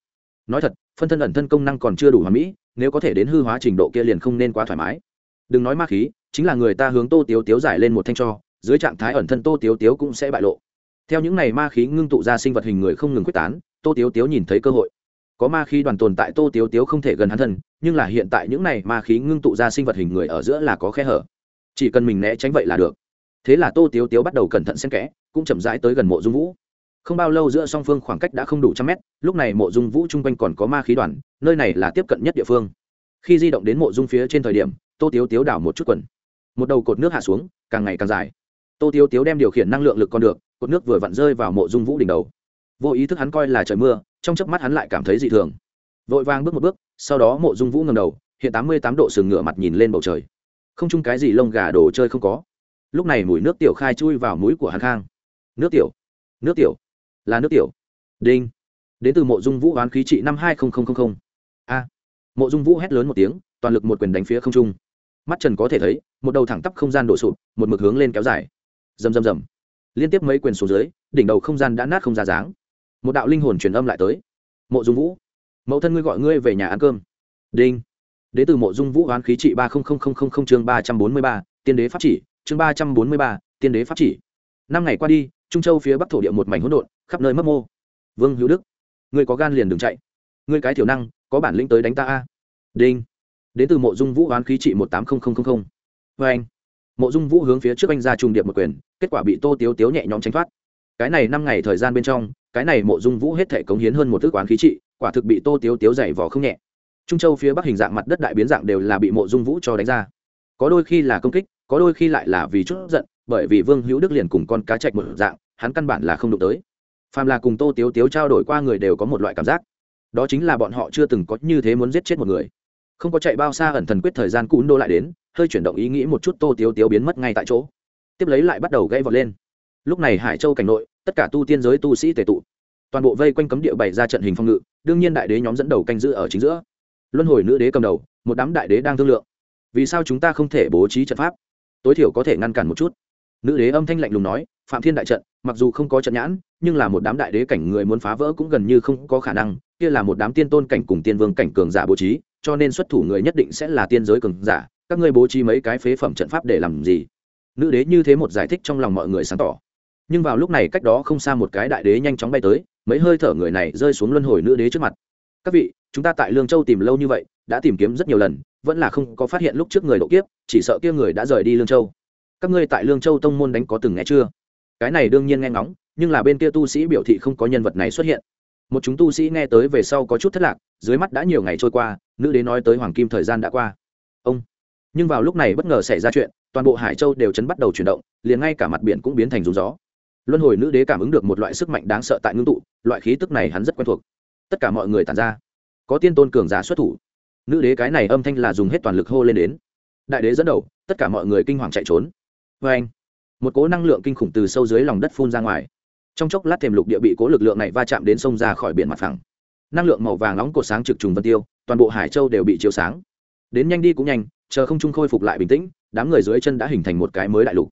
nói thật, phân thân ẩn thân công năng còn chưa đủ hoàn mỹ, nếu có thể đến hư hóa trình độ kia liền không nên quá thoải mái. Đừng nói ma khí, chính là người ta hướng tô tiếu tiếu giải lên một thanh cho, dưới trạng thái ẩn thân tô tiếu tiếu cũng sẽ bại lộ. Theo những này ma khí ngưng tụ ra sinh vật hình người không ngừng quyết tán, tô tiếu tiếu nhìn thấy cơ hội. Có ma khí đoàn tồn tại tô tiếu tiếu không thể gần hắn thân, nhưng là hiện tại những này ma khí ngưng tụ ra sinh vật hình người ở giữa là có khe hở. Chỉ cần mình né tránh vậy là được thế là tô tiếu tiếu bắt đầu cẩn thận xen kẽ, cũng chậm rãi tới gần mộ dung vũ. Không bao lâu giữa song phương khoảng cách đã không đủ trăm mét, lúc này mộ dung vũ chung quanh còn có ma khí đoàn, nơi này là tiếp cận nhất địa phương. Khi di động đến mộ dung phía trên thời điểm, tô tiếu tiếu đảo một chút quần. Một đầu cột nước hạ xuống, càng ngày càng dài. Tô tiếu tiếu đem điều khiển năng lượng lực còn được, cột nước vừa vặn rơi vào mộ dung vũ đỉnh đầu. Vô ý thức hắn coi là trời mưa, trong chớp mắt hắn lại cảm thấy dị thường. Vội vàng bước một bước, sau đó mộ dung vũ ngầm đầu, hiện tám mươi tám độ sừng ngửa mặt nhìn lên bầu trời. Không chung cái gì lông gà đồ chơi không có lúc này mùi nước tiểu khai chui vào mũi của hắn khang. Nước tiểu nước tiểu, là nước tiểu. Đinh. Đến từ mộ dung vũ oán khí trị năm hai nghìn a. Mộ dung vũ hét lớn một tiếng, toàn lực một quyền đánh phía không trung. Mắt trần có thể thấy, một đầu thẳng tắp không gian đổ sụp, một mực hướng lên kéo dài. Rầm rầm rầm. Liên tiếp mấy quyền xuống dưới, đỉnh đầu không gian đã nát không ra dáng. Một đạo linh hồn truyền âm lại tới. Mộ dung vũ. Mẫu thân ngươi gọi ngươi về nhà ăn cơm. Đinh. Đ ế từ mộ dung vũ oán khí trị ba chương ba trăm bốn mươi ba, tiên đế pháp chỉ chương ba trăm bốn mươi ba, tiên đế pháp chỉ. Năm ngày qua đi, trung châu phía bắc thổ địa một mảnh hỗn độn, khắp nơi mất mô. Vương hữu đức, ngươi có gan liền đừng chạy. Ngươi cái thiểu năng, có bản lĩnh tới đánh ta a. Đinh. Đến từ mộ dung vũ oán khí trị một tám nghìn vê anh. Mộ dung vũ hướng phía trước anh ra trùng điệp một quyền, kết quả bị tô tiếu tiếu nhẹ nhõm tránh thoát. Cái này năm ngày thời gian bên trong, cái này mộ dung vũ hết thể cống hiến hơn một thức oán khí trị, quả thực bị tô tiếu tiếu dày vỏ không nhẹ. Trung châu phía bắc hình dạng mặt đất đại biến dạng đều là bị mộ dung vũ cho đánh ra. Có đôi khi là công kích có đôi khi lại là vì chút giận, bởi vì vương hữu đức liền cùng con cá chạch một dạng, hắn căn bản là không đụng tới. Phàm là cùng tô tiếu tiếu trao đổi qua người đều có một loại cảm giác. Đó chính là bọn họ chưa từng có như thế muốn giết chết một người. Không có chạy bao xa ẩn thần quyết thời gian cún đô lại đến, hơi chuyển động ý nghĩ một chút tô tiếu tiếu biến mất ngay tại chỗ. Tiếp lấy lại bắt đầu gây vọt lên. Lúc này hải châu cảnh nội, tất cả tu tiên giới tu sĩ tề tụ. Toàn bộ vây quanh cấm địa bày ra trận hình phong ngự, đương nhiên đại đế nhóm dẫn đầu canh giữ ở chính giữa. Luân hồi nữ đế cầm đầu, một đám đại đế đang thương lượng. Vì sao chúng ta không thể bố trí trận pháp? Tối thiểu có thể ngăn cản một chút. Nữ đế âm thanh lạnh lùng nói, phạm thiên đại trận, mặc dù không có trận nhãn, nhưng là một đám đại đế cảnh người muốn phá vỡ cũng gần như không có khả năng, kia là một đám tiên tôn cảnh cùng tiên vương cảnh cường giả bố trí, cho nên xuất thủ người nhất định sẽ là tiên giới cường giả, các ngươi bố trí mấy cái phế phẩm trận pháp để làm gì? Nữ đế như thế một giải thích trong lòng mọi người sáng tỏ. Nhưng vào lúc này cách đó không xa một cái đại đế nhanh chóng bay tới, mấy hơi thở người này rơi xuống luân hồi nữ đế trước mặt. Các vị, chúng ta tại lương châu tìm lâu như vậy đã tìm kiếm rất nhiều lần, vẫn là không có phát hiện lúc trước người độ kiếp, chỉ sợ kia người đã rời đi lương châu. Các ngươi tại lương châu tông môn đánh có từng nghe chưa? Cái này đương nhiên nghe ngóng, nhưng là bên kia tu sĩ biểu thị không có nhân vật này xuất hiện. Một chúng tu sĩ nghe tới về sau có chút thất lạc, dưới mắt đã nhiều ngày trôi qua, nữ đế nói tới hoàng kim thời gian đã qua. Ông. Nhưng vào lúc này bất ngờ xảy ra chuyện, toàn bộ hải châu đều chấn bắt đầu chuyển động, liền ngay cả mặt biển cũng biến thành rú gió. Luân hồi nữ đế cảm ứng được một loại sức mạnh đáng sợ tại ngưng tụ, loại khí tức này hắn rất quen thuộc. Tất cả mọi người tàn ra. Có tiên tôn cường giả xuất thủ nữ đế cái này âm thanh là dùng hết toàn lực hô lên đến. Đại đế dẫn đầu, tất cả mọi người kinh hoàng chạy trốn. Vê anh, một cố năng lượng kinh khủng từ sâu dưới lòng đất phun ra ngoài. Trong chốc lát thềm lục địa bị cố lực lượng này va chạm đến sông ra khỏi biển mặt phẳng. Năng lượng màu vàng nóng cột sáng trực trùng vân tiêu, toàn bộ hải châu đều bị chiếu sáng. Đến nhanh đi cũng nhanh, chờ không trung khôi phục lại bình tĩnh, đám người dưới chân đã hình thành một cái mới đại lục.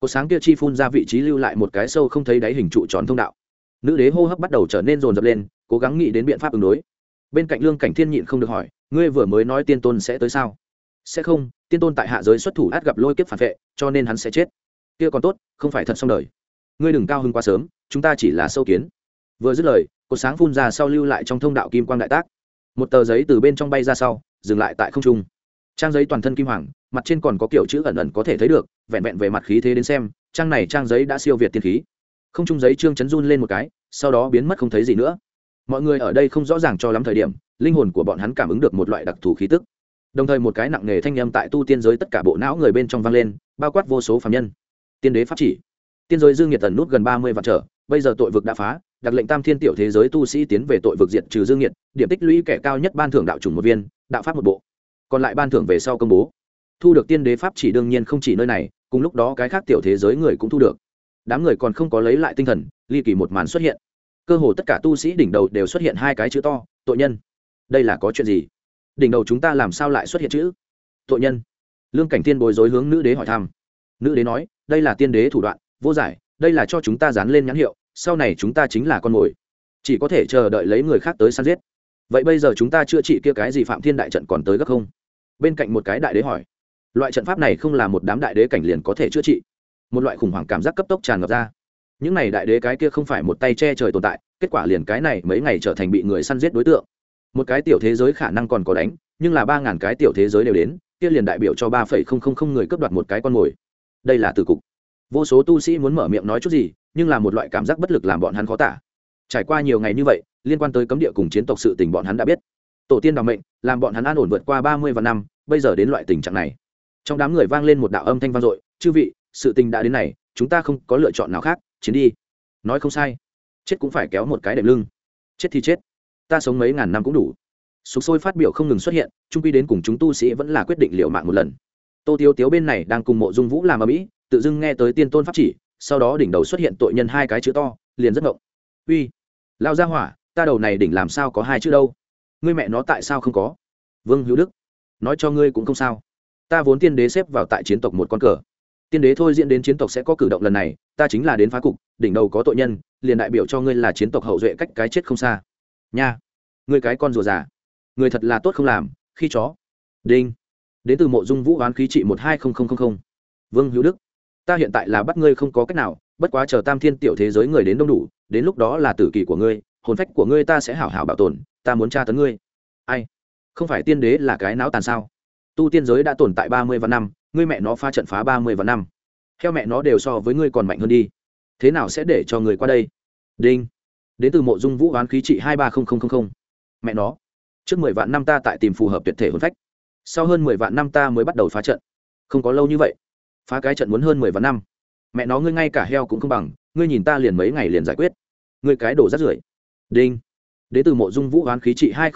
Cột sáng kia chi phun ra vị trí lưu lại một cái sâu không thấy đáy hình trụ tròn thông đạo. Nữ đế hô hấp bắt đầu trở nên rồn rập lên, cố gắng nghĩ đến biện pháp ứng đối. Bên cạnh lương cảnh thiên nhịn không được hỏi ngươi vừa mới nói tiên tôn sẽ tới sao? Sẽ không, tiên tôn tại hạ giới xuất thủ át gặp lôi kiếp phản vệ, cho nên hắn sẽ chết. Kia còn tốt, không phải thật xong đời. Ngươi đừng cao hơn quá sớm, chúng ta chỉ là sâu kiến. Vừa dứt lời, cột sáng phun ra sau lưu lại trong thông đạo kim quang đại tác. Một tờ giấy từ bên trong bay ra sau, dừng lại tại không trung. Trang giấy toàn thân kim hoàng, mặt trên còn có kiểu chữ ẩn ẩn có thể thấy được, vẹn vẹn về mặt khí thế đến xem, trang này trang giấy đã siêu việt tiên khí. Không trung giấy trương chấn run lên một cái, sau đó biến mất không thấy gì nữa mọi người ở đây không rõ ràng cho lắm thời điểm, linh hồn của bọn hắn cảm ứng được một loại đặc thù khí tức. Đồng thời một cái nặng nề thanh â tại tu tiên giới tất cả bộ não người bên trong vang lên, bao quát vô số phạm nhân. Tiên đế pháp chỉ. Tiên giới dương nhiệt tần nút gần ba mươi vạn trở, bây giờ tội vực đã phá, đặc lệnh tam thiên tiểu thế giới tu sĩ tiến về tội vực diệt trừ dương nhiệt, điểm tích lũy kẻ cao nhất ban thưởng đạo chủng một viên, đạo pháp một bộ. Còn lại ban thưởng về sau công bố. Thu được tiên đế pháp chỉ đương nhiên không chỉ nơi này, cùng lúc đó cái khác tiểu thế giới người cũng thu được. Đám người còn không có lấy lại tinh thần, ly kỳ một màn xuất hiện cơ hồ tất cả tu sĩ đỉnh đầu đều xuất hiện hai cái chữ to, tội nhân. Đây là có chuyện gì? Đỉnh đầu chúng ta làm sao lại xuất hiện chữ? Tội nhân. Lương cảnh tiên bối rối hướng nữ đế hỏi thăm. Nữ đế nói, đây là tiên đế thủ đoạn, vô giải, đây là cho chúng ta dán lên nhãn hiệu, sau này chúng ta chính là con mồi. Chỉ có thể chờ đợi lấy người khác tới săn giết. Vậy bây giờ chúng ta chữa trị kia cái gì phạm thiên đại trận còn tới gấp không? Bên cạnh một cái đại đế hỏi. Loại trận pháp này không là một đám đại đế cảnh liền có thể chữa trị. Một loại khủng hoảng cảm giác cấp tốc tràn ngập ra những này đại đế cái kia không phải một tay che trời tồn tại, kết quả liền cái này mấy ngày trở thành bị người săn giết đối tượng. Một cái tiểu thế giới khả năng còn có đánh, nhưng là ba ngàn cái tiểu thế giới đều đến, kia liền đại biểu cho ba phẩy không không không người cướp đoạt một cái con mồi. Đây là từ cục. Vô số tu sĩ muốn mở miệng nói chút gì, nhưng là một loại cảm giác bất lực làm bọn hắn khó tả. Trải qua nhiều ngày như vậy, liên quan tới cấm địa cùng chiến tộc sự tình bọn hắn đã biết. Tổ tiên đ mệnh, làm bọn hắn an ổn vượt qua ba mươi vạn năm, bây giờ đến loại tình trạng này. Trong đám người vang lên một đạo âm thanh vang dội, chư vị, sự tình đã đến này, chúng ta không có lựa chọn nào khác chiến đi. Nói không sai. Chết cũng phải kéo một cái đệm lưng. Chết thì chết. Ta sống mấy ngàn năm cũng đủ. Sục sôi phát biểu không ngừng xuất hiện, trung quy đến cùng chúng tu sĩ vẫn là quyết định liệu mạng một lần. Tô tiếu tiếu bên này đang cùng mộ dung vũ làm ở mỹ tự dưng nghe tới tiên tôn pháp chỉ, sau đó đỉnh đầu xuất hiện tội nhân hai cái chữ to, liền rất ngộng uy lao ra hỏa, ta đầu này đỉnh làm sao có hai chữ đâu? Ngươi mẹ nó tại sao không có? Vương hữu đức, nói cho ngươi cũng không sao. Ta vốn tiên đế xếp vào tại chiến tộc một con cờ tiên đế thôi diễn đến chiến tộc sẽ có cử động lần này, ta chính là đến phá cục, đỉnh đầu có tội nhân, liền đại biểu cho ngươi là chiến tộc hậu duệ cách cái chết không xa. Nha, ngươi cái con rùa già người thật là tốt không làm, khi chó. Đinh. Đến từ mộ dung vũ oán khí trị một hai không không không. Vương hữu đức, ta hiện tại là bắt ngươi không có cách nào, bất quá chờ tam thiên tiểu thế giới người đến đông đủ, đến lúc đó là tử kỳ của ngươi, hồn phách của ngươi ta sẽ hảo hảo bảo tồn, ta muốn tra tấn ngươi. Ai? Không phải tiên đế là cái não tàn sao? Tu tiên giới đã tồn tại ba mươi vạn năm ngươi mẹ nó pha trận phá ba mươi vạn năm. Theo mẹ nó đều so với ngươi còn mạnh hơn đi. Thế nào sẽ để cho người qua đây? Đinh. Đến từ mộ dung vũ oán khí trị hai ba mẹ nó. Trước mười vạn năm ta tại tìm phù hợp tuyệt thể hồn phách. Sau hơn mười vạn năm ta mới bắt đầu phá trận. Không có lâu như vậy. Phá cái trận muốn hơn mười vạn năm. Mẹ nó ngươi ngay cả heo cũng không bằng. Ngươi nhìn ta liền mấy ngày liền giải quyết. Ngươi cái đổ rắt rưởi. Đinh. Đến từ mộ dung vũ oán khí trị hai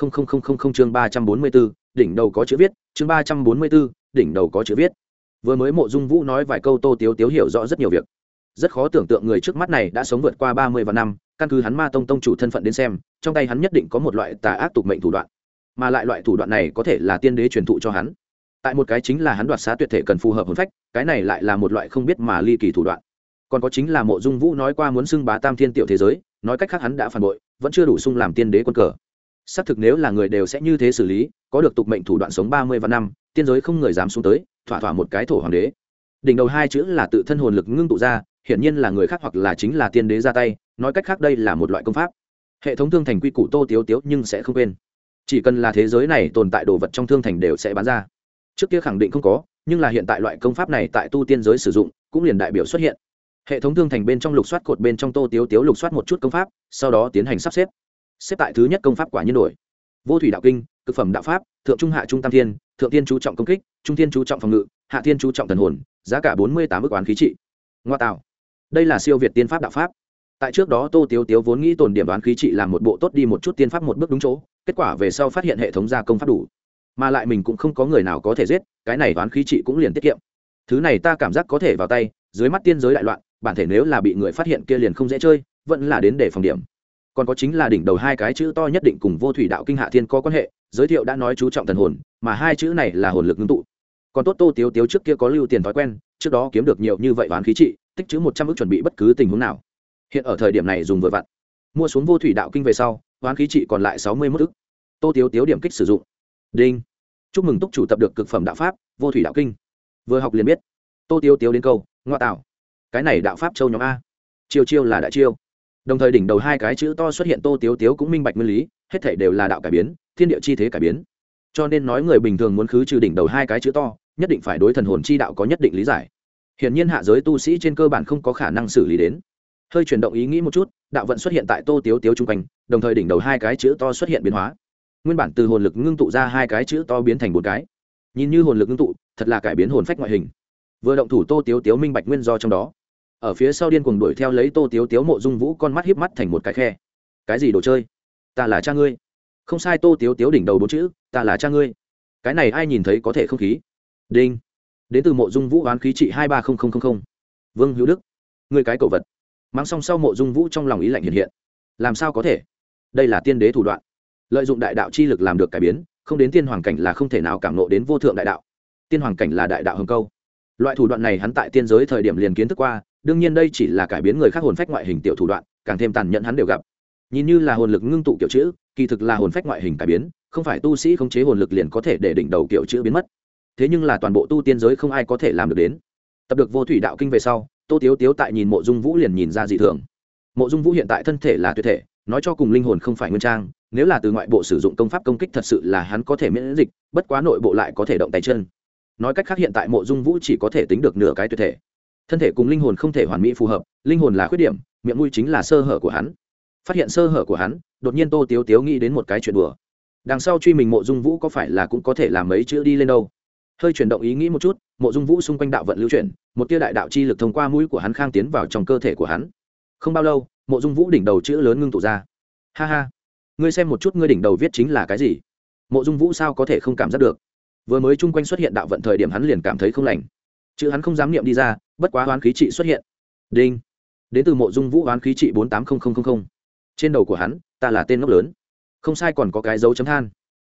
chương ba trăm bốn mươi b ố đỉnh đầu có chữ viết, chương ba trăm bốn mươi b ố đỉnh đầu có chữ viết vừa mới mộ dung vũ nói vài câu tô tiếu tiếu hiểu rõ rất nhiều việc. Rất khó tưởng tượng người trước mắt này đã sống vượt qua ba mươi vạn năm, căn cứ hắn ma tông tông chủ thân phận đến xem, trong tay hắn nhất định có một loại tà ác tục mệnh thủ đoạn. Mà lại loại thủ đoạn này có thể là tiên đế truyền thụ cho hắn. Tại một cái chính là hắn đoạt xá tuyệt thể cần phù hợp hồn phách, cái này lại là một loại không biết mà ly kỳ thủ đoạn. Còn có chính là mộ dung vũ nói qua muốn xưng bá tam thiên tiểu thế giới, nói cách khác hắn đã phản bội, vẫn chưa đủ sung làm tiên đế quân cờ. Xác thực nếu là người đều sẽ như thế xử lý, có được tục mệnh thủ đoạn sống ba mươi vạn năm, tiên giới không người dám xuống tới thỏa thỏa một cái thổ hoàng đế. Đỉnh đầu hai chữ là tự thân hồn lực ngưng tụ ra, hiển nhiên là người khác hoặc là chính là tiên đế ra tay, nói cách khác đây là một loại công pháp. Hệ thống thương thành quy củ tô tiếu tiếu nhưng sẽ không quên. Chỉ cần là thế giới này tồn tại đồ vật trong thương thành đều sẽ bán ra. Trước kia khẳng định không có, nhưng là hiện tại loại công pháp này tại tu tiên giới sử dụng, cũng liền đại biểu xuất hiện. Hệ thống thương thành bên trong lục soát cột bên trong tô tiếu tiếu lục soát một chút công pháp, sau đó tiến hành sắp xếp. Xếp tại thứ nhất công pháp quả nhiên đổi. Vô thủy đạo kinh cực phẩm đạo pháp, thượng trung hạ trung tam thiên, thượng tiên chú trọng công kích, trung tiên chú trọng phòng ngự, hạ tiên chú trọng thần hồn, giá cả bốn mươi tám ước oán khí trị. Ngoa tạo. Đây là siêu việt tiên pháp đạo pháp. Tại trước đó tô tiếu tiếu vốn nghĩ tồn điểm đoán khí trị làm một bộ tốt đi một chút tiên pháp một bước đúng chỗ, kết quả về sau phát hiện hệ thống gia công pháp đủ. Mà lại mình cũng không có người nào có thể giết, cái này đoán khí trị cũng liền tiết kiệm. Thứ này ta cảm giác có thể vào tay, dưới mắt tiên giới đại loạn, bản thể nếu là bị người phát hiện kia liền không dễ chơi, vẫn là đến để phòng điểm còn có chính là đỉnh đầu hai cái chữ to nhất định cùng vô thủy đạo kinh hạ thiên có quan hệ, giới thiệu đã nói chú trọng thần hồn, mà hai chữ này là hồn lực ngưng tụ. Còn tốt tô tiếu tiếu trước kia có lưu tiền thói quen, trước đó kiếm được nhiều như vậy bán khí trị, tích chữ một trăm ước chuẩn bị bất cứ tình huống nào. Hiện ở thời điểm này dùng vừa vặn. Mua xuống vô thủy đạo kinh về sau bán khí trị còn lại sáu mươi mốt ước tô tiếu tiếu điểm kích sử dụng. Đinh. Chúc mừng túc chủ tập được cực phẩm đạo pháp, vô thủy đạo kinh. Vừa học liền biết. Tô tiếu tiếu đến câu, ngoa tạo. Cái này đạo pháp châu nhóm a. Chiêu chiêu là đại chiêu đồng thời đỉnh đầu hai cái chữ to xuất hiện tô tiếu tiếu cũng minh bạch nguyên lý, hết thể đều là đạo cải biến, thiên địa chi thế cải biến. Cho nên nói người bình thường muốn khứ trừ đỉnh đầu hai cái chữ to, nhất định phải đối thần hồn chi đạo có nhất định lý giải. Hiển nhiên hạ giới tu sĩ trên cơ bản không có khả năng xử lý đến. Hơi chuyển động ý nghĩ một chút, đạo vận xuất hiện tại tô tiếu tiếu chung quanh, đồng thời đỉnh đầu hai cái chữ to xuất hiện biến hóa. Nguyên bản từ hồn lực ngưng tụ ra hai cái chữ to biến thành một cái. Nhìn như hồn lực ngưng tụ, thật là cải biến hồn phách ngoại hình. Vừa động thủ tô tiếu tiếu minh bạch nguyên do trong đó ở phía sau điên cuồng đuổi theo lấy tô tiếu tiếu mộ dung vũ con mắt hiếp mắt thành một cái khe. Cái gì đồ chơi? Ta là cha ngươi. Không sai, tô tiếu tiếu đỉnh đầu bốn chữ, ta là cha ngươi. Cái này ai nhìn thấy có thể không khí? Đinh. Đến từ mộ dung vũ oán khí trị hai ba vương hữu đức. Người cái cậu vật. Mang song sau mộ dung vũ trong lòng ý lạnh hiện hiện. Làm sao có thể? Đây là tiên đế thủ đoạn. Lợi dụng đại đạo chi lực làm được cải biến, không đến tiên hoàng cảnh là không thể nào cảm nộ đến vô thượng đại đạo. Tiên hoàng cảnh là đại đạo hồng câu. Loại thủ đoạn này hắn tại tiên giới thời điểm liền kiến thức qua đương nhiên đây chỉ là cải biến người khác hồn phách ngoại hình tiểu thủ đoạn, càng thêm tàn nhẫn hắn đều gặp. Nhìn như là hồn lực ngưng tụ kiểu chữ, kỳ thực là hồn phách ngoại hình cải biến, không phải tu sĩ khống chế hồn lực liền có thể để đỉnh đầu kiểu chữ biến mất. Thế nhưng là toàn bộ tu tiên giới không ai có thể làm được đến. Tập được vô thủy đạo kinh về sau, tô tiếu tiếu tại nhìn mộ dung vũ liền nhìn ra dị thường. Mộ dung vũ hiện tại thân thể là tuyệt thể, nói cho cùng linh hồn không phải nguyên trang, nếu là từ ngoại bộ sử dụng công pháp công kích thật sự là hắn có thể miễn dịch, bất quá nội bộ lại có thể động tay chân. Nói cách khác hiện tại mộ dung vũ chỉ có thể tính được nửa cái tuyệt thể thân thể cùng linh hồn không thể hoàn mỹ phù hợp, linh hồn là khuyết điểm, miệng mũi chính là sơ hở của hắn. Phát hiện sơ hở của hắn, đột nhiên tô tiếu tiếu nghĩ đến một cái chuyện đùa. Đằng sau truy mình mộ dung vũ có phải là cũng có thể làm mấy chữ đi lên đâu? Hơi chuyển động ý nghĩ một chút, mộ dung vũ xung quanh đạo vận lưu chuyển, một tia đại đạo chi lực thông qua mũi của hắn khang tiến vào trong cơ thể của hắn. Không bao lâu, mộ dung vũ đỉnh đầu chữ lớn ngưng tụ ra. Ha ha, ngươi xem một chút ngươi đỉnh đầu viết chính là cái gì? Mộ dung vũ sao có thể không cảm giác được? Vừa mới chung quanh xuất hiện đạo vận thời điểm hắn liền cảm thấy không lành chứ hắn không dám niệm đi ra, bất quá hoán khí trị xuất hiện. Đinh. Đến từ mộ dung vũ hoán khí trị bốn tám nghìn trên đầu của hắn, ta là tên ngốc lớn. Không sai còn có cái dấu chấm than.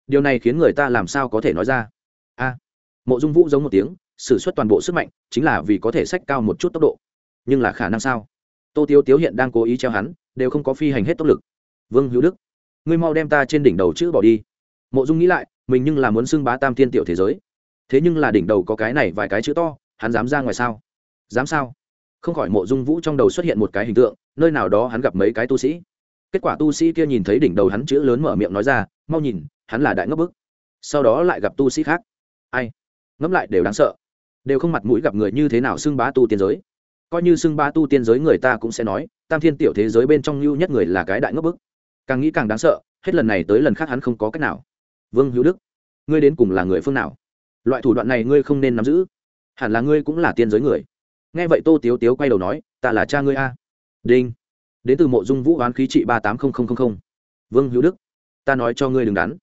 Điều này khiến người ta làm sao có thể nói ra? A. Mộ dung vũ giống một tiếng s ử suất toàn bộ sức mạnh, chính là vì có thể sách cao một chút tốc độ. Nhưng là khả năng sao? Tô tiêu tiếu hiện đang cố ý treo hắn, đều không có phi hành hết tốc lực. Vương hữu đức, ngươi mau đem ta trên đỉnh đầu chữ bỏ đi. Mộ dung nghĩ lại, mình nhưng là muốn xưng bá tam thiên tiểu thế giới. Thế nhưng là đỉnh đầu có cái này vài cái chữ to hắn dám ra ngoài sao? Dám sao? Không khỏi mộ dung vũ trong đầu xuất hiện một cái hình tượng, nơi nào đó hắn gặp mấy cái tu sĩ. Kết quả tu sĩ kia nhìn thấy đỉnh đầu hắn chữ lớn mở miệng nói ra, mau nhìn, hắn là đại ngốc bức. Sau đó lại gặp tu sĩ khác. Ai? Ngẫm lại đều đáng sợ. Đều không mặt mũi gặp người như thế nào xưng bá tu tiên giới. Coi như xưng bá tu tiên giới người ta cũng sẽ nói, tam thiên tiểu thế giới bên trong lưu nhất người là cái đại ngốc bức. Càng nghĩ càng đáng sợ, hết lần này tới lần khác hắn không có cách nào. Vương hữu đức, ngươi đến cùng là người phương nào? Loại thủ đoạn này ngươi không nên nắm giữ hẳn là ngươi cũng là tiên giới người. Nghe vậy tô tiếu tiếu quay đầu nói, ta là cha ngươi a. Đinh. Đến từ mộ dung vũ oán khí trị ba tám nghìn vương hữu đức, ta nói cho ngươi đừng đắn.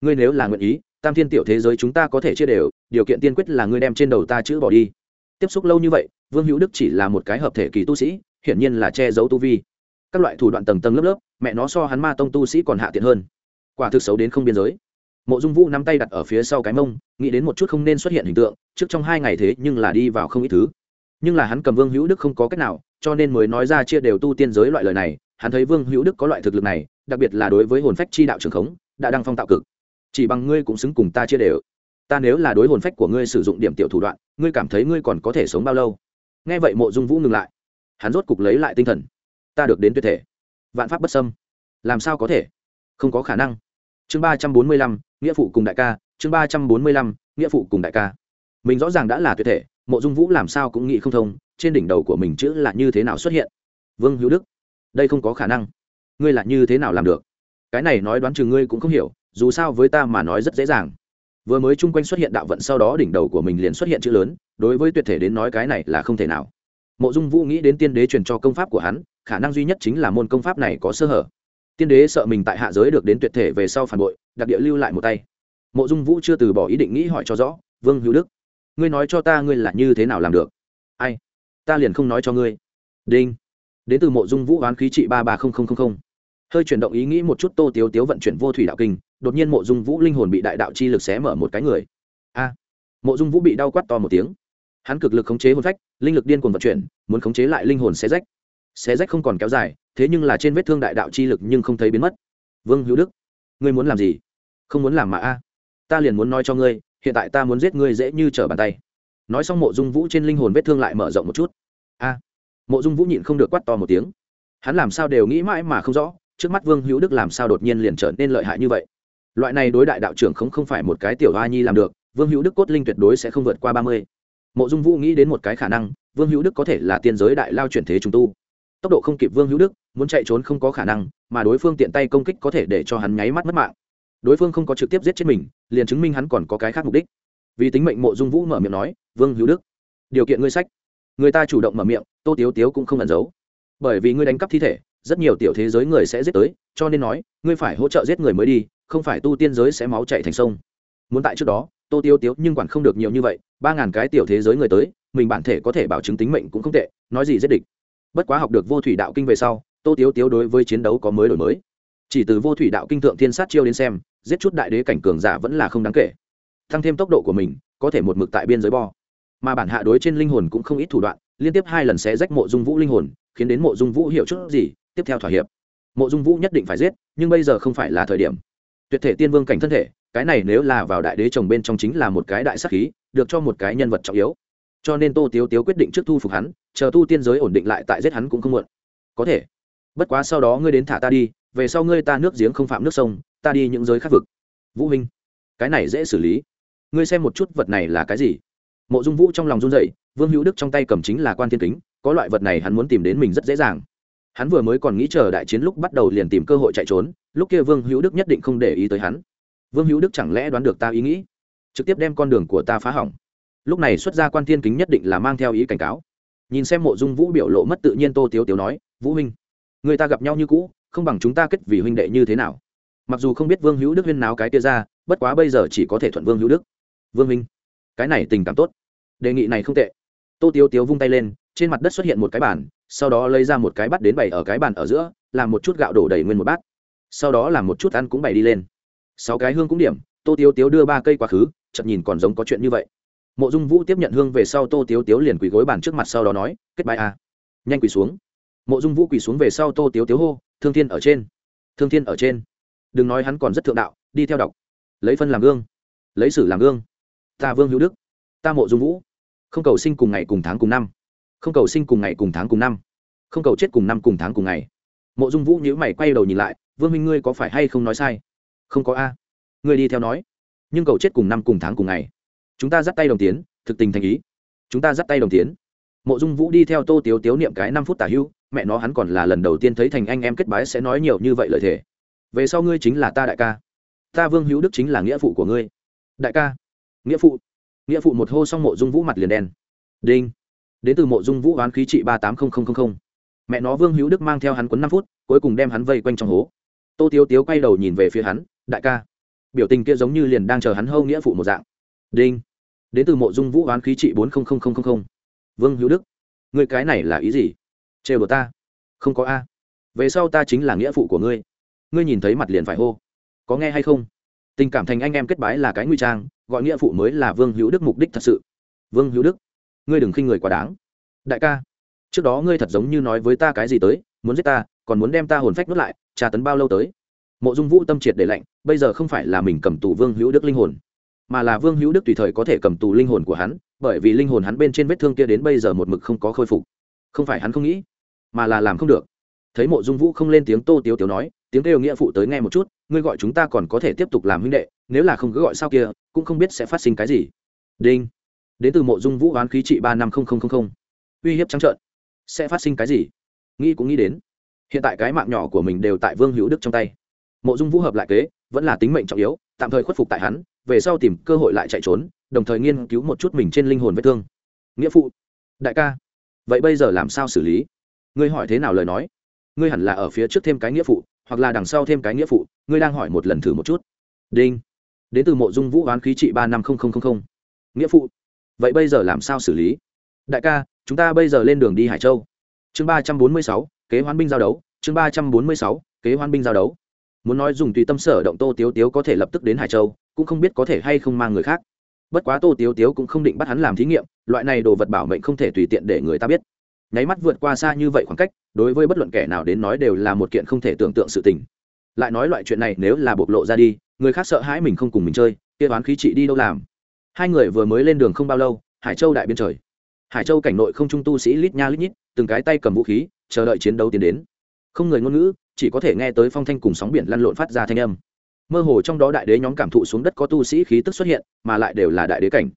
Ngươi nếu là nguyện ý, tam thiên tiểu thế giới chúng ta có thể chia đều, điều kiện tiên quyết là ngươi đem trên đầu ta chữ bỏ đi. Tiếp xúc lâu như vậy, vương hữu đức chỉ là một cái hợp thể kỳ tu sĩ, hiển nhiên là che giấu tu vi. Các loại thủ đoạn tầng tầng lớp lớp, mẹ nó so hắn ma tông tu sĩ còn hạ tiện hơn. Quả thực xấu đến không biên giới mộ dung vũ nắm tay đặt ở phía sau cái mông, nghĩ đến một chút không nên xuất hiện hình tượng, trước trong hai ngày thế nhưng là đi vào không ít thứ. Nhưng là hắn cầm vương hữu đức không có cách nào, cho nên mới nói ra chia đều tu tiên giới loại lời này, hắn thấy vương hữu đức có loại thực lực này, đặc biệt là đối với hồn phách chi đạo trường khống, đã đăng phong tạo cực. Chỉ bằng ngươi cũng xứng cùng ta chia đều. Ta nếu là đối hồn phách của ngươi sử dụng điểm tiểu thủ đoạn, ngươi cảm thấy ngươi còn có thể sống bao lâu? Nghe vậy mộ dung vũ ngừng lại. Hắn rốt cục lấy lại tinh thần. Ta được đến tuyệt thể. Vạn pháp bất xâm. Làm sao có thể? Không có khả năng chương ba trăm bốn mươi lăm, nghĩa phụ cùng đại ca, chương ba trăm bốn mươi lăm, nghĩa phụ cùng đại ca. Mình rõ ràng đã là tuyệt thể, mộ dung vũ làm sao cũng nghĩ không thông, trên đỉnh đầu của mình chữ là như thế nào xuất hiện? Vương hữu đức, đây không có khả năng. Ngươi là như thế nào làm được? Cái này nói đoán chừng ngươi cũng không hiểu, dù sao với ta mà nói rất dễ dàng. Vừa mới chung quanh xuất hiện đạo vận sau đó đỉnh đầu của mình liền xuất hiện chữ lớn, đối với tuyệt thể đến nói cái này là không thể nào. Mộ dung vũ nghĩ đến tiên đế truyền cho công pháp của hắn, khả năng duy nhất chính là môn công pháp này có sơ hở tiên đế sợ mình tại hạ giới được đến tuyệt thể về sau phản bội, đặc địa lưu lại một tay. Mộ dung vũ chưa từ bỏ ý định nghĩ hỏi cho rõ, vương hữu đức, ngươi nói cho ta ngươi là như thế nào làm được? Ai? Ta liền không nói cho ngươi. Đinh. Đến từ mộ dung vũ oán khí trị ba ba hơi chuyển động ý nghĩ một chút, tô tiếu tiếu vận chuyển vô thủy đạo kinh, đột nhiên mộ dung vũ linh hồn bị đại đạo chi lực xé mở một cái người. A! Mộ dung vũ bị đau quát to một tiếng. Hắn cực lực khống chế hồn phách, linh lực điên cuồng vận chuyển, muốn khống chế lại linh hồn xé rách xé rách không còn kéo dài, thế nhưng là trên vết thương đại đạo chi lực nhưng không thấy biến mất. Vương hữu đức, ngươi muốn làm gì? Không muốn làm mà a. Ta liền muốn nói cho ngươi, hiện tại ta muốn giết ngươi dễ như trở bàn tay. Nói xong mộ dung vũ trên linh hồn vết thương lại mở rộng một chút. A. Mộ dung vũ nhịn không được quát to một tiếng. Hắn làm sao đều nghĩ mãi mà không rõ, trước mắt vương hữu đức làm sao đột nhiên liền trở nên lợi hại như vậy? Loại này đối đại đạo trưởng không không phải một cái tiểu hoa nhi làm được, vương hữu đức cốt linh tuyệt đối sẽ không vượt qua ba mươi. Mộ dung vũ nghĩ đến một cái khả năng, vương hữu đức có thể là tiên giới đại lao chuyển thế trung tu tốc độ không kịp vương hữu đức, muốn chạy trốn không có khả năng, mà đối phương tiện tay công kích có thể để cho hắn nháy mắt mất mạng. Đối phương không có trực tiếp giết chết mình, liền chứng minh hắn còn có cái khác mục đích. Vì tính mệnh mộ dung vũ mở miệng nói, vương hữu đức, điều kiện ngươi sách. Người ta chủ động mở miệng, tô tiếu tiếu cũng không ẩn giấu. Bởi vì ngươi đánh cắp thi thể, rất nhiều tiểu thế giới người sẽ giết tới, cho nên nói, ngươi phải hỗ trợ giết người mới đi, không phải tu tiên giới sẽ máu chạy thành sông. Muốn tại trước đó, tô tiếu tiếu nhưng quản không được nhiều như vậy, ba ngàn cái tiểu thế giới người tới, mình bản thể có thể bảo chứng tính mệnh cũng không tệ, nói gì giết địch bất quá học được vô thủy đạo kinh về sau, tô tiếu tiếu đối với chiến đấu có mới đổi mới. Chỉ từ vô thủy đạo kinh thượng thiên sát chiêu đến xem, giết chút đại đế cảnh cường giả vẫn là không đáng kể. Tăng thêm tốc độ của mình, có thể một mực tại biên giới bo. Mà bản hạ đối trên linh hồn cũng không ít thủ đoạn, liên tiếp hai lần sẽ rách mộ dung vũ linh hồn, khiến đến mộ dung vũ hiểu chút gì, tiếp theo thỏa hiệp. Mộ dung vũ nhất định phải giết, nhưng bây giờ không phải là thời điểm. Tuyệt thể tiên vương cảnh thân thể, cái này nếu là vào đại đế chồng bên trong chính là một cái đại sắc khí, được cho một cái nhân vật trọng yếu cho nên tô tiếu tiếu quyết định trước thu phục hắn, chờ tu tiên giới ổn định lại tại giết hắn cũng không muộn. Có thể. Bất quá sau đó ngươi đến thả ta đi, về sau ngươi ta nước giếng không phạm nước sông, ta đi những giới khác vực. Vũ minh cái này dễ xử lý. Ngươi xem một chút vật này là cái gì? Mộ dung vũ trong lòng run dậy vương hữu đức trong tay cầm chính là quan thiên kính, có loại vật này hắn muốn tìm đến mình rất dễ dàng. Hắn vừa mới còn nghĩ chờ đại chiến lúc bắt đầu liền tìm cơ hội chạy trốn, lúc kia vương hữu đức nhất định không để ý tới hắn. Vương hữu đức chẳng lẽ đoán được ta ý nghĩ? Trực tiếp đem con đường của ta phá hỏng lúc này xuất ra quan thiên kính nhất định là mang theo ý cảnh cáo. Nhìn xem mộ dung vũ biểu lộ mất tự nhiên tô tiếu tiếu nói, vũ huynh, người ta gặp nhau như cũ, không bằng chúng ta kết vì huynh đệ như thế nào? Mặc dù không biết vương hữu đức huyên nào cái kia ra, bất quá bây giờ chỉ có thể thuận vương hữu đức. Vương huynh, cái này tình cảm tốt. Đề nghị này không tệ. Tô tiếu tiếu vung tay lên, trên mặt đất xuất hiện một cái bàn, sau đó lấy ra một cái bắt đến bày ở cái bàn ở giữa, làm một chút gạo đổ đầy nguyên một bát. Sau đó làm một chút ăn cũng bày đi lên. Sáu cái hương cũng điểm, tô tiếu tiếu đưa ba cây quá khứ chậm nhìn còn giống có chuyện như vậy mộ dung vũ tiếp nhận hương về sau tô tiếu tiếu liền quỳ gối bàn trước mặt sau đó nói, kết bài a. À. nhanh quỳ xuống. Mộ dung vũ quỳ xuống về sau tô tiếu tiếu hô, thương thiên ở trên, thương thiên ở trên. Đừng nói hắn còn rất thượng đạo, đi theo đọc. Lấy phân làm gương, lấy sử làm gương. Ta vương hữu đức, ta mộ dung vũ. Không cầu sinh cùng ngày cùng tháng cùng năm. Không cầu sinh cùng ngày cùng tháng cùng năm. Không cầu chết cùng năm cùng tháng cùng ngày. Mộ dung vũ nhữ mày quay đầu nhìn lại, vương minh ngươi có phải hay không nói sai? Không có a. Ngươi đi theo nói. Nhưng cầu chết cùng năm cùng tháng cùng ngày chúng ta dắt tay đồng tiến, thực tình thành ý. Chúng ta dắt tay đồng tiến. Mộ dung vũ đi theo tô tiếu tiếu niệm cái năm phút tả hưu, mẹ nó hắn còn là lần đầu tiên thấy thành anh em kết bái sẽ nói nhiều như vậy lợi thế về sau ngươi chính là ta đại ca. Ta vương hữu đức chính là nghĩa phụ của ngươi. Đại ca. Nghĩa phụ. Nghĩa phụ một hô xong mộ dung vũ mặt liền đen. Đinh. Đến từ mộ dung vũ oán khí trị ba tám nghìn mẹ nó vương hữu đức mang theo hắn quấn năm phút, cuối cùng đem hắn vây quanh trong hố. Tô tiếu tiếu quay đầu nhìn về phía hắn, đại ca. Biểu tình kia giống như liền đang chờ hắn hâu nghĩa phụ một dạng. Đinh đến từ mộ dung vũ oán khí trị bốn vương hữu đức người cái này là ý gì? Trêu đồ ta? Không có a. Về sau ta chính là nghĩa phụ của ngươi. Ngươi nhìn thấy mặt liền phải hô. Có nghe hay không? Tình cảm thành anh em kết bái là cái nguy trang, gọi nghĩa phụ mới là vương hữu đức mục đích thật sự. Vương hữu đức, ngươi đừng khinh người quá đáng. Đại ca, trước đó ngươi thật giống như nói với ta cái gì tới, muốn giết ta, còn muốn đem ta hồn phách nuốt lại, tra tấn bao lâu tới? Mộ dung vũ tâm triệt để lạnh, bây giờ không phải là mình cầm tù vương hữu đức linh hồn mà là vương hữu đức tùy thời có thể cầm tù linh hồn của hắn, bởi vì linh hồn hắn bên trên vết thương kia đến bây giờ một mực không có khôi phục. Không phải hắn không nghĩ, mà là làm không được. Thấy mộ dung vũ không lên tiếng tô tiếu tiếu nói, tiếng kêu nghĩa phụ tới nghe một chút, ngươi gọi chúng ta còn có thể tiếp tục làm huynh đệ, nếu là không cứ gọi sao kia, cũng không biết sẽ phát sinh cái gì. Đinh. Đến từ mộ dung vũ oán khí trị ba năm uy hiếp trắng trợn. Sẽ phát sinh cái gì? Nghĩ cũng nghĩ đến. Hiện tại cái mạng nhỏ của mình đều tại vương hữu đức trong tay. Mộ dung vũ hợp lại kế, vẫn là tính mệnh trọng yếu, tạm thời khuất phục tại hắn về sau tìm cơ hội lại chạy trốn, đồng thời nghiên cứu một chút mình trên linh hồn vết thương. Nghĩa phụ, đại ca, vậy bây giờ làm sao xử lý? Ngươi hỏi thế nào lời nói? Ngươi hẳn là ở phía trước thêm cái nghĩa phụ, hoặc là đằng sau thêm cái nghĩa phụ, ngươi đang hỏi một lần thử một chút. Đinh. Đến từ mộ dung vũ oán khí trị ba năm nghĩa phụ, vậy bây giờ làm sao xử lý? Đại ca, chúng ta bây giờ lên đường đi hải châu. Chương ba trăm bốn mươi sáu, kế hoán binh giao đấu. Chương ba trăm bốn mươi sáu, kế hoán binh giao đấu. Muốn nói dùng tùy tâm sở động tô tiếu tiếu có thể lập tức đến hải châu cũng không biết có thể hay không mang người khác. Bất quá tô tiếu tiếu cũng không định bắt hắn làm thí nghiệm, loại này đồ vật bảo mệnh không thể tùy tiện để người ta biết. Nháy mắt vượt qua xa như vậy khoảng cách, đối với bất luận kẻ nào đến nói đều là một kiện không thể tưởng tượng sự tình. Lại nói loại chuyện này nếu là bộc lộ ra đi, người khác sợ hãi mình không cùng mình chơi, kia toán khí trị đi đâu làm? Hai người vừa mới lên đường không bao lâu, hải châu đại biên trời. Hải châu cảnh nội không trung tu sĩ lít nha lít nhít, từng cái tay cầm vũ khí, chờ đợi chiến đấu tiến đến. Không người ngôn ngữ, chỉ có thể nghe tới phong thanh cùng sóng biển lăn lộn phát ra thanh âm mơ hồ trong đó đại đế nhóm cảm thụ xuống đất có tu sĩ khí tức xuất hiện, mà lại đều là đại đế cảnh.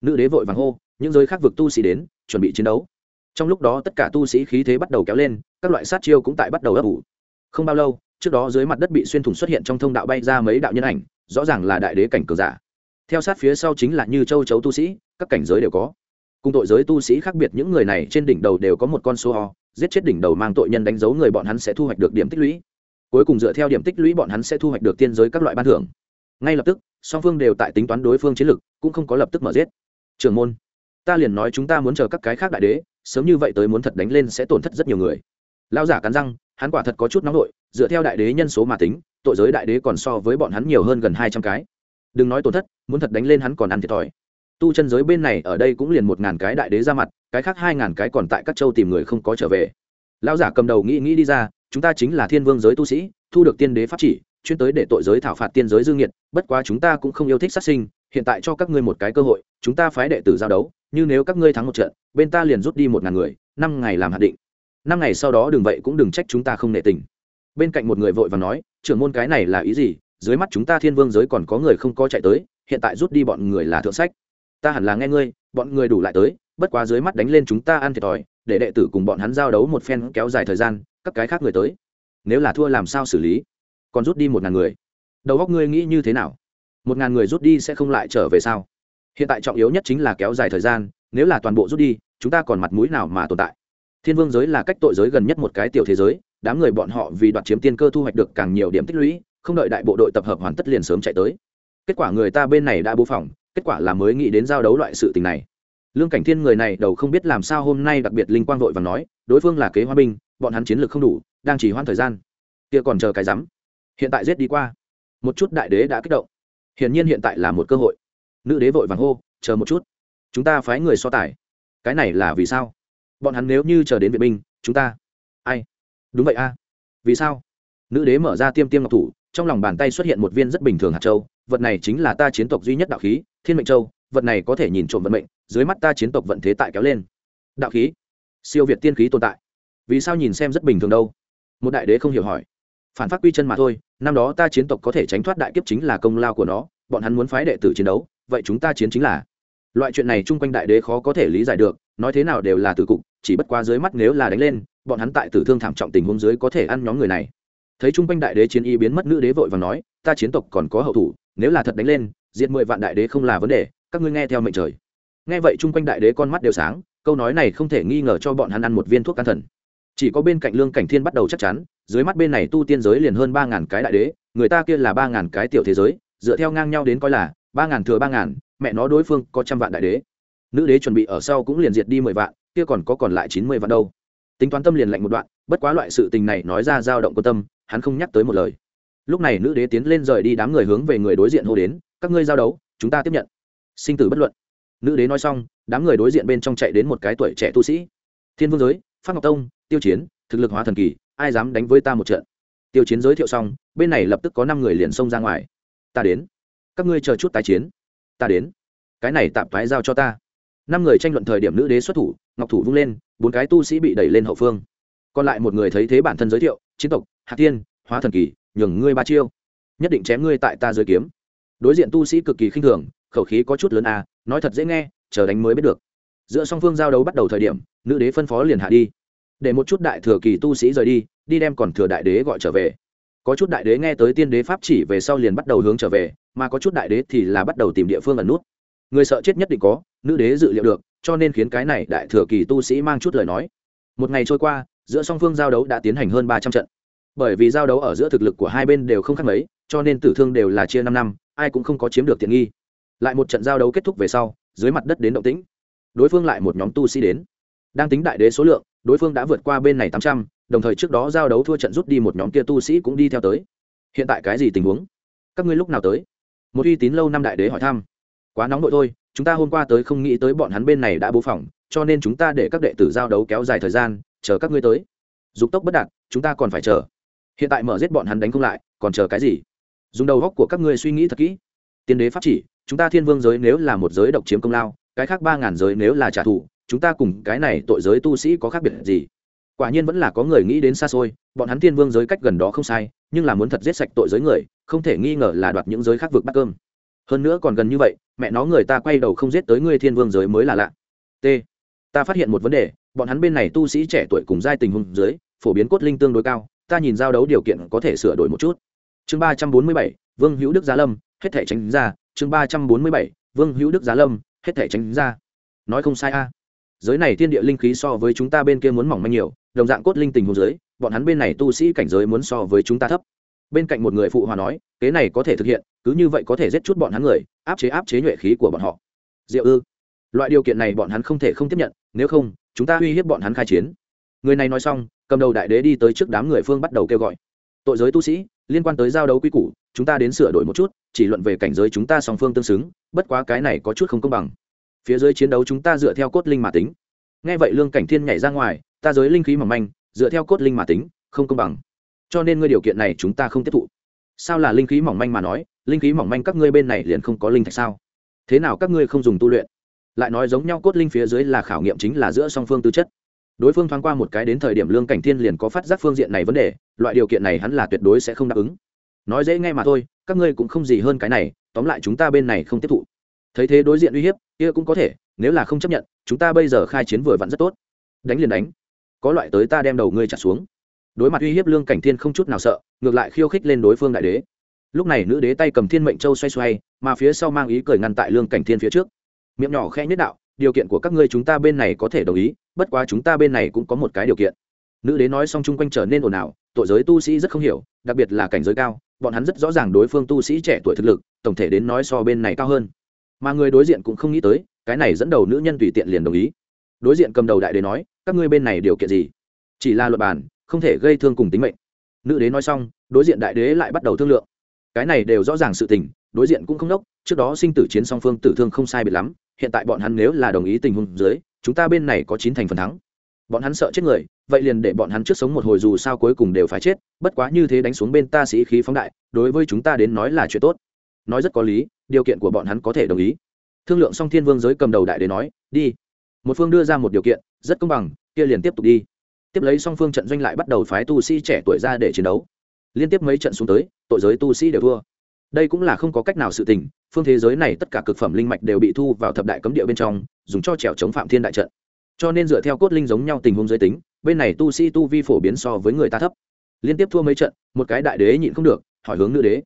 Nữ đế vội vàng hô, những giới khác vực tu sĩ đến, chuẩn bị chiến đấu. Trong lúc đó tất cả tu sĩ khí thế bắt đầu kéo lên, các loại sát chiêu cũng tại bắt đầu ấp ủ. Không bao lâu, trước đó dưới mặt đất bị xuyên thủng xuất hiện trong thông đạo bay ra mấy đạo nhân ảnh, rõ ràng là đại đế cảnh cường giả. Theo sát phía sau chính là như châu chấu tu sĩ, các cảnh giới đều có. Cùng tội giới tu sĩ khác biệt, những người này trên đỉnh đầu đều có một con số ho giết chết đỉnh đầu mang tội nhân đánh dấu người, bọn hắn sẽ thu hoạch được điểm tích lũy cuối cùng dựa theo điểm tích lũy bọn hắn sẽ thu hoạch được tiên giới các loại ban thưởng. Ngay lập tức, song phương đều tại tính toán đối phương chiến lược, cũng không có lập tức mở giết. Trường môn, ta liền nói chúng ta muốn chờ các cái khác đại đế, sớm như vậy tới muốn thật đánh lên sẽ tổn thất rất nhiều người. Lao giả cắn răng, hắn quả thật có chút nóng nội, dựa theo đại đế nhân số mà tính, tội giới đại đế còn so với bọn hắn nhiều hơn gần hai trăm cái. Đừng nói tổn thất, muốn thật đánh lên hắn còn ăn thiệt thòi. Tu chân giới bên này ở đây cũng liền một ngàn cái đại đế ra mặt, cái khác hai ngàn cái còn tại các châu tìm người không có trở về. Lão giả cầm đầu nghĩ nghĩ đi ra chúng ta chính là thiên vương giới tu sĩ, thu được tiên đế pháp chỉ, chuyên tới để tội giới thảo phạt tiên giới dương nhiệt bất quá chúng ta cũng không yêu thích sát sinh, hiện tại cho các ngươi một cái cơ hội, chúng ta phái đệ tử giao đấu, như nếu các ngươi thắng một trận, bên ta liền rút đi một ngàn người, năm ngày làm hạn định. Năm ngày sau đó đừng vậy cũng đừng trách chúng ta không nệ tình. Bên cạnh một người vội và nói, trưởng môn cái này là ý gì? Dưới mắt chúng ta thiên vương giới còn có người không có chạy tới, hiện tại rút đi bọn người là thượng sách. Ta hẳn là nghe ngươi, bọn người đủ lại tới, bất quá dưới mắt đánh lên chúng ta ăn thiệt thòi, để đệ tử cùng bọn hắn giao đấu một phen kéo dài thời gian các cái khác người tới. Nếu là thua làm sao xử lý? Còn rút đi một ngàn người. Đầu góc ngươi nghĩ như thế nào? Một ngàn người rút đi sẽ không lại trở về sao? Hiện tại trọng yếu nhất chính là kéo dài thời gian, nếu là toàn bộ rút đi, chúng ta còn mặt mũi nào mà tồn tại? Thiên vương giới là cách tội giới gần nhất một cái tiểu thế giới, đám người bọn họ vì đoạt chiếm tiên cơ thu hoạch được càng nhiều điểm tích lũy, không đợi đại bộ đội tập hợp hoàn tất liền sớm chạy tới. Kết quả người ta bên này đã bố phòng, kết quả là mới nghĩ đến giao đấu loại sự tình này. Lương cảnh thiên người này đầu không biết làm sao hôm nay đặc biệt linh quang vội và nói, đối phương là kế hoa binh bọn hắn chiến lược không đủ, đang chỉ hoãn thời gian. Kia còn chờ cái rắm. Hiện tại giết đi qua. Một chút đại đế đã kích động. Hiển nhiên hiện tại là một cơ hội. Nữ đế vội vàng hô, chờ một chút. Chúng ta phái người so tài. Cái này là vì sao? Bọn hắn nếu như chờ đến viện binh, chúng ta ai? Đúng vậy a. Vì sao? Nữ đế mở ra tiêm tiêm ngọc thủ, trong lòng bàn tay xuất hiện một viên rất bình thường hạt châu. Vật này chính là ta chiến tộc duy nhất đạo khí, thiên mệnh châu. Vật này có thể nhìn trộm vận mệnh, dưới mắt ta chiến tộc vận thế tại kéo lên. Đạo khí. Siêu việt tiên khí tồn tại vì sao nhìn xem rất bình thường đâu? Một đại đế không hiểu hỏi. Phản phát quy chân mà thôi, năm đó ta chiến tộc có thể tránh thoát đại kiếp chính là công lao của nó, bọn hắn muốn phái đệ tử chiến đấu, vậy chúng ta chiến chính là. Loại chuyện này chung quanh đại đế khó có thể lý giải được, nói thế nào đều là tử cục, chỉ bất quá dưới mắt nếu là đánh lên, bọn hắn tại tử thương thảm trọng tình huống dưới có thể ăn nhóm người này. Thấy chung quanh đại đế chiến y biến mất, nữ đế vội và nói, ta chiến tộc còn có hậu thủ, nếu là thật đánh lên, diệt mười vạn đại đế không là vấn đề, các ngươi nghe theo mệnh trời. Nghe vậy chung quanh đại đế con mắt đều sáng, câu nói này không thể nghi ngờ cho bọn hắn ăn một viên thuốc can thần chỉ có bên cạnh lương cảnh thiên bắt đầu chắc chắn, dưới mắt bên này tu tiên giới liền hơn ba ngàn cái đại đế, người ta kia là ba ngàn cái tiểu thế giới, dựa theo ngang nhau đến coi là ba ngàn thừa ba ngàn, mẹ nó đối phương có trăm vạn đại đế. Nữ đế chuẩn bị ở sau cũng liền diệt đi mười vạn, kia còn có còn lại chín mươi vạn đâu. Tính toán tâm liền lạnh một đoạn, bất quá loại sự tình này nói ra dao động quan tâm, hắn không nhắc tới một lời. Lúc này nữ đế tiến lên rời đi đám người hướng về người đối diện hô đến, các ngươi giao đấu, chúng ta tiếp nhận. Sinh tử bất luận. Nữ đế nói xong, đám người đối diện bên trong chạy đến một cái tuổi trẻ tu sĩ. Thiên vương giới phát ngọc tông, tiêu chiến, thực lực hóa thần kỳ, ai dám đánh với ta một trận? Tiêu chiến giới thiệu xong, bên này lập tức có năm người liền xông ra ngoài. Ta đến. Các ngươi chờ chút tái chiến. Ta đến. Cái này tạm thoái giao cho ta. Năm người tranh luận thời điểm nữ đế xuất thủ, ngọc thủ vung lên, bốn cái tu sĩ bị đẩy lên hậu phương. Còn lại một người thấy thế bản thân giới thiệu, chiến tộc hạ tiên hóa thần kỳ, nhường ngươi ba chiêu. Nhất định chém ngươi tại ta dưới kiếm. Đối diện tu sĩ cực kỳ khinh thường, khẩu khí có chút lớn à nói thật dễ nghe, chờ đánh mới biết được giữa song phương giao đấu bắt đầu thời điểm, nữ đế phân phó liền hạ đi. Để một chút đại thừa kỳ tu sĩ rời đi đi đem còn thừa đại đế gọi trở về. Có chút đại đế nghe tới tiên đế pháp chỉ về sau liền bắt đầu hướng trở về, mà có chút đại đế thì là bắt đầu tìm địa phương ẩn nút. Người sợ chết nhất định có, nữ đế dự liệu được, cho nên khiến cái này đại thừa kỳ tu sĩ mang chút lời nói. Một ngày trôi qua, giữa song phương giao đấu đã tiến hành hơn ba trăm trận. Bởi vì giao đấu ở giữa thực lực của hai bên đều không khác mấy, cho nên tử thương đều là chia năm năm, ai cũng không có chiếm được tiện nghi. Lại một trận giao đấu kết thúc về sau, dưới mặt đất đến động tĩnh đối phương lại một nhóm tu sĩ đến. Đang tính đại đế số lượng, đối phương đã vượt qua bên này tám trăm, đồng thời trước đó giao đấu thua trận rút đi một nhóm kia tu sĩ cũng đi theo tới. Hiện tại cái gì tình huống? Các ngươi lúc nào tới? Một uy tín lâu năm đại đế hỏi thăm. Quá nóng nội thôi, chúng ta hôm qua tới không nghĩ tới bọn hắn bên này đã bố phỏng cho nên chúng ta để các đệ tử giao đấu kéo dài thời gian, chờ các ngươi tới. Dục tốc bất đạt, chúng ta còn phải chờ. Hiện tại mở giết bọn hắn đánh không lại, còn chờ cái gì? Dùng đầu góc của các ngươi suy nghĩ thật kỹ. Tiên đế pháp chỉ, chúng ta thiên vương giới nếu là một giới độc chiếm công lao cái khác ba ngàn giới nếu là trả thù, chúng ta cùng cái này tội giới tu sĩ có khác biệt gì? Quả nhiên vẫn là có người nghĩ đến xa xôi, bọn hắn thiên vương giới cách gần đó không sai, nhưng là muốn thật giết sạch tội giới người, không thể nghi ngờ là đoạt những giới khác vực bắt cơm. Hơn nữa còn gần như vậy, mẹ nó người ta quay đầu không giết tới ngươi thiên vương giới mới là lạ. T. Ta phát hiện một vấn đề, bọn hắn bên này tu sĩ trẻ tuổi cùng giai tình huống giới phổ biến cốt linh tương đối cao, ta nhìn giao đấu điều kiện có thể sửa đổi một chút. Chương ba trăm bốn mươi bảy, vương hữu đức giá lâm, hết thể tránh ra. Chương ba trăm bốn mươi bảy, vương hữu đức giá lâm hết thể tránh ra. Nói không sai a. Giới này thiên địa linh khí so với chúng ta bên kia muốn mỏng manh nhiều, đồng dạng cốt linh tình hồ giới bọn hắn bên này tu sĩ cảnh giới muốn so với chúng ta thấp. Bên cạnh một người phụ hòa nói, kế này có thể thực hiện, cứ như vậy có thể giết chút bọn hắn người, áp chế áp chế nhuệ khí của bọn họ. Diệu ư? Loại điều kiện này bọn hắn không thể không tiếp nhận, nếu không, chúng ta uy hiếp bọn hắn khai chiến. Người này nói xong, cầm đầu đại đế đi tới trước đám người phương bắt đầu kêu gọi. Tội giới tu sĩ, liên quan tới giao đấu quy củ chúng ta đến sửa đổi một chút, chỉ luận về cảnh giới chúng ta song phương tương xứng, bất quá cái này có chút không công bằng. Phía dưới chiến đấu chúng ta dựa theo cốt linh mà tính. Nghe vậy lương cảnh thiên nhảy ra ngoài, ta giới linh khí mỏng manh, dựa theo cốt linh mà tính, không công bằng. Cho nên ngươi điều kiện này chúng ta không tiếp thụ. Sao là linh khí mỏng manh mà nói, linh khí mỏng manh các ngươi bên này liền không có linh thạch sao? Thế nào các ngươi không dùng tu luyện? Lại nói giống nhau cốt linh phía dưới là khảo nghiệm chính là giữa song phương tư chất. Đối phương thoáng qua một cái đến thời điểm lương cảnh thiên liền có phát giác phương diện này vấn đề, loại điều kiện này hắn là tuyệt đối sẽ không đáp ứng nói dễ nghe mà thôi, các ngươi cũng không gì hơn cái này, tóm lại chúng ta bên này không tiếp thụ. Thấy thế đối diện uy hiếp, kia cũng có thể, nếu là không chấp nhận, chúng ta bây giờ khai chiến vừa vặn rất tốt. Đánh liền đánh. Có loại tới ta đem đầu ngươi trả xuống. Đối mặt uy hiếp lương cảnh thiên không chút nào sợ, ngược lại khiêu khích lên đối phương đại đế. Lúc này nữ đế tay cầm thiên mệnh châu xoay xoay, mà phía sau mang ý cười ngăn tại lương cảnh thiên phía trước. Miệng nhỏ khẽ nhất đạo, điều kiện của các ngươi chúng ta bên này có thể đồng ý, bất quá chúng ta bên này cũng có một cái điều kiện. Nữ đế nói xong chung quanh trở nên ồn ào, tội giới tu sĩ rất không hiểu, đặc biệt là cảnh giới cao bọn hắn rất rõ ràng đối phương tu sĩ trẻ tuổi thực lực, tổng thể đến nói so bên này cao hơn. Mà người đối diện cũng không nghĩ tới, cái này dẫn đầu nữ nhân tùy tiện liền đồng ý. Đối diện cầm đầu đại đế nói, các ngươi bên này điều kiện gì? Chỉ là luật bản, không thể gây thương cùng tính mệnh. Nữ đế nói xong, đối diện đại đế lại bắt đầu thương lượng. Cái này đều rõ ràng sự tình, đối diện cũng không đốc, trước đó sinh tử chiến song phương tử thương không sai biệt lắm, hiện tại bọn hắn nếu là đồng ý tình huống dưới, chúng ta bên này có chín thành phần thắng. Bọn hắn sợ chết người vậy liền để bọn hắn trước sống một hồi dù sao cuối cùng đều phải chết, bất quá như thế đánh xuống bên ta sĩ khí phóng đại, đối với chúng ta đến nói là chuyện tốt. Nói rất có lý, điều kiện của bọn hắn có thể đồng ý. Thương lượng xong thiên vương giới cầm đầu đại đế nói, đi. Một phương đưa ra một điều kiện, rất công bằng, kia liền tiếp tục đi. Tiếp lấy song phương trận doanh lại bắt đầu phái tu sĩ trẻ tuổi ra để chiến đấu. Liên tiếp mấy trận xuống tới, tội giới tu sĩ đều thua. Đây cũng là không có cách nào sự tình, phương thế giới này tất cả cực phẩm linh mạch đều bị thu vào thập đại cấm địa bên trong, dùng cho trèo chống phạm thiên đại trận. Cho nên dựa theo cốt linh giống nhau tình huống giới tính bên này tu sĩ tu vi phổ biến so với người ta thấp. Liên tiếp thua mấy trận, một cái đại đế nhịn không được, hỏi hướng nữ đế.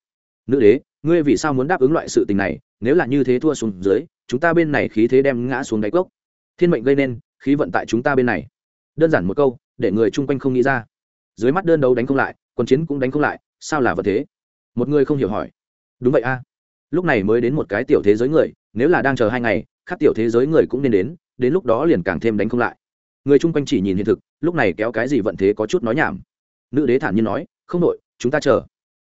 Nữ đế, ngươi vì sao muốn đáp ứng loại sự tình này? Nếu là như thế thua xuống dưới, chúng ta bên này khí thế đem ngã xuống đáy cốc. Thiên mệnh gây nên, khí vận tại chúng ta bên này. Đơn giản một câu, để người chung quanh không nghĩ ra. Dưới mắt đơn đấu đánh không lại, quân chiến cũng đánh không lại, sao là vật thế? Một người không hiểu hỏi. Đúng vậy a. Lúc này mới đến một cái tiểu thế giới người, nếu là đang chờ hai ngày, khác tiểu thế giới người cũng nên đến đến lúc đó liền càng thêm đánh không lại người chung quanh chỉ nhìn hiện thực, lúc này kéo cái gì vận thế có chút nói nhảm. Nữ đế thản nhiên nói, không đội, chúng ta chờ.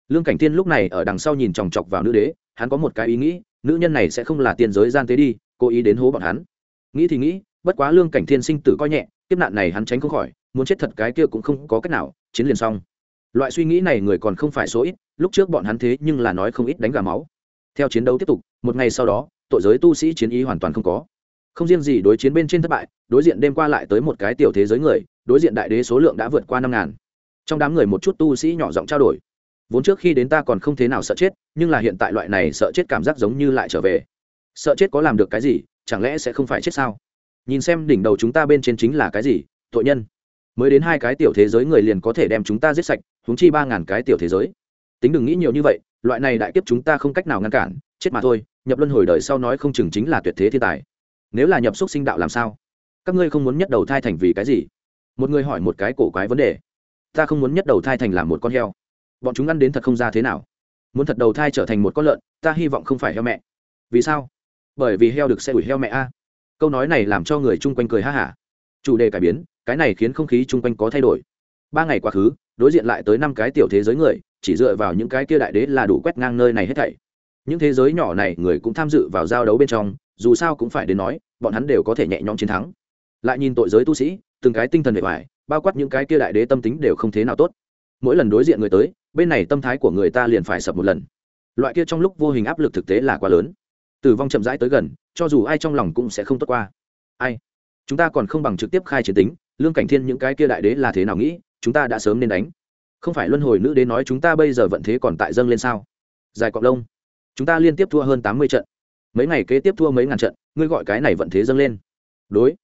Lương cảnh tiên lúc này ở đằng sau nhìn chòng chọc vào nữ đế, hắn có một cái ý nghĩ, nữ nhân này sẽ không là tiên giới gian tế đi, cố ý đến hố bọn hắn. Nghĩ thì nghĩ, bất quá lương cảnh thiên sinh tử coi nhẹ, kiếp nạn này hắn tránh không khỏi, muốn chết thật cái kia cũng không có cách nào, chiến liền xong. Loại suy nghĩ này người còn không phải số ít, lúc trước bọn hắn thế nhưng là nói không ít đánh gà máu. Theo chiến đấu tiếp tục, một ngày sau đó, tội giới tu sĩ chiến ý hoàn toàn không có không riêng gì đối chiến bên trên thất bại, đối diện đêm qua lại tới một cái tiểu thế giới người, đối diện đại đế số lượng đã vượt qua năm ngàn. Trong đám người một chút tu sĩ nhỏ giọng trao đổi, vốn trước khi đến ta còn không thế nào sợ chết, nhưng là hiện tại loại này sợ chết cảm giác giống như lại trở về. Sợ chết có làm được cái gì, chẳng lẽ sẽ không phải chết sao? Nhìn xem đỉnh đầu chúng ta bên trên chính là cái gì, tội nhân. Mới đến hai cái tiểu thế giới người liền có thể đem chúng ta giết sạch húng chi ba ngàn cái tiểu thế giới. Tính đừng nghĩ nhiều như vậy, loại này đại kiếp chúng ta không cách nào ngăn cản, chết mà thôi, nhập luân hồi đời sau nói không chừng chính là tuyệt thế thiên tài nếu là nhập xúc sinh đạo làm sao? Các ngươi không muốn nhất đầu thai thành vì cái gì? Một người hỏi một cái cổ quái vấn đề. Ta không muốn nhất đầu thai thành làm một con heo. Bọn chúng ăn đến thật không ra thế nào. Muốn thật đầu thai trở thành một con lợn, ta hy vọng không phải heo mẹ. Vì sao? Bởi vì heo được xe ủi heo mẹ a. Câu nói này làm cho người chung quanh cười ha hả. Chủ đề cải biến, cái này khiến không khí chung quanh có thay đổi. Ba ngày quá khứ, đối diện lại tới năm cái tiểu thế giới người, chỉ dựa vào những cái kia đại đế là đủ quét ngang nơi này hết thảy. Những thế giới nhỏ này người cũng tham dự vào giao đấu bên trong dù sao cũng phải đến nói, bọn hắn đều có thể nhẹ nhõm chiến thắng. Lại nhìn tội giới tu sĩ, từng cái tinh thần bề ngoài, bao quát những cái kia đại đế tâm tính đều không thế nào tốt. Mỗi lần đối diện người tới, bên này tâm thái của người ta liền phải sập một lần. Loại kia trong lúc vô hình áp lực thực tế là quá lớn. Tử vong chậm rãi tới gần, cho dù ai trong lòng cũng sẽ không tốt qua. Ai? Chúng ta còn không bằng trực tiếp khai chiến tính, lương cảnh thiên những cái kia đại đế là thế nào nghĩ, chúng ta đã sớm nên đánh. Không phải luân hồi nữ đế nói chúng ta bây giờ vận thế còn tại dâng lên sao? Dài cọc lông chúng ta liên tiếp thua hơn tám mươi trận mấy ngày kế tiếp thua mấy ngàn trận, ngươi gọi cái này vận thế dâng lên. Đối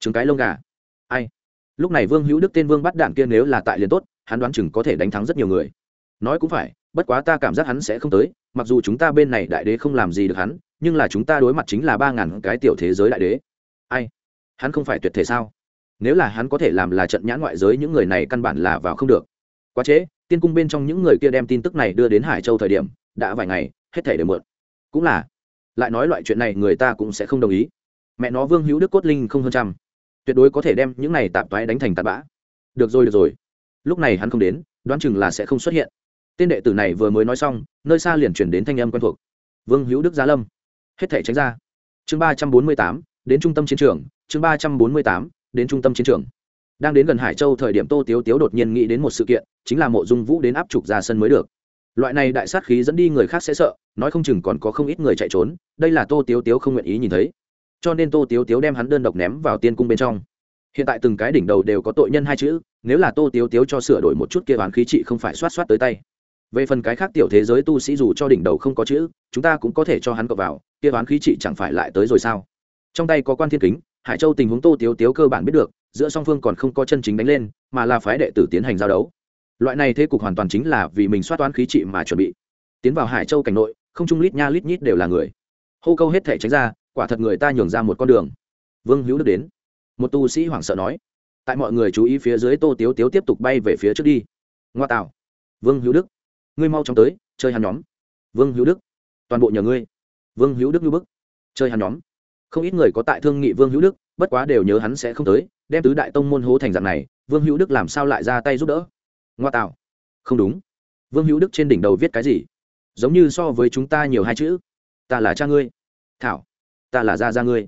chứng cái lông gà. Ai? Lúc này vương hữu đức tên vương bắt đạn kia nếu là tại liền tốt, hắn đoán chừng có thể đánh thắng rất nhiều người. Nói cũng phải, bất quá ta cảm giác hắn sẽ không tới, mặc dù chúng ta bên này đại đế không làm gì được hắn, nhưng là chúng ta đối mặt chính là ba ngàn cái tiểu thế giới đại đế. Ai? Hắn không phải tuyệt thể sao? Nếu là hắn có thể làm là trận nhãn ngoại giới những người này căn bản là vào không được. Quá trễ, tiên cung bên trong những người kia đem tin tức này đưa đến hải châu thời điểm, đã vài ngày, hết thể đều mượn cũng là lại nói loại chuyện này người ta cũng sẽ không đồng ý. Mẹ nó vương hữu đức cốt linh không hơn trăm. Tuyệt đối có thể đem những này tạp toái đánh thành tạt bã. Được rồi được rồi. Lúc này hắn không đến, đoán chừng là sẽ không xuất hiện. Tên đệ tử này vừa mới nói xong, nơi xa liền chuyển đến thanh âm quen thuộc. Vương hữu đức gia lâm. Hết thể tránh ra. Chương ba trăm bốn mươi tám, đến trung tâm chiến trường. Chương ba trăm bốn mươi tám, đến trung tâm chiến trường. Đang đến gần hải châu thời điểm tô tiếu tiếu đột nhiên nghĩ đến một sự kiện, chính là mộ dung vũ đến áp trục ra sân mới được loại này đại sát khí dẫn đi người khác sẽ sợ, nói không chừng còn có không ít người chạy trốn, đây là tô tiếu tiếu không nguyện ý nhìn thấy. Cho nên tô tiếu tiếu đem hắn đơn độc ném vào tiên cung bên trong. Hiện tại từng cái đỉnh đầu đều có tội nhân hai chữ, nếu là tô tiếu tiếu cho sửa đổi một chút kia bán khí trị không phải xoát xoát tới tay. Về phần cái khác tiểu thế giới tu sĩ dù cho đỉnh đầu không có chữ, chúng ta cũng có thể cho hắn cậu vào, kia bán khí trị chẳng phải lại tới rồi sao? Trong tay có quan thiên kính, hải châu tình huống tô tiếu tiếu cơ bản biết được, giữa song phương còn không có chân chính đánh lên, mà là phái đệ tử tiến hành giao đấu loại này thế cục hoàn toàn chính là vì mình soát toán khí trị mà chuẩn bị. Tiến vào hải châu cảnh nội, không trung lít nha lít nhít đều là người. Hô câu hết thể tránh ra, quả thật người ta nhường ra một con đường. Vương hữu đức đến. Một tu sĩ hoảng sợ nói. Tại mọi người chú ý phía dưới tô tiếu tiếu tiếp tục bay về phía trước đi. Ngoa tạo. Vương hữu đức. Ngươi mau chóng tới, chơi hắn nhóm. Vương hữu đức. Toàn bộ nhờ ngươi. Vương hữu đức như bức. Chơi hắn nhóm. Không ít người có tại thương nghị vương hữu đức, bất quá đều nhớ hắn sẽ không tới, đem tứ đại tông môn hố thành dạng này, vương hữu đức làm sao lại ra tay giúp đỡ? Ngoa tạo không đúng. Vương hữu đức trên đỉnh đầu viết cái gì? Giống như so với chúng ta nhiều hai chữ. Ta là cha ngươi. Thảo, ta là gia gia ngươi.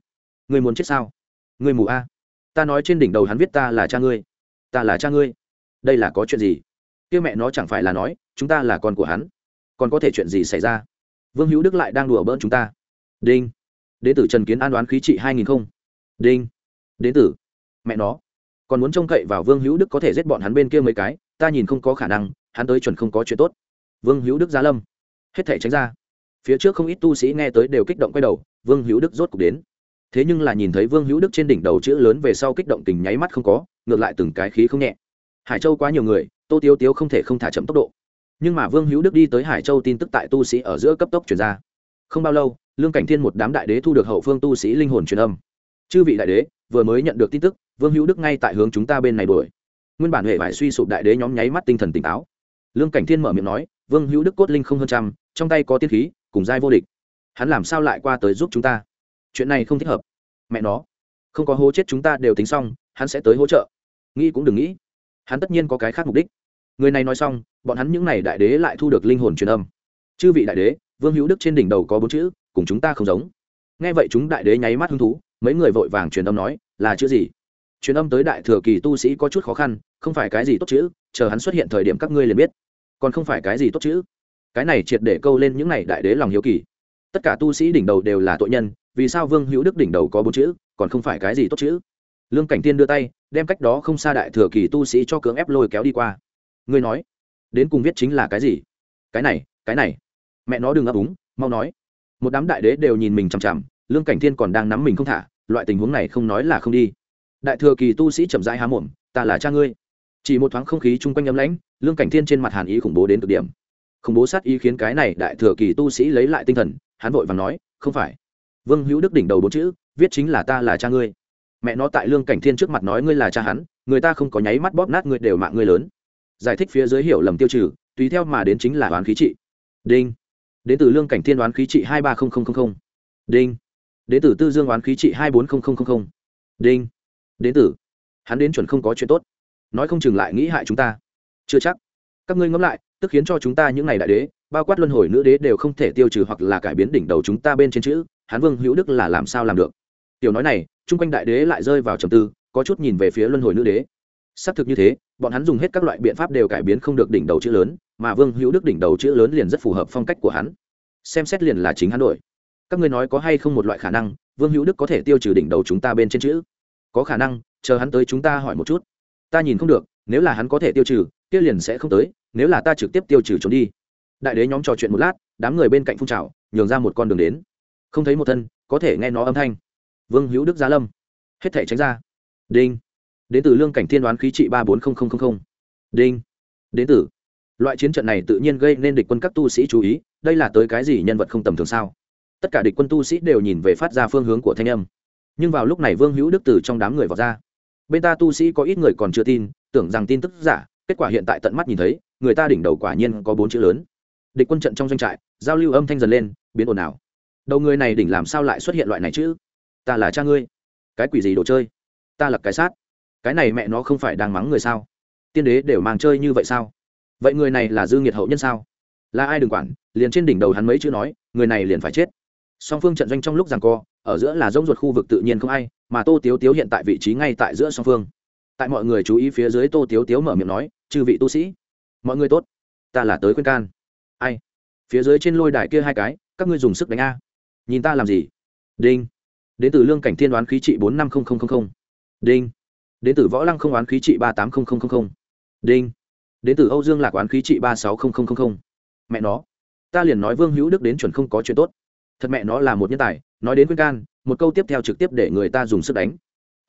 Ngươi muốn chết sao? Ngươi mù a. Ta nói trên đỉnh đầu hắn viết ta là cha ngươi. Ta là cha ngươi. Đây là có chuyện gì? Kia mẹ nó chẳng phải là nói, chúng ta là con của hắn. Còn có thể chuyện gì xảy ra? Vương hữu đức lại đang đùa bỡn chúng ta. Đinh. Đế tử trần kiến an đoán khí trị hai nghìn không. Đinh. Đế tử. Mẹ nó. Còn muốn trông cậy vào vương hữu đức có thể giết bọn hắn bên kia mấy cái? Ta nhìn không có khả năng, hắn tới chuẩn không có chuyện tốt. Vương hữu đức giá lâm. Hết thể tránh ra. Phía trước không ít tu sĩ nghe tới đều kích động quay đầu, vương hữu đức rốt cục đến. Thế nhưng là nhìn thấy vương hữu đức trên đỉnh đầu chữ lớn về sau kích động tình nháy mắt không có, ngược lại từng cái khí không nhẹ. Hải châu quá nhiều người, tô tiêu tiếu không thể không thả chậm tốc độ. Nhưng mà vương hữu đức đi tới hải châu tin tức tại tu sĩ ở giữa cấp tốc chuyển ra. Không bao lâu, lương cảnh thiên một đám đại đế thu được hậu phương tu sĩ linh hồn truyền âm. Chư vị đại đế, vừa mới nhận được tin tức, vương hữu đức ngay tại hướng chúng ta bên này đuổi nguyên bản hệ vải suy sụp đại đế nhóm nháy mắt tinh thần tỉnh táo. Lương cảnh thiên mở miệng nói, vương hữu đức cốt linh không hơn trăm, trong tay có tiên khí, cùng giai vô địch. Hắn làm sao lại qua tới giúp chúng ta? Chuyện này không thích hợp. Mẹ nó, không có hố chết chúng ta đều tính xong, hắn sẽ tới hỗ trợ. Nghĩ cũng đừng nghĩ. Hắn tất nhiên có cái khác mục đích. Người này nói xong, bọn hắn những n à y đại đế lại thu được linh hồn truyền âm. Chư vị đại đế, vương hữu đức trên đỉnh đầu có bốn chữ, cùng chúng ta không giống. Nghe vậy chúng đại đế nháy mắt hứng thú, mấy người vội vàng truyền âm nói, là chữ gì? Truyền âm tới đại thừa kỳ tu sĩ có chút khó khăn, không phải cái gì tốt chữ, chờ hắn xuất hiện thời điểm các ngươi liền biết. Còn không phải cái gì tốt chữ. Cái này triệt để câu lên những này đại đế lòng hiếu kỳ. Tất cả tu sĩ đỉnh đầu đều là tội nhân, vì sao vương hữu đức đỉnh đầu có bốn chữ, còn không phải cái gì tốt chữ? Lương cảnh tiên đưa tay, đem cách đó không xa đại thừa kỳ tu sĩ cho cưỡng ép lôi kéo đi qua. Ngươi nói, đến cùng viết chính là cái gì? Cái này cái này. Mẹ nó đừng ấp úng, mau nói. Một đám đại đế đều nhìn mình chằm chằm, lương cảnh thiên còn đang nắm mình không thả, loại tình huống này không nói là không đi đại thừa kỳ tu sĩ chậm rãi há mồm, ta là cha ngươi. Chỉ một thoáng không khí chung quanh ấm lãnh, lương cảnh thiên trên mặt hàn ý khủng bố đến cực điểm. Khủng bố sát ý khiến cái này đại thừa kỳ tu sĩ lấy lại tinh thần, hắn vội và nói, không phải. Vương hữu đức đỉnh đầu bốn chữ, viết chính là ta là cha ngươi. Mẹ nó tại lương cảnh thiên trước mặt nói ngươi là cha hắn, người ta không có nháy mắt bóp nát ngươi đều mạng ngươi lớn. Giải thích phía dưới hiểu lầm tiêu trừ, tùy theo mà đến chính là đoán khí trị. Đinh. Đến từ lương cảnh thiên đoán khí trị hai ba đinh. Đến từ tư dương đoán khí trị hai bốn đinh đến từ. Hắn đến chuẩn không có chuyện tốt. Nói không chừng lại nghĩ hại chúng ta. Chưa chắc. Các ngươi ngẫm lại, tức khiến cho chúng ta những ngày đại đế, bao quát luân hồi nữ đế đều không thể tiêu trừ hoặc là cải biến đỉnh đầu chúng ta bên trên chữ hán vương hữu đức là làm sao làm được? Tiểu nói này, chung quanh đại đế lại rơi vào trầm tư, có chút nhìn về phía luân hồi nữ đế. Xác thực như thế, bọn hắn dùng hết các loại biện pháp đều cải biến không được đỉnh đầu chữ lớn, mà vương hữu đức đỉnh đầu chữ lớn liền rất phù hợp phong cách của hắn. Xem xét liền là chính hắn đổi. Các ngươi nói có hay không một loại khả năng, vương hữu đức có thể tiêu trừ đỉnh đầu chúng ta bên trên chữ? Có khả năng, chờ hắn tới chúng ta hỏi một chút. Ta nhìn không được, nếu là hắn có thể tiêu trừ, kia liền sẽ không tới, nếu là ta trực tiếp tiêu trừ trốn đi. Đại đế nhóm trò chuyện một lát, đám người bên cạnh phun trào, nhường ra một con đường đến. Không thấy một thân, có thể nghe nó âm thanh. Vương hữu đức gia lâm. Hết thể tránh ra. Đinh. Đến từ lương cảnh thiên đoán khí trị ba bốn đinh. Đến từ. Loại chiến trận này tự nhiên gây nên địch quân các tu sĩ chú ý, đây là tới cái gì nhân vật không tầm thường sao? Tất cả địch quân tu sĩ đều nhìn về phát ra phương hướng của thanh âm nhưng vào lúc này vương hữu đức từ trong đám người vào ra. Bên ta tu sĩ có ít người còn chưa tin, tưởng rằng tin tức giả, kết quả hiện tại tận mắt nhìn thấy, người ta đỉnh đầu quả nhiên có bốn chữ lớn. Địch quân trận trong doanh trại, giao lưu âm thanh dần lên, biến ồn ào. Đầu người này đỉnh làm sao lại xuất hiện loại này chứ? Ta là cha ngươi. Cái quỷ gì đồ chơi? Ta là cái sát. Cái này mẹ nó không phải đang mắng người sao? Tiên đế đều mang chơi như vậy sao? Vậy người này là dư nghiệt hậu nhân sao? Là ai đừng quản, liền trên đỉnh đầu hắn mấy chữ nói, người này liền phải chết song phương trận doanh trong lúc rằng co, ở giữa là rông ruột khu vực tự nhiên không ai, mà tô tiếu tiếu hiện tại vị trí ngay tại giữa song phương. Tại mọi người chú ý phía dưới tô tiếu tiếu mở miệng nói, chư vị tu sĩ, mọi người tốt, ta là tới khuyên can. Ai? Phía dưới trên lôi đài kia hai cái, các ngươi dùng sức đánh a. Nhìn ta làm gì? Đinh. Đến từ lương cảnh thiên đoán khí trị bốn năm đinh. Đến từ võ lăng không oán khí trị ba tám đinh. Đến từ âu dương lạc oán khí trị ba sáu mẹ nó, ta liền nói vương hữu đức đến chuẩn không có chuyện tốt thật mẹ nó là một nhân tài, nói đến khuyên can, một câu tiếp theo trực tiếp để người ta dùng sức đánh.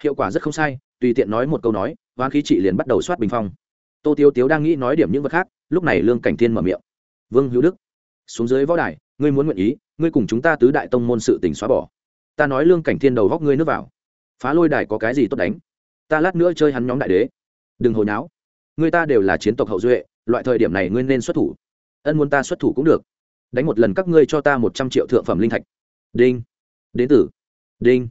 Hiệu quả rất không sai, tùy tiện nói một câu nói ván khí chị liền bắt đầu soát bình phong. Tô tiêu tiếu đang nghĩ nói điểm những vật khác, lúc này lương cảnh thiên mở miệng. Vương hữu đức, xuống dưới võ đài, ngươi muốn nguyện ý, ngươi cùng chúng ta tứ đại tông môn sự tình xóa bỏ. Ta nói lương cảnh thiên đầu góc ngươi nước vào. Phá lôi đài có cái gì tốt đánh? Ta lát nữa chơi hắn nhóm đại đế. Đừng hồi náo người ta đều là chiến tộc hậu duệ, loại thời điểm này ngươi nên xuất thủ. Ân muốn ta xuất thủ cũng được đánh một lần các ngươi cho ta một trăm triệu thượng phẩm linh thạch. Đinh. Đến tử đinh.